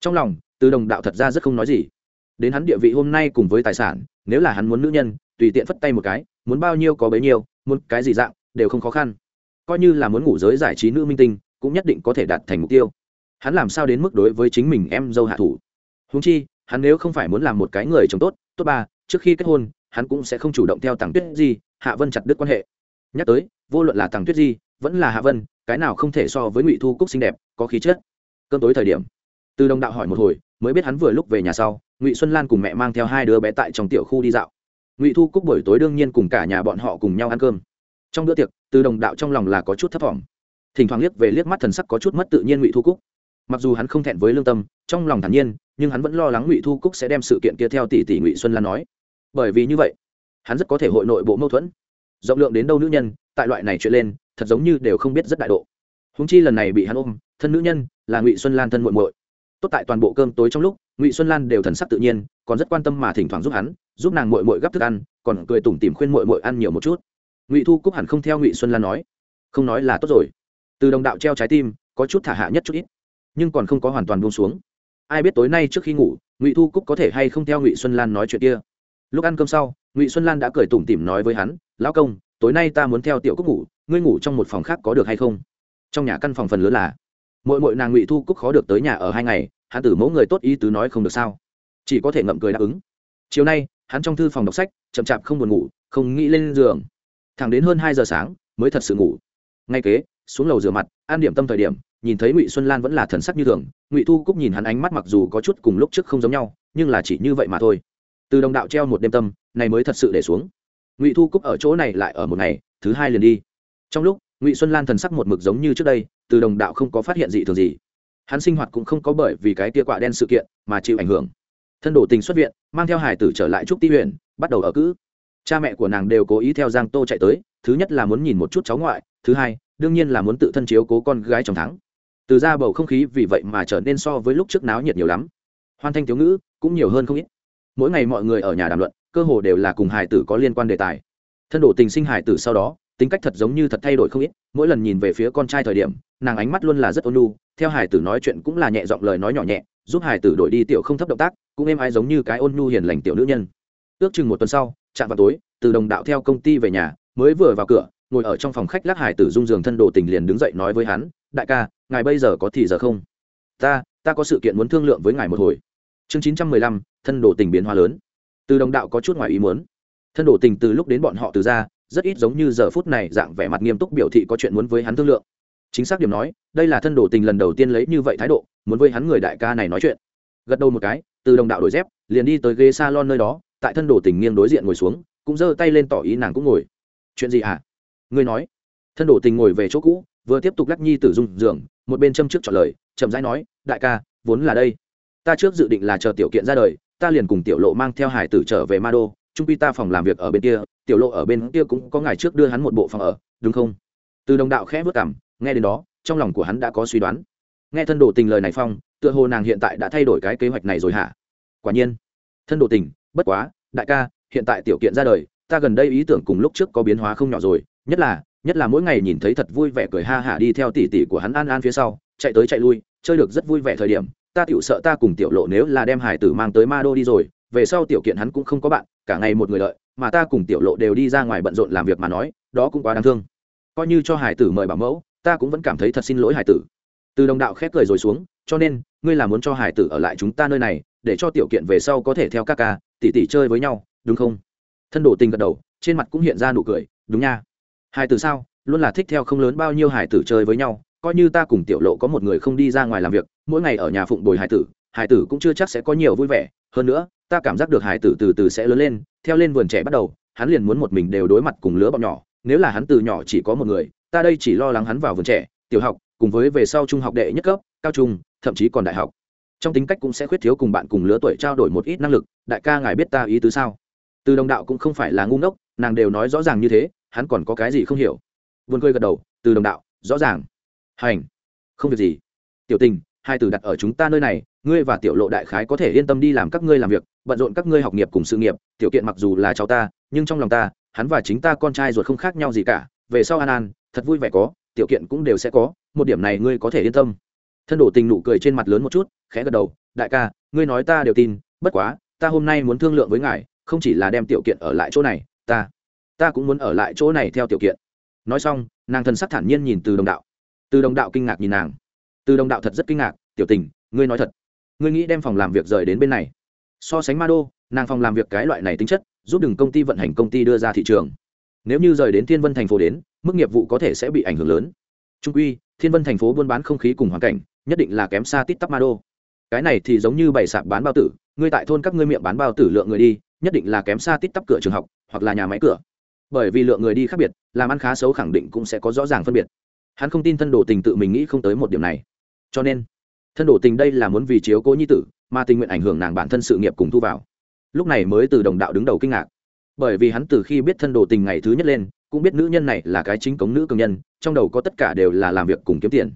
S1: Trong lòng, từ đồng đạo thật ra rất không nói gì đến hắn địa vị hôm nay cùng với tài sản, nếu là hắn muốn nữ nhân, tùy tiện phất tay một cái, muốn bao nhiêu có bấy nhiêu, muốn cái gì dạng, đều không khó khăn. Coi như là muốn ngủ giới giải trí nữ minh tinh, cũng nhất định có thể đạt thành mục tiêu. Hắn làm sao đến mức đối với chính mình em dâu hạ thủ? Húng chi, hắn nếu không phải muốn làm một cái người chồng tốt tốt ba, trước khi kết hôn, hắn cũng sẽ không chủ động theo tàng tuyết di, hạ vân chặt đứt quan hệ. Nhắc tới, vô luận là tàng tuyết di, vẫn là hạ vân, cái nào không thể so với ngụy thu cúc xinh đẹp, có khí chất. Cơn tối thời điểm, từ đồng đạo hỏi một hồi mới biết hắn vừa lúc về nhà sau, ngụy xuân lan cùng mẹ mang theo hai đứa bé tại trong tiểu khu đi dạo. Ngụy thu cúc buổi tối đương nhiên cùng cả nhà bọn họ cùng nhau ăn cơm. Trong bữa tiệc, từ đồng đạo trong lòng là có chút thấp t thỉnh thoảng liếc về liếc mắt thần sắc có chút mất tự nhiên ngụy thu cúc. Mặc dù hắn không thẹn với lương tâm, trong lòng thản nhiên, nhưng hắn vẫn lo lắng ngụy thu cúc sẽ đem sự kiện kia theo tỷ tỷ ngụy xuân lan nói. Bởi vì như vậy, hắn rất có thể hội nội bộ mâu thuẫn. Rộng lượng đến đâu nữ nhân, tại loại này chuyện lên, thật giống như đều không biết rất đại độ. Húng chi lần này bị hắn ôm, thân nữ nhân là ngụy xuân lan thân muội muội tốt tại toàn bộ cơm tối trong lúc, ngụy xuân lan đều thần sắc tự nhiên, còn rất quan tâm mà thỉnh thoảng giúp hắn, giúp nàng mội mội gấp thức ăn, còn cười tủm tìm khuyên mội mội ăn nhiều một chút. Ngụy thu cúc hẳn không theo ngụy xuân lan nói. Không nói là tốt rồi. Từ đồng đạo treo trái tim, có chút thả hạ nhất chút ít, nhưng còn không có hoàn toàn buông xuống. Ai biết tối nay trước khi ngủ, ngụy thu cúc có thể hay không theo ngụy xuân lan nói chuyện kia. Lúc ăn cơm sau, ngụy xuân lan đã cười tủm tỉm nói với hắn, lão công, tối nay ta muốn theo tiểu cúc ngủ, ngươi ngủ trong một phòng khác có được hay không? Trong nhà căn phòng phần lớn là mỗi mỗi nàng ngụy thu cúc khó được tới nhà ở hai ngày, hắn tử mẫu người tốt ý tứ nói không được sao? Chỉ có thể ngậm cười đáp ứng. Chiều nay, hắn trong thư phòng đọc sách, chậm chạp không buồn ngủ, không nghĩ lên giường. Thẳng đến hơn hai giờ sáng, mới thật sự ngủ. Ngay kế, xuống lầu rửa mặt, an điểm tâm thời điểm, nhìn thấy ngụy xuân lan vẫn là thần sắc như thường, ngụy thu cúc nhìn hắn ánh mắt mặc dù có chút cùng lúc trước không giống nhau, nhưng là chỉ như vậy mà thôi. Từ đồng đạo treo một đêm tâm, này mới thật sự để xuống. Ngụy thu cúc ở chỗ này lại ở một ngày, thứ hai liền đi. Trong lúc ngụy xuân lan thần sắc một mực giống như trước đây từ đồng đạo không có phát hiện gì thường gì hắn sinh hoạt cũng không có bởi vì cái tia quả đen sự kiện mà chịu ảnh hưởng thân đổ tình xuất viện mang theo hải tử trở lại trúc ti huyện bắt đầu ở cữ cha mẹ của nàng đều cố ý theo giang tô chạy tới thứ nhất là muốn nhìn một chút cháu ngoại thứ hai đương nhiên là muốn tự thân chiếu cố con gái trong tháng từ ra bầu không khí vì vậy mà trở nên so với lúc trước náo nhiệt nhiều lắm hoan thanh thiếu ngữ cũng nhiều hơn không ít mỗi ngày mọi người ở nhà đàm luận cơ hồ đều là cùng hải tử có liên quan đề tài thân đổ tình sinh hải tử sau đó tính cách thật giống như thật thay đổi không ít, mỗi lần nhìn về phía con trai thời điểm, nàng ánh mắt luôn là rất ôn nhu, theo hải tử nói chuyện cũng là nhẹ giọng lời nói nhỏ nhẹ, giúp hải tử đổi đi tiểu không thấp động tác, cũng êm ai giống như cái ôn nhu hiền lành tiểu nữ nhân. Ước chừng một tuần sau, chạm vào tối, từ đồng đạo theo công ty về nhà, mới vừa vào cửa, ngồi ở trong phòng khách lắc hải tử dung giường thân đồ tình liền đứng dậy nói với hắn, đại ca, ngài bây giờ có thì giờ không? Ta ta có sự kiện muốn thương lượng với ngài một hồi. Chương chín trăm mười lăm, thân đồ tình biến hóa lớn. Từ đồng đạo có chút ngoài ý muốn. Thân đồ tình từ lúc đến bọn họ từ ra rất ít giống như giờ phút này dạng vẻ mặt nghiêm túc biểu thị có chuyện muốn với hắn thương lượng. Chính xác điểm nói, đây là thân đồ tình lần đầu tiên lấy như vậy thái độ, muốn với hắn người đại ca này nói chuyện. Gật đầu một cái, từ đồng đạo đổi dép, liền đi tới ghế s a lon nơi đó, tại thân đồ tình nghiêng đối diện ngồi xuống, cũng giơ tay lên tỏ ý nàng cũng ngồi. Chuyện gì hả? À? ngươi nói. Thân đồ tình ngồi về chỗ cũ, vừa tiếp tục lắc nhi tử dung giường, một bên châm trước trả lời, chậm rãi nói, đại ca, vốn là đây. Ta trước dự định là chờ tiểu kiện ra đời, ta liền cùng tiểu lộ mang theo hải tử trở về ma đô trung quy ta phòng làm việc ở bên kia, tiểu lộ ở bên kia cũng có ngày trước đưa hắn một bộ phòng ở, đúng không? Từ đồng đạo khẽ vất cảm nghe đến đó, trong lòng của hắn đã có suy đoán. Nghe thân đồ tình lời này phong, tựa hồ nàng hiện tại đã thay đổi cái kế hoạch này rồi hả? Quả nhiên. Thân đồ tình, bất quá, đại ca, hiện tại tiểu kiện ra đời, ta gần đây ý tưởng cùng lúc trước có biến hóa không nhỏ rồi, nhất là nhất là mỗi ngày nhìn thấy thật vui vẻ cười ha hả đi theo tỉ tỉ của hắn an an phía sau, chạy tới chạy lui, chơi được rất vui vẻ thời điểm, ta tiểu sợ ta cùng tiểu lộ nếu là đem hải tử mang tới ma đô đi rồi về sau tiểu kiện hắn cũng không có bạn, cả ngày một người lợi mà ta cùng tiểu lộ đều đi ra ngoài bận rộn làm việc mà nói, đó cũng quá đáng thương. Coi như cho hải tử mời bảo mẫu, ta cũng vẫn cảm thấy thật xin lỗi hải tử. Từ đồng đạo khép cười rồi xuống, cho nên, ngươi là muốn cho hải tử ở lại chúng ta nơi này, để cho tiểu kiện về sau có thể theo các ca, tỉ tỉ chơi với nhau, đúng không? Thân đổ tình gật đầu, trên mặt cũng hiện ra nụ cười, đúng nha. Hải tử sao, luôn là thích theo không lớn bao nhiêu hải tử chơi với nhau, coi như ta cùng tiểu lộ có một người không đi ra ngoài làm việc, mỗi ngày ở nhà phụng bồi hải tử hải tử cũng chưa chắc sẽ có nhiều vui vẻ, hơn nữa ta cảm giác được hải tử từ từ sẽ lớn lên, theo lên vườn trẻ bắt đầu, hắn liền muốn một mình đều đối mặt cùng lứa bọn nhỏ, nếu là hắn từ nhỏ chỉ có một người, ta đây chỉ lo lắng hắn vào vườn trẻ, tiểu học, cùng với về sau trung học đệ nhất cấp, cao trung, thậm chí còn đại học. Trong tính cách cũng sẽ khuyết thiếu cùng bạn cùng lứa tuổi trao đổi một ít năng lực, đại ca ngài biết ta ý tứ sao? Từ đồng đạo cũng không phải là ngu ngốc, nàng đều nói rõ ràng như thế, hắn còn có cái gì không hiểu. Vườn cười gật đầu, từ đồng đạo, rõ ràng. Hành. Không việc gì. Tiểu tình hai từ đặt ở chúng ta nơi này, ngươi và tiểu lộ đại khái có thể yên tâm đi làm các ngươi làm việc, bận rộn các ngươi học nghiệp cùng sự nghiệp, tiểu kiện mặc dù là cháu ta, nhưng trong lòng ta, hắn và chính ta con trai ruột không khác nhau gì cả, về sau an an, thật vui vẻ có, tiểu kiện cũng đều sẽ có, một điểm này ngươi có thể yên tâm. Thân đổ tình nụ cười trên mặt lớn một chút, khẽ gật đầu, đại ca, ngươi nói ta đều tin, bất quá, ta hôm nay muốn thương lượng với ngài, không chỉ là đem tiểu kiện ở lại chỗ này, ta ta cũng muốn ở lại chỗ này theo tiểu kiện. Nói xong, nàng thần sắc thản nhiên nhìn từ đồng đạo. Từ đồng đạo kinh ngạc nhìn nàng từ đồng đạo thật rất kinh ngạc, tiểu tình, ngươi nói thật. Ngươi nghĩ đem phòng làm việc rời đến bên này? So sánh ma đô nàng phòng làm việc cái loại này tính chất, giúp đừng công ty vận hành công ty đưa ra thị trường. Nếu như rời đến thiên vân thành phố đến, mức nghiệp vụ có thể sẽ bị ảnh hưởng lớn. Trung quy, thiên vân thành phố buôn bán không khí cùng hoàn cảnh, nhất định là kém xa tít tắp ma đô cái này thì giống như bày sạp bán bao tử, ngươi tại thôn các ngươi miệng bán bao tử lượng người đi, nhất định là kém xa tít tắp cửa trường học, hoặc là nhà máy cửa. Bởi vì lượng người đi khác biệt, làm ăn khá xấu khẳng định cũng sẽ có rõ ràng phân biệt. Hắn không tin thân đồ tình tự mình nghĩ không tới một điểm này cho nên, thân đồ tình đây là muốn vì chiếu cố nhi tử, mà tình nguyện ảnh hưởng nàng bản thân sự nghiệp cùng thu vào. Lúc này mới từ đồng đạo đứng đầu kinh ngạc. Bởi vì hắn từ khi biết thân đồ tình ngày thứ nhất lên, cũng biết nữ nhân này là cái chính cống nữ cường nhân, trong đầu có tất cả đều là làm việc cùng kiếm tiền.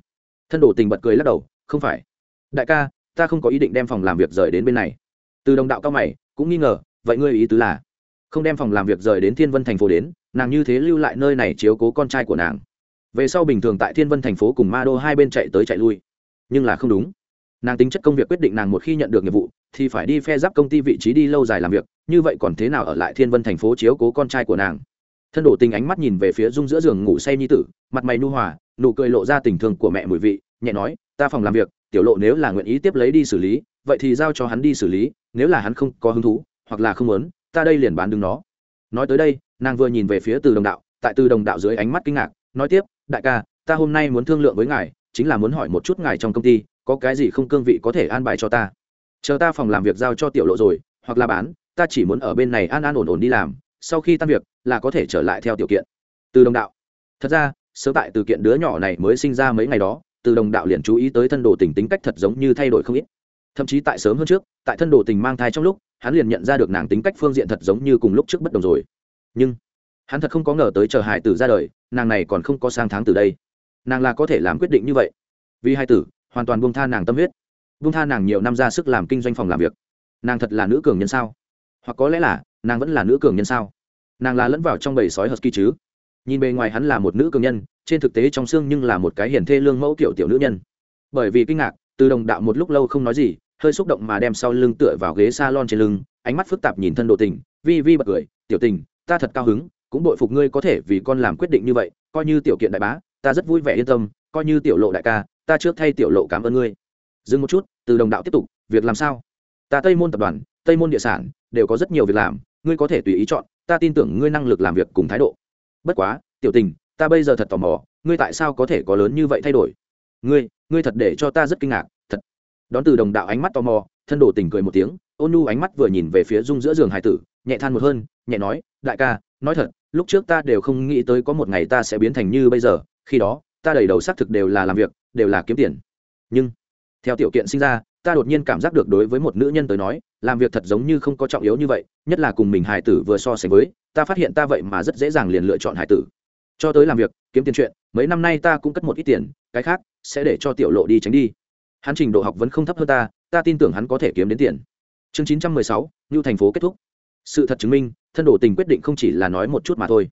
S1: Thân đồ tình bật cười lắc đầu, không phải. Đại ca, ta không có ý định đem phòng làm việc rời đến bên này. Từ đồng đạo cao mày, cũng nghi ngờ, vậy ngươi ý tứ là không đem phòng làm việc rời đến thiên vân thành phố đến, nàng như thế lưu lại nơi này chiếu cố con trai của nàng. Về sau bình thường tại thiên vân thành phố cùng ma đô hai bên chạy tới chạy lui nhưng là không đúng. Nàng tính chất công việc quyết định nàng một khi nhận được nhiệm vụ, thì phải đi phe giáp công ty vị trí đi lâu dài làm việc, như vậy còn thế nào ở lại thiên vân thành phố chiếu cố con trai của nàng? Thân đổ tình ánh mắt nhìn về phía dung giữa giường ngủ say nhi tử, mặt mày nu hòa, nụ cười lộ ra tình thương của mẹ mùi vị, nhẹ nói, ta phòng làm việc, tiểu lộ nếu là nguyện ý tiếp lấy đi xử lý, vậy thì giao cho hắn đi xử lý, nếu là hắn không có hứng thú, hoặc là không muốn, ta đây liền bán đứng nó. Nói tới đây, nàng vừa nhìn về phía từ đồng đạo, tại từ đồng đạo dưới ánh mắt kinh ngạc, nói tiếp, đại ca, ta hôm nay muốn thương lượng với ngài chính là muốn hỏi một chút ngài trong công ty, có cái gì không cương vị có thể an bài cho ta? Chờ ta phòng làm việc giao cho tiểu lộ rồi, hoặc là bán, ta chỉ muốn ở bên này an an ổn ổn đi làm, sau khi tan việc, là có thể trở lại theo tiểu kiện. Từ đồng đạo. Thật ra, sớm tại từ kiện đứa nhỏ này mới sinh ra mấy ngày đó, từ đồng đạo liền chú ý tới thân đồ tình tính cách thật giống như thay đổi không ít. Thậm chí tại sớm hơn trước, tại thân đồ tình mang thai trong lúc, hắn liền nhận ra được nàng tính cách phương diện thật giống như cùng lúc trước bất đồng rồi. Nhưng, hắn thật không có ngờ tới chờ hải tử ra đời, nàng này còn không có sang tháng từ đây nàng là có thể làm quyết định như vậy. Vì hai tử, hoàn toàn buông tha nàng tâm huyết. Buông tha nàng nhiều năm ra sức làm kinh doanh phòng làm việc. Nàng thật là nữ cường nhân sao? Hoặc có lẽ là, nàng vẫn là nữ cường nhân sao? Nàng là lẫn vào trong bầy sói hờsky chứ? Nhìn bề ngoài hắn là một nữ cường nhân, trên thực tế trong xương nhưng là một cái hiển thê lương mẫu kiểu tiểu nữ nhân. Bởi vì kinh ngạc, từ đồng đạo một lúc lâu không nói gì, hơi xúc động mà đem sau lưng tựa vào ghế s a lon trên lưng, ánh mắt phức tạp nhìn thân độ tình, vi vi bật cười, tiểu tình, ta thật cao hứng, cũng bội phục ngươi có thể vì con làm quyết định như vậy, coi như tiểu kiện đại bá ta rất vui vẻ yên tâm, coi như tiểu lộ đại ca, ta trước thay tiểu lộ cảm ơn ngươi. Dừng một chút, từ đồng đạo tiếp tục, việc làm sao? Ta tây môn tập đoàn, tây môn địa sản, đều có rất nhiều việc làm, ngươi có thể tùy ý chọn, ta tin tưởng ngươi năng lực làm việc cùng thái độ. Bất quá, tiểu tình, ta bây giờ thật tò mò, ngươi tại sao có thể có lớn như vậy thay đổi? Ngươi ngươi thật để cho ta rất kinh ngạc, thật. Đón từ đồng đạo ánh mắt tò mò, thân đồ tình cười một tiếng, ôn nu ánh mắt vừa nhìn về phía dung giữa giường hải tử, nhẹ than một hơn, nhẹ nói, đại ca nói thật, lúc trước ta đều không nghĩ tới có một ngày ta sẽ biến thành như bây giờ, khi đó, ta đầy đầu xác thực đều là làm việc, đều là kiếm tiền. Nhưng, theo tiểu kiện sinh ra, ta đột nhiên cảm giác được đối với một nữ nhân tới nói, làm việc thật giống như không có trọng yếu như vậy, nhất là cùng mình hài tử vừa so sánh với, ta phát hiện ta vậy mà rất dễ dàng liền lựa chọn hài tử. Cho tới làm việc, kiếm tiền chuyện, mấy năm nay ta cũng cất một ít tiền, cái khác sẽ để cho tiểu lộ đi tránh đi. Hắn trình độ học vẫn không thấp hơn ta ta tin tưởng hắn có thể kiếm đến tiền. Chương chín trăm mười sáu như thành phố kết thúc sự thật chứng minh, thân đồ tình quyết định không chỉ là nói một chút mà thôi.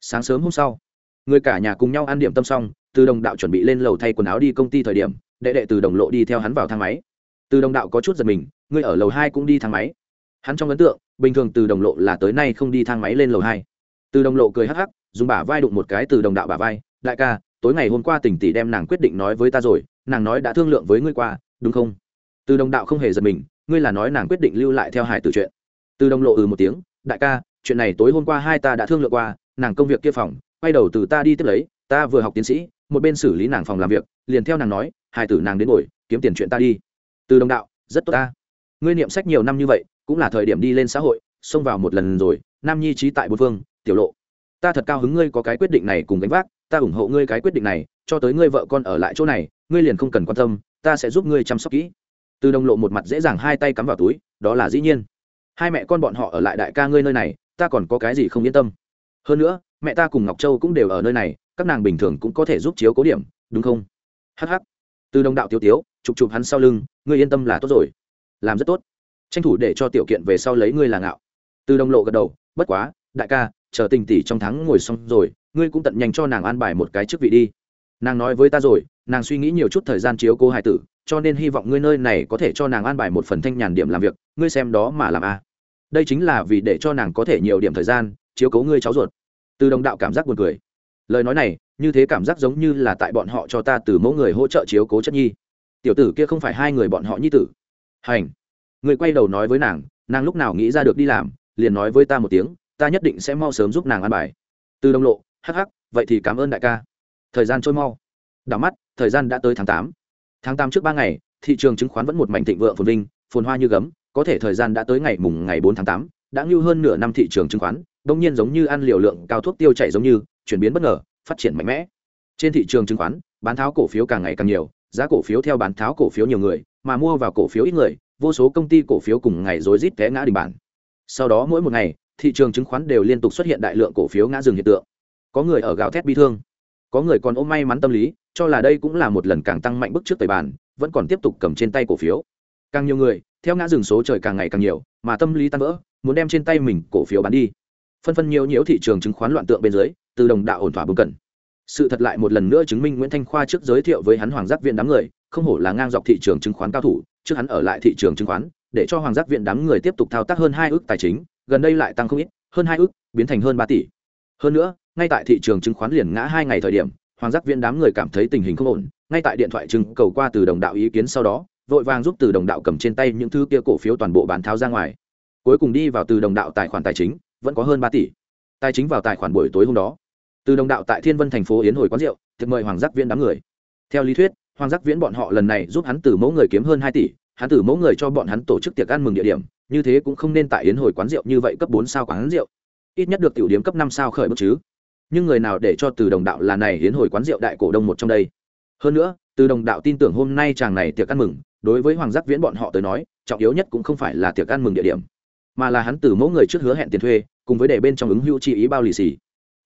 S1: Sáng sớm hôm sau, người cả nhà cùng nhau ăn điểm tâm xong, từ đồng đạo chuẩn bị lên lầu thay quần áo đi công ty thời điểm, đệ đệ từ đồng lộ đi theo hắn vào thang máy. Từ đồng đạo có chút giật mình ngươi ở lầu hai cũng đi thang máy. Hắn trong ấn tượng, bình thường từ đồng lộ là tới nay không đi thang máy lên lầu hai. Từ đồng lộ cười hắc hắc, dùng bả vai đụng một cái từ đồng đạo bả vai, đại ca, tối ngày hôm qua tỉnh tỷ đem nàng quyết định nói với ta rồi, nàng nói đã thương lượng với ngươi qua, đúng không? Từ đồng đạo không hề giật mình, ngươi là nói nàng quyết định lưu lại theo hải từ chuyện từ đồng lộ ừ một tiếng, đại ca, chuyện này tối hôm qua hai ta đã thương lượng qua, nàng công việc kia phòng, quay đầu từ ta đi tiếp lấy, ta vừa học tiến sĩ, một bên xử lý nàng phòng làm việc, liền theo nàng nói, hai tử nàng đến ngồi, kiếm tiền chuyện ta đi. Từ đồng đạo, rất tốt ta. Ngươi niệm sách nhiều năm như vậy, cũng là thời điểm đi lên xã hội, xông vào một lần rồi, nam nhi trí tại bốn phương, tiểu lộ. Ta thật cao hứng ngươi có cái quyết định này cùng gánh vác, ta ủng hộ ngươi cái quyết định này, cho tới ngươi vợ con ở lại chỗ này, ngươi liền không cần quan tâm, ta sẽ giúp ngươi chăm sóc kỹ. Từ đồng lộ một mặt dễ dàng hai tay cắm vào túi, đó là dĩ nhiên hai mẹ con bọn họ ở lại đại ca ngươi nơi này, ta còn có cái gì không yên tâm? Hơn nữa, mẹ ta cùng ngọc châu cũng đều ở nơi này, các nàng bình thường cũng có thể giúp chiếu cố điểm, đúng không? Hh từ đồng đạo tiêu tiếu, chụp chụp hắn sau lưng, ngươi yên tâm là tốt rồi. Làm rất tốt. Tranh thủ để cho tiểu kiện về sau lấy ngươi là ngạo. Từ đồng lộ gật đầu, bất quá, đại ca, chờ tình tỷ trong tháng ngồi xong rồi, ngươi cũng tận nhanh cho nàng an bài một cái chức vị đi. Nàng nói với ta rồi, nàng suy nghĩ nhiều chút thời gian chiếu cố hải tử cho nên hy vọng ngươi nơi này có thể cho nàng an bài một phần thanh nhàn điểm làm việc, ngươi xem đó mà làm a. À. Đây chính là vì để cho nàng có thể nhiều điểm thời gian, chiếu cố ngươi cháu ruột. Từ đồng đạo cảm giác buồn cười. Lời nói này, như thế cảm giác giống như là tại bọn họ cho ta từ mẫu người hỗ trợ chiếu cố chất nhi. Tiểu tử kia không phải hai người bọn họ nhi tử. Hành. Người quay đầu nói với nàng nàng lúc nào nghĩ ra được đi làm, liền nói với ta một tiếng, ta nhất định sẽ mau sớm giúp nàng ăn bài. Từ đồng lộ, hắc hắc, vậy thì cảm ơn đại ca. Thời gian trôi mau. Đảo mắt, thời gian đã tới tháng tám tháng tám trước ba ngày, thị trường chứng khoán vẫn một mảnh thịnh vượng phồn vinh, phồn hoa như gấm, có thể thời gian đã tới ngày mùng ngày bốn tháng tám, đã ngưu hơn nửa năm thị trường chứng khoán, đông nhiên giống như ăn liều lượng cao thuốc tiêu chảy giống như, chuyển biến bất ngờ, phát triển mạnh mẽ. Trên thị trường chứng khoán, bán tháo cổ phiếu càng ngày càng nhiều, giá cổ phiếu theo bán tháo cổ phiếu nhiều người, mà mua vào cổ phiếu ít người, vô số công ty cổ phiếu cùng ngày rối rít té ngã đình bản. Sau đó mỗi một ngày, thị trường chứng khoán đều liên tục xuất hiện đại lượng cổ phiếu ngã rừng hiện tượng. Có người ở gạo thét bi thương, có người còn ôm may mắn tâm lý cho là đây cũng là một lần càng tăng mạnh bước trước tẩy bàn, vẫn còn tiếp tục cầm trên tay cổ phiếu. Càng nhiều người, theo ngã dừng số trời càng ngày càng nhiều, mà tâm lý tan vỡ, muốn đem trên tay mình cổ phiếu bán đi. Phân phân nhiều nhiễu thị trường chứng khoán loạn tượng bên dưới, từ đồng đạo ổn thỏa bưng cần. Sự thật lại một lần nữa chứng minh nguyễn thanh khoa trước giới thiệu với hắn hoàng giác viện đám người, không hổ là ngang dọc thị trường chứng khoán cao thủ, trước hắn ở lại thị trường chứng khoán, để cho hoàng giác viện đám người tiếp tục thao tác hơn hai ước tài chính, gần đây lại tăng không ít, hơn hai ước, biến thành hơn ba tỷ. Hơn nữa, ngay tại thị trường chứng khoán liền ngã hai ngày thời điểm hoàng giác viên đám người cảm thấy tình hình không ổn, ngay tại điện thoại trưng cầu qua từ đồng đạo ý kiến sau đó, vội vàng giúp từ đồng đạo cầm trên tay những thứ kia cổ phiếu toàn bộ bán tháo ra ngoài. Cuối cùng đi vào từ đồng đạo tài khoản tài chính, vẫn có hơn ba tỷ. Tài chính vào tài khoản buổi tối hôm đó, từ đồng đạo tại thiên vân thành phố yến hồi quán rượu, thực mời hoàng giác viễn đám người. Theo lý thuyết, hoàng giác viễn bọn họ lần này giúp hắn từ mẫu người kiếm hơn hai tỷ, hắn từ mẫu người cho bọn hắn tổ chức tiệc ăn mừng địa điểm, như thế cũng không nên tại yến hồi quán rượu như vậy cấp bốn sao quán rượu. Ít nhất được tiểu điểm cấp năm sao khởi bước chứ nhưng người nào để cho từ đồng đạo là này hiến hồi quán rượu đại cổ đông một trong đây? Hơn nữa, từ đồng đạo tin tưởng hôm nay chàng này tiệc ăn mừng, đối với hoàng giác viễn bọn họ tới nói, trọng yếu nhất cũng không phải là tiệc ăn mừng địa điểm, mà là hắn từ mẫu người trước hứa hẹn tiền thuê, cùng với để bên trong ứng hữu chi ý bao lì xì.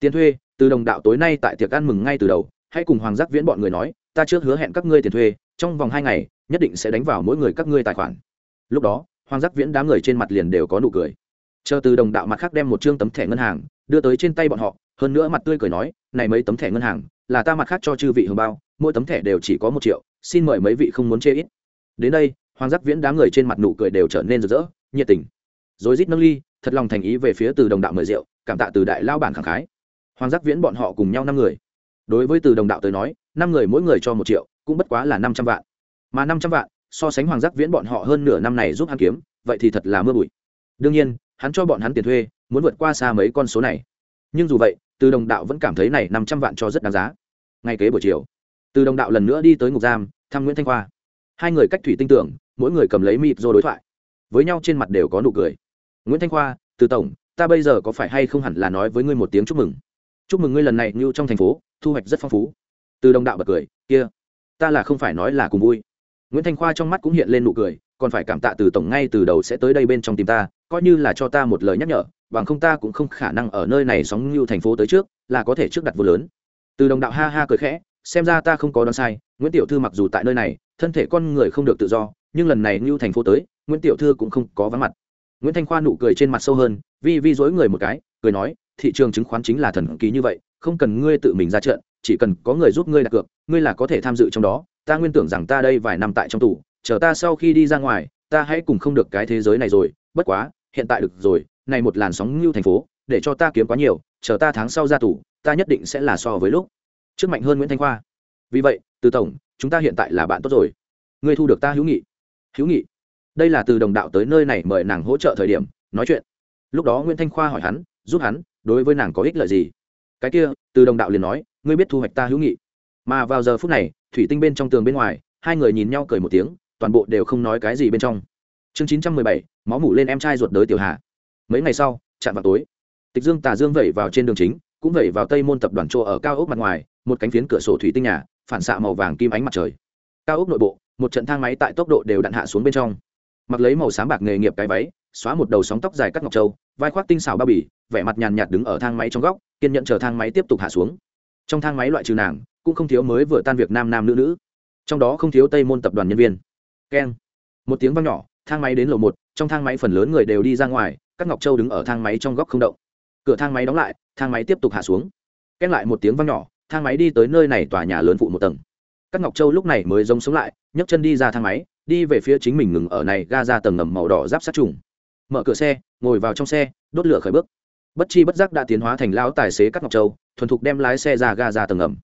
S1: Tiền thuê, từ đồng đạo tối nay tại tiệc ăn mừng ngay từ đầu, hãy cùng hoàng giác viễn bọn người nói, ta trước hứa hẹn các ngươi tiền thuê, trong vòng hai ngày, nhất định sẽ đánh vào mỗi người các ngươi tài khoản. Lúc đó, hoàng giác viễn đám người trên mặt liền đều có nụ cười chờ từ đồng đạo mặt khác đem một chương tấm thẻ ngân hàng, đưa tới trên tay bọn họ, hơn nữa mặt tươi cười nói, này mấy tấm thẻ ngân hàng, là ta mặt khác cho chư vị hưởng bao, mỗi tấm thẻ đều chỉ có một triệu, xin mời mấy vị không muốn chê ít. Đến đây, hoàng giác viễn đám người trên mặt nụ cười đều trở nên rực rỡ, nhiệt tình. Rồi rít nâng ly, thật lòng thành ý về phía từ đồng đạo mời rượu, cảm tạ từ đại lao bản khẳng khái. Hoàng giác viễn bọn họ cùng nhau năm người. Đối với từ đồng đạo tới nói, năm người mỗi người cho một triệu, cũng bất quá là năm trăm vạn. Mà năm trăm vạn, so sánh hoàng giác viễn bọn họ hơn nửa năm này giúp hắn kiếm, vậy thì thật là mưa bụi. Đương nhiên hắn cho bọn hắn tiền thuê, muốn vượt qua xa mấy con số này. Nhưng dù vậy, từ đồng đạo vẫn cảm thấy này năm trăm vạn cho rất đáng giá. Ngay kế buổi chiều, từ đồng đạo lần nữa đi tới ngục giam, thăm nguyễn thanh khoa. Hai người cách thủy tinh tưởng, mỗi người cầm lấy mịp rồi đối thoại. Với nhau trên mặt đều có nụ cười. Nguyễn thanh khoa, từ tổng, ta bây giờ có phải hay không hẳn là nói với ngươi một tiếng chúc mừng? Chúc mừng ngươi lần này như trong thành phố, thu hoạch rất phong phú. Từ đồng đạo bật cười, kia, ta là không phải nói là cùng vui. Nguyễn thanh khoa trong mắt cũng hiện lên nụ cười, còn phải cảm tạ từ tổng ngay từ đầu sẽ tới đây bên trong tìm ta coi như là cho ta một lời nhắc nhở bằng không ta cũng không khả năng ở nơi này sóng như thành phố tới trước là có thể trước đặt vô lớn. Từ đồng đạo ha ha cười khẽ xem ra ta không có đoán sai nguyễn tiểu thư mặc dù tại nơi này thân thể con người không được tự do nhưng lần này như thành phố tới nguyễn tiểu thư cũng không có vắng mặt. Nguyễn thanh khoa nụ cười trên mặt sâu hơn vi vi dối người một cái cười nói thị trường chứng khoán chính là thần kỳ như vậy không cần ngươi tự mình ra trận chỉ cần có người giúp ngươi đặt cược ngươi là có thể tham dự trong đó ta nguyên tưởng rằng ta đây vài năm tại trong tủ, chờ ta sau khi đi ra ngoài ta hãy cùng không được cái thế giới này rồi bất quá, hiện tại được rồi, này một làn sóng lưu thành phố, để cho ta kiếm quá nhiều, chờ ta tháng sau ra tù, ta nhất định sẽ là so với lúc. Trước mạnh hơn nguyễn thanh khoa. Vì vậy, từ tổng, chúng ta hiện tại là bạn tốt rồi. Ngươi thu được ta hữu nghị. Hữu nghị? Đây là từ đồng đạo tới nơi này mời nàng hỗ trợ thời điểm, nói chuyện. Lúc đó nguyễn thanh khoa hỏi hắn, giúp hắn, đối với nàng có ích lợi gì? Cái kia, từ đồng đạo liền nói, ngươi biết thu hoạch ta hữu nghị. Mà vào giờ phút này, thủy tinh bên trong tường bên ngoài, hai người nhìn nhau cười một tiếng, toàn bộ đều không nói cái gì bên trong. Chương chín trăm mười bảy máu mủ lên em trai ruột đới tiểu hà. Mấy ngày sau, chạm vào tối, tịch dương, tà dương vẩy vào trên đường chính, cũng vẩy vào tây môn tập đoàn chỗ ở cao ốc mặt ngoài, một cánh phiến cửa sổ thủy tinh nhà, phản xạ màu vàng kim ánh mặt trời. Cao ốc nội bộ, một trận thang máy tại tốc độ đều đặn hạ xuống bên trong. Mặc lấy màu sáng bạc nghề nghiệp cái váy, xóa một đầu sóng tóc dài cắt ngọc châu, vai khoác tinh xảo bao bì, vẻ mặt nhàn nhạt đứng ở thang máy trong góc, kiên nhận chờ thang máy tiếp tục hạ xuống. Trong thang máy loại trừ nàng, cũng không thiếu mới vừa tan việc nam nam nữ nữ. Trong đó không thiếu tây môn tập đoàn nhân viên. Keng. Một tiếng vang nhỏ thang máy đến lầu một, trong thang máy phần lớn người đều đi ra ngoài, các ngọc châu đứng ở thang máy trong góc không động. Cửa thang máy đóng lại, thang máy tiếp tục hạ xuống. Két lại một tiếng vang nhỏ, thang máy đi tới nơi này tòa nhà lớn phụ một tầng. Các ngọc châu lúc này mới giống sống lại, nhấc chân đi ra thang máy, đi về phía chính mình ngừng ở này ga ra tầng ngầm màu đỏ giáp sát trùng. Mở cửa xe, ngồi vào trong xe, đốt lửa khởi bước. Bất chi bất giác đã tiến hóa thành lão tài xế các ngọc châu, thuần thục đem lái xe ra ga ra tầng ngầm.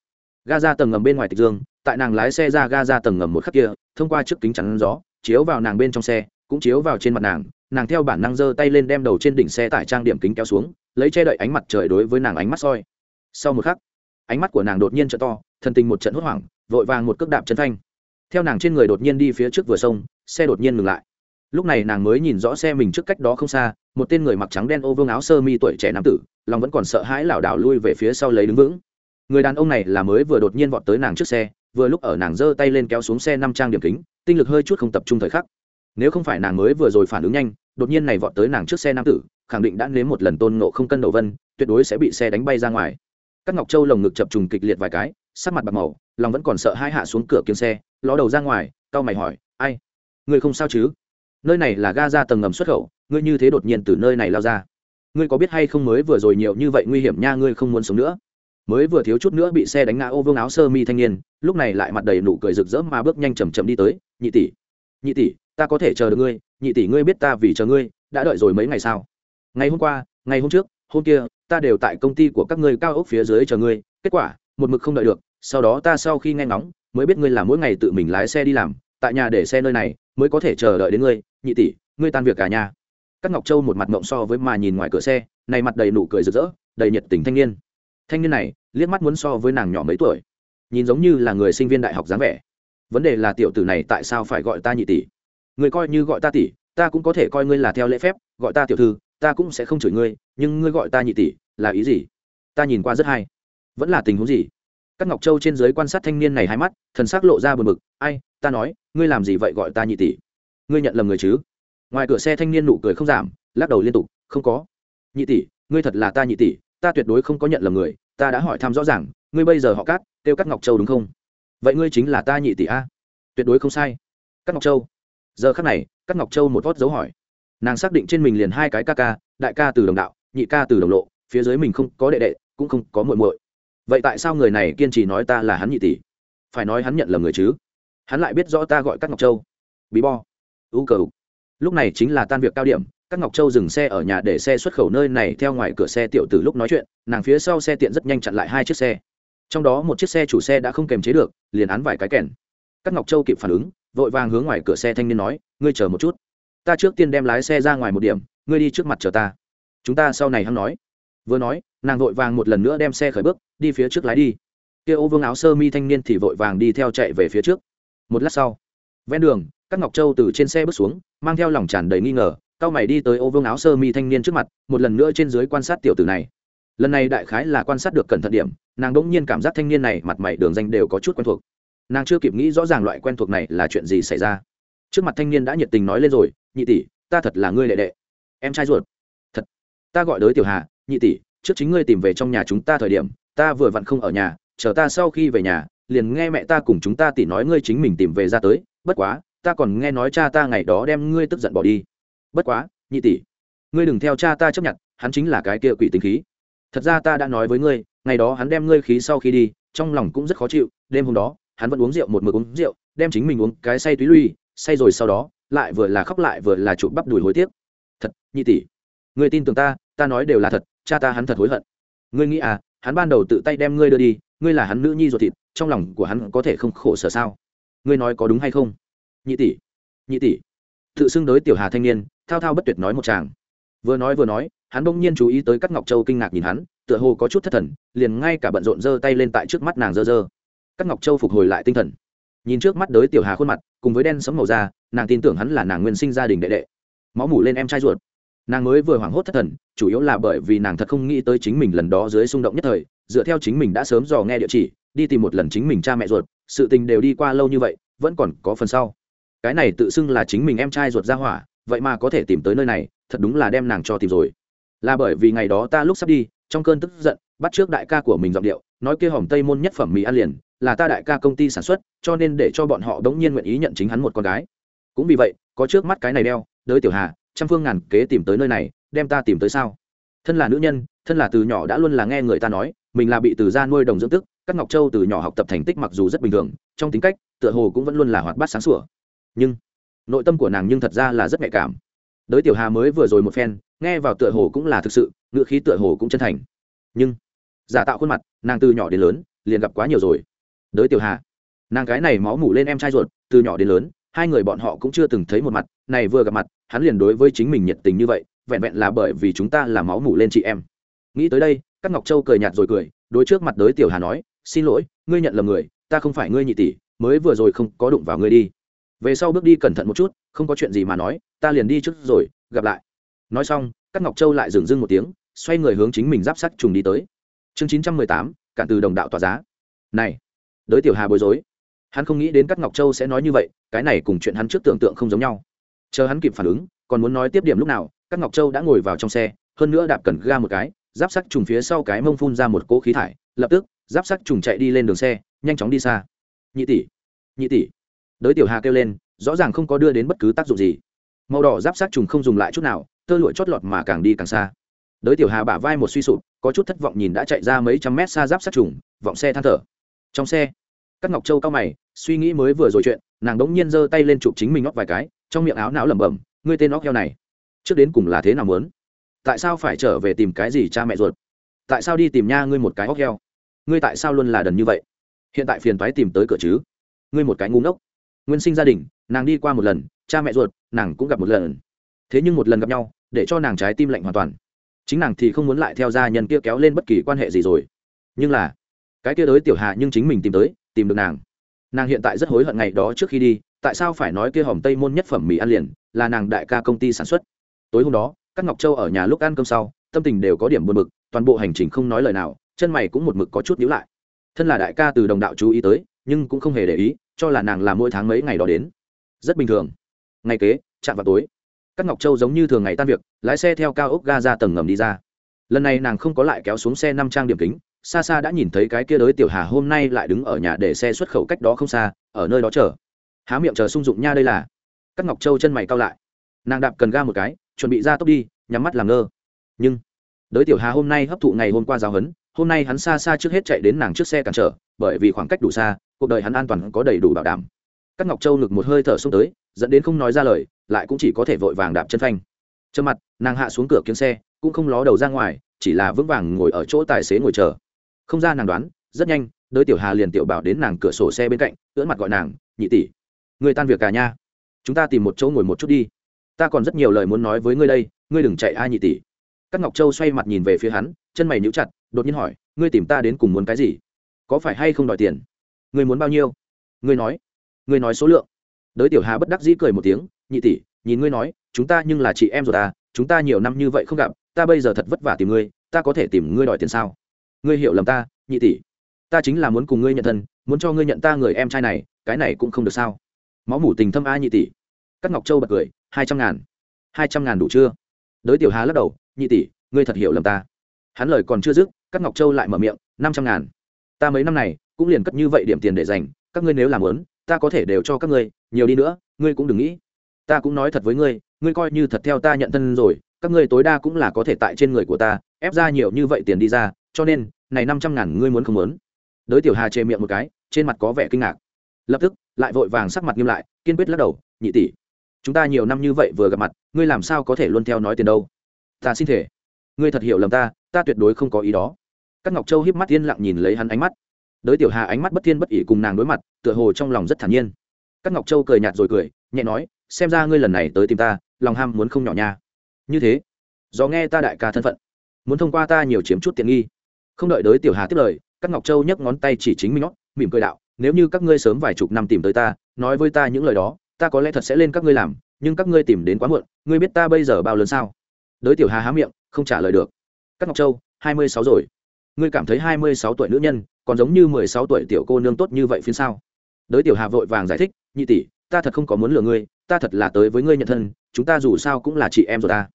S1: Ga ra tầng ngầm bên ngoài tịch dương, tại nàng lái xe ra ga ra tầng ngầm một khắc kia, thông qua chiếc kính chắn gió chiếu vào nàng bên trong xe, cũng chiếu vào trên mặt nàng nàng theo bản năng giơ tay lên đem đầu trên đỉnh xe tải trang điểm kính kéo xuống, lấy che đậy ánh mặt trời đối với nàng ánh mắt soi. Sau một khắc, ánh mắt của nàng đột nhiên t to, thần tình một trận hốt hoảng, vội vàng một cước đạp chân thanh. theo nàng trên người đột nhiên đi phía trước vừa sông xe đột nhiên ngừng lại. Lúc này nàng mới nhìn rõ xe mình trước cách đó không xa, một tên người mặc trắng đen ô vương áo sơ mi tuổi trẻ nam tử, lòng vẫn còn sợ hãi lảo đảo lui về phía sau lấy đứng vững. Người đàn ông này là mới vừa đột nhiên vọt tới nàng trước xe, vừa lúc ở nàng giơ tay lên kéo xuống xe năm trang điểm kính tinh lực hơi chút không tập trung thời khắc. Nếu không phải nàng mới vừa rồi phản ứng nhanh, đột nhiên này vọt tới nàng trước xe nam tử, khẳng định đã nếm một lần tôn nộ không cân đầu vân, tuyệt đối sẽ bị xe đánh bay ra ngoài. Các ngọc châu lồng ngực chập trùng kịch liệt vài cái, sắc mặt bạc màu, lòng vẫn còn sợ hai hạ xuống cửa kiếm xe, ló đầu ra ngoài, cau mày hỏi, ai? Ngươi không sao chứ? Nơi này là ga ra tầng ngầm xuất khẩu, ngươi như thế đột nhiên từ nơi này lao ra. Ngươi có biết hay không mới vừa rồi nhiều như vậy nguy hiểm nha, ngươi không muốn sống nữa? Mới vừa thiếu chút nữa bị xe đánh ngã ô vương áo sơ mi thanh niên, lúc này lại mặt đầy nụ cười rực rỡ mà bước nhanh chầm chậm đi tới, nhị tỷ nhị tỷ, ta có thể chờ được ngươi, nhị tỷ ngươi biết ta vì chờ ngươi, đã đợi rồi mấy ngày sao? Ngày hôm qua, ngày hôm trước, hôm kia, ta đều tại công ty của các ngươi cao ốc phía dưới chờ ngươi, kết quả, một mực không đợi được, sau đó ta sau khi nghe ngóng, mới biết ngươi là mỗi ngày tự mình lái xe đi làm, tại nhà để xe nơi này, mới có thể chờ đợi đến ngươi, nhị tỷ, ngươi tan việc cả nhà. Các ngọc châu một mặt mộng so với mà nhìn ngoài cửa xe, này mặt đầy nụ cười rực rỡ, đầy nhiệt tình thanh niên thanh niên này, liếc mắt muốn so với nàng nhỏ mấy tuổi. Nhìn giống như là người sinh viên đại học dáng vẻ. Vấn đề là tiểu tử này tại sao phải gọi ta nhị tỷ? Người coi như gọi ta tỷ, ta cũng có thể coi ngươi là theo lễ phép, gọi ta tiểu thư, ta cũng sẽ không chửi ngươi, nhưng ngươi gọi ta nhị tỷ là ý gì? Ta nhìn qua rất hay. Vẫn là tình huống gì? Các ngọc châu trên giới quan sát thanh niên này hai mắt, thần s ắ c lộ ra bờ mực ai, ta nói, ngươi làm gì vậy gọi ta nhị tỷ? Ngươi nhận lầm người chứ? Ngoài cửa xe thanh niên nụ cười không giảm, lắc đầu liên tục, không có. Nhị tỷ, ngươi thật là ta nhị tỷ, ta tuyệt đối không có nhận lầm người ta đã hỏi thăm rõ ràng, ngươi bây giờ họ cát, kêu cắt ngọc châu đúng không? Vậy ngươi chính là ta nhị tỷ a? Tuyệt đối không sai. Cắt ngọc châu. Giờ khắc này cắt ngọc châu một vót dấu hỏi. Nàng xác định trên mình liền hai cái ca ca, đại ca từ đồng đạo, nhị ca từ đồng lộ, phía dưới mình không có đệ đệ, cũng không có muội muội. Vậy tại sao người này kiên trì nói ta là hắn nhị tỷ? Phải nói hắn nhận là người chứ? Hắn lại biết rõ ta gọi cắt ngọc châu. Bí bo. U cờ lúc này chính là tan việc cao điểm các ngọc châu dừng xe ở nhà để xe xuất khẩu nơi này theo ngoài cửa xe tiểu từ lúc nói chuyện, nàng phía sau xe tiện rất nhanh chặn lại hai chiếc xe. Trong đó một chiếc xe chủ xe đã không kềm chế được, liền án vài cái kèn. Các ngọc châu kịp phản ứng, vội vàng hướng ngoài cửa xe thanh niên nói, ngươi chờ một chút. Ta trước tiên đem lái xe ra ngoài một điểm, ngươi đi trước mặt chờ ta. Chúng ta sau này hắn nói. Vừa nói, nàng vội vàng một lần nữa đem xe khởi bước, đi phía trước lái đi. Kia ô vương áo sơ mi thanh niên thì vội vàng đi theo chạy về phía trước. Một lát sau, ven đường, các ngọc châu từ trên xe bước xuống, mang theo lòng tràn đầy nghi ngờ cao mày đi tới ô vương áo sơ mi thanh niên trước mặt, một lần nữa trên dưới quan sát tiểu tử này. Lần này đại khái là quan sát được cẩn thận điểm, nàng đỗng nhiên cảm giác thanh niên này mặt mày đường danh đều có chút quen thuộc. Nàng chưa kịp nghĩ rõ ràng loại quen thuộc này là chuyện gì xảy ra. Trước mặt thanh niên đã nhiệt tình nói lên rồi, nhị tỷ, ta thật là ngươi đệ đệ. Em trai ruột. Thật. Ta gọi đới tiểu hà, nhị tỷ, trước chính ngươi tìm về trong nhà chúng ta thời điểm, ta vừa vặn không ở nhà, chờ ta sau khi về nhà, liền nghe mẹ ta cùng chúng ta tỷ nói ngươi chính mình tìm về ra tới, bất quá, ta còn nghe nói cha ta ngày đó đem ngươi tức giận bỏ đi bất quá, nhị tỷ, ngươi đừng theo cha ta chấp nhận, hắn chính là cái kia quỷ tính khí. Thật ra ta đã nói với ngươi, ngày đó hắn đem ngươi khí sau khi đi, trong lòng cũng rất khó chịu, đêm hôm đó, hắn vẫn uống rượu một mực uống rượu, đem chính mình uống cái say túy lui, say rồi sau đó, lại vừa là khóc lại vừa là chụp bắp đùi hối tiếc. Thật, nhị tỷ, ngươi tin tưởng ta ta nói đều là thật, cha ta hắn thật hối hận. Ngươi nghĩ à hắn ban đầu tự tay đem ngươi đưa đi, ngươi là hắn nữ nhi ruột thịt, trong lòng của hắn có thể không khổ sở sao? Ngươi nói có đúng hay không? Nhị tỷ nhị tỷ, tự xưng đối tiểu hà thanh niên thao thao bất tuyệt nói một chàng. Vừa nói vừa nói, hắn bỗng nhiên chú ý tới các ngọc châu kinh ngạc nhìn hắn, tựa hồ có chút thất thần, liền ngay cả bận rộn giơ tay lên tại trước mắt nàng giơ giơ. Các ngọc châu phục hồi lại tinh thần. Nhìn trước mắt đới tiểu hà khuôn mặt, cùng với đen sấm màu da, nàng tin tưởng hắn là nàng nguyên sinh gia đình đệ đệ. Máu mủ lên em trai ruột. Nàng mới vừa hoảng hốt thất thần, chủ yếu là bởi vì nàng thật không nghĩ tới chính mình lần đó dưới xung động nhất thời, dựa theo chính mình đã sớm dò nghe địa chỉ, đi tìm một lần chính mình cha mẹ ruột, sự tình đều đi qua lâu như vậy, vẫn còn có phần sau. Cái này tự xưng là chính mình em trai ruột ra hỏa vậy mà có thể tìm tới nơi này, thật đúng là đem nàng cho tìm rồi. Là bởi vì ngày đó ta lúc sắp đi, trong cơn tức giận, bắt trước đại ca của mình giọng điệu, nói kia hỏng tây môn nhất phẩm mì ăn liền, là ta đại ca công ty sản xuất, cho nên để cho bọn họ đống nhiên nguyện ý nhận chính hắn một con gái. Cũng vì vậy, có trước mắt cái này đeo, đới tiểu hà, trăm phương ngàn kế tìm tới nơi này, đem ta tìm tới sao? Thân là nữ nhân, thân là từ nhỏ đã luôn là nghe người ta nói, mình là bị từ gia nuôi đồng dưỡng tức, các ngọc châu từ nhỏ học tập thành tích mặc dù rất bình thường, trong tính cách, tựa hồ cũng vẫn luôn là hoạt bát sáng sủa. Nhưng nội tâm của nàng nhưng thật ra là rất nhạy cảm. Đới tiểu hà mới vừa rồi một phen, nghe vào tựa hồ cũng là thực sự ngựa khí tựa hồ cũng chân thành. Nhưng, giả tạo khuôn mặt, nàng từ nhỏ đến lớn, liền gặp quá nhiều rồi. Đới tiểu hà, nàng cái này máu mủ lên em trai ruột, từ nhỏ đến lớn, hai người bọn họ cũng chưa từng thấy một mặt, này vừa gặp mặt, hắn liền đối với chính mình nhiệt tình như vậy, vẹn vẹn là bởi vì chúng ta là máu mủ lên chị em. Nghĩ tới đây các ngọc châu cười nhạt rồi cười, đối trước mặt đới tiểu hà nói, xin lỗi, ngươi nhận lầm người, ta không phải ngươi nhị tỷ, mới vừa rồi không có đụng vào ngươi đi về sau bước đi cẩn thận một chút, không có chuyện gì mà nói, ta liền đi trước rồi, gặp lại. Nói xong các ngọc châu lại dừng dưng một tiếng, xoay người hướng chính mình giáp sắt trùng đi tới. Chương chín trăm mười tám, cản từ đồng đạo tòa giá. Này đới tiểu hà bối rối. Hắn không nghĩ đến các ngọc châu sẽ nói như vậy, cái này cùng chuyện hắn trước tưởng tượng không giống nhau. Chờ hắn kịp phản ứng, còn muốn nói tiếp điểm lúc nào các ngọc châu đã ngồi vào trong xe, hơn nữa đạp cần ga một cái, giáp sắt trùng phía sau cái mông phun ra một cỗ khí thải, lập tức, giáp sắt trùng chạy đi lên đường xe, nhanh chóng đi xa. Nhị tỷ nhị tỷ đới tiểu hà kêu lên, rõ ràng không có đưa đến bất cứ tác dụng gì. Màu đỏ giáp sát trùng không dùng lại chút nào, tơ lụi chót lọt mà càng đi càng xa. Đới tiểu hà bả vai một suy sụp, có chút thất vọng nhìn đã chạy ra mấy trăm mét xa giáp sát trùng, vọng xe than thở. Trong xe, các ngọc châu cao mày, suy nghĩ mới vừa rồi chuyện, nàng đống nhiên giơ tay lên chụp chính mình ngóc vài cái, trong miệng áo não lẩm bẩm, ngươi tên óc heo này, trước đến cùng là thế nào muốn? Tại sao phải trở về tìm cái gì cha mẹ ruột? Tại sao đi tìm nha ngươi một cái óc heo? Ngươi tại sao luôn là đần như vậy? Hiện tại phiền toái tìm tới cửa chứ? Ngươi một cái ngu ngốc nguyên sinh gia đình, nàng đi qua một lần, cha mẹ ruột, nàng cũng gặp một lần. Thế nhưng một lần gặp nhau, để cho nàng trái tim lạnh hoàn toàn. Chính nàng thì không muốn lại theo gia nhân kia kéo lên bất kỳ quan hệ gì rồi. Nhưng là, cái kia tới tiểu hà nhưng chính mình tìm tới, tìm được nàng. Nàng hiện tại rất hối hận ngày đó trước khi đi, tại sao phải nói kia hòm tây môn nhất phẩm mì ăn liền, là nàng đại ca công ty sản xuất. Tối hôm đó, các ngọc châu ở nhà lúc ăn cơm sau, tâm tình đều có điểm buồn bực, toàn bộ hành trình không nói lời nào, chân mày cũng một mực có chút nhíu lại. Thân là đại ca từ đồng đạo chú ý tới nhưng cũng không hề để ý, cho là nàng làm mỗi tháng mấy ngày đó đến. Rất bình thường. Ngày kế, chạm vào tối. Các ngọc châu giống như thường ngày tan việc, lái xe theo cao ốc ga ra tầng ngầm đi ra. Lần này nàng không có lại kéo xuống xe năm trang điểm kính, xa xa đã nhìn thấy cái kia đới tiểu hà hôm nay lại đứng ở nhà để xe xuất khẩu cách đó không xa, ở nơi đó chờ. Há miệng chờ sung dụng nha đây là. Các ngọc châu chân mày cao lại. Nàng đạp cần ga một cái, chuẩn bị ra tốc đi, nhắm mắt làm ngơ. Nhưng, đới tiểu hà hôm nay hấp thụ ngày hôm qua giáo huấn, hôm nay hắn xa xa trước hết chạy đến nàng trước xe cản trở, bởi vì khoảng cách đủ xa cuộc đời hắn an toàn có đầy đủ bảo đảm. Các ngọc châu ngực một hơi thở xuống tới, dẫn đến không nói ra lời, lại cũng chỉ có thể vội vàng đạp chân phanh. Trơ mặt, nàng hạ xuống cửa kiếm xe, cũng không ló đầu ra ngoài, chỉ là vững vàng ngồi ở chỗ tài xế ngồi chờ. Không ra nàng đoán, rất nhanh, đới tiểu hà liền tiểu bảo đến nàng cửa sổ xe bên cạnh, ưỡn mặt gọi nàng, nhị tỷ, người tan việc cả nha chúng ta tìm một chỗ ngồi một chút đi. Ta còn rất nhiều lời muốn nói với ngươi đây, ngươi đừng chạy ai nhị tỷ. Các ngọc châu xoay mặt nhìn về phía hắn, chân mày nhíu chặt, đột nhiên hỏi, ngươi tìm ta đến cùng muốn cái gì? Có phải hay không đòi tiền? Ngươi muốn bao nhiêu? Ngươi nói. Ngươi nói số lượng. Đới tiểu hà bất đắc dĩ cười một tiếng, nhị tỷ, nhìn ngươi nói, chúng ta nhưng là chị em rồi ta à, chúng ta nhiều năm như vậy không gặp, ta bây giờ thật vất vả tìm ngươi, ta có thể tìm ngươi đòi tiền sao? Ngươi hiểu lầm ta, nhị tỷ. Ta chính là muốn cùng ngươi nhận thân, muốn cho ngươi nhận ta người em trai này, cái này cũng không được sao? Máu mủ tình thâm a, nhị tỷ. Các ngọc châu bật cười, hai trăm ngàn. Hai trăm ngàn đủ chưa? Đới tiểu hà lắc đầu, nhị tỷ, ngươi thật hiểu lầm ta. Hắn lời còn chưa dứt các ngọc châu lại mở miệng, năm trăm ngàn. Ta mấy năm này cũng liền cất như vậy điểm tiền để dành, các ngươi nếu làm lớn, ta có thể đều cho các ngươi, nhiều đi nữa, ngươi cũng đừng nghĩ. Ta cũng nói thật với ngươi ngươi coi như thật theo ta nhận thân rồi, các ngươi tối đa cũng là có thể tại trên người của ta, ép ra nhiều như vậy tiền đi ra, cho nên, này năm trăm ngàn ngươi muốn không muốn? Đới tiểu hà chê miệng một cái, trên mặt có vẻ kinh ngạc. Lập tức, lại vội vàng sắc mặt nghiêm lại, kiên quyết lắc đầu, nhị tỷ, chúng ta nhiều năm như vậy vừa gặp mặt, ngươi làm sao có thể luôn theo nói tiền đâu? Ta xin thể ngươi thật hiểu lầm ta ta tuyệt đối không có ý đó. Các ngọc châu hiếp mắt yên lặng nhìn lấy hắn ánh mắt đới tiểu hà ánh mắt bất thiên bất ỉ cùng nàng đối mặt, tựa hồ trong lòng rất thản nhiên. Các ngọc châu cười nhạt rồi cười, nhẹ nói, xem ra ngươi lần này tới tìm ta, lòng ham muốn không nhỏ nha. Như thế, do nghe ta đại ca thân phận, muốn thông qua ta nhiều chiếm chút tiện nghi. Không đợi đới tiểu hà tiếp lời, các ngọc châu nhấc ngón tay chỉ chính mình nót mỉm cười đạo, nếu như các ngươi sớm vài chục năm tìm tới ta, nói với ta những lời đó, ta có lẽ thật sẽ lên các ngươi làm, nhưng các ngươi tìm đến quá muộn, ngươi biết ta bây giờ bao lớn sao? Đới tiểu hà há miệng, không trả lời được. Các ngọc châu, hai mươi sáu rồi ngươi cảm thấy hai mươi sáu tuổi nữ nhân, còn giống như mười sáu tuổi tiểu cô nương tốt như vậy phía sau đới tiểu hà vội vàng giải thích, nhị tỷ, ta thật không có muốn lừa ngươi, ta thật là tới với ngươi nhận thân, chúng ta dù sao cũng là chị em rồi ta.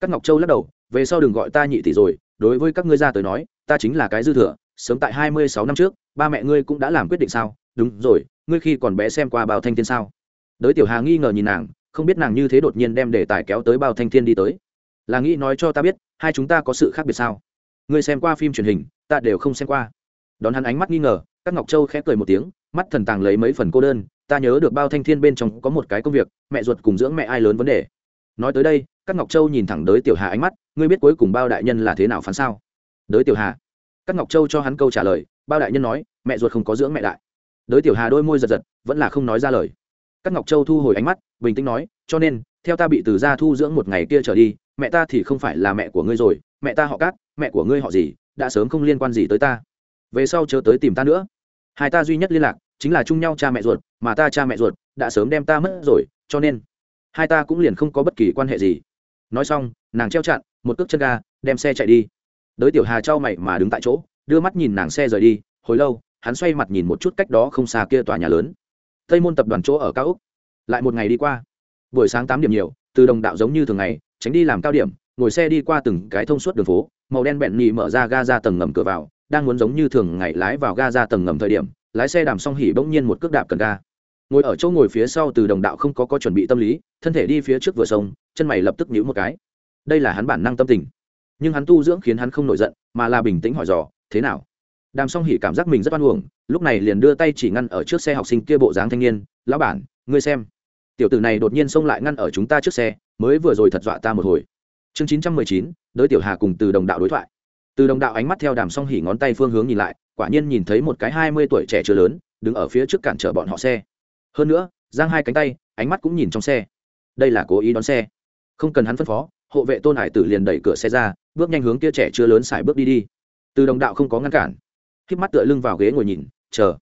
S1: Các ngọc châu lắc đầu, về sau đừng gọi ta nhị tỷ rồi, đối với các ngươi ra tới nói, ta chính là cái dư thừa, sớm tại hai mươi sáu năm trước, ba mẹ ngươi cũng đã làm quyết định sao? Đúng rồi, ngươi khi còn bé xem qua bao thanh thiên sao? Đới tiểu hà nghi ngờ nhìn nàng, không biết nàng như thế đột nhiên đem đề tài kéo tới bao thanh thiên đi tới. Là nghĩ nói cho ta biết, hai chúng ta có sự khác biệt sao? Ngươi xem qua phim truyền hình, ta đều không xem qua. Đón hắn ánh mắt nghi ngờ các ngọc châu khẽ cười một tiếng, mắt thần tàng lấy mấy phần cô đơn, ta nhớ được bao thanh thiên bên trong có một cái công việc, mẹ ruột cùng dưỡng mẹ ai lớn vấn đề. Nói tới đây các ngọc châu nhìn thẳng đới tiểu hà ánh mắt, ngươi biết cuối cùng bao đại nhân là thế nào phán sao? Đới tiểu hà. Các ngọc châu cho hắn câu trả lời, bao đại nhân nói, mẹ ruột không có dưỡng mẹ đại. Đới tiểu hà đôi môi giật giật, vẫn là không nói ra lời. Các ngọc châu thu hồi ánh mắt, bình tĩnh nói, cho nên, theo ta bị từ gia thu dưỡng một ngày kia trở đi, mẹ ta thì không phải là mẹ của ngươi rồi, mẹ ta họ cát mẹ của ngươi họ gì, đã sớm không liên quan gì tới ta. Về sau chớ tới tìm ta nữa. Hai ta duy nhất liên lạc, chính là chung nhau cha mẹ ruột, mà ta cha mẹ ruột, đã sớm đem ta mất rồi, cho nên hai ta cũng liền không có bất kỳ quan hệ gì. Nói xong, nàng treo chặn, một cước chân ga, đem xe chạy đi. Đới tiểu hà trao mày mà đứng tại chỗ, đưa mắt nhìn nàng xe rời đi, hồi lâu, hắn xoay mặt nhìn một chút cách đó không xa kia tòa nhà lớn. Tây môn tập đoàn chỗ ở cao úc lại một ngày đi qua. Buổi sáng tám điểm nhiều, từ đồng đạo giống như thường ngày, tránh đi làm cao điểm, ngồi xe đi qua từng cái thông suốt đường phố màu đen bẹn nhì mở ra ga ra tầng ngầm cửa vào, đang muốn giống như thường ngày lái vào ga ra tầng ngầm thời điểm, lái xe đàm song hỉ bỗng nhiên một cước đạp cần ga. Ngồi ở chỗ ngồi phía sau từ đồng đạo không có có chuẩn bị tâm lý, thân thể đi phía trước vừa sông, chân mày lập tức nhíu một cái. Đây là hắn bản năng tâm tình. Nhưng hắn tu dưỡng khiến hắn không nổi giận, mà là bình tĩnh hỏi dò, thế nào? Đàm song hỉ cảm giác mình rất oan uổng, lúc này liền đưa tay chỉ ngăn ở trước xe học sinh kia bộ dáng thanh niên, lão bản, ngươi xem. Tiểu tử này đột nhiên xông lại ngăn ở chúng ta trước xe, mới vừa rồi thật dọa ta một hồi chương chín trăm mười chín, đới tiểu hà cùng từ đồng đạo đối thoại. Từ đồng đạo ánh mắt theo đàm song hỉ ngón tay phương hướng nhìn lại, quả nhiên nhìn thấy một cái hai mươi tuổi trẻ chưa lớn, đứng ở phía trước cản trở bọn họ xe. Hơn nữa, giang hai cánh tay, ánh mắt cũng nhìn trong xe. Đây là cố ý đón xe. Không cần hắn phân phó, hộ vệ tôn hải tử liền đẩy cửa xe ra, bước nhanh hướng kia trẻ chưa lớn xài bước đi đi. Từ đồng đạo không có ngăn cản. K mắt tựa lưng vào ghế ngồi nhìn, chờ.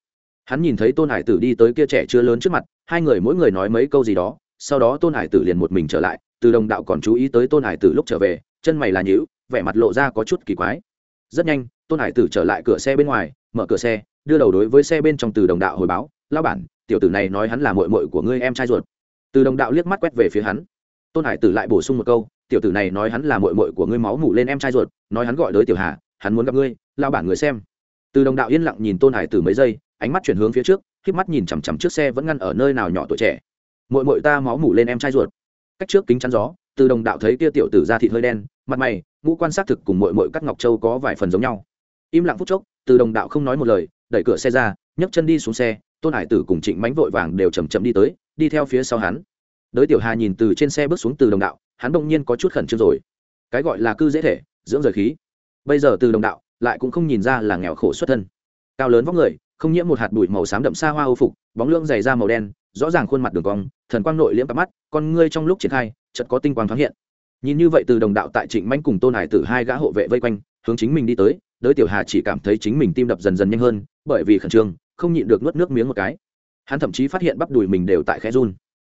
S1: Hắn nhìn thấy tôn hải tử đi tới kia trẻ chưa lớn trước mặt, hai người mỗi người nói mấy câu gì đó, sau đó tôn hải tử liền một mình trở lại từ đồng đạo còn chú ý tới tôn hải tử lúc trở về, chân mày là nhữ vẻ mặt lộ ra có chút kỳ quái. Rất nhanh, tôn hải tử trở lại cửa xe bên ngoài, mở cửa xe, đưa đầu đối với xe bên trong từ đồng đạo hồi báo lao bản, tiểu tử này nói hắn là mội mội của ngươi em trai ruột. Từ đồng đạo liếc mắt quét về phía hắn. Tôn hải tử lại bổ sung một câu, tiểu tử này nói hắn là mội mội của ngươi máu mủ lên em trai ruột, nói hắn gọi tới tiểu hà, hắn muốn gặp ngươi lao bản người xem. Từ đồng đạo yên lặng nhìn tôn hải tử mấy giây, ánh mắt chuyển hướng phía trước k mắt nhìn chằm chằm trước xe vẫn ngăn ở nơi nào nhỏ tuổi trẻ. Mội mội ta máu mủ lên em trai ruột cách trước kính chắn gió, từ đồng đạo thấy kia tiểu tử ra thịt hơi đen, mặt mày, ngũ quan sát thực cùng mội mội cắt ngọc châu có vài phần giống nhau. Im lặng phút chốc, từ đồng đạo không nói một lời, đẩy cửa xe ra, nhấc chân đi xuống xe, tôn hải tử cùng trịnh mánh vội vàng đều chầm chậm đi tới, đi theo phía sau hắn. Đới tiểu hà nhìn từ trên xe bước xuống từ đồng đạo, hắn đông nhiên có chút khẩn trương rồi. Cái gọi là cư dễ thể, dưỡng rời khí. Bây giờ từ đồng đạo lại cũng không nhìn ra là nghèo khổ xuất thân. Cao lớn vóc người, không nhiễm một hạt bụi màu xám đậm xa hoa ô phục, bóng lưỡng dày da màu đen rõ ràng khuôn mặt đường cong, thần quang nội liễm cặp mắt, con ngươi trong lúc triển khai, chợt có tinh quang thoáng hiện. Nhìn như vậy từ đồng đạo tại trịnh manh cùng tôn hải tử hai gã hộ vệ vây quanh, hướng chính mình đi tới, đới tiểu hà chỉ cảm thấy chính mình tim đập dần dần nhanh hơn, bởi vì khẩn trương, không nhịn được nuốt nước miếng một cái. Hắn thậm chí phát hiện bắp đùi mình đều tại khẽ run.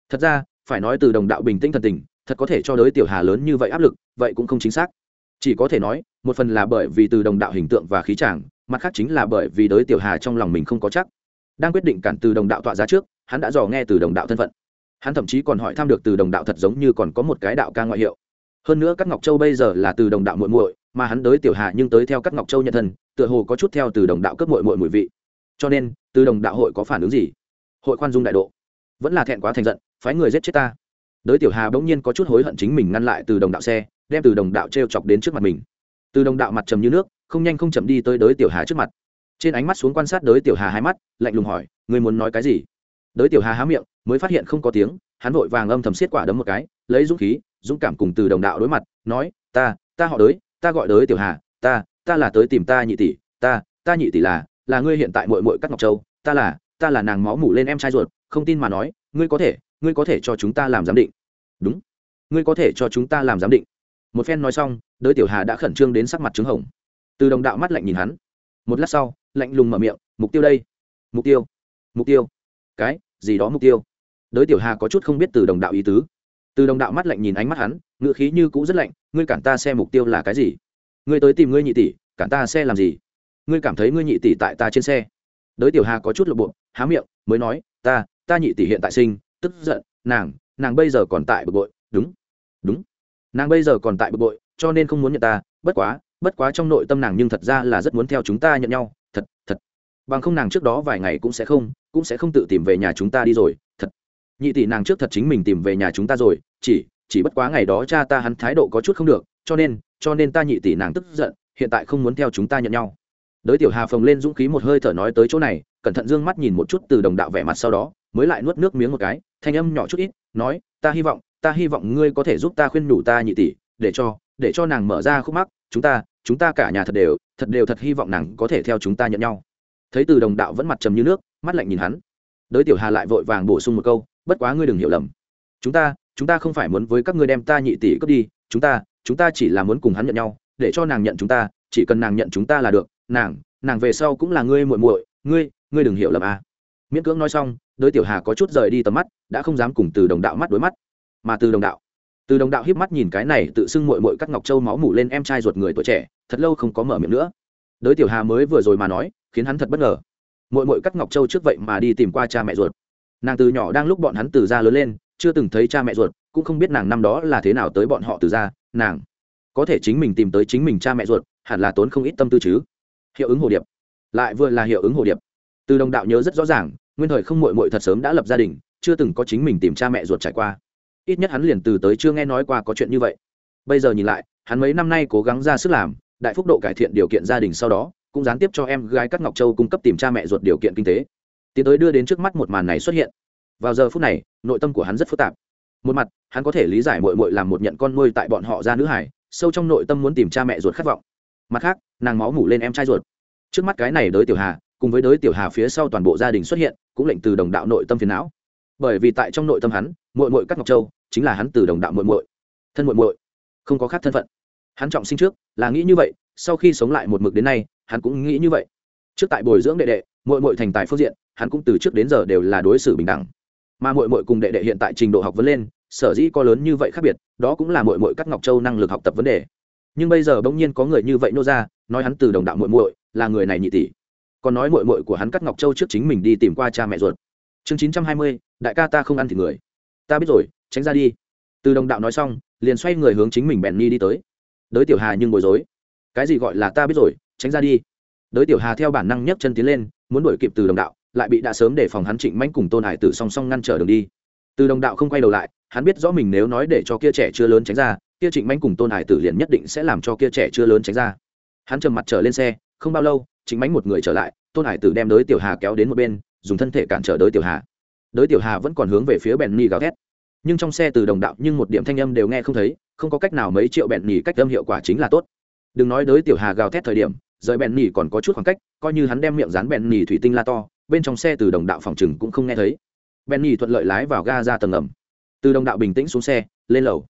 S1: Thật ra, phải nói từ đồng đạo bình tĩnh thần tình, thật có thể cho đới tiểu hà lớn như vậy áp lực, vậy cũng không chính xác. Chỉ có thể nói, một phần là bởi vì từ đồng đạo hình tượng và khí tràng mặt khác chính là bởi vì đới tiểu hà trong lòng mình không có chắc. Đang quyết định cản từ đồng đạo tọa giá trước hắn đã dò nghe từ đồng đạo thân phận. Hắn thậm chí còn hỏi thăm được từ đồng đạo thật giống như còn có một cái đạo ca ngoại hiệu. Hơn nữa các ngọc châu bây giờ là từ đồng đạo muội muội, mà hắn tới tiểu hà nhưng tới theo các ngọc châu nhận thân, tựa hồ có chút theo từ đồng đạo cấp muội muội mùi vị. Cho nên, từ đồng đạo hội có phản ứng gì? Hội khoan dung đại độ. Vẫn là thẹn quá thành giận, phái người giết chết ta. Đới tiểu hà bỗng nhiên có chút hối hận chính mình ngăn lại từ đồng đạo xe, đem từ đồng đạo t r e o chọc đến trước mặt mình. Từ đồng đạo mặt trầm như nước, không nhanh không chậm đi tới đới tiểu hà trước mặt. Trên ánh mắt xuống quan sát đới tiểu hà hai mắt, lạnh lùng hỏi người muốn nói cái gì? Đới tiểu hà há miệng, mới phát hiện không có tiếng, hắn vội vàng âm thầm xiết quả đấm một cái, lấy dũng khí, dũng cảm cùng từ đồng đạo đối mặt, nói, ta ta họ đới, ta gọi đới tiểu hà, ta ta là tới tìm ta nhị tỷ, ta ta nhị tỷ là là ngươi hiện tại mội mội cắt ngọc châu, ta là ta là nàng máu mủ lên em trai ruột, không tin mà nói, ngươi có thể, ngươi có thể cho chúng ta làm giám định. Đúng, ngươi có thể cho chúng ta làm giám định. Một phen nói xong, đới tiểu hà đã khẩn trương đến sắc mặt trứng hồng. Từ đồng đạo mắt lạnh nhìn hắn. Một lát sau, lạnh lùng mở miệng, mục tiêu đây, mục tiêu mục tiêu. Cái gì đó mục tiêu. Đới tiểu hà có chút không biết từ đồng đạo ý tứ. Từ đồng đạo mắt lạnh nhìn ánh mắt hắn ngựa khí như cũ rất lạnh, ngươi cản ta xe mục tiêu là cái gì? Ngươi tới tìm ngươi nhị tỷ, cản ta xe làm gì? Ngươi cảm thấy ngươi nhị tỷ tại ta trên xe? Đới tiểu hà có chút lộp bộ, há miệng, mới nói, ta ta nhị tỷ hiện tại sinh, tức giận, nàng nàng bây giờ còn tại bực bội. Đúng đúng, nàng bây giờ còn tại bực bội, cho nên không muốn nhận ta, bất quá bất quá trong nội tâm nàng nhưng thật ra là rất muốn theo chúng ta nhận nhau, thật thật. Bằng không nàng trước đó vài ngày cũng sẽ không cũng sẽ không tự tìm về nhà chúng ta đi rồi, thật. Nhị tỷ nàng trước thật chính mình tìm về nhà chúng ta rồi, chỉ chỉ bất quá ngày đó cha ta hắn thái độ có chút không được, cho nên cho nên ta nhị tỷ nàng tức giận, hiện tại không muốn theo chúng ta nhận nhau. Đới tiểu hà phồng lên dũng khí một hơi thở nói tới chỗ này, cẩn thận dương mắt nhìn một chút từ đồng đạo vẻ mặt sau đó, mới lại nuốt nước miếng một cái, thanh âm nhỏ chút ít, nói, ta hy vọng, ta hy vọng ngươi có thể giúp ta khuyên nhủ ta nhị tỷ, để cho để cho nàng mở ra khúc mắc, chúng ta chúng ta cả nhà thật đều thật đều thật hy vọng nàng có thể theo chúng ta nhận nhau. Thấy từ đồng đạo vẫn mặt trầm như nước mắt lạnh nhìn hắn. Đới tiểu hà lại vội vàng bổ sung một câu, bất quá ngươi đừng hiểu lầm. Chúng ta chúng ta không phải muốn với các ngươi đem ta nhị tỷ cướp đi, chúng ta chúng ta chỉ là muốn cùng hắn nhận nhau, để cho nàng nhận chúng ta, chỉ cần nàng nhận chúng ta là được. Nàng nàng về sau cũng là ngươi muội muội, ngươi ngươi đừng hiểu lầm à. miễn cưỡng nói xong, đới tiểu hà có chút rời đi tầm mắt, đã không dám cùng từ đồng đạo mắt đối mắt. Mà từ đồng đạo, từ đồng đạo hiếp mắt nhìn cái này tự xưng muội muội cắt ngọc châu máu mủ lên em trai ruột người tuổi trẻ, thật lâu không có mở miệng nữa. Đới tiểu hà mới vừa rồi mà nói, khiến hắn thật bất ngờ muội muội cắt ngọc châu trước vậy mà đi tìm qua cha mẹ ruột. Nàng từ nhỏ đang lúc bọn hắn từ ra lớn lên, chưa từng thấy cha mẹ ruột, cũng không biết nàng năm đó là thế nào tới bọn họ từ ra nàng. Có thể chính mình tìm tới chính mình cha mẹ ruột, hẳn là tốn không ít tâm tư chứ. Hiệu ứng hồ điệp. Lại vừa là hiệu ứng hồ điệp. Từ đồng đạo nhớ rất rõ ràng, nguyên thời không mội mội thật sớm đã lập gia đình, chưa từng có chính mình tìm cha mẹ ruột trải qua. Ít nhất hắn liền từ tới chưa nghe nói qua có chuyện như vậy. Bây giờ nhìn lại, hắn mấy năm nay cố gắng ra sức làm, đại phúc độ cải thiện điều kiện gia đình sau đó cũng gián tiếp cho em gái các ngọc châu cung cấp tìm cha mẹ ruột điều kiện kinh tế. Tiến tới đưa đến trước mắt một màn này xuất hiện. Vào giờ phút này, nội tâm của hắn rất phức tạp. Một mặt, hắn có thể lý giải mội mội làm một nhận con nuôi tại bọn họ ra nữ hải, sâu trong nội tâm muốn tìm cha mẹ ruột khát vọng. Mặt khác, nàng máu mủ lên em trai ruột. Trước mắt cái này đới tiểu hà, cùng với đới tiểu hà phía sau toàn bộ gia đình xuất hiện, cũng lệnh từ đồng đạo nội tâm phiền não. Bởi vì tại trong nội tâm hắn mội mội các ngọc châu, chính là hắn từ đồng đạo mội mội thân mội mội không có khác thân phận. Hắn trọng sinh trước, là nghĩ như vậy, sau khi sống lại một mực đến nay hắn cũng nghĩ như vậy. Trước tại bồi dưỡng đệ đệ mội mội thành tài phương diện, hắn cũng từ trước đến giờ đều là đối xử bình đẳng. Mà mội mội cùng đệ đệ hiện tại trình độ học vấn lên, sở dĩ có lớn như vậy khác biệt, đó cũng là mội mội cắt ngọc châu năng lực học tập vấn đề. Nhưng bây giờ bỗng nhiên có người như vậy nô ra, nói hắn từ đồng đạo mội mội là người này nhị tỷ. Còn nói mội mội của hắn cắt ngọc châu trước chính mình đi tìm qua cha mẹ ruột. Chương chín trăm hai mươi, đại ca ta không ăn thịt người. Ta biết rồi, tránh ra đi. Từ đồng đạo nói xong, liền xoay người hướng chính mình bèn ni đi tới. Đới tiểu hà nhưng bối rối. Cái gì gọi là ta biết rồi? Tránh ra đi. Đới tiểu hà theo bản năng nhấc chân tiến lên, muốn đuổi kịp từ đồng đạo, lại bị đã sớm để phòng hắn trịnh mãnh cùng tôn hải tử song song ngăn trở đường đi. Từ đồng đạo không quay đầu lại, hắn biết rõ mình nếu nói để cho kia trẻ chưa lớn tránh ra, kia trịnh mãnh cùng tôn hải tử liền nhất định sẽ làm cho kia trẻ chưa lớn tránh ra. Hắn trầm mặt trở lên xe, không bao lâu, trịnh mãnh một người trở lại, tôn hải tử đem đới tiểu hà kéo đến một bên, dùng thân thể cản trở đới tiểu hà. Đới tiểu hà vẫn còn hướng về phía bèn ni gào thét. Nhưng trong xe từ đồng đạo nhưng một điểm thanh âm đều nghe không thấy, không có cách nào mấy triệu bèn nhì cách âm hiệu quả chính là tốt. Đừng nói đới tiểu hà gào thét thời điểm rời bèn nhì còn có chút khoảng cách, coi như hắn đem miệng dán bèn nhì thủy tinh la to, bên trong xe từ đồng đạo phòng chừng cũng không nghe thấy. Bèn nhì thuận lợi lái vào ga ra tầng ngầm. Từ đồng đạo bình tĩnh xuống xe, lên lầu.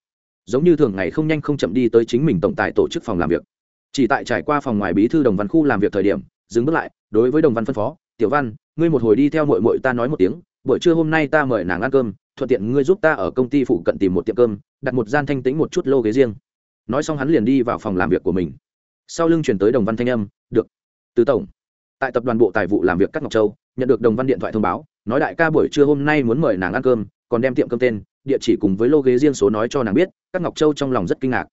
S1: Giống như thường ngày không nhanh không chậm đi tới chính mình tổng tài tổ chức phòng làm việc. Chỉ tại trải qua phòng ngoài bí thư đồng văn khu làm việc thời điểm, dừng bước lại, đối với đồng văn phân phó, tiểu văn, ngươi một hồi đi theo mội mội ta nói một tiếng, buổi trưa hôm nay ta mời nàng ăn cơm, thuận tiện ngươi giúp ta ở công ty phụ cận tìm một tiệm cơm, đặt một gian thanh tĩnh một chút lô ghế riêng. Nói xong hắn liền đi vào phòng làm việc của mình sau lưng chuyển tới đồng văn thanh âm, được, từ tổng. Tại tập đoàn bộ tài vụ làm việc cắt ngọc châu, nhận được đồng văn điện thoại thông báo, nói đại ca buổi trưa hôm nay muốn mời nàng ăn cơm, còn đem tiệm cơm tên, địa chỉ cùng với lô ghế riêng số nói cho nàng biết, các ngọc châu trong lòng rất kinh ngạc.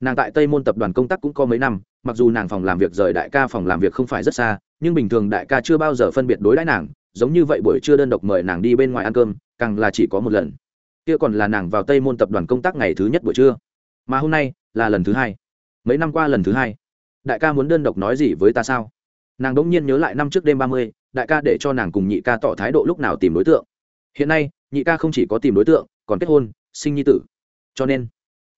S1: Nàng tại tây môn tập đoàn công tác cũng có mấy năm, mặc dù nàng phòng làm việc rời đại ca phòng làm việc không phải rất xa, nhưng bình thường đại ca chưa bao giờ phân biệt đối đãi nàng, giống như vậy buổi trưa đơn độc mời nàng đi bên ngoài ăn cơm, càng là chỉ có một lần. Kia còn là nàng vào tây môn tập đoàn công tác ngày thứ nhất buổi trưa. Mà hôm nay là lần thứ hai. Mấy năm qua lần thứ hai đại ca muốn đơn độc nói gì với ta sao? Nàng đ ỗ n g nhiên nhớ lại năm trước đêm ba mươi, đại ca để cho nàng cùng nhị ca tỏ thái độ lúc nào tìm đối tượng. Hiện nay, nhị ca không chỉ có tìm đối tượng, còn kết hôn, sinh nhi tử. Cho nên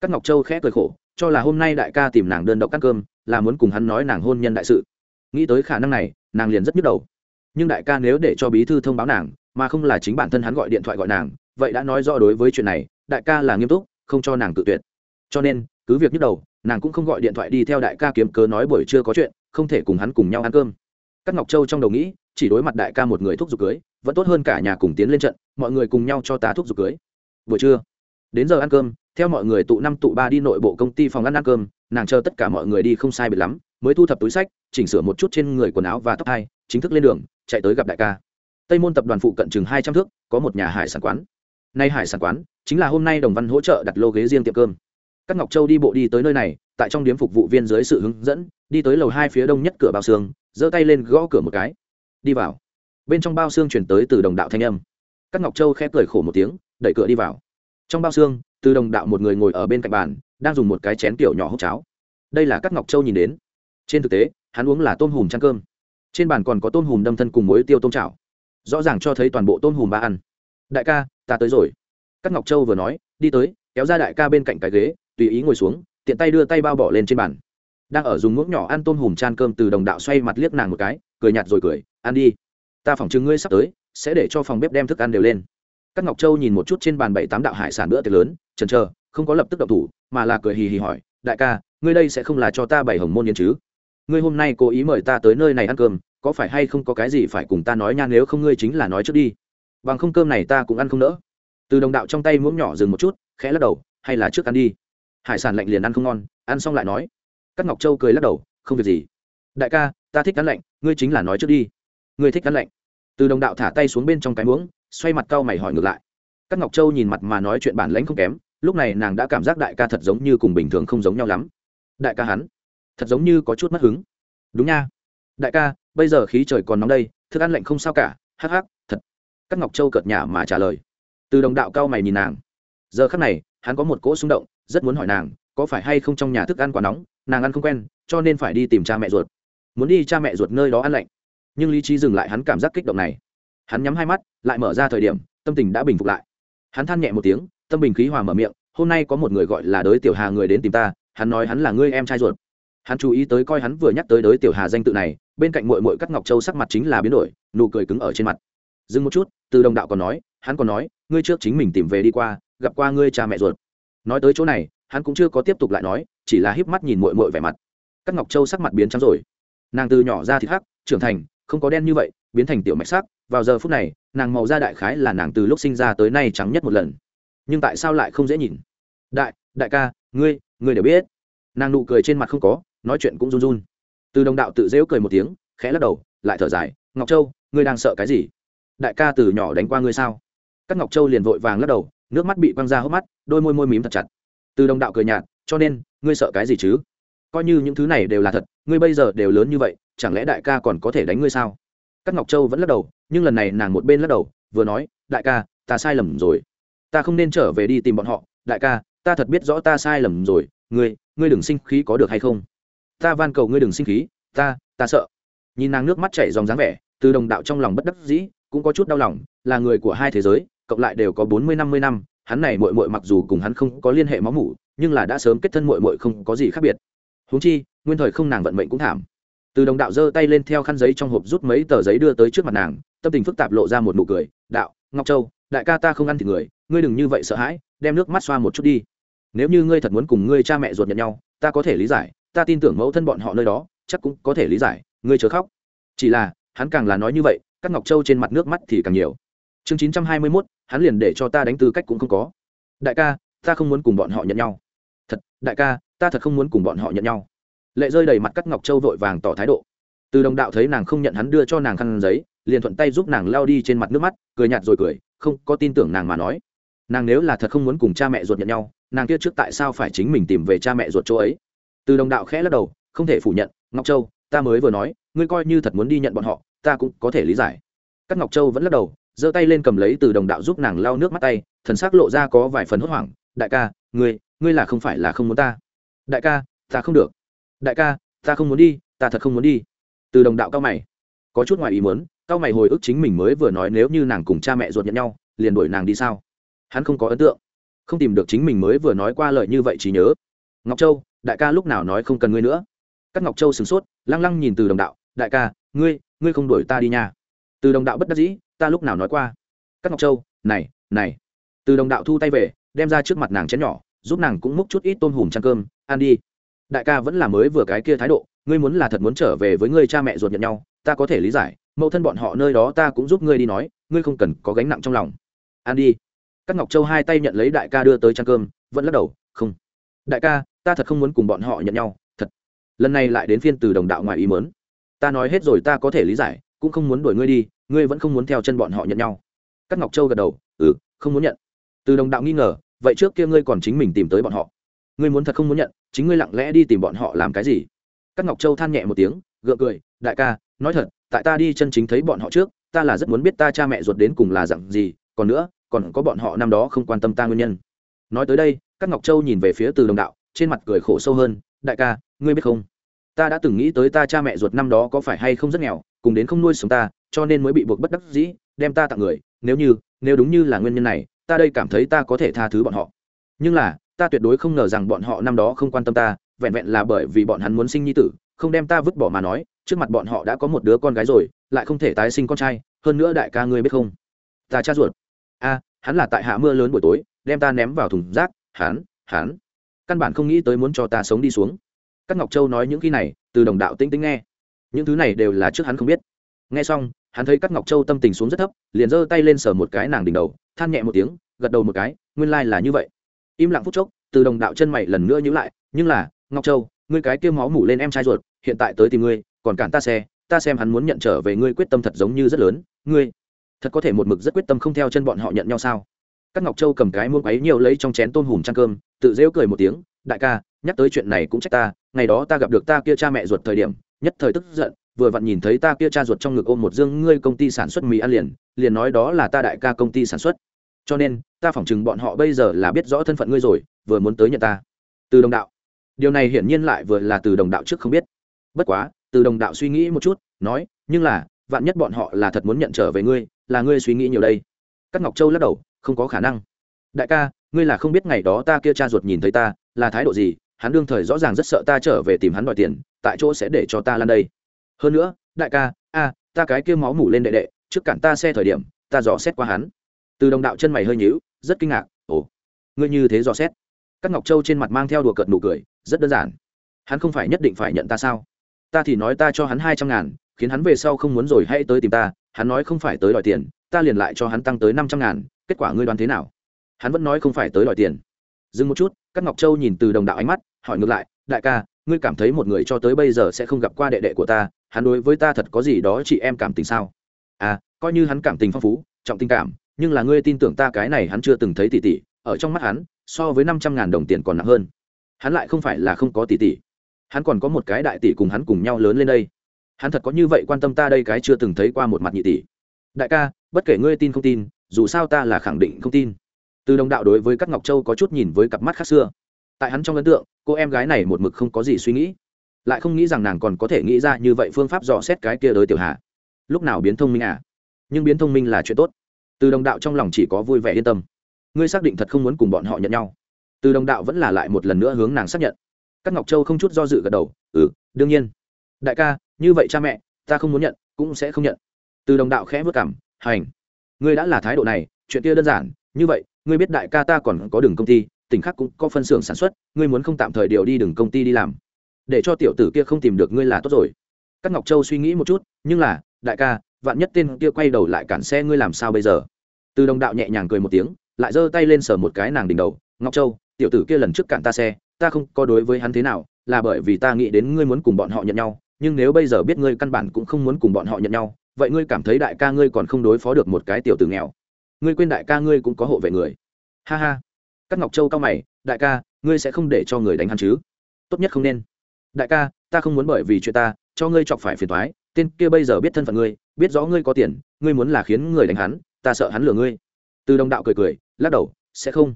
S1: các ngọc châu khẽ cười khổ, cho là hôm nay đại ca tìm nàng đơn độc ăn cơm, là muốn cùng hắn nói nàng hôn nhân đại sự. Nghĩ tới khả năng này, nàng liền rất nhức đầu. Nhưng đại ca nếu để cho bí thư thông báo nàng, mà không là chính bản thân hắn gọi điện thoại gọi nàng, vậy đã nói rõ đối với chuyện này, đại ca là nghiêm túc, không cho nàng tự tuyệt. Cho nên cứ việc nhức đầu, nàng cũng không gọi điện thoại đi theo đại ca kiếm cớ nói buổi chưa có chuyện, không thể cùng hắn cùng nhau ăn cơm. Các ngọc châu trong đầu nghĩ, chỉ đối mặt đại ca một người thúc giục cưới, vẫn tốt hơn cả nhà cùng tiến lên trận, mọi người cùng nhau cho tá thúc giục cưới. Buổi trưa, đến giờ ăn cơm, theo mọi người tụ năm tụ ba đi nội bộ công ty phòng ăn ăn cơm, nàng chờ tất cả mọi người đi không sai biệt lắm, mới thu thập túi sách, chỉnh sửa một chút trên người quần áo và tóc hai, chính thức lên đường, chạy tới gặp đại ca. Tây môn tập đoàn phụ cận chừng hai trăm thước, có một nhà hải sản quán. Nay hải sản quán chính là hôm nay đồng văn hỗ trợ đặt lô ghế riêng tiệm cơm các ngọc châu đi bộ đi tới nơi này, tại trong điếm phục vụ viên dưới sự hướng dẫn, đi tới lầu hai phía đông nhất cửa bao xương, giơ tay lên gõ cửa một cái. Đi vào. Bên trong bao xương chuyển tới từ đồng đạo thanh âm. Các ngọc châu khép cười khổ một tiếng, đẩy cửa đi vào. Trong bao xương, từ đồng đạo một người ngồi ở bên cạnh bàn, đang dùng một cái chén kiểu nhỏ hốc cháo. Đây là các ngọc châu nhìn đến. Trên thực tế, hắn uống là tôm hùm chăn cơm. Trên bàn còn có tôm hùm đâm thân cùng muối tiêu tôm chảo. Rõ ràng cho thấy toàn bộ tôm hùm ba ăn. Đại ca, ta tới rồi. Các ngọc châu vừa nói, đi tới kéo ra đại ca bên cạnh cái ghế, tùy ý ngồi xuống, tiện tay đưa tay bao bỏ lên trên bàn. Đang ở dùng muỗng nhỏ ăn tôm hùm chan cơm từ đồng đạo xoay mặt liếc nàng một cái, cười nhạt rồi cười, ăn đi. Ta phỏng chừng ngươi sắp tới, sẽ để cho phòng bếp đem thức ăn đều lên. Các ngọc châu nhìn một chút trên bàn bảy tám đạo hải sản bữa tiệc lớn trần chờ, không có lập tức động thủ, mà là cười hì hì hỏi, đại ca, ngươi đây sẽ không là cho ta bảy hồng môn yên chứ? Ngươi hôm nay cố ý mời ta tới nơi này ăn cơm, có phải hay không có cái gì phải cùng ta nói nha, nếu không ngươi chính là nói trước đi. Bằng không cơm này ta cũng ăn không nỡ từ đồng đạo trong tay muỗng nhỏ dừng một chút, khẽ lắc đầu, hay là trước ăn đi. Hải sản lạnh liền ăn không ngon, ăn xong lại nói. Các ngọc châu cười lắc đầu, không việc gì. Đại ca, ta thích ăn lạnh, ngươi chính là nói trước đi. Ngươi thích ăn lạnh. Từ đồng đạo thả tay xuống bên trong cái muỗng, xoay mặt cau mày hỏi ngược lại. Các ngọc châu nhìn mặt mà nói chuyện bản lãnh không kém, lúc này nàng đã cảm giác đại ca thật giống như cùng bình thường không giống nhau lắm. Đại ca hắn, thật giống như có chút mất hứng. Đúng nha. Đại ca, bây giờ khí trời còn nóng đây, thức ăn lạnh không sao cả, hắc hắc, thật. Các ngọc châu cợt nhả mà trả lời từ đồng đạo cao mày nhìn nàng. Giờ khắc này, hắn có một cỗ xung động, rất muốn hỏi nàng, có phải hay không trong nhà thức ăn quá nóng, nàng ăn không quen, cho nên phải đi tìm cha mẹ ruột. Muốn đi cha mẹ ruột nơi đó ăn lạnh. Nhưng lý trí dừng lại hắn cảm giác kích động này. Hắn nhắm hai mắt, lại mở ra thời điểm, tâm tình đã bình phục lại. Hắn than nhẹ một tiếng, tâm bình khí hòa mở miệng, hôm nay có một người gọi là đới tiểu hà người đến tìm ta, hắn nói hắn là ngươi em trai ruột. Hắn chú ý tới coi hắn vừa nhắc tới đới tiểu hà danh tự này, bên cạnh mội mội các ngọc châu sắc mặt chính là biến đổi, nụ cười cứng ở trên mặt. Dừng một chút, từ đồng đạo còn nói, hắn còn nói ngươi trước chính mình tìm về đi qua, gặp qua ngươi cha mẹ ruột. Nói tới chỗ này, hắn cũng chưa có tiếp tục lại nói, chỉ là híp mắt nhìn mội mội vẻ mặt. Các ngọc châu sắc mặt biến trắng rồi. Nàng từ nhỏ ra thịt hắc, trưởng thành, không có đen như vậy, biến thành tiểu mạch sắc. Vào giờ phút này, nàng màu da đại khái là nàng từ lúc sinh ra tới nay trắng nhất một lần. Nhưng tại sao lại không dễ nhìn? Đại đại ca, ngươi ngươi đều biết. Nàng nụ cười trên mặt không có, nói chuyện cũng run run. Từ đồng đạo tự dễu cười một tiếng, khẽ lắc đầu, lại thở dài. Ngọc châu, ngươi đang sợ cái gì? Đại ca từ nhỏ đánh qua ngươi sao? Các ngọc châu liền vội vàng lắc đầu, nước mắt bị quăng ra hốc mắt, đôi môi môi mím thật chặt. Từ đồng đạo cười nhạt, cho nên, ngươi sợ cái gì chứ? Coi như những thứ này đều là thật, ngươi bây giờ đều lớn như vậy, chẳng lẽ đại ca còn có thể đánh ngươi sao? Các ngọc châu vẫn lắc đầu, nhưng lần này nàng một bên lắc đầu, vừa nói, đại ca, ta sai lầm rồi. Ta không nên trở về đi tìm bọn họ. Đại ca, ta thật biết rõ ta sai lầm rồi. Ngươi ngươi đừng sinh khí có được hay không? Ta van cầu ngươi đừng sinh khí, ta ta sợ. Nhìn nàng nước mắt chảy dòng dáng vẻ, từ đồng đạo trong lòng bất đắc dĩ, cũng có chút đau lòng, là người của hai thế giới cộng lại đều có bốn mươi, năm mươi năm, hắn này mội mội mặc dù cùng hắn không có liên hệ máu mủ, nhưng là đã sớm kết thân mội mội không có gì khác biệt. Huống chi, nguyên thời không nàng vận mệnh cũng thảm. Từ đồng đạo giơ tay lên theo khăn giấy trong hộp rút mấy tờ giấy đưa tới trước mặt nàng, tâm tình phức tạp lộ ra một nụ cười, đạo, ngọc châu, đại ca ta không ăn thịt người, ngươi đừng như vậy sợ hãi, đem nước mắt xoa một chút đi. Nếu như ngươi thật muốn cùng ngươi cha mẹ ruột nhận nhau, ta có thể lý giải, ta tin tưởng mẫu thân bọn họ nơi đó, chắc cũng có thể lý giải, ngươi chớ khóc. Chỉ là, hắn càng là nói như vậy, các ngọc châu trên mặt nước mắt thì càng nhiều chương chín trăm hai mươi mốt, hắn liền để cho ta đánh tư cách cũng không có. Đại ca, ta không muốn cùng bọn họ nhận nhau. Thật, đại ca, ta thật không muốn cùng bọn họ nhận nhau. Lệ rơi đầy mặt các ngọc châu vội vàng tỏ thái độ. Từ đồng đạo thấy nàng không nhận hắn đưa cho nàng khăn giấy, liền thuận tay giúp nàng lao đi trên mặt nước mắt, cười nhạt rồi cười, không có tin tưởng nàng mà nói. Nàng nếu là thật không muốn cùng cha mẹ ruột nhận nhau, nàng kia trước tại sao phải chính mình tìm về cha mẹ ruột chỗ ấy? Từ đồng đạo khẽ lắc đầu, không thể phủ nhận, ngọc châu, ta mới vừa nói, ngươi coi như thật muốn đi nhận bọn họ, ta cũng có thể lý giải. Các ngọc châu vẫn lắc đầu giơ tay lên cầm lấy từ đồng đạo giúp nàng lau nước mắt tay, thần s ắ c lộ ra có vài phần hốt hoảng. Đại ca, ngươi ngươi là không phải là không muốn ta. Đại ca, ta không được. Đại ca, ta không muốn đi, ta thật không muốn đi. Từ đồng đạo cao mày. Có chút ngoài ý muốn, cao mày hồi ức chính mình mới vừa nói nếu như nàng cùng cha mẹ ruột nhận nhau, liền đuổi nàng đi sao? Hắn không có ấn tượng. Không tìm được chính mình mới vừa nói qua lời như vậy chỉ nhớ. Ngọc châu, đại ca lúc nào nói không cần ngươi nữa? Các ngọc châu sửng sốt, lăng lăng nhìn từ đồng đạo. Đại ca, ngươi ngươi không đuổi ta đi nha. Từ đồng đạo bất đắc dĩ ta lúc nào nói qua. Các ngọc châu, này này. Từ đồng đạo thu tay về, đem ra trước mặt nàng chén nhỏ, giúp nàng cũng múc chút ít tôm hùm chăn cơm, ăn đi. Đại ca vẫn là mới vừa cái kia thái độ, ngươi muốn là thật muốn trở về với ngươi cha mẹ ruột nhận nhau, ta có thể lý giải, mẫu thân bọn họ nơi đó ta cũng giúp ngươi đi nói, ngươi không cần có gánh nặng trong lòng. Ăn đi. Các ngọc châu hai tay nhận lấy đại ca đưa tới chăn cơm, vẫn lắc đầu, không. Đại ca, ta thật không muốn cùng bọn họ nhận nhau, thật. Lần này lại đến phiên từ đồng đạo ngoài ý mớn ta nói hết rồi ta có thể lý giải cũng không muốn đuổi ngươi đi, ngươi vẫn không muốn theo chân bọn họ nhận nhau. Các ngọc châu gật đầu ừ không muốn nhận. Từ đồng đạo nghi ngờ, vậy trước kia ngươi còn chính mình tìm tới bọn họ? Ngươi muốn thật không muốn nhận, chính ngươi lặng lẽ đi tìm bọn họ làm cái gì? Các ngọc châu than nhẹ một tiếng, gượng cười, đại ca, nói thật, tại ta đi chân chính thấy bọn họ trước, ta là rất muốn biết ta cha mẹ ruột đến cùng là dặn gì, còn nữa, còn có bọn họ năm đó không quan tâm ta nguyên nhân. Nói tới đây các ngọc châu nhìn về phía từ đồng đạo, trên mặt cười khổ sâu hơn, đại ca, ngươi biết không? Ta đã từng nghĩ tới ta cha mẹ ruột năm đó có phải hay không rất nghèo cùng đến không nuôi sống ta, cho nên mới bị buộc bất đắc dĩ, đem ta tặng người. Nếu như, nếu đúng như là nguyên nhân này, ta đây cảm thấy ta có thể tha thứ bọn họ. Nhưng là, ta tuyệt đối không ngờ rằng bọn họ năm đó không quan tâm ta, vẹn vẹn là bởi vì bọn hắn muốn sinh nhi tử, không đem ta vứt bỏ mà nói, trước mặt bọn họ đã có một đứa con gái rồi, lại không thể tái sinh con trai, hơn nữa đại ca ngươi biết không? Ta cha ruột. A, hắn là tại hạ mưa lớn buổi tối, đem ta ném vào thùng rác, hắn hắn. Căn bản không nghĩ tới muốn cho ta sống đi xuống. Các ngọc châu nói những khi này, từ đồng đạo tĩnh tĩnh nghe những thứ này đều là trước hắn không biết. Nghe xong, hắn thấy các ngọc châu tâm tình xuống rất thấp, liền giơ tay lên sờ một cái nàng đỉnh đầu, than nhẹ một tiếng, gật đầu một cái, nguyên lai、like、là như vậy. Im lặng phút chốc, từ đồng đạo chân mày lần nữa nhữ lại, nhưng là, ngọc châu, ngươi cái kêu máu mủ lên em trai ruột, hiện tại tới tìm ngươi, còn cản ta xe, ta xem hắn muốn nhận trở về ngươi quyết tâm thật giống như rất lớn, ngươi thật có thể một mực rất quyết tâm không theo chân bọn họ nhận nhau sao? Các ngọc châu cầm cái muôn ấy nhiều lấy trong chén tôm hùm trăng cơm, tự rêu cười một tiếng, đại ca, nhắc tới chuyện này cũng trách ta, ngày đó ta gặp được ta kia cha mẹ ruột thời điểm nhất thời tức giận, vừa vặn nhìn thấy ta kia cha ruột trong ngực ôm một dương ngươi công ty sản xuất mì ăn liền liền nói đó là ta đại ca công ty sản xuất. Cho nên, ta phỏng chừng bọn họ bây giờ là biết rõ thân phận ngươi rồi, vừa muốn tới nhận ta. Từ đồng đạo. Điều này hiển nhiên lại vừa là từ đồng đạo trước không biết. Bất quá, từ đồng đạo suy nghĩ một chút, nói, nhưng là, vạn nhất bọn họ là thật muốn nhận trở về ngươi, là ngươi suy nghĩ nhiều đây. Các ngọc châu lắc đầu, không có khả năng. Đại ca, ngươi là không biết ngày đó ta kia cha ruột nhìn thấy ta, là thái độ gì, hắn đương thời rõ ràng rất sợ ta trở về tìm hắn đòi tiền tại chỗ sẽ để cho ta lan đây. Hơn nữa, đại ca, a, ta cái kia máu mủ lên đệ đệ, trước cản ta xe thời điểm, ta dò xét qua hắn. Từ đồng đạo chân mày hơi nhíu, rất kinh ngạc, ồ, ngươi như thế dò xét? Các ngọc châu trên mặt mang theo đùa cợt nụ cười, rất đơn giản. Hắn không phải nhất định phải nhận ta sao? Ta thì nói ta cho hắn hai trăm ngàn, khiến hắn về sau không muốn rồi hãy tới tìm ta. Hắn nói không phải tới đòi tiền, ta liền lại cho hắn tăng tới năm trăm ngàn, kết quả ngươi đoán thế nào? Hắn vẫn nói không phải tới đòi tiền. Dừng một chút các ngọc châu nhìn từ đồng đạo ánh mắt, hỏi ngược lại, đại ca ngươi cảm thấy một người cho tới bây giờ sẽ không gặp qua đệ đệ của ta, hắn đối với ta thật có gì đó chị em cảm tình sao? À coi như hắn cảm tình phong phú, trọng tình cảm, nhưng là ngươi tin tưởng ta cái này hắn chưa từng thấy tỷ tỷ, ở trong mắt hắn, so với năm trăm ngàn đồng tiền còn nặng hơn. Hắn lại không phải là không có tỷ tỷ. Hắn còn có một cái đại tỷ cùng hắn cùng nhau lớn lên đây. Hắn thật có như vậy quan tâm ta đây cái chưa từng thấy qua một mặt nhị tỷ. Đại ca, bất kể ngươi tin không tin, dù sao ta là khẳng định không tin. Từ đồng đạo đối với các ngọc châu có chút nhìn với cặp mắt khác xưa tại hắn trong ấn tượng, cô em gái này một mực không có gì suy nghĩ. Lại không nghĩ rằng nàng còn có thể nghĩ ra như vậy phương pháp dò xét cái kia đới tiểu hà. Lúc nào biến thông minh à? Nhưng biến thông minh là chuyện tốt. Từ đồng đạo trong lòng chỉ có vui vẻ yên tâm. Ngươi xác định thật không muốn cùng bọn họ nhận nhau. Từ đồng đạo vẫn là lại một lần nữa hướng nàng xác nhận. Các ngọc châu không chút do dự gật đầu. Ừ đương nhiên. Đại ca, như vậy cha mẹ, ta không muốn nhận, cũng sẽ không nhận. Từ đồng đạo khẽ vất cảm, hành. Ngươi đã là thái độ này, chuyện kia đơn giản. Như vậy, ngươi biết đại ca ta còn có đường công ty tỉnh khác cũng có phân xưởng sản xuất, ngươi muốn không tạm thời điều đi đừng công ty đi làm. Để cho tiểu tử kia không tìm được ngươi là tốt rồi. Các ngọc châu suy nghĩ một chút, nhưng là, đại ca, vạn nhất tên kia quay đầu lại cản xe ngươi làm sao bây giờ? Từ đồng đạo nhẹ nhàng cười một tiếng, lại giơ tay lên sờ một cái nàng đỉnh đầu, ngọc châu, tiểu tử kia lần trước cản ta xe, ta không có đối với hắn thế nào, là bởi vì ta nghĩ đến ngươi muốn cùng bọn họ nhận nhau, nhưng nếu bây giờ biết ngươi căn bản cũng không muốn cùng bọn họ nhận nhau, vậy ngươi cảm thấy đại ca ngươi còn không đối phó được một cái tiểu tử nghèo. Ngươi quên đại ca ngươi cũng có hộ vệ người. Ha ha các ngọc châu cao mày, đại ca, ngươi sẽ không để cho người đánh hắn chứ? Tốt nhất không nên. Đại ca, ta không muốn bởi vì chuyện ta, cho ngươi chọc phải phiền thoái tên kia bây giờ biết thân phận ngươi, biết rõ ngươi có tiền, ngươi muốn là khiến người đánh hắn, ta sợ hắn lừa ngươi. Từ đồng đạo cười cười, lắc đầu, sẽ không.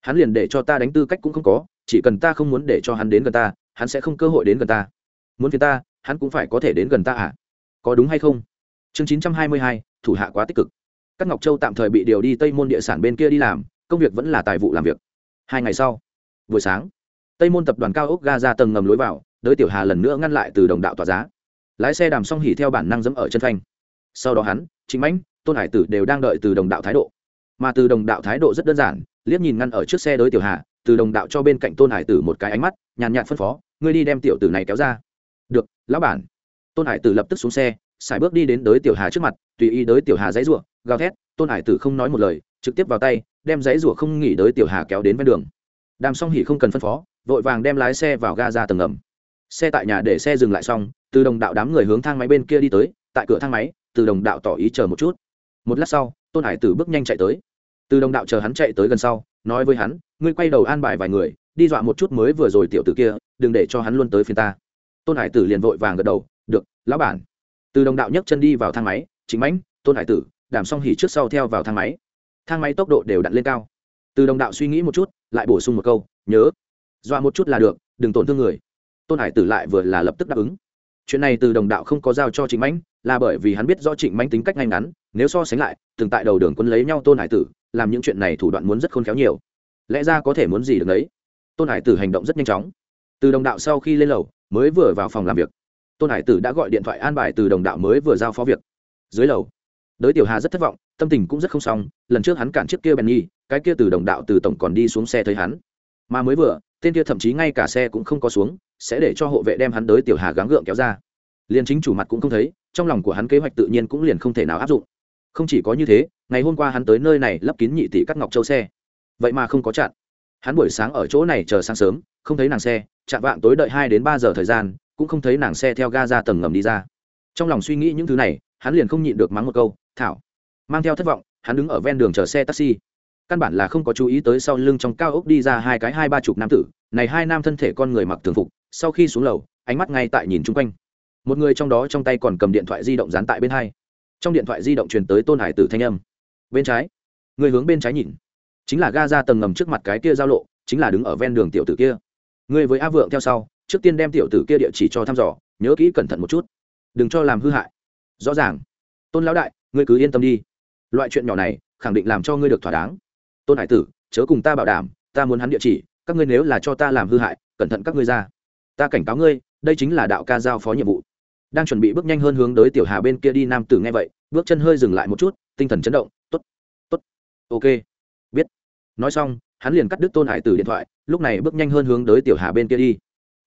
S1: Hắn liền để cho ta đánh tư cách cũng không có, chỉ cần ta không muốn để cho hắn đến gần ta, hắn sẽ không cơ hội đến gần ta. Muốn phiền ta, hắn cũng phải có thể đến gần ta à? Có đúng hay không? Chương chín trăm hai mươi hai, thủ hạ quá tích cực. Các ngọc châu tạm thời bị điều đi tây môn địa sản bên kia đi làm công việc vẫn là tài vụ làm việc. Hai ngày sau, buổi sáng, tây môn tập đoàn cao ốc ga ra tầng ngầm lối vào, đới tiểu hà lần nữa ngăn lại từ đồng đạo tỏa giá. Lái xe đàm song hỉ theo bản năng dẫm ở chân phanh. Sau đó hắn chính mãnh, tôn hải tử đều đang đợi từ đồng đạo thái độ. Mà từ đồng đạo thái độ rất đơn giản, liếc nhìn ngăn ở trước xe đới tiểu hà, từ đồng đạo cho bên cạnh tôn hải tử một cái ánh mắt, nhàn nhạt phân phó, ngươi đi đem tiểu tử này kéo ra. Được, lão bản. Tôn hải tử lập tức xuống xe, xài bước đi đến đới tiểu hà trước mặt, tùy ý đới tiểu hà dãy rủa gào thét, tôn hải tử không nói một lời trực tiếp vào tay, đem giấy rủa không nghỉ đới tiểu hà kéo đến ven đường. Đàm song hỉ không cần phân phó, vội vàng đem lái xe vào ga ra tầng ngầm. Xe tại nhà để xe dừng lại xong, từ đồng đạo đám người hướng thang máy bên kia đi tới, tại cửa thang máy, từ đồng đạo tỏ ý chờ một chút. Một lát sau, tôn hải tử bước nhanh chạy tới. Từ đồng đạo chờ hắn chạy tới gần sau, nói với hắn, ngươi quay đầu an bài vài người, đi dọa một chút mới vừa rồi tiểu tử kia, đừng để cho hắn luôn tới phiên ta. Tôn hải tử liền vội vàng gật đầu, được, lão bản. Từ đồng đạo nhấc chân đi vào thang máy chính mãnh, tôn hải tử đảm xong hỉ trước sau theo vào thang máy thang máy tốc độ đều đặt lên cao. Từ đồng đạo suy nghĩ một chút, lại bổ sung một câu, nhớ, dọa một chút là được, đừng tổn thương người. Tôn hải tử lại vừa là lập tức đáp ứng. Chuyện này từ đồng đạo không có giao cho trịnh mãnh, là bởi vì hắn biết do trịnh mãnh tính cách ngay ngắn, nếu so sánh lại, từng tại đầu đường quân lấy nhau tôn hải tử, làm những chuyện này thủ đoạn muốn rất khôn khéo nhiều. Lẽ ra có thể muốn gì được đấy? Tôn hải tử hành động rất nhanh chóng. Từ đồng đạo sau khi lên lầu, mới vừa vào phòng làm việc. Tôn hải tử đã gọi điện thoại an bài từ đồng đạo mới vừa giao phó việc. Dưới lầu, đới tiểu hà rất thất vọng tâm tình cũng rất không xong, lần trước hắn cản chiếc kia bèn nhi cái kia từ đồng đạo từ tổng còn đi xuống xe thấy hắn. Mà mới vừa, tên kia thậm chí ngay cả xe cũng không có xuống, sẽ để cho hộ vệ đem hắn tới tiểu hà gắng gượng kéo ra. Liền chính chủ mặt cũng không thấy, trong lòng của hắn kế hoạch tự nhiên cũng liền không thể nào áp dụng. Không chỉ có như thế, ngày hôm qua hắn tới nơi này lấp kín nhị tỷ cắt ngọc châu xe. Vậy mà không có chặn. Hắn buổi sáng ở chỗ này chờ sáng sớm, không thấy nàng xe, chạm vạng tối đợi hai đến ba giờ thời gian, cũng không thấy nàng xe theo ga ra tầng ngầm đi ra. Trong lòng suy nghĩ những thứ này, hắn liền không nhịn được mắng một câu, thảo mang theo thất vọng, hắn đứng ở ven đường chờ xe taxi. Căn bản là không có chú ý tới sau lưng trong cao ốc đi ra hai cái hai ba chục nam tử. Này hai nam thân thể con người mặc thường phục, sau khi xuống lầu, ánh mắt ngay tại nhìn chung quanh. Một người trong đó trong tay còn cầm điện thoại di động dán tại bên hai. Trong điện thoại di động truyền tới tôn hải tử thanh âm. Bên trái. Người hướng bên trái nhìn. Chính là ga ra tầng ngầm trước mặt cái kia giao lộ, chính là đứng ở ven đường tiểu tử kia. Người với a vượng theo sau, trước tiên đem tiểu tử kia địa chỉ cho thăm dò, nhớ kỹ cẩn thận một chút. Đừng cho làm hư hại. Rõ ràng. Tôn lão đại, ngươi cứ yên tâm đi loại chuyện nhỏ này khẳng định làm cho ngươi được thỏa đáng. Tôn hải tử, chớ cùng ta bảo đảm, ta muốn hắn địa chỉ, các ngươi nếu là cho ta làm hư hại, cẩn thận các ngươi ra. Ta cảnh cáo ngươi, đây chính là đạo ca giao phó nhiệm vụ. Đang chuẩn bị bước nhanh hơn hướng tới tiểu hà bên kia đi, nam tử nghe vậy, bước chân hơi dừng lại một chút, tinh thần chấn động t ố t t ố t ok. Biết. Nói xong, hắn liền cắt đứt tôn hải tử điện thoại, lúc này bước nhanh hơn hướng tới tiểu hà bên kia đi.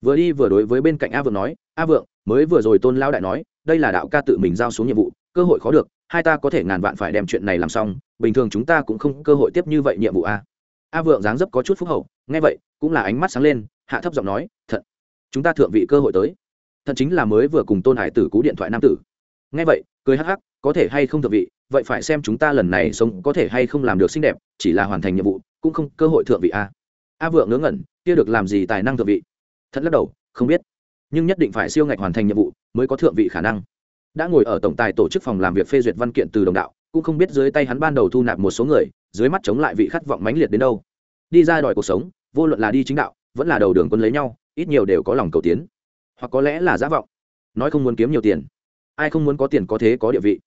S1: Vừa đi vừa đối với bên cạnh a vượng nói, a vượng, mới vừa rồi tôn lao đại nói, đây là đạo ca tự mình giao xuống nhiệm vụ, cơ hội khó được hai ta có thể ngàn vạn phải đem chuyện này làm xong, bình thường chúng ta cũng không cơ hội tiếp như vậy nhiệm vụ a a vượng dáng dấp có chút phúc hậu, nghe vậy, cũng là ánh mắt sáng lên, hạ thấp giọng nói thật chúng ta thượng vị cơ hội tới. Thật chính là mới vừa cùng tôn hải tử cú điện thoại nam tử. Nghe vậy, cười hắc hắc, có thể hay không thượng vị, vậy phải xem chúng ta lần này sống có thể hay không làm được xinh đẹp, chỉ là hoàn thành nhiệm vụ, cũng không cơ hội thượng vị a a vượng ngớ ngẩn, kia được làm gì tài năng thượng vị? Thật lắc đầu, không biết, nhưng nhất định phải siêu ngạch hoàn thành nhiệm vụ mới có thượng vị khả năng đã ngồi ở tổng tài tổ chức phòng làm việc phê duyệt văn kiện từ đồng đạo, cũng không biết dưới tay hắn ban đầu thu nạp một số người, dưới mắt chống lại vị khát vọng mãnh liệt đến đâu. Đi ra đòi cuộc sống, vô luận là đi chính đạo, vẫn là đầu đường quân lấy nhau, ít nhiều đều có lòng cầu tiến. Hoặc có lẽ là giả vọng. Nói không muốn kiếm nhiều tiền. Ai không muốn có tiền có thế có địa vị.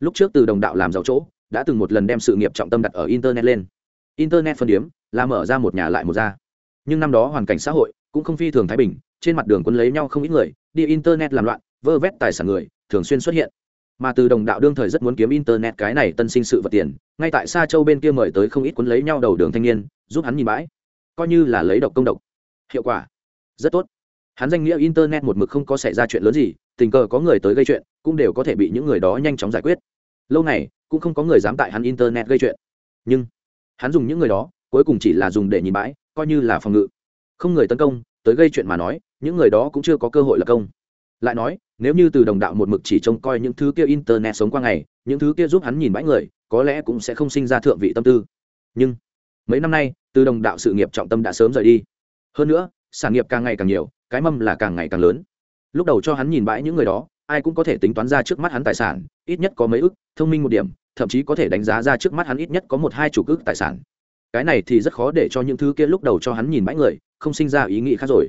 S1: Lúc trước từ đồng đạo làm giàu chỗ, đã từng một lần đem sự nghiệp trọng tâm đặt ở internet lên. Internet phân điếm, là mở ra một nhà lại một ra. Nhưng năm đó hoàn cảnh xã hội, cũng không phi thường thái bình, trên mặt đường quân lấy nhau không ít người, đi internet làm loạn, vơ vét tài sản người thường xuyên xuất hiện. Mà từ đồng đạo đương thời rất muốn kiếm internet cái này tân sinh sự vật tiền, ngay tại xa châu bên kia mời tới không ít cuốn lấy nhau đầu đường thanh niên, giúp hắn nhìn bãi. Coi như là lấy độc công độc. Hiệu quả. Rất tốt. Hắn danh nghĩa internet một mực không có xảy ra chuyện lớn gì, tình cờ có người tới gây chuyện, cũng đều có thể bị những người đó nhanh chóng giải quyết. Lâu này, cũng không có người dám tại hắn internet gây chuyện. Nhưng, hắn dùng những người đó, cuối cùng chỉ là dùng để nhìn bãi, coi như là phòng ngự. Không người tấn công, tới gây chuyện mà nói, những người đó cũng chưa có cơ hội là công. Lại nói nếu như từ đồng đạo một mực chỉ trông coi những thứ kia internet sống qua ngày, những thứ kia giúp hắn nhìn bãi người, có lẽ cũng sẽ không sinh ra thượng vị tâm tư. Nhưng, mấy năm nay, từ đồng đạo sự nghiệp trọng tâm đã sớm rời đi. Hơn nữa, sản nghiệp càng ngày càng nhiều, cái mâm là càng ngày càng lớn. Lúc đầu cho hắn nhìn bãi những người đó, ai cũng có thể tính toán ra trước mắt hắn tài sản, ít nhất có mấy ức, thông minh một điểm, thậm chí có thể đánh giá ra trước mắt hắn ít nhất có một hai chủ ức tài sản. Cái này thì rất khó để cho những thứ kia lúc đầu cho hắn nhìn bãi người, không sinh ra ý nghĩ khác rồi.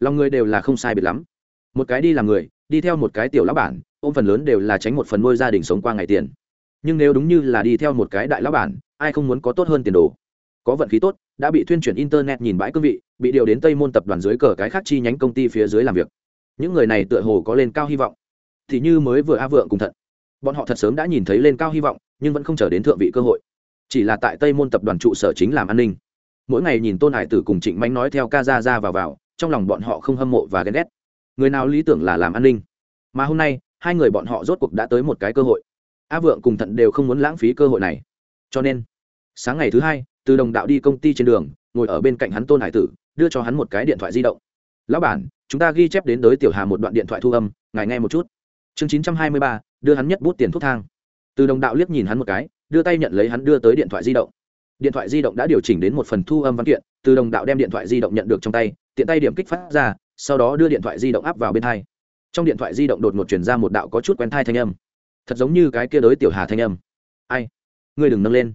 S1: Lòng người đều là không sai biệt lắm. Một cái đi làm người đi theo một cái tiểu lão bản, ôm phần lớn đều là tránh một phần nuôi gia đình sống qua ngày tiền. Nhưng nếu đúng như là đi theo một cái đại lão bản, ai không muốn có tốt hơn tiền đồ? Có vận khí tốt, đã bị tuyên truyền internet nhìn bãi cương vị, bị điều đến tây môn tập đoàn dưới cờ cái khác chi nhánh công ty phía dưới làm việc. Những người này tựa hồ có lên cao hy vọng. Thì như mới vừa a vượng cùng thận. Bọn họ thật sớm đã nhìn thấy lên cao hy vọng, nhưng vẫn không chờ đến thượng vị cơ hội. Chỉ là tại tây môn tập đoàn trụ sở chính làm an ninh. Mỗi ngày nhìn tôn hải tử cùng trịnh mánh nói theo ca ra ra vào vào, trong lòng bọn họ không hâm mộ và ghen ghét người nào lý tưởng là làm an ninh. Mà hôm nay, hai người bọn họ rốt cuộc đã tới một cái cơ hội. A vượng cùng thận đều không muốn lãng phí cơ hội này. Cho nên, sáng ngày thứ hai, từ đồng đạo đi công ty trên đường, ngồi ở bên cạnh hắn tôn hải tử, đưa cho hắn một cái điện thoại di động. Lão bản, chúng ta ghi chép đến tới tiểu hà một đoạn điện thoại thu âm, ngài nghe một chút. Chương chín trăm hai mươi ba, đưa hắn nhất bút tiền thuốc thang. Từ đồng đạo liếc nhìn hắn một cái, đưa tay nhận lấy hắn đưa tới điện thoại di động. Điện thoại di động đã điều chỉnh đến một phần thu âm văn kiện, từ đồng đạo đem điện thoại di động nhận được trong tay, tiện tay điểm kích phát ra sau đó đưa điện thoại di động áp vào bên thai. Trong điện thoại di động đột ngột chuyển ra một đạo có chút quen thai thanh âm. Thật giống như cái kia đới tiểu hà thanh âm. Ai? Ngươi đừng nâng lên.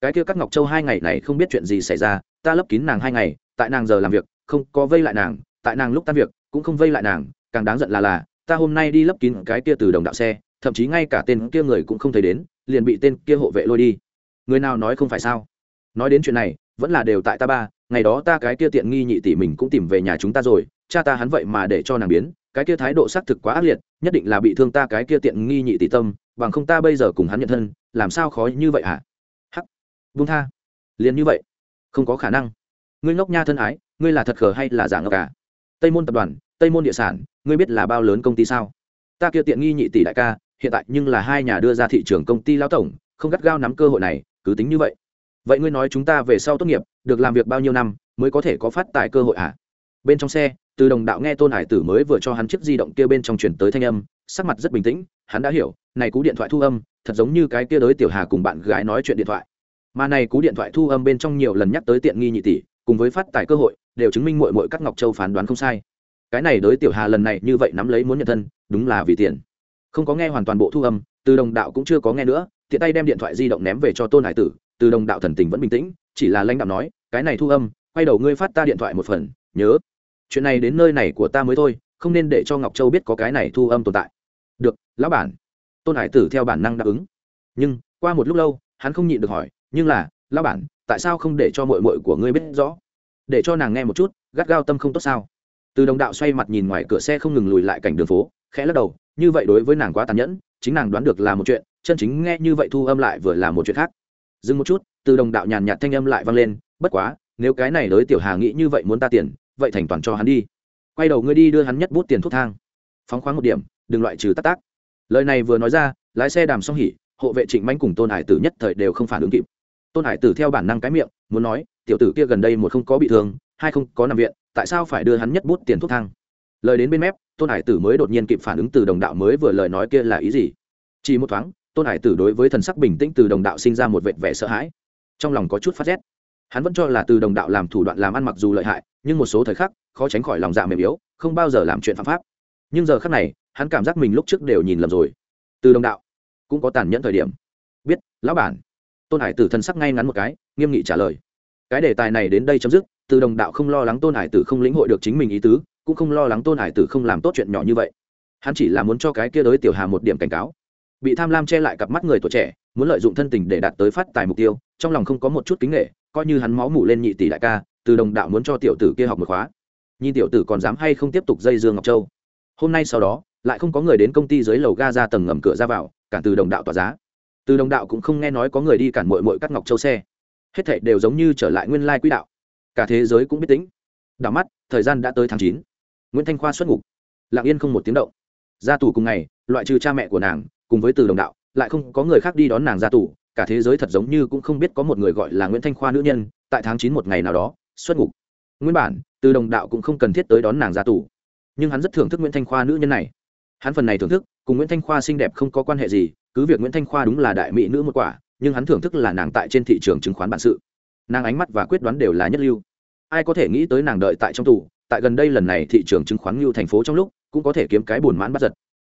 S1: Cái kia các ngọc châu hai ngày này không biết chuyện gì xảy ra, ta lấp kín nàng hai ngày, tại nàng giờ làm việc, không có vây lại nàng, tại nàng lúc tan việc, cũng không vây lại nàng, càng đáng giận là là, ta hôm nay đi lấp kín cái kia từ đồng đạo xe, thậm chí ngay cả tên kia người cũng không thấy đến, liền bị tên kia hộ vệ lôi đi. Người nào nói không phải sao? Nói đến chuyện này, vẫn là đều tại ta ba, ngày đó ta cái kia tiện nghi nhị tỷ mình cũng tìm về nhà chúng ta rồi cha ta hắn vậy mà để cho nàng biến, cái kia thái độ xác thực quá ác liệt, nhất định là bị thương ta cái kia tiện nghi nhị tỷ tâm, bằng không ta bây giờ cùng hắn nhận thân, làm sao khó như vậy hả? Hắc. Vung tha. Liền như vậy. Không có khả năng. Ngươi ngốc nha thân ái, ngươi là thật khờ hay là giả ngốc cả tây môn tập đoàn, tây môn địa sản, ngươi biết là bao lớn công ty sao? Ta kia tiện nghi nhị tỷ đại ca, hiện tại nhưng là hai nhà đưa ra thị trường công ty lao tổng, không gắt gao nắm cơ hội này, cứ tính như vậy. Vậy ngươi nói chúng ta về sau tốt nghiệp, được làm việc bao nhiêu năm, mới có thể có phát tài cơ hội à bên trong xe từ đồng đạo nghe tôn hải tử mới vừa cho hắn chiếc di động kia bên trong chuyển tới thanh âm, sắc mặt rất bình tĩnh, hắn đã hiểu, này cú điện thoại thu âm, thật giống như cái kia đới tiểu hà cùng bạn gái nói chuyện điện thoại. Mà này cú điện thoại thu âm bên trong nhiều lần nhắc tới tiện nghi nhị tỷ, cùng với phát tài cơ hội, đều chứng minh mội mội các ngọc châu phán đoán không sai. Cái này đới tiểu hà lần này như vậy nắm lấy muốn nhận thân, đúng là vì tiền. Không có nghe hoàn toàn bộ thu âm, từ đồng đạo cũng chưa có nghe nữa, tiện tay đem điện thoại di động ném về cho tôn hải tử, từ đồng đạo thần tình vẫn bình tĩnh, chỉ là lãnh đạo nói, cái này thu âm, quay đầu ngươi phát ta điện thoại một phần, nhớ chuyện này đến nơi này của ta mới thôi, không nên để cho ngọc châu biết có cái này thu âm tồn tại. Được, lão bản. Tôn hải tử theo bản năng đáp ứng. Nhưng, qua một lúc lâu, hắn không nhịn được hỏi, nhưng là, lão bản, tại sao không để cho mội mội của ngươi biết rõ? Để cho nàng nghe một chút, gắt gao tâm không tốt sao? Từ đồng đạo xoay mặt nhìn ngoài cửa xe không ngừng lùi lại cảnh đường phố, khẽ lắc đầu, như vậy đối với nàng quá tàn nhẫn, chính nàng đoán được là một chuyện, chân chính nghe như vậy thu âm lại vừa là một chuyện khác. Dừng một chút, từ đồng đạo nhàn nhạt thanh âm lại vang lên, bất quá, nếu cái này đối tiểu hà nghĩ như vậy muốn ta tiền vậy thành toàn cho hắn đi. Quay đầu ngươi đi đưa hắn nhất bút tiền thuốc thang. Phóng khoáng một điểm, đừng loại trừ tắc tác. Lời này vừa nói ra, lái xe đàm xong hỉ, hộ vệ trịnh manh cùng tôn hải tử nhất thời đều không phản ứng kịp. Tôn hải tử theo bản năng cái miệng, muốn nói, tiểu tử kia gần đây một không có bị thương, hai không có nằm viện, tại sao phải đưa hắn nhất bút tiền thuốc thang? Lời đến bên mép, tôn hải tử mới đột nhiên kịp phản ứng từ đồng đạo mới vừa lời nói kia là ý gì? Chỉ một thoáng, tôn hải tử đối với thần sắc bình tĩnh từ đồng đạo sinh ra một vệt vẻ sợ hãi. Trong lòng có chút phát rét hắn vẫn cho là từ đồng đạo làm thủ đoạn làm ăn mặc dù lợi hại, nhưng một số thời khắc, khó tránh khỏi lòng dạ mềm yếu, không bao giờ làm chuyện phạm pháp. Nhưng giờ khắc này, hắn cảm giác mình lúc trước đều nhìn lầm rồi. Từ đồng đạo cũng có tàn nhẫn thời điểm. Biết, lão bản. Tôn hải tử thân sắc ngay ngắn một cái, nghiêm nghị trả lời. Cái đề tài này đến đây chấm dứt, từ đồng đạo không lo lắng tôn hải tử không lĩnh hội được chính mình ý tứ, cũng không lo lắng tôn hải tử không làm tốt chuyện nhỏ như vậy. Hắn chỉ là muốn cho cái kia đới tiểu hà một điểm cảnh cáo. Bị tham lam che lại cặp mắt người tuổi trẻ, muốn lợi dụng thân tình để đạt tới phát tài mục tiêu, trong lòng không có một chút kính nghệ coi như hắn máu mủ lên nhị tỷ đại ca, từ đồng đạo muốn cho tiểu tử kia học một khóa. Nhìn tiểu tử còn dám hay không tiếp tục dây dương ngọc châu. Hôm nay sau đó, lại không có người đến công ty dưới lầu ga ra tầng ngầm cửa ra vào cản từ đồng đạo tỏa giá. Từ đồng đạo cũng không nghe nói có người đi cản mội mội cắt ngọc châu xe. Hết thảy đều giống như trở lại nguyên lai quỹ đạo. Cả thế giới cũng biết tính. Đảo mắt, thời gian đã tới tháng chín. Nguyễn thanh khoa xuất ngục. Lặng yên không một tiếng động. Ra tù cùng ngày, loại trừ cha mẹ của nàng, cùng với từ đồng đạo, lại không có người khác đi đón nàng ra tù cả thế giới thật giống như cũng không biết có một người gọi là nguyễn thanh khoa nữ nhân, tại tháng chín một ngày nào đó, xuất ngục. Nguyên bản, từ đồng đạo cũng không cần thiết tới đón nàng ra tù. Nhưng hắn rất thưởng thức nguyễn thanh khoa nữ nhân này. Hắn phần này thưởng thức, cùng nguyễn thanh khoa xinh đẹp không có quan hệ gì, cứ việc nguyễn thanh khoa đúng là đại mỹ nữ một quả, nhưng hắn thưởng thức là nàng tại trên thị trường chứng khoán bản sự. Nàng ánh mắt và quyết đoán đều là nhất lưu. Ai có thể nghĩ tới nàng đợi tại trong tù, tại gần đây lần này thị trường chứng khoán lưu thành phố trong lúc, cũng có thể kiếm cái buồn mãn bắt giật.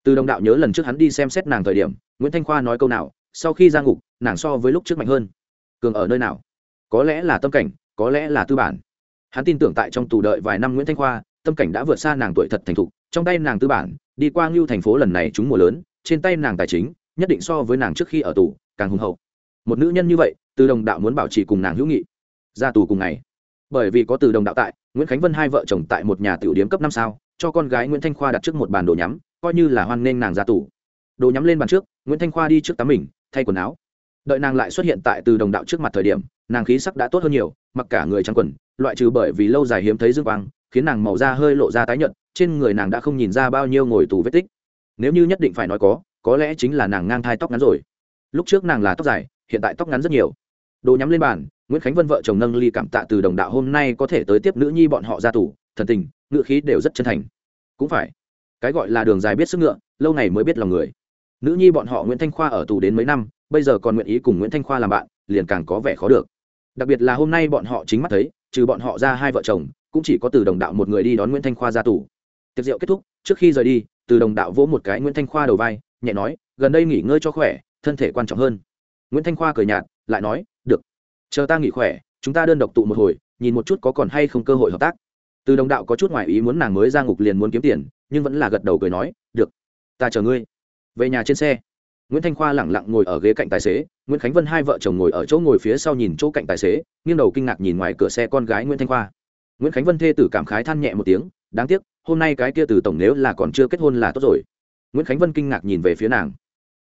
S1: Từ đồng đạo nhớ lần trước hắn đi xem xét nàng thời điểm, nguyễn thanh khoa nói câu nào, sau khi ra ngục nàng so với lúc trước mạnh hơn. Cường ở nơi nào? Có lẽ là tâm cảnh, có lẽ là tư bản. Hắn tin tưởng tại trong tù đợi vài năm nguyễn thanh khoa, tâm cảnh đã vượt xa nàng tuổi thật thành thục, trong tay nàng tư bản, đi qua ngưu thành phố lần này trúng mùa lớn, trên tay nàng tài chính, nhất định so với nàng trước khi ở tù, càng hùng hậu. Một nữ nhân như vậy, từ đồng đạo muốn bảo trì cùng nàng hữu nghị. Ra tù cùng ngày. Bởi vì có từ đồng đạo tại, nguyễn khánh vân hai vợ chồng tại một nhà tiểu điếm cấp năm sao, cho con gái nguyễn thanh khoa đặt trước một bàn đồ nhắm, coi như là hoan nghênh nàng ra tù. Đồ nhắm lên bàn trước, nguyễn thanh khoa đi trước tắm mình, thay quần áo đợi nàng lại xuất hiện tại từ đồng đạo trước mặt thời điểm, nàng khí sắc đã tốt hơn nhiều, mặc cả người trắng quần, loại trừ bởi vì lâu dài hiếm thấy dương quang, khiến nàng màu da hơi lộ ra tái nhợt, trên người nàng đã không nhìn ra bao nhiêu ngồi tù vết tích. Nếu như nhất định phải nói có có lẽ chính là nàng ngang thai tóc ngắn rồi. Lúc trước nàng là tóc dài, hiện tại tóc ngắn rất nhiều. Đồ nhắm lên bàn, nguyễn khánh vân vợ chồng nâng ly cảm tạ từ đồng đạo hôm nay có thể tới tiếp nữ nhi bọn họ ra tù, thần tình, ngựa khí đều rất chân thành. Cũng phải. Cái gọi là đường dài biết sức ngựa, lâu này mới biết lòng người. Nữ nhi bọn họ nguyễn thanh khoa ở tù đến mấy năm bây giờ còn nguyện ý cùng nguyễn thanh khoa làm bạn, liền càng có vẻ khó được. Đặc biệt là hôm nay bọn họ chính mắt thấy, trừ bọn họ ra hai vợ chồng, cũng chỉ có từ đồng đạo một người đi đón nguyễn thanh khoa ra tù. Tiệc rượu kết thúc, trước khi rời đi, từ đồng đạo vỗ một cái nguyễn thanh khoa đầu vai, nhẹ nói, gần đây nghỉ ngơi cho khỏe, thân thể quan trọng hơn. Nguyễn thanh khoa cười nhạt, lại nói, được, chờ ta nghỉ khỏe, chúng ta đơn độc tụ một hồi, nhìn một chút có còn hay không cơ hội hợp tác. Từ đồng đạo có chút ngoại ý muốn nàng mới ra ngục liền muốn kiếm tiền, nhưng vẫn là gật đầu cười nói, được, ta chờ ngươi. Về nhà trên xe nguyễn thanh khoa lẳng lặng ngồi ở ghế cạnh tài xế, nguyễn khánh vân hai vợ chồng ngồi ở chỗ ngồi phía sau nhìn chỗ cạnh tài xế, nghiêng đầu kinh ngạc nhìn ngoài cửa xe con gái nguyễn thanh khoa. Nguyễn khánh vân thê tử cảm khái than nhẹ một tiếng, đáng tiếc, hôm nay cái kia từ tổng nếu là còn chưa kết hôn là tốt rồi. Nguyễn khánh vân kinh ngạc nhìn về phía nàng.